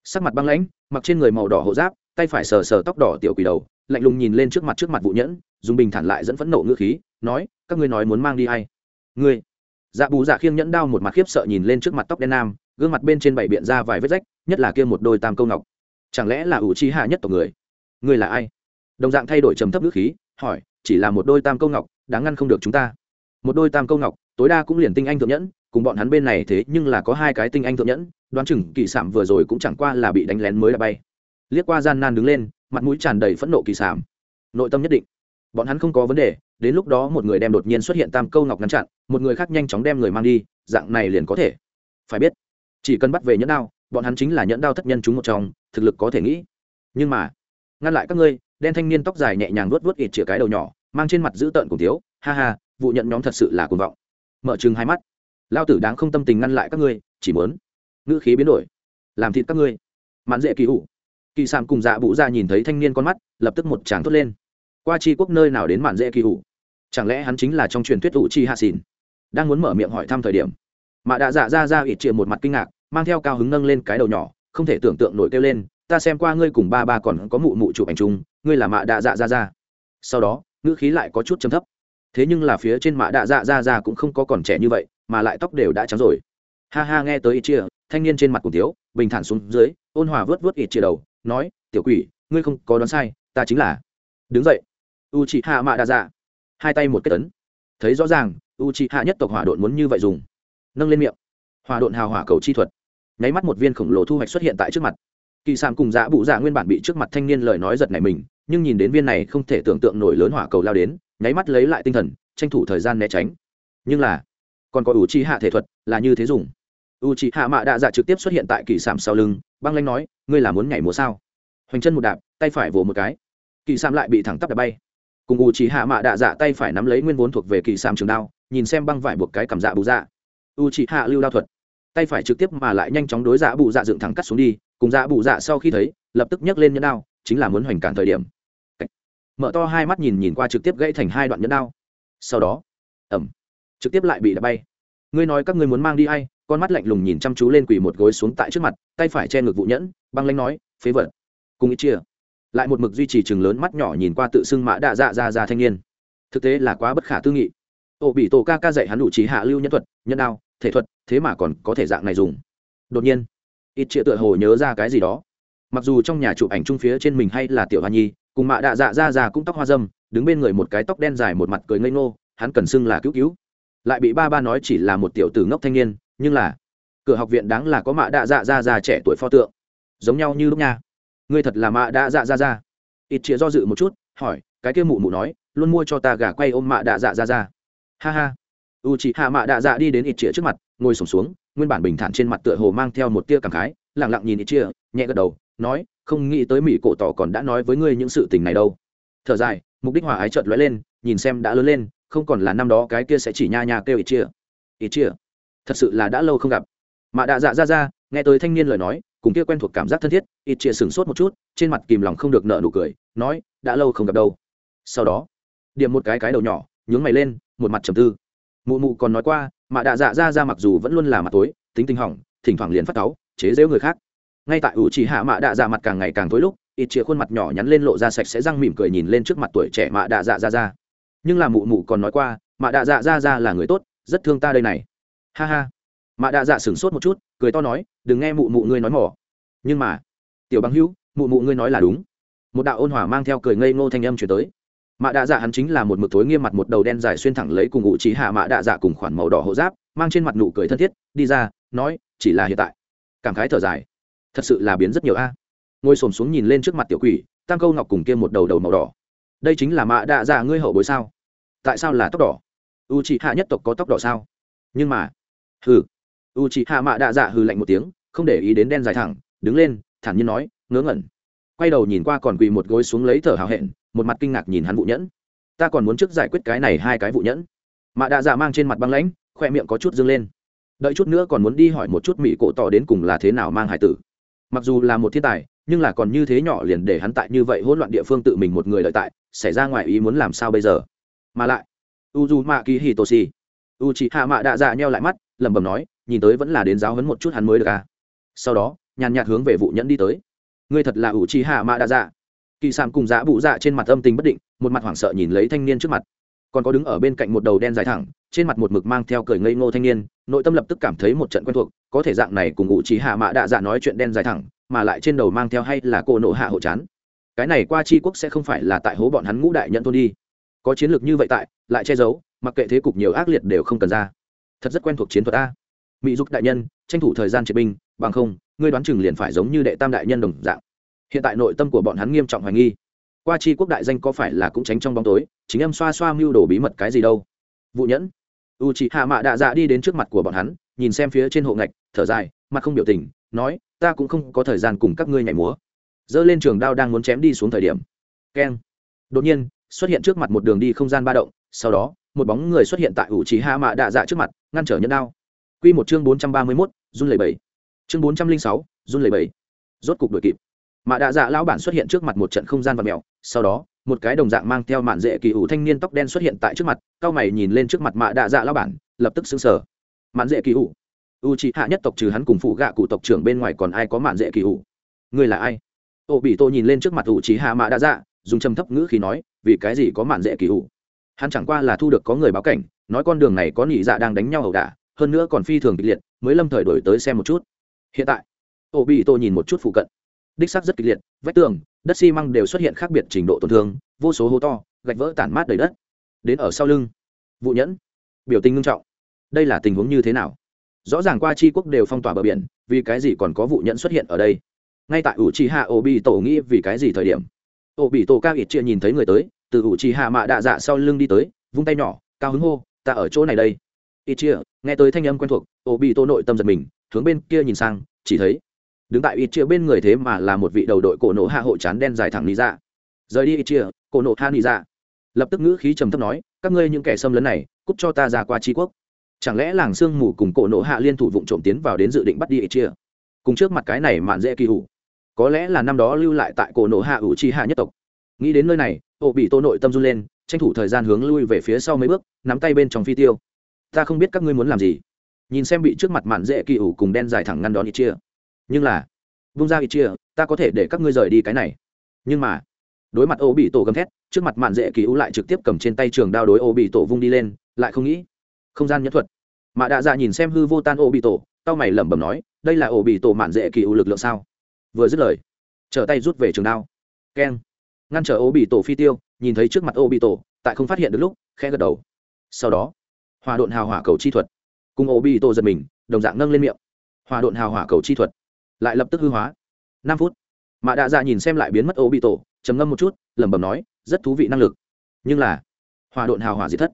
Sắc mặt băng lãnh, mặc trên người màu đỏ hộ giáp, tay phải sờ sờ tóc đỏ tiểu quỷ đầu, lạnh lùng nhìn lên trước mặt trước mặt vụ nhẫn, dùng bình thản lại dẫn phẫn nộ ngữ khí, nói, các ngươi nói muốn mang đi hay ngươi. Dạ bù dạ khiêng nhẫn đao một mặt khiếp sợ nhìn lên trước mặt tóc đen nam, gương mặt bên trên bảy biện ra vài vết rách, nhất là kia một đôi tam câu ngọc chẳng lẽ là ủ chi hạ nhất tộc người? Người là ai? Đồng dạng thay đổi trầm thấp ngữ khí, hỏi, chỉ là một đôi tam câu ngọc, đáng ngăn không được chúng ta. Một đôi tam câu ngọc, tối đa cũng liền tinh anh thượng nhẫn, cùng bọn hắn bên này thế nhưng là có hai cái tinh anh thượng nhẫn, đoán chừng kỳ sảm vừa rồi cũng chẳng qua là bị đánh lén mới đã bay. Liếc qua gian nan đứng lên, mặt mũi tràn đầy phẫn nộ kỳ sảm nội tâm nhất định. Bọn hắn không có vấn đề, đến lúc đó một người đem đột nhiên xuất hiện tam câu ngọc ngăn chặn, một người khác nhanh chóng đem người mang đi, dạng này liền có thể. Phải biết, chỉ cần bắt về nhẫn đao bọn hắn chính là nhẫn đao thất nhân chúng một trong, thực lực có thể nghĩ. Nhưng mà, ngăn lại các ngươi, đen thanh niên tóc dài nhẹ nhàng vuốt vuốt ít chĩa cái đầu nhỏ, mang trên mặt dữ tợn cùng thiếu, ha ha, vụ nhận nhóm thật sự là cuồng vọng. Mở chừng hai mắt. Lao tử đáng không tâm tình ngăn lại các ngươi, chỉ muốn ngữ khí biến đổi, làm thịt các ngươi. Mạn dễ kỳ hủ. Kỳ sàm cùng dạ bụ ra dạ nhìn thấy thanh niên con mắt, lập tức một tràng thốt lên. Qua chi quốc nơi nào đến mạn dễ kỳ hủ? Chẳng lẽ hắn chính là trong truyền thuyết ủ chi hạ xìn đang muốn mở miệng hỏi thăm thời điểm. Mà đã dạ, dạ, dạ ra ra ít chịa một mặt kinh ngạc mang theo cao hứng nâng lên cái đầu nhỏ, không thể tưởng tượng nổi kêu lên, ta xem qua ngươi cùng ba ba còn có mụ mụ chụp ảnh chung, ngươi là mạ đạ dạ ra ra. Sau đó, ngữ khí lại có chút chấm thấp. Thế nhưng là phía trên mạ đạ dạ ra ra cũng không có còn trẻ như vậy, mà lại tóc đều đã trắng rồi. Ha ha, nghe tới ít chia thanh niên trên mặt cùng tiếu bình thản xuống dưới, ôn hòa vớt vớt ít chia đầu, nói, tiểu quỷ, ngươi không có đoán sai, ta chính là. Đứng dậy u chị hạ mạ đạ dạ hai tay một kết tấn. Thấy rõ ràng u chị hạ nhất tộc hỏa độn muốn như vậy dùng. Nâng lên miệng. Hỏa độn hào hỏa cầu chi thuật nháy mắt một viên khổng lồ thu hoạch xuất hiện tại trước mặt. Kỳ sàm cùng dạ bụ dạ nguyên bản bị trước mặt thanh niên lời nói giật này mình, nhưng nhìn đến viên này không thể tưởng tượng nổi lớn hỏa cầu lao đến, nháy mắt lấy lại tinh thần, tranh thủ thời gian né tránh. Nhưng là, còn có u trì hạ thể thuật, là như thế dùng. U chi hạ mạ đạ dạ trực tiếp xuất hiện tại kỳ sàm sau lưng, băng lanh nói, ngươi là muốn nhảy múa sao? Hoành chân một đạp, tay phải vỗ một cái. Kỳ sàm lại bị thẳng tắp đạp bay. Cùng u chi hạ mạ đạ dạ tay phải nắm lấy nguyên vốn thuộc về kỳ sàm trường đao, nhìn xem băng vải buộc cái cảm dạ bù dạ. U chi hạ lưu đao thuật tay phải trực tiếp mà lại nhanh chóng đối dạ bù dạ dựng thẳng cắt xuống đi, cùng dạ bù dạ sau khi thấy, lập tức nhấc lên nhẫn đao, chính là muốn hoành cản thời điểm. Mở to hai mắt nhìn nhìn qua trực tiếp gãy thành hai đoạn nhẫn đao. Sau đó ẩm trực tiếp lại bị đập bay. Ngươi nói các ngươi muốn mang đi hay con mắt lạnh lùng nhìn chăm chú lên quỳ một gối xuống tại trước mặt, tay phải che ngực vụ nhẫn, băng lanh nói, phế vật. Cùng ít chia. Lại một mực duy trì chừng lớn mắt nhỏ nhìn qua tự xưng mã đạ dạ ra ra thanh niên. Thực tế là quá bất khả tư nghị. Ổ bị tổ ca ca dạy hắn đủ trí hạ lưu nhân thuật, nhân đao thể thuật, thế mà còn có thể dạng này dùng. Đột nhiên, ít triệu tựa hồ nhớ ra cái gì đó. Mặc dù trong nhà chụp ảnh chung phía trên mình hay là tiểu hoa nhi, cùng mạ đạ dạ ra ra cũng tóc hoa dâm, đứng bên người một cái tóc đen dài một mặt cười ngây ngô, hắn cần xưng là cứu cứu. Lại bị ba ba nói chỉ là một tiểu tử ngốc thanh niên, nhưng là, cửa học viện đáng là có mạ đạ dạ ra ra trẻ tuổi pho tượng. Giống nhau như lúc nha. Ngươi thật là mạ đạ dạ ra ra ít chĩa do dự một chút, hỏi, cái kia mụ mụ nói, luôn mua cho ta gà quay ôm mạ đạ dạ ra ra ha ha u chị hạ mạ đạ dạ đi đến ít chĩa trước mặt, ngồi sổm xuống, nguyên bản bình thản trên mặt tựa hồ mang theo một tia cảm khái lẳng lặng nhìn ít chĩa nhẹ gật đầu, nói, không nghĩ tới mỹ cổ tỏ còn đã nói với ngươi những sự tình này đâu. Thở dài, mục đích hòa ái chợt lóe lên, nhìn xem đã lớn lên, không còn là năm đó cái kia sẽ chỉ nha nha kêu ít chia ít chia thật sự là đã lâu không gặp. Mạ đạ dạ ra ra, nghe tới thanh niên lời nói, cùng kia quen thuộc cảm giác thân thiết ít chia sửng sốt một chút, trên mặt kìm lòng không được nợ nụ cười, nói, đã lâu không gặp đâu. Sau đó, điểm một cái cái đầu nhỏ, nhướng mày lên, một mặt trầm tư mụ mụ còn nói qua mạ đạ dạ ra ra mặc dù vẫn luôn là mặt tối, tính tình hỏng, thỉnh thoảng liền phát táo chế giễu người khác. Ngay tại ủ chỉ hạ mạ đạ dạ mặt càng ngày càng tối lúc, ít chia khuôn mặt nhỏ nhắn lên lộ ra sạch sẽ răng mỉm cười nhìn lên trước mặt tuổi trẻ mạ đạ dạ ra ra. Nhưng là mụ mụ còn nói qua, mạ đạ dạ ra ra là người tốt, rất thương ta đây này. Ha ha. Mạ đạ dạ sửng sốt một chút, cười to nói, đừng nghe mụ mụ ngươi nói mỏ. Nhưng mà, tiểu băng hữu, mụ mụ ngươi nói là đúng. Một đạo ôn hòa mang theo cười ngây ngô thanh âm chuyển tới mạ đạ dạ hắn chính là một mực tối nghiêm mặt một đầu đen dài xuyên thẳng lấy cùng ngụ trí hạ mạ đạ dạ cùng khoản màu đỏ hộ giáp, mang trên mặt nụ cười thân thiết, đi ra, nói, chỉ là hiện tại. Cảm khái thở dài. Thật sự là biến rất nhiều a. Ngồi xổm xuống nhìn lên trước mặt tiểu quỷ, tam câu ngọc cùng kia một đầu đầu màu đỏ. Đây chính là mạ đạ dạ ngươi hậu bối sao? Tại sao là tóc đỏ? U trí hạ nhất tộc có tóc đỏ sao? Nhưng mà, hừ. U trí hạ mạ đạ dạ hừ lạnh một tiếng, không để ý đến đen dài thẳng, đứng lên, thản nhiên nói, ngớ ngẩn. Quay đầu nhìn qua còn quỳ một gối xuống lấy thở hào hẹn một mặt kinh ngạc nhìn hắn vụ nhẫn. Ta còn muốn trước giải quyết cái này hai cái vụ nhẫn. Mạ đạ dạ mang trên mặt băng lãnh khoe miệng có chút dâng lên. Đợi chút nữa còn muốn đi hỏi một chút mỹ cổ tỏ đến cùng là thế nào mang hải tử. Mặc dù là một thiên tài, nhưng là còn như thế nhỏ liền để hắn tại như vậy hỗn loạn địa phương tự mình một người lợi tại, xảy ra ngoài ý muốn làm sao bây giờ? Mà lại u d u mạ kỳ hì tô si u chị hạ mạ đạ dạ nheo lại mắt, lẩm bẩm nói, nhìn tới vẫn là đến giáo hấn một chút hắn mới được à. Sau đó, nhàn nhạt hướng về vụ nhẫn đi tới. Ngươi thật là u chị hạ mạ đạ dạ kỳ sản cùng dạ bụ dạ trên mặt âm tình bất định, một mặt hoảng sợ nhìn lấy thanh niên trước mặt. Còn có đứng ở bên cạnh một đầu đen dài thẳng, trên mặt một mực mang theo cười ngây ngô thanh niên, nội tâm lập tức cảm thấy một trận quen thuộc, có thể dạng này cùng ngụ trí hạ mạ đạ dạ nói chuyện đen dài thẳng, mà lại trên đầu mang theo hay là cô nộ hạ hộ chán. Cái này qua c quốc sẽ không phải là tại hố bọn hắn ngũ đại nhận thôn đi. Có chiến lược như vậy tại, lại che giấu, mặc kệ thế cục nhiều ác liệt đều không cần ra. Thật rất quen thuộc chiến thuật a. Mỹ dục đại nhân, tranh thủ thời gian triệt binh, bằng không, ngươi đoán chừng liền phải giống như đệ tam đại nhân đồng dạng hiện tại nội tâm của bọn hắn nghiêm trọng hoài nghi qua chi quốc đại danh có phải là cũng tránh trong bóng tối chính em xoa xoa mưu đồ bí mật cái gì đâu vụ nhẫn u chị hạ mạ đạ dạ đi đến trước mặt của bọn hắn nhìn xem phía trên hộ ngạch thở dài mặt không biểu tình nói ta cũng không có thời gian cùng các ngươi nhảy múa dơ lên trường đao đang muốn chém đi xuống thời điểm keng đột nhiên xuất hiện trước mặt một đường đi không gian ba động sau đó một bóng người xuất hiện tại ủ trí hạ mạ đạ dạ trước mặt ngăn trở nhẫn đao Quy một chương bốn trăm ba mươi mốt run lẩy bẩy. Chương bốn trăm linh sáu, run lẩy bẩy. Rốt cục đuổi kịp. Mạ Đạ Dạ lão bản xuất hiện trước mặt một trận không gian vật mèo, sau đó, một cái đồng dạng mang theo mạn dễ kỳ ủ thanh niên tóc đen xuất hiện tại trước mặt, cao mày nhìn lên trước mặt Mạ Đạ Dạ lão bản, lập tức sững sờ. Mạn dễ kỳ ủ? U Chỉ hạ nhất tộc trừ hắn cùng phụ gạ cụ tộc trưởng bên ngoài còn ai có mạn dễ kỳ ủ? Người là ai? Ô Bị Tô nhìn lên trước mặt U Chỉ hạ Mạ Đạ Dạ, dùng trầm thấp ngữ khí nói, vì cái gì có mạn dễ kỳ ủ? Hắn chẳng qua là thu được có người báo cảnh, nói con đường này có nhị dạ đang đánh nhau ẩu đả, hơn nữa còn phi thường kịch liệt mới lâm thời đổi tới xem một chút hiện tại ô bị tôi nhìn một chút phụ cận đích sắc rất kịch liệt, vách tường, đất xi măng đều xuất hiện khác biệt trình độ tổn thương, vô số hố to, gạch vỡ tản mát đầy đất. Đến ở sau lưng vụ nhẫn, biểu tình nghiêm trọng. Đây là tình huống như thế nào? Rõ ràng qua tri quốc đều phong tỏa bờ biển, vì cái gì còn có vụ nhẫn xuất hiện ở đây? Ngay tại ủ trì hạ ô bị tổ nghĩ vì cái gì thời điểm? Ô bị tổ cao ít chia nhìn thấy người tới, từ ủ trì hạ mạ đạ dạ sau lưng đi tới, vung tay nhỏ, cao hứng hô, ta ở chỗ này đây. Ít chia nghe tới thanh âm quen thuộc ô bị tổ nội tâm giật mình, hướng bên kia nhìn sang, chỉ thấy đứng tại ít chia bên người thế mà là một vị đầu đội cổ nổ hạ hộ chán đen dài thẳng lý ra rời đi ít chia cổ nổ hạ lý ra lập tức ngữ khí trầm thấp nói, các ngươi những kẻ xâm lấn này, cút cho ta ra qua tri quốc. Chẳng lẽ làng sương mù cùng cổ nổ hạ liên thủ vụng trộm tiến vào đến dự định bắt đi ít chia cùng trước mặt cái này mạn dễ kỳ hủ. Có lẽ là năm đó lưu lại tại cổ nổ hạ ủ chi hạ nhất tộc. Nghĩ đến nơi này, ô bị tô nội tâm run lên, tranh thủ thời gian hướng lui về phía sau mấy bước, nắm tay bên trong phi tiêu. Ta không biết các ngươi muốn làm gì. Nhìn xem bị trước mặt mạn dễ kỳ ủ cùng đen dài thẳng ngăn đón ít chia nhưng là, vung ra ít chia, ta có thể để các ngươi rời đi cái này. Nhưng mà, đối mặt ô bị tổ gầm thét, trước mặt mạn dễ kỳ u lại trực tiếp cầm trên tay trường đao đối ô bị tổ vung đi lên, lại không nghĩ, không gian nhất thuật. Mạ đạ dạ nhìn xem hư vô tan ô bị tổ tao mày lẩm bẩm nói, đây là ô bị tổ mạn dễ kỳ u lực lượng sao? Vừa dứt lời, trở tay rút về trường đao. Keng. Ngăn trở ô bị tổ phi tiêu, nhìn thấy trước mặt ô bị tổ, tại không phát hiện được lúc, khẽ gật đầu. Sau đó, hòa độn hào hỏa cầu chi thuật. Cùng ô bị tổ giật mình, đồng dạng nâng lên miệng. Hòa độn hào hỏa cầu chi thuật lại lập tức hư hóa. Năm phút, mạ đạ dạ nhìn xem lại biến mất ô bị tổ trầm ngâm một chút, lẩm bẩm nói, rất thú vị năng lực. Nhưng là, hòa độn hào hỏa diệt thất,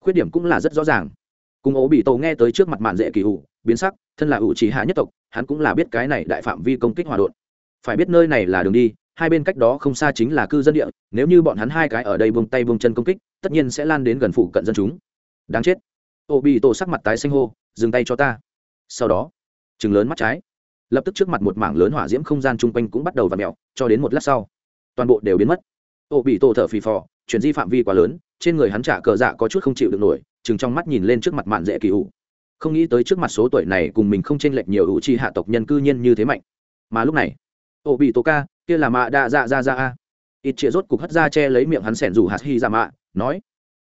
khuyết điểm cũng là rất rõ ràng. Cùng ố bị tổ nghe tới trước mặt mạn dễ kỳ ủ, biến sắc, thân là ủ trí hạ nhất tộc, hắn cũng là biết cái này đại phạm vi công kích hòa độn. Phải biết nơi này là đường đi, hai bên cách đó không xa chính là cư dân địa, nếu như bọn hắn hai cái ở đây buông tay buông chân công kích, tất nhiên sẽ lan đến gần phụ cận dân chúng. Đáng chết. Ô bị tổ sắc mặt tái xanh hô, dừng tay cho ta. Sau đó chừng lớn mắt trái lập tức trước mặt một mảng lớn hỏa diễm không gian chung quanh cũng bắt đầu v ặ mẹo cho đến một lát sau, toàn bộ đều biến mất. Ô, bị tổ thở phì phò, chuyển di phạm vi quá lớn, trên người hắn trả cờ dạ có chút không chịu được nổi chừng trong mắt nhìn lên trước mặt mạn dễ kỳ ủ. Không nghĩ tới trước mặt số tuổi này cùng mình không chênh lệch nhiều ủ chi hạ tộc nhân cư nhiên như thế mạnh. Mà lúc này, ô, bị tổ ca, kia là mạ đa dạ dạ dạ a. Ít chĩa rốt cục hất ra che lấy miệng hắn sẻn rủ hạt hy ra dạ mạ, nói,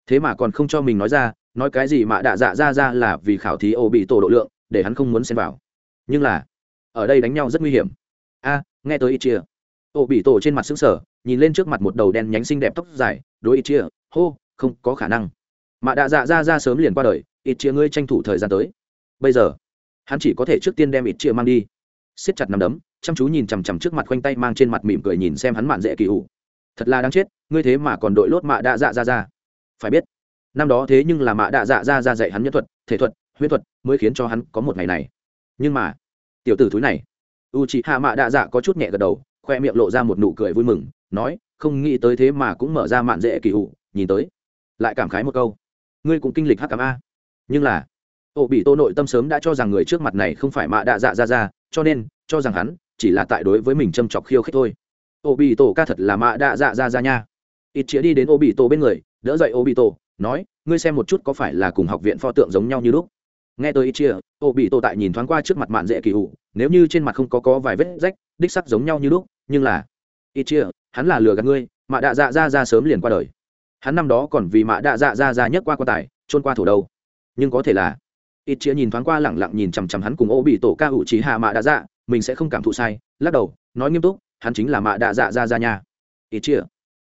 thế mà còn không cho mình nói ra, nói cái gì Mạ đạ dạ ra ra là vì khảo thí ô, bị tổ độ lượng, để hắn không muốn xem vào. Nhưng là ở đây đánh nhau rất nguy hiểm. A, nghe tới ít chia ô bị tổ trên mặt xứng sở nhìn lên trước mặt một đầu đen nhánh xinh đẹp tóc dài, đối ít chia hô, không có khả năng. Mà đạ dạ ra ra sớm liền qua đời ít chia ngươi tranh thủ thời gian tới. Bây giờ, hắn chỉ có thể trước tiên đem ít chia mang đi. Siết chặt nằm đấm, chăm chú nhìn chằm chằm trước mặt khoanh tay mang trên mặt mỉm cười nhìn xem hắn mạn dễ kỳ ủ thật là đáng chết, ngươi thế mà còn đội lốt mạ đạ dạ ra ra. Phải biết, năm đó thế nhưng là mạ đạ dạ ra ra dạy hắn nhân thuật, thể thuật huyết thuật mới khiến cho hắn có một ngày này. Nhưng mà tiểu tử thúi này. U chị hạ mạ đạ dạ có chút nhẹ gật đầu, khoe miệng lộ ra một nụ cười vui mừng, nói, không nghĩ tới thế mà cũng mở ra mạn dễ kỳ hụ, nhìn tới. Lại cảm khái một câu. Ngươi cũng kinh lịch hắc cảm a. Nhưng là, ô bị tô nội tâm sớm đã cho rằng người trước mặt này không phải mạ đạ dạ ra ra, cho nên, cho rằng hắn chỉ là tại đối với mình châm chọc khiêu khích thôi. Ô bị tổ ca thật là mạ đạ dạ ra ra nha. Ít chĩa đi đến ô bị tổ bên người, đỡ dậy ô bị tổ nói, ngươi xem một chút có phải là cùng học viện pho tượng giống nhau như lúc? Nghe tới ít chia ô bị tổ tại nhìn thoáng qua trước mặt mạn dễ kỳ hụ nếu như trên mặt không có có vài vết rách đích sắc giống nhau như lúc nhưng là ít chia hắn là lừa gạt ngươi mạ đạ dạ ra ra sớm liền qua đời. Hắn năm đó còn vì mạ đạ dạ ra ra nhất qua quan tài trôn qua thủ đâu nhưng có thể là ít chia nhìn thoáng qua lẳng lặng nhìn chằm chằm hắn cùng ô bị tổ ca hữu trí hạ mạ đạ dạ mình sẽ không cảm thụ sai lắc đầu nói nghiêm túc hắn chính là mạ đạ dạ ra ra nhà, ít chia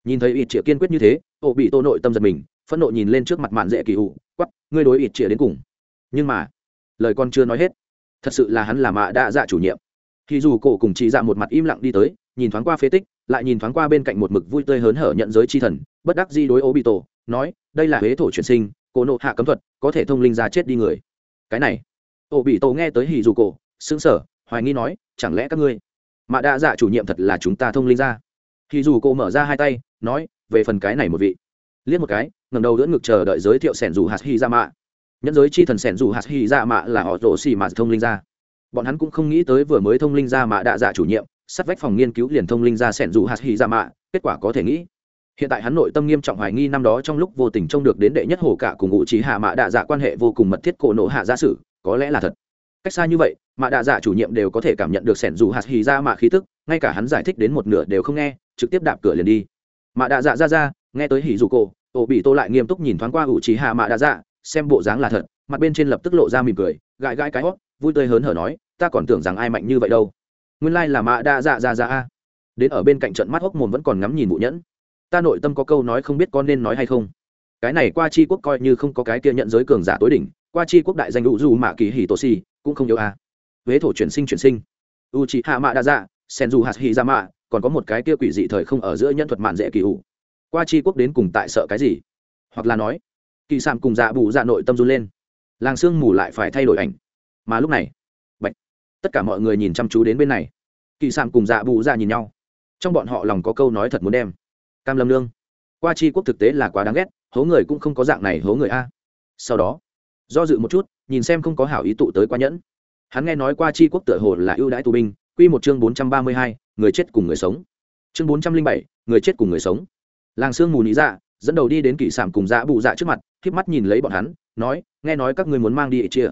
nhìn thấy ít chia kiên quyết như thế ô bị tổ nội tâm giật mình phẫn nộ nhìn lên trước mặt mạn dễ kỳ hụ quắp ngươi đối ít chĩa đến cùng nhưng mà, lời con chưa nói hết, thật sự là hắn là mạ đa dạ chủ nhiệm. Thì dù cổ cùng chị dạ một mặt im lặng đi tới, nhìn thoáng qua phế tích, lại nhìn thoáng qua bên cạnh một mực vui tươi hớn hở nhận giới chi thần, bất đắc di đối ô bị tổ nói, đây là huế thổ truyền sinh, cổ nộ hạ cấm thuật, có thể thông linh ra chết đi người. Cái này ô bị tổ nghe tới hì dù cổ xứng sở hoài nghi nói, chẳng lẽ các ngươi, mạ đa dạ chủ nhiệm thật là chúng ta thông linh ra? Thì dù cô mở ra hai tay, nói, về phần cái này một vị. Liếc một cái ngầm đầu đỡ ngực chờ đợi giới thiệu sẻn dù hạt hy ra dạ mạ nhẫn giới chi thần sẻn dù hạt hy ra dạ mạ là họ rổ xì mà thông linh ra bọn hắn cũng không nghĩ tới vừa mới thông linh ra mạ đạ dạ chủ nhiệm, sắt vách phòng nghiên cứu liền thông linh ra sẻn dù hạt hy ra dạ mạ, kết quả có thể nghĩ. Hiện tại hắn nội tâm nghiêm trọng hoài nghi năm đó trong lúc vô tình trông được đến đệ nhất hồ cả cùng ngụ trí hạ mạ đạ dạ quan hệ vô cùng mật thiết cổ nộ hạ giả sử, có lẽ là thật. Cách xa như vậy, mạ đạ dạ chủ nhiệm đều có thể cảm nhận được sẻn dù hạt hì ra mạ khí tức, ngay cả hắn giải thích đến một nửa đều không nghe, trực tiếp đạp cửa liền đi. Mạ đạ dạ ra ra, nghe tới hỉ dù cổ, ổ bị tô lại nghiêm túc nhìn thoáng qua ủ trí hạ mạ đạ dạ xem bộ dáng là thật, mặt bên trên lập tức lộ ra mỉm cười, gãi gãi cái hót, vui tươi hớn hở nói, ta còn tưởng rằng ai mạnh như vậy đâu. Nguyên lai là mạ đa dạ dạ dạ a. Đến ở bên cạnh trận mắt hốc mồm vẫn còn ngắm nhìn vụ nhẫn. Ta nội tâm có câu nói không biết con nên nói hay không. Cái này qua chi quốc coi như không có cái kia nhận giới cường giả tối đỉnh, qua chi quốc đại danh u dù mạ kỳ hì tổ si cũng không yếu a. Huế thổ chuyển sinh chuyển sinh. U chị hạ mạ đa dạ sen du hạt hì ra mạ còn có một cái kia quỷ dị thời không ở giữa nhân thuật mạn dễ kỳ ủ qua chi quốc đến cùng tại sợ cái gì? Hoặc là nói kỳ sạm cùng dạ bù dạ nội tâm run lên. Làng sương mù lại phải thay đổi ảnh. Mà lúc này bệnh tất cả mọi người nhìn chăm chú đến bên này. Kỳ sạm cùng dạ bù dạ nhìn nhau. Trong bọn họ lòng có câu nói thật muốn đem. Cam lâm lương qua chi quốc thực tế là quá đáng ghét, hố người cũng không có dạng này hố người a. Sau đó, do dự một chút, nhìn xem không có hảo ý tụ tới qua nhẫn. Hắn nghe nói qua chi quốc tựa hồ là ưu đãi tù binh q một chương bốn trăm ba mươi hai, người chết cùng người sống. Chương bốn trăm linh bảy, người chết cùng người sống. Làng sương mù nị dạ dẫn đầu đi đến kỷ sản cùng dạ bụ dạ trước mặt k mắt nhìn lấy bọn hắn, nói, nghe nói các ngươi muốn mang đi ị chia.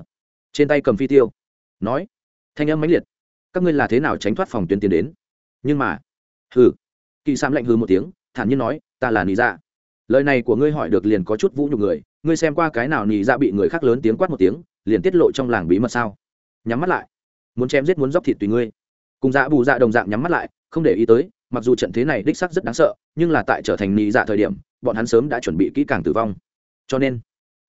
Trên tay cầm phi tiêu. Nói, thanh âm mãnh liệt. Các ngươi là thế nào tránh thoát phòng tuyến tiến đến? Nhưng mà, hừ. Kỳ sam lạnh hừ một tiếng, thản nhiên nói, ta là nị dạ. Lời này của ngươi hỏi được liền có chút vũ nhục người, ngươi xem qua cái nào nị dạ bị người khác lớn tiếng quát một tiếng, liền tiết lộ trong làng bí mật sao? Nhắm mắt lại. Muốn chém giết muốn dóc thịt tùy ngươi. Cùng dạ bù dạ đồng dạng nhắm mắt lại, không để ý tới, mặc dù trận thế này đích sắc rất đáng sợ, nhưng là tại trở thành nị dạ thời điểm bọn hắn sớm đã chuẩn bị kỹ càng tử vong. Cho nên,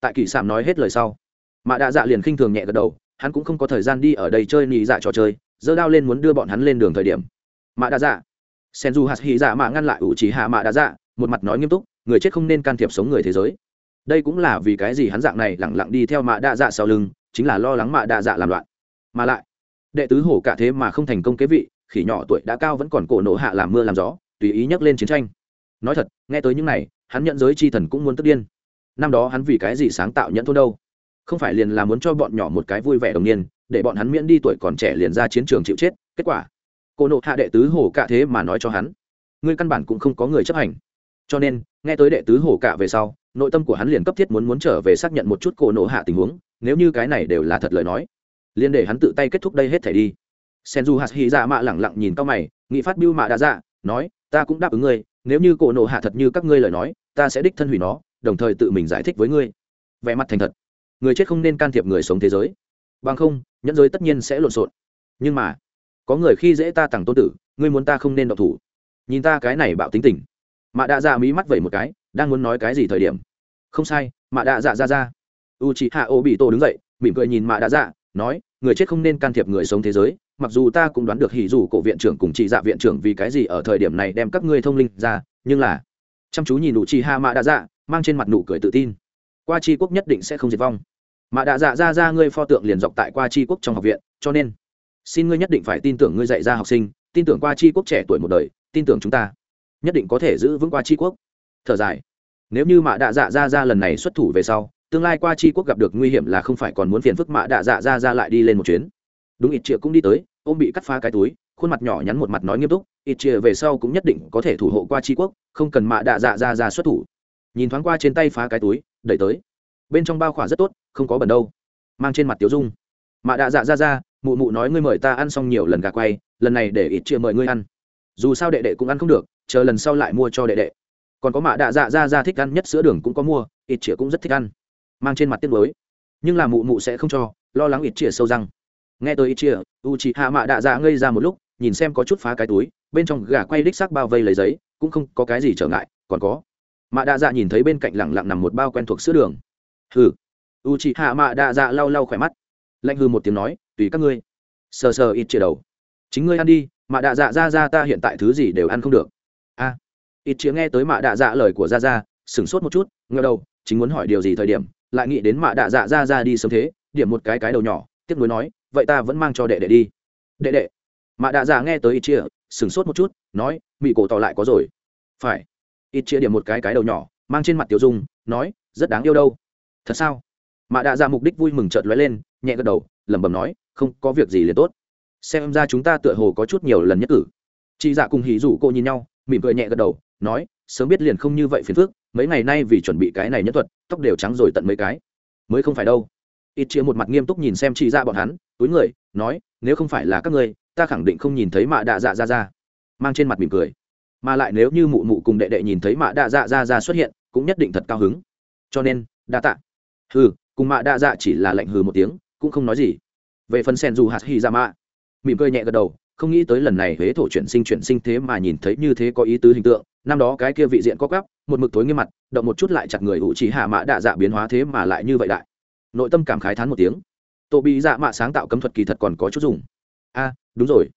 tại kỳ sạm nói hết lời sau, mạ đạ dạ liền khinh thường nhẹ gật đầu, hắn cũng không có thời gian đi ở đây chơi nị dạ trò chơi, giơ đao lên muốn đưa bọn hắn lên đường thời điểm. Mạ đạ dạ sen du hạt hy dạ mạ ngăn lại ủ chỉ hạ mạ đạ dạ một mặt nói nghiêm túc, người chết không nên can thiệp sống người thế giới. Đây cũng là vì cái gì hắn dạng này lẳng lặng đi theo mạ đạ dạ sau lưng, chính là lo lắng mạ đạ dạ làm loạn. Mà lại, đệ tứ hổ cả thế mà không thành công kế vị, khỉ nhỏ tuổi đã cao vẫn còn cổ nổ hạ làm mưa làm gió, tùy ý nhắc lên chiến tranh. Nói thật, nghe tới những này hắn nhận giới chi thần cũng muốn tức điên. Năm đó hắn vì cái gì sáng tạo nhẫn thôn đâu? Không phải liền là muốn cho bọn nhỏ một cái vui vẻ đồng niên, để bọn hắn miễn đi tuổi còn trẻ liền ra chiến trường chịu chết, kết quả, cô nộ hạ đệ tứ hổ cả thế mà nói cho hắn, ngươi căn bản cũng không có người chấp hành. Cho nên, nghe tới đệ tứ hổ cả về sau, nội tâm của hắn liền cấp thiết muốn muốn trở về xác nhận một chút cổ nộ hạ tình huống, nếu như cái này đều là thật lời nói, liền để hắn tự tay kết thúc đây hết thể đi. Senju hạt hy ra mạ lẳng lặng nhìn cao mày, nghị phát biêu mạ đã dạ nói, ta cũng đáp ứng ngươi nếu như cổ nộ hạ thật như các ngươi lời nói, ta sẽ đích thân hủy nó, đồng thời tự mình giải thích với ngươi. Vẻ mặt thành thật. Người chết không nên can thiệp người sống thế giới. Bằng không, nhẫn giới tất nhiên sẽ lộn xộn. Nhưng mà, có người khi dễ ta tặng tôn tử, ngươi muốn ta không nên độc thủ. Nhìn ta cái này bạo tính tình. Mạ đạ dạ mỹ mắt vẩy một cái, đang muốn nói cái gì thời điểm. Không sai, mạ đạ dạ ra ra. U chị hạ ô bị tổ đứng dậy, mỉm cười nhìn mạ đạ dạ nói người chết không nên can thiệp người sống thế giới, mặc dù ta cũng đoán được hỉ dù cổ viện trưởng cùng chị dạ viện trưởng vì cái gì ở thời điểm này đem các ngươi thông linh ra, nhưng là, chăm chú nhìn nụ chi ha mạ đã dạ mang trên mặt nụ cười tự tin. Qua chi quốc nhất định sẽ không diệt vong. Mạ đã dạ ra ra ngươi pho tượng liền dọc tại qua chi quốc trong học viện, cho nên, xin ngươi nhất định phải tin tưởng ngươi dạy ra học sinh, tin tưởng qua chi quốc trẻ tuổi một đời, tin tưởng chúng ta. Nhất định có thể giữ vững qua chi quốc. Thở dài. Nếu như mạ đạ dạ ra ra lần này xuất thủ về sau tương lai qua chi quốc gặp được nguy hiểm là không phải còn muốn phiền phức mạ đạ dạ ra ra lại đi lên một chuyến. Đúng, ít triệu cũng đi tới, ôm bị cắt phá cái túi, khuôn mặt nhỏ nhắn một mặt nói nghiêm túc, ít chia về sau cũng nhất định có thể thủ hộ qua tri quốc, không cần mạ đạ dạ ra ra xuất thủ. Nhìn thoáng qua trên tay phá cái túi, đẩy tới. Bên trong bao khỏa rất tốt, không có bẩn đâu. Mang trên mặt tiểu dung. Mạ đạ dạ ra ra, mụ mụ nói ngươi mời ta ăn xong nhiều lần gà quay, lần này để ít chia mời ngươi ăn. Dù sao đệ đệ cũng ăn không được, chờ lần sau lại mua cho đệ đệ. Còn có mạ đạ dạ ra ra thích ăn nhất sữa đường cũng có mua, ít chia cũng rất thích ăn mang trên mặt tiết mới nhưng là mụ mụ sẽ không cho, lo lắng ít chia sâu răng. Nghe tới ít chia u chị hạ mạ đạ dạ ngây ra một lúc, nhìn xem có chút phá cái túi, bên trong gà quay đích xác bao vây lấy giấy, cũng không có cái gì trở ngại, còn có. Mạ đạ dạ nhìn thấy bên cạnh lẳng lặng nằm một bao quen thuộc sữa đường. Hừ. U chị hạ mạ đạ dạ lau lau khỏe mắt. Lạnh hư một tiếng nói, tùy các ngươi. Sờ sờ ít chia đầu. Chính ngươi ăn đi, mạ đạ dạ ra ra ta hiện tại thứ gì đều ăn không được. A. Ít chia nghe tới mạ đạ dạ lời của ra ra, sửng sốt một chút ngờ đầu, chính muốn hỏi điều gì thời điểm lại nghĩ đến mạ đạ dạ ra ra đi sớm thế, điểm một cái cái đầu nhỏ, tiếc nuối nói, vậy ta vẫn mang cho đệ đệ đi. Đệ đệ. Mạ đạ dạ nghe tới ít chia sửng sốt một chút, nói, mị cổ tỏ lại có rồi. Phải. Ít chia điểm một cái cái đầu nhỏ, mang trên mặt tiểu dung, nói, rất đáng yêu đâu. Thật sao? Mạ đạ dạ mục đích vui mừng chợt lóe lên, nhẹ gật đầu, lẩm bẩm nói, không có việc gì liền tốt. Xem ra chúng ta tựa hồ có chút nhiều lần nhất cử. Chị dạ cùng hỉ rủ cô nhìn nhau, mỉm cười nhẹ gật đầu, nói sớm biết liền không như vậy phiền phức, mấy ngày nay vì chuẩn bị cái này nhất thuật, tóc đều trắng rồi tận mấy cái. Mới không phải đâu. Ít chia một mặt nghiêm túc nhìn xem chị ra dạ bọn hắn, túi người, nói, nếu không phải là các ngươi, ta khẳng định không nhìn thấy mạ đạ dạ ra ra. Mang trên mặt mỉm cười. Mà lại nếu như mụ mụ cùng đệ đệ nhìn thấy mạ đạ dạ ra ra xuất hiện, cũng nhất định thật cao hứng. Cho nên, đa tạ. Hừ, cùng mạ đạ dạ chỉ là lệnh hừ một tiếng, cũng không nói gì. Về phần sen dù hạt hy ra dạ mạ, mỉm cười nhẹ gật đầu, không nghĩ tới lần này huế thổ chuyển sinh chuyển sinh thế mà nhìn thấy như thế có ý tứ hình tượng năm đó cái kia vị diện có gắp một mực tối nghiêm mặt, động một chút lại chặt người ủ trí hạ mã đạ dạ biến hóa thế mà lại như vậy đại. Nội tâm cảm khái thán một tiếng. Tổ bị dạ mạ sáng tạo cấm thuật kỳ thật còn có chút dùng. A, đúng rồi.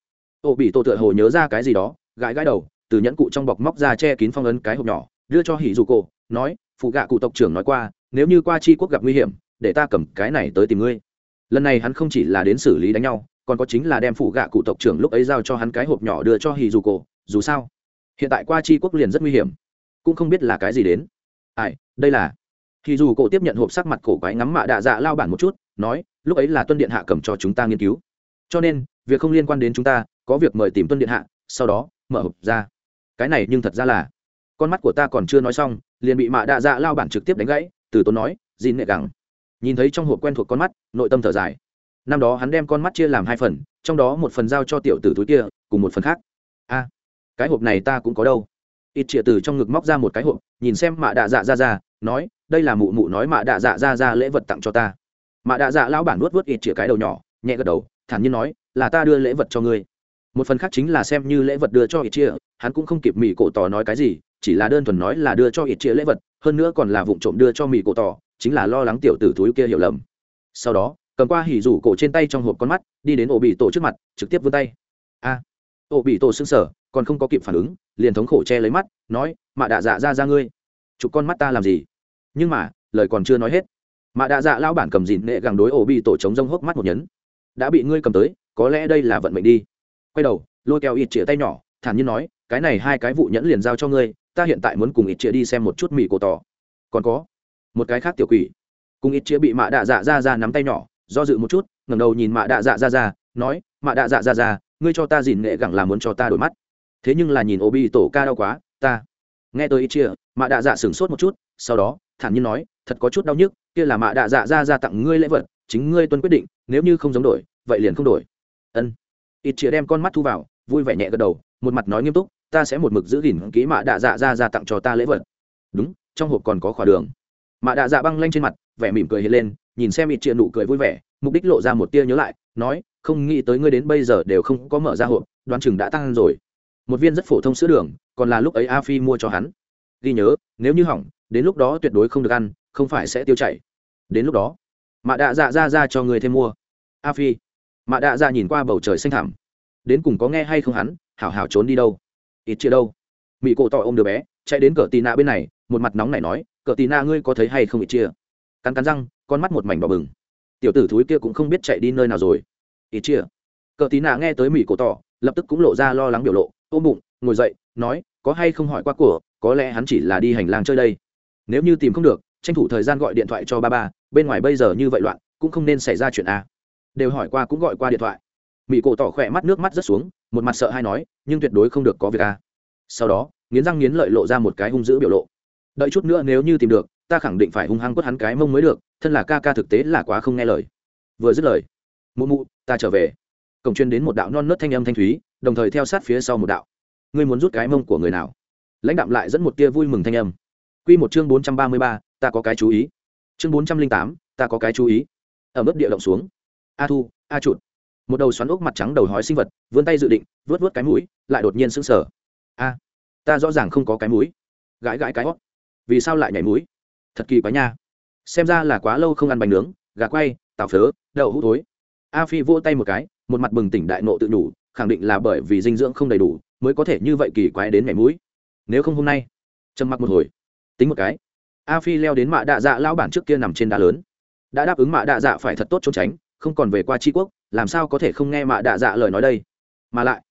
Tổ bị tổ tựa hồ nhớ ra cái gì đó, gãi gãi đầu, từ nhẫn cụ trong bọc móc ra che kín phong ấn cái hộp nhỏ, đưa cho hỉ dù cổ, nói, phụ gạ cụ tộc trưởng nói qua, nếu như qua chi quốc gặp nguy hiểm, để ta cầm cái này tới tìm ngươi. Lần này hắn không chỉ là đến xử lý đánh nhau, còn có chính là đem phụ gạ cụ tộc trưởng lúc ấy giao cho hắn cái hộp nhỏ đưa cho hỉ dù cổ, dù sao hiện tại qua chi quốc liền rất nguy hiểm. Cũng không biết là cái gì đến. Ai, đây là. Thì dù cổ tiếp nhận hộp sắc mặt cổ quái ngắm mạ đạ dạ lao bản một chút, nói, lúc ấy là tuân điện hạ cầm cho chúng ta nghiên cứu. Cho nên, việc không liên quan đến chúng ta, có việc mời tìm tuân điện hạ, sau đó, mở hộp ra. Cái này nhưng thật ra là. Con mắt của ta còn chưa nói xong, liền bị mạ đạ dạ lao bản trực tiếp đánh gãy, từ tốn nói, dìn nệ gẳng. Nhìn thấy trong hộp quen thuộc con mắt, nội tâm thở dài. Năm đó hắn đem con mắt chia làm hai phần, trong đó một phần giao cho tiểu tử túi kia, cùng một phần khác. A cái hộp này ta cũng có đâu. Ít chĩa từ trong ngực móc ra một cái hộp nhìn xem mạ đạ dạ ra ra nói đây là mụ mụ nói mạ đạ dạ ra ra lễ vật tặng cho ta. Mạ đạ dạ lão bản nuốt vớt ít chĩa cái đầu nhỏ nhẹ gật đầu thản nhiên nói là ta đưa lễ vật cho ngươi. Một phần khác chính là xem như lễ vật đưa cho ít chia hắn cũng không kịp mỹ cổ tỏ nói cái gì chỉ là đơn thuần nói là đưa cho ít chia lễ vật hơn nữa còn là vụ trộm đưa cho mỹ cổ tỏ chính là lo lắng tiểu tử túi kia hiểu lầm. Sau đó cầm qua hỉ rủ cổ trên tay trong hộp con mắt đi đến ổ bị tổ trước mặt trực tiếp vươn tay. A! à, ổ bị tổ xương sở còn không có kịp phản ứng, liền thống khổ che lấy mắt, nói, mạ đạ dạ ra ra ngươi. Chụp con mắt ta làm gì? Nhưng mà, lời còn chưa nói hết, mạ đạ dạ lao bản cầm dìn nệ gàng đối ổ bị tổ chống rông hốc mắt một nhấn. Đã bị ngươi cầm tới, có lẽ đây là vận mệnh đi. Quay đầu, lôi kéo ít chĩa tay nhỏ, thản nhiên nói, cái này hai cái vụ nhẫn liền giao cho ngươi, ta hiện tại muốn cùng ít chĩa đi xem một chút mì cổ tỏ. Còn có, một cái khác tiểu quỷ. Cùng ít chĩa bị mạ đạ dạ ra ra nắm tay nhỏ, do dự một chút, ngẩng đầu nhìn mạ đạ dạ ra ra, nói, mạ đạ dạ ra ra ngươi cho ta dìn nghệ gẳng là muốn cho ta đổi mắt. Thế nhưng là nhìn ô bi tổ ca đau quá, ta. Nghe tôi ít chia, mạ đạ dạ sửng sốt một chút, sau đó, thản nhiên nói, thật có chút đau nhức, kia là mạ đạ dạ ra ra tặng ngươi lễ vật, chính ngươi tuân quyết định, nếu như không giống đổi, vậy liền không đổi. Ân. Ít chia đem con mắt thu vào, vui vẻ nhẹ gật đầu, một mặt nói nghiêm túc, ta sẽ một mực giữ gìn kỹ mạ đạ dạ ra ra tặng cho ta lễ vật. Đúng, trong hộp còn có khỏa đường. Mạ đạ dạ băng lanh trên mặt, vẻ mỉm cười hiện lên, nhìn xem ít chia nụ cười vui vẻ, mục đích lộ ra một tia nhớ lại, nói không nghĩ tới ngươi đến bây giờ đều không có mở ra hộp, đoán chừng đã tăng rồi. Một viên rất phổ thông sữa đường, còn là lúc ấy a phi mua cho hắn. Ghi nhớ, nếu như hỏng, đến lúc đó tuyệt đối không được ăn, không phải sẽ tiêu chảy. Đến lúc đó, mạ đạ dạ ra ra cho người thêm mua. A phi, mạ đạ dạ nhìn qua bầu trời xanh thẳm. Đến cùng có nghe hay không hắn, hảo hảo trốn đi đâu. Ít chia đâu. Mỹ cổ tỏ ôm đứa bé, chạy đến cờ tì nạ bên này, một mặt nóng này nói, cờ tì nạ ngươi có thấy hay không ít chia cắn cắn răng, con mắt một mảnh đỏ bừng. Tiểu tử thúi kia cũng không biết chạy đi nơi nào rồi ít chia. Cờ tí nạ nghe tới mỹ cổ tỏ, lập tức cũng lộ ra lo lắng biểu lộ, ôm bụng, ngồi dậy, nói, có hay không hỏi qua của, có lẽ hắn chỉ là đi hành lang chơi đây. Nếu như tìm không được, tranh thủ thời gian gọi điện thoại cho ba ba, bên ngoài bây giờ như vậy loạn, cũng không nên xảy ra chuyện a. Đều hỏi qua cũng gọi qua điện thoại. Mỹ cổ tỏ khỏe mắt, nước mắt rất xuống, một mặt sợ hay nói, nhưng tuyệt đối không được có việc a. Sau đó, nghiến răng nghiến lợi lộ ra một cái hung dữ biểu lộ. Đợi chút nữa nếu như tìm được, ta khẳng định phải hung hăng quất hắn cái mông mới được, thân là ca ca thực tế là quá không nghe lời. Vừa dứt lời mụ mụ, ta trở về. Cổng chuyên đến một đạo non nớt thanh âm thanh thúy, đồng thời theo sát phía sau một đạo. Ngươi muốn rút cái mông của người nào? Lãnh đạm lại dẫn một tia vui mừng thanh âm. Q một chương bốn trăm ba mươi ba, ta có cái chú ý. Chương bốn trăm linh tám, ta có cái chú ý. Ở mức địa động xuống. A thu, a chụt một đầu xoắn ốc mặt trắng đầu hói sinh vật, vươn tay dự định vớt vớt cái mũi, lại đột nhiên sững sờ. A, ta rõ ràng không có cái mũi. Gãi gãi cái hót. Vì sao lại nhảy mũi? Thật kỳ quá nha. Xem ra là quá lâu không ăn bánh nướng, gà quay tàu phớ, đậu hũ thối a phi vỗ tay một cái, một mặt bừng tỉnh đại nộ tự đủ, khẳng định là bởi vì dinh dưỡng không đầy đủ, mới có thể như vậy kỳ quái đến ngày mũi. Nếu không hôm nay, trầm mặc một hồi. Tính một cái, a phi leo đến mạ đạ dạ lao bản trước kia nằm trên đá lớn. Đã đáp ứng mạ đạ dạ phải thật tốt trốn tránh, không còn về qua tri quốc, làm sao có thể không nghe mạ đạ dạ lời nói đây? Mà lại,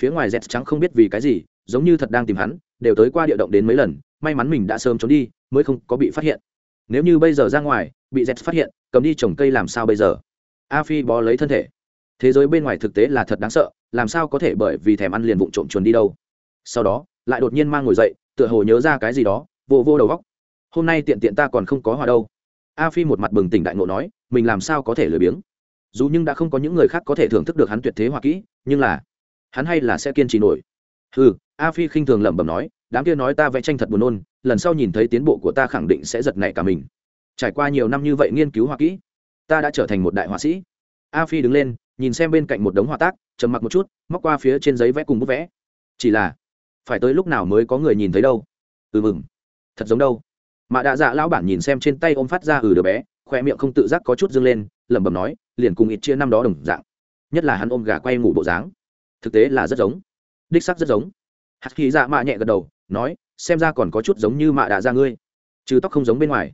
phía ngoài dẹt trắng không biết vì cái gì, giống như thật đang tìm hắn, đều tới qua địa động đến mấy lần, may mắn mình đã sớm trốn đi, mới không có bị phát hiện. Nếu như bây giờ ra ngoài, bị dẹt phát hiện, cầm đi trồng cây làm sao bây giờ? A phi bó lấy thân thể. Thế giới bên ngoài thực tế là thật đáng sợ, làm sao có thể bởi vì thèm ăn liền vụng trộm chuồn đi đâu? Sau đó, lại đột nhiên mang ngồi dậy, tựa hồ nhớ ra cái gì đó, vô vô đầu góc hôm nay tiện tiện ta còn không có hòa đâu. A phi một mặt bừng tỉnh đại ngộ nói, mình làm sao có thể lười biếng? Dù nhưng đã không có những người khác có thể thưởng thức được hắn tuyệt thế hoa kỹ, nhưng là, hắn hay là sẽ kiên trì nổi. Ừ a phi khinh thường lẩm bẩm nói, đám kia nói ta vẽ tranh thật buồn nôn, lần sau nhìn thấy tiến bộ của ta khẳng định sẽ giật nảy cả mình. Trải qua nhiều năm như vậy nghiên cứu hoa kỹ ta đã trở thành một đại họa sĩ. A phi đứng lên, nhìn xem bên cạnh một đống họa tác, trầm mặc một chút, móc qua phía trên giấy vẽ cùng bút vẽ. Chỉ là, phải tới lúc nào mới có người nhìn thấy đâu? Ừ mừng. Thật giống đâu? Mà đạ dạ lão bản nhìn xem trên tay ôm phát ra ừ đứa bé khoe miệng không tự giác có chút dâng lên, lẩm bẩm nói, liền cùng ít chia năm đó đồng dạng. Nhất là hắn ôm gà quay ngủ bộ dáng. Thực tế là rất giống. Đích sắc rất giống. Hạt khí dạ mạ nhẹ gật đầu, nói, xem ra còn có chút giống như mạ đạ ra ngươi. Trừ tóc không giống bên ngoài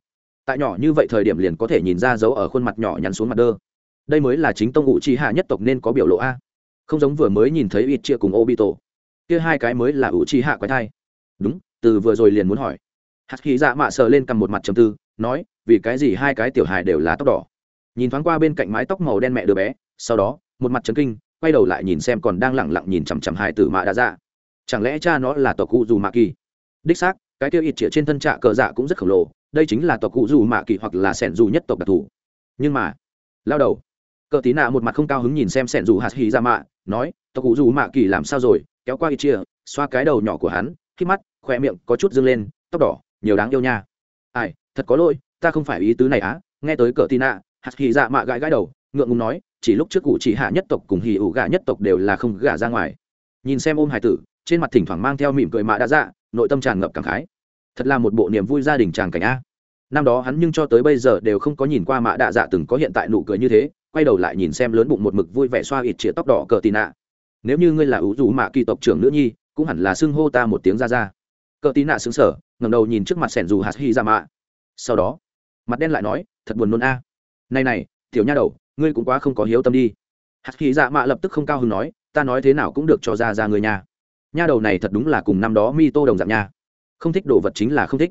tại nhỏ như vậy thời điểm liền có thể nhìn ra dấu ở khuôn mặt nhỏ nhắn xuống mặt đơ. Đây mới là chính tông ngụ chi hạ nhất tộc nên có biểu lộ a. Không giống vừa mới nhìn thấy ít chia cùng obito. Kia hai cái mới là ủ chi hạ quái thai. Đúng, từ vừa rồi liền muốn hỏi. Hạt khí dạ mạ sờ lên cầm một mặt trầm tư, nói, vì cái gì hai cái tiểu hài đều là tóc đỏ? Nhìn thoáng qua bên cạnh mái tóc màu đen mẹ đứa bé, sau đó, một mặt trấn kinh, quay đầu lại nhìn xem còn đang lẳng lặng nhìn chằm chằm hài tử mạ đã ra dạ. chẳng lẽ cha nó là tộc cụ dù mạ kỳ? Đích xác, cái tiêu ít chĩa trên thân trạ cờ dạ cũng rất khổng lồ đây chính là tộc cụ dù mạ kỳ hoặc là sẻn dù nhất tộc đặc thù. Nhưng mà, lao đầu, cờ tí nạ một mặt không cao hứng nhìn xem sẻn dù hạt hì ra mạ, nói, tộc cụ dù mạ kỳ làm sao rồi, kéo qua ít chia xoa cái đầu nhỏ của hắn, khi mắt khoe miệng có chút dâng lên, tóc đỏ, nhiều đáng yêu nha. Ai, thật có lỗi, ta không phải ý tứ này á, nghe tới cờ tí nạ, hạt hì ra mạ gãi gãi đầu, ngượng ngùng nói, chỉ lúc trước cụ chỉ hạ nhất tộc cùng hì ủ gà nhất tộc đều là không gả ra ngoài. Nhìn xem ôm hải tử, trên mặt thỉnh thoảng mang theo mỉm cười mạ đã dạ nội tâm tràn ngập cảm khái thật là một bộ niềm vui gia đình tràng cảnh a. Năm đó hắn nhưng cho tới bây giờ đều không có nhìn qua mạ đạ dạ từng có hiện tại nụ cười như thế, quay đầu lại nhìn xem lớn bụng một mực vui vẻ xoa ít chĩa tóc đỏ cờ tì nạ. Nếu như ngươi là ủ dù mạ kỳ tộc trưởng nữ nhi, cũng hẳn là xưng hô ta một tiếng ra ra. Cờ tì nạ xứng sở ngầm đầu nhìn trước mặt sẻn dù hạt hy ra dạ mạ. Sau đó, mặt đen lại nói, thật buồn nôn a. Này này, tiểu nha đầu, ngươi cũng quá không có hiếu tâm đi. Hạt hy dạ mạ lập tức không cao hứng nói, ta nói thế nào cũng được cho ra ra người nhà nha đầu này thật đúng là cùng năm đó mi tô đồng dạng nha không thích đồ vật chính là không thích.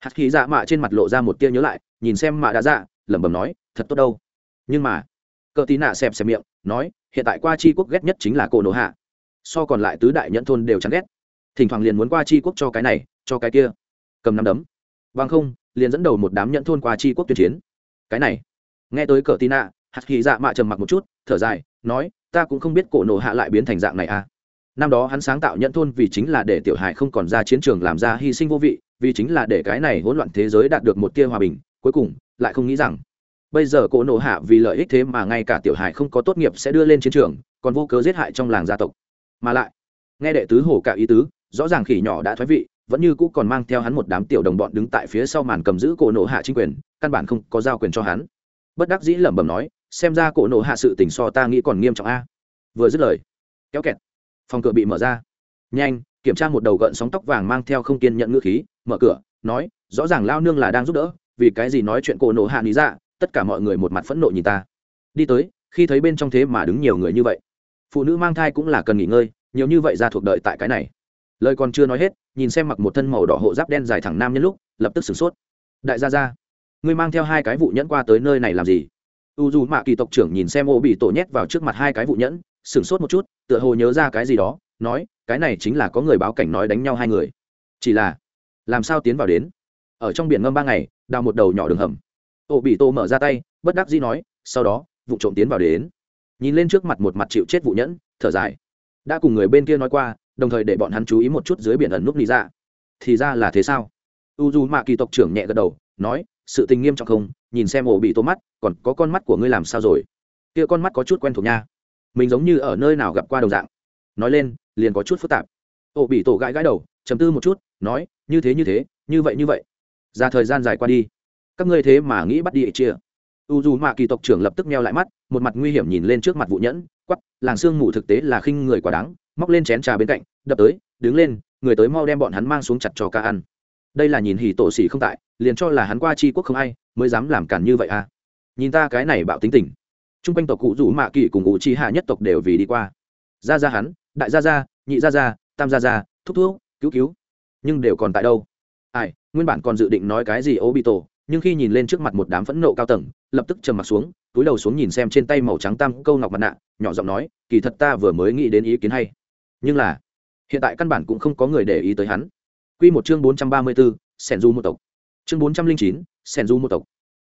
Hạt khí dạ mạ trên mặt lộ ra một tia nhớ lại, nhìn xem mạ đã dạ lẩm bẩm nói, thật tốt đâu. Nhưng mà, cờ tí nạ xẹp xẹp miệng, nói, hiện tại qua chi quốc ghét nhất chính là cổ nổ hạ. So còn lại tứ đại nhẫn thôn đều chán ghét. Thỉnh thoảng liền muốn qua chi quốc cho cái này, cho cái kia. Cầm nắm đấm. Vâng không, liền dẫn đầu một đám nhẫn thôn qua chi quốc tuyên chiến. Cái này. Nghe tới cờ tí nạ, hạt khí dạ mạ trầm mặc một chút, thở dài, nói, ta cũng không biết cổ nổ hạ lại biến thành dạng này à năm đó hắn sáng tạo nhận thôn vì chính là để tiểu hải không còn ra chiến trường làm ra hy sinh vô vị, vì chính là để cái này hỗn loạn thế giới đạt được một tia hòa bình. Cuối cùng, lại không nghĩ rằng, bây giờ cổ nổ hạ vì lợi ích thế mà ngay cả tiểu hải không có tốt nghiệp sẽ đưa lên chiến trường, còn vô cớ giết hại trong làng gia tộc. Mà lại, nghe đệ tứ hổ cả ý tứ, rõ ràng khỉ nhỏ đã thoái vị, vẫn như cũ còn mang theo hắn một đám tiểu đồng bọn đứng tại phía sau màn cầm giữ cổ nổ hạ chính quyền, căn bản không có giao quyền cho hắn. Bất đắc dĩ lẩm bẩm nói, xem ra cổ nổ hạ sự tình so ta nghĩ còn nghiêm trọng a. Vừa dứt lời, kéo kẹt phòng cửa bị mở ra. Nhanh, kiểm tra một đầu gợn sóng tóc vàng mang theo không kiên nhận ngữ khí, mở cửa, nói, rõ ràng lao nương là đang giúp đỡ, vì cái gì nói chuyện cổ nổ hạ lý ra tất cả mọi người một mặt phẫn nộ nhìn ta. Đi tới, khi thấy bên trong thế mà đứng nhiều người như vậy. Phụ nữ mang thai cũng là cần nghỉ ngơi, nhiều như vậy ra thuộc đợi tại cái này. Lời còn chưa nói hết, nhìn xem mặc một thân màu đỏ hộ giáp đen dài thẳng nam nhân lúc, lập tức sửng sốt. Đại gia ra ngươi mang theo hai cái vụ nhẫn qua tới nơi này làm gì? U dù mạ kỳ tộc trưởng nhìn xem ô bị tổ nhét vào trước mặt hai cái vụ nhẫn sửng sốt một chút, tựa hồ nhớ ra cái gì đó, nói, cái này chính là có người báo cảnh nói đánh nhau hai người. Chỉ là, làm sao tiến vào đến? Ở trong biển ngâm ba ngày, đào một đầu nhỏ đường hầm. Ô bị tô mở ra tay, bất đắc dĩ nói, sau đó, vụ trộm tiến vào đến. Nhìn lên trước mặt một mặt chịu chết vụ nhẫn, thở dài. Đã cùng người bên kia nói qua, đồng thời để bọn hắn chú ý một chút dưới biển ẩn núp lý ra. Thì ra là thế sao? U d mạ kỳ tộc trưởng nhẹ gật đầu, nói, sự tình nghiêm trọng không? Nhìn xem ổ bị tô mắt, còn có con mắt của ngươi làm sao rồi? Kia con mắt có chút quen thuộc nha mình giống như ở nơi nào gặp qua đồng dạng. Nói lên, liền có chút phức tạp. Ổ bị tổ gãi gãi đầu chấm tư một chút, nói, như thế như thế, như vậy như vậy. Ra thời gian dài qua đi. Các ngươi thế mà nghĩ bắt đi chia u dù mạ kỳ tộc trưởng lập tức meo lại mắt, một mặt nguy hiểm nhìn lên trước mặt vụ nhẫn quắp làng sương mù thực tế là khinh người quá đáng, móc lên chén trà bên cạnh, đập tới, đứng lên, người tới mau đem bọn hắn mang xuống chặt cho ca ăn. Đây là nhìn hỉ tổ xỉ không tại, liền cho là hắn qua tri quốc không ai, mới dám làm cản như vậy à? Nhìn ta cái này bạo tính tình t r u n g quanh tộc cụ rủ mạ kỳ cùng ngụ chi hạ nhất tộc đều vì đi qua. Ra ra hắn, đại gia gia, nhị gia gia, tam gia gia, thúc thúc, cứu cứu, nhưng đều còn tại đâu? Ai, nguyên bản còn dự định nói cái gì ô bị tổ nhưng khi nhìn lên trước mặt một đám phẫn nộ cao tầng, lập tức trầm m ặ t xuống, túi đầu xuống nhìn xem trên tay màu trắng tam câu ngọc mặt nạ, nhỏ giọng nói, kỳ thật ta vừa mới nghĩ đến ý kiến hay, nhưng là, hiện tại căn bản cũng không có người để ý tới hắn. Q một chương bốn trăm ba mươi bốn, sẻn du một tộc. Chương bốn trăm linh chín, sẻn du một tộc.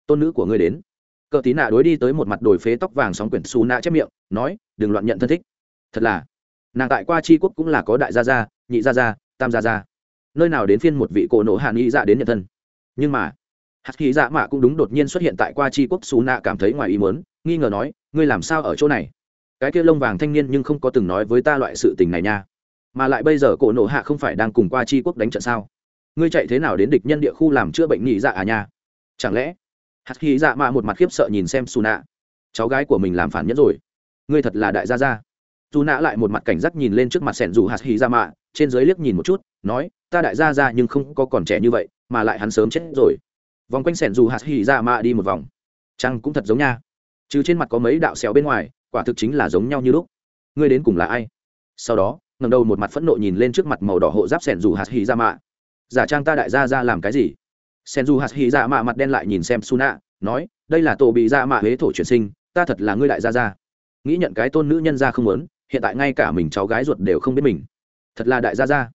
Tôn nữ của ngươi đến cờ tí nạ đối đi tới một mặt đồi phế tóc vàng sóng quyển xù nạ chép miệng, nói, đừng loạn nhận thân thích. Thật là, nàng tại qua tri quốc cũng là có đại gia gia, nhị gia gia, tam gia gia. Nơi nào đến phiên một vị cổ nổ hạ nghĩ dạ đến nhận thân. Nhưng mà hạt khí dạ mạ cũng đúng đột nhiên xuất hiện tại qua tri quốc xù nạ cảm thấy ngoài ý muốn, nghi ngờ nói, ngươi làm sao ở chỗ này? Cái kia lông vàng thanh niên nhưng không có từng nói với ta loại sự tình này nha. Mà lại bây giờ cổ nổ hạ không phải đang cùng qua tri quốc đánh trận sao? Ngươi chạy thế nào đến địch nhân địa khu làm chữa bệnh nhị dạ à nha? Chẳng lẽ hạt khí dạ mạ một mặt khiếp sợ nhìn xem xù nạ cháu gái của mình làm phản nhất rồi. Ngươi thật là đại gia gia. Dù nạ lại một mặt cảnh giác nhìn lên trước mặt sẻn dù hạt hì ra dạ mạ, trên dưới liếc nhìn một chút, nói, ta đại gia ra nhưng không có còn trẻ như vậy, mà lại hắn sớm chết rồi. Vòng quanh sẻn dù hạt hì ra dạ mạ đi một vòng. Chăng cũng thật giống nha. Chứ trên mặt có mấy đạo xéo bên ngoài, quả thực chính là giống nhau như lúc. Ngươi đến cùng là ai? Sau đó ngầm đầu một mặt phẫn nộ nhìn lên trước mặt màu đỏ hộ giáp sẻn dù hạt hì ra dạ mạ. Giả trang ta đại gia ra làm cái gì? Sẻn dù hạt hì ra mạ mặt đen lại nhìn xem Suna, nói đây là tổ bị ra mạ huế thổ chuyển sinh ta thật là ngươi đại gia ra nghĩ nhận cái tôn nữ nhân ra không muốn hiện tại ngay cả mình cháu gái ruột đều không biết mình. Thật là đại gia gia.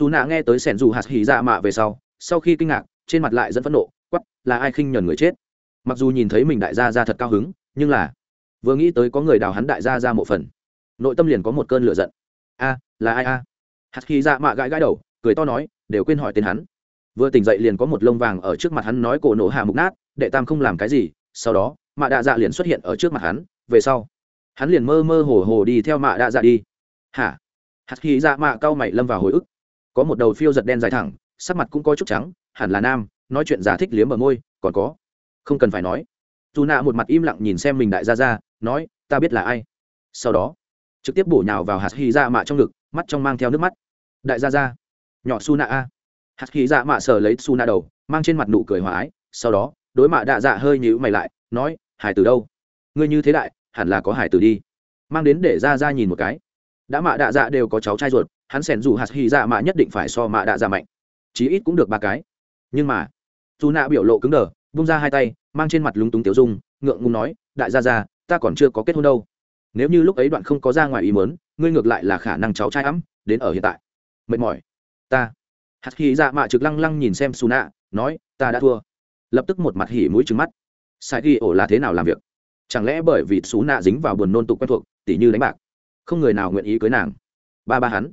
Dù nạ nghe tới sẻn dù hạt hỉ dạ mạ về sau sau khi kinh ngạc trên mặt lại dẫn phẫn nộ quắp là ai khinh nhờn người chết? Mặc dù nhìn thấy mình đại gia gia thật cao hứng nhưng là vừa nghĩ tới có người đào hắn đại gia ra một phần nội tâm liền có một cơn lửa giận. A là ai a? Hạt hỉ dạ mạ gãi gãi đầu cười to nói đều quên hỏi tên hắn vừa tỉnh dậy liền có một lông vàng ở trước mặt hắn nói cổ nổ hạ mục nát, đệ tam không làm cái gì, sau đó, mạ đạ dạ liền xuất hiện ở trước mặt hắn, về sau, hắn liền mơ mơ hồ hồ đi theo mạ đạ dạ đi. Hả? Hạt khi dạ mạ cao mày lâm vào hồi ức. Có một đầu phiêu giật đen dài thẳng, sắc mặt cũng có chút trắng, hẳn là nam, nói chuyện giả thích liếm ở môi, còn có, không cần phải nói. Dù nạ một mặt im lặng nhìn xem mình đại gia ra nói, ta biết là ai. Sau đó, trực tiếp bổ nhào vào hạt hy dạ mạ trong ngực, mắt trong mang theo nước mắt. Đại gia ra nhỏ su nạ a hạt khí dạ mạ sờ lấy su Na đầu, mang trên mặt nụ cười hòa ái, sau đó, đối mạ đạ dạ hơi nhíu mày lại, nói, hải từ đâu? Ngươi như thế đại, hẳn là có hải từ đi. Mang đến để ra ra nhìn một cái. Đã mạ đạ dạ đều có cháu trai ruột, hắn sẻn dù hạt hy dạ mạ nhất định phải so mạ đạ dạ mạnh. Chí ít cũng được ba cái. Nhưng mà dù nạ biểu lộ cứng đờ bung ra hai tay, mang trên mặt lúng túng tiểu dung, ngượng ngùng nói, đại gia ra, ta còn chưa có kết hôn đâu. Nếu như lúc ấy đoạn không có ra ngoài ý mớn ngươi ngược lại là khả năng cháu trai ấm, đến ở hiện tại. Mệt mỏi. Ta hạt hy dạ mạ trực lăng lăng nhìn xem xù nạ nói, ta đã thua. Lập tức một mặt hỉ mũi trứng mắt. Sai ghi ổ là thế nào làm việc? Chẳng lẽ bởi vì xú nạ dính vào buồn nôn tục quen thuộc, tỉ như đánh bạc, không người nào nguyện ý cưới nàng? Ba ba hắn.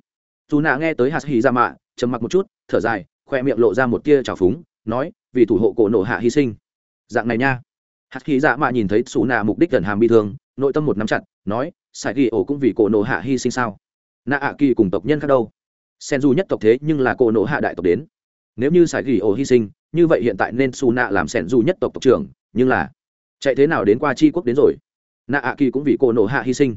Dù nạ nghe tới hạt hy ra dạ mạ, trầm mặc một chút, thở dài, khoe miệng lộ ra một tia trào phúng, nói, vì thủ hộ cổ nổ hạ hy sinh. Dạng này nha. Hạt hy dạ mạ nhìn thấy xú nạ mục đích gần hàm bi thương, nội tâm một nắm chặt, nói, sai ghi ổ cũng vì cổ nổ hạ hy sinh sao? Nạ ạ kỳ cùng tộc nhân khác đâu? Sen du nhất tộc thế nhưng là cổ nổ hạ đại tộc đến. Nếu như sài ghi ổ hy sinh, như vậy hiện tại nên su nạ làm sen du nhất tộc tộc trưởng, nhưng là chạy thế nào đến qua tri quốc đến rồi? Nạ ạ kỳ cũng vì cô nổ hạ hy sinh.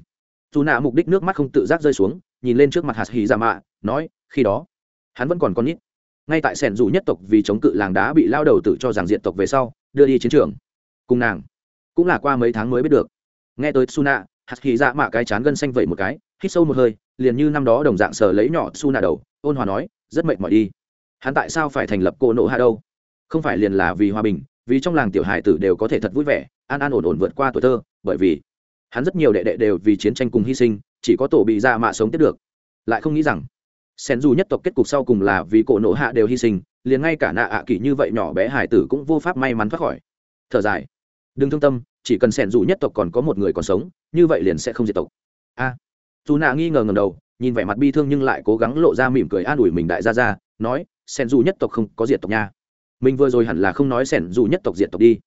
Dù nạ mục đích nước mắt không tự giác rơi xuống, nhìn lên trước mặt hạt hì ra dạ mạ, nói, khi đó, hắn vẫn còn con nít. Ngay tại sẻn dù nhất tộc vì chống cự làng đá bị lao đầu tự cho rằng diện tộc về sau, đưa đi chiến trường. Cùng nàng, cũng là qua mấy tháng mới biết được. Nghe tới suna hạt hì ra dạ mạ cái chán gân xanh vậy một cái, hít sâu một hơi liền như năm đó đồng dạng sờ lấy nhỏ su nà đầu ôn hòa nói rất mệt mỏi đi. Hắn tại sao phải thành lập cô nộ hạ đâu? Không phải liền là vì hòa bình vì trong làng tiểu hải tử đều có thể thật vui vẻ an an ổn ổn vượt qua tuổi thơ bởi vì hắn rất nhiều đệ đệ đều vì chiến tranh cùng hy sinh chỉ có tổ bị ra mạ sống tiếp được. Lại không nghĩ rằng sen dù nhất tộc kết cục sau cùng là vì cổ nộ hạ đều hy sinh liền ngay cả nạ ạ à kỷ như vậy nhỏ bé hải tử cũng vô pháp may mắn thoát khỏi. Thở dài. Đừng thương tâm chỉ cần sen dù nhất tộc còn có một người còn sống như vậy liền sẽ không diệt tộc. A à, dù nạ nghi ngờ ngầm đầu, nhìn vẻ mặt bi thương nhưng lại cố gắng lộ ra mỉm cười an ủi mình đại gia ra nói sen dù nhất tộc không có diệt tộc nha. Mình vừa rồi hẳn là không nói sẻn dù nhất tộc diệt tộc đi.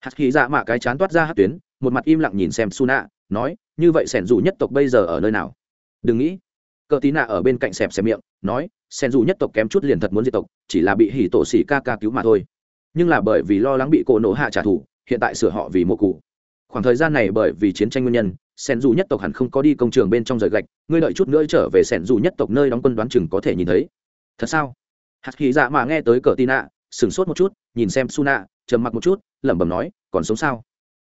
Hạt khí dạ mạ cái chán toát ra hát tuyến, một mặt im lặng nhìn xem su nạ nói, như vậy sẻn dù nhất tộc bây giờ ở nơi nào? Đừng nghĩ. Cờ tí nạ ở bên cạnh xẹp xẹp miệng, nói, sẻn dù nhất tộc kém chút liền thật muốn diệt tộc, chỉ là bị hỉ tổ xỉ ca ca cứu mà thôi. Nhưng là bởi vì lo lắng bị cổ nổ hạ trả thù, hiện tại sửa họ vì mộ cụ. Khoảng thời gian này bởi vì chiến tranh nguyên nhân sẻn dù nhất tộc hẳn không có đi công trường bên trong rời gạch, ngươi đợi chút nữa trở về sẻn dù nhất tộc nơi đóng quân đoán chừng có thể nhìn thấy. Thật sao? Hạt khí dạ mà nghe tới cờ tin ạ, sửng sốt một chút, nhìn xem su nạ trầm mặc một chút, lẩm bẩm nói, còn sống sao?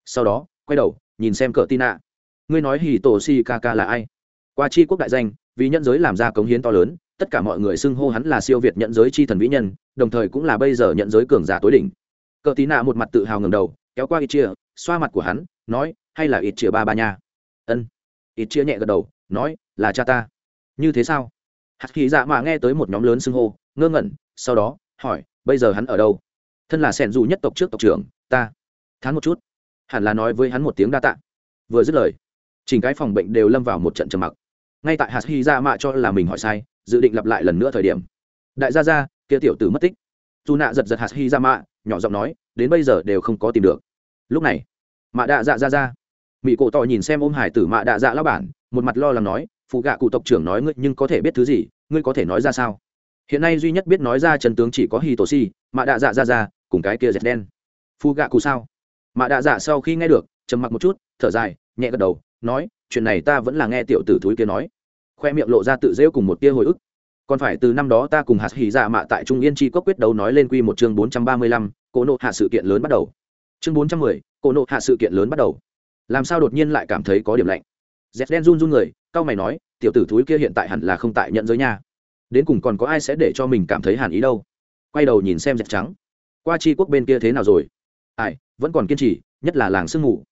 Sau đó, quay đầu, nhìn xem cờ tin ạ. Ngươi nói hì tổ si ca ca là ai? Qua chi quốc đại danh, vì nhân giới làm ra cống hiến to lớn, tất cả mọi người xưng hô hắn là siêu việt nhận giới chi thần vĩ nhân, đồng thời cũng là bây giờ nhận giới cường giả tối đỉnh. Cờ tí nạ một mặt tự hào ngầm đầu, kéo qua ít chia xoa mặt của hắn, nói, hay là ít chia ba ba nha? Ít chia nhẹ gật đầu, nói, là cha ta. Như thế sao? Hạt khí dạ mạ nghe tới một nhóm lớn xưng hô, ngơ ngẩn, sau đó, hỏi, bây giờ hắn ở đâu? Thân là sẻn dù nhất tộc trước tộc trưởng, ta. Thán một chút. Hẳn là nói với hắn một tiếng đa tạ. Vừa dứt lời, chỉnh cái phòng bệnh đều lâm vào một trận trầm mặc. Ngay tại hạt hy ra dạ mạ cho là mình hỏi sai, dự định lặp lại lần nữa thời điểm. Đại gia gia, kia tiểu tử mất tích. Dù nạ giật giật hạt hy ra dạ mạ, nhỏ giọng nói, đến bây giờ đều không có tìm được. Lúc này, mạ đạ dạ ra ra mỹ cổ tỏ nhìn xem ôm hải tử mạ đạ dạ lao bản, một mặt lo lắng nói phụ gạ cụ tộc trưởng nói ngươi nhưng có thể biết thứ gì, ngươi có thể nói ra sao? Hiện nay duy nhất biết nói ra trần tướng chỉ có hì tổ si, mạ đạ dạ ra ra cùng cái kia dẹt đen. Phụ gạ cụ sao? Mạ đạ dạ sau khi nghe được, trầm mặc một chút, thở dài, nhẹ gật đầu, nói, chuyện này ta vẫn là nghe tiểu tử thúi kia nói. Khoe miệng lộ ra tự rêu cùng một tia hồi ức. Còn phải từ năm đó ta cùng hạt hỉ dạ mạ tại trung yên chi cốc quyết đấu nói lên quy một chương bốn trăm ba mươi lăm cỗ nộ hạ sự kiện lớn bắt đầu. Chương bốn trăm mười cỗ nộ hạ sự kiện lớn bắt đầu làm sao đột nhiên lại cảm thấy có điểm lạnh? Dẹp đen run run người cao mày nói, tiểu tử thúi kia hiện tại hẳn là không tại nhận giới nha. Đến cùng còn có ai sẽ để cho mình cảm thấy hàn ý đâu? Quay đầu nhìn xem dẹp trắng. Qua chi quốc bên kia thế nào rồi? Ai, vẫn còn kiên trì, nhất là làng sương ngủ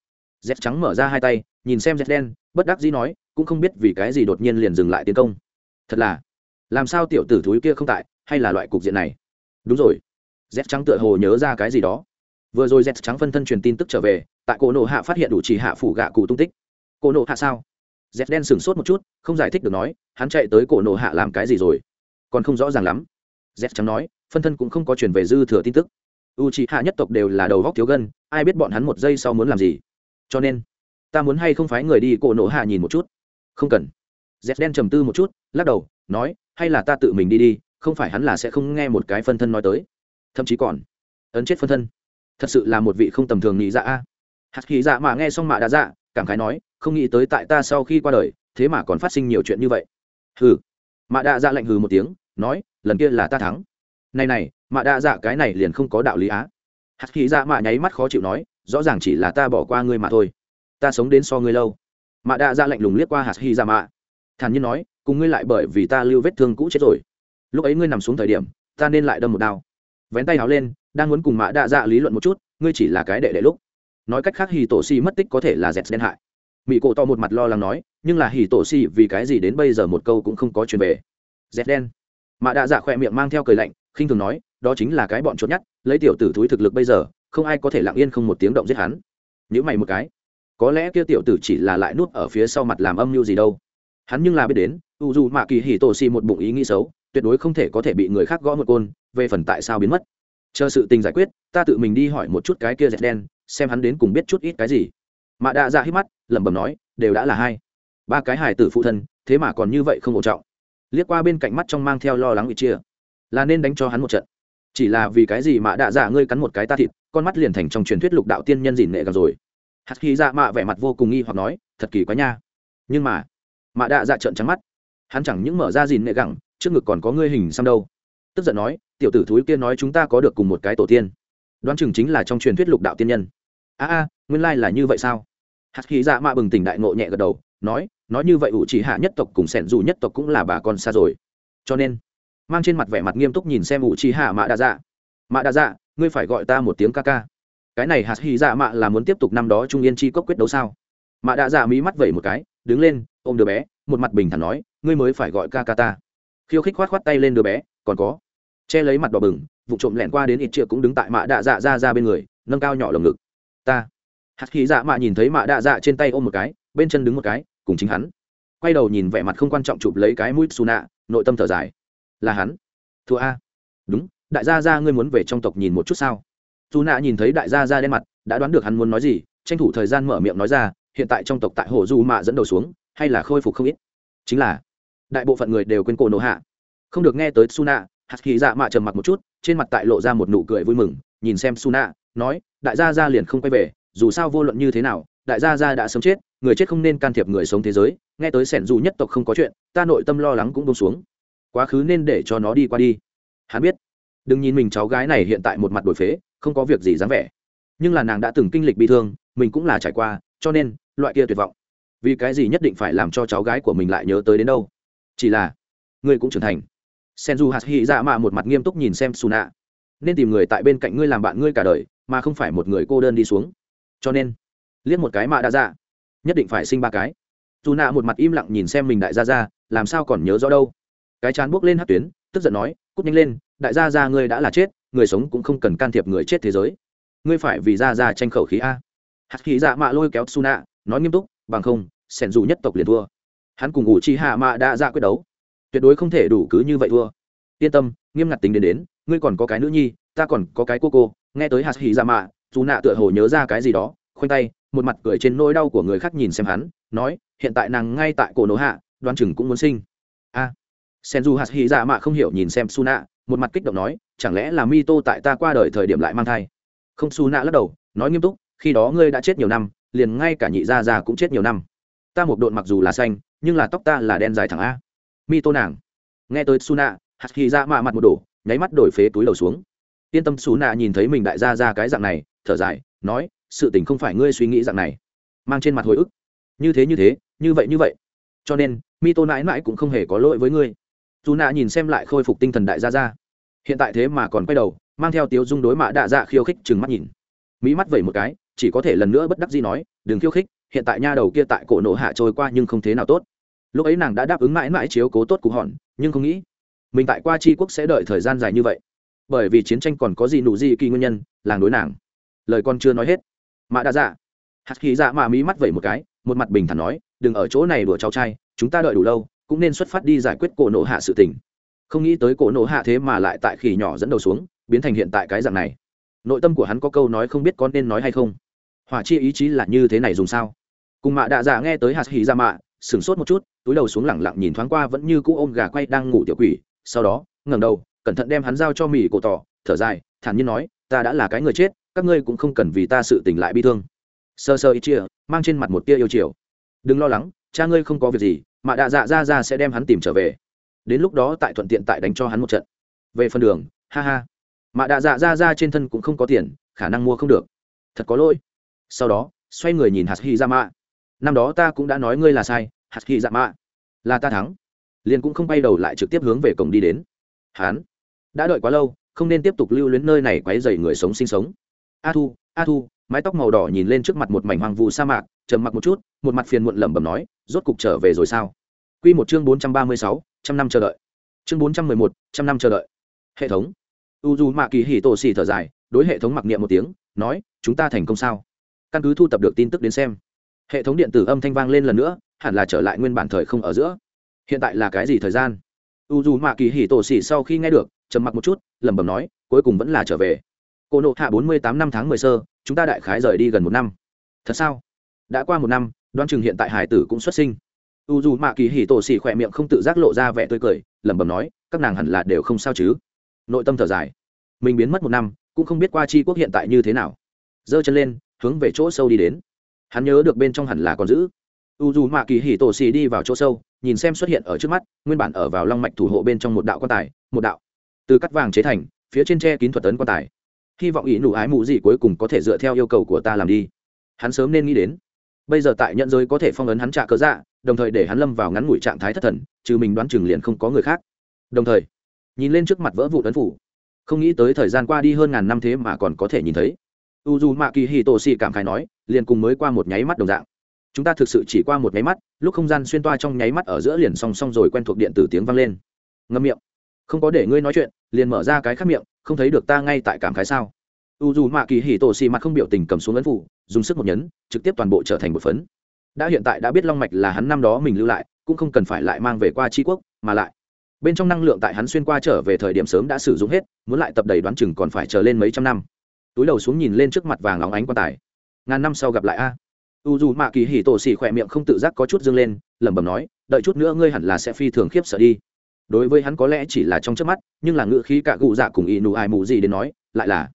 dẹp trắng mở ra hai tay, nhìn xem dẹp đen, bất đắc dĩ nói, cũng không biết vì cái gì đột nhiên liền dừng lại tiến công. Thật là, làm sao tiểu tử thúi kia không tại, hay là loại cục diện này? Đúng rồi. Dép trắng tựa hồ nhớ ra cái gì đó. Vừa rồi dép trắng phân thân truyền tin tức trở về tại cổ nộ hạ phát hiện đủ chỉ hạ phủ gạ cụ tung tích. Cổ nộ hạ sao? Dép đen sửng sốt một chút, không giải thích được nói, hắn chạy tới cổ nộ hạ làm cái gì rồi? Còn không rõ ràng lắm. Dép trắng nói, phân thân cũng không có truyền về dư thừa tin tức. U chỉ hạ nhất tộc đều là đầu góc thiếu gân, ai biết bọn hắn một giây sau muốn làm gì? Cho nên, ta muốn hay không phái người đi cổ nộ hạ nhìn một chút? Không cần. Dép đen trầm tư một chút, lắc đầu, nói, hay là ta tự mình đi đi, không phải hắn là sẽ không nghe một cái phân thân nói tới. Thậm chí còn, ấn chết phân thân. Thật sự là một vị không tầm thường nghĩ dạ a hạt khí dạ mà nghe xong mạ đã dạ cảm khái nói, không nghĩ tới tại ta sau khi qua đời, thế mà còn phát sinh nhiều chuyện như vậy. Hừ. Mạ đạ dạ lạnh hừ một tiếng, nói, lần kia là ta thắng. Này này, mạ đạ dạ cái này liền không có đạo lý á. Hạt khí dạ mạ nháy mắt khó chịu nói, rõ ràng chỉ là ta bỏ qua ngươi mà thôi. Ta sống đến so ngươi lâu. Mạ đạ dạ lạnh lùng liếc qua hạt khí dạ mạ thản nhiên nói, cùng ngươi lại bởi vì ta lưu vết thương cũ chết rồi. Lúc ấy ngươi nằm xuống thời điểm, ta nên lại đâm một đao. Vén tay háo lên, đang muốn cùng mạ đạ dạ lý luận một chút, ngươi chỉ là cái đệ đệ lúc nói cách khác hì tổ si mất tích có thể là dẹt đen hại. Mỹ cổ to một mặt lo lắng nói, nhưng là hì tổ si vì cái gì đến bây giờ một câu cũng không có truyền về. Dẹt đen. Mạ đạ dạ khỏe miệng mang theo cười lạnh, khinh thường nói, đó chính là cái bọn chốt nhất, lấy tiểu tử thúi thực lực bây giờ, không ai có thể lặng yên không một tiếng động giết hắn. Nhữ mày một cái. Có lẽ kia tiểu tử chỉ là lại nuốt ở phía sau mặt làm âm mưu gì đâu. Hắn nhưng là biết đến, u dù mạ kỳ hì tổ si một bụng ý nghĩ xấu, tuyệt đối không thể có thể bị người khác gõ một côn, về phần tại sao biến mất. Chờ sự tình giải quyết, ta tự mình đi hỏi một chút cái kia dẹt đen xem hắn đến cùng biết chút ít cái gì. Mạ đạ dạ hít mắt, lẩm bẩm nói, đều đã là hai. Ba cái hài tử phụ thân, thế mà còn như vậy không ổn trọng. Liếc qua bên cạnh mắt trong mang theo lo lắng bị chia. Là nên đánh cho hắn một trận. Chỉ là vì cái gì mạ đạ dạ ngươi cắn một cái ta thịt, con mắt liền thành trong truyền thuyết lục đạo tiên nhân dìn nệ gặp rồi. Hạt khi dạ mạ vẻ mặt vô cùng nghi hoặc nói, thật kỳ quá nha. Nhưng mà, mạ đạ dạ trợn trắng mắt. Hắn chẳng những mở ra dìn nệ gẳng, trước ngực còn có ngươi hình xăm đâu. Tức giận nói, tiểu tử thúi kia nói chúng ta có được cùng một cái tổ tiên. Đoán chừng chính là trong truyền thuyết lục đạo tiên nhân a a, nguyên lai là như vậy sao? Hạt khí dạ mạ bừng tỉnh đại ngộ nhẹ gật đầu, nói nói như vậy ủ chỉ hạ nhất tộc cùng sẻn dù nhất tộc cũng là bà con xa rồi. Cho nên, mang trên mặt vẻ mặt nghiêm túc nhìn xem ủ chỉ hạ mạ đa dạ. Mạ đa dạ ngươi phải gọi ta một tiếng ca ca. Cái này hạt hy dạ mạ là muốn tiếp tục năm đó trung yên chi cốc quyết đấu sao? Mạ đa dạ mí mắt vẩy một cái, đứng lên, ôm đứa bé, một mặt bình thản nói, ngươi mới phải gọi ca ca ta. Khiêu khích khoát khoát tay lên đứa bé, còn có, che lấy mặt đỏ bừng, vụ trộm lẹn qua đến ít triệu cũng đứng tại mạ Đa dạ ra ra bên người, nâng cao nhỏ lồng ngực ta. Hạt khí dạ mạ nhìn thấy mạ đạ dạ trên tay ôm một cái, bên chân đứng một cái, cùng chính hắn. Quay đầu nhìn vẻ mặt không quan trọng chụp lấy cái mũi xù nạ nội tâm thở dài. Là hắn. Thua a. Đúng, đại gia ra ngươi muốn về trong tộc nhìn một chút sao? Dù nạ nhìn thấy đại gia ra đen mặt, đã đoán được hắn muốn nói gì, tranh thủ thời gian mở miệng nói ra, hiện tại trong tộc tại hồ du mạ dẫn đầu xuống, hay là khôi phục không ít? Chính là, đại bộ phận người đều quên cổ nổ hạ. Không được nghe tới suna, hạt khí dạ mạ trầm mặc một chút, trên mặt tại lộ ra một nụ cười vui mừng, nhìn xem suna nói, đại gia gia liền không quay về, dù sao vô luận như thế nào, đại gia gia đã sống chết, người chết không nên can thiệp người sống thế giới, nghe tới sẻn dù nhất tộc không có chuyện, ta nội tâm lo lắng cũng bông xuống. Quá khứ nên để cho nó đi qua đi. Hắn biết. Đừng nhìn mình cháu gái này hiện tại một mặt đổi phế, không có việc gì dáng vẻ. Nhưng là nàng đã từng kinh lịch bị thương, mình cũng là trải qua, cho nên, loại kia tuyệt vọng. Vì cái gì nhất định phải làm cho cháu gái của mình lại nhớ tới đến đâu? Chỉ là ngươi cũng trưởng thành. Sen du hạt hy dạ mạ một mặt nghiêm túc nhìn xem su nạ nên tìm người tại bên cạnh ngươi làm bạn ngươi cả đời, mà không phải một người cô đơn đi xuống. Cho nên, liếc một cái mạ đã ra dạ, nhất định phải sinh ba cái. Dù nạ một mặt im lặng nhìn xem mình đại gia ra làm sao còn nhớ rõ đâu. Cái chán buốc lên hát tuyến, tức giận nói, cút nhanh lên, đại gia ra ngươi đã là chết, người sống cũng không cần can thiệp người chết thế giới. Ngươi phải vì ra ra tranh khẩu khí a. Hạt khí dạ mạ lôi kéo su nạ, nói nghiêm túc, bằng không, sẻn dù nhất tộc liền thua. Hắn cùng ủ chi hạ mạ đã ra dạ quyết đấu. Tuyệt đối không thể đủ cứ như vậy thua. Yên tâm, nghiêm ngặt tính đến đến ngươi còn có cái nữ nhi ta còn có cái cô cô nghe tới hạt hỉ ra mạ dù nạ tựa hồ nhớ ra cái gì đó khoanh tay một mặt cười trên nỗi đau của người khác nhìn xem hắn nói hiện tại nàng ngay tại cổ nổ hạ đoan chừng cũng muốn sinh. A. À, sen du hạt hỉ ra mạ không hiểu nhìn xem su nạ một mặt kích động nói chẳng lẽ là mi tô tại ta qua đời thời điểm lại mang thai? Không su nạ lắc đầu nói nghiêm túc khi đó ngươi đã chết nhiều năm liền ngay cả nhị gia già cũng chết nhiều năm. Ta một độn mặc dù là xanh nhưng là tóc ta là đen dài thẳng a. Mi tô nàng. Nghe tới su nạ hạt hỉ ra mạ mặt một đổ nháy mắt đổi phế túi đầu xuống. Yên tâm xú nạ nhìn thấy mình đại gia ra cái dạng này, thở dài, nói, sự tình không phải ngươi suy nghĩ dạng này. Mang trên mặt hồi ức. Như thế như thế, như vậy như vậy. Cho nên mi tô mãi mãi cũng không hề có lỗi với ngươi. Dù nạ nhìn xem lại khôi phục tinh thần đại gia ra. Hiện tại thế mà còn quay đầu, mang theo tiếu dung đối mạ đạ dạ khiêu khích chừng mắt nhìn. Mỹ mắt vẩy một cái, chỉ có thể lần nữa bất đắc gì nói, đừng khiêu khích, hiện tại nha đầu kia tại cổ nổ hạ trôi qua nhưng không thế nào tốt. Lúc ấy nàng đã đáp ứng mãi mãi chiếu cố tốt cụ hòn, nhưng không nghĩ mình tại qua tri quốc sẽ đợi thời gian dài như vậy. Bởi vì chiến tranh còn có gì nụ gì kỳ nguyên nhân, làng đối nàng. Lời con chưa nói hết. Mạ đa dạ. Hạt khí dạ mạ mí mắt vẩy một cái, một mặt bình thản nói, đừng ở chỗ này đùa cháu trai, chúng ta đợi đủ lâu, cũng nên xuất phát đi giải quyết cổ nổ hạ sự tình. Không nghĩ tới cổ nổ hạ thế mà lại tại khỉ nhỏ dẫn đầu xuống, biến thành hiện tại cái dạng này. Nội tâm của hắn có câu nói không biết có nên nói hay không. Hỏa chi ý chí là như thế này dùng sao? Cùng mạ đạ dạ nghe tới hạt hì ra dạ mạ, sửng sốt một chút, túi đầu xuống lẳng lặng nhìn thoáng qua vẫn như cũ ôm gà quay đang ngủ tiểu quỷ sau đó, ngẩng đầu, cẩn thận đem hắn giao cho mỹ cổ tỏ, thở dài, thản nhiên nói, ta đã là cái người chết, các ngươi cũng không cần vì ta sự tỉnh lại bi thương. Sơ sơ ít chia, mang trên mặt một tia yêu chiều. Đừng lo lắng, cha ngươi không có việc gì, mà đạ dạ ra ra sẽ đem hắn tìm trở về. Đến lúc đó tại thuận tiện tại đánh cho hắn một trận. Về phần đường, ha ha. Mà đạ dạ ra ra trên thân cũng không có tiền, khả năng mua không được. Thật có lỗi. Sau đó, xoay người nhìn hạt hy ra dạ mạ. Năm đó ta cũng đã nói ngươi là sai, hạt hy dạ mạ. Là ta thắng liền cũng không bay đầu lại trực tiếp hướng về cổng đi đến. Hán, đã đợi quá lâu, không nên tiếp tục lưu luyến nơi này quấy dày người sống sinh sống. A thu a thu, mái tóc màu đỏ nhìn lên trước mặt một mảnh hoàng vụ sa mạc, trầm mặc một chút, một mặt phiền muộn lẩm bẩm nói, rốt cục trở về rồi sao? Q một chương bốn trăm ba mươi sáu, trăm năm chờ đợi. Chương bốn trăm mười một, trăm năm chờ đợi. Hệ thống. U d mạ kỳ hì tổ xì thở dài, đối hệ thống mặc niệm một tiếng, nói, chúng ta thành công sao? Căn cứ thu tập được tin tức đến xem. Hệ thống điện tử âm thanh vang lên lần nữa, hẳn là trở lại nguyên bản thời không ở giữa hiện tại là cái gì thời gian? U dù mạ kỳ hì tổ xỉ sau khi nghe được, trầm mặc một chút, lẩm bẩm nói, cuối cùng vẫn là trở về. Cô nộ hạ bốn mươi tám năm tháng mười sơ, chúng ta đại khái rời đi gần một năm. Thật sao? Đã qua một năm đoan chừng hiện tại hải tử cũng xuất sinh. U dù mạ kỳ hì tổ xỉ khỏe miệng không tự giác lộ ra vẻ tươi cười, lẩm bẩm nói, các nàng hẳn là đều không sao chứ. Nội tâm thở dài. Mình biến mất một năm, cũng không biết qua c quốc hiện tại như thế nào. Giơ chân lên, hướng về chỗ sâu đi đến. Hắn nhớ được bên trong hẳn là còn giữ. U dù mạ kỳ hì tổ xì đi vào chỗ sâu nhìn xem xuất hiện ở trước mắt, nguyên bản ở vào long mạch thủ hộ bên trong một đạo quan tài, một đạo từ cắt vàng chế thành, phía trên tre kín thuật tấn quan tài. Hy vọng ý nụ ái mụ gì cuối cùng có thể dựa theo yêu cầu của ta làm đi. Hắn sớm nên nghĩ đến. Bây giờ tại nhận giới có thể phong ấn hắn trả cớ dạ đồng thời để hắn lâm vào ngắn ngủi trạng thái thất thần, trừ mình đoán chừng liền không có người khác. Đồng thời, nhìn lên trước mặt vỡ vụ tấn phủ. Không nghĩ tới thời gian qua đi hơn ngàn năm thế mà còn có thể nhìn thấy. U dù mạ kỳ hì tổ xì cảm khái nói, liền cùng mới qua một nháy mắt đồng dạng chúng ta thực sự chỉ qua một nháy mắt, lúc không gian xuyên toa trong nháy mắt ở giữa liền song song rồi quen thuộc điện tử tiếng vang lên. Ngâm miệng. Không có để ngươi nói chuyện, liền mở ra cái khắc miệng, không thấy được ta ngay tại cảm khái sao? U dù mạ kỳ hỉ tổ xì mặt không biểu tình cầm xuống ấn phủ, dùng sức một nhấn, trực tiếp toàn bộ trở thành một phấn. Đã hiện tại đã biết long mạch là hắn năm đó mình lưu lại, cũng không cần phải lại mang về qua tri quốc, mà lại, bên trong năng lượng tại hắn xuyên qua trở về thời điểm sớm đã sử dụng hết, muốn lại tập đầy đoán chừng còn phải chờ lên mấy trăm năm. Túi đầu xuống nhìn lên trước mặt vàng óng ánh quan tài. Ngàn năm sau gặp lại a u dù mạ kỳ hỉ tổ xỉ khỏe miệng không tự giác có chút dâng lên, lẩm bẩm nói, đợi chút nữa ngươi hẳn là sẽ phi thường khiếp sợ đi. Đối với hắn có lẽ chỉ là trong trước mắt, nhưng là ngự khí cả cụ dạ cùng ỷ nụ ai mù gì đến nói, lại là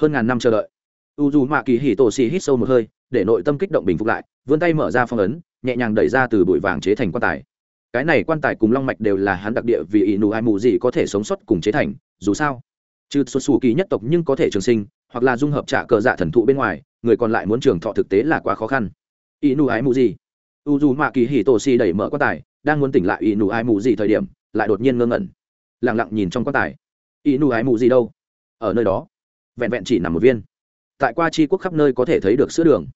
hơn ngàn năm chờ đợi. U dù mạ kỳ hỉ tổ xỉ hít sâu một hơi, để nội tâm kích động bình phục lại, vươn tay mở ra phong ấn, nhẹ nhàng đẩy ra từ bụi vàng chế thành quan tài. Cái này quan tài cùng long mạch đều là hắn đặc địa vì ỷ nụ ai mù gì có thể sống sót cùng chế thành, dù sao trừ xuất xù kỳ nhất tộc nhưng có thể trường sinh, hoặc là dung hợp trả cờ dạ thần thụ bên ngoài, người còn lại muốn trường thọ thực tế là quá khó khăn. Y nụ ái mù gì? U dù mạ kỳ hì tổ xì đẩy mở quan tài, đang muốn tỉnh lại y nụ ái mù gì thời điểm, lại đột nhiên ngơ ngẩn. Lẳng lặng nhìn trong quan tài. Y nụ ái mù gì đâu? Ở nơi đó. Vẹn vẹn chỉ nằm một viên. Tại qua chi quốc khắp nơi có thể thấy được sữa đường.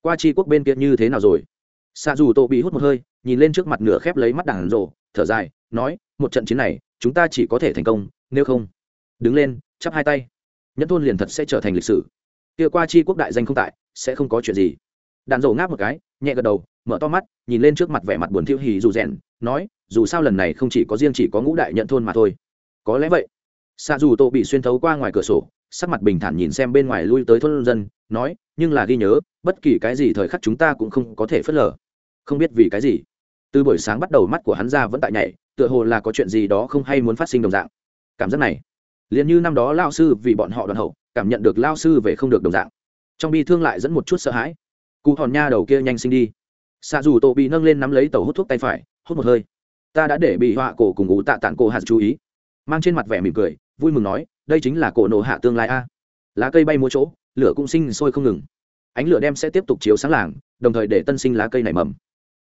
Qua chi quốc bên kia như thế nào rồi? Xa dù tô bị hút một hơi, nhìn lên trước mặt nửa khép lấy mắt đàn rộ, thở dài, nói, một trận chiến này, chúng ta chỉ có thể thành công, nếu không đứng lên, chắp hai tay. Nhẫn thôn liền thật sẽ trở thành lịch sử. Kia qua chi quốc đại danh không tại, sẽ không có chuyện gì. Đàn rổ ngáp một cái, nhẹ gật đầu, mở to mắt, nhìn lên trước mặt vẻ mặt buồn thiêu hì dù rèn, nói, dù sao lần này không chỉ có riêng chỉ có ngũ đại nhận thôn mà thôi. Có lẽ vậy. Xa dù tô bị xuyên thấu qua ngoài cửa sổ, sắc mặt bình thản nhìn xem bên ngoài lui tới thôn dân, nói, nhưng là ghi nhớ, bất kỳ cái gì thời khắc chúng ta cũng không có thể phớt lờ. Không biết vì cái gì. Từ buổi sáng bắt đầu mắt của hắn ra vẫn tại nhảy, tựa hồ là có chuyện gì đó không hay muốn phát sinh đồng dạng. Cảm giác này liền như năm đó lao sư vì bọn họ đoàn hậu, cảm nhận được lao sư về không được đồng dạng. Trong bi thương lại dẫn một chút sợ hãi. Cụ hòn nha đầu kia nhanh sinh đi. Xạ dù tổ bị nâng lên nắm lấy tàu hút thuốc tay phải, hút một hơi. Ta đã để bị họa cổ cùng ngủ tạ tạng cổ hạt chú ý. Mang trên mặt vẻ mỉm cười, vui mừng nói, đây chính là cổ nổ hạ tương lai a. Lá cây bay mua chỗ, lửa cũng sinh sôi không ngừng. Ánh lửa đem sẽ tiếp tục chiếu sáng làng, đồng thời để tân sinh lá cây nảy mầm.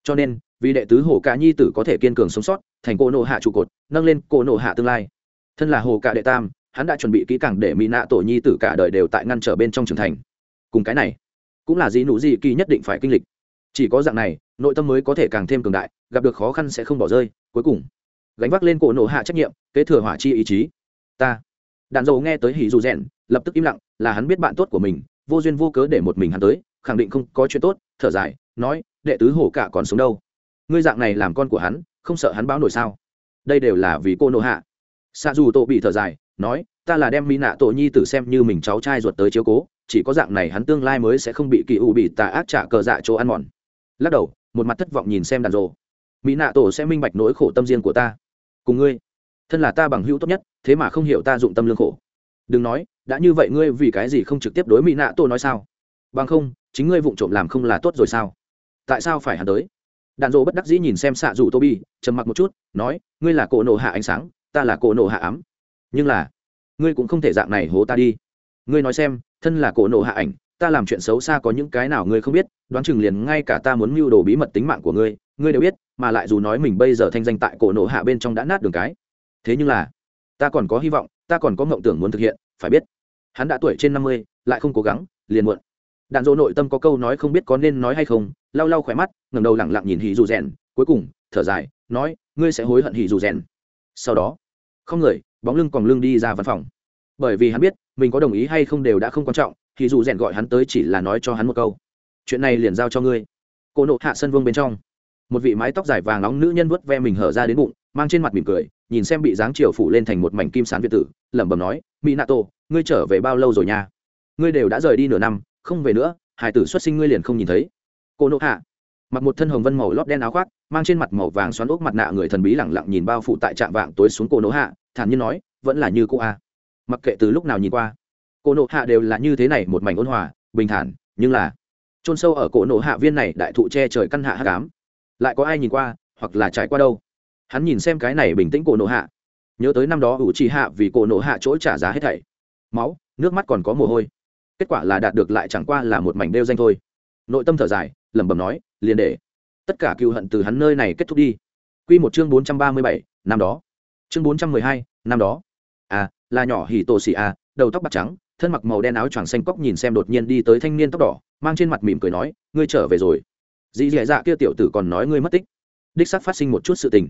Cho nên, vì đệ tứ hồ cả nhi tử có thể kiên cường sống sót, thành cổ nổ hạ trụ cột, nâng lên cổ nổ hạ tương lai. Thân là hồ cả đệ tam hắn đã chuẩn bị kỹ càng để mỹ nạ tổ nhi tử cả đời đều tại ngăn trở bên trong trưởng thành. Cùng cái này, cũng là gì nụ gì kỳ nhất định phải kinh lịch. Chỉ có dạng này, nội tâm mới có thể càng thêm cường đại, gặp được khó khăn sẽ không bỏ rơi, cuối cùng, gánh vác lên cổ nổ hạ trách nhiệm, kế thừa hỏa chi ý chí. Ta đàn dầu nghe tới hỉ dù rèn, lập tức im lặng, là hắn biết bạn tốt của mình, vô duyên vô cớ để một mình hắn tới, khẳng định không có chuyện tốt, thở dài, nói, đệ tứ hổ cả còn sống đâu? Ngươi dạng này làm con của hắn, không sợ hắn báo nổi sao? Đây đều là vì cô nộ hạ. Xa dù tô bị thở dài nói, ta là đem mỹ nạ tổ nhi tử xem như mình cháu trai ruột tới chiếu cố, chỉ có dạng này hắn tương lai mới sẽ không bị kỳ ủ bị tà ác trả cờ dạ chỗ ăn mòn. Lắc đầu, một mặt thất vọng nhìn xem đàn rồ. Mỹ nạ tổ sẽ minh bạch nỗi khổ tâm riêng của ta. Cùng ngươi, thân là ta bằng hữu tốt nhất, thế mà không hiểu ta dụng tâm lương khổ. Đừng nói, đã như vậy ngươi vì cái gì không trực tiếp đối mỹ nạ tổ nói sao? Bằng không, chính ngươi vụng trộm làm không là tốt rồi sao? Tại sao phải hắn tới? Đàn dỗ bất đắc dĩ nhìn xem xạ dù tô bi trầm mặc một chút, nói, ngươi là cổ nổ hạ ánh sáng, ta là cổ nổ hạ ám nhưng là, ngươi cũng không thể dạng này hố ta đi. Ngươi nói xem, thân là cổ nổ hạ ảnh, ta làm chuyện xấu xa có những cái nào ngươi không biết, đoán chừng liền ngay cả ta muốn mưu đồ bí mật tính mạng của ngươi ngươi đều biết, mà lại dù nói mình bây giờ thanh danh tại cổ nổ hạ bên trong đã nát đường cái. Thế nhưng là, ta còn có hy vọng, ta còn có mộng tưởng muốn thực hiện, phải biết. Hắn đã tuổi trên năm mươi, lại không cố gắng, liền muộn. Đạn dỗ nội tâm có câu nói không biết có nên nói hay không, lau lau khỏe mắt ngầm đầu lẳng lặng nhìn hì dù rèn, cuối cùng, thở dài, nói, ngươi sẽ hối hận hì dù rèn. Sau đó, không người bóng lưng còn lưng đi ra văn phòng. Bởi vì hắn biết, mình có đồng ý hay không đều đã không quan trọng, thì dù rèn gọi hắn tới chỉ là nói cho hắn một câu. Chuyện này liền giao cho ngươi. Cô nộ hạ sân vương bên trong. Một vị mái tóc dài vàng nóng nữ nhân vớt ve mình hở ra đến bụng, mang trên mặt mỉm cười, nhìn xem bị dáng chiều phủ lên thành một mảnh kim sán việt tử, lẩm bẩm nói mỹ nato ngươi trở về bao lâu rồi nha? Ngươi đều đã rời đi nửa năm, không về nữa hải tử xuất sinh ngươi liền không nhìn thấy. Cô nộ hạ. Mặc một thân hồng vân màu lót đen áo khoác, mang trên mặt màu vàng xoắn ốc mặt nạ người thần bí lẳng lặng nhìn bao phủ tại trạm vạng tối xuống cô nỗ hạ thản nhiên nói, vẫn là như cô a à. mặc kệ từ lúc nào nhìn qua cô nộ hạ đều là như thế này một mảnh ôn hòa, bình thản, nhưng là chôn sâu ở cổ nộ hạ viên này đại thụ che trời căn hạ hạ cám lại có ai nhìn qua, hoặc là trải qua đâu? Hắn nhìn xem cái này bình tĩnh cổ nộ hạ, nhớ tới năm đó ủ trì hạ vì cổ nộ hạ chỗ trả giá hết thảy. Máu, nước mắt còn có mồ hôi. Kết quả là đạt được lại chẳng qua là một mảnh đeo danh thôi. Nội tâm thở dài, lẩm bẩm nói, liền để tất cả cựu hận từ hắn nơi này kết thúc đi. Q một chương bốn trăm ba mươi bảy, năm đó chương bốn trăm mười hai, năm đó. À là nhỏ hỉ tổ xì à đầu tóc bạc trắng, thân mặc màu đen áo choàng xanh cóc nhìn xem đột nhiên đi tới thanh niên tóc đỏ, mang trên mặt mỉm cười nói, ngươi trở về rồi. Dì dì dạ kia tiểu tử còn nói ngươi mất tích. Đích sắc phát sinh một chút sự tình.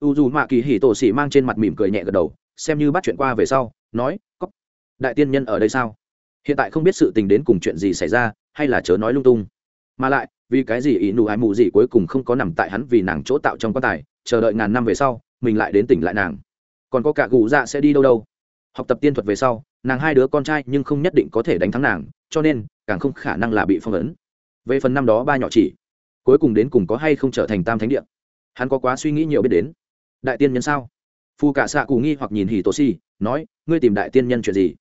U dù mạ kỳ hỉ tổ xì mang trên mặt mỉm cười nhẹ gật đầu, xem như bắt chuyện qua về sau, nói, cóc, đại tiên nhân ở đây sao? Hiện tại không biết sự tình đến cùng chuyện gì xảy ra, hay là chớ nói lung tung. Mà lại, vì cái gì ý nụ ai mù gì cuối cùng không có nằm tại hắn vì nàng chỗ tạo trong quan tài, chờ đợi ngàn năm về sau mình lại đến tỉnh lại nàng. Còn có cả gù dạ sẽ đi đâu đâu. Học tập tiên thuật về sau, nàng hai đứa con trai nhưng không nhất định có thể đánh thắng nàng, cho nên, càng không khả năng là bị phong ấn. Về phần năm đó ba nhỏ chỉ, cuối cùng đến cùng có hay không trở thành tam thánh địa? Hắn có quá suy nghĩ nhiều biết đến. Đại tiên nhân sao? Phù cả xạ cù nghi hoặc nhìn hì tổ si, nói, ngươi tìm đại tiên nhân chuyện gì?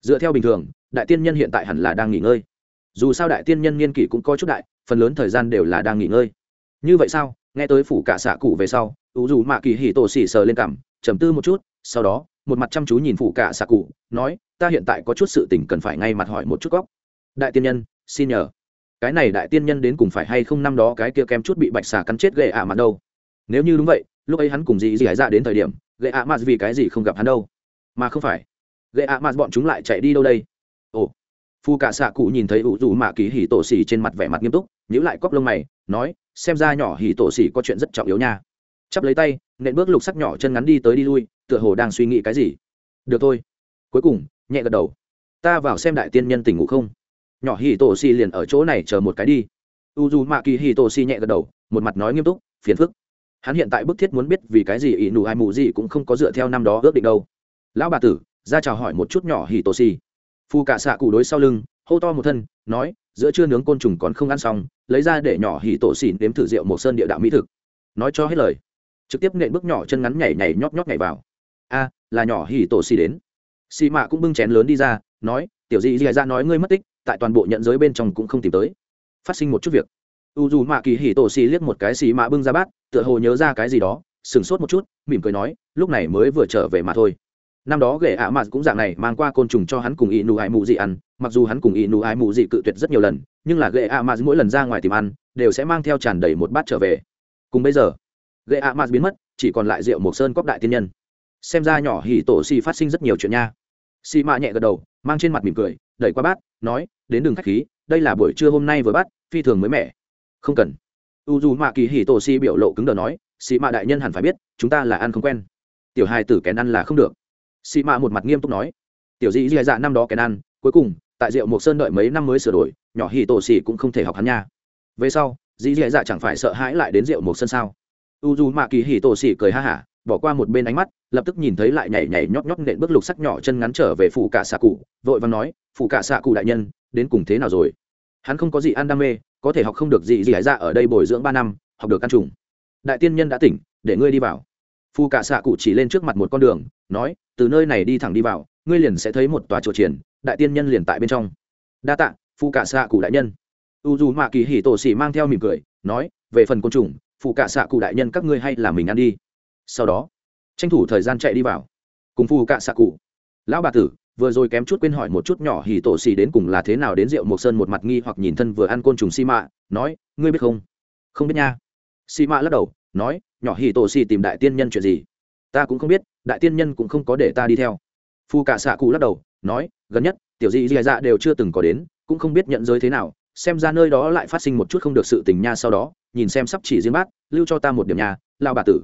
Dựa theo bình thường, đại tiên nhân hiện tại hẳn là đang nghỉ ngơi. Dù sao đại tiên nhân niên kỷ cũng có chút đại, phần lớn thời gian đều là đang nghỉ ngơi. Như vậy sao? Nghe tới phủ cả xạ cụ về sau u dù mạ kỳ hì tổ xỉ sờ lên cảm trầm tư một chút, sau đó, một mặt chăm chú nhìn phủ cả xạ cụ, nói, ta hiện tại có chút sự tình cần phải ngay mặt hỏi một chút góc. Đại tiên nhân, xin nhờ. Cái này đại tiên nhân đến cùng phải hay không năm đó cái kia kem chút bị bạch xà cắn chết gậy ạ mặt đâu? Nếu như đúng vậy, lúc ấy hắn cùng dì dì dạ đến thời điểm, gậy ạ mặt vì cái gì không gặp hắn đâu? Mà không phải. Gậy ạ mặt bọn chúng lại chạy đi đâu đây? Ồ. Phu cả xạ cụ nhìn thấy ủ dù mạ kỳ hỉ tổ xỉ trên mặt vẻ mặt nghiêm túc nhữ lại cóc lông mày, nói xem ra nhỏ hỉ tổ xỉ có chuyện rất trọng yếu nha. Chắp lấy tay, nện bước lục sắc nhỏ chân ngắn đi tới đi lui, tựa hồ đang suy nghĩ cái gì. Được thôi. Cuối cùng, nhẹ gật đầu. Ta vào xem đại tiên nhân tỉnh ngủ không? Nhỏ hỉ tổ xỉ liền ở chỗ này chờ một cái đi. U dù mạ kỳ hỉ tổ xỉ nhẹ gật đầu, một mặt nói nghiêm túc, phiền phức. Hắn hiện tại bức thiết muốn biết vì cái gì ỷ nụ ai mù gì cũng không có dựa theo năm đó ước định đâu. Lão bà tử, ra chào hỏi một chút nhỏ hỉ tổ xỉ. Phu cả xạ cụ đối sau lưng, hô to một thân, nói giữa trưa nướng côn trùng còn không ăn xong, lấy ra để nhỏ hỉ tổ xỉ đếm thử rượu một sơn địa đạo mỹ thực. Nói cho hết lời, trực tiếp nện bước nhỏ chân ngắn nhảy nhảy nhóc nhóc nhảy vào. A, là nhỏ hỉ tổ xỉ đến. Xì mạ cũng bưng chén lớn đi ra, nói, tiểu dị dị ra nói ngươi mất tích, tại toàn bộ nhận giới bên trong cũng không tìm tới. Phát sinh một chút việc. U dù mạ kỳ hỉ tổ xì liếc một cái xì mạ bưng ra bát, tựa hồ nhớ ra cái gì đó, sửng sốt một chút, mỉm cười nói, lúc này mới vừa trở về mà thôi năm đó ghệ ạ mạt cũng dạng này mang qua côn trùng cho hắn cùng y nụ ải mụ dị ăn, mặc dù hắn cùng y nụ ải mụ dị cự tuyệt rất nhiều lần, nhưng là ghệ ạ mạt mỗi lần ra ngoài tìm ăn, đều sẽ mang theo tràn đầy một bát trở về. Cùng bây giờ ghệ ạ mạt biến mất, chỉ còn lại rượu mộc sơn cóc đại tiên nhân. Xem ra nhỏ hỉ tổ xì phát sinh rất nhiều chuyện nha. Xì mạ nhẹ gật đầu, mang trên mặt mỉm cười, đẩy qua bát, nói, đến đường khách khí, đây là buổi trưa hôm nay vừa bắt phi thường mới mẻ. Không cần. U dù mạ kỳ hỉ tổ xì biểu lộ cứng đờ nói xì mạ đại nhân hẳn phải biết, chúng ta là ăn không quen. Tiểu hai tử kén ăn là không được xì mạ một mặt nghiêm túc nói, tiểu Dĩ Dĩ dạ năm đó kén ăn, cuối cùng, tại rượu mộc sơn đợi mấy năm mới sửa đổi, nhỏ hỉ tổ xì cũng không thể học hắn nha. Về sau Dĩ Dĩ dạ chẳng phải sợ hãi lại đến rượu mộc sơn sao? U dù mạ kỳ hỉ tổ xì cười ha hả, bỏ qua một bên ánh mắt, lập tức nhìn thấy lại nhảy nhảy nhót nhót nện bước lục sắc nhỏ chân ngắn trở về phủ cả xạ cụ, vội và nói, phủ cả xạ cụ đại nhân, đến cùng thế nào rồi? Hắn không có gì ăn đam mê, có thể học không được gì gì hải ra ở đây bồi dưỡng ba năm, học được căn trùng. Đại tiên nhân đã tỉnh, để ngươi đi vào. Phu cả xạ cụ chỉ lên trước mặt một con đường, nói, từ nơi này đi thẳng đi vào, ngươi liền sẽ thấy một tòa chùa triển đại tiên nhân liền tại bên trong. Đa tạ, Phu cả xạ cụ đại nhân. U dù mạ kỳ hỉ tổ xỉ mang theo mỉm cười, nói, về phần côn trùng, Phu cả xạ cụ đại nhân các ngươi hay là mình ăn đi. Sau đó, tranh thủ thời gian chạy đi vào. Cùng Phu cả xạ cụ, lão bà tử, vừa rồi kém chút quên hỏi một chút nhỏ hỉ tổ xỉ đến cùng là thế nào đến rượu mộc sơn một mặt nghi hoặc nhìn thân vừa ăn côn trùng xi mạ nói, ngươi biết không? Không biết nha. Xi mạ lắc đầu, nói nhỏ hỉ tổ xì tìm đại tiên nhân chuyện gì? Ta cũng không biết, đại tiên nhân cũng không có để ta đi theo. Phu cả xạ cụ lắc đầu, nói, gần nhất, tiểu dị dị dạ đều chưa từng có đến, cũng không biết nhận giới thế nào, xem ra nơi đó lại phát sinh một chút không được sự tình nha sau đó, nhìn xem sắp chỉ riêng bác lưu cho ta một điểm nhà lao bà tử.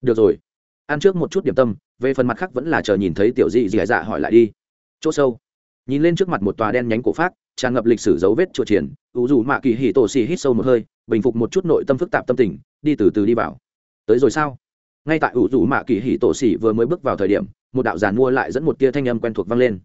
Được rồi. Ăn trước một chút điểm tâm, về phần mặt khác vẫn là chờ nhìn thấy tiểu dị dị dạ hỏi lại đi. Chỗ sâu. Nhìn lên trước mặt một tòa đen nhánh cổ phát tràn ngập lịch sử dấu vết chùa triển ủ dù mạ kỳ hỉ tổ xì hít sâu một hơi, bình phục một chút nội tâm phức tạp tâm tình, đi từ từ đi vào tới rồi sao? Ngay tại ủ dù mạ kỳ hỉ tổ xỉ vừa mới bước vào thời điểm, một đạo giàn mua lại dẫn một tia thanh âm quen thuộc vang lên.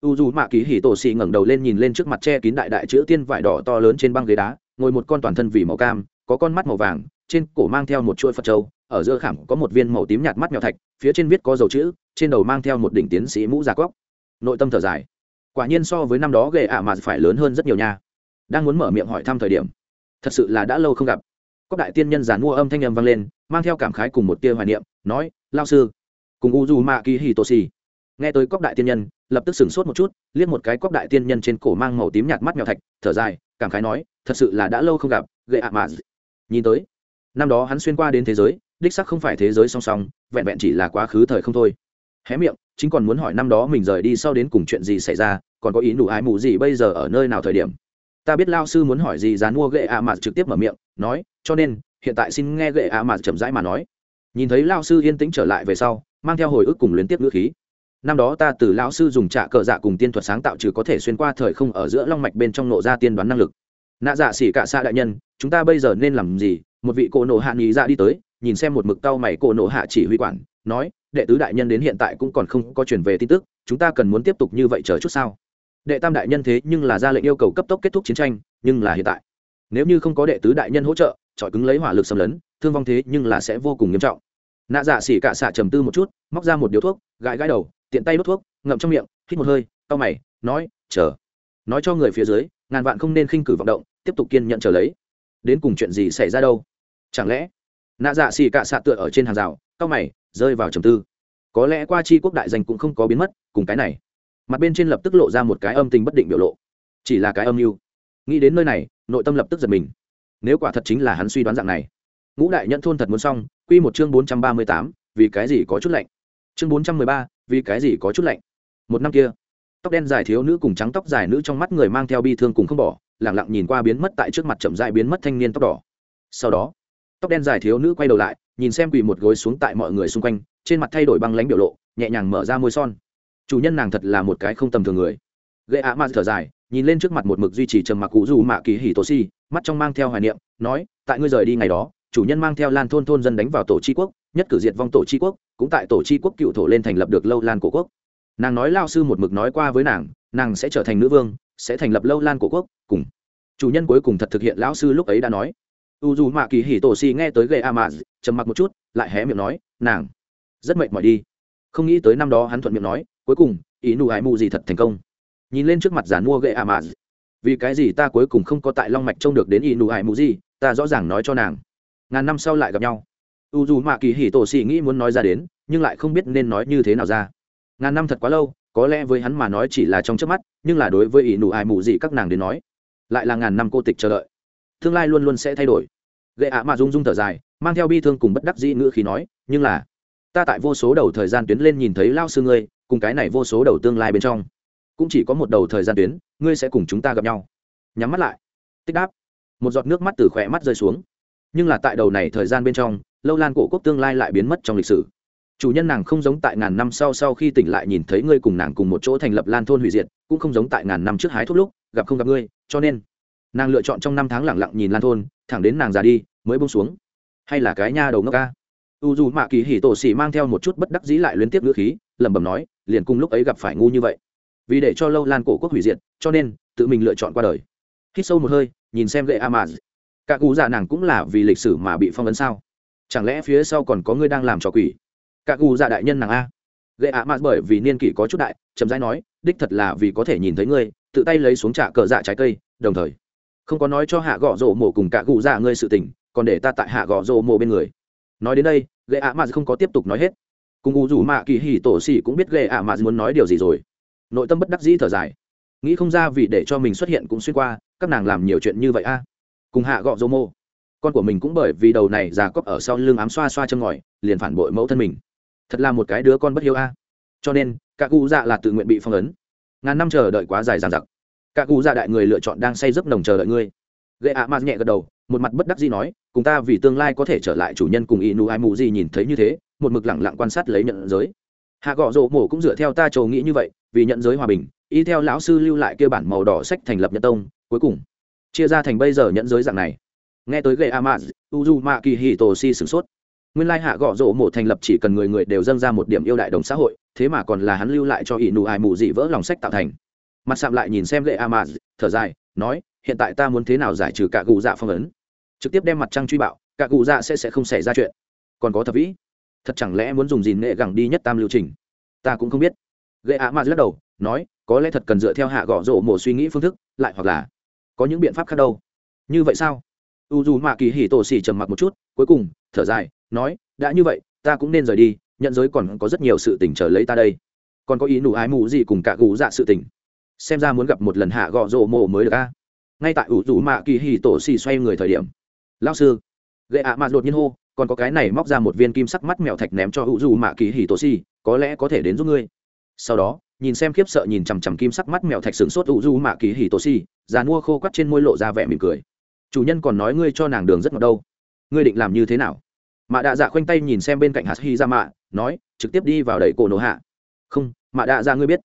U dù mạ kỳ hỉ tổ xỉ ngẩng đầu lên nhìn lên trước mặt che kín đại đại chữ tiên vải đỏ to lớn trên băng ghế đá, ngồi một con toàn thân vì màu cam, có con mắt màu vàng, trên cổ mang theo một chuỗi phật trâu ở giữa khảm có một viên màu tím nhạt mắt mèo thạch, phía trên viết có dầu chữ, trên đầu mang theo một đỉnh tiến sĩ mũ giả cóc. Nội tâm thở dài. Quả nhiên so với năm đó ghệ ạ mà phải lớn hơn rất nhiều nha. Đang muốn mở miệng hỏi thăm thời điểm, thật sự là đã lâu không gặp. Cóc đại tiên nhân giàn mua âm thanh âm vang lên mang theo cảm khái cùng một tia hoài niệm, nói, lao sư. Cùng u dù mạ kỳ hì tô xì nghe tới cóc đại tiên nhân, lập tức sửng sốt một chút, liếc một cái cóc đại tiên nhân trên cổ mang màu tím nhạt mắt mèo thạch, thở dài, cảm khái nói, thật sự là đã lâu không gặp, gậy ạ mà nhìn tới, năm đó hắn xuyên qua đến thế giới, đích sắc không phải thế giới song song, vẹn vẹn chỉ là quá khứ thời không thôi. Hé miệng, chính còn muốn hỏi năm đó mình rời đi sau đến cùng chuyện gì xảy ra, còn có ý nụ ái mù gì bây giờ ở nơi nào thời điểm. Ta biết lao sư muốn hỏi gì dán mua gậy ạ à trực tiếp mở miệng, nói, cho nên hiện tại xin nghe gệ ạ à chậm rãi mà nói. Nhìn thấy lao sư yên tĩnh trở lại về sau, mang theo hồi ức cùng liên tiếp ngữ khí. Năm đó ta từ lão sư dùng trạ cờ dạ cùng tiên thuật sáng tạo trừ có thể xuyên qua thời không ở giữa long mạch bên trong nộ ra tiên đoán năng lực. Nạ dạ xỉ cả xa đại nhân, chúng ta bây giờ nên làm gì? Một vị cổ nộ hạ nghỉ ra dạ đi tới, nhìn xem một mực tao mày cổ nộ hạ chỉ huy quản, nói, đệ tứ đại nhân đến hiện tại cũng còn không có chuyển về tin tức, chúng ta cần muốn tiếp tục như vậy chờ chút sao? Đệ tam đại nhân thế nhưng là ra lệnh yêu cầu cấp tốc kết thúc chiến tranh, nhưng là hiện tại, nếu như không có đệ tứ đại nhân hỗ trợ trọi cứng lấy hỏa lực xâm lấn, thương vong thế nhưng là sẽ vô cùng nghiêm trọng. Nạ dạ xỉ cả xạ trầm tư một chút, móc ra một điếu thuốc, gãi gãi đầu, tiện tay đốt thuốc, ngậm trong miệng, hít một hơi, cau mày, nói, chờ. Nói cho người phía dưới, ngàn vạn không nên khinh cử vọng động, tiếp tục kiên nhận chờ lấy. Đến cùng chuyện gì xảy ra đâu? Chẳng lẽ nạ dạ xỉ cả xạ tựa ở trên hàng rào, cau mày, rơi vào trầm tư. Có lẽ qua chi quốc đại danh cũng không có biến mất, cùng cái này. Mặt bên trên lập tức lộ ra một cái âm tình bất định biểu lộ. Chỉ là cái âm mưu. Nghĩ đến nơi này, nội tâm lập tức giật mình nếu quả thật chính là hắn suy đoán dạng này. Ngũ đại nhận thôn thật muốn xong, quy một chương bốn trăm ba mươi tám, vì cái gì có chút lạnh? Chương bốn trăm mười ba, vì cái gì có chút lạnh? Một năm kia, tóc đen dài thiếu nữ cùng trắng tóc dài nữ trong mắt người mang theo bi thương cùng không bỏ lẳng lặng nhìn qua biến mất tại trước mặt chậm dại biến mất thanh niên tóc đỏ. Sau đó, tóc đen dài thiếu nữ quay đầu lại, nhìn xem quỳ một gối xuống tại mọi người xung quanh, trên mặt thay đổi băng lánh biểu lộ, nhẹ nhàng mở ra môi son. Chủ nhân nàng thật là một cái không tầm thường người. Gây ạ ma thở dài nhìn lên trước mặt một mực duy trì trầm mặc cụ dù mạ kỳ hỉ tổ si, mắt trong mang theo hoài niệm, nói, tại ngươi rời đi ngày đó, chủ nhân mang theo lan thôn thôn dân đánh vào tổ tri quốc, nhất cử diệt vong tổ tri quốc, cũng tại tổ tri quốc cựu thổ lên thành lập được lâu lan cổ quốc. Nàng nói lao sư một mực nói qua với nàng nàng sẽ trở thành nữ vương, sẽ thành lập lâu lan cổ quốc, cùng chủ nhân cuối cùng thật thực hiện lão sư lúc ấy đã nói. U dù mạ kỳ hỉ tổ si nghe tới gây a mạ, trầm mặc một chút, lại hé miệng nói, nàng rất mệt mỏi đi. Không nghĩ tới năm đó hắn thuận miệng nói, cuối cùng, ý nụ hải mù gì thật thành công nhìn lên trước mặt giàn mua gậy amaz. Vì cái gì ta cuối cùng không có tại long mạch trông được đến Y nụ hải mù gì ta rõ ràng nói cho nàng. Ngàn năm sau lại gặp nhau. U dù mạ kỳ hỉ tổ xì nghĩ muốn nói ra đến, nhưng lại không biết nên nói như thế nào ra. Ngàn năm thật quá lâu, có lẽ với hắn mà nói chỉ là trong trước mắt, nhưng là đối với ỷ nụ ai mù gì các nàng đến nói, lại là ngàn năm cô tịch chờ đợi. Tương lai luôn luôn sẽ thay đổi. Gậy ạ à mà rung rung thở dài, mang theo bi thương cùng bất đắc dĩ ngữ khí nói, nhưng là, ta tại vô số đầu thời gian tuyến lên nhìn thấy lao sư ngươi, cùng cái này vô số đầu tương lai bên trong cũng chỉ có một đầu thời gian tuyến, ngươi sẽ cùng chúng ta gặp nhau. Nhắm mắt lại. Tích đáp. Một giọt nước mắt từ khỏe mắt rơi xuống. Nhưng là tại đầu này thời gian bên trong, lâu lan cổ quốc tương lai lại biến mất trong lịch sử. Chủ nhân nàng không giống tại ngàn năm sau sau khi tỉnh lại nhìn thấy ngươi cùng nàng cùng một chỗ thành lập lan thôn hủy diệt, cũng không giống tại ngàn năm trước hái thuốc lúc, gặp không gặp ngươi, cho nên, nàng lựa chọn trong năm tháng lẳng lặng nhìn lan thôn, thẳng đến nàng già đi, mới bông xuống. Hay là cái nha đầu ngốc ca? U dù mạ kỳ hỉ tổ xỉ mang theo một chút bất đắc dĩ lại liên tiếp ngữ khí, lẩm bẩm nói, liền cùng lúc ấy gặp phải ngu như vậy vì để cho lâu lan cổ quốc hủy diệt cho nên tự mình lựa chọn qua đời. Hít sâu một hơi nhìn xem gậy a mã, cả cụ già nàng cũng là vì lịch sử mà bị phong ấn sao? Chẳng lẽ phía sau còn có người đang làm trò quỷ? Cả cụ già đại nhân nàng a. Gậy a mã bởi vì niên kỷ có chút đại chậm rãi nói đích thật là vì có thể nhìn thấy ngươi tự tay lấy xuống trả cờ dạ trái cây đồng thời không có nói cho hạ gõ rổ mổ cùng cả cụ già ngươi sự tình còn để ta tại hạ gõ rổ mổ bên người. Nói đến đây gậy a mã không có tiếp tục nói hết. Cùng u rủ mạ kỳ hỉ tổ xỉ cũng biết gậy a mà muốn nói điều gì rồi nội tâm bất đắc dĩ thở dài. Nghĩ không ra vì để cho mình xuất hiện cũng xuyên qua, các nàng làm nhiều chuyện như vậy a. Cùng hạ gọ dô mô. Con của mình cũng bởi vì đầu này già cóp ở sau lưng ám xoa xoa chân ngòi, liền phản bội mẫu thân mình. Thật là một cái đứa con bất hiếu a. Cho nên cả cụ dạ là tự nguyện bị phong ấn. Ngàn năm chờ đợi quá dài dàn giặc cả cụ dạ đại người lựa chọn đang say giấc nồng chờ đợi ngươi. Gậy ạ à nhẹ gật đầu, một mặt bất đắc gì nói, cùng ta vì tương lai có thể trở lại chủ nhân cùng y nu ai mù gì nhìn thấy như thế, một mực lẳng lặng quan sát lấy nhận giới hạ gọ rộ mổ cũng dựa theo ta trầu nghĩ như vậy, vì nhận giới hòa bình, y theo lão sư lưu lại kia bản màu đỏ sách thành lập Nhật tông, cuối cùng, chia ra thành bây giờ nhận giới dạng này. Nghe tới gậy amaz uzu ma kỳ hì tổ si sửng sốt. Nguyên lai hạ gõ rộ mộ thành lập chỉ cần người người đều dâng ra một điểm yêu đại đồng xã hội, thế mà còn là hắn lưu lại cho ỷ nụ ai mù dị vỡ lòng sách tạo thành. Mặt sạm lại nhìn xem gậy amaz thở dài, nói, hiện tại ta muốn thế nào giải trừ cả cụ dạ phong ấn? Trực tiếp đem mặt trăng truy bạo, cả cụ dạ sẽ sẽ không xảy ra chuyện. Còn có thập vĩ thật chẳng lẽ muốn dùng gìn nghệ gẳng đi nhất tam lưu trình? Ta cũng không biết. Ghệ ạ mạt lắc đầu, nói, có lẽ thật cần dựa theo hạ gõ rổ mổ suy nghĩ phương thức, lại hoặc là có những biện pháp khác đâu. Như vậy sao? U dù mạ kỳ hỉ tổ xỉ trầm mặc một chút, cuối cùng, thở dài, nói, đã như vậy, ta cũng nên rời đi, nhận giới còn có rất nhiều sự tình chờ lấy ta đây. Còn có ý nụ ái mù gì cùng cả gù dạ sự tình. Xem ra muốn gặp một lần hạ gọ rộ mộ mới được a. Ngay tại ủ dù mạ kỳ hì tổ xỉ xoay người thời điểm lao sư gậy ạ mạt đột nhiên hô còn có cái này móc ra một viên kim sắc mắt mèo thạch ném cho hữu dù mạ kỳ hì tổ xỉ có lẽ có thể đến giúp ngươi. Sau đó, nhìn xem khiếp sợ nhìn chằm chằm kim sắc mắt mèo thạch sừng sốt hữu du mạ kỳ hì tổ si già mua khô quắt trên môi lộ ra vẻ mỉm cười. Chủ nhân còn nói ngươi cho nàng đường rất ngọt đâu. Ngươi định làm như thế nào? Mạ đạ dạ khoanh tay nhìn xem bên cạnh hạt hy ra dạ mạ, nói, trực tiếp đi vào đẩy cổ nổ hạ. Không, mạ đạ dạ ngươi biết.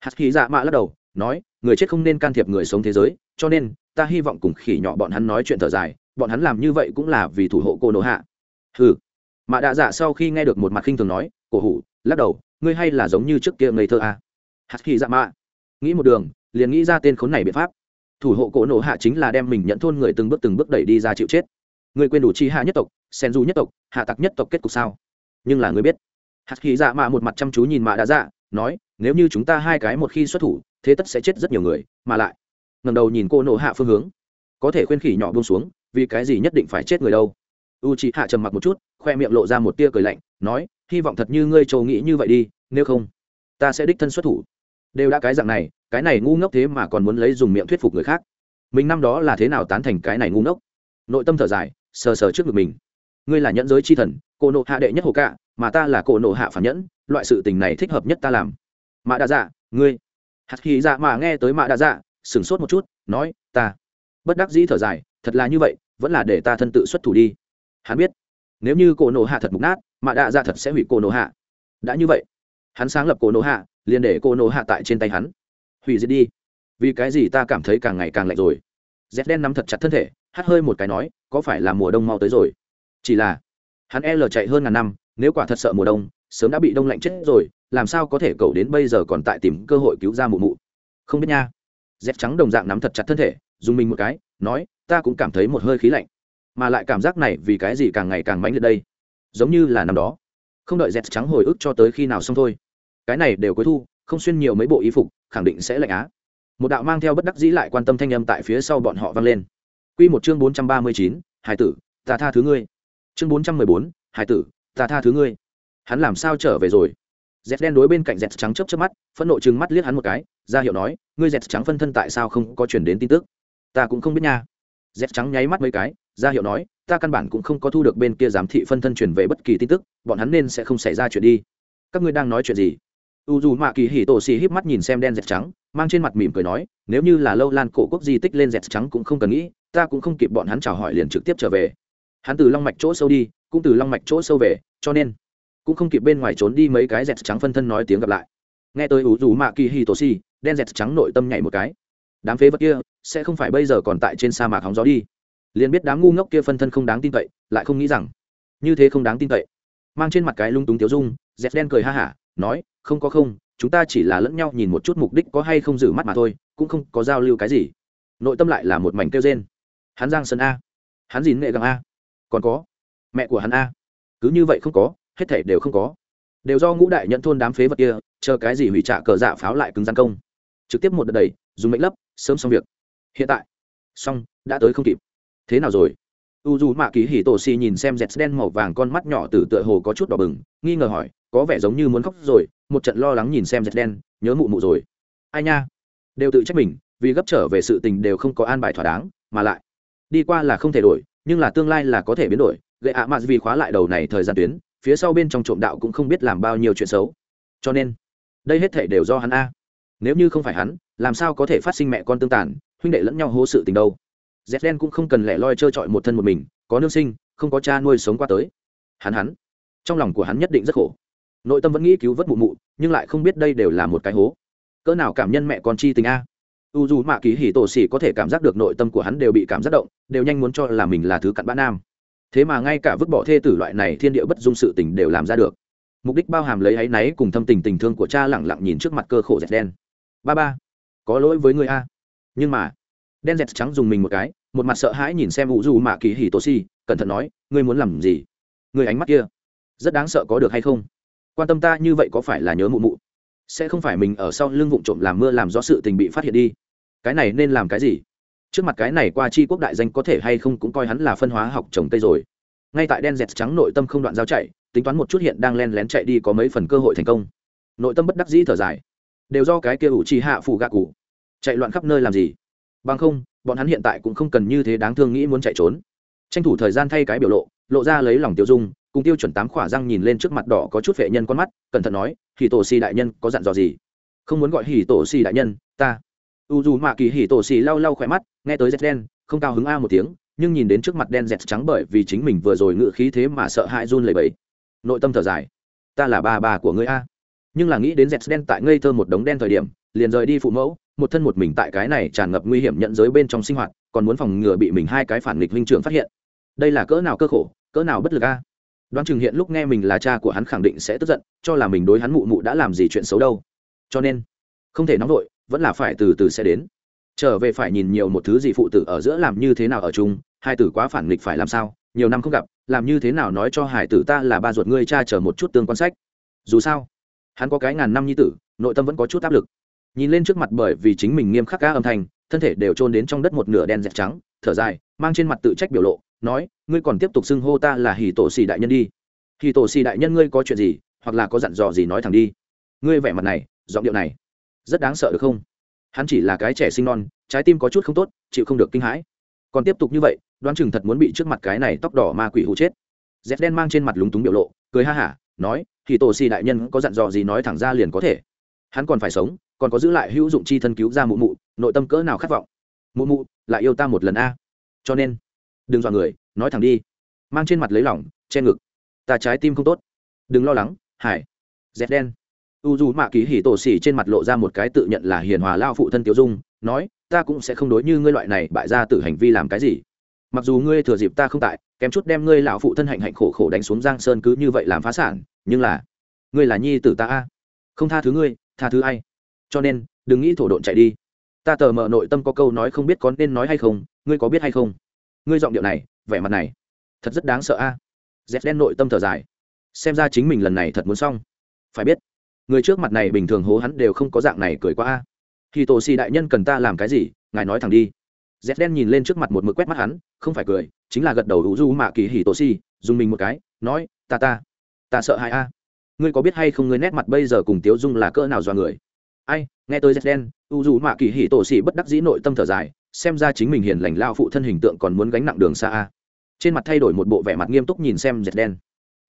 Hạt hy ra dạ mạ lắc đầu, nói, người chết không nên can thiệp người sống thế giới, cho nên, ta hy vọng cùng khỉ nhỏ bọn hắn nói chuyện thở dài, bọn hắn làm như vậy cũng là vì thủ hộ cô nổ hạ hừ. Mạ đạ dạ sau khi nghe được một mặt khinh thường nói, cổ hủ, lắc đầu, ngươi hay là giống như trước kia ngây thơ à? Hạt kỳ dạ mạ. Nghĩ một đường, liền nghĩ ra tên khốn này biện pháp. Thủ hộ cổ nổ hạ chính là đem mình nhận thôn người từng bước từng bước đẩy đi ra chịu chết. Người quên đủ chi hạ nhất tộc sen du nhất tộc, hạ tặc nhất tộc kết cục sao? Nhưng là người biết. Hạt kỳ dạ mạ một mặt chăm chú nhìn mạ đã dạ nói, nếu như chúng ta hai cái một khi xuất thủ, thế tất sẽ chết rất nhiều người, mà lại ngầm đầu nhìn cô nổ hạ phương hướng. Có thể khuyên khỉ nhỏ buông xuống, vì cái gì nhất định phải chết người đâu? U chị hạ trầm mặc một chút, khoe miệng lộ ra một tia cười lạnh, nói, hy vọng thật như ngươi châu nghĩ như vậy đi, nếu không, ta sẽ đích thân xuất thủ. Đều đã cái dạng này, cái này ngu ngốc thế mà còn muốn lấy dùng miệng thuyết phục người khác. Mình năm đó là thế nào tán thành cái này ngu ngốc? Nội tâm thở dài, sờ sờ trước ngực mình. Ngươi là nhẫn giới c h i thần, cổ nộ hạ đệ nhất hồ cạ, mà ta là cổ nộ hạ phản nhẫn, loại sự tình này thích hợp nhất ta làm. Mạ đa dạ ngươi. Hạt khi dạ mà nghe tới mạ đa dạ sửng sốt một chút, nói, ta. Bất đắc dĩ thở dài, thật là như vậy, vẫn là để ta thân tự xuất thủ đi hắn biết. Nếu như cổ nổ hạ thật mục nát mạ đạ dạ thật sẽ hủy cổ nổ hạ. Đã như vậy, hắn sáng lập cổ nổ hạ, liền để cổ nổ hạ tại trên tay hắn. Hủy diệt đi. Vì cái gì ta cảm thấy càng ngày càng lạnh rồi? Z đen nắm thật chặt thân thể, hắt hơi một cái nói, có phải là mùa đông mau tới rồi? Chỉ là, hắn e l chạy hơn ngàn năm, nếu quả thật sợ mùa đông, sớm đã bị đông lạnh chết rồi, làm sao có thể cậu đến bây giờ còn tại tìm cơ hội cứu ra mụ mụ? Không biết nha. Dép trắng đồng dạng nắm thật chặt thân thể, dùng mình một cái, nói, ta cũng cảm thấy một hơi khí lạnh mà lại cảm giác này vì cái gì càng ngày càng mãnh liệt đây giống như là năm đó không đợi dẹt trắng hồi ức cho tới khi nào xong thôi cái này đều cuối thu không xuyên nhiều mấy bộ y phục khẳng định sẽ lạnh á một đạo mang theo bất đắc dĩ lại quan tâm thanh âm tại phía sau bọn họ vang lên Quy một chương bốn trăm ba mươi chín, hải tử, ta tha thứ ngươi. Chương bốn trăm mười bốn, hải tử, ta tha thứ ngươi. Hắn làm sao trở về rồi? Dẹt đen đối bên cạnh dẹt trắng chớp chớp mắt, phẫn nộ trừng mắt liếc hắn một cái, ra hiệu nói, ngươi dẹt trắng phân thân tại sao không có truyền đến tin tức? Ta cũng không biết nha. Dẹt trắng nháy mắt mấy cái, ra hiệu nói, ta căn bản cũng không có thu được bên kia giám thị phân thân truyền về bất kỳ tin tức, bọn hắn nên sẽ không xảy ra chuyện đi. Các ngươi đang nói chuyện gì? u dù mạ kỳ hì tổ xì híp mắt nhìn xem đen dẹt trắng mang trên mặt mỉm cười nói nếu như là lâu lan cổ quốc di tích lên dẹt trắng cũng không cần nghĩ ta cũng không kịp bọn hắn chào hỏi liền trực tiếp trở về hắn từ long mạch chỗ sâu đi cũng từ long mạch chỗ sâu về cho nên cũng không kịp bên ngoài trốn đi mấy cái dẹt trắng phân thân nói tiếng gặp lại nghe tới u dù mạ kỳ hì tổ xì đen dẹt trắng nội tâm nhảy một cái đám phế vật kia sẽ không phải bây giờ còn tại trên sa mạc hóng gió đi liền biết đám ngu ngốc kia phân thân không đáng tin cậy, lại không nghĩ rằng như thế không đáng tin cậy. Mang trên mặt cái lung túng tiếu dung, dẹt đen cười ha hả, nói, không có không, chúng ta chỉ là lẫn nhau nhìn một chút mục đích có hay không giữ mắt mà thôi, cũng không có giao lưu cái gì. Nội tâm lại là một mảnh kêu rên. Hắn giang sơn a. Hắn dìn nghệ gặng a. Còn có, mẹ của hắn a. Cứ như vậy không có, hết thể đều không có. Đều do ngũ đại nhận thôn đám phế vật kia, chờ cái gì hủy trạ cờ dạ pháo lại cứng gian công. Trực tiếp một đợt đầy dùng mệnh lấp, sớm xong việc. Hiện tại, xong, đã tới không kịp thế nào rồi? U dù mạ kỳ hỉ tổ xì nhìn xem dẹt đen màu vàng con mắt nhỏ từ tựa hồ có chút đỏ bừng, nghi ngờ hỏi, có vẻ giống như muốn khóc rồi, một trận lo lắng nhìn xem dẹt đen, nhớ mụ mụ rồi. Ai nha? Đều tự trách mình, vì gấp trở về sự tình đều không có an bài thỏa đáng, mà lại, đi qua là không thể đổi, nhưng là tương lai là có thể biến đổi. Gậy ạ mạt vì khóa lại đầu này thời gian tuyến, phía sau bên trong trộm đạo cũng không biết làm bao nhiêu chuyện xấu. Cho nên, đây hết thể đều do hắn a. Nếu như không phải hắn, làm sao có thể phát sinh mẹ con tương tàn, huynh đệ lẫn nhau hố sự tình đâu? Dép đen cũng không cần lẻ loi trơ trọi một thân một mình, có nương sinh, không có cha nuôi sống qua tới. Hắn hắn, trong lòng của hắn nhất định rất khổ. Nội tâm vẫn nghĩ cứu vớt mụ mụ, nhưng lại không biết đây đều là một cái hố. Cỡ nào cảm nhân mẹ con chi tình a? U dù mạ kỳ hỉ tổ xỉ có thể cảm giác được nội tâm của hắn đều bị cảm giác động, đều nhanh muốn cho là mình là thứ cặn bã nam. Thế mà ngay cả vứt bỏ thê tử loại này thiên địa bất dung sự tình đều làm ra được. Mục đích bao hàm lấy áy náy cùng thâm tình tình thương của cha lẳng lặng nhìn trước mặt cơ khổ dẹt đen ba ba, có lỗi với người a. Nhưng mà, đen dẹt trắng dùng mình một cái một mặt sợ hãi nhìn xem u du mạ kỳ hỉ tô si cẩn thận nói, ngươi muốn làm gì? Người ánh mắt kia, rất đáng sợ có được hay không? Quan tâm ta như vậy có phải là nhớ mụ mụ? Sẽ không phải mình ở sau lưng vụng trộm làm mưa làm rõ sự tình bị phát hiện đi. Cái này nên làm cái gì? Trước mặt cái này qua chi quốc đại danh có thể hay không cũng coi hắn là phân hóa học trồng tây rồi. Ngay tại đen dẹt trắng nội tâm không đoạn giao chạy, tính toán một chút hiện đang len lén chạy đi có mấy phần cơ hội thành công. Nội tâm bất đắc dĩ thở dài. Đều do cái kia ủ trì hạ phủ gạ cụ chạy loạn khắp nơi làm gì? Bằng không bọn hắn hiện tại cũng không cần như thế đáng thương nghĩ muốn chạy trốn. Tranh thủ thời gian thay cái biểu lộ lộ ra lấy lòng tiêu dung, cùng tiêu chuẩn tám khỏa răng nhìn lên trước mặt đỏ có chút vệ nhân con mắt, cẩn thận nói hì tổ xì đại nhân, có dặn dò gì? Không muốn gọi hì tổ xì đại nhân, ta. U dù mạ kỳ hì tổ xì lau lau khỏe mắt, nghe tới dẹt đen, không cao hứng a một tiếng, nhưng nhìn đến trước mặt đen dẹt trắng bởi vì chính mình vừa rồi ngự khí thế mà sợ hãi run lẩy bẩy. Nội tâm thở dài. Ta là bà bà của ngươi a. Nhưng là nghĩ đến dẹt đen tại ngây thơ một đống đen thời điểm, liền rời đi phụ mẫu một thân một mình tại cái này tràn ngập nguy hiểm nhận giới bên trong sinh hoạt, còn muốn phòng ngừa bị mình hai cái phản nghịch linh trưởng phát hiện. Đây là cỡ nào cơ khổ, cỡ nào bất lực a? Đoán chừng hiện lúc nghe mình là cha của hắn khẳng định sẽ tức giận, cho là mình đối hắn mụ mụ đã làm gì chuyện xấu đâu. Cho nên, không thể nóng vội, vẫn là phải từ từ sẽ đến. Trở về phải nhìn nhiều một thứ gì phụ tử ở giữa làm như thế nào ở chung, hai tử quá phản nghịch phải làm sao, nhiều năm không gặp, làm như thế nào nói cho hải tử ta là ba ruột ngươi cha chờ một chút tương quan sách. Dù sao, hắn có cái ngàn năm nhi tử, nội tâm vẫn có chút áp lực nhìn lên trước mặt bởi vì chính mình nghiêm khắc cá âm thanh, thân thể đều trôn đến trong đất một nửa đen dẹp trắng, thở dài, mang trên mặt tự trách biểu lộ, nói, ngươi còn tiếp tục xưng hô ta là hì tổ xì đại nhân đi. Hì tổ xì đại nhân ngươi có chuyện gì, hoặc là có dặn dò gì nói thẳng đi. Ngươi vẻ mặt này, giọng điệu này, rất đáng sợ được không? Hắn chỉ là cái trẻ sinh non, trái tim có chút không tốt, chịu không được kinh hãi. Còn tiếp tục như vậy, đoán chừng thật muốn bị trước mặt cái này tóc đỏ ma quỷ hụ chết. Dép đen mang trên mặt lúng túng biểu lộ, cười ha hả, nói thì tổ xì đại nhân có dặn dò gì nói thẳng ra liền có thể. Hắn còn phải sống còn có giữ lại hữu dụng chi thân cứu ra mụ mụ, nội tâm cỡ nào khát vọng. Mụ mụ, lại yêu ta một lần a. Cho nên, đừng dọa người, nói thẳng đi. Mang trên mặt lấy lỏng che ngực. Ta trái tim không tốt. Đừng lo lắng, hải. Dép đen. U dù mạ kỳ hỉ tổ xỉ trên mặt lộ ra một cái tự nhận là hiền hòa lao phụ thân tiểu dung, nói, ta cũng sẽ không đối như ngươi loại này bại ra từ hành vi làm cái gì. Mặc dù ngươi thừa dịp ta không tại, kém chút đem ngươi lão phụ thân hạnh hạnh khổ khổ đánh xuống giang sơn cứ như vậy làm phá sản, nhưng là, ngươi là nhi tử ta a. Không tha thứ ngươi, tha thứ ai? Cho nên, đừng nghĩ thổ độn chạy đi. Ta tờ mờ nội tâm có câu nói không biết có nên nói hay không, ngươi có biết hay không? Ngươi giọng điệu này, vẻ mặt này, thật rất đáng sợ a. À? dép đen nội tâm thở dài. Xem ra chính mình lần này thật muốn xong. Phải biết, người trước mặt này bình thường hố hắn đều không có dạng này cười qua a. Khi tổ xì đại nhân cần ta làm cái gì, ngài nói thẳng đi. Dép đen nhìn lên trước mặt một mực quét mắt hắn, không phải cười, chính là gật đầu hữu du mạ kỳ hì tổ xì dùng mình một cái, nói, ta ta ta sợ hai a. Ngươi có biết hay không ngươi nét mặt bây giờ cùng tiếu dung là cỡ nào do người? Ai, nghe tôi dép đen, u dù mạ kỳ hỉ tổ xỉ bất đắc dĩ nội tâm thở dài, xem ra chính mình hiền lành lao phụ thân hình tượng còn muốn gánh nặng đường xa a. Trên mặt thay đổi một bộ vẻ mặt nghiêm túc nhìn xem dệt đen.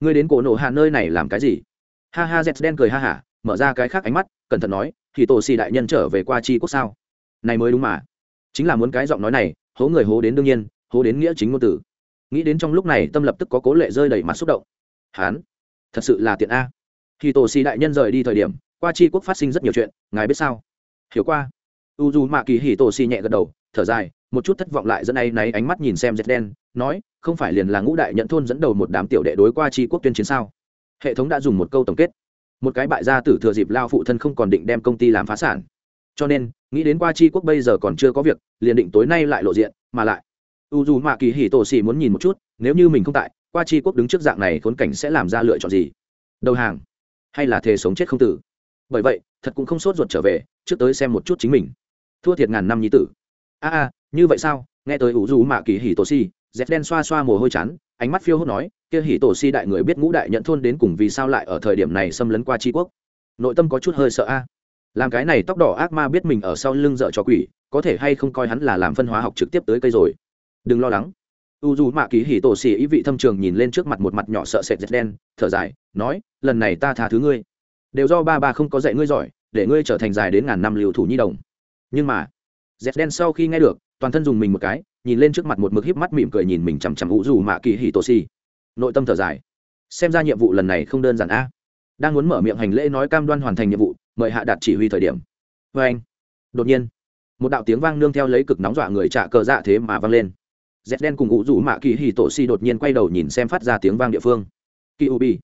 Ngươi đến cổ nổ hạ nơi này làm cái gì? Ha ha dệt đen cười ha hả, mở ra cái khác ánh mắt, cẩn thận nói thì tổ xì đại nhân trở về qua chi quốc sao? Này mới đúng mà. Chính là muốn cái giọng nói này, hố người hố đến đương nhiên, hố đến nghĩa chính ngôn tử. Nghĩ đến trong lúc này tâm lập tức có cố lệ rơi đầy mặt xúc động. Hán, thật sự là tiện a. Khi tổ xì đại nhân rời đi thời điểm qua chi quốc phát sinh rất nhiều chuyện, ngài biết sao? Hiểu qua. U dù mạ kỳ hì tổ xì nhẹ gật đầu, thở dài, một chút thất vọng lại dẫn ấy náy ánh mắt nhìn xem dệt đen, nói, không phải liền là ngũ đại nhận thôn dẫn đầu một đám tiểu đệ đối qua chi quốc tuyên chiến sao? Hệ thống đã dùng một câu tổng kết. Một cái bại gia tử thừa dịp lao phụ thân không còn định đem công ty làm phá sản. Cho nên, nghĩ đến qua chi quốc bây giờ còn chưa có việc, liền định tối nay lại lộ diện, mà lại. U dù mạ kỳ hì tổ xì muốn nhìn một chút, nếu như mình không tại, qua chi quốc đứng trước dạng này khốn cảnh sẽ làm ra lựa chọn gì? Đầu hàng. Hay là thề sống chết không tử? Bởi vậy, thật cũng không sốt ruột trở về, trước tới xem một chút chính mình. Thua thiệt ngàn năm nhi tử. A a, như vậy sao? Nghe tới ủ dù mạ kỳ hỉ tổ si dép đen xoa xoa mồ hôi chán, ánh mắt phiêu hốt nói, kia hỉ tổ si đại người biết ngũ đại nhận thôn đến cùng vì sao lại ở thời điểm này xâm lấn qua tri quốc. Nội tâm có chút hơi sợ a. Làm cái này tóc đỏ ác ma biết mình ở sau lưng dợ cho quỷ, có thể hay không coi hắn là làm phân hóa học trực tiếp tới cây rồi. Đừng lo lắng. U dù mạ kỳ hỉ tổ xì ý vị thâm trường nhìn lên trước mặt một mặt nhỏ sợ sệt dệt đen, thở dài, nói, lần này ta tha thứ ngươi đều do ba ba không có dạy ngươi giỏi, để ngươi trở thành dài đến ngàn năm liều thủ nhi đồng. Nhưng mà dép đen sau khi nghe được, toàn thân dùng mình một cái, nhìn lên trước mặt một mực híp mắt mỉm cười nhìn mình chằm chằm ủ dù mạ kỳ hì tổ xì nội tâm thở dài. Xem ra nhiệm vụ lần này không đơn giản a. Đang muốn mở miệng hành lễ nói cam đoan hoàn thành nhiệm vụ, mời hạ đạt chỉ huy thời điểm. Vê anh, đột nhiên, một đạo tiếng vang nương theo lấy cực nóng dọa người trả cờ dạ thế mà vang lên. Dép đen cùng ủ dù mạ kỳ hì tổ si đột nhiên quay đầu nhìn xem phát ra tiếng vang địa phương. Kỳ u bi.